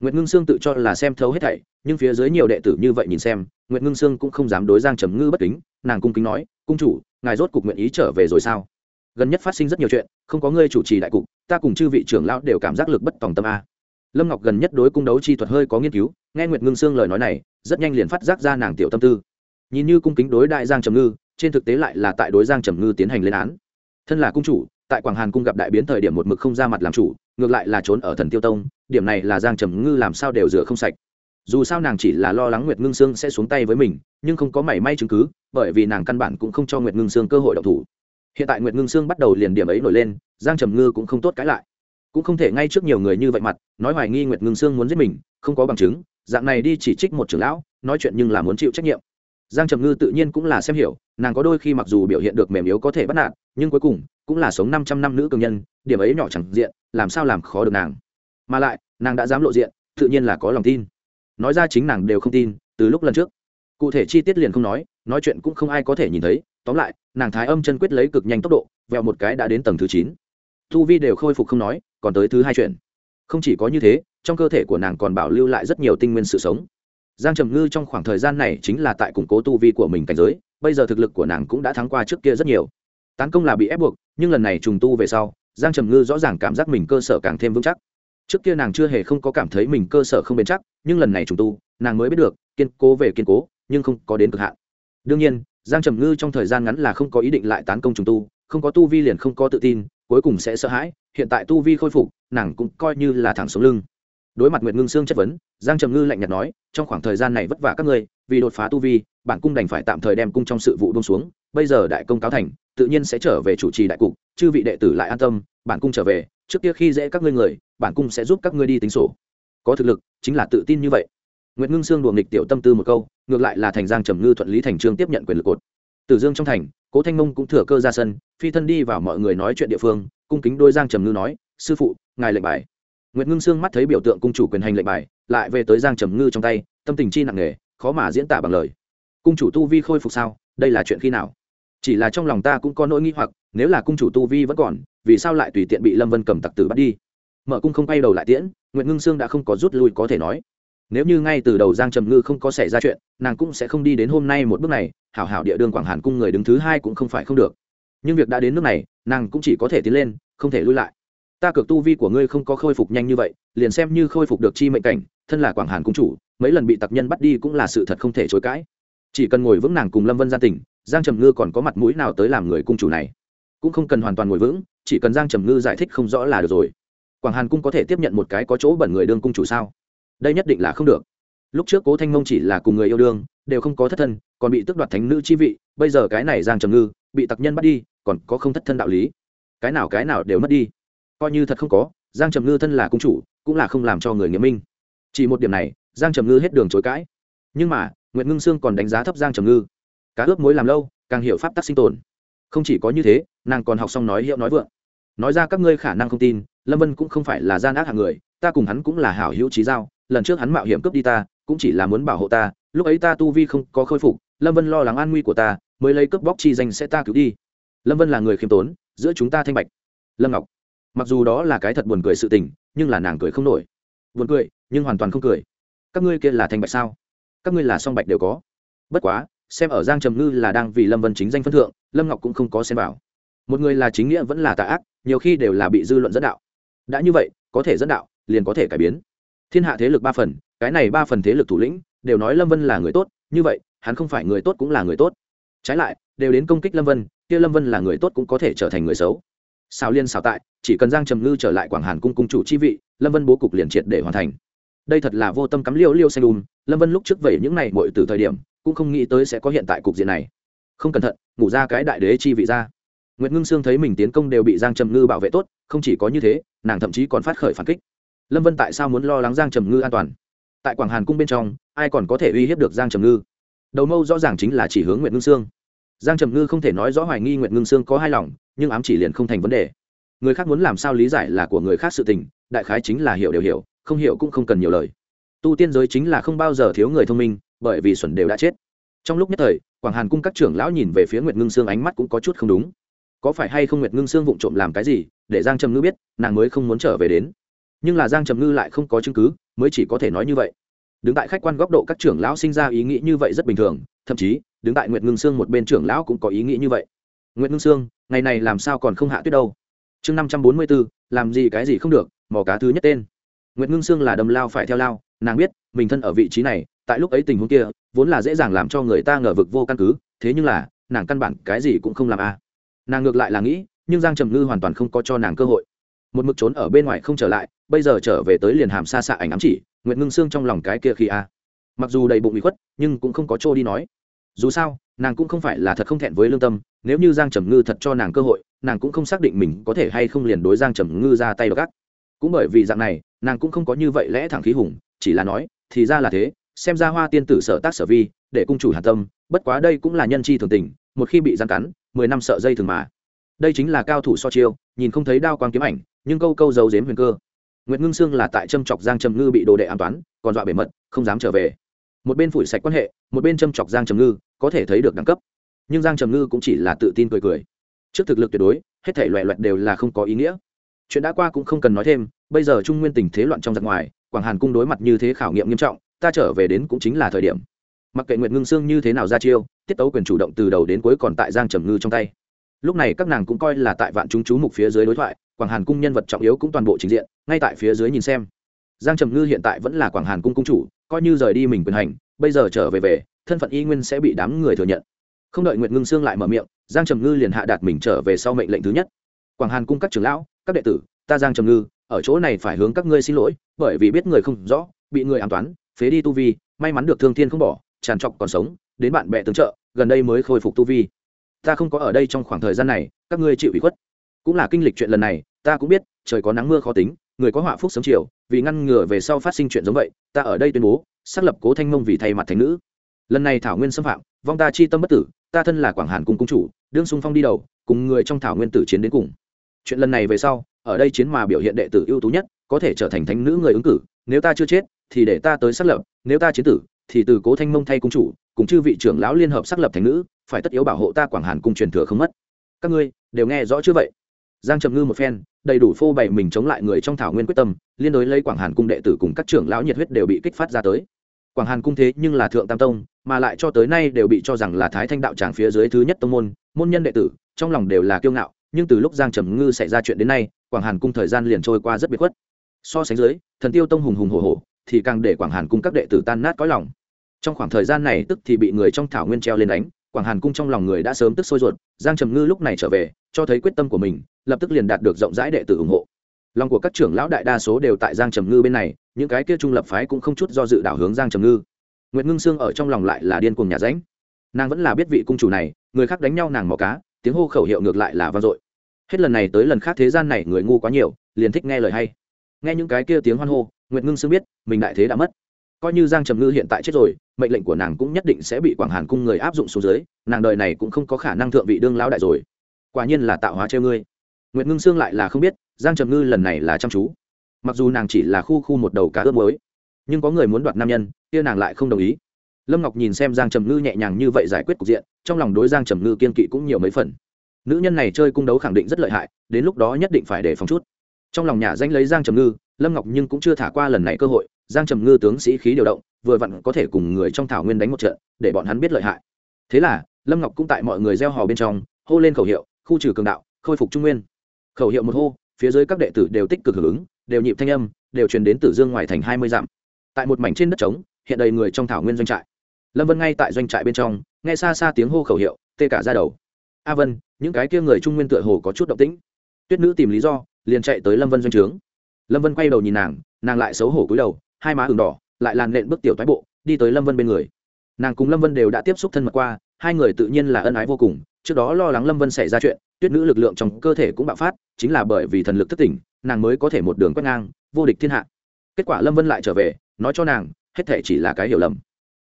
Nguyệt ngưng sương tự cho là xem thấu hết thảy, nhưng phía dưới nhiều đệ tử như vậy nhìn xem, nguyệt ngưng sương cũng không dám đối giang trầm ngư bất kính, nàng cung kính nói, cung chủ, ngài rốt cục nguyện ý trở về rồi sao? Gần nhất phát sinh rất nhiều chuyện, không có ngươi chủ trì đại cục, ta cùng chư vị trưởng lão đều cảm giác lực bất tòng tâm a lâm ngọc gần nhất đối cung đấu chi thuật hơi có nghiên cứu, nghe nguyệt ngưng sương lời nói này, rất nhanh liền phát giác ra nàng tiểu tâm tư. Nhìn như cung kính đối đại giang trầm ngư, trên thực tế lại là tại đối giang trầm ngư tiến hành lên án. Thân là cung chủ, tại quảng hàn cung gặp đại biến thời điểm một mực không ra mặt làm chủ, ngược lại là trốn ở thần tiêu tông, điểm này là giang trầm ngư làm sao đều rửa không sạch. Dù sao nàng chỉ là lo lắng nguyệt ngưng sương sẽ xuống tay với mình, nhưng không có mảy may chứng cứ, bởi vì nàng căn bản cũng không cho nguyệt ngưng sương cơ hội độc thủ. Hiện tại nguyệt ngưng sương bắt đầu liền điểm ấy nổi lên, giang trầm ngư cũng không tốt cãi lại. Cũng không thể ngay trước nhiều người như vậy mặt nói hoài nghi nguyệt ngưng sương muốn giết mình, không có bằng chứng, dạng này đi chỉ trích một trưởng lão, nói chuyện nhưng là muốn chịu trách nhiệm. Giang trầm ngư tự nhiên cũng là xem hiểu, nàng có đôi khi mặc dù biểu hiện được mềm yếu có thể bắt nạt, nhưng cuối cùng cũng là sống năm trăm năm nữ cường nhân, điểm ấy nhỏ chẳng diện, làm sao làm khó được nàng. Mà lại, nàng đã dám lộ diện, tự nhiên là có lòng tin. Nói ra chính nàng đều không tin, từ lúc lần trước. Cụ thể chi tiết liền không nói nói chuyện cũng không ai có thể nhìn thấy, tóm lại, nàng thái âm chân quyết lấy cực nhanh tốc độ, vẹo một cái đã đến tầng thứ chín. Thu vi đều khôi phục không nói, còn tới thứ hai chuyện không chỉ có như thế, trong cơ thể của nàng còn bảo lưu lại rất nhiều tinh nguyên sự sống. Giang trầm ngư trong khoảng thời gian này chính là tại củng cố tu vi của mình cảnh giới, bây giờ thực lực của nàng cũng đã thắng qua trước kia rất nhiều. Tán công là bị ép buộc, nhưng lần này trùng tu về sau, giang trầm ngư rõ ràng cảm giác mình cơ sở càng thêm vững chắc. Trước kia nàng chưa hề không có cảm thấy mình cơ sở không bền chắc, nhưng lần này trùng tu, nàng mới biết được, kiên cố về kiên cố, nhưng không có đến cực hạn. Đương nhiên, giang trầm ngư trong thời gian ngắn là không có ý định lại tán công trùng tu, không có tu vi liền không có tự tin, cuối cùng sẽ sợ hãi, hiện tại tu vi khôi phục nàng cũng coi như là thẳng xuống lưng. Đối mặt nguyệt ngưng sương chất vấn, giang trầm ngư lạnh nhạt nói, trong khoảng thời gian này vất vả các ngươi, vì đột phá tu vi, bản cung đành phải tạm thời đem cung trong sự vụ bông xuống, bây giờ đại công cáo thành, tự nhiên sẽ trở về chủ trì đại cục, chư vị đệ tử lại an tâm, bản cung trở về, trước kia khi dễ các ngươi người, bản cung sẽ giúp các ngươi đi tính sổ. Có thực lực, chính là tự tin như vậy. Nguyễn ngưng sương đùa nghịch tiểu tâm tư một câu, ngược lại là thành giang trầm ngư thuận lý thành trương tiếp nhận quyền lực cột. Từ dương trong thành, cố thanh mông cũng thừa cơ ra sân, phi thân đi vào mọi người nói chuyện địa phương, cung kính đôi giang trầm ngư nói, sư phụ ngài lệnh bài. Nguyệt ngưng sương mắt thấy biểu tượng cung chủ quyền hành lệnh bài, lại về tới giang trầm ngư trong tay, tâm tình chi nặng nề, khó mà diễn tả bằng lời. Cung chủ tu vi khôi phục sao? Đây là chuyện khi nào? Chỉ là trong lòng ta cũng có nỗi nghi hoặc, nếu là cung chủ tu vi vẫn còn, vì sao lại tùy tiện bị lâm vân cầm tặc tử bắt đi? Mở cung không quay đầu lại tiễn, nguyệt ngưng sương đã không có rút lui có thể nói. Nếu như ngay từ đầu giang trầm ngư không có xảy ra chuyện, nàng cũng sẽ không đi đến hôm nay một bước này, hảo hảo địa đương quảng hàn cung người đứng thứ hai cũng không phải không được. Nhưng việc đã đến nước này, nàng cũng chỉ có thể tiến lên, không thể lui lại ta cược tu vi của ngươi không có khôi phục nhanh như vậy, liền xem như khôi phục được chi mệnh cảnh, thân là quảng hàn cung chủ, mấy lần bị tặc nhân bắt đi cũng là sự thật không thể chối cãi. Chỉ cần ngồi vững nàng cùng lâm vân gia tỉnh, giang trầm ngư còn có mặt mũi nào tới làm người cung chủ này? Cũng không cần hoàn toàn ngồi vững, chỉ cần giang trầm ngư giải thích không rõ là được rồi. Quảng hàn cung có thể tiếp nhận một cái có chỗ bẩn người đương cung chủ sao? Đây nhất định là không được. Lúc trước cố thanh mông chỉ là cùng người yêu đương, đều không có thất thân, còn bị tước đoạt thánh nữ chi vị, bây giờ cái này giang trầm ngư, bị tặc nhân bắt đi, còn có không thất thân đạo lý. Cái nào cái nào đều mất đi coi như thật không có, giang trầm ngư thân là cung chủ, cũng là không làm cho người nghiêm minh. Chỉ một điểm này, giang trầm ngư hết đường chối cãi. Nhưng mà nguyễn ngưng sương còn đánh giá thấp giang trầm ngư. Cá ướp mối làm lâu, càng hiểu pháp tắc sinh tồn. Không chỉ có như thế, nàng còn học xong nói hiệu nói vượng. Nói ra các ngươi khả năng không tin, lâm vân cũng không phải là gian ác hạng người, ta cùng hắn cũng là hảo hữu trí giao, lần trước hắn mạo hiểm cướp đi ta, cũng chỉ là muốn bảo hộ ta, lúc ấy ta tu vi không có khôi phục, lâm vân lo lắng an nguy của ta, mới lấy cướp bóc chi danh sẽ ta cứu đi. Lâm vân là người khiêm tốn, giữa chúng ta thanh bạch. Lâm ngọc mặc dù đó là cái thật buồn cười sự tình, nhưng là nàng cười không nổi. Buồn cười, nhưng hoàn toàn không cười. Các ngươi kia là thanh bạch sao? Các ngươi là song bạch đều có. Bất quá, xem ở giang trầm ngư là đang vì lâm vân chính danh phân thượng, lâm ngọc cũng không có xem vào. Một người là chính nghĩa vẫn là tà ác, nhiều khi đều là bị dư luận dẫn đạo. Đã như vậy, có thể dẫn đạo, liền có thể cải biến. Thiên hạ thế lực ba phần, cái này ba phần thế lực thủ lĩnh, đều nói lâm vân là người tốt, như vậy, hắn không phải người tốt cũng là người tốt. Trái lại, đều đến công kích lâm vân, kia lâm vân là người tốt cũng có thể trở thành người xấu. Xào liên xào tại chỉ cần giang trầm ngư trở lại quảng hàn cung cung chủ chi vị, lâm vân bố cục liền triệt để hoàn thành. Đây thật là vô tâm cắm liêu liêu xanh đùm, lâm vân lúc trước vậy những này mọi từ thời điểm, cũng không nghĩ tới sẽ có hiện tại cục diện này. Không cẩn thận, ngủ ra cái đại đế chi vị ra. Nguyệt ngưng sương thấy mình tiến công đều bị giang trầm ngư bảo vệ tốt, không chỉ có như thế, nàng thậm chí còn phát khởi phản kích. Lâm vân tại sao muốn lo lắng giang trầm ngư an toàn? Tại quảng hàn cung bên trong, ai còn có thể uy hiếp được giang trầm ngư? Đầu mâu rõ ràng chính là chỉ hướng Nguyệt ngưng sương. Giang trầm ngư không thể nói rõ hoài nghi Nguyệt ngưng sương có hai lòng, nhưng ám chỉ liền không thành vấn đề người khác muốn làm sao lý giải là của người khác sự tình, đại khái chính là hiểu đều hiểu, không hiểu cũng không cần nhiều lời. Tu tiên giới chính là không bao giờ thiếu người thông minh, bởi vì xuẩn đều đã chết. Trong lúc nhất thời, quảng hàn cung các trưởng lão nhìn về phía nguyệt ngưng sương ánh mắt cũng có chút không đúng. Có phải hay không nguyệt ngưng sương vụng trộm làm cái gì, để giang trầm ngư biết, nàng mới không muốn trở về đến. Nhưng là giang trầm ngư lại không có chứng cứ, mới chỉ có thể nói như vậy. Đứng tại khách quan góc độ các trưởng lão sinh ra ý nghĩ như vậy rất bình thường, thậm chí, đứng tại nguyệt ngưng sương một bên trưởng lão cũng có ý nghĩ như vậy. Nguyệt ngưng sương, ngày này làm sao còn không hạ tuyết đâu? Chương năm trăm bốn mươi bốn làm gì cái gì không được, mò cá thứ nhất tên. Nguyệt ngưng sương là đầm lao phải theo lao, nàng biết, mình thân ở vị trí này, tại lúc ấy tình huống kia, vốn là dễ dàng làm cho người ta ngờ vực vô căn cứ, thế nhưng là, nàng căn bản cái gì cũng không làm a. À. nàng ngược lại là nghĩ, nhưng giang trầm ngư hoàn toàn không có cho nàng cơ hội. Một mực trốn ở bên ngoài không trở lại, bây giờ trở về tới liền hàm xa xạ ảnh ám chỉ nguyện ngưng xương trong lòng cái kia khi a. Mặc dù đầy bụng bị khuất, nhưng cũng không có chỗ đi nói. Dù sao nàng cũng không phải là thật không thẹn với lương tâm, nếu như giang trầm ngư thật cho nàng cơ hội, nàng cũng không xác định mình có thể hay không liền đối giang trầm ngư ra tay đ ộ gắt. Cũng bởi vì dạng này, nàng cũng không có như vậy lẽ thẳng khí hùng, chỉ là nói, thì ra là thế, xem ra hoa tiên tử sở tác sở vi, để cung chủ hàn tâm, bất quá đây cũng là nhân chi thường tình, một khi bị gian cắn, mười năm sợ dây thường mà. Đây chính là cao thủ so chiêu, nhìn không thấy đao quang kiếm ảnh, nhưng câu câu giấu dếm huyền cơ. Nguyễn ngưng sương là tại châm chọc giang trầm ngư bị đồ đệ an toán, còn dọa bề mật, không dám trở về. Một bên phủi sạch quan hệ, một bên châm chọc giang trầm ngư có thể thấy được đẳng cấp. Nhưng giang trầm ngư cũng chỉ là tự tin cười cười. Trước thực lực tuyệt đối, hết thể loẹ loẹt đều là không có ý nghĩa. Chuyện đã qua cũng không cần nói thêm, bây giờ trung nguyên tình thế loạn trong giặc ngoài, quảng hàn cung đối mặt như thế khảo nghiệm nghiêm trọng, ta trở về đến cũng chính là thời điểm. Mặc kệ nguyệt ngưng sương như thế nào ra chiêu, tiết tấu quyền chủ động từ đầu đến cuối còn tại giang trầm ngư trong tay. Lúc này các nàng cũng coi là tại vạn chúng chú mục phía dưới đối thoại, quảng hàn cung nhân vật trọng yếu cũng toàn bộ trình diện, ngay tại phía dưới nhìn xem. Giang trầm ngư hiện tại vẫn là quảng hàn cung cung chủ, coi như rời đi mình quyền hành, bây giờ trở về về thân phận y nguyên sẽ bị đám người thừa nhận. Không đợi nguyệt ngưng sương lại mở miệng, giang trầm ngư liền hạ đạt mình trở về sau mệnh lệnh thứ nhất. Quảng hàn cung các trưởng lão, các đệ tử, ta giang trầm ngư, ở chỗ này phải hướng các ngươi xin lỗi, bởi vì biết người không rõ, bị người an toán, phế đi tu vi, may mắn được thương thiên không bỏ, tràn trọc còn sống, đến bạn bè tương trợ, gần đây mới khôi phục tu vi. Ta không có ở đây trong khoảng thời gian này, các ngươi chịu ủy khuất. Cũng là kinh lịch chuyện lần này, ta cũng biết, trời có nắng mưa khó tính, người có họa phúc sớm chiều, vì ngăn ngừa về sau phát sinh chuyện giống vậy, ta ở đây tuyên bố, xác lập cố thanh mông vì thay mặt thành nữ lần này thảo nguyên xâm phạm, vong ta chi tâm bất tử, ta thân là quảng hàn cung cung chủ, đương sung phong đi đầu, cùng người trong thảo nguyên tử chiến đến cùng. Chuyện lần này về sau, ở đây chiến mà biểu hiện đệ tử ưu tú nhất, có thể trở thành thánh nữ người ứng cử, nếu ta chưa chết, thì để ta tới xác lập, nếu ta chiến tử, thì từ cố thanh mông thay cung chủ, cùng chư vị trưởng lão liên hợp xác lập thành nữ, phải tất yếu bảo hộ ta quảng hàn cung truyền thừa không mất. Các ngươi, đều nghe rõ chưa vậy? Giang trầm ngư một phen, đầy đủ phô bày mình chống lại người trong thảo nguyên quyết tâm, liên đối lấy quảng hàn cung đệ tử cùng các trưởng lão nhiệt huyết đều bị kích phát ra tới quảng hàn cung thế nhưng là thượng tam tông, mà lại cho tới nay đều bị cho rằng là thái thanh đạo tràng phía dưới thứ nhất tông môn môn nhân đệ tử, trong lòng đều là kiêu ngạo, nhưng từ lúc giang trầm ngư xảy ra chuyện đến nay, quảng hàn cung thời gian liền trôi qua rất biệt khuất. So sánh dưới, thần tiêu tông hùng hùng hồ hồ thì càng để quảng hàn cung các đệ tử tan nát có lòng. Trong khoảng thời gian này tức thì bị người trong thảo nguyên treo lên đánh, quảng hàn cung trong lòng người đã sớm tức sôi ruột, giang trầm ngư lúc này trở về, cho thấy quyết tâm của mình, lập tức liền đạt được rộng rãi đệ tử ủng hộ lòng của các trưởng lão đại đa số đều tại giang trầm ngư bên này, những cái kia trung lập phái cũng không chút do dự đảo hướng giang trầm ngư. Nguyệt ngưng sương ở trong lòng lại là điên cuồng nhà ránh nàng vẫn là biết vị cung chủ này, người khác đánh nhau nàng mò cá, tiếng hô khẩu hiệu ngược lại là vang dội. Hết lần này tới lần khác thế gian này người ngu quá nhiều, liền thích nghe lời hay. Nghe những cái kia tiếng hoan hô, nguyệt ngưng sương biết, mình đại thế đã mất. Coi như giang trầm ngư hiện tại chết rồi, mệnh lệnh của nàng cũng nhất định sẽ bị quảng hàn cung người áp dụng xuống dưới, nàng đời này cũng không có khả năng thượng vị đương lão đại rồi. Quả nhiên là tạo hóa treo ngươi. Nguyệt ngưng sương lại là không biết giang trầm ngư lần này là chăm chú. Mặc dù nàng chỉ là khu khu một đầu cá ướp mới nhưng có người muốn đoạt nam nhân, kia nàng lại không đồng ý. Lâm ngọc nhìn xem giang trầm ngư nhẹ nhàng như vậy giải quyết cục diện, trong lòng đối giang trầm ngư kiên kỵ cũng nhiều mấy phần. Nữ nhân này chơi cung đấu khẳng định rất lợi hại, đến lúc đó nhất định phải để phòng chút. Trong lòng nhà danh lấy giang trầm ngư, lâm ngọc nhưng cũng chưa thả qua lần này cơ hội, giang trầm ngư tướng sĩ khí điều động, vừa vặn có thể cùng người trong thảo nguyên đánh một trận, để bọn hắn biết lợi hại. Thế là, lâm ngọc cũng tại mọi người gieo hò bên trong, hô lên khẩu hiệu, khu trừ cường đạo, khôi phục trung nguyên. Khẩu hiệu một hô phía dưới các đệ tử đều tích cực hưởng ứng, đều nhịp thanh âm, đều truyền đến tử dương ngoài thành hai mươi dặm. Tại một mảnh trên đất trống, hiện đầy người trong thảo nguyên doanh trại. Lâm vân ngay tại doanh trại bên trong, nghe xa xa tiếng hô khẩu hiệu, tê cả ra đầu. A vân, những cái kia người trung nguyên tựa hồ có chút động tĩnh. Tuyết nữ tìm lý do, liền chạy tới lâm vân doanh trướng. Lâm vân quay đầu nhìn nàng nàng lại xấu hổ cúi đầu, hai má ửng đỏ, lại làn nện bước tiểu thoái bộ, đi tới lâm vân bên người. Nàng cùng lâm vân đều đã tiếp xúc thân mật qua hai người tự nhiên là ân ái vô cùng, trước đó lo lắng lâm vân xảy ra chuyện, tuyết nữ lực lượng trong cơ thể cũng bạo phát, chính là bởi vì thần lực thất tỉnh nàng mới có thể một đường quét ngang, vô địch thiên hạ. Kết quả lâm vân lại trở về, nói cho nàng, hết thể chỉ là cái hiểu lầm.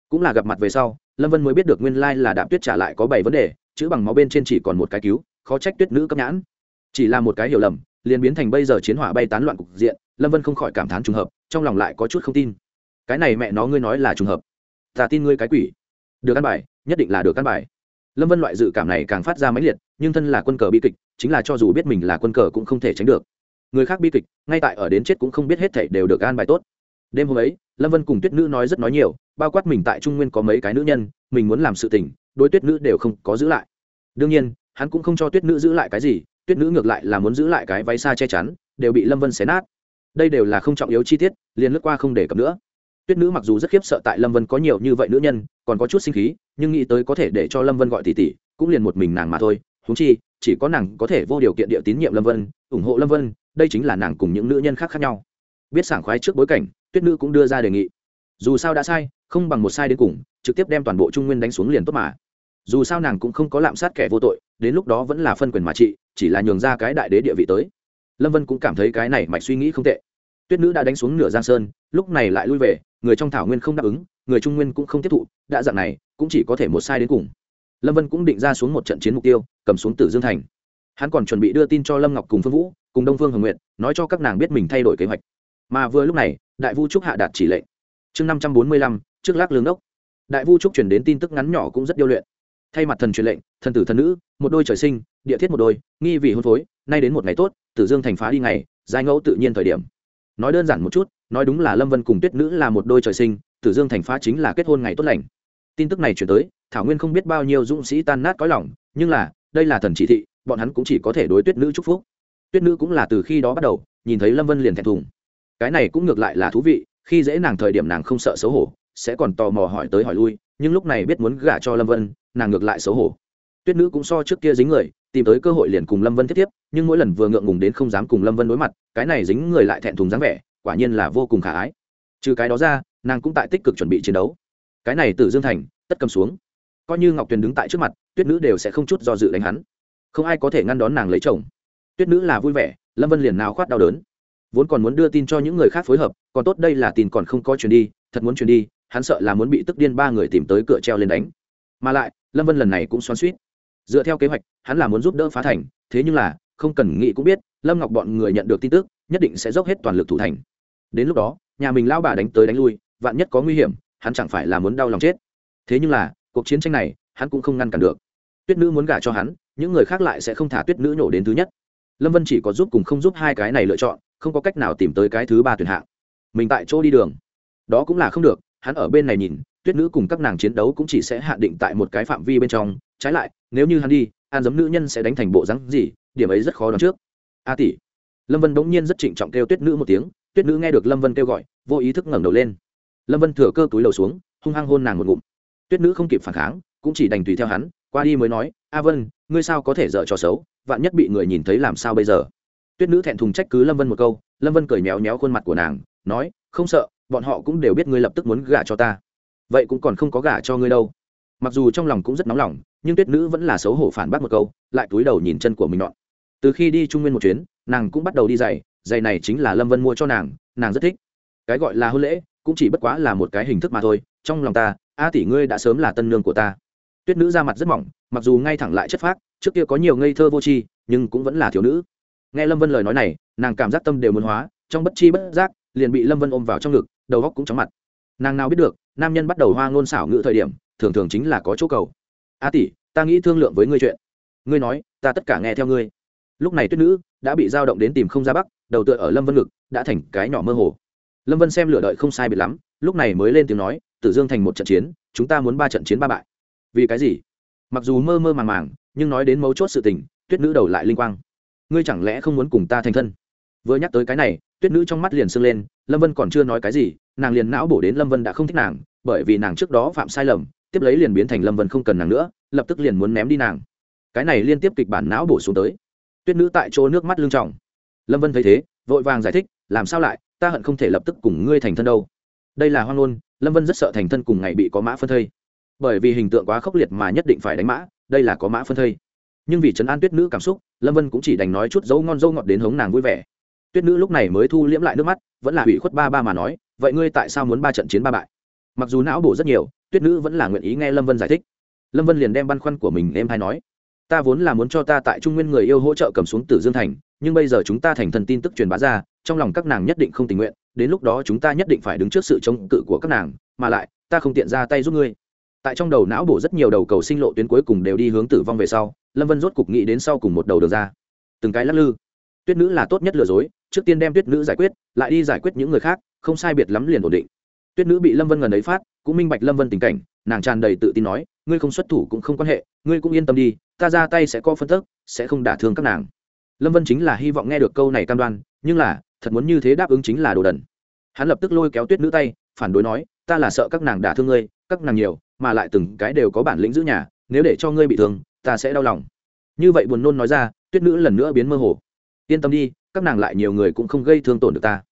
Cũng là gặp mặt về sau, lâm vân mới biết được nguyên lai là đạm tuyết trả lại có bảy vấn đề, chữ bằng máu bên trên chỉ còn một cái cứu, khó trách tuyết nữ cấp nhãn. Chỉ là một cái hiểu lầm, liền biến thành bây giờ chiến hỏa bay tán loạn cục diện, lâm vân không khỏi cảm thán trùng hợp, trong lòng lại có chút không tin. Cái này mẹ nó ngươi nói là trùng hợp. Ta tin ngươi cái quỷ. Được ăn bài nhất định là được căn bài. Lâm vân loại dự cảm này càng phát ra mãnh liệt, nhưng thân là quân cờ bi kịch, chính là cho dù biết mình là quân cờ cũng không thể tránh được. Người khác bi kịch, ngay tại ở đến chết cũng không biết hết thảy đều được an bài tốt. Đêm hôm ấy, lâm vân cùng tuyết nữ nói rất nói nhiều, bao quát mình tại trung nguyên có mấy cái nữ nhân, mình muốn làm sự tình, đối tuyết nữ đều không có giữ lại. Đương nhiên, hắn cũng không cho tuyết nữ giữ lại cái gì, tuyết nữ ngược lại là muốn giữ lại cái váy xa che chắn, đều bị lâm vân xé nát. Đây đều là không trọng yếu chi tiết, liền lướt qua không để cập nữa tuyết nữ mặc dù rất khiếp sợ tại lâm vân có nhiều như vậy nữ nhân, còn có chút sinh khí, nhưng nghĩ tới có thể để cho lâm vân gọi tỷ tỷ, cũng liền một mình nàng mà thôi. Húng chi, chỉ có nàng có thể vô điều kiện địa tín nhiệm lâm vân, ủng hộ lâm vân, đây chính là nàng cùng những nữ nhân khác khác nhau. Biết sảng khoái trước bối cảnh, tuyết nữ cũng đưa ra đề nghị. Dù sao đã sai, không bằng một sai đến cùng, trực tiếp đem toàn bộ trung nguyên đánh xuống liền tốt mà. Dù sao nàng cũng không có lạm sát kẻ vô tội, đến lúc đó vẫn là phân quyền mà trị, chỉ là nhường ra cái đại đế địa vị tới. Lâm vân cũng cảm thấy cái này mạch suy nghĩ không tệ. Tuyết nữ đã đánh xuống nửa giang sơn, lúc này lại lui về người trong thảo nguyên không đáp ứng, người trung nguyên cũng không tiếp thụ, đã dạng này, cũng chỉ có thể một sai đến cùng. Lâm vân cũng định ra xuống một trận chiến mục tiêu, cầm xuống tử dương thành. Hắn còn chuẩn bị đưa tin cho lâm ngọc cùng phương vũ, cùng đông phương hồng nguyện nói cho các nàng biết mình thay đổi kế hoạch. Mà vừa lúc này, đại vu trúc hạ đạt chỉ lệnh. Chương năm trăm bốn mươi lăm, trước lác lương đốc. Đại vu trúc chuyển đến tin tức ngắn nhỏ cũng rất điêu luyện. Thay mặt thần truyền lệnh, thần tử thần nữ, một đôi trời sinh, địa thiết một đôi, nghi vì hôn phối, nay đến một ngày tốt, tử dương thành phá đi ngày, giai ngẫu tự nhiên thời điểm nói đơn giản một chút, nói đúng là lâm vân cùng tuyết nữ là một đôi trời sinh, tử dương thành phá chính là kết hôn ngày tốt lành. Tin tức này chuyển tới, thảo nguyên không biết bao nhiêu dũng sĩ tan nát cõi lòng, nhưng là, đây là thần chỉ thị, bọn hắn cũng chỉ có thể đối tuyết nữ chúc phúc. Tuyết nữ cũng là từ khi đó bắt đầu, nhìn thấy lâm vân liền thẹn thùng. Cái này cũng ngược lại là thú vị, khi dễ nàng thời điểm nàng không sợ xấu hổ, sẽ còn tò mò hỏi tới hỏi lui, nhưng lúc này biết muốn gả cho lâm vân, nàng ngược lại xấu hổ. Tuyết nữ cũng so trước kia dính người tìm tới cơ hội liền cùng lâm vân thiết tiếp, nhưng mỗi lần vừa ngượng ngùng đến không dám cùng lâm vân đối mặt, cái này dính người lại thẹn thùng dáng vẻ, quả nhiên là vô cùng khả ái. Trừ cái đó ra, nàng cũng tại tích cực chuẩn bị chiến đấu. Cái này từ dương thành, tất cầm xuống. Coi như ngọc tuyền đứng tại trước mặt, tuyết nữ đều sẽ không chút do dự đánh hắn. Không ai có thể ngăn đón nàng lấy chồng. Tuyết nữ là vui vẻ, lâm vân liền nào khoát đau đớn. Vốn còn muốn đưa tin cho những người khác phối hợp, còn tốt đây là tin còn không có chuyền đi, thật muốn chuyền đi, hắn sợ là muốn bị tức điên ba người tìm tới cửa treo lên đánh. Mà lại, lâm vân lần này cũng xoắn suýt dựa theo kế hoạch hắn là muốn giúp đỡ phá thành, thế nhưng là, không cần nghĩ cũng biết, lâm ngọc bọn người nhận được tin tức, nhất định sẽ dốc hết toàn lực thủ thành. Đến lúc đó, nhà mình lao bà đánh tới đánh lui, vạn nhất có nguy hiểm, hắn chẳng phải là muốn đau lòng chết. Thế nhưng là, cuộc chiến tranh này, hắn cũng không ngăn cản được. Tuyết nữ muốn gả cho hắn, những người khác lại sẽ không thả tuyết nữ nhổ đến thứ nhất. Lâm vân chỉ có giúp cùng không giúp hai cái này lựa chọn, không có cách nào tìm tới cái thứ ba tuyển hạng. Mình tại chỗ đi đường. Đó cũng là không được, hắn ở bên này nhìn, tuyết nữ cùng các nàng chiến đấu cũng chỉ sẽ hạn định tại một cái phạm vi bên trong, trái lại, nếu như hắn đi an giấm nữ nhân sẽ đánh thành bộ rắn gì, điểm ấy rất khó đoán trước. A tỷ. Lâm vân bỗng nhiên rất trịnh trọng kêu tuyết nữ một tiếng, tuyết nữ nghe được lâm vân kêu gọi, vô ý thức ngẩng đầu lên. Lâm vân thừa cơ túi đầu xuống, hung hăng hôn nàng một ngụm. Tuyết nữ không kịp phản kháng, cũng chỉ đành tùy theo hắn, qua đi mới nói, a vân, ngươi sao có thể dở trò xấu, vạn nhất bị người nhìn thấy làm sao bây giờ? Tuyết nữ thẹn thùng trách cứ lâm vân một câu, lâm vân cười méo méo khuôn mặt của nàng, nói, không sợ, bọn họ cũng đều biết ngươi lập tức muốn gả cho ta. Vậy cũng còn không có gả cho ngươi đâu. Mặc dù trong lòng cũng rất nóng lòng nhưng tuyết nữ vẫn là xấu hổ phản bác một câu, lại túi đầu nhìn chân của mình nọn từ khi đi trung nguyên một chuyến, nàng cũng bắt đầu đi giày giày này chính là lâm vân mua cho nàng nàng rất thích. Cái gọi là hôn lễ, cũng chỉ bất quá là một cái hình thức mà thôi, trong lòng ta, a tỷ ngươi đã sớm là tân nương của ta. Tuyết nữ ra mặt rất mỏng, mặc dù ngay thẳng lại chất phác, trước kia có nhiều ngây thơ vô tri, nhưng cũng vẫn là thiếu nữ. Nghe lâm vân lời nói này, nàng cảm giác tâm đều muốn hóa, trong bất chi bất giác, liền bị lâm vân ôm vào trong ngực, đầu góc cũng chóng mặt. Nàng nào biết được, nam nhân bắt đầu hoa ngôn xảo ngữ thời điểm, thường thường chính là có chỗ cầu a tỷ, ta nghĩ thương lượng với ngươi chuyện. Ngươi nói, ta tất cả nghe theo ngươi. Lúc này tuyết nữ đã bị giao động đến tìm không ra bắc, đầu tựa ở lâm vân ngực, đã thành cái nhỏ mơ hồ. Lâm vân xem lửa đợi không sai biệt lắm, lúc này mới lên tiếng nói, tử dương thành một trận chiến, chúng ta muốn ba trận chiến ba bại. Vì cái gì? Mặc dù mơ mơ màng màng, nhưng nói đến mấu chốt sự tình, tuyết nữ đầu lại linh quang. Ngươi chẳng lẽ không muốn cùng ta thành thân? Vừa nhắc tới cái này, tuyết nữ trong mắt liền sưng lên, lâm vân còn chưa nói cái gì, nàng liền não bổ đến lâm vân đã không thích nàng, bởi vì nàng trước đó phạm sai lầm tiếp lấy liền biến thành lâm vân không cần nàng nữa, lập tức liền muốn ném đi nàng. Cái này liên tiếp kịch bản não bổ xuống tới. Tuyết nữ tại chỗ nước mắt lưng trọng lâm vân thấy thế, vội vàng giải thích, làm sao lại, ta hận không thể lập tức cùng ngươi thành thân đâu. Đây là hoang ngôn, lâm vân rất sợ thành thân cùng ngày bị có mã phân thây. Bởi vì hình tượng quá khốc liệt mà nhất định phải đánh mã, đây là có mã phân thây. Nhưng vì trấn an tuyết nữ cảm xúc, lâm vân cũng chỉ đành nói chút dấu ngon dâu ngọt đến hống nàng vui vẻ. Tuyết nữ lúc này mới thu liễm lại nước mắt, vẫn là ủy khuất ba ba mà nói, vậy ngươi tại sao muốn ba trận chiến ba bại? Mặc dù não bổ rất nhiều tuyết nữ vẫn là nguyện ý nghe lâm vân giải thích lâm vân liền đem băn khoăn của mình em hay nói ta vốn là muốn cho ta tại trung nguyên người yêu hỗ trợ cầm xuống tử dương thành nhưng bây giờ chúng ta thành thần tin tức truyền bá ra trong lòng các nàng nhất định không tình nguyện đến lúc đó chúng ta nhất định phải đứng trước sự chống cự của các nàng mà lại ta không tiện ra tay giúp ngươi tại trong đầu não bổ rất nhiều đầu cầu sinh lộ tuyến cuối cùng đều đi hướng tử vong về sau lâm vân rốt cục nghĩ đến sau cùng một đầu đường ra từng cái lắc lư tuyết nữ là tốt nhất lừa dối trước tiên đem tuyết nữ giải quyết lại đi giải quyết những người khác không sai biệt lắm liền ổn định tuyết nữ bị lâm vân ngần ấy phát cũng minh bạch lâm vân tình cảnh, nàng tràn đầy tự tin nói, ngươi không xuất thủ cũng không quan hệ, ngươi cũng yên tâm đi, ta ra tay sẽ có phân tức, sẽ không đả thương các nàng. Lâm vân chính là hy vọng nghe được câu này cam đoan, nhưng là, thật muốn như thế đáp ứng chính là đồ đần. Hắn lập tức lôi kéo tuyết nữ tay, phản đối nói, ta là sợ các nàng đả thương ngươi, các nàng nhiều, mà lại từng cái đều có bản lĩnh giữ nhà, nếu để cho ngươi bị thương, ta sẽ đau lòng. Như vậy buồn nôn nói ra, tuyết nữ lần nữa biến mơ hồ. Yên tâm đi, các nàng lại nhiều người cũng không gây thương tổn được ta.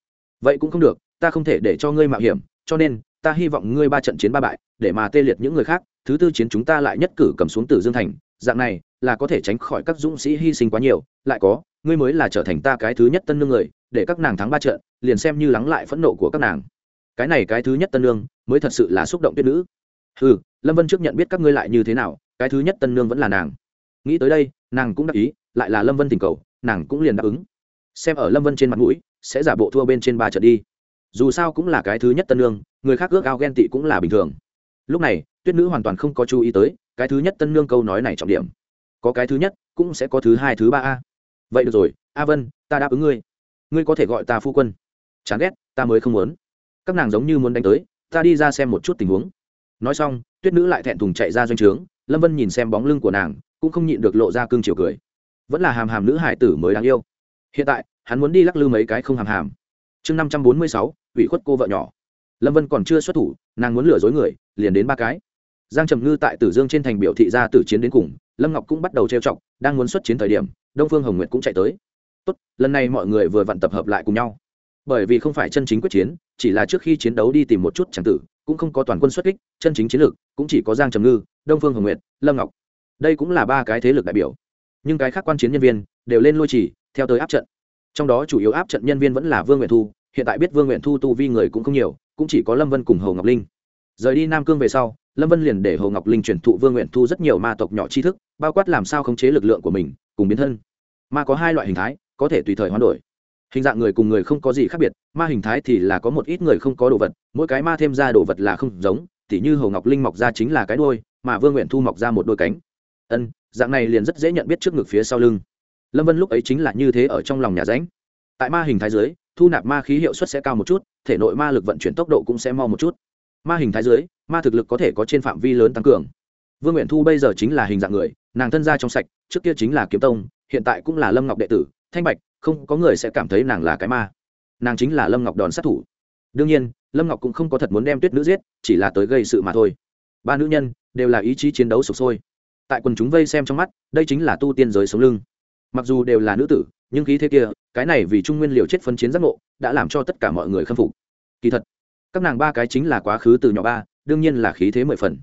Vậy cũng không được, ta không thể để cho ngươi mạo hiểm, cho nên ta hy vọng ngươi ba trận chiến ba bại, để mà tê liệt những người khác, thứ tư chiến chúng ta lại nhất cử cầm xuống tử dương thành, dạng này, là có thể tránh khỏi các dũng sĩ hy sinh quá nhiều, lại có, ngươi mới là trở thành ta cái thứ nhất tân nương người, để các nàng thắng ba trận, liền xem như lắng lại phẫn nộ của các nàng. Cái này cái thứ nhất tân nương, mới thật sự là xúc động tuyết nữ. Ừ lâm vân trước nhận biết các ngươi lại như thế nào, cái thứ nhất tân nương vẫn là nàng. Nghĩ tới đây, nàng cũng đáp ý, lại là lâm vân tình cầu, nàng cũng liền đáp ứng. Xem ở lâm vân trên mặt mũi, sẽ giả bộ thua bên trên ba trận đi dù sao cũng là cái thứ nhất tân nương, người khác ước ao ghen tị cũng là bình thường. Lúc này, tuyết nữ hoàn toàn không có chú ý tới, cái thứ nhất tân nương câu nói này trọng điểm. Có cái thứ nhất, cũng sẽ có thứ hai, thứ ba a. Vậy được rồi, a vân, ta đáp ứng ngươi. Ngươi có thể gọi ta phu quân. Chán ghét, ta mới không muốn. Các nàng giống như muốn đánh tới, ta đi ra xem một chút tình huống. Nói xong, tuyết nữ lại thẹn thùng chạy ra doanh trướng, lâm vân nhìn xem bóng lưng của nàng, cũng không nhịn được lộ ra cương chiều cười. Vẫn là hàm hàm nữ hải tử mới đáng yêu. Hiện tại, hắn muốn đi lắc lư mấy cái không hàm hàm chương năm trăm bốn mươi sáu, ủy khuất cô vợ nhỏ. Lâm vân còn chưa xuất thủ, nàng muốn lừa dối người, liền đến ba cái. Giang trầm ngư tại tử dương trên thành biểu thị ra tử chiến đến cùng, lâm ngọc cũng bắt đầu trêu chọc, đang muốn xuất chiến thời điểm, đông phương hồng nguyệt cũng chạy tới. Tốt, lần này mọi người vừa vặn tập hợp lại cùng nhau. Bởi vì không phải chân chính quyết chiến, chỉ là trước khi chiến đấu đi tìm một chút tràng tử, cũng không có toàn quân xuất kích, chân chính chiến lược, cũng chỉ có giang trầm ngư, đông phương hồng nguyệt, lâm ngọc. Đây cũng là ba cái thế lực đại biểu. Nhưng cái khác quan chiến nhân viên đều lên lôi trì theo tới áp trận trong đó chủ yếu áp trận nhân viên vẫn là vương nguyện thu, hiện tại biết vương nguyện thu tu vi người cũng không nhiều, cũng chỉ có lâm vân cùng hồ ngọc linh. Rời đi nam cương về sau, lâm vân liền để hồ ngọc linh truyền thụ vương nguyện thu rất nhiều ma tộc nhỏ tri thức, bao quát làm sao khống chế lực lượng của mình, cùng biến thân. Ma có hai loại hình thái, có thể tùy thời hoán đổi. Hình dạng người cùng người không có gì khác biệt, ma hình thái thì là có một ít người không có đồ vật, mỗi cái ma thêm ra đồ vật là không giống, tỉ như hồ ngọc linh mọc ra chính là cái đôi mà vương nguyện thu mọc ra một đôi cánh. Ân, dạng này liền rất dễ nhận biết trước ngực phía sau lưng lâm vân lúc ấy chính là như thế ở trong lòng nhà ránh tại ma hình thái dưới, thu nạp ma khí hiệu suất sẽ cao một chút thể nội ma lực vận chuyển tốc độ cũng sẽ mau một chút. Ma hình thái dưới, ma thực lực có thể có trên phạm vi lớn tăng cường. Vương nguyện thu bây giờ chính là hình dạng người nàng thân gia trong sạch trước kia chính là kiếm tông hiện tại cũng là lâm ngọc đệ tử thanh bạch không có người sẽ cảm thấy nàng là cái ma. Nàng chính là lâm ngọc đòn sát thủ. Đương nhiên lâm ngọc cũng không có thật muốn đem tuyết nữ giết chỉ là tới gây sự mà thôi. Ba nữ nhân đều là ý chí chiến đấu sụp sôi. Tại quần chúng vây xem trong mắt đây chính là tu tiên giới sống lưng mặc dù đều là nữ tử, nhưng khí thế kia, cái này vì trung nguyên liều chết phân chiến giác ngộ, đã làm cho tất cả mọi người khâm phục. Kỳ thật, các nàng ba cái chính là quá khứ từ nhỏ ba, đương nhiên là khí thế mười phần.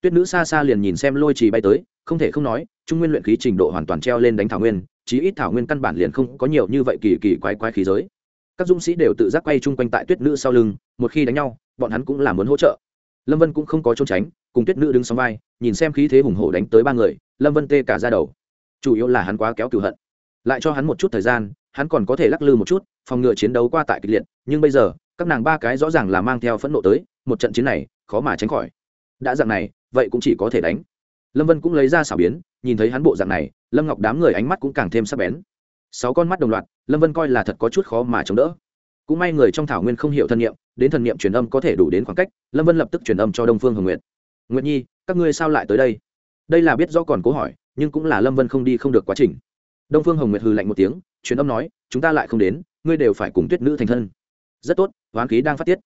Tuyết nữ xa xa liền nhìn xem lôi trì bay tới, không thể không nói, trung nguyên luyện khí trình độ hoàn toàn treo lên đánh thảo nguyên, chí ít thảo nguyên căn bản liền không có nhiều như vậy kỳ kỳ quái quái khí giới. Các dũng sĩ đều tự giác quay chung quanh tại tuyết nữ sau lưng, một khi đánh nhau, bọn hắn cũng là muốn hỗ trợ. Lâm vân cũng không có trốn tránh, cùng tuyết nữ đứng sóng vai, nhìn xem khí thế hùng hổ đánh tới ba người, lâm vân tê cả ra đầu chủ yếu là hắn quá kéo cửu hận. Lại cho hắn một chút thời gian, hắn còn có thể lắc lư một chút, phòng ngừa chiến đấu qua tại kịch liệt, nhưng bây giờ, các nàng ba cái rõ ràng là mang theo phẫn nộ tới, một trận chiến này, khó mà tránh khỏi. Đã dạng này, vậy cũng chỉ có thể đánh. Lâm vân cũng lấy ra xảo biến, nhìn thấy hắn bộ dạng này, lâm ngọc đám người ánh mắt cũng càng thêm sắc bén. Sáu con mắt đồng loạt, lâm vân coi là thật có chút khó mà chống đỡ. Cũng may người trong thảo nguyên không hiểu thân nhiệm, đến thần niệm truyền âm có thể đủ đến khoảng cách, lâm vân lập tức truyền âm cho đông phương hồng nguyệt. Nguyệt nhi, các ngươi sao lại tới đây? Đây là biết do còn cố hỏi nhưng cũng là lâm vân không đi không được quá trình. Đông phương hồng nguyệt hừ lạnh một tiếng, truyền âm nói, chúng ta lại không đến, ngươi đều phải cùng tuyết nữ thành thân. Rất tốt, hoán khí đang phát tiết.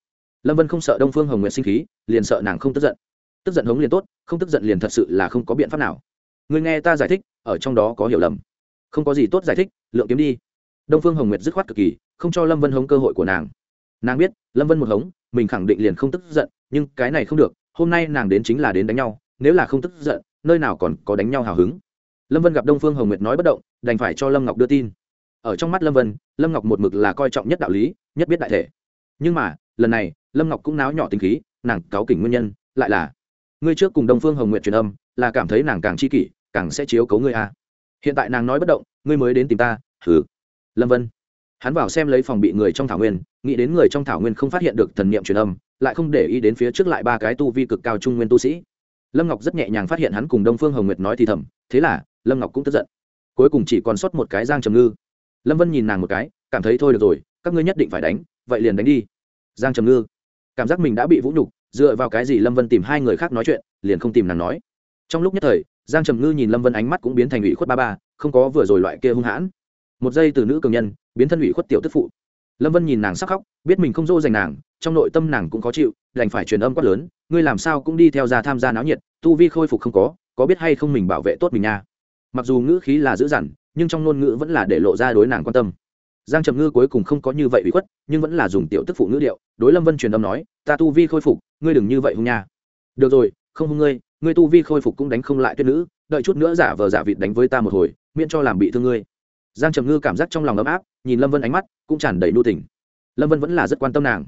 Lâm vân không sợ đông phương hồng nguyệt sinh khí, liền sợ nàng không tức giận. Tức giận hống liền tốt, không tức giận liền thật sự là không có biện pháp nào. Ngươi nghe ta giải thích, ở trong đó có hiểu lầm. Không có gì tốt giải thích, lượng kiếm đi. Đông phương hồng nguyệt dứt khoát cực kỳ, không cho lâm vân hống cơ hội của nàng. Nàng biết, lâm vân một hống, mình khẳng định liền không tức giận, nhưng cái này không được, hôm nay nàng đến chính là đến đánh nhau, nếu là không tức giận nơi nào còn có đánh nhau hào hứng. Lâm vân gặp đông phương hồng nguyệt nói bất động, đành phải cho lâm ngọc đưa tin. Ở trong mắt lâm vân, lâm ngọc một mực là coi trọng nhất đạo lý, nhất biết đại thể. Nhưng mà, lần này, lâm ngọc cũng náo nhỏ tình khí, nàng cáo kỉnh nguyên nhân, lại là, ngươi trước cùng đông phương hồng nguyệt truyền âm, là cảm thấy nàng càng chi kỷ, càng sẽ chiếu cấu ngươi a. À. hiện tại nàng nói bất động, ngươi mới đến tìm ta thử lâm vân, hắn vào xem lấy phòng bị người trong thảo nguyên, nghĩ đến người trong thảo nguyên không phát hiện được thần niệm truyền âm, lại không để ý đến phía trước lại ba cái tu vi cực cao trung nguyên tu sĩ lâm ngọc rất nhẹ nhàng phát hiện hắn cùng đông phương hồng nguyệt nói thì thầm, thế là, lâm ngọc cũng tức giận. Cuối cùng chỉ còn sót một cái giang trầm ngư. Lâm vân nhìn nàng một cái, cảm thấy thôi được rồi, các ngươi nhất định phải đánh, vậy liền đánh đi. Giang trầm ngư. Cảm giác mình đã bị vũ nhục, dựa vào cái gì lâm vân tìm hai người khác nói chuyện, liền không tìm nàng nói. Trong lúc nhất thời, giang trầm ngư nhìn lâm vân ánh mắt cũng biến thành ủy khuất ba ba, không có vừa rồi loại kia hung hãn. Một giây từ nữ cường nhân, biến thân ủy khuất tiểu tức phụ lâm vân nhìn nàng sắc khóc, biết mình không dô dành nàng, trong nội tâm nàng cũng khó chịu, đành phải truyền âm quát lớn, ngươi làm sao cũng đi theo ra tham gia náo nhiệt, tu vi khôi phục không có có biết hay không mình bảo vệ tốt mình nha? Mặc dù ngữ khí là dữ dằn, nhưng trong ngôn ngữ vẫn là để lộ ra đối nàng quan tâm. Giang trầm ngư cuối cùng không có như vậy bị khuất, nhưng vẫn là dùng tiểu tức phụ ngữ điệu, đối lâm vân truyền âm nói, ta tu vi khôi phục, ngươi đừng như vậy hung nha. Được rồi, không hung ngươi ngươi tu vi khôi phục cũng đánh không lại tuyết nữ, đợi chút nữa giả vờ giả vịt đánh với ta một hồi, miễn cho làm bị thương ngươi giang trầm ngư cảm giác trong lòng ấm áp, nhìn lâm vân ánh mắt, cũng tràn đầy nu tình. Lâm vân vẫn là rất quan tâm nàng.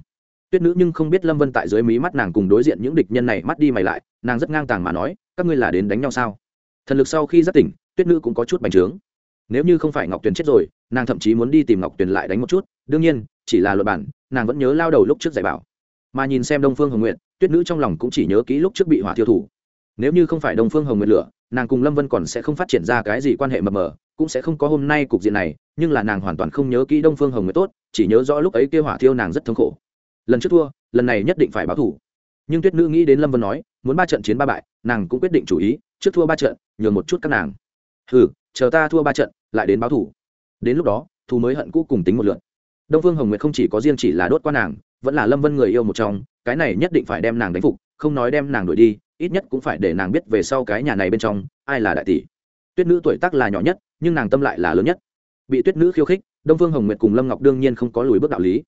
Tuyết nữ nhưng không biết lâm vân tại dưới mí mắt nàng cùng đối diện những địch nhân này mắt đi mày lại, nàng rất ngang tàng mà nói, các ngươi là đến đánh nhau sao? Thần lực sau khi rất tỉnh, tuyết nữ cũng có chút bành trướng. Nếu như không phải ngọc tuyền chết rồi, nàng thậm chí muốn đi tìm ngọc tuyền lại đánh một chút. Đương nhiên, chỉ là luật bản, nàng vẫn nhớ lao đầu lúc trước dạy bảo. Mà nhìn xem đông phương hồng nguyện tuyết nữ trong lòng cũng chỉ nhớ kỹ lúc trước bị hỏa thiêu thủ. Nếu như không phải đông phương hồng nguyện lửa nàng cùng lâm vân còn sẽ không phát triển ra cái gì quan hệ mờ mờ, cũng sẽ không có hôm nay cục diện này, nhưng là nàng hoàn toàn không nhớ kỹ đông phương hồng người tốt, chỉ nhớ rõ lúc ấy kêu hỏa thiêu nàng rất thống khổ. Lần trước thua, lần này nhất định phải báo thủ. Nhưng tuyết nữ nghĩ đến lâm vân nói, muốn ba trận chiến ba bại, nàng cũng quyết định chủ ý, trước thua ba trận, nhường một chút các nàng. Ừ chờ ta thua ba trận, lại đến báo thủ. Đến lúc đó, thù mới hận cũ cùng tính một lượt. Đông phương hồng nguyệt không chỉ có riêng chỉ là đốt qua nàng, vẫn là lâm vân người yêu một trong, cái này nhất định phải đem nàng đánh phục, không nói đem nàng đuổi đi ít nhất cũng phải để nàng biết về sau cái nhà này bên trong, ai là đại tỷ. Tuyết nữ tuổi tác là nhỏ nhất, nhưng nàng tâm lại là lớn nhất. Bị tuyết nữ khiêu khích, đông phương hồng nguyệt cùng lâm ngọc đương nhiên không có lùi bước đạo lý.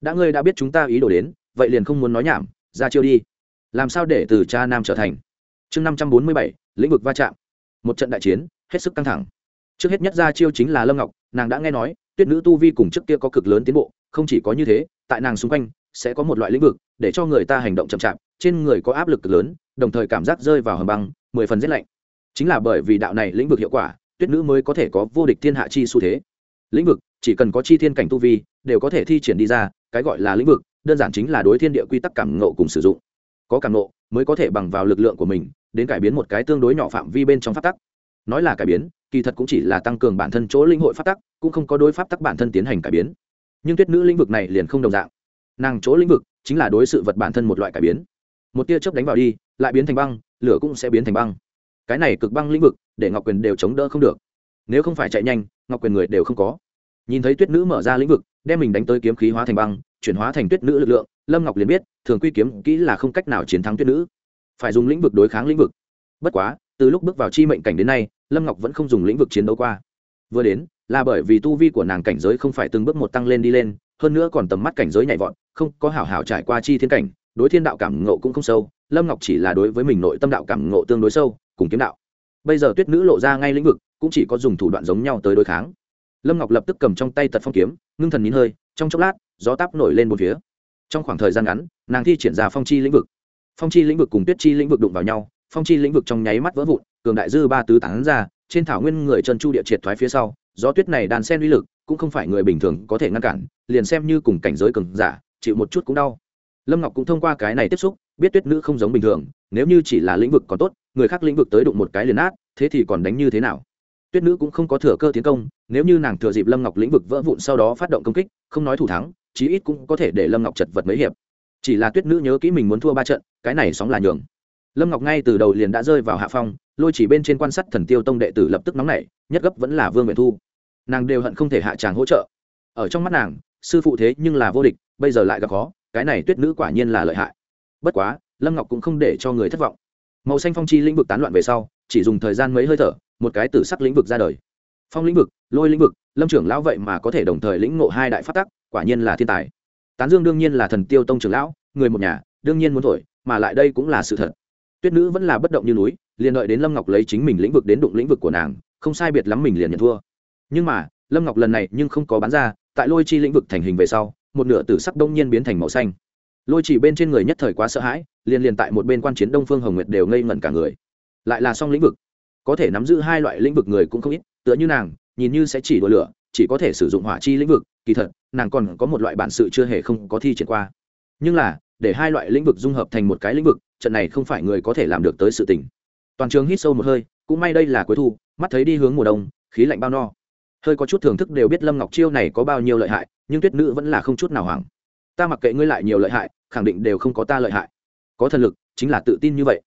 Đã ngươi đã biết chúng ta ý đồ đến, vậy liền không muốn nói nhảm, ra chiêu đi. Làm sao để từ cha nam trở thành? Chương năm trăm bốn mươi bảy, lĩnh vực va chạm. Một trận đại chiến, hết sức căng thẳng. Trước hết nhất ra chiêu chính là lâm ngọc, nàng đã nghe nói, tuyết nữ tu vi cùng trước kia có cực lớn tiến bộ, không chỉ có như thế, tại nàng xung quanh, sẽ có một loại lĩnh vực, để cho người ta hành động chậm chạp, trên người có áp lực cực lớn đồng thời cảm giác rơi vào hầm băng, mười phần rét lạnh. Chính là bởi vì đạo này lĩnh vực hiệu quả, tuyết nữ mới có thể có vô địch thiên hạ chi xu thế. Lĩnh vực, chỉ cần có chi thiên cảnh tu vi, đều có thể thi triển đi ra, cái gọi là lĩnh vực, đơn giản chính là đối thiên địa quy tắc cảm ngộ cùng sử dụng. Có cảm ngộ, mới có thể bằng vào lực lượng của mình, đến cải biến một cái tương đối nhỏ phạm vi bên trong pháp tắc. Nói là cải biến, kỳ thật cũng chỉ là tăng cường bản thân chỗ linh hội pháp tắc, cũng không có đối pháp tắc bản thân tiến hành cải biến. Nhưng tuyết nữ lĩnh vực này liền không đồng dạng. Nàng chỗ lĩnh vực chính là đối sự vật bản thân một loại cải biến. Một tia chớp đánh vào đi lại biến thành băng, lửa cũng sẽ biến thành băng. Cái này cực băng lĩnh vực, để ngọc quyền đều chống đỡ không được. Nếu không phải chạy nhanh, ngọc quyền người đều không có. Nhìn thấy tuyết nữ mở ra lĩnh vực, đem mình đánh tới kiếm khí hóa thành băng, chuyển hóa thành tuyết nữ lực lượng, lâm ngọc liền biết, thường quy kiếm kỹ là không cách nào chiến thắng tuyết nữ. Phải dùng lĩnh vực đối kháng lĩnh vực. Bất quá, từ lúc bước vào chi mệnh cảnh đến nay, lâm ngọc vẫn không dùng lĩnh vực chiến đấu qua. Vừa đến, là bởi vì tu vi của nàng cảnh giới không phải từng bước một tăng lên đi lên, hơn nữa còn tầm mắt cảnh giới nhảy vọt, không có hảo hảo trải qua chi thiên cảnh, đối thiên đạo cảm ngộ cũng không sâu lâm ngọc chỉ là đối với mình nội tâm đạo cảm ngộ tương đối sâu, cùng kiếm đạo. Bây giờ tuyết nữ lộ ra ngay lĩnh vực, cũng chỉ có dùng thủ đoạn giống nhau tới đối kháng. Lâm ngọc lập tức cầm trong tay tật phong kiếm, ngưng thần nín hơi, trong chốc lát, gió táp nổi lên một phía. Trong khoảng thời gian ngắn, nàng thi triển ra phong chi lĩnh vực. Phong chi lĩnh vực cùng tuyết chi lĩnh vực đụng vào nhau, phong chi lĩnh vực trong nháy mắt vỡ vụn, cường đại dư ba tứ tán ra, trên thảo nguyên người chân chu địa triệt thoái phía sau, gió tuyết này đàn sen uy lực, cũng không phải người bình thường có thể ngăn cản, liền xem như cùng cảnh giới cường giả, chịu một chút cũng đau. Lâm ngọc cũng thông qua cái này tiếp xúc biết tuyết nữ không giống bình thường, nếu như chỉ là lĩnh vực còn tốt, người khác lĩnh vực tới đụng một cái liền át thế thì còn đánh như thế nào? Tuyết nữ cũng không có thừa cơ tiến công, nếu như nàng thừa dịp lâm ngọc lĩnh vực vỡ vụn sau đó phát động công kích, không nói thủ thắng, chí ít cũng có thể để lâm ngọc chật vật mấy hiệp. Chỉ là tuyết nữ nhớ kỹ mình muốn thua ba trận, cái này sóng là nhường. Lâm ngọc ngay từ đầu liền đã rơi vào hạ phong, lôi chỉ bên trên quan sát thần tiêu tông đệ tử lập tức nóng nảy, nhất gấp vẫn là vương nguyện thu. Nàng đều hận không thể hạ tràng hỗ trợ. Ở trong mắt nàng, sư phụ thế nhưng là vô địch, bây giờ lại gặp khó, cái này tuyết nữ quả nhiên là lợi hại bất quá, lâm ngọc cũng không để cho người thất vọng. Màu xanh phong chi lĩnh vực tán loạn về sau, chỉ dùng thời gian mấy hơi thở, một cái tử sắc lĩnh vực ra đời. Phong lĩnh vực, lôi lĩnh vực, lâm trưởng lão vậy mà có thể đồng thời lĩnh ngộ hai đại phát tắc, quả nhiên là thiên tài. Tán dương đương nhiên là thần tiêu tông trưởng lão, người một nhà, đương nhiên muốn thổi, mà lại đây cũng là sự thật. Tuyết nữ vẫn là bất động như núi, liền đợi đến lâm ngọc lấy chính mình lĩnh vực đến đụng lĩnh vực của nàng, không sai biệt lắm mình liền nhận thua. Nhưng mà, lâm ngọc lần này nhưng không có bán ra, tại lôi chi lĩnh vực thành hình về sau, một nửa tử sắc đông nhiên biến thành màu xanh lôi chỉ bên trên người nhất thời quá sợ hãi, liền liền tại một bên quan chiến đông phương hồng nguyệt đều ngây ngẩn cả người. Lại là song lĩnh vực. Có thể nắm giữ hai loại lĩnh vực người cũng không ít, tựa như nàng, nhìn như sẽ chỉ đổ lửa, chỉ có thể sử dụng hỏa chi lĩnh vực, kỳ thật, nàng còn có một loại bản sự chưa hề không có thi triển qua. Nhưng là, để hai loại lĩnh vực dung hợp thành một cái lĩnh vực, trận này không phải người có thể làm được tới sự tình. Toàn trường hít sâu một hơi, cũng may đây là cuối thu, mắt thấy đi hướng mùa đông, khí lạnh bao no. Hơi có chút thưởng thức đều biết lâm ngọc chiêu này có bao nhiêu lợi hại, nhưng tuyết nữ vẫn là không chút nào hoảng ta mặc kệ ngươi lại nhiều lợi hại, khẳng định đều không có ta lợi hại. Có thần lực, chính là tự tin như vậy.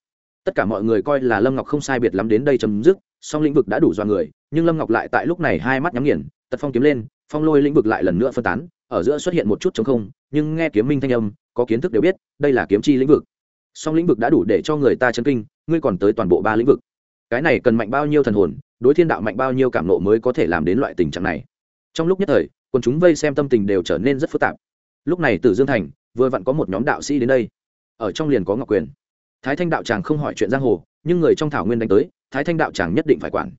Tất cả mọi người coi là lâm ngọc không sai biệt lắm đến đây chấm dứt, song lĩnh vực đã đủ do người, nhưng lâm ngọc lại tại lúc này hai mắt nhắm nghiền, tật phong kiếm lên, phong lôi lĩnh vực lại lần nữa phân tán, ở giữa xuất hiện một chút chống không, nhưng nghe kiếm minh thanh âm, có kiến thức đều biết, đây là kiếm chi lĩnh vực. Song lĩnh vực đã đủ để cho người ta chấn kinh, ngươi còn tới toàn bộ ba lĩnh vực. Cái này cần mạnh bao nhiêu thần hồn, đối thiên đạo mạnh bao nhiêu cảm nộ mới có thể làm đến loại tình trạng này. Trong lúc nhất thời, quần chúng vây xem tâm tình đều trở nên rất phức tạp lúc này từ dương thành, vừa vặn có một nhóm đạo sĩ đến đây. Ở trong liền có ngọc quyền. Thái thanh đạo tràng không hỏi chuyện giang hồ, nhưng người trong thảo nguyên đánh tới, thái thanh đạo tràng nhất định phải quản.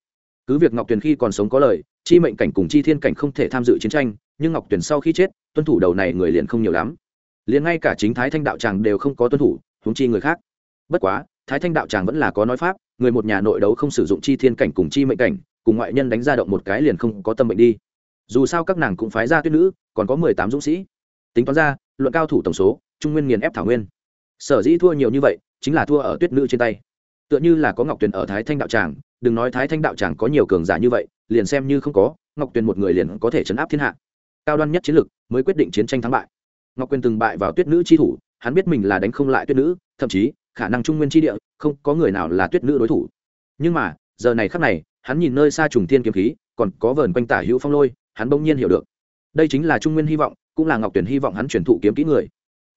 Cứ việc ngọc tuyền khi còn sống có lời, chi mệnh cảnh cùng chi thiên cảnh không thể tham dự chiến tranh, nhưng ngọc tuyền sau khi chết, tuân thủ đầu này người liền không nhiều lắm. Liền ngay cả chính thái thanh đạo tràng đều không có tuân thủ, huống chi người khác. Bất quá, thái thanh đạo tràng vẫn là có nói pháp, người một nhà nội đấu không sử dụng chi thiên cảnh cùng chi mệnh cảnh, cùng ngoại nhân đánh ra động một cái liền không có tâm bệnh đi. Dù sao các nàng cũng phái ra tuyết nữ, còn có mười tám dũng sĩ tính toán ra, luận cao thủ tổng số, trung nguyên nghiền ép thảo nguyên. Sở dĩ thua nhiều như vậy, chính là thua ở tuyết nữ trên tay. Tựa như là có ngọc tuyền ở thái thanh đạo tràng, đừng nói thái thanh đạo tràng có nhiều cường giả như vậy, liền xem như không có, ngọc tuyền một người liền có thể chấn áp thiên hạ. Cao đoan nhất chiến lược mới quyết định chiến tranh thắng bại. Ngọc quyền từng bại vào tuyết nữ chi thủ, hắn biết mình là đánh không lại tuyết nữ, thậm chí, khả năng trung nguyên chi địa, không có người nào là tuyết nữ đối thủ. Nhưng mà, giờ này khắc này, hắn nhìn nơi xa trùng thiên kiếm khí, còn có vờn quanh tả hữu phong lôi, hắn bỗng nhiên hiểu được. Đây chính là trung nguyên hy vọng cũng là ngọc tuyển hy vọng hắn truyền thụ kiếm kỹ người.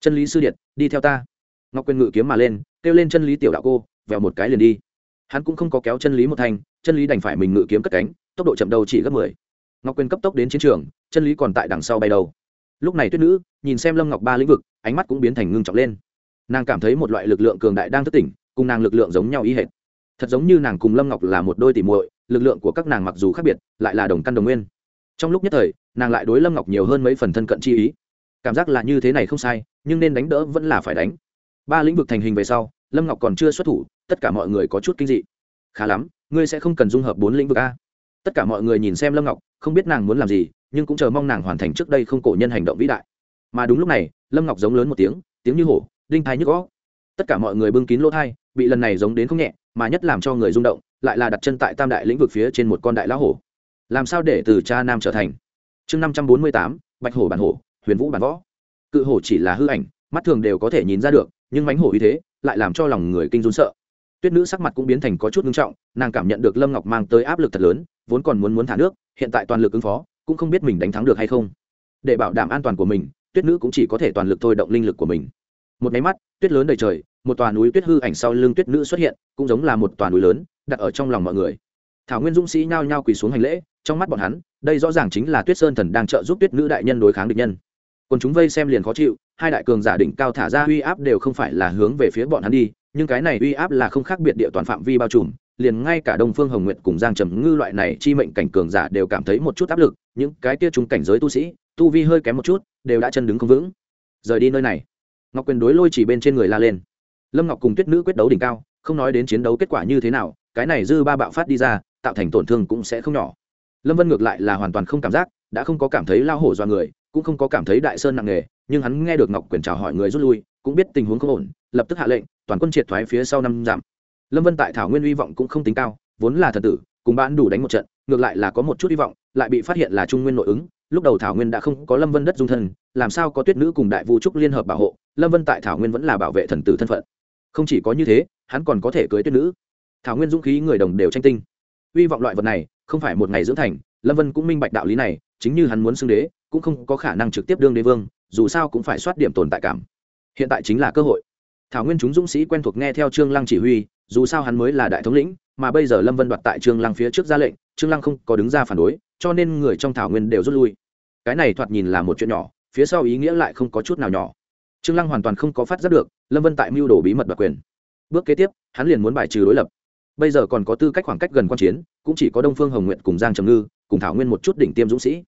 Chân lý sư điện đi theo ta. Ngọc quyền ngự kiếm mà lên, kêu lên chân lý tiểu đạo cô, vèo một cái liền đi. Hắn cũng không có kéo chân lý một thành, chân lý đành phải mình ngự kiếm cất cánh, tốc độ chậm đầu chỉ gấp mười. Ngọc quyền cấp tốc đến chiến trường, chân lý còn tại đằng sau bay đầu. Lúc này tuyết nữ, nhìn xem lâm ngọc ba lĩnh vực, ánh mắt cũng biến thành ngưng trọng lên. Nàng cảm thấy một loại lực lượng cường đại đang thức tỉnh, cùng nàng lực lượng giống nhau ý hệt. Thật giống như nàng cùng lâm ngọc là một đôi tỉ muội, lực lượng của các nàng mặc dù khác biệt, lại là đồng căn đồng nguyên trong lúc nhất thời, nàng lại đối lâm ngọc nhiều hơn mấy phần thân cận chi ý. Cảm giác là như thế này không sai, nhưng nên đánh đỡ vẫn là phải đánh. Ba lĩnh vực thành hình về sau, lâm ngọc còn chưa xuất thủ, tất cả mọi người có chút kinh dị. Khá lắm, ngươi sẽ không cần dung hợp bốn lĩnh vực a. Tất cả mọi người nhìn xem lâm ngọc, không biết nàng muốn làm gì, nhưng cũng chờ mong nàng hoàn thành trước đây không cổ nhân hành động vĩ đại. Mà đúng lúc này, lâm ngọc giống lớn một tiếng tiếng như hổ, đinh thai nhức gõ tất cả mọi người bưng kín lỗ thai, bị lần này giống đến không nhẹ, mà nhất làm cho người rung động, lại là đặt chân tại tam đại lĩnh vực phía trên một con đại lão hổ làm sao để từ cha nam trở thành? Chương năm trăm bốn mươi tám, bạch hổ bản hổ, huyền vũ bản võ. Cự hổ chỉ là hư ảnh, mắt thường đều có thể nhìn ra được, nhưng mánh hổ như thế lại làm cho lòng người kinh run sợ. Tuyết nữ sắc mặt cũng biến thành có chút ngưng trọng, nàng cảm nhận được lâm ngọc mang tới áp lực thật lớn, vốn còn muốn muốn thả nước, hiện tại toàn lực ứng phó, cũng không biết mình đánh thắng được hay không. Để bảo đảm an toàn của mình, tuyết nữ cũng chỉ có thể toàn lực thôi động linh lực của mình. Một máy mắt, tuyết lớn đầy trời, một tòa núi tuyết hư ảnh sau lưng tuyết nữ xuất hiện, cũng giống là một tòa núi lớn, đặt ở trong lòng mọi người. Thảo nguyên dũng sĩ nhao nhao quỳ xuống hành lễ trong mắt bọn hắn, đây rõ ràng chính là tuyết sơn thần đang trợ giúp tuyết nữ đại nhân đối kháng địch nhân. Còn chúng vây xem liền khó chịu, hai đại cường giả đỉnh cao thả ra uy áp đều không phải là hướng về phía bọn hắn đi, nhưng cái này uy áp là không khác biệt địa toàn phạm vi bao trùm, liền ngay cả đông phương hồng nguyệt cùng giang trầm ngư loại này chi mệnh cảnh cường giả đều cảm thấy một chút áp lực, những cái kia chúng cảnh giới tu sĩ, tu vi hơi kém một chút, đều đã chân đứng không vững. Rời đi nơi này, ngọc quyền đối lôi chỉ bên trên người la lên. Lâm ngọc cùng tuyết nữ quyết đấu đỉnh cao, không nói đến chiến đấu kết quả như thế nào, cái này dư ba bạo phát đi ra, tạo thành tổn thương cũng sẽ không nhỏ lâm vân ngược lại là hoàn toàn không cảm giác, đã không có cảm thấy lao hổ do người, cũng không có cảm thấy đại sơn nặng nề, nhưng hắn nghe được ngọc quyền chào hỏi người rút lui, cũng biết tình huống không ổn, lập tức hạ lệnh, toàn quân triệt thoái phía sau năm dặm. Lâm vân tại thảo nguyên hy vọng cũng không tính cao, vốn là thần tử, cùng bạn đủ đánh một trận, ngược lại là có một chút hy vọng, lại bị phát hiện là trung nguyên nội ứng, lúc đầu thảo nguyên đã không có lâm vân đất dung thân, làm sao có tuyết nữ cùng đại vũ trúc liên hợp bảo hộ, lâm vân tại thảo nguyên vẫn là bảo vệ thần tử thân phận. Không chỉ có như thế, hắn còn có thể cưới tuyết nữ. Thảo nguyên dũng khí người đồng đều tranh tinh hy vọng loại vật này không phải một ngày dưỡng thành, lâm vân cũng minh bạch đạo lý này, chính như hắn muốn xưng đế, cũng không có khả năng trực tiếp đương đế vương, dù sao cũng phải soát điểm tồn tại cảm. Hiện tại chính là cơ hội. Thảo nguyên chúng dũng sĩ quen thuộc nghe theo trương lăng chỉ huy, dù sao hắn mới là đại thống lĩnh, mà bây giờ lâm vân đoạt tại trương lăng phía trước ra lệnh, trương lăng không có đứng ra phản đối, cho nên người trong thảo nguyên đều rút lui. Cái này thoạt nhìn là một chuyện nhỏ, phía sau ý nghĩa lại không có chút nào nhỏ. Trương lăng hoàn toàn không có phát giác được, lâm vân tại mưu đồ bí mật đoạt quyền. Bước kế tiếp, hắn liền muốn bài trừ đối lập bây giờ còn có tư cách khoảng cách gần quan chiến, cũng chỉ có đông phương hồng nguyện cùng giang trầm ngư, cùng thảo nguyên một chút đỉnh tiêm dũng sĩ.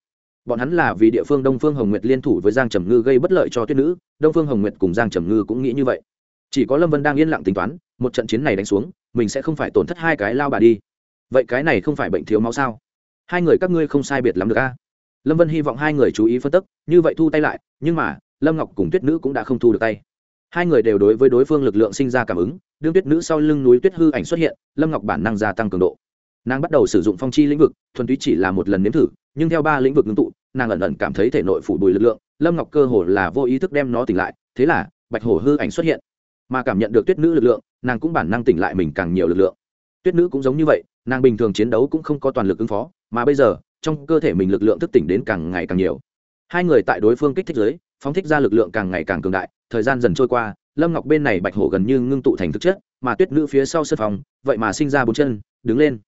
Bọn hắn là vì địa phương đông phương hồng nguyệt liên thủ với giang trầm ngư gây bất lợi cho tuyết nữ, đông phương hồng nguyệt cùng giang trầm ngư cũng nghĩ như vậy. Chỉ có lâm vân đang yên lặng tính toán, một trận chiến này đánh xuống, mình sẽ không phải tổn thất hai cái lao bà đi. Vậy cái này không phải bệnh thiếu máu sao? Hai người các ngươi không sai biệt lắm được a. Lâm vân hy vọng hai người chú ý phân tức, như vậy thu tay lại, nhưng mà, lâm ngọc cùng tuyết nữ cũng đã không thu được tay. Hai người đều đối với đối phương lực lượng sinh ra cảm ứng đương tuyết nữ sau lưng núi tuyết hư ảnh xuất hiện, lâm ngọc bản năng gia tăng cường độ. Nàng bắt đầu sử dụng phong chi lĩnh vực, thuần túy chỉ là một lần nếm thử, nhưng theo ba lĩnh vực ngưng tụ, nàng ẩn ẩn cảm thấy thể nội phủ bùi lực lượng, lâm ngọc cơ hồ là vô ý thức đem nó tỉnh lại, thế là, bạch hổ hư ảnh xuất hiện. Mà cảm nhận được tuyết nữ lực lượng, nàng cũng bản năng tỉnh lại mình càng nhiều lực lượng. Tuyết nữ cũng giống như vậy, nàng bình thường chiến đấu cũng không có toàn lực ứng phó, mà bây giờ, trong cơ thể mình lực lượng thức tỉnh đến càng ngày càng nhiều. Hai người tại đối phương kích thích giới, phóng thích ra lực lượng càng ngày càng cường đại, thời gian dần trôi qua lâm ngọc bên này bạch hổ gần như ngưng tụ thành thực chất, mà tuyết nữ phía sau sân phòng, vậy mà sinh ra bốn chân, đứng lên.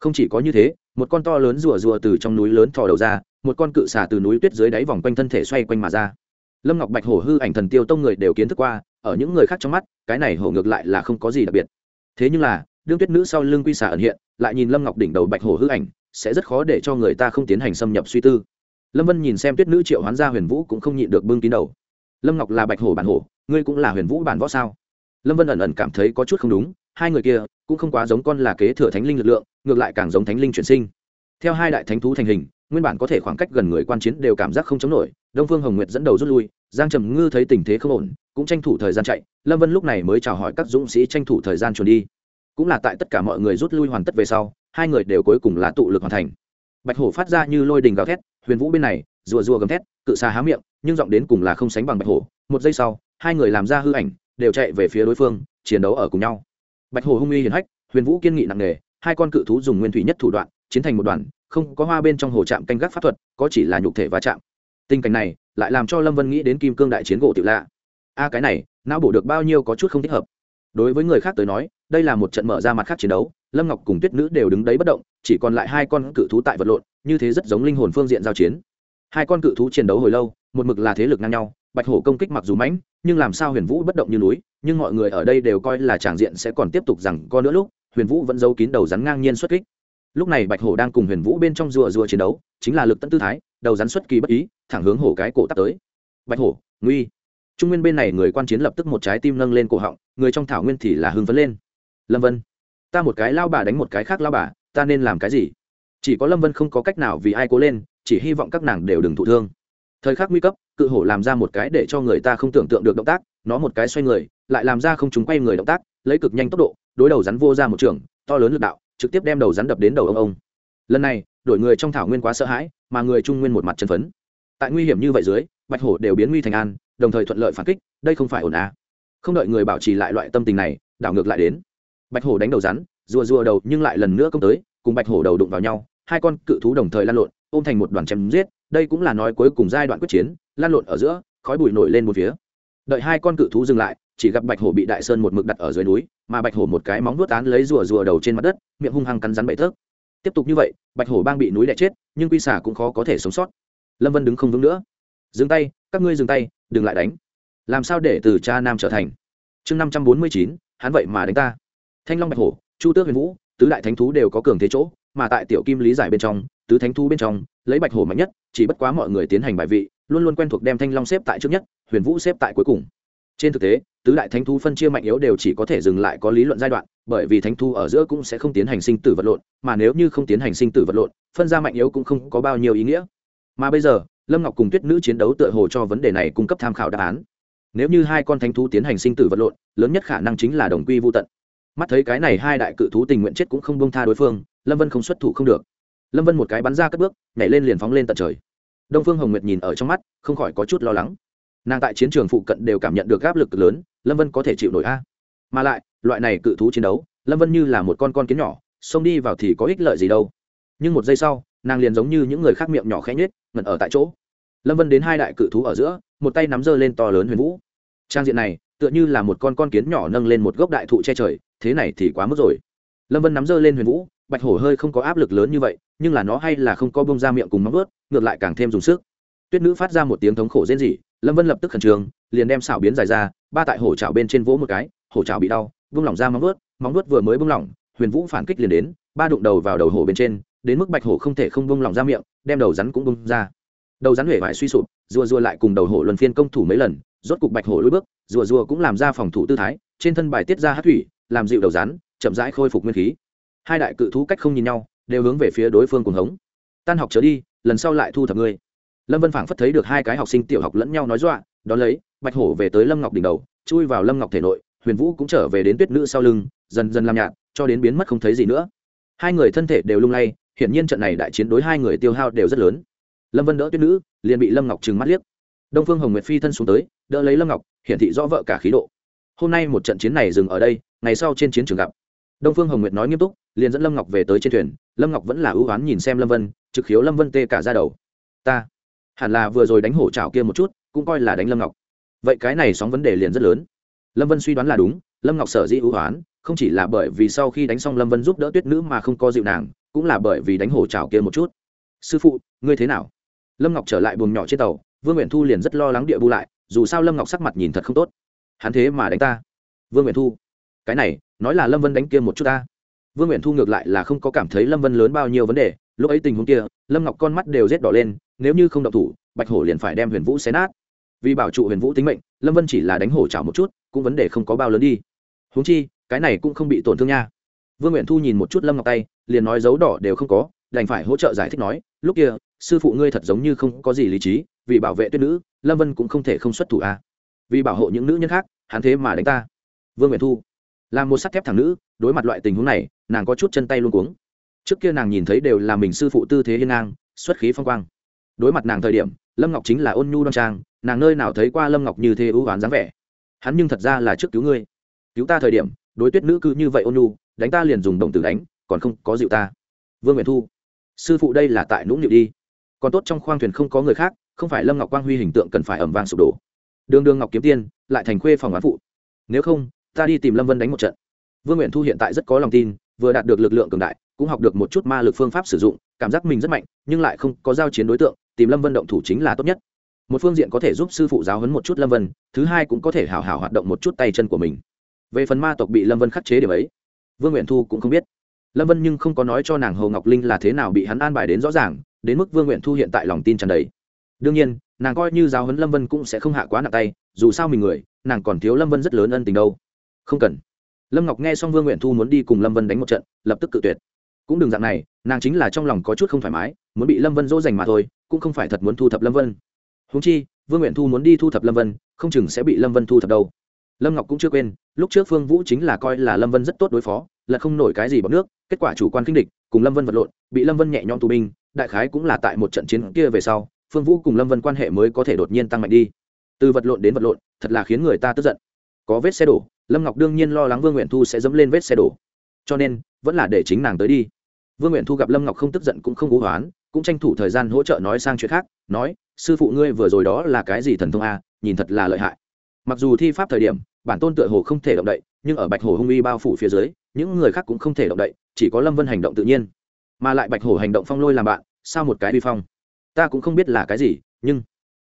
Không chỉ có như thế, một con to lớn rùa rùa từ trong núi lớn thò đầu ra, một con cự xà từ núi tuyết dưới đáy vòng quanh thân thể xoay quanh mà ra. Lâm ngọc bạch hổ hư ảnh thần tiêu tông người đều kiến thức qua, ở những người khác trong mắt, cái này hổ ngược lại là không có gì đặc biệt. Thế nhưng là, đương tuyết nữ sau lưng quy xà ẩn hiện, lại nhìn lâm ngọc đỉnh đầu bạch hổ hư ảnh, sẽ rất khó để cho người ta không tiến hành xâm nhập suy tư. Lâm vân nhìn xem tuyết nữ triệu hoán gia huyền vũ cũng không nhịn được bưng kín đầu. Lâm ngọc là bạch hổ bản hổ ngươi cũng là huyền vũ bản võ sao? Lâm vân ẩn ẩn cảm thấy có chút không đúng, hai người kia cũng không quá giống con là kế thừa thánh linh lực lượng, ngược lại càng giống thánh linh chuyển sinh. Theo hai đại thánh thú thành hình, nguyên bản có thể khoảng cách gần người quan chiến đều cảm giác không chống nổi, đông phương hồng nguyệt dẫn đầu rút lui, giang trầm ngư thấy tình thế không ổn, cũng tranh thủ thời gian chạy, lâm vân lúc này mới chào hỏi các dũng sĩ tranh thủ thời gian trốn đi. Cũng là tại tất cả mọi người rút lui hoàn tất về sau, hai người đều cuối cùng là tụ lực hoàn thành. Bạch hổ phát ra như lôi đình gào thét, huyền vũ bên này, rùa rùa gầm thét, cự xa há miệng, nhưng giọng đến cùng là không sánh bằng bạch hổ. Một giây sau hai người làm ra hư ảnh, đều chạy về phía đối phương, chiến đấu ở cùng nhau. Bạch hổ hung uy hiển hách, huyền vũ kiên nghị nặng nề, hai con cự thú dùng nguyên thủy nhất thủ đoạn, chiến thành một đoàn, không có hoa bên trong hồ trạm canh gác pháp thuật, có chỉ là nhục thể va chạm. Tình cảnh này lại làm cho lâm vân nghĩ đến kim cương đại chiến gỗ tiểu lạ. A, cái này, não bổ được bao nhiêu có chút không thích hợp. Đối với người khác tới nói, đây là một trận mở ra mặt khác chiến đấu, lâm ngọc cùng tuyết nữ đều đứng đấy bất động, chỉ còn lại hai con cự thú tại vật lộn, như thế rất giống linh hồn phương diện giao chiến. Hai con cự thú chiến đấu hồi lâu, một mực là thế lực ngang nhau bạch hổ công kích mặc dù mãnh, nhưng làm sao huyền vũ bất động như núi, nhưng mọi người ở đây đều coi là tràng diện sẽ còn tiếp tục rằng có nữa lúc, huyền vũ vẫn giấu kín đầu rắn ngang nhiên xuất kích. Lúc này bạch hổ đang cùng huyền vũ bên trong rùa rùa chiến đấu, chính là lực tận tư thái, đầu rắn xuất kỳ bất ý, thẳng hướng hổ cái cổ tắt tới. Bạch hổ, nguy. Trung nguyên bên này người quan chiến lập tức một trái tim nâng lên cổ họng, người trong thảo nguyên thì là hưng phấn lên. Lâm vân, ta một cái lao bà đánh một cái khác lao bà, ta nên làm cái gì? Chỉ có lâm vân không có cách nào vì ai cố lên, chỉ hy vọng các nàng đều đừng thụ thương. Thời khắc nguy cấp cự hổ làm ra một cái để cho người ta không tưởng tượng được động tác, nó một cái xoay người, lại làm ra không chúng quay người động tác, lấy cực nhanh tốc độ, đối đầu rắn vô ra một trường, to lớn lực đạo, trực tiếp đem đầu rắn đập đến đầu ông ông. Lần này, đổi người trong thảo nguyên quá sợ hãi, mà người trung nguyên một mặt chân phấn. Tại nguy hiểm như vậy dưới, bạch hổ đều biến nguy thành an, đồng thời thuận lợi phản kích, đây không phải ổn à. không đợi người bảo trì lại loại tâm tình này, đảo ngược lại đến. Bạch hổ đánh đầu rắn, rùa rùa đầu nhưng lại lần nữa công tới, cùng bạch hổ đầu đụng vào nhau, hai con cự thú đồng thời lan lộn, ôm thành một đoàn chém giết, đây cũng là nói cuối cùng giai đoạn quyết chiến lan lộn ở giữa, khói bụi nổi lên một phía. Đợi hai con cự thú dừng lại, chỉ gặp bạch hổ bị đại sơn một mực đặt ở dưới núi, mà bạch hổ một cái móng nuốt án lấy rùa rùa đầu trên mặt đất, miệng hung hăng cắn rắn bậy thớt tiếp tục như vậy, bạch hổ bang bị núi đẻ chết, nhưng quy xả cũng khó có thể sống sót. Lâm vân đứng không vững nữa. Dừng tay, các ngươi dừng tay, đừng lại đánh. Làm sao để từ cha nam trở thành? Chương năm trăm bốn mươi chín, hắn vậy mà đánh ta. Thanh long bạch hổ, chu tước huyền vũ, tứ đại thánh thú đều có cường thế chỗ, mà tại tiểu kim lý giải bên trong tứ thánh thú bên trong, lấy bạch hổ mạnh nhất, chỉ bất quá mọi người tiến hành bài vị, luôn luôn quen thuộc đem thanh long xếp tại trước nhất, huyền vũ xếp tại cuối cùng. Trên thực tế, tứ đại thánh thú phân chia mạnh yếu đều chỉ có thể dừng lại có lý luận giai đoạn, bởi vì thánh thú ở giữa cũng sẽ không tiến hành sinh tử vật lộn, mà nếu như không tiến hành sinh tử vật lộn, phân ra mạnh yếu cũng không có bao nhiêu ý nghĩa. Mà bây giờ, lâm ngọc cùng tuyết nữ chiến đấu tựa hồ cho vấn đề này cung cấp tham khảo đáp án. Nếu như hai con thánh thú tiến hành sinh tử vật lộn, lớn nhất khả năng chính là đồng quy vô tận. Mắt thấy cái này hai đại cự thú tình nguyện chết cũng không bông tha đối phương, lâm vân không xuất thủ không được lâm vân một cái bắn ra cất bước nhảy lên liền phóng lên tận trời đông phương hồng nguyệt nhìn ở trong mắt không khỏi có chút lo lắng nàng tại chiến trường phụ cận đều cảm nhận được áp lực lớn lâm vân có thể chịu nổi a mà lại loại này cự thú chiến đấu lâm vân như là một con con kiến nhỏ xông đi vào thì có ích lợi gì đâu nhưng một giây sau nàng liền giống như những người khác miệng nhỏ khẽ nhết ngẩn ở tại chỗ lâm vân đến hai đại cự thú ở giữa một tay nắm giơ lên to lớn huyền vũ trang diện này tựa như là một con con kiến nhỏ nâng lên một gốc đại thụ che trời thế này thì quá mức rồi lâm vân nắm giơ lên huyền vũ bạch hổ hơi không có áp lực lớn như vậy, nhưng là nó hay là không có bông ra miệng cùng móng ướt ngược lại càng thêm dùng sức. Tuyết nữ phát ra một tiếng thống khổ rên rỉ, lâm vân lập tức khẩn trương, liền đem xảo biến dài ra, ba tại hổ trào bên trên vỗ một cái, hổ trào bị đau vung lỏng ra móng ướt móng ướt vừa mới bung lỏng, huyền vũ phản kích liền đến, ba đụng đầu vào đầu hổ bên trên, đến mức bạch hổ không thể không bung lỏng ra miệng, đem đầu rắn cũng bung ra. Đầu rắn huệ vải suy sụp, rùa rùa lại cùng đầu hổ luân phiên công thủ mấy lần, rốt cục bạch hổ lôi bước, rùa rùa cũng làm ra phòng thủ tư thái, trên thân bài tiết ra hát thủy, làm dịu đầu rắn, chậm rãi khôi phục nguyên khí hai đại cự thú cách không nhìn nhau, đều hướng về phía đối phương cùng hống. Tan học trở đi, lần sau lại thu thập ngươi. Lâm vân phảng phất thấy được hai cái học sinh tiểu học lẫn nhau nói dọa, đón lấy, bạch hổ về tới lâm ngọc đỉnh đầu, chui vào lâm ngọc thể nội, huyền vũ cũng trở về đến tuyết nữ sau lưng, dần dần làm nhạt, cho đến biến mất không thấy gì nữa. Hai người thân thể đều lung lay, hiển nhiên trận này đại chiến đối hai người tiêu hao đều rất lớn. Lâm vân đỡ tuyết nữ, liền bị lâm ngọc trừng mắt liếc. Đông phương hồng nguyệt phi thân xuống tới, đỡ lấy lâm ngọc, hiển thị rõ vợ cả khí độ. Hôm nay một trận chiến này dừng ở đây, ngày sau trên chiến trường gặp. Đông phương hồng nguyệt nói nghiêm túc liền dẫn lâm ngọc về tới trên thuyền, lâm ngọc vẫn là ưu oán nhìn xem lâm vân, trực khiếu lâm vân tê cả ra đầu. Ta, hẳn là vừa rồi đánh hổ trào kia một chút, cũng coi là đánh lâm ngọc. Vậy cái này sóng vấn đề liền rất lớn. Lâm vân suy đoán là đúng, lâm ngọc sở dĩ ưu oán, không chỉ là bởi vì sau khi đánh xong lâm vân giúp đỡ tuyết nữ mà không có dịu nàng, cũng là bởi vì đánh hổ trào kia một chút. Sư phụ, ngươi thế nào? Lâm ngọc trở lại buồng nhỏ trên tàu, vương nguyện thu liền rất lo lắng địa bu lại, dù sao lâm ngọc sắc mặt nhìn thật không tốt. Hắn thế mà đánh ta. Vương nguyện thu, cái này, nói là lâm vân đánh kia một chút ta vương nguyện thu ngược lại là không có cảm thấy lâm vân lớn bao nhiêu vấn đề, lúc ấy tình huống kia, lâm ngọc con mắt đều rét đỏ lên, nếu như không động thủ, bạch hổ liền phải đem huyền vũ xé nát. Vì bảo trụ huyền vũ tính mệnh, lâm vân chỉ là đánh hổ chảo một chút, cũng vấn đề không có bao lớn đi. Huống chi, cái này cũng không bị tổn thương nha. Vương nguyện thu nhìn một chút lâm ngọc tay, liền nói dấu đỏ đều không có, đành phải hỗ trợ giải thích nói, lúc kia, sư phụ ngươi thật giống như không có gì lý trí, vì bảo vệ tuyết nữ, lâm vân cũng không thể không xuất thủ a à. vì bảo hộ những nữ nhân khác, hắn thế mà đánh ta. Vương nguyện thu là một sắt thép thẳng nữ, đối mặt loại tình huống này, nàng có chút chân tay luôn cuống. Trước kia nàng nhìn thấy đều là mình sư phụ tư thế hiên ngang, xuất khí phong quang. Đối mặt nàng thời điểm, lâm ngọc chính là ôn nhu đoan trang, nàng nơi nào thấy qua lâm ngọc như thế ưu oán dáng vẻ. Hắn nhưng thật ra là trước cứu ngươi. Cứu ta thời điểm, đối tuyết nữ cứ như vậy ôn nhu, đánh ta liền dùng đồng tử đánh, còn không có dịu ta. Vương nguyện thu, sư phụ đây là tại nũng nịu đi. Còn tốt trong khoang thuyền không có người khác, không phải lâm ngọc quang huy hình tượng cần phải ẩm vàng sụp đổ. Đường đường ngọc kiếm tiên lại thành khuê phòng oán phụ. Nếu không ta đi tìm lâm vân đánh một trận. Vương nguyện thu hiện tại rất có lòng tin, vừa đạt được lực lượng cường đại, cũng học được một chút ma lực phương pháp sử dụng, cảm giác mình rất mạnh, nhưng lại không có giao chiến đối tượng, tìm lâm vân động thủ chính là tốt nhất. Một phương diện có thể giúp sư phụ giáo hấn một chút lâm vân, thứ hai cũng có thể hào hào hoạt động một chút tay chân của mình. Về phần ma tộc bị lâm vân khắc chế điểm ấy, vương nguyện thu cũng không biết. Lâm vân nhưng không có nói cho nàng hồ ngọc linh là thế nào bị hắn an bài đến rõ ràng, đến mức vương nguyện thu hiện tại lòng tin tràn đầy. Đương nhiên, nàng coi như giáo huấn lâm vân cũng sẽ không hạ quá nặng tay, dù sao mình người, nàng còn thiếu lâm vân rất lớn ân tình đâu không cần. Lâm ngọc nghe xong vương nguyện thu muốn đi cùng lâm vân đánh một trận, lập tức cự tuyệt. Cũng đừng dạng này, nàng chính là trong lòng có chút không thoải mái, muốn bị lâm vân dỗ dành mà thôi, cũng không phải thật muốn thu thập lâm vân. Húng chi, vương nguyện thu muốn đi thu thập lâm vân, không chừng sẽ bị lâm vân thu thập đâu. Lâm ngọc cũng chưa quên, lúc trước phương vũ chính là coi là lâm vân rất tốt đối phó, là không nổi cái gì bằng nước, kết quả chủ quan kinh địch, cùng lâm vân vật lộn, bị lâm vân nhẹ nhõm tù binh, đại khái cũng là tại một trận chiến kia về sau, phương vũ cùng lâm vân quan hệ mới có thể đột nhiên tăng mạnh đi. Từ vật lộn đến vật lộn, thật là khiến người ta tức giận. Có vết xe đổ lâm ngọc đương nhiên lo lắng vương nguyện thu sẽ dẫm lên vết xe đổ. Cho nên, vẫn là để chính nàng tới đi. Vương nguyện thu gặp lâm ngọc không tức giận cũng không cố hoán, cũng tranh thủ thời gian hỗ trợ nói sang chuyện khác, nói, sư phụ ngươi vừa rồi đó là cái gì thần thông a, nhìn thật là lợi hại. Mặc dù thi pháp thời điểm, bản tôn tựa hồ không thể động đậy, nhưng ở bạch hồ hung uy bao phủ phía dưới, những người khác cũng không thể động đậy, chỉ có lâm vân hành động tự nhiên. Mà lại bạch hồ hành động phong lôi làm bạn, sao một cái uy phong? Ta cũng không biết là cái gì, nhưng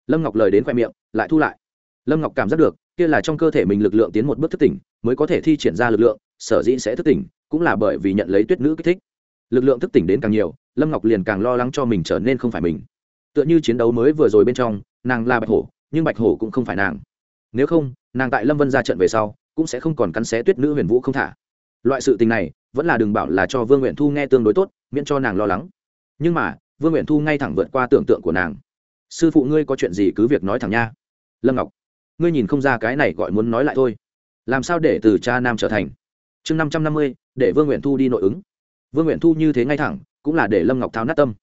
lâm ngọc lời đến khoe miệng, lại thu lại. Lâm ngọc cảm giác được kia là trong cơ thể mình lực lượng tiến một bước thức tỉnh, mới có thể thi triển ra lực lượng, sở dĩ sẽ thức tỉnh, cũng là bởi vì nhận lấy tuyết nữ kích thích. Lực lượng thức tỉnh đến càng nhiều, lâm ngọc liền càng lo lắng cho mình trở nên không phải mình. Tựa như chiến đấu mới vừa rồi bên trong, nàng là bạch hổ, nhưng bạch hổ cũng không phải nàng. Nếu không, nàng tại lâm vân ra trận về sau, cũng sẽ không còn cắn xé tuyết nữ huyền vũ không thả. Loại sự tình này, vẫn là đừng bảo là cho vương nguyện thu nghe tương đối tốt, miễn cho nàng lo lắng. Nhưng mà, vương nguyện thu ngay thẳng vượt qua tưởng tượng của nàng. Sư phụ ngươi có chuyện gì cứ việc nói thẳng nha. Lâm ngọc ngươi nhìn không ra cái này gọi muốn nói lại thôi. Làm sao để từ cha nam trở thành? Chương năm trăm năm mươi, để vương nguyện thu đi nội ứng. Vương nguyện thu như thế ngay thẳng, cũng là để lâm ngọc Thao nát tâm.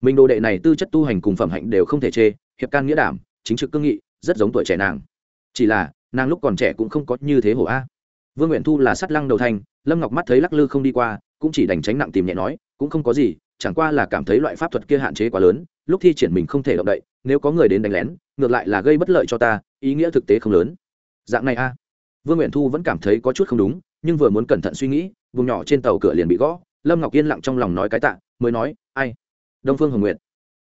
Mình đồ đệ này tư chất tu hành cùng phẩm hạnh đều không thể chê, hiệp can nghĩa đảm, chính trực cương nghị, rất giống tuổi trẻ nàng. Chỉ là, nàng lúc còn trẻ cũng không có như thế hổ a. Vương nguyện thu là sắt lăng đầu thanh lâm ngọc mắt thấy lắc lư không đi qua, cũng chỉ đành tránh nặng tìm nhẹ nói, cũng không có gì, chẳng qua là cảm thấy loại pháp thuật kia hạn chế quá lớn, lúc thi triển mình không thể động đậy, nếu có người đến đánh lén, ngược lại là gây bất lợi cho ta ý nghĩa thực tế không lớn. Dạng này a. Vương nguyện thu vẫn cảm thấy có chút không đúng, nhưng vừa muốn cẩn thận suy nghĩ, vùng nhỏ trên tàu cửa liền bị gõ, lâm ngọc yên lặng trong lòng nói cái tạ, mới nói, ai? Đông phương hồng nguyện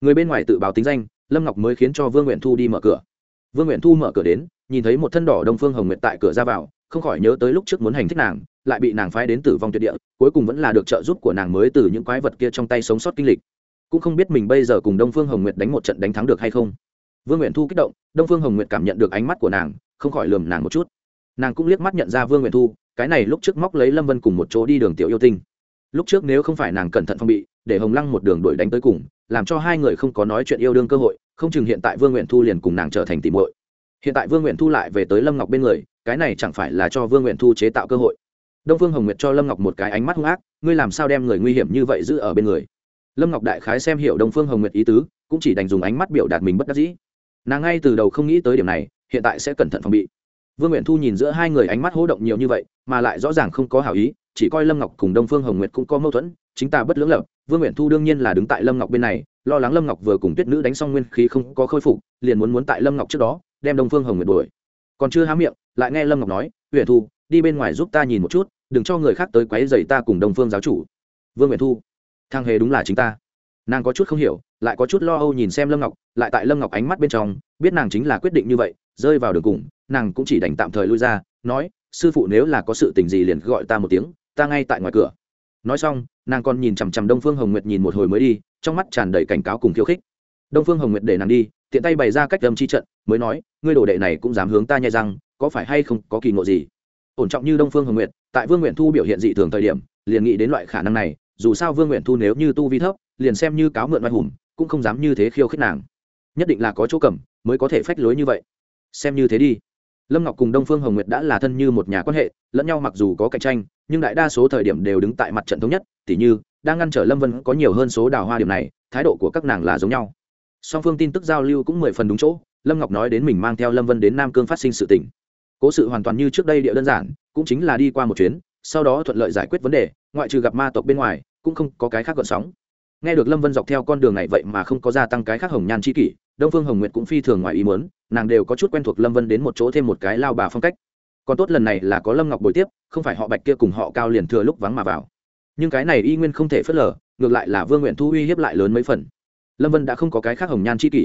người bên ngoài tự báo tính danh, lâm ngọc mới khiến cho vương nguyện thu đi mở cửa. Vương nguyện thu mở cửa đến, nhìn thấy một thân đỏ đông phương hồng nguyện tại cửa ra vào, không khỏi nhớ tới lúc trước muốn hành thích nàng, lại bị nàng phái đến tử vong tuyệt địa, cuối cùng vẫn là được trợ giúp của nàng mới từ những quái vật kia trong tay sống sót kinh lịch. Cũng không biết mình bây giờ cùng đông phương hồng nguyệt đánh một trận đánh thắng được hay không vương nguyện thu kích động, đông phương hồng nguyệt cảm nhận được ánh mắt của nàng, không khỏi lườm nàng một chút. Nàng cũng liếc mắt nhận ra vương nguyện thu, cái này lúc trước móc lấy lâm vân cùng một chỗ đi đường tiểu yêu tinh. Lúc trước nếu không phải nàng cẩn thận phong bị, để hồng lăng một đường đuổi đánh tới cùng, làm cho hai người không có nói chuyện yêu đương cơ hội, không chừng hiện tại vương nguyện thu liền cùng nàng trở thành tìm muội. Hiện tại vương nguyện thu lại về tới lâm ngọc bên người, cái này chẳng phải là cho vương nguyện thu chế tạo cơ hội. Đông phương hồng nguyệt cho lâm ngọc một cái ánh mắt hung ác, ngươi làm sao đem người nguy hiểm như vậy giữ ở bên người? Lâm ngọc đại khái xem hiểu đông phương hồng nguyệt ý tứ, cũng chỉ đành dùng ánh mắt biểu đạt mình bất đắc dĩ nàng ngay từ đầu không nghĩ tới điểm này, hiện tại sẽ cẩn thận phòng bị. Vương nguyện thu nhìn giữa hai người ánh mắt hỗ động nhiều như vậy, mà lại rõ ràng không có hảo ý, chỉ coi lâm ngọc cùng đông phương hồng nguyệt cũng có mâu thuẫn, chính ta bất lưỡng lập, vương nguyện thu đương nhiên là đứng tại lâm ngọc bên này, lo lắng lâm ngọc vừa cùng tuyết nữ đánh xong nguyên khí không có khôi phục, liền muốn muốn tại lâm ngọc trước đó, đem đông phương hồng nguyệt đuổi. Còn chưa há miệng, lại nghe lâm ngọc nói, nguyện thu, đi bên ngoài giúp ta nhìn một chút, đừng cho người khác tới quấy dày ta cùng đông phương giáo chủ. Vương nguyện thu thang hề đúng là chính ta. Nàng có chút không hiểu lại có chút lo âu nhìn xem lâm ngọc, lại tại lâm ngọc ánh mắt bên trong, biết nàng chính là quyết định như vậy, rơi vào đường cùng, nàng cũng chỉ đành tạm thời lui ra, nói, sư phụ nếu là có sự tình gì liền gọi ta một tiếng, ta ngay tại ngoài cửa. Nói xong, nàng còn nhìn chằm chằm đông phương hồng nguyệt nhìn một hồi mới đi, trong mắt tràn đầy cảnh cáo cùng khiêu khích. Đông phương hồng nguyệt để nàng đi, tiện tay bày ra cách âm chi trận, mới nói, ngươi đồ đệ này cũng dám hướng ta nhai răng, có phải hay không có kỳ ngộ gì? Ổn trọng như đông phương hồng nguyệt, tại vương nguyện thu biểu hiện dị thường thời điểm, liền nghĩ đến loại khả năng này, dù sao vương nguyện thu nếu như tu vi thấp, liền xem như cáo mượn oai hùng cũng không dám như thế khiêu khích nàng. Nhất định là có chỗ cầm, mới có thể phách lối như vậy. Xem như thế đi. Lâm ngọc cùng đông phương hồng nguyệt đã là thân như một nhà quan hệ, lẫn nhau mặc dù có cạnh tranh, nhưng đại đa số thời điểm đều đứng tại mặt trận thống nhất, tỉ như, đang ngăn trở lâm vân có nhiều hơn số đào hoa điểm này, thái độ của các nàng là giống nhau. Song phương tin tức giao lưu cũng mười phần đúng chỗ, lâm ngọc nói đến mình mang theo lâm vân đến nam cương phát sinh sự tỉnh cố sự hoàn toàn như trước đây địa đơn giản, cũng chính là đi qua một chuyến, sau đó thuận lợi giải quyết vấn đề, ngoại trừ gặp ma tộc bên ngoài, cũng không có cái khác gợn sóng nghe được lâm vân dọc theo con đường này vậy mà không có gia tăng cái khác hồng nhan c h i kỷ, đông phương hồng nguyệt cũng phi thường ngoài ý muốn, nàng đều có chút quen thuộc lâm vân đến một chỗ thêm một cái lao bà phong cách. Còn tốt lần này là có lâm ngọc bồi tiếp, không phải họ bạch kia cùng họ cao liền thừa lúc vắng mà vào. Nhưng cái này y nguyên không thể phớt lờ, ngược lại là vương nguyện thu uy hiếp lại lớn mấy phần. Lâm vân đã không có cái khác hồng nhan c h i kỷ.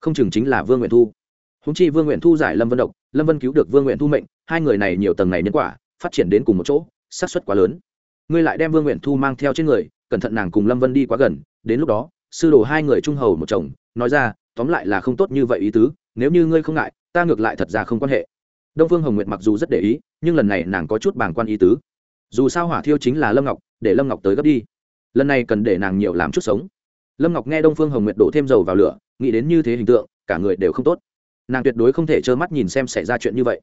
Không chừng chính là vương nguyện thu. Húng chi vương nguyện thu giải lâm vân độc, lâm vân cứu được vương nguyện thu mệnh, hai người này nhiều tầng này nhân quả, phát triển đến cùng một chỗ, xác suất quá lớn. Ngươi lại đem vương nguyện thu mang theo trên người cẩn thận nàng cùng lâm vân đi quá gần, đến lúc đó, sư đồ hai người trung hầu một chồng, nói ra, tóm lại là không tốt như vậy ý tứ, nếu như ngươi không ngại, ta ngược lại thật ra không quan hệ. Đông phương hồng nguyệt mặc dù rất để ý, nhưng lần này nàng có chút bàng quan ý tứ. Dù sao hỏa thiêu chính là lâm ngọc, để lâm ngọc tới gấp đi. Lần này cần để nàng nhiều làm chút sống. Lâm ngọc nghe đông phương hồng nguyệt đổ thêm dầu vào lửa, nghĩ đến như thế hình tượng, cả người đều không tốt. Nàng tuyệt đối không thể trơ mắt nhìn xem xảy ra chuyện như vậy.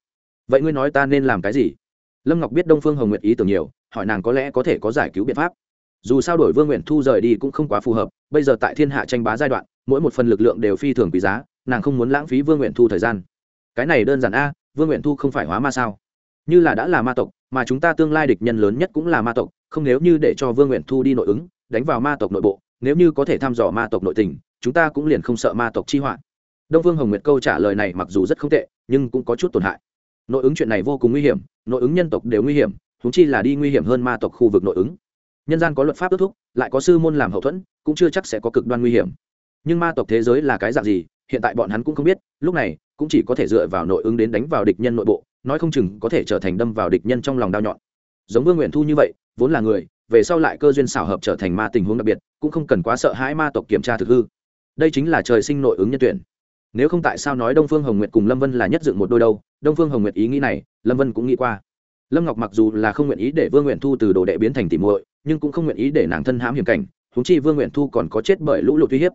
Vậy ngươi nói ta nên làm cái gì? Lâm ngọc biết đông phương hồng nguyệt ý tưởng nhiều, hỏi nàng có lẽ có thể có giải cứu biện pháp dù sao đổi vương nguyện thu rời đi cũng không quá phù hợp, bây giờ tại thiên hạ tranh bá giai đoạn, mỗi một phần lực lượng đều phi thường quý giá, nàng không muốn lãng phí vương nguyện thu thời gian. Cái này đơn giản a, vương nguyện thu không phải hóa ma sao? Như là đã là ma tộc, mà chúng ta tương lai địch nhân lớn nhất cũng là ma tộc, không nếu như để cho vương nguyện thu đi nội ứng, đánh vào ma tộc nội bộ, nếu như có thể thăm dò ma tộc nội tình, chúng ta cũng liền không sợ ma tộc chi hoạn đông vương hồng nguyệt câu trả lời này mặc dù rất không tệ, nhưng cũng có chút tổn hại. Nội ứng chuyện này vô cùng nguy hiểm, nội ứng nhân tộc đều nguy hiểm húng chi là đi nguy hiểm hơn ma tộc khu vực nội ứng nhân gian có luật pháp ước thúc, lại có sư môn làm hậu thuẫn, cũng chưa chắc sẽ có cực đoan nguy hiểm. Nhưng ma tộc thế giới là cái dạng gì, hiện tại bọn hắn cũng không biết, lúc này, cũng chỉ có thể dựa vào nội ứng đến đánh vào địch nhân nội bộ, nói không chừng có thể trở thành đâm vào địch nhân trong lòng đao nhọn. Giống vương nguyện thu như vậy, vốn là người, về sau lại cơ duyên xảo hợp trở thành ma tình huống đặc biệt, cũng không cần quá sợ hãi ma tộc kiểm tra thực hư. Đây chính là trời sinh nội ứng nhân tuyển. Nếu không tại sao nói đông phương hồng nguyệt cùng lâm vân là nhất dựng một đôi đâu, đông phương hồng nguyệt ý nghĩ này, lâm vân cũng nghĩ qua. Lâm ngọc mặc dù là không nguyện ý để vương nguyện thu từ đồ đệ biến thành tỉ muội nhưng cũng không nguyện ý để nàng thân hãm hiểm cảnh húng chi vương nguyện thu còn có chết bởi lũ lụt uy hiếp.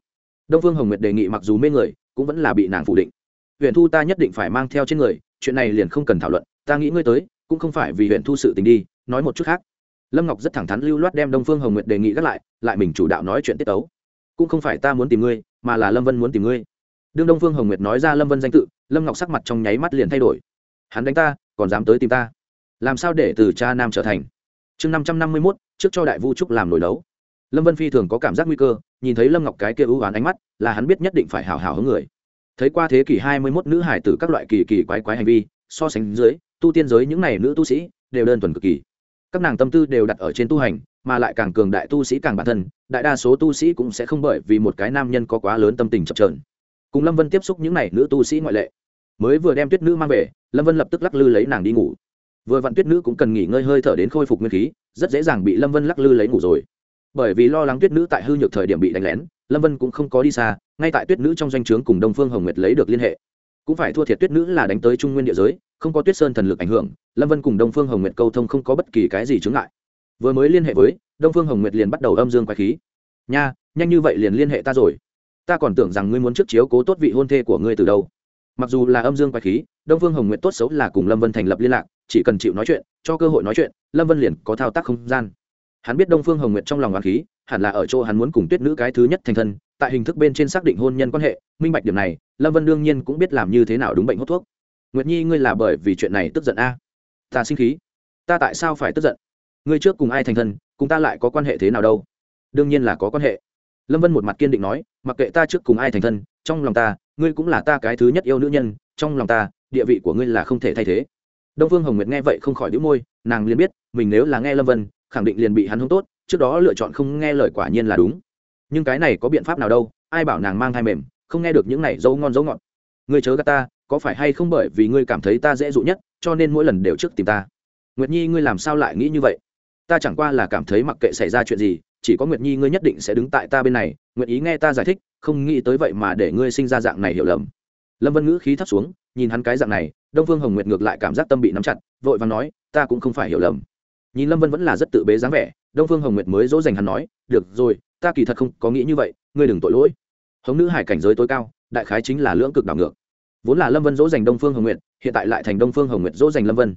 Đông vương hồng nguyệt đề nghị mặc dù mê người, cũng vẫn là bị nàng phủ định. Huyện thu ta nhất định phải mang theo trên người, chuyện này liền không cần thảo luận, ta nghĩ ngươi tới, cũng không phải vì huyện thu sự tình đi, nói một chút khác. Lâm ngọc rất thẳng thắn lưu loát đem đông phương hồng nguyệt đề nghị gác lại lại mình chủ đạo nói chuyện tiết tấu. Cũng không phải ta muốn tìm ngươi, mà là lâm vân muốn tìm ngươi. Đương đông phương hồng nguyệt nói ra lâm vân danh tự, lâm ngọc sắc mặt trong nháy mắt liền thay đổi. Hắn đánh ta, còn dám tới tìm ta. Làm sao để từ cha nam trở thành? Chương năm trăm năm mươi mốt trước cho đại vu trúc làm nổi đấu. Lâm vân phi thường có cảm giác nguy cơ, nhìn thấy lâm ngọc cái kia ưu oán ánh mắt, là hắn biết nhất định phải hào hào hướng người. Thấy qua thế kỷ hai mươi mốt nữ hải tử các loại kỳ kỳ quái quái hành vi, so sánh dưới, tu tiên giới những này nữ tu sĩ đều đơn thuần cực kỳ. Các nàng tâm tư đều đặt ở trên tu hành, mà lại càng cường đại tu sĩ càng bản thân, đại đa số tu sĩ cũng sẽ không bởi vì một cái nam nhân có quá lớn tâm tình chập trờn cùng lâm vân tiếp xúc những n à y nữ tu sĩ ngoại lệ, mới vừa đem tuyết nữ mang về, lâm vân lập tức lắc lư lấy nàng đi ngủ vừa vặn tuyết nữ cũng cần nghỉ ngơi hơi thở đến khôi phục nguyên khí, rất dễ dàng bị lâm vân lắc lư lấy ngủ rồi. Bởi vì lo lắng tuyết nữ tại hư nhược thời điểm bị đánh lén, lâm vân cũng không có đi xa, ngay tại tuyết nữ trong doanh trướng cùng đông phương hồng nguyệt lấy được liên hệ. Cũng phải thua thiệt tuyết nữ là đánh tới trung nguyên địa giới, không có tuyết sơn thần lực ảnh hưởng, lâm vân cùng đông phương hồng nguyệt câu thông không có bất kỳ cái gì chướng lại vừa mới liên hệ với, đông phương hồng nguyệt liền bắt đầu âm dương quái khí. Nha, nhanh như vậy liền liên hệ ta rồi. Ta còn tưởng rằng ngươi muốn trước chiếu cố tốt vị hôn thê của ngươi từ đâu. Mặc dù là âm dương quái khí, đông phương hồng nguyệt tốt xấu là cùng lâm vân thành lập liên lạc chỉ cần chịu nói chuyện, cho cơ hội nói chuyện, lâm vân liền có thao tác không gian. Hắn biết đông phương hồng nguyệt trong lòng hoàng khí, hẳn là ở chỗ hắn muốn cùng tuyết nữ cái thứ nhất thành thân, tại hình thức bên trên xác định hôn nhân quan hệ, minh bạch điểm này, lâm vân đương nhiên cũng biết làm như thế nào đúng bệnh hút thuốc. Nguyệt nhi, ngươi là bởi vì chuyện này tức giận a? Ta sinh khí. Ta tại sao phải tức giận? Ngươi trước cùng ai thành thân, cùng ta lại có quan hệ thế nào đâu? Đương nhiên là có quan hệ. Lâm vân một mặt kiên định nói, mặc kệ ta trước cùng ai thành thân, trong lòng ta, ngươi cũng là ta cái thứ nhất yêu nữ nhân, trong lòng ta, địa vị của ngươi là không thể thay thế đông phương hồng nguyệt nghe vậy không khỏi đĩu môi, nàng liền biết, mình nếu là nghe lâm vân, khẳng định liền bị hắn hông tốt, trước đó lựa chọn không nghe lời quả nhiên là đúng. Nhưng cái này có biện pháp nào đâu, ai bảo nàng mang thai mềm, không nghe được những này dấu ngon dấu ngọt. Ngươi chớ gạt ta, có phải hay không bởi vì ngươi cảm thấy ta dễ dụ nhất, cho nên mỗi lần đều trước tìm ta. Nguyệt nhi ngươi làm sao lại nghĩ như vậy? Ta chẳng qua là cảm thấy mặc kệ xảy ra chuyện gì, chỉ có nguyệt nhi ngươi nhất định sẽ đứng tại ta bên này, nguyện ý nghe ta giải thích, không nghĩ tới vậy mà để ngươi sinh ra dạng này hiểu lầm lâm vân ngữ khí thấp xuống, nhìn hắn cái dạng này, đông phương hồng nguyệt ngược lại cảm giác tâm bị nắm chặt, vội và nói, ta cũng không phải hiểu lầm. Nhìn lâm vân vẫn là rất tự bế dáng vẻ, đông phương hồng nguyệt mới dỗ dành hắn nói, được rồi, ta kỳ thật không có nghĩ như vậy, ngươi đừng tội lỗi. Hống nữ hải cảnh giới tối cao, đại khái chính là lưỡng cực đảo ngược. Vốn là lâm vân dỗ dành đông phương hồng nguyệt, hiện tại lại thành đông phương hồng nguyệt dỗ dành lâm vân.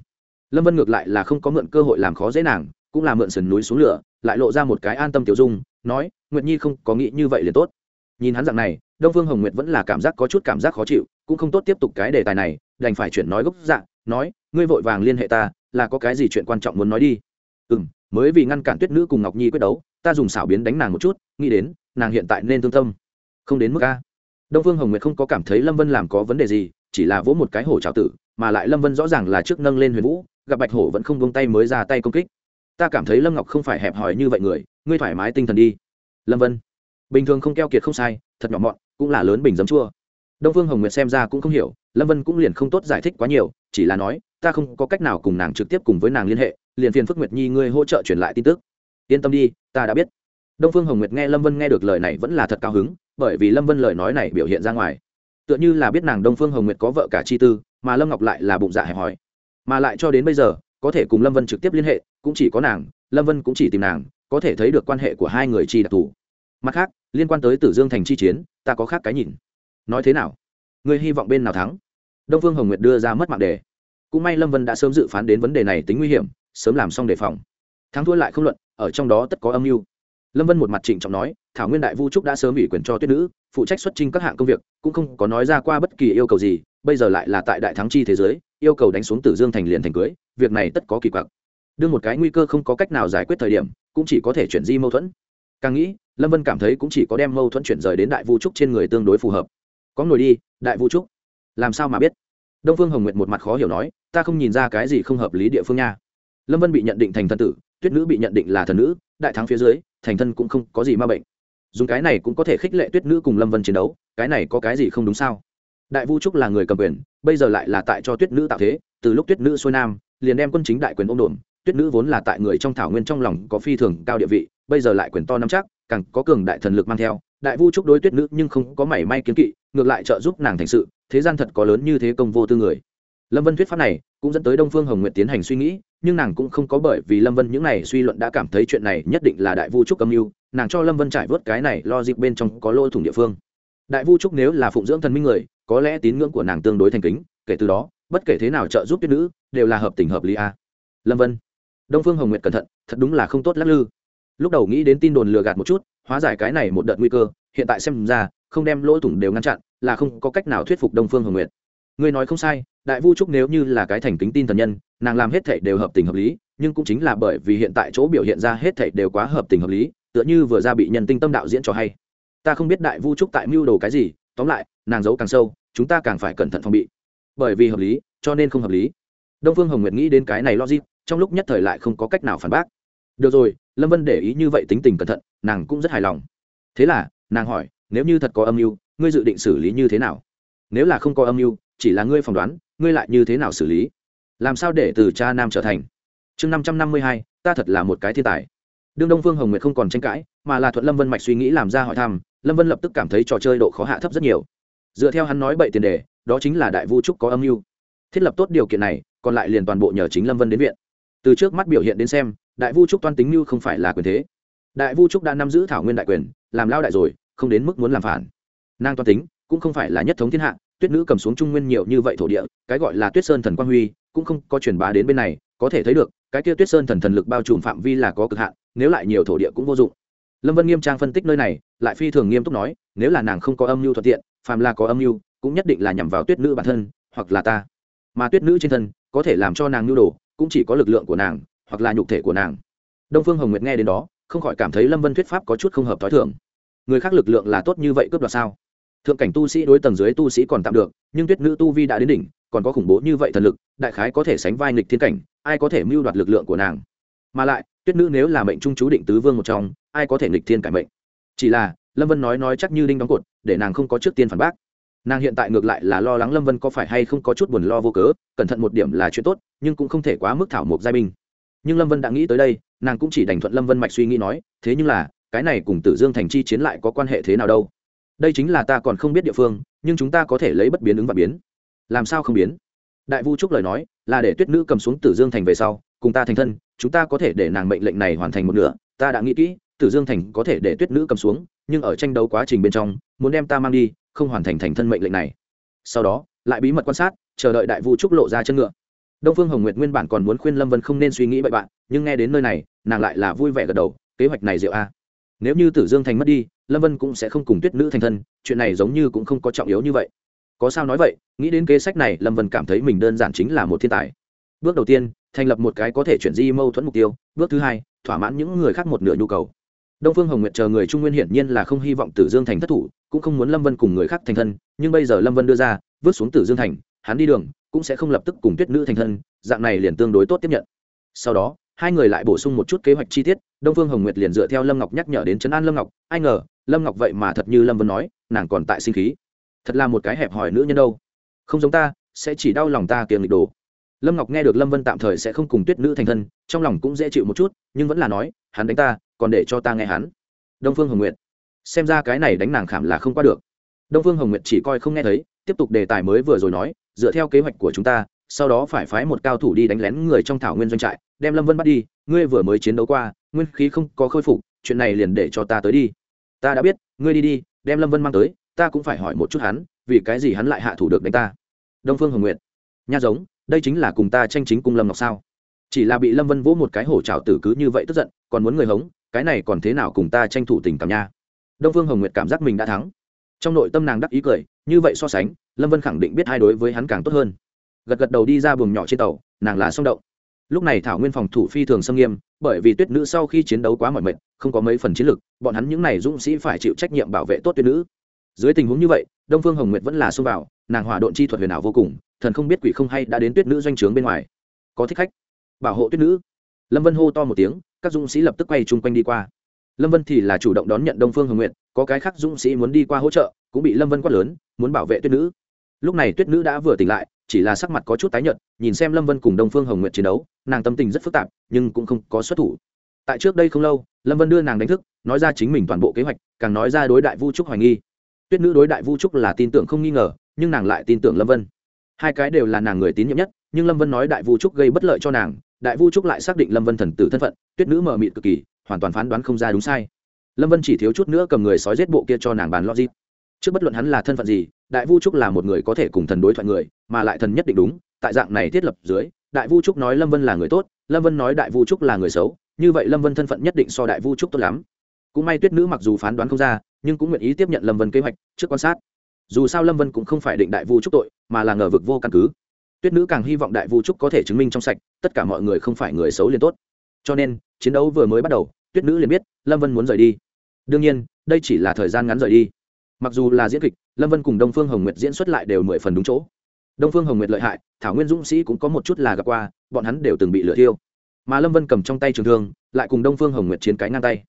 Lâm vân ngược lại là không có mượn cơ hội làm khó dễ nàng, cũng là mượn sườn núi xuống lửa, lại lộ ra một cái an tâm tiểu dung, nói, nguyệt nhi không có nghĩ như vậy liền tốt. Nhìn hắn dạng này, đông phương hồng nguyệt vẫn là cảm giác có chút cảm giác khó chịu cũng không tốt tiếp tục cái đề tài này, đành phải chuyển nói gốc dạng nói, ngươi vội vàng liên hệ ta, là có cái gì chuyện quan trọng muốn nói đi. Ừ m mới vì ngăn cản tuyết nữ cùng ngọc nhi quyết đấu, ta dùng xảo biến đánh nàng một chút, nghĩ đến, nàng hiện tại nên thương tâm. Không đến mức a. Đông phương hồng nguyệt không có cảm thấy lâm vân làm có vấn đề gì, chỉ là vỗ một cái hổ trào tử, mà lại lâm vân rõ ràng là trước nâng lên huyền vũ, gặp bạch hổ vẫn không vung tay mới ra tay công kích. Ta cảm thấy lâm ngọc không phải hẹp hòi như vậy người, ngươi thoải mái tinh thần đi. Lâm vân. Bình thường không keo kiệt không sai, thật nhỏ mọn, cũng là lớn bình giấm chua đông phương hồng nguyệt xem ra cũng không hiểu, lâm vân cũng liền không tốt giải thích quá nhiều, chỉ là nói, ta không có cách nào cùng nàng trực tiếp cùng với nàng liên hệ, liền phiền phức nguyệt nhi ngươi hỗ trợ truyền lại tin tức. Yên tâm đi, ta đã biết. Đông phương hồng nguyệt nghe lâm vân nghe được lời này vẫn là thật cao hứng, bởi vì lâm vân lời nói này biểu hiện ra ngoài. Tựa như là biết nàng đông phương hồng nguyệt có vợ cả chi tư, mà lâm ngọc lại là bụng dạ hẹp hòi. Mà lại cho đến bây giờ, có thể cùng lâm vân trực tiếp liên hệ, cũng chỉ có nàng, lâm vân cũng chỉ tìm nàng, có thể thấy được quan hệ của hai người chi đặc thù. Mặt khác, liên quan tới tử dương thành chi chiến, ta có khác cái nhìn nói thế nào? Ngươi hy vọng bên nào thắng? Đông phương hồng nguyệt đưa ra mất mạng đề. Cũng may lâm vân đã sớm dự phán đến vấn đề này tính nguy hiểm, sớm làm xong đề phòng. Thắng thua lại không luận, ở trong đó tất có âm mưu. Lâm vân một mặt trịnh trọng nói, thảo nguyên đại vu trúc đã sớm ủy quyền cho tuyết nữ, phụ trách xuất trình các hạng công việc, cũng không có nói ra qua bất kỳ yêu cầu gì, bây giờ lại là tại đại thắng chi thế giới, yêu cầu đánh xuống tử dương thành liền thành cưới, việc này tất có kỳ quặc. Đương một cái nguy cơ không có cách nào giải quyết thời điểm, cũng chỉ có thể chuyển di mâu thuẫn. Càng nghĩ, lâm vân cảm thấy cũng chỉ có đem mâu thuẫn chuyển rời đến đại vu trúc trên người tương đối phù hợp có nổi đi, đại vũ trúc. Làm sao mà biết? Đông phương hồng nguyệt một mặt khó hiểu nói, ta không nhìn ra cái gì không hợp lý địa phương nha. Lâm vân bị nhận định thành thân tử, tuyết nữ bị nhận định là thần nữ, đại thắng phía dưới, thành thân cũng không có gì ma bệnh. Dùng cái này cũng có thể khích lệ tuyết nữ cùng lâm vân chiến đấu, cái này có cái gì không đúng sao? Đại vũ trúc là người cầm quyền, bây giờ lại là tại cho tuyết nữ tạo thế, từ lúc tuyết nữ xuôi nam, liền đem quân chính đại quyền ôm đồn tuyết nữ vốn là tại người trong thảo nguyên trong lòng có phi thường cao địa vị, bây giờ lại quyền to nắm chắc, càng có cường đại thần lực mang theo đại vu trúc đối tuyết nữ nhưng không có mảy may kiến kỵ, ngược lại trợ giúp nàng thành sự, thế gian thật có lớn như thế công vô tư người. Lâm vân thuyết pháp này cũng dẫn tới đông phương hồng nguyện tiến hành suy nghĩ, nhưng nàng cũng không có bởi vì lâm vân những này suy luận đã cảm thấy chuyện này nhất định là đại vu trúc âm mưu, nàng cho lâm vân trải vớt cái này lo dịp bên trong có lỗ thủng địa phương. Đại vu trúc nếu là phụng dưỡng thần minh người, có lẽ tín ngưỡng của nàng tương đối thành kính, kể từ đó, bất kể thế nào trợ giúp tuyết nữ, đều là hợp tình hợp lý a. Lâm vân. Đông phương hồng nguyệt cẩn thận, thật đúng là không tốt lắc lư lúc đầu nghĩ đến tin đồn lừa gạt một chút, hóa giải cái này một đợt nguy cơ, hiện tại xem ra, không đem lỗ thủng đều ngăn chặn, là không có cách nào thuyết phục đông phương hồng nguyệt. Ngươi nói không sai, đại vu trúc nếu như là cái thành kính tin thần nhân, nàng làm hết thảy đều hợp tình hợp lý, nhưng cũng chính là bởi vì hiện tại chỗ biểu hiện ra hết thảy đều quá hợp tình hợp lý, tựa như vừa ra bị nhân tinh tâm đạo diễn cho hay. Ta không biết đại vu trúc tại mưu đồ cái gì, tóm lại, nàng giấu càng sâu, chúng ta càng phải cẩn thận phòng bị. Bởi vì hợp lý, cho nên không hợp lý. Đông phương hồng nguyệt nghĩ đến cái này logic, trong lúc nhất thời lại không có cách nào phản bác. Được rồi lâm vân để ý như vậy tính tình cẩn thận, nàng cũng rất hài lòng. Thế là, nàng hỏi, nếu như thật có âm mưu, ngươi dự định xử lý như thế nào? Nếu là không có âm mưu, chỉ là ngươi phỏng đoán, ngươi lại như thế nào xử lý? Làm sao để từ cha nam trở thành? Chương năm trăm năm mươi hai, ta thật là một cái thiên tài. Đương đông phương hồng nguyệt không còn tranh cãi, mà là thuận lâm vân mạch suy nghĩ làm ra hỏi thăm, lâm vân lập tức cảm thấy trò chơi độ khó hạ thấp rất nhiều. Dựa theo hắn nói bậy tiền đề, đó chính là đại vu trúc có âm mưu. Thiết lập tốt điều kiện này, còn lại liền toàn bộ nhờ chính lâm vân đến viện. Từ trước mắt biểu hiện đến xem đại vu trúc toan tính mưu không phải là quyền thế. Đại vu trúc đã nắm giữ thảo nguyên đại quyền, làm lao đại rồi, không đến mức muốn làm phản. Nàng toan tính, cũng không phải là nhất thống thiên hạ, tuyết nữ cầm xuống trung nguyên nhiều như vậy thổ địa, cái gọi là tuyết sơn thần quang huy, cũng không có truyền bá đến bên này, có thể thấy được, cái kia tuyết sơn thần thần lực bao trùm phạm vi là có cực hạn, nếu lại nhiều thổ địa cũng vô dụng. Lâm vân nghiêm trang phân tích nơi này, lại phi thường nghiêm túc nói, nếu là nàng không có âm mưu thuận tiện, phàm là có âm mưu, cũng nhất định là nhằm vào tuyết nữ bản thân, hoặc là ta. Mà tuyết nữ trên thân, có thể làm cho nàng nhu đồ, cũng chỉ có lực lượng của nàng hoặc là nhục thể của nàng. Đông phương hồng nguyệt nghe đến đó, không khỏi cảm thấy lâm vân thuyết pháp có chút không hợp t h ó i thường. Người khác lực lượng là tốt như vậy cướp đoạt sao? Thượng cảnh tu sĩ đối tầng dưới tu sĩ còn tạm được, nhưng tuyết nữ tu vi đã đến đỉnh, còn có khủng bố như vậy thần lực, đại khái có thể sánh vai nghịch thiên cảnh, ai có thể mưu đoạt lực lượng của nàng? Mà lại, tuyết nữ nếu là mệnh trung chú định tứ vương một trong, ai có thể nghịch thiên cải mệnh? Chỉ là, lâm vân nói nói chắc như đinh đóng cột, để nàng không có trước tiên phản bác. Nàng hiện tại ngược lại là lo lắng lâm vân có phải hay không có chút buồn lo vô cớ, cẩn thận một điểm là chuyện tốt, nhưng cũng không thể quá mức thảo mộc giai binh nhưng lâm vân đã nghĩ tới đây nàng cũng chỉ đành thuận lâm vân mạch suy nghĩ nói thế nhưng là cái này cùng tử dương thành chi chiến lại có quan hệ thế nào đâu đây chính là ta còn không biết địa phương nhưng chúng ta có thể lấy bất biến ứng và biến làm sao không biến đại vu trúc lời nói là để tuyết nữ cầm xuống tử dương thành về sau cùng ta thành thân chúng ta có thể để nàng mệnh lệnh này hoàn thành một nửa ta đã nghĩ kỹ tử dương thành có thể để tuyết nữ cầm xuống nhưng ở tranh đấu quá trình bên trong muốn đem ta mang đi không hoàn thành thành thân mệnh lệnh này sau đó lại bí mật quan sát chờ đợi đại vu trúc lộ ra chân ngựa đông phương hồng nguyệt nguyên bản còn muốn khuyên lâm vân không nên suy nghĩ bậy bạn, nhưng nghe đến nơi này, nàng lại là vui vẻ gật đầu, kế hoạch này diệu a. Nếu như tử dương thành mất đi, lâm vân cũng sẽ không cùng tuyết nữ thành thân, chuyện này giống như cũng không có trọng yếu như vậy. Có sao nói vậy, nghĩ đến kế sách này, lâm vân cảm thấy mình đơn giản chính là một thiên tài. Bước đầu tiên, thành lập một cái có thể chuyển di mâu thuẫn mục tiêu, bước thứ hai, thỏa mãn những người khác một nửa nhu cầu. Đông phương hồng nguyệt chờ người trung nguyên hiển nhiên là không hy vọng tử dương thành thất thủ, cũng không muốn lâm vân cùng người khác thành thân, nhưng bây giờ lâm vân đưa ra, vứt xuống tử dương thành, hắn đi đường cũng sẽ không lập tức cùng tuyết nữ thành thân, dạng này liền tương đối tốt tiếp nhận. Sau đó, hai người lại bổ sung một chút kế hoạch chi tiết, đông phương hồng nguyệt liền dựa theo lâm ngọc nhắc nhở đến trấn an lâm ngọc, ai ngờ, lâm ngọc vậy mà thật như lâm vân nói, nàng còn tại sinh khí. Thật là một cái hẹp hòi nữ nhân đâu. Không giống ta, sẽ chỉ đau lòng ta tiền lịch đồ. Lâm ngọc nghe được lâm vân tạm thời sẽ không cùng tuyết nữ thành thân, trong lòng cũng dễ chịu một chút, nhưng vẫn là nói, hắn đánh ta, còn để cho ta nghe hắn. Đông phương hồng nguyệt. Xem ra cái này đánh nàng khảm là không qua được. Đông phương hồng nguyệt chỉ coi không nghe thấy, tiếp tục đề tài mới vừa rồi nói dựa theo kế hoạch của chúng ta, sau đó phải phái một cao thủ đi đánh lén người trong thảo nguyên doanh trại, đem lâm vân bắt đi, ngươi vừa mới chiến đấu qua, nguyên khí không có khôi phục, chuyện này liền để cho ta tới đi. Ta đã biết, ngươi đi đi, đem lâm vân mang tới, ta cũng phải hỏi một chút hắn, vì cái gì hắn lại hạ thủ được đánh ta? Đông phương hồng nguyệt. Nha giống, đây chính là cùng ta tranh chính cung lâm ngọc sao? Chỉ là bị lâm vân vỗ một cái hổ trào tử cứ như vậy tức giận, còn muốn người hống, cái này còn thế nào cùng ta tranh thủ tình cảm nha? Đông phương hồng nguyệt cảm giác mình đã thắng. Trong nội tâm nàng đắc ý cười như vậy so sánh, lâm vân khẳng định biết hai đối với hắn càng tốt hơn. Gật gật đầu đi ra buồng nhỏ trên tàu, nàng là sông động. Lúc này thảo nguyên phòng thủ phi thường xâm nghiêm, bởi vì tuyết nữ sau khi chiến đấu quá mỏi mệt, không có mấy phần chiến lược bọn hắn những n à y dũng sĩ phải chịu trách nhiệm bảo vệ tốt tuyết nữ. Dưới tình huống như vậy, đông phương hồng nguyệt vẫn là xông vào, nàng hỏa độn chi thuật huyền ảo vô cùng, thần không biết quỷ không hay đã đến tuyết nữ doanh trướng bên ngoài. Có thích khách, bảo hộ tuyết nữ. Lâm vân hô to một tiếng, các dũng sĩ lập tức quay chung quanh đi qua. Lâm vân thì là chủ động đón nhận đông phương hồng nguyệt, có cái khác dũng sĩ muốn đi qua hỗ trợ, cũng bị lâm vân quát lớn muốn bảo vệ tuyết nữ. Lúc này tuyết nữ đã vừa tỉnh lại, chỉ là sắc mặt có chút tái nhợt, nhìn xem lâm vân cùng đông phương hồng nguyện chiến đấu, nàng tâm tình rất phức tạp, nhưng cũng không có xuất thủ. Tại trước đây không lâu, lâm vân đưa nàng đánh thức, nói ra chính mình toàn bộ kế hoạch, càng nói ra đối đại vu trúc hoài nghi. Tuyết nữ đối đại vu trúc là tin tưởng không nghi ngờ, nhưng nàng lại tin tưởng lâm vân. Hai cái đều là nàng người tín nhiệm nhất, nhưng lâm vân nói đại vu trúc gây bất lợi cho nàng, đại vu trúc lại xác định lâm vân thần tử thân phận, tuyết nữ mờ mịt cực kỳ, hoàn toàn phán đoán không ra đúng sai. Lâm vân chỉ thiếu chút nữa cầm người sói giết bộ kia cho nàng bàn logic trước bất luận hắn là thân phận gì, đại vu trúc là một người có thể cùng thần đối thoại người, mà lại thần nhất định đúng, tại dạng này thiết lập dưới, đại vu trúc nói lâm vân là người tốt, lâm vân nói đại vu trúc là người xấu, như vậy lâm vân thân phận nhất định so đại vu trúc tốt lắm. Cũng may tuyết nữ mặc dù phán đoán không ra, nhưng cũng nguyện ý tiếp nhận lâm vân kế hoạch, trước quan sát. Dù sao lâm vân cũng không phải định đại vu trúc tội, mà là ngờ vực vô căn cứ. Tuyết nữ càng hy vọng đại vu trúc có thể chứng minh trong sạch, tất cả mọi người không phải người xấu liền tốt. Cho nên, chiến đấu vừa mới bắt đầu, tuyết nữ liền biết lâm vân muốn rời đi. Đương nhiên, đây chỉ là thời gian ngắn rời đi mặc dù là diễn kịch, lâm vân cùng đông phương hồng nguyệt diễn xuất lại đều mười phần đúng chỗ. Đông phương hồng nguyệt lợi hại, thảo nguyên dũng sĩ cũng có một chút là gặp qua, bọn hắn đều từng bị lựa thiêu. Mà lâm vân cầm trong tay trường thương, lại cùng đông phương hồng nguyệt chiến cái ngang tay.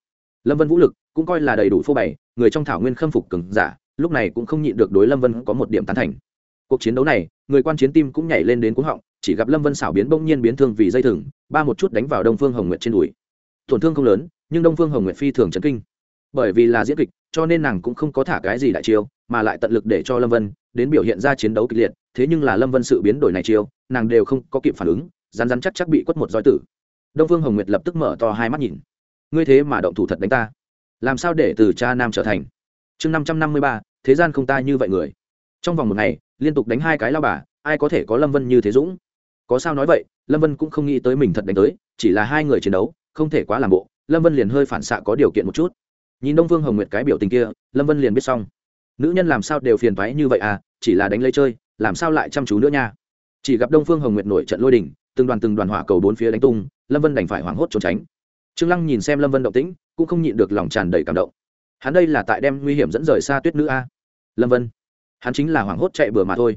Lâm vân vũ lực cũng coi là đầy đủ phô bày, người trong thảo nguyên khâm phục cứng giả, lúc này cũng không nhịn được đối lâm vân có một điểm tán thành. Cuộc chiến đấu này, người quan chiến tim cũng nhảy lên đến cúng họng, chỉ gặp lâm vân xảo biến bỗng nhiên biến thương vì dây thừng, ba một chút đánh vào đông phương hồng nguyệt trên đùi. Tổn thương không lớn, nhưng đông phương hồng nguyệt phi thường chấn kinh. Bởi vì là diễn kịch cho nên nàng cũng không có thả cái gì đại chiêu, mà lại tận lực để cho lâm vân đến biểu hiện ra chiến đấu kịch liệt, thế nhưng là lâm vân sự biến đổi này chiêu, nàng đều không có kịp phản ứng rán rán chắc chắc bị quất một roi tử. Đông phương hồng nguyệt lập tức mở to hai mắt nhìn. Ngươi thế mà động thủ thật đánh ta. Làm sao để từ cha nam trở thành? Chương năm trăm năm mươi ba, thế gian không ta như vậy người. Trong vòng một ngày, liên tục đánh hai cái lao bà, ai có thể có lâm vân như thế dũng? Có sao nói vậy, lâm vân cũng không nghĩ tới mình thật đánh tới, chỉ là hai người chiến đấu, không thể quá làm bộ, lâm vân liền hơi phản xạ có điều kiện một chút nhìn đông phương hồng nguyệt cái biểu tình kia, lâm vân liền biết xong. Nữ nhân làm sao đều phiền thoái như vậy à chỉ là đánh lấy chơi, làm sao lại chăm chú nữa nha. Chỉ gặp đông phương hồng nguyệt nổi trận lôi đình, từng đoàn từng đoàn hỏa cầu bốn phía đánh tung, lâm vân đành phải hoảng hốt trốn tránh. Trương lăng nhìn xem lâm vân động tĩnh, cũng không nhịn được lòng tràn đầy cảm động. Hắn đây là tại đem nguy hiểm dẫn rời xa tuyết nữ a. Lâm vân, hắn chính là hoảng hốt chạy bừa mà thôi.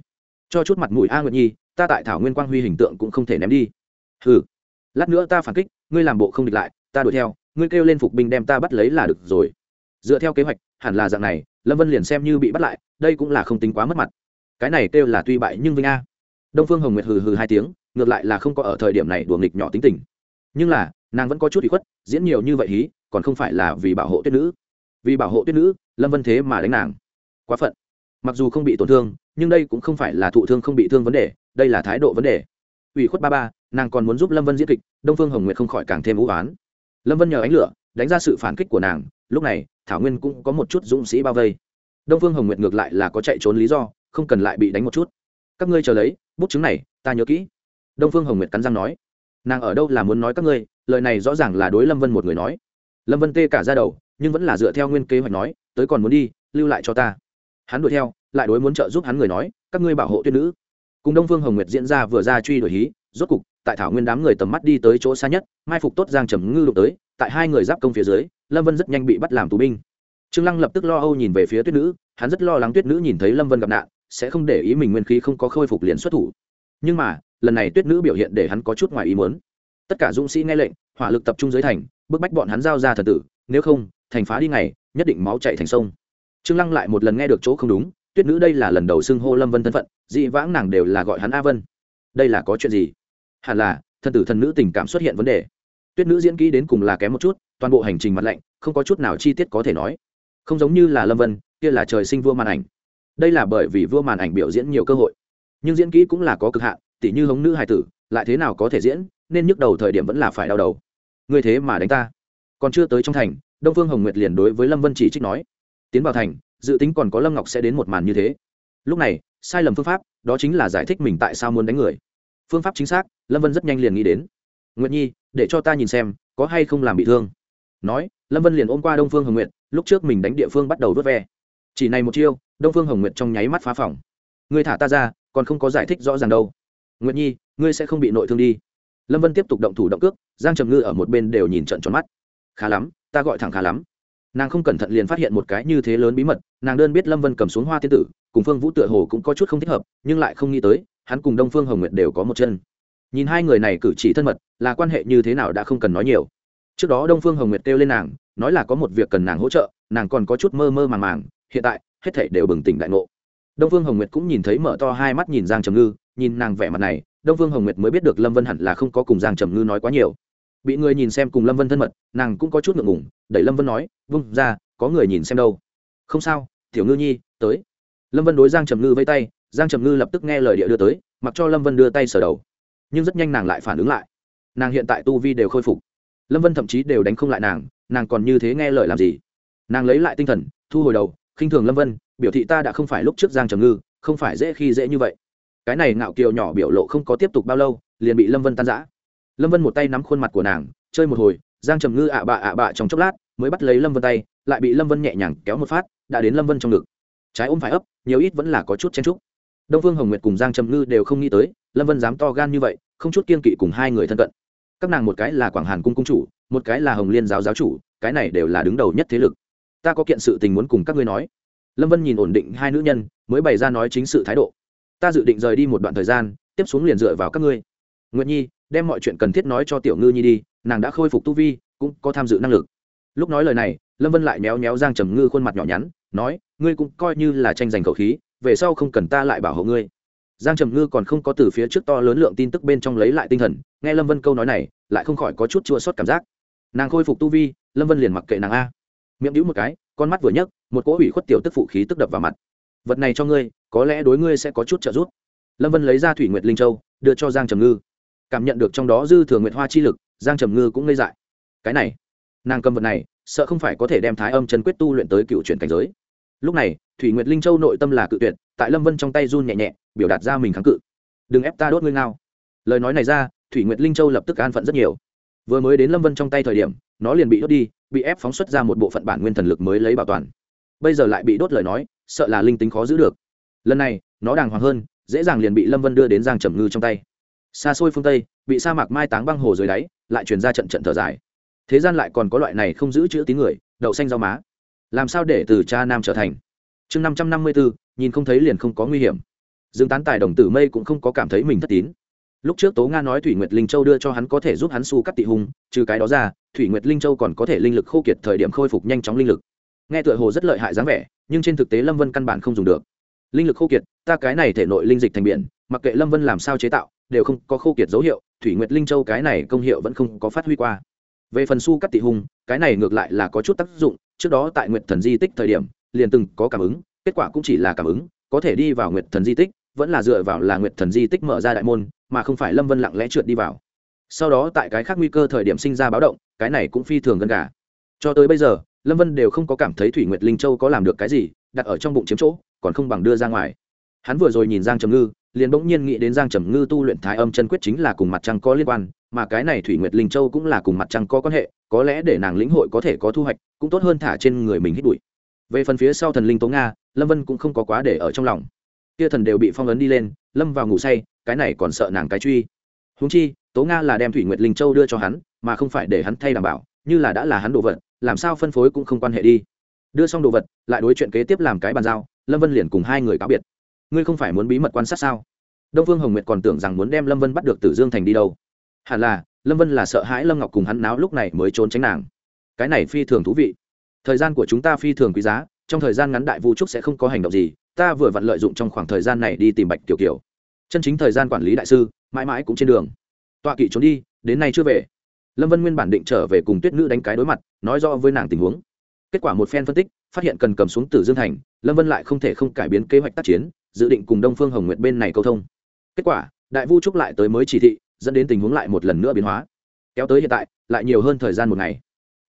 Cho chút mặt mũi a nguyệt nhi, ta tại thảo nguyên quang huy hình tượng cũng không thể ném đi. Hừ, lát nữa ta phản kích, ngươi làm bộ không địch lại, ta đuổi theo ngươi kêu lên phục binh đem ta bắt lấy là được rồi. Dựa theo kế hoạch, hẳn là dạng này, lâm vân liền xem như bị bắt lại, đây cũng là không tính quá mất mặt. Cái này kêu là tuy bại nhưng vinh a. Đông phương hồng nguyệt hừ hừ hai tiếng, ngược lại là không có ở thời điểm này đùa nghịch nhỏ tính tình. Nhưng là, nàng vẫn có chút bị khuất, diễn nhiều như vậy hí, còn không phải là vì bảo hộ tuyết nữ. Vì bảo hộ tuyết nữ, lâm vân thế mà đánh nàng. Quá phận. Mặc dù không bị tổn thương, nhưng đây cũng không phải là thụ thương không bị thương vấn đề, đây là thái độ vấn đề. Ủy khuất ba ba, nàng còn muốn giúp lâm vân diễn kịch, đông phương hồng nguyệt không khỏi càng thêm vũ oán lâm vân nhờ ánh lửa, đánh ra sự phản kích của nàng, lúc này, thảo nguyên cũng có một chút dũng sĩ bao vây. Đông phương hồng nguyệt ngược lại là có chạy trốn lý do, không cần lại bị đánh một chút. Các ngươi chờ lấy, bút chứng này, ta nhớ kỹ. Đông phương hồng nguyệt cắn răng nói. Nàng ở đâu là muốn nói các ngươi, lời này rõ ràng là đối lâm vân một người nói. Lâm vân tê cả ra đầu, nhưng vẫn là dựa theo nguyên kế hoạch nói, tới còn muốn đi, lưu lại cho ta. Hắn đuổi theo, lại đối muốn trợ giúp hắn người nói, các ngươi bảo hộ tuyết nữ. Cùng đông phương hồng nguyệt diễn ra vừa ra truy đuổi hí, rốt cục tại thảo nguyên đám người tầm mắt đi tới chỗ xa nhất, mai phục tốt giang trầm ngư đụng tới, tại hai người giáp công phía dưới, lâm vân rất nhanh bị bắt làm tù binh. Trương lăng lập tức lo âu nhìn về phía tuyết nữ, hắn rất lo lắng tuyết nữ nhìn thấy lâm vân gặp nạn, sẽ không để ý mình nguyên khí không có khôi phục liền xuất thủ. Nhưng mà, lần này tuyết nữ biểu hiện để hắn có chút ngoài ý muốn. Tất cả dũng sĩ nghe lệnh, hỏa lực tập trung dưới thành, bức bách bọn hắn giao ra thần tử, nếu không, thành phá đi ngày, nhất định máu chạy thành sông. Trương lăng lại một lần nghe được chỗ không đúng, tuyết nữ đây là lần đầu xưng hô lâm vân thân phận, dị vãng nàng đều là gọi hắn a vân. Đây là có chuyện gì? Hẳn là, thần tử thần nữ tình cảm xuất hiện vấn đề. Tuyết nữ diễn kỹ đến cùng là kém một chút, toàn bộ hành trình mặt lạnh, không có chút nào chi tiết có thể nói. Không giống như là lâm vân, kia là trời sinh vua màn ảnh. Đây là bởi vì vua màn ảnh biểu diễn nhiều cơ hội. Nhưng diễn kỹ cũng là có cực hạn, tỉ như hống nữ hài tử, lại thế nào có thể diễn, nên nhức đầu thời điểm vẫn là phải đau đầu. Ngươi thế mà đánh ta. Còn chưa tới trong thành, đông phương hồng nguyệt liền đối với lâm vân chỉ trích nói. Tiến vào thành, dự tính còn có lâm ngọc sẽ đến một màn như thế. Lúc này, sai lầm phương pháp, đó chính là giải thích mình tại sao muốn đánh người phương pháp chính xác, lâm vân rất nhanh liền nghĩ đến. Nguyện nhi, để cho ta nhìn xem, có hay không làm bị thương? Nói, lâm vân liền ôm qua đông phương hồng nguyện lúc trước mình đánh địa phương bắt đầu vớt ve. Chỉ này một chiêu, đông phương hồng nguyện trong nháy mắt phá phòng. Ngươi thả ta ra, còn không có giải thích rõ ràng đâu. Nguyện nhi, ngươi sẽ không bị nội thương đi. Lâm vân tiếp tục động thủ động cước, giang trầm ngư ở một bên đều nhìn trận tròn mắt. Khá lắm, ta gọi thẳng khá lắm. Nàng không cẩn thận liền phát hiện một cái như thế lớn bí mật, nàng đơn biết lâm vân cầm xuống hoa tiên tử, cùng phương vũ tựa hồ cũng có chút không thích hợp, nhưng lại không nghĩ tới hắn cùng đông phương hồng nguyệt đều có một chân. Nhìn hai người này cử chỉ thân mật, là quan hệ như thế nào đã không cần nói nhiều. Trước đó đông phương hồng nguyệt kêu lên nàng, nói là có một việc cần nàng hỗ trợ, nàng còn có chút mơ mơ màng màng, hiện tại, hết thảy đều bừng tỉnh đại ngộ. Đông phương hồng nguyệt cũng nhìn thấy mở to hai mắt nhìn giang trầm ngư, nhìn nàng vẻ mặt này, đông phương hồng nguyệt mới biết được lâm vân hẳn là không có cùng giang trầm ngư nói quá nhiều. Bị người nhìn xem cùng lâm vân thân mật, nàng cũng có chút ngượng ngủng đẩy lâm vân nói, vung ra, có người nhìn xem đâu. Không sao, tiểu ngư nhi, tới. Lâm vân đối giang trầm ngư vây tay giang trầm ngư lập tức nghe lời địa đưa tới, mặc cho lâm vân đưa tay sờ đầu. Nhưng rất nhanh nàng lại phản ứng lại. Nàng hiện tại tu vi đều khôi phục. Lâm vân thậm chí đều đánh không lại nàng nàng còn như thế nghe lời làm gì? Nàng lấy lại tinh thần, thu hồi đầu, khinh thường lâm vân, biểu thị ta đã không phải lúc trước giang trầm ngư, không phải dễ khi dễ như vậy. Cái này ngạo kiều nhỏ biểu lộ không có tiếp tục bao lâu, liền bị lâm vân tan giã lâm vân một tay nắm khuôn mặt của nàng, chơi một hồi, giang trầm ngư ạ bạ ạ bạ trong chốc lát, mới bắt lấy lâm vân tay, lại bị lâm vân nhẹ nhàng kéo một phát, đã đến lâm vân trong ngực. Trái ôm phải ấp, nhiều ít vẫn là có chút chen trúc đông phương hồng nguyệt cùng giang trầm ngư đều không nghĩ tới, lâm vân dám to gan như vậy, không chút kiên kỵ cùng hai người thân cận. Các nàng một cái là quảng hàn cung cung chủ, một cái là hồng liên giáo giáo chủ, cái này đều là đứng đầu nhất thế lực. Ta có kiện sự tình muốn cùng các ngươi nói. Lâm vân nhìn ổn định hai nữ nhân, mới bày ra nói chính sự thái độ. Ta dự định rời đi một đoạn thời gian, tiếp xuống liền dựa vào các ngươi. Nguyệt nhi, đem mọi chuyện cần thiết nói cho tiểu ngư nhi đi, nàng đã khôi phục tu vi, cũng có tham dự năng lực. Lúc nói lời này, lâm vân lại méo méo giang trầm ngư khuôn mặt nhỏ nhắn, nói, ngươi cũng coi như là tranh giành khẩu khí về sau không cần ta lại bảo hộ ngươi. Giang trầm ngư còn không có từ phía trước to lớn lượng tin tức bên trong lấy lại tinh thần, nghe lâm vân câu nói này, lại không khỏi có chút chua sót cảm giác. Nàng khôi phục tu vi, lâm vân liền mặc kệ nàng a. Miệng đĩu một cái, con mắt vừa nhấc, một cỗ ủy khuất tiểu tức phụ khí tức đập vào mặt. Vật này cho ngươi, có lẽ đối ngươi sẽ có chút trợ giúp. Lâm vân lấy ra thủy nguyệt linh châu, đưa cho giang trầm ngư. Cảm nhận được trong đó dư thừa nguyệt hoa chi lực, giang trầm ngư cũng ngây dại. Cái này, nàng cầm vật này, sợ không phải có thể đem thái âm chân quyết tu luyện tới cựu chuyển cảnh giới lúc này, thủy nguyệt linh châu nội tâm là cự tuyệt, tại lâm vân trong tay run nhẹ nhẹ, biểu đạt ra mình kháng cự. Đừng ép ta đốt ngươi ngao. Lời nói này ra, thủy nguyệt linh châu lập tức an phận rất nhiều. Vừa mới đến lâm vân trong tay thời điểm, nó liền bị đốt đi, bị ép phóng xuất ra một bộ phận bản nguyên thần lực mới lấy bảo toàn. Bây giờ lại bị đốt lời nói, sợ là linh tính khó giữ được. Lần này, nó đàng hoàng hơn, dễ dàng liền bị lâm vân đưa đến giang trầm ngư trong tay. Xa xôi phương tây, bị sa mạc mai táng băng hồ dưới đáy, lại truyền ra trận trận thở dài. Thế gian lại còn có loại này không giữ chữ tín người, đậu xanh rau má làm sao để từ cha nam trở thành? Chương năm trăm năm mươi bốn nhìn không thấy liền không có nguy hiểm. Dương tán tài đồng tử mây cũng không có cảm thấy mình thất tín. Lúc trước tố nga nói thủy nguyệt linh châu đưa cho hắn có thể giúp hắn su cắt tị hung, trừ cái đó ra, thủy nguyệt linh châu còn có thể linh lực khô kiệt thời điểm khôi phục nhanh chóng linh lực. Nghe tựa hồ rất lợi hại dáng vẻ, nhưng trên thực tế lâm vân căn bản không dùng được. Linh lực khô kiệt, ta cái này thể nội linh dịch thành biển, mặc kệ lâm vân làm sao chế tạo, đều không có khô kiệt dấu hiệu, thủy nguyệt linh châu cái này công hiệu vẫn không có phát huy qua về phần su cắt tị hung, cái này ngược lại là có chút tác dụng, trước đó tại nguyệt thần di tích thời điểm, liền từng có cảm ứng, kết quả cũng chỉ là cảm ứng, có thể đi vào nguyệt thần di tích, vẫn là dựa vào là nguyệt thần di tích mở ra đại môn, mà không phải lâm vân lặng lẽ trượt đi vào. Sau đó tại cái khác nguy cơ thời điểm sinh ra báo động, cái này cũng phi thường gần cả cho tới bây giờ, lâm vân đều không có cảm thấy thủy nguyệt linh châu có làm được cái gì, đặt ở trong bụng chiếm chỗ, còn không bằng đưa ra ngoài hắn vừa rồi nhìn giang trầm ngư, liền bỗng nhiên nghĩ đến giang trầm ngư tu luyện thái âm chân quyết chính là cùng mặt trăng có liên quan, mà cái này thủy nguyệt linh châu cũng là cùng mặt trăng có quan hệ, có lẽ để nàng lĩnh hội có thể có thu hoạch, cũng tốt hơn thả trên người mình hít bụi. Về phần phía sau thần linh tố nga, lâm vân cũng không có quá để ở trong lòng. Kia thần đều bị phong ấn đi lên, lâm vào ngủ say, cái này còn sợ nàng cái truy. Húng chi, tố nga là đem thủy nguyệt linh châu đưa cho hắn, mà không phải để hắn thay đảm bảo, như là đã là hắn đồ vật, làm sao phân phối cũng không quan hệ đi. Đưa xong đồ vật, lại đối chuyện kế tiếp làm cái bàn giao, lâm vân liền cùng hai người cáo biệt ngươi không phải muốn bí mật quan sát sao? Đông phương hồng nguyệt còn tưởng rằng muốn đem lâm vân bắt được tử dương thành đi đâu. Hẳn là, lâm vân là sợ hãi lâm ngọc cùng hắn náo lúc này mới trốn tránh nàng. Cái này phi thường thú vị. Thời gian của chúng ta phi thường quý giá, trong thời gian ngắn đại vũ trúc sẽ không có hành động gì, ta vừa vặn lợi dụng trong khoảng thời gian này đi tìm bạch tiểu kiều. Chân chính thời gian quản lý đại sư, mãi mãi cũng trên đường. Tọa kỵ trốn đi, đến nay chưa về. Lâm vân nguyên bản định trở về cùng tuyết nữ đánh cái đối mặt, nói rõ với nàng tình huống. Kết quả một phen phân tích, phát hiện cần cầm xuống tử dương thành, lâm vân lại không thể không cải biến kế hoạch tác chiến dự định cùng đông phương hồng nguyệt bên này câu thông. Kết quả, đại vu trúc lại tới mới chỉ thị, dẫn đến tình huống lại một lần nữa biến hóa. Kéo tới hiện tại, lại nhiều hơn thời gian một ngày.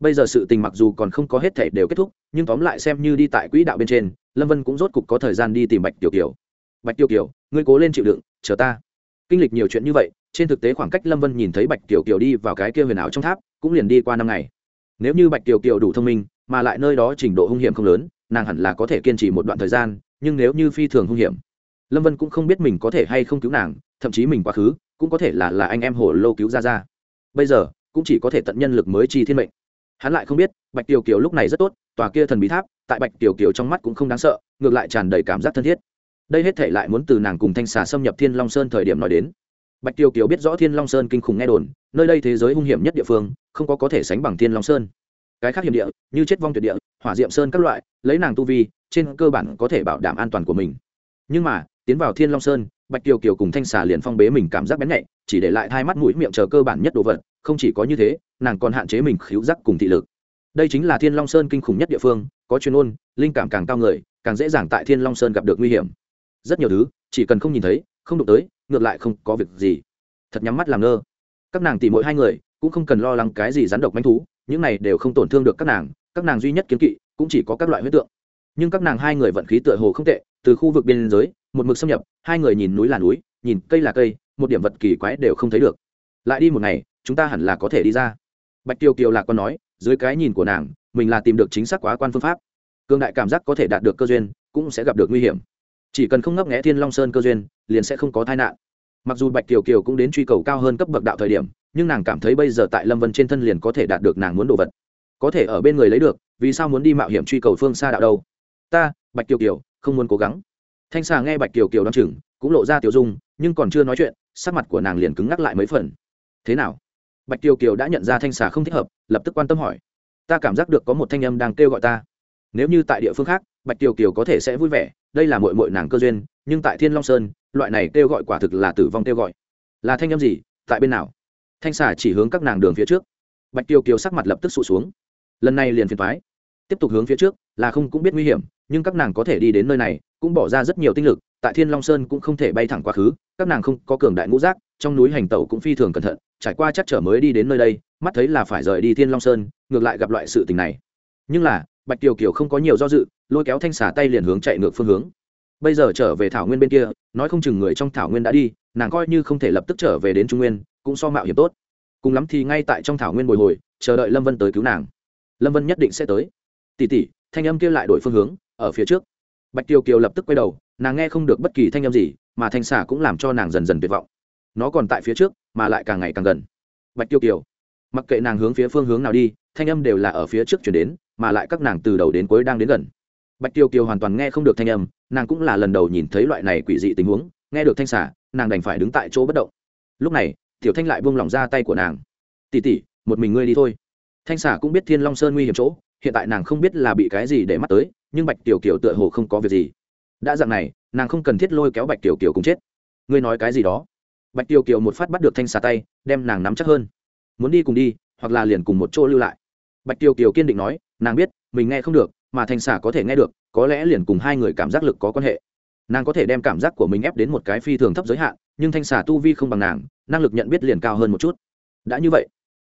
Bây giờ sự tình mặc dù còn không có hết thể đều kết thúc, nhưng tóm lại xem như đi tại quỹ đạo bên trên, lâm vân cũng rốt cục có thời gian đi tìm bạch tiểu kiều. Bạch tiểu kiều, ngươi cố lên chịu đựng, chờ ta. Kinh lịch nhiều chuyện như vậy, trên thực tế khoảng cách lâm vân nhìn thấy bạch tiểu kiều đi vào cái kia huyền ảo trong tháp, cũng liền đi qua năm ngày. Nếu như bạch tiểu kiều đủ thông minh, mà lại nơi đó trình độ hung hiểm không lớn, nàng hẳn là có thể kiên trì một đoạn thời gian nhưng nếu như phi thường hung hiểm, lâm vân cũng không biết mình có thể hay không cứu nàng, thậm chí mình quá khứ cũng có thể là là anh em hồ lô cứu ra ra bây giờ cũng chỉ có thể tận nhân lực mới chi thiên mệnh. Hắn lại không biết, bạch tiểu kiều lúc này rất tốt, tòa kia thần bí tháp, tại bạch tiểu kiều trong mắt cũng không đáng sợ, ngược lại tràn đầy cảm giác thân thiết. Đây hết thể lại muốn từ nàng cùng thanh xà xâm nhập thiên long sơn thời điểm nói đến. Bạch tiểu kiều biết rõ thiên long sơn kinh khủng nghe đồn, nơi đây thế giới hung hiểm nhất địa phương, không có có thể sánh bằng thiên long sơn. Cái khác hiểm địa, như chết vong tuyệt địa, hỏa diệm sơn các loại, lấy nàng tu vi trên cơ bản có thể bảo đảm an toàn của mình. Nhưng mà, tiến vào thiên long sơn, bạch kiều kiều cùng thanh xà liền phong bế mình cảm giác bén nhạy, chỉ để lại hai mắt mũi miệng chờ cơ bản nhất đồ vật, không chỉ có như thế, nàng còn hạn chế mình khíu giác cùng thị lực. Đây chính là thiên long sơn kinh khủng nhất địa phương, có chuyên ôn linh cảm càng cao người, càng dễ dàng tại thiên long sơn gặp được nguy hiểm. Rất nhiều thứ, chỉ cần không nhìn thấy, không đụng tới, ngược lại không có việc gì. Thật nhắm mắt làm ngơ. Các nàng tỉ mỗi hai người, cũng không cần lo lắng cái gì rắn độc manh thú, những này đều không tổn thương được các nàng các nàng duy nhất kiến kỵ, cũng chỉ có các loại huyết tượng nhưng các nàng hai người vận khí tựa hồ không tệ, từ khu vực biên giới, một mực xâm nhập, hai người nhìn núi là núi, nhìn cây là cây, một điểm vật kỳ quái đều không thấy được. Lại đi một ngày, chúng ta hẳn là có thể đi ra. Bạch tiêu kiều lạc còn nói, dưới cái nhìn của nàng, mình là tìm được chính xác quá quan phương pháp. Cương đại cảm giác có thể đạt được cơ duyên, cũng sẽ gặp được nguy hiểm. Chỉ cần không ngấp nghẽ thiên long sơn cơ duyên, liền sẽ không có tai nạn. Mặc dù bạch kiều kiều cũng đến truy cầu cao hơn cấp bậc đạo thời điểm, nhưng nàng cảm thấy bây giờ tại lâm vân trên thân liền có thể đạt được nàng muốn đồ vật. Có thể ở bên người lấy được, vì sao muốn đi mạo hiểm truy cầu phương xa đạo đâu? Ta, bạch kiều kiều, không muốn cố gắng. Thanh xà nghe bạch kiều kiều đ chừng, cũng lộ ra tiểu dung, nhưng còn chưa nói chuyện, sắc mặt của nàng liền cứng ngắc lại mấy phần. Thế nào? Bạch kiều kiều đã nhận ra thanh xà không thích hợp, lập tức quan tâm hỏi. Ta cảm giác được có một thanh âm đang kêu gọi ta. Nếu như tại địa phương khác, bạch kiều kiều có thể sẽ vui vẻ, đây là mội mội nàng cơ duyên, nhưng tại thiên long sơn, loại này kêu gọi quả thực là tử vong kêu gọi. Là thanh âm gì, tại bên nào? Thanh xà chỉ hướng các nàng đường phía trước. Bạch kiều kiều sắc mặt lập tức sụt xuống. Lần này liền phiền thoái tiếp tục hướng phía trước, là không cũng biết nguy hiểm nhưng các nàng có thể đi đến nơi này, cũng bỏ ra rất nhiều tinh lực, tại thiên long sơn cũng không thể bay thẳng quá khứ, các nàng không có cường đại ngũ giác, trong núi hành tẩu cũng phi thường cẩn thận, trải qua chắc trở mới đi đến nơi đây, mắt thấy là phải rời đi thiên long sơn, ngược lại gặp loại sự tình này. Nhưng là, bạch kiều kiều không có nhiều do dự, lôi kéo thanh xả tay liền hướng chạy ngược phương hướng. Bây giờ trở về thảo nguyên bên kia, nói không chừng người trong thảo nguyên đã đi, nàng coi như không thể lập tức trở về đến trung nguyên, cũng so mạo hiểm tốt. Cùng lắm thì ngay tại trong thảo nguyên bồi hồi, chờ đợi lâm vân tới cứu nàng. Lâm vân nhất định sẽ tới. Tỉ tỉ thanh âm kia lại đổi phương hướng ở phía trước. Bạch kiều kiều lập tức quay đầu, nàng nghe không được bất kỳ thanh âm gì, mà thanh xả cũng làm cho nàng dần dần tuyệt vọng. Nó còn tại phía trước, mà lại càng ngày càng gần. Bạch kiều kiều, mặc kệ nàng hướng phía phương hướng nào đi, thanh âm đều là ở phía trước chuyển đến, mà lại các nàng từ đầu đến cuối đang đến gần. Bạch kiều kiều hoàn toàn nghe không được thanh âm, nàng cũng là lần đầu nhìn thấy loại này quỷ dị tình huống, nghe được thanh xả, nàng đành phải đứng tại chỗ bất động. Lúc này, tiểu thanh lại buông lỏng ra tay của nàng. Tỉ tỉ một mình ngươi đi thôi. Thanh xả cũng biết thiên long sơn nguy hiểm chỗ, hiện tại nàng không biết là bị cái gì để mắt tới nhưng bạch tiểu kiều tựa hồ không có việc gì. Đã dạng này, nàng không cần thiết lôi kéo bạch tiểu kiều cùng chết. Ngươi nói cái gì đó? Bạch tiểu kiều một phát bắt được thanh xà tay, đem nàng nắm chắc hơn. Muốn đi cùng đi, hoặc là liền cùng một chỗ lưu lại. Bạch tiểu kiều kiên định nói, nàng biết, mình nghe không được, mà thanh xà có thể nghe được, có lẽ liền cùng hai người cảm giác lực có quan hệ. Nàng có thể đem cảm giác của mình ép đến một cái phi thường thấp giới hạn, nhưng thanh xà tu vi không bằng nàng, năng lực nhận biết liền cao hơn một chút. Đã như vậy,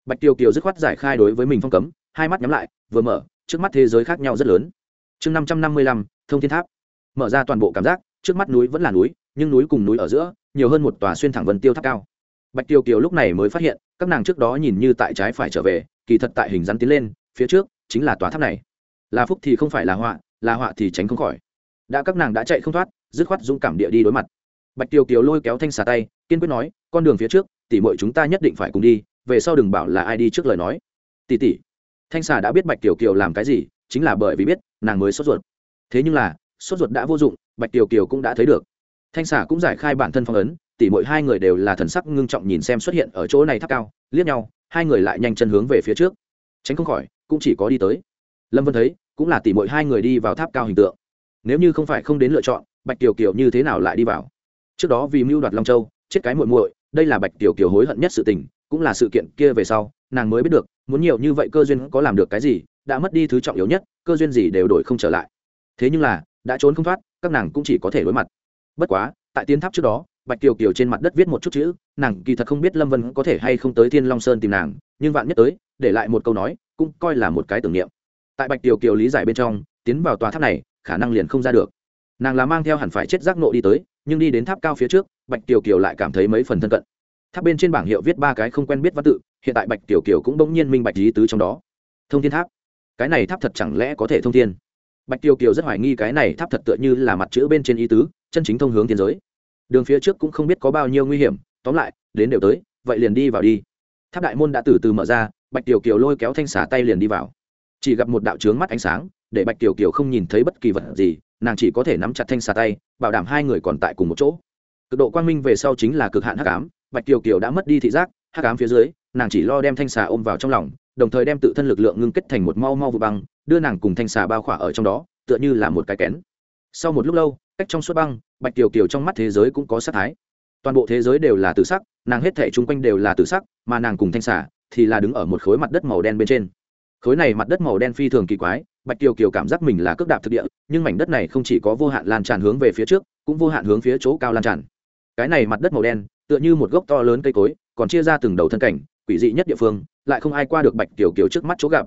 bạch tiêu kiều dứt khoát giải khai đối với mình phong cấm, hai mắt nhắm lại, vừa mở, trước mắt thế giới khác nhau rất lớn chương năm trăm năm mươi lăm, thông thiên tháp. Mở ra toàn bộ cảm giác, trước mắt núi vẫn là núi, nhưng núi cùng núi ở giữa, nhiều hơn một tòa xuyên thẳng vân tiêu tháp cao. Bạch tiêu kiều lúc này mới phát hiện, các nàng trước đó nhìn như tại trái phải trở về, kỳ thật tại hình rắn tiến lên, phía trước chính là tòa tháp này. Là phúc thì không phải là họa là họa thì tránh không khỏi. Đã các nàng đã chạy không thoát, dứt khoát dũng cảm địa đi đối mặt. Bạch tiêu kiều lôi kéo thanh xà tay, kiên quyết nói, con đường phía trước tỉ mọi chúng ta nhất định phải cùng đi, về sau đừng bảo là ai đi trước lời nói. Tỉ tỉ thanh xà đã biết bạch tiểu kiều làm cái gì, chính là bởi vì biết nàng mới sốt ruột. Thế nhưng là, sốt ruột đã vô dụng, bạch tiểu kiều cũng đã thấy được. Thanh xà cũng giải khai bản thân phong ấn, tỉ mỗi hai người đều là thần sắc ngưng trọng nhìn xem xuất hiện ở chỗ này tháp cao, liếc nhau, hai người lại nhanh chân hướng về phía trước. Tránh không khỏi, cũng chỉ có đi tới. Lâm vân thấy, cũng là tỉ mỗi hai người đi vào tháp cao hình tượng. Nếu như không phải không đến lựa chọn, bạch tiểu kiều như thế nào lại đi vào? Trước đó vì mưu đoạt long châu, chết cái muội muội, đây là bạch tiểu kiều hối hận nhất sự tình, cũng là sự kiện kia về sau, nàng mới biết được, muốn nhiều như vậy cơ duyên có làm được cái gì đã mất đi thứ trọng yếu nhất, cơ duyên gì đều đổi không trở lại. Thế nhưng là, đã trốn không thoát, các nàng cũng chỉ có thể đối mặt. Bất quá, tại tiến tháp trước đó, bạch kiều kiều trên mặt đất viết một chút chữ, nàng kỳ thật không biết lâm vân có thể hay không tới thiên long sơn tìm nàng, nhưng vạn nhất tới, để lại một câu nói, cũng coi là một cái tưởng niệm. Tại bạch kiều kiều lý giải bên trong, tiến vào tòa tháp này, khả năng liền không ra được. Nàng là mang theo hẳn phải chết giác nộ đi tới, nhưng đi đến tháp cao phía trước, bạch kiều kiều lại cảm thấy mấy phần thân cận. Tháp bên trên bảng hiệu viết ba cái không quen biết văn tự, hiện tại bạch tiểu kiều cũng bỗng nhiên minh bạch lý tứ trong đó. Thông thiên tháp cái này tháp thật chẳng lẽ có thể thông thiên? Bạch tiêu kiều rất hoài nghi cái này tháp thật tựa như là mặt chữ bên trên ý tứ, chân chính thông hướng thiên giới. Đường phía trước cũng không biết có bao nhiêu nguy hiểm, tóm lại, đến đều tới, vậy liền đi vào đi. Tháp đại môn đã từ từ mở ra, bạch tiểu kiều lôi kéo thanh xả tay liền đi vào. Chỉ gặp một đạo trướng mắt ánh sáng, để bạch tiểu kiều không nhìn thấy bất kỳ vật gì, nàng chỉ có thể nắm chặt thanh xà tay, bảo đảm hai người còn tại cùng một chỗ. Cực độ quang minh về sau chính là cực hạn hắc ám, bạch tiểu kiều đã mất đi thị giác, hắc ám phía dưới, nàng chỉ lo đem thanh xà ôm vào trong lòng đồng thời đem tự thân lực lượng ngưng kết thành một mau mau vụ băng, đưa nàng cùng thanh xà bao khỏa ở trong đó, tựa như là một cái kén. Sau một lúc lâu, cách trong suốt băng, bạch kiều kiều trong mắt thế giới cũng có sắc thái. Toàn bộ thế giới đều là tự sắc, nàng hết thể chung quanh đều là tự sắc, mà nàng cùng thanh xà thì là đứng ở một khối mặt đất màu đen bên trên. Khối này mặt đất màu đen phi thường kỳ quái, bạch kiều kiều cảm giác mình là cước đạp thực địa, nhưng mảnh đất này không chỉ có vô hạn lan tràn hướng về phía trước, cũng vô hạn hướng phía chỗ cao lan tràn. Cái này mặt đất màu đen, tựa như một gốc to lớn cây cối, còn chia ra từng đầu thân cảnh, quỷ dị nhất địa phương lại không ai qua được bạch tiểu kiều trước mắt chỗ gặp.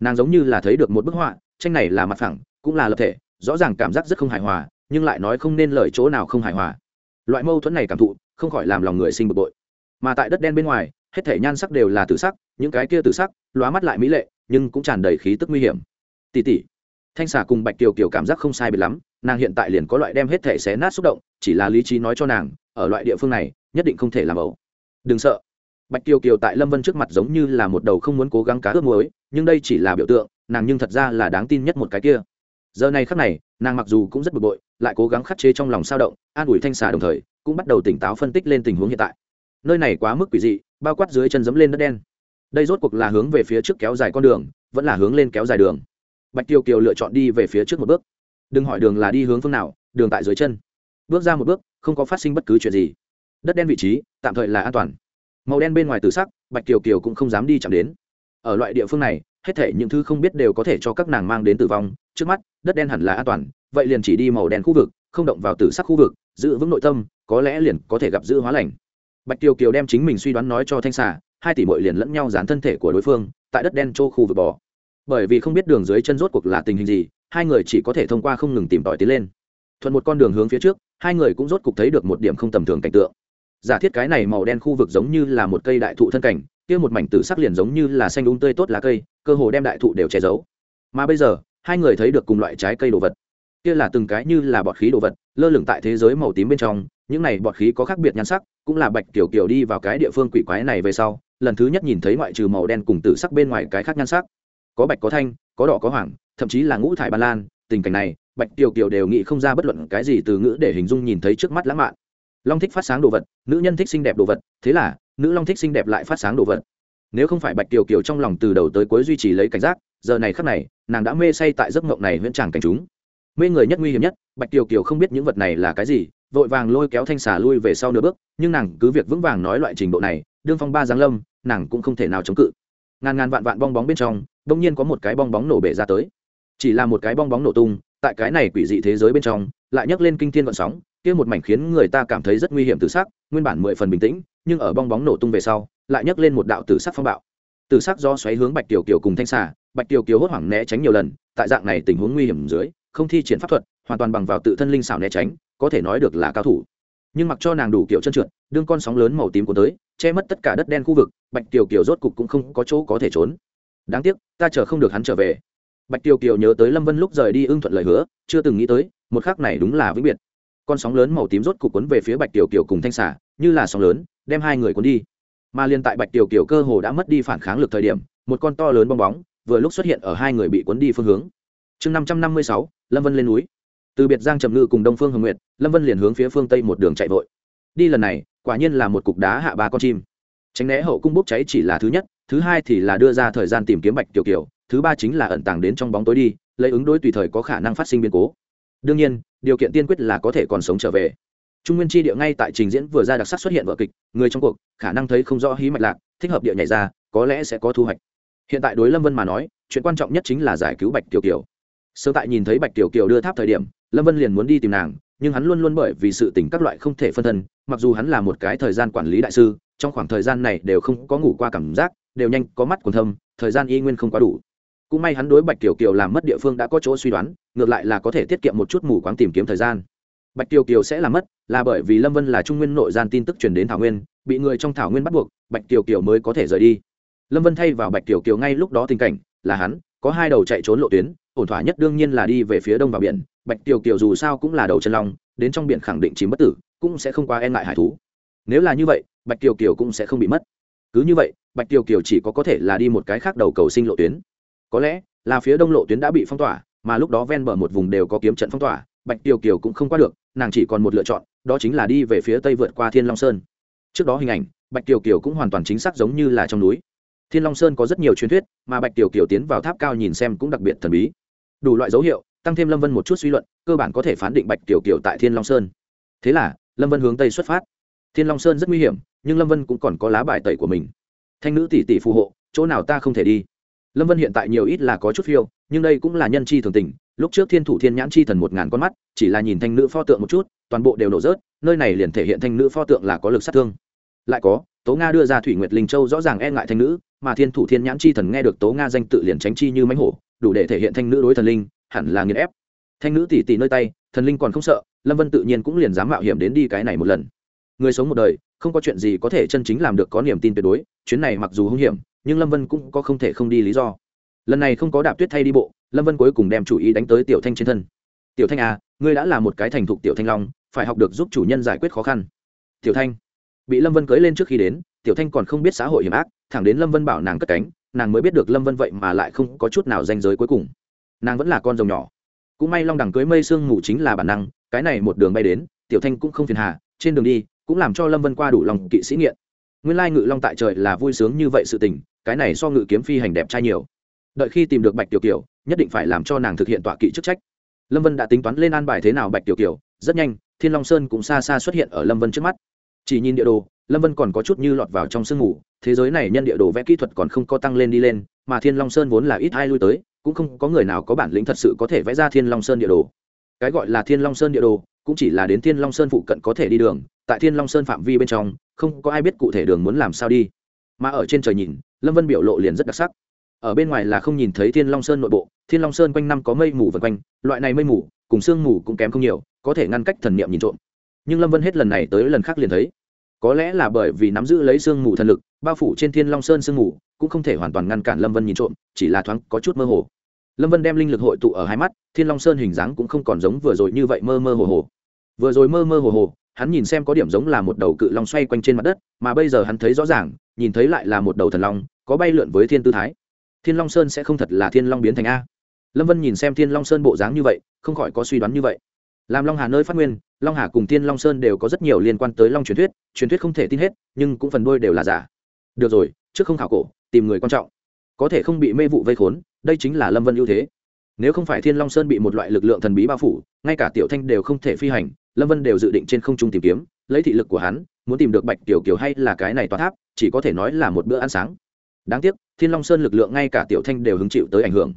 Nàng giống như là thấy được một bức họa, tranh này là mặt phẳng, cũng là lập thể, rõ ràng cảm giác rất không hài hòa, nhưng lại nói không nên lời chỗ nào không hài hòa. Loại mâu thuẫn này cảm thụ, không khỏi làm lòng người sinh bực bội. Mà tại đất đen bên ngoài, hết thể nhan sắc đều là tử sắc, những cái kia tử sắc, lóa mắt lại mỹ lệ, nhưng cũng tràn đầy khí tức nguy hiểm. Tỉ tỉ, thanh xà cùng bạch kiều kiều cảm giác không sai biệt lắm, nàng hiện tại liền có loại đem hết thể xé nát xúc động, chỉ là lý trí nói cho nàng, ở loại địa phương này, nhất định không thể làm ẩu. Đừng sợ bạch kiều kiều tại lâm vân trước mặt giống như là một đầu không muốn cố gắng cá ướp muối, nhưng đây chỉ là biểu tượng, nàng nhưng thật ra là đáng tin nhất một cái kia. Giờ này khắc này, nàng mặc dù cũng rất bực bội, lại cố gắng khắc chế trong lòng sao động, an ủi thanh xà đồng thời, cũng bắt đầu tỉnh táo phân tích lên tình huống hiện tại. Nơi này quá mức quỷ dị, bao quát dưới chân dẫm lên đất đen. Đây rốt cuộc là hướng về phía trước kéo dài con đường, vẫn là hướng lên kéo dài đường. Bạch tiêu kiều lựa chọn đi về phía trước một bước. Đừng hỏi đường là đi hướng phương nào, đường tại dưới chân. Bước ra một bước, không có phát sinh bất cứ chuyện gì. Đất đen vị trí, tạm thời là an toàn màu đen bên ngoài từ sắc, bạch kiều kiều cũng không dám đi chạm đến. Ở loại địa phương này, hết thể những thứ không biết đều có thể cho các nàng mang đến tử vong. Trước mắt, đất đen hẳn là an toàn, vậy liền chỉ đi màu đen khu vực, không động vào tử sắc khu vực, giữ vững nội tâm, có lẽ liền có thể gặp giữ hóa lành. Bạch kiều kiều đem chính mình suy đoán nói cho thanh xà, hai tỷ mội liền lẫn nhau dán thân thể của đối phương, tại đất đen chỗ khu vực bò. Bởi vì không biết đường dưới chân rốt cuộc là tình hình gì, hai người chỉ có thể thông qua không ngừng tìm tòi tiến lên. Thuận một con đường hướng phía trước, hai người cũng rốt cục thấy được một điểm không tầm thường cảnh tượng giả thiết cái này màu đen khu vực giống như là một cây đại thụ thân cảnh, kia một mảnh tử sắc liền giống như là xanh đúng tươi tốt lá cây, cơ hồ đem đại thụ đều che giấu. Mà bây giờ, hai người thấy được cùng loại trái cây đồ vật. Kia là từng cái như là bọt khí đồ vật, lơ lửng tại thế giới màu tím bên trong, những này bọt khí có khác biệt nhan sắc, cũng là bạch kiểu kiểu đi vào cái địa phương quỷ quái này về sau, lần thứ nhất nhìn thấy ngoại trừ màu đen cùng tử sắc bên ngoài cái khác nhan sắc. Có bạch có thanh, có đỏ có hoàng, thậm chí là ngũ thải ba lan, tình cảnh này, bạch tiểu kiều đều nghĩ không ra bất luận cái gì từ ngữ để hình dung nhìn thấy trước mắt lãng mạn long thích phát sáng đồ vật, nữ nhân thích xinh đẹp đồ vật, thế là, nữ long thích xinh đẹp lại phát sáng đồ vật. Nếu không phải bạch kiều kiều trong lòng từ đầu tới cuối duy trì lấy cảnh giác, giờ này khắc này, nàng đã mê say tại giấc mộng này huyễn tràng cảnh chúng. Mê người nhất nguy hiểm nhất, bạch kiều kiều không biết những vật này là cái gì, vội vàng lôi kéo thanh xà lui về sau nửa bước, nhưng nàng cứ việc vững vàng nói loại trình độ này, đương phong ba giáng lâm, nàng cũng không thể nào chống cự. Ngàn ngàn vạn vạn bong bóng bên trong đông nhiên có một cái bong bóng nổ bể ra tới. Chỉ là một cái bong bóng nổ tung, tại cái này quỷ dị thế giới bên trong, lại nhấc lên kinh thiên vận sóng kia một mảnh khiến người ta cảm thấy rất nguy hiểm từ sắc, nguyên bản mười phần bình tĩnh, nhưng ở bong bóng nổ tung về sau, lại nhấc lên một đạo tử sắc phong bạo. Tử sắc do xoáy hướng bạch tiểu kiều cùng thanh xà, bạch tiểu kiều hốt hoảng né tránh nhiều lần, tại dạng này tình huống nguy hiểm dưới, không thi triển pháp thuật, hoàn toàn bằng vào tự thân linh xảo né tránh, có thể nói được là cao thủ. Nhưng mặc cho nàng đủ kiểu chân trượt, đương con sóng lớn màu tím của tới, che mất tất cả đất đen khu vực, bạch tiểu kiều rốt cục cũng không có chỗ có thể trốn. Đáng tiếc, ta chờ không được hắn trở về. Bạch tiểu kiều nhớ tới lâm vân lúc rời đi ưng thuận lời hứa, chưa từng nghĩ tới, một khắc này đúng là vĩnh biệt con sóng lớn màu tím rốt cục cuốn về phía bạch tiểu kiều cùng thanh xả như là sóng lớn, đem hai người cuốn đi. Mà liên tại bạch tiểu kiều cơ hồ đã mất đi phản kháng lực thời điểm, một con to lớn bong bóng vừa lúc xuất hiện ở hai người bị cuốn đi phương hướng. Chương năm trăm năm mươi sáu, lâm vân lên núi. Từ biệt giang trầm ngư cùng đông phương hồng nguyệt, lâm vân liền hướng phía phương tây một đường chạy vội. Đi lần này, quả nhiên là một cục đá hạ ba con chim. Tránh né hậu cung bốc cháy chỉ là thứ nhất, thứ hai thì là đưa ra thời gian tìm kiếm bạch tiểu kiều, thứ ba chính là ẩn tàng đến trong bóng tối đi, lấy ứng đối tùy thời có khả năng phát sinh biến cố. Đương nhiên điều kiện tiên quyết là có thể còn sống trở về. Trung nguyên tri địa ngay tại trình diễn vừa ra đặc sắc xuất hiện vở kịch, người trong cuộc, khả năng thấy không rõ hí mạch lạc, thích hợp địa nhảy ra, có lẽ sẽ có thu hoạch. Hiện tại đối lâm vân mà nói, chuyện quan trọng nhất chính là giải cứu bạch tiểu kiều. Sơ tại nhìn thấy bạch tiểu kiều đưa tháp thời điểm, lâm vân liền muốn đi tìm nàng, nhưng hắn luôn luôn bởi vì sự tình các loại không thể phân thân, mặc dù hắn là một cái thời gian quản lý đại sư, trong khoảng thời gian này đều không có ngủ qua cảm giác, đều nhanh có mắt còn thâm, thời gian y nguyên không quá đủ cũng may hắn đối bạch tiểu kiều làm mất địa phương đã có chỗ suy đoán, ngược lại là có thể tiết kiệm một chút mù quáng tìm kiếm thời gian. Bạch kiều kiều sẽ làm mất, là bởi vì lâm vân là trung nguyên nội gian tin tức truyền đến thảo nguyên, bị người trong thảo nguyên bắt buộc, bạch kiều kiều mới có thể rời đi. Lâm vân thay vào bạch kiều kiều ngay lúc đó tình cảnh, là hắn, có hai đầu chạy trốn lộ tuyến, ổn thỏa nhất đương nhiên là đi về phía đông vào biển. Bạch kiều kiều dù sao cũng là đầu chân long, đến trong biển khẳng định chìm bất tử, cũng sẽ không quá e ngại hải thú. Nếu là như vậy, bạch kiều kiều cũng sẽ không bị mất. Cứ như vậy, bạch kiều kiều chỉ có có thể là đi một cái khác đầu cầu sinh lộ tuyến có lẽ là phía đông lộ tuyến đã bị phong tỏa, mà lúc đó ven bờ một vùng đều có kiếm trận phong tỏa, bạch tiêu kiều cũng không qua được, nàng chỉ còn một lựa chọn, đó chính là đi về phía tây vượt qua thiên long sơn. Trước đó hình ảnh, bạch tiêu kiều cũng hoàn toàn chính xác giống như là trong núi. Thiên long sơn có rất nhiều truyền thuyết, mà bạch tiêu kiều tiến vào tháp cao nhìn xem cũng đặc biệt thần bí. Đủ loại dấu hiệu, tăng thêm lâm vân một chút suy luận, cơ bản có thể phán định bạch tiêu kiều tại thiên long sơn. Thế là, lâm vân hướng tây xuất phát. Thiên long sơn rất nguy hiểm, nhưng lâm vân cũng còn có lá bài tẩy của mình. Thanh nữ tỷ tỷ phù hộ, chỗ nào ta không thể đi lâm vân hiện tại nhiều ít là có chút phiêu, nhưng đây cũng là nhân chi thường tình. Lúc trước thiên thủ thiên nhãn chi thần một ngàn con mắt, chỉ là nhìn thanh nữ pho tượng một chút, toàn bộ đều nổ rớt, nơi này liền thể hiện thanh nữ pho tượng là có lực sát thương. Lại có, tố nga đưa ra thủy nguyệt linh châu rõ ràng e ngại thanh nữ, mà thiên thủ thiên nhãn chi thần nghe được tố nga danh tự liền tránh chi như mánh hổ, đủ để thể hiện thanh nữ đối thần linh, hẳn là nghiền ép. Thanh nữ tỉ tỉ nơi tay, thần linh còn không sợ, lâm vân tự nhiên cũng liền dám mạo hiểm đến đi cái này một lần. Người sống một đời, không có chuyện gì có thể chân chính làm được có niềm tin tuyệt đối, chuyến này mặc dù hung hiểm nhưng lâm vân cũng có không thể không đi lý do lần này không có đạp tuyết thay đi bộ lâm vân cuối cùng đem chủ ý đánh tới tiểu thanh trên thân tiểu thanh à ngươi đã là một cái thành thục tiểu thanh long, phải học được giúp chủ nhân giải quyết khó khăn. Tiểu thanh, bị lâm vân cưới lên trước khi đến, tiểu thanh còn không biết xã hội hiểm ác, thẳng đến lâm vân bảo nàng cất cánh, nàng mới biết được lâm vân vậy mà lại không có chút nào danh giới cuối cùng. Nàng vẫn là con rồng nhỏ. Cũng may long đằng cưới mây sương ngủ chính là bản năng, cái này một đường bay đến, tiểu thanh cũng không phiền hà, trên đường đi, cũng làm cho lâm vân qua đủ lòng kỵ sĩ nghiện. Nguyên lai ngự long tại trời là vui sướng như vậy sự tình cái này so ngự kiếm phi hành đẹp trai nhiều. Đợi khi tìm được bạch tiểu kiều, nhất định phải làm cho nàng thực hiện tọa kỵ chức trách. Lâm vân đã tính toán lên an bài thế nào bạch tiểu kiều, rất nhanh, thiên long sơn cũng xa xa xuất hiện ở lâm vân trước mắt. Chỉ nhìn địa đồ, lâm vân còn có chút như lọt vào trong sương mù, thế giới này nhân địa đồ vẽ kỹ thuật còn không có tăng lên đi lên, mà thiên long sơn vốn là ít ai lui tới, cũng không có người nào có bản lĩnh thật sự có thể vẽ ra thiên long sơn địa đồ. Cái gọi là thiên long sơn địa đồ, cũng chỉ là đến thiên long sơn phụ cận có thể đi đường, tại thiên long sơn phạm vi bên trong, không có ai biết cụ thể đường muốn làm sao đi mà ở trên trời nhìn, lâm vân biểu lộ liền rất đặc sắc. Ở bên ngoài là không nhìn thấy thiên long sơn nội bộ, thiên long sơn quanh năm có mây mù vần quanh, loại này mây mù, cùng sương mù cũng kém không nhiều, có thể ngăn cách thần niệm nhìn trộm. Nhưng lâm vân hết lần này tới lần khác liền thấy, có lẽ là bởi vì nắm giữ lấy sương mù thần lực, bao phủ trên thiên long sơn sương mù, cũng không thể hoàn toàn ngăn cản lâm vân nhìn trộm, chỉ là thoáng có chút mơ hồ. Lâm vân đem linh lực hội tụ ở hai mắt, thiên long sơn hình dáng cũng không còn giống vừa rồi như vậy mơ mơ hồ hồ. Vừa rồi mơ mơ hồ hồ, hắn nhìn xem có điểm giống là một đầu cự long xoay quanh trên mặt đất, mà bây giờ hắn thấy rõ ràng nhìn thấy lại là một đầu thần long, có bay lượn với thiên tư thái. Thiên long sơn sẽ không thật là thiên long biến thành a. Lâm vân nhìn xem thiên long sơn bộ dáng như vậy, không khỏi có suy đoán như vậy. Làm long hà nơi phát nguyên, long hà cùng thiên long sơn đều có rất nhiều liên quan tới long truyền thuyết truyền thuyết không thể tin hết, nhưng cũng phần đôi đều là giả. Được rồi, trước không khảo cổ, tìm người quan trọng. Có thể không bị mê vụ vây khốn, đây chính là lâm vân ưu thế. Nếu không phải thiên long sơn bị một loại lực lượng thần bí bao phủ, ngay cả tiểu thanh đều không thể phi hành, lâm vân đều dự định trên không trung tìm kiếm, lấy thị lực của hắn muốn tìm được bạch tiểu kiều hay là cái này tòa tháp, chỉ có thể nói là một bữa ăn sáng. Đáng tiếc, thiên long sơn lực lượng ngay cả tiểu thanh đều hứng chịu tới ảnh hưởng.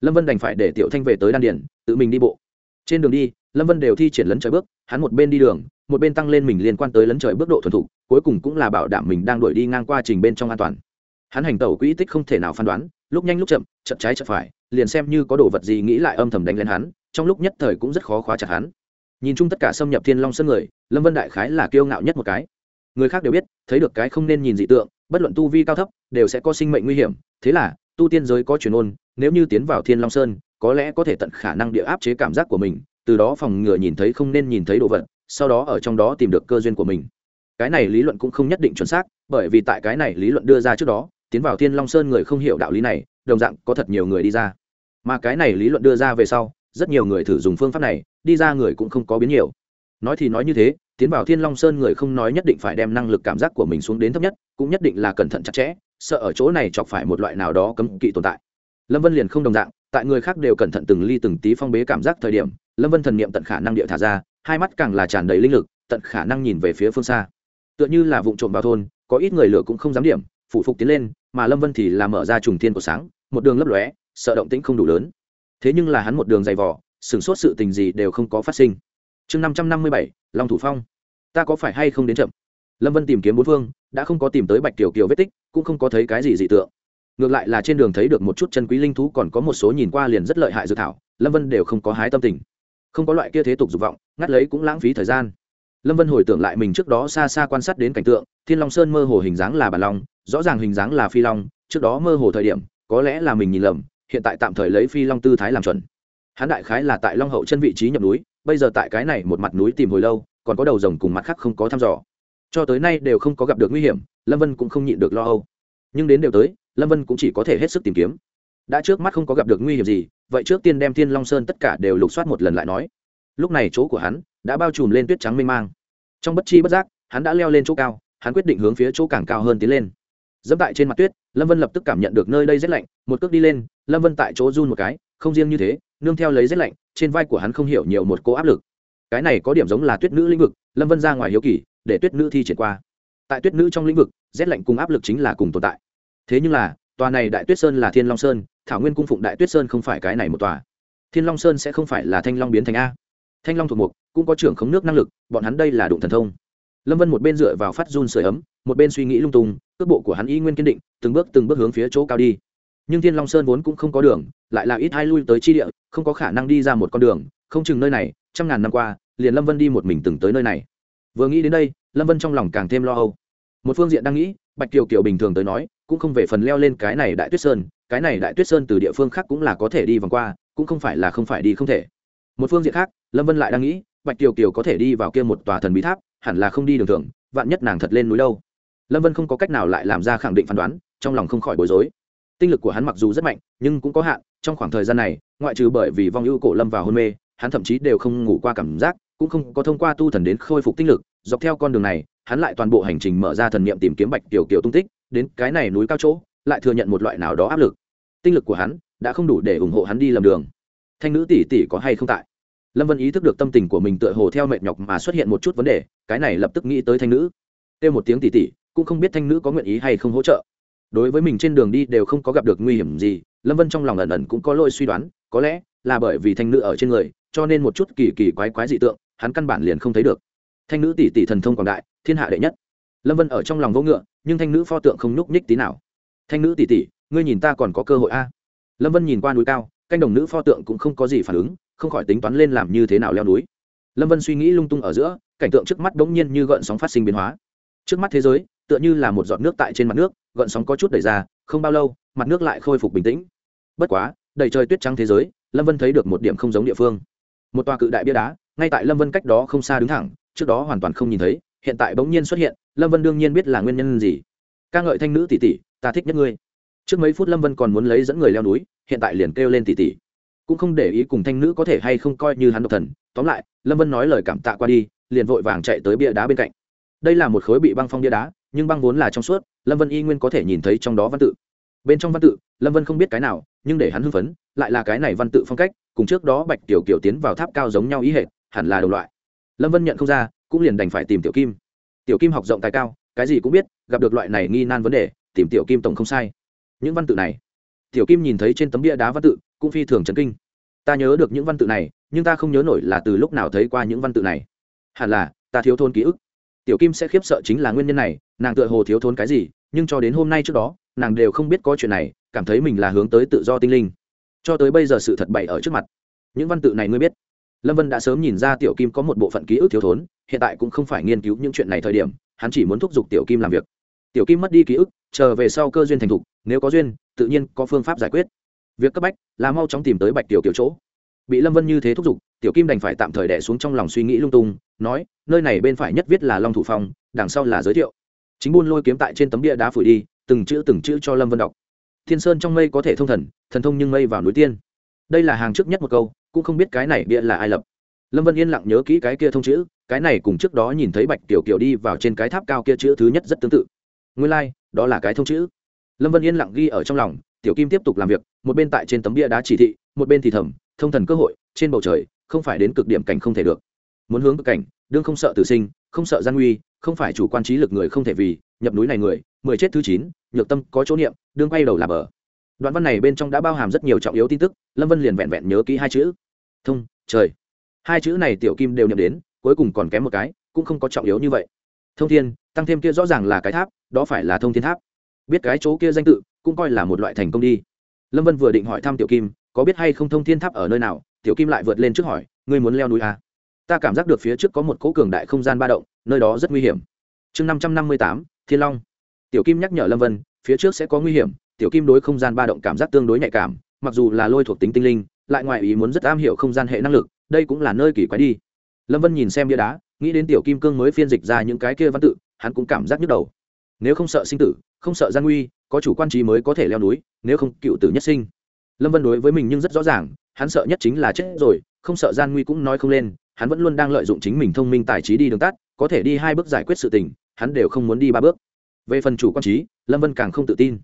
Lâm vân đành phải để tiểu thanh về tới đan điển tự mình đi bộ. Trên đường đi, lâm vân đều thi triển lấn trời bước, hắn một bên đi đường, một bên tăng lên mình liên quan tới lấn trời bước độ thuần thục, cuối cùng cũng là bảo đảm mình đang đuổi đi ngang qua trình bên trong an toàn. Hắn hành tẩu quỹ tích không thể nào phán đoán, lúc nhanh lúc chậm chậm trái chậm phải, liền xem như có đồ vật gì nghĩ lại âm thầm đánh lên hắn, trong lúc nhất thời cũng rất khó khóa chặt hắn nhìn chung tất cả xâm nhập thiên long sân người, lâm vân đại khái là kiêu ngạo nhất một cái. Người khác đều biết, thấy được cái không nên nhìn dị tượng, bất luận tu vi cao thấp, đều sẽ có sinh mệnh nguy hiểm. Thế là, tu tiên giới có truyền ôn, nếu như tiến vào thiên long sơn, có lẽ có thể tận khả năng địa áp chế cảm giác của mình, từ đó phòng ngừa nhìn thấy không nên nhìn thấy đồ vật, sau đó ở trong đó tìm được cơ duyên của mình. Cái này lý luận cũng không nhất định chuẩn xác, bởi vì tại cái này lý luận đưa ra trước đó, tiến vào thiên long sơn người không hiểu đạo lý này, đồng dạng có thật nhiều người đi ra. Mà cái này lý luận đưa ra về sau rất nhiều người thử dùng phương pháp này, đi ra người cũng không có biến nhiều. Nói thì nói như thế, tiến vào thiên long sơn người không nói nhất định phải đem năng lực cảm giác của mình xuống đến thấp nhất, cũng nhất định là cẩn thận chặt chẽ, sợ ở chỗ này chọc phải một loại nào đó cấm kỵ tồn tại. Lâm vân liền không đồng dạng, tại người khác đều cẩn thận từng ly từng tí phong bế cảm giác thời điểm, lâm vân thần niệm tận khả năng địa thả ra, hai mắt càng là tràn đầy linh lực, tận khả năng nhìn về phía phương xa. Tựa như là vụ trộm vào thôn, có ít người lửa cũng không dám điểm phụ phục tiến lên, mà lâm vân thì là mở ra trùng thiên của sáng, một đường lấp lóe, sợ động tĩnh không đủ lớn thế nhưng là hắn một đường dày vỏ sửng sốt sự tình gì đều không có phát sinh. Chương năm trăm năm mươi bảy, long thủ phong. Ta có phải hay không đến chậm? Lâm vân tìm kiếm bốn phương, đã không có tìm tới bạch kiều kiều vết tích, cũng không có thấy cái gì dị tượng. Ngược lại là trên đường thấy được một chút chân quý linh thú còn có một số nhìn qua liền rất lợi hại dự thảo, lâm vân đều không có hái tâm tình. Không có loại kia thế tục dục vọng, ngắt lấy cũng lãng phí thời gian. Lâm vân hồi tưởng lại mình trước đó xa xa quan sát đến cảnh tượng, thiên long sơn mơ hồ hình dáng là bản long, rõ ràng hình dáng là phi long, trước đó mơ hồ thời điểm, có lẽ là mình nhìn lầm hiện tại tạm thời lấy phi long tư thái làm chuẩn. Hắn đại khái là tại long hậu chân vị trí nhập núi, bây giờ tại cái này một mặt núi tìm hồi lâu, còn có đầu rồng cùng mặt khác không có thăm dò. Cho tới nay đều không có gặp được nguy hiểm, lâm vân cũng không nhịn được lo âu. Nhưng đến đều tới, lâm vân cũng chỉ có thể hết sức tìm kiếm. Đã trước mắt không có gặp được nguy hiểm gì, vậy trước tiên đem thiên long sơn tất cả đều lục soát một lần lại nói. Lúc này chỗ của hắn đã bao trùm lên tuyết trắng mênh mang. Trong bất chi bất giác, hắn đã leo lên chỗ cao, hắn quyết định hướng phía chỗ càng cao hơn tiến lên dẫm tại trên mặt tuyết, lâm vân lập tức cảm nhận được nơi đây rét lạnh, một cước đi lên, lâm vân tại chỗ run một cái, không riêng như thế, nương theo lấy rét lạnh, trên vai của hắn không hiểu nhiều một cô áp lực. Cái này có điểm giống là tuyết nữ lĩnh vực, lâm vân ra ngoài hiếu kỳ, để tuyết nữ thi triển qua. Tại tuyết nữ trong lĩnh vực, rét lạnh cùng áp lực chính là cùng tồn tại. Thế nhưng là, tòa này đại tuyết sơn là thiên long sơn, thảo nguyên cung phụng đại tuyết sơn không phải cái này một tòa. Thiên long sơn sẽ không phải là thanh long biến thành a. Thanh long thuộc mục, cũng có trưởng khống nước năng lực, bọn hắn đây là đụng thần thông. Lâm vân một bên dựa vào phát run sửa ấm một bên suy nghĩ lung tung, cước bộ của hắn y nguyên kiên định, từng bước từng bước hướng phía chỗ cao đi. Nhưng thiên long sơn vốn cũng không có đường, lại là ít hai lui tới chi địa, không có khả năng đi ra một con đường, không chừng nơi này, trăm ngàn năm qua, liền lâm vân đi một mình từng tới nơi này. Vừa nghĩ đến đây, lâm vân trong lòng càng thêm lo âu. Một phương diện đang nghĩ, bạch kiều kiều bình thường tới nói, cũng không về phần leo lên cái này đại tuyết sơn, cái này đại tuyết sơn từ địa phương khác cũng là có thể đi vòng qua, cũng không phải là không phải đi không thể. Một phương diện khác, lâm vân lại đang nghĩ, bạch kiều kiều có thể đi vào kia một tòa thần bí tháp, hẳn là không đi đường thường vạn nhất nàng thật lên núi đâu lâm vân không có cách nào lại làm ra khẳng định phán đoán, trong lòng không khỏi bối rối. Tinh lực của hắn mặc dù rất mạnh, nhưng cũng có hạn, trong khoảng thời gian này, ngoại trừ bởi vì vong ưu cổ lâm vào hôn mê, hắn thậm chí đều không ngủ qua cảm giác, cũng không có thông qua tu thần đến khôi phục tinh lực. Dọc theo con đường này, hắn lại toàn bộ hành trình mở ra thần niệm tìm kiếm bạch tiểu kiều tung tích, đến cái này núi cao chỗ, lại thừa nhận một loại nào đó áp lực. Tinh lực của hắn đã không đủ để ủng hộ hắn đi lầm đường. Thanh nữ tỷ tỷ có hay không tại? Lâm vân ý thức được tâm tình của mình tựa hồ theo mệt nhọc mà xuất hiện một chút vấn đề, cái này lập tức nghĩ tới thanh nữ. Kêu một tiếng tỷ tỷ cũng không biết thanh nữ có nguyện ý hay không hỗ trợ. Đối với mình trên đường đi đều không có gặp được nguy hiểm gì, lâm vân trong lòng ẩn ẩn cũng có lỗi suy đoán, có lẽ là bởi vì thanh nữ ở trên người, cho nên một chút kỳ kỳ quái quái dị tượng, hắn căn bản liền không thấy được. Thanh nữ tỷ tỷ thần thông quảng đại, thiên hạ đệ nhất. Lâm vân ở trong lòng vô ngựa, nhưng thanh nữ pho tượng không nhúc nhích tí nào. Thanh nữ tỷ tỷ, ngươi nhìn ta còn có cơ hội a? Lâm vân nhìn qua núi cao, canh đồng nữ pho tượng cũng không có gì phản ứng, không khỏi tính toán lên làm như thế nào leo núi. Lâm vân suy nghĩ lung tung ở giữa, cảnh tượng trước mắt bỗng nhiên như gợn sóng phát sinh biến hóa. Trước mắt thế giới tựa như là một giọt nước tại trên mặt nước, gợn sóng có chút đẩy ra, không bao lâu, mặt nước lại khôi phục bình tĩnh. Bất quá, đầy trời tuyết trắng thế giới, lâm vân thấy được một điểm không giống địa phương. Một tòa cự đại bia đá, ngay tại lâm vân cách đó không xa đứng thẳng, trước đó hoàn toàn không nhìn thấy, hiện tại bỗng nhiên xuất hiện, lâm vân đương nhiên biết là nguyên nhân gì. Ca ngợi thanh nữ tỷ tỷ, ta thích nhất ngươi. Trước mấy phút lâm vân còn muốn lấy dẫn người leo núi, hiện tại liền kêu lên tỷ tỷ. Cũng không để ý cùng thanh nữ có thể hay không coi như hắn độc thần. Tóm lại, lâm vân nói lời cảm tạ qua đi, liền vội vàng chạy tới bia đá bên cạnh. Đây là một khối bị băng phong bia đá nhưng băng vốn là trong suốt, lâm vân y nguyên có thể nhìn thấy trong đó văn tự. Bên trong văn tự, lâm vân không biết cái nào, nhưng để hắn hưng phấn, lại là cái này văn tự phong cách, cùng trước đó bạch tiểu kiểu tiến vào tháp cao giống nhau ý hệ hẳn là đồng loại. Lâm vân nhận không ra, cũng liền đành phải tìm tiểu kim. Tiểu kim học rộng tài cao, cái gì cũng biết, gặp được loại này nghi nan vấn đề, tìm tiểu kim tổng không sai. Những văn tự này, tiểu kim nhìn thấy trên tấm bia đá văn tự, cũng phi thường trấn kinh. Ta nhớ được những văn tự này, nhưng ta không nhớ nổi là từ lúc nào thấy qua những văn tự này. Hẳn là, ta thiếu thôn ký ức tiểu kim sẽ khiếp sợ chính là nguyên nhân này, nàng tựa hồ thiếu thốn cái gì, nhưng cho đến hôm nay trước đó, nàng đều không biết có chuyện này, cảm thấy mình là hướng tới tự do tinh linh. Cho tới bây giờ sự thật bày ở trước mặt. Những văn tự này ngươi biết. Lâm vân đã sớm nhìn ra tiểu kim có một bộ phận ký ức thiếu thốn, hiện tại cũng không phải nghiên cứu những chuyện này thời điểm, hắn chỉ muốn thúc giục tiểu kim làm việc. Tiểu kim mất đi ký ức, chờ về sau cơ duyên thành thục, nếu có duyên, tự nhiên có phương pháp giải quyết. Việc cấp bách là mau chóng tìm tới bạch tiểu kiểu chỗ bị lâm vân như thế thúc giục tiểu kim đành phải tạm thời đẻ xuống trong lòng suy nghĩ lung tung nói nơi này bên phải nhất viết là long thủ phong đằng sau là giới thiệu. Chính buôn lôi kiếm tại trên tấm bia đá phủi đi từng chữ từng chữ cho lâm vân đọc. Thiên sơn trong mây có thể thông thần thần thông nhưng mây vào núi tiên. Đây là hàng trước nhất một câu cũng không biết cái này bia là ai lập. Lâm vân yên lặng nhớ kỹ cái kia thông chữ cái này cùng trước đó nhìn thấy bạch tiểu kiều đi vào trên cái tháp cao kia chữ thứ nhất rất tương tự. Nguyên lai、like, đó là cái thông chữ. Lâm vân yên lặng ghi ở trong lòng tiểu kim tiếp tục làm việc một bên tại trên tấm bia đá chỉ thị một bên thì thầm thông thần cơ hội, trên bầu trời, không phải đến cực điểm cảnh không thể được. Muốn hướng cực cảnh, đương không sợ tử sinh, không sợ gian nguy, không phải chủ quan trí lực người không thể vì, nhập núi này người, mười chết thứ chín, nhược tâm có chỗ niệm, đương quay đầu làm ở đoạn văn này bên trong đã bao hàm rất nhiều trọng yếu tin tức, lâm vân liền vẹn vẹn nhớ kỹ hai chữ. Thông, trời. Hai chữ này tiểu kim đều nhậm đến, cuối cùng còn kém một cái, cũng không có trọng yếu như vậy. Thông thiên, tăng thêm kia rõ ràng là cái tháp, đó phải là thông thiên tháp. Biết cái chỗ kia danh tự, cũng coi là một loại thành công đi. Lâm vân vừa định hỏi thăm tiểu kim có biết hay không thông thiên tháp ở nơi nào? Tiểu kim lại vượt lên trước hỏi, ngươi muốn leo núi à? ta cảm giác được phía trước có một cỗ cường đại không gian ba động, nơi đó rất nguy hiểm. Chương năm trăm năm mươi tám, thiên long. Tiểu kim nhắc nhở lâm vân, phía trước sẽ có nguy hiểm, tiểu kim đối không gian ba động cảm giác tương đối nhạy cảm, mặc dù là lôi thuộc tính tinh linh, lại ngoài ý muốn rất am hiểu không gian hệ năng lực, đây cũng là nơi kỳ quái đi. Lâm vân nhìn xem bia đá, nghĩ đến tiểu kim cương mới phiên dịch ra những cái kia văn tự, hắn cũng cảm giác nhức đầu. Nếu không sợ sinh tử, không sợ gian nguy, có chủ quan trí mới có thể leo núi, nếu không cựu tử nhất sinh lâm vân đối với mình nhưng rất rõ ràng, hắn sợ nhất chính là chết rồi, không sợ gian nguy cũng nói không lên, hắn vẫn luôn đang lợi dụng chính mình thông minh tài trí đi đường tắt, có thể đi hai bước giải quyết sự tình, hắn đều không muốn đi ba bước. Về phần chủ quan trí, lâm vân càng không tự tin.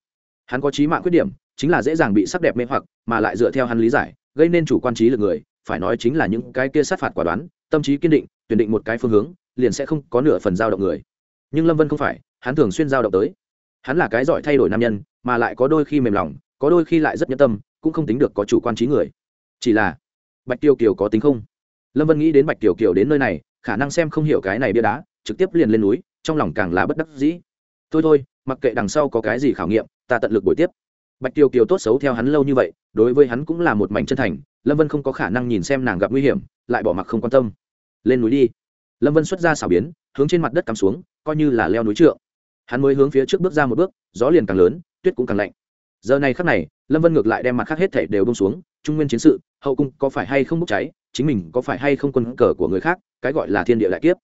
Hắn có trí mạng khuyết điểm, chính là dễ dàng bị sắc đẹp mê hoặc, mà lại dựa theo hắn lý giải, gây nên chủ quan trí lực người, phải nói chính là những cái kia sát phạt quả đoán, tâm trí kiên định, tuyển định một cái phương hướng, liền sẽ không có nửa phần dao động người. Nhưng lâm vân không phải, hắn thường xuyên dao động tới. Hắn là cái giỏi thay đổi nam nhân, mà lại có đôi khi mềm lòng, có đôi khi lại rất nhẫn tâm cũng không tính được có chủ quan trí người. Chỉ là, bạch tiêu kiều có tính không? Lâm vân nghĩ đến bạch tiêu kiều đến nơi này, khả năng xem không hiểu cái này bia đá, trực tiếp liền lên núi, trong lòng càng là bất đắc dĩ. Thôi thôi, mặc kệ đằng sau có cái gì khảo nghiệm, ta tận lực buổi tiếp. Bạch tiêu kiều tốt xấu theo hắn lâu như vậy, đối với hắn cũng là một mảnh chân thành, lâm vân không có khả năng nhìn xem nàng gặp nguy hiểm, lại bỏ mặc không quan tâm. Lên núi đi. Lâm vân xuất ra xảo biến, hướng trên mặt đất cắm xuống, coi như là leo núi trượng. Hắn mới hướng phía trước bước ra một bước, gió liền càng lớn, tuyết cũng càng lạnh. Giờ này khắc này lâm vân ngược lại đem mặt khác hết thể đều bông xuống trung nguyên chiến sự hậu cung có phải hay không bốc cháy chính mình có phải hay không quân cờ của người khác cái gọi là thiên địa đại kiếp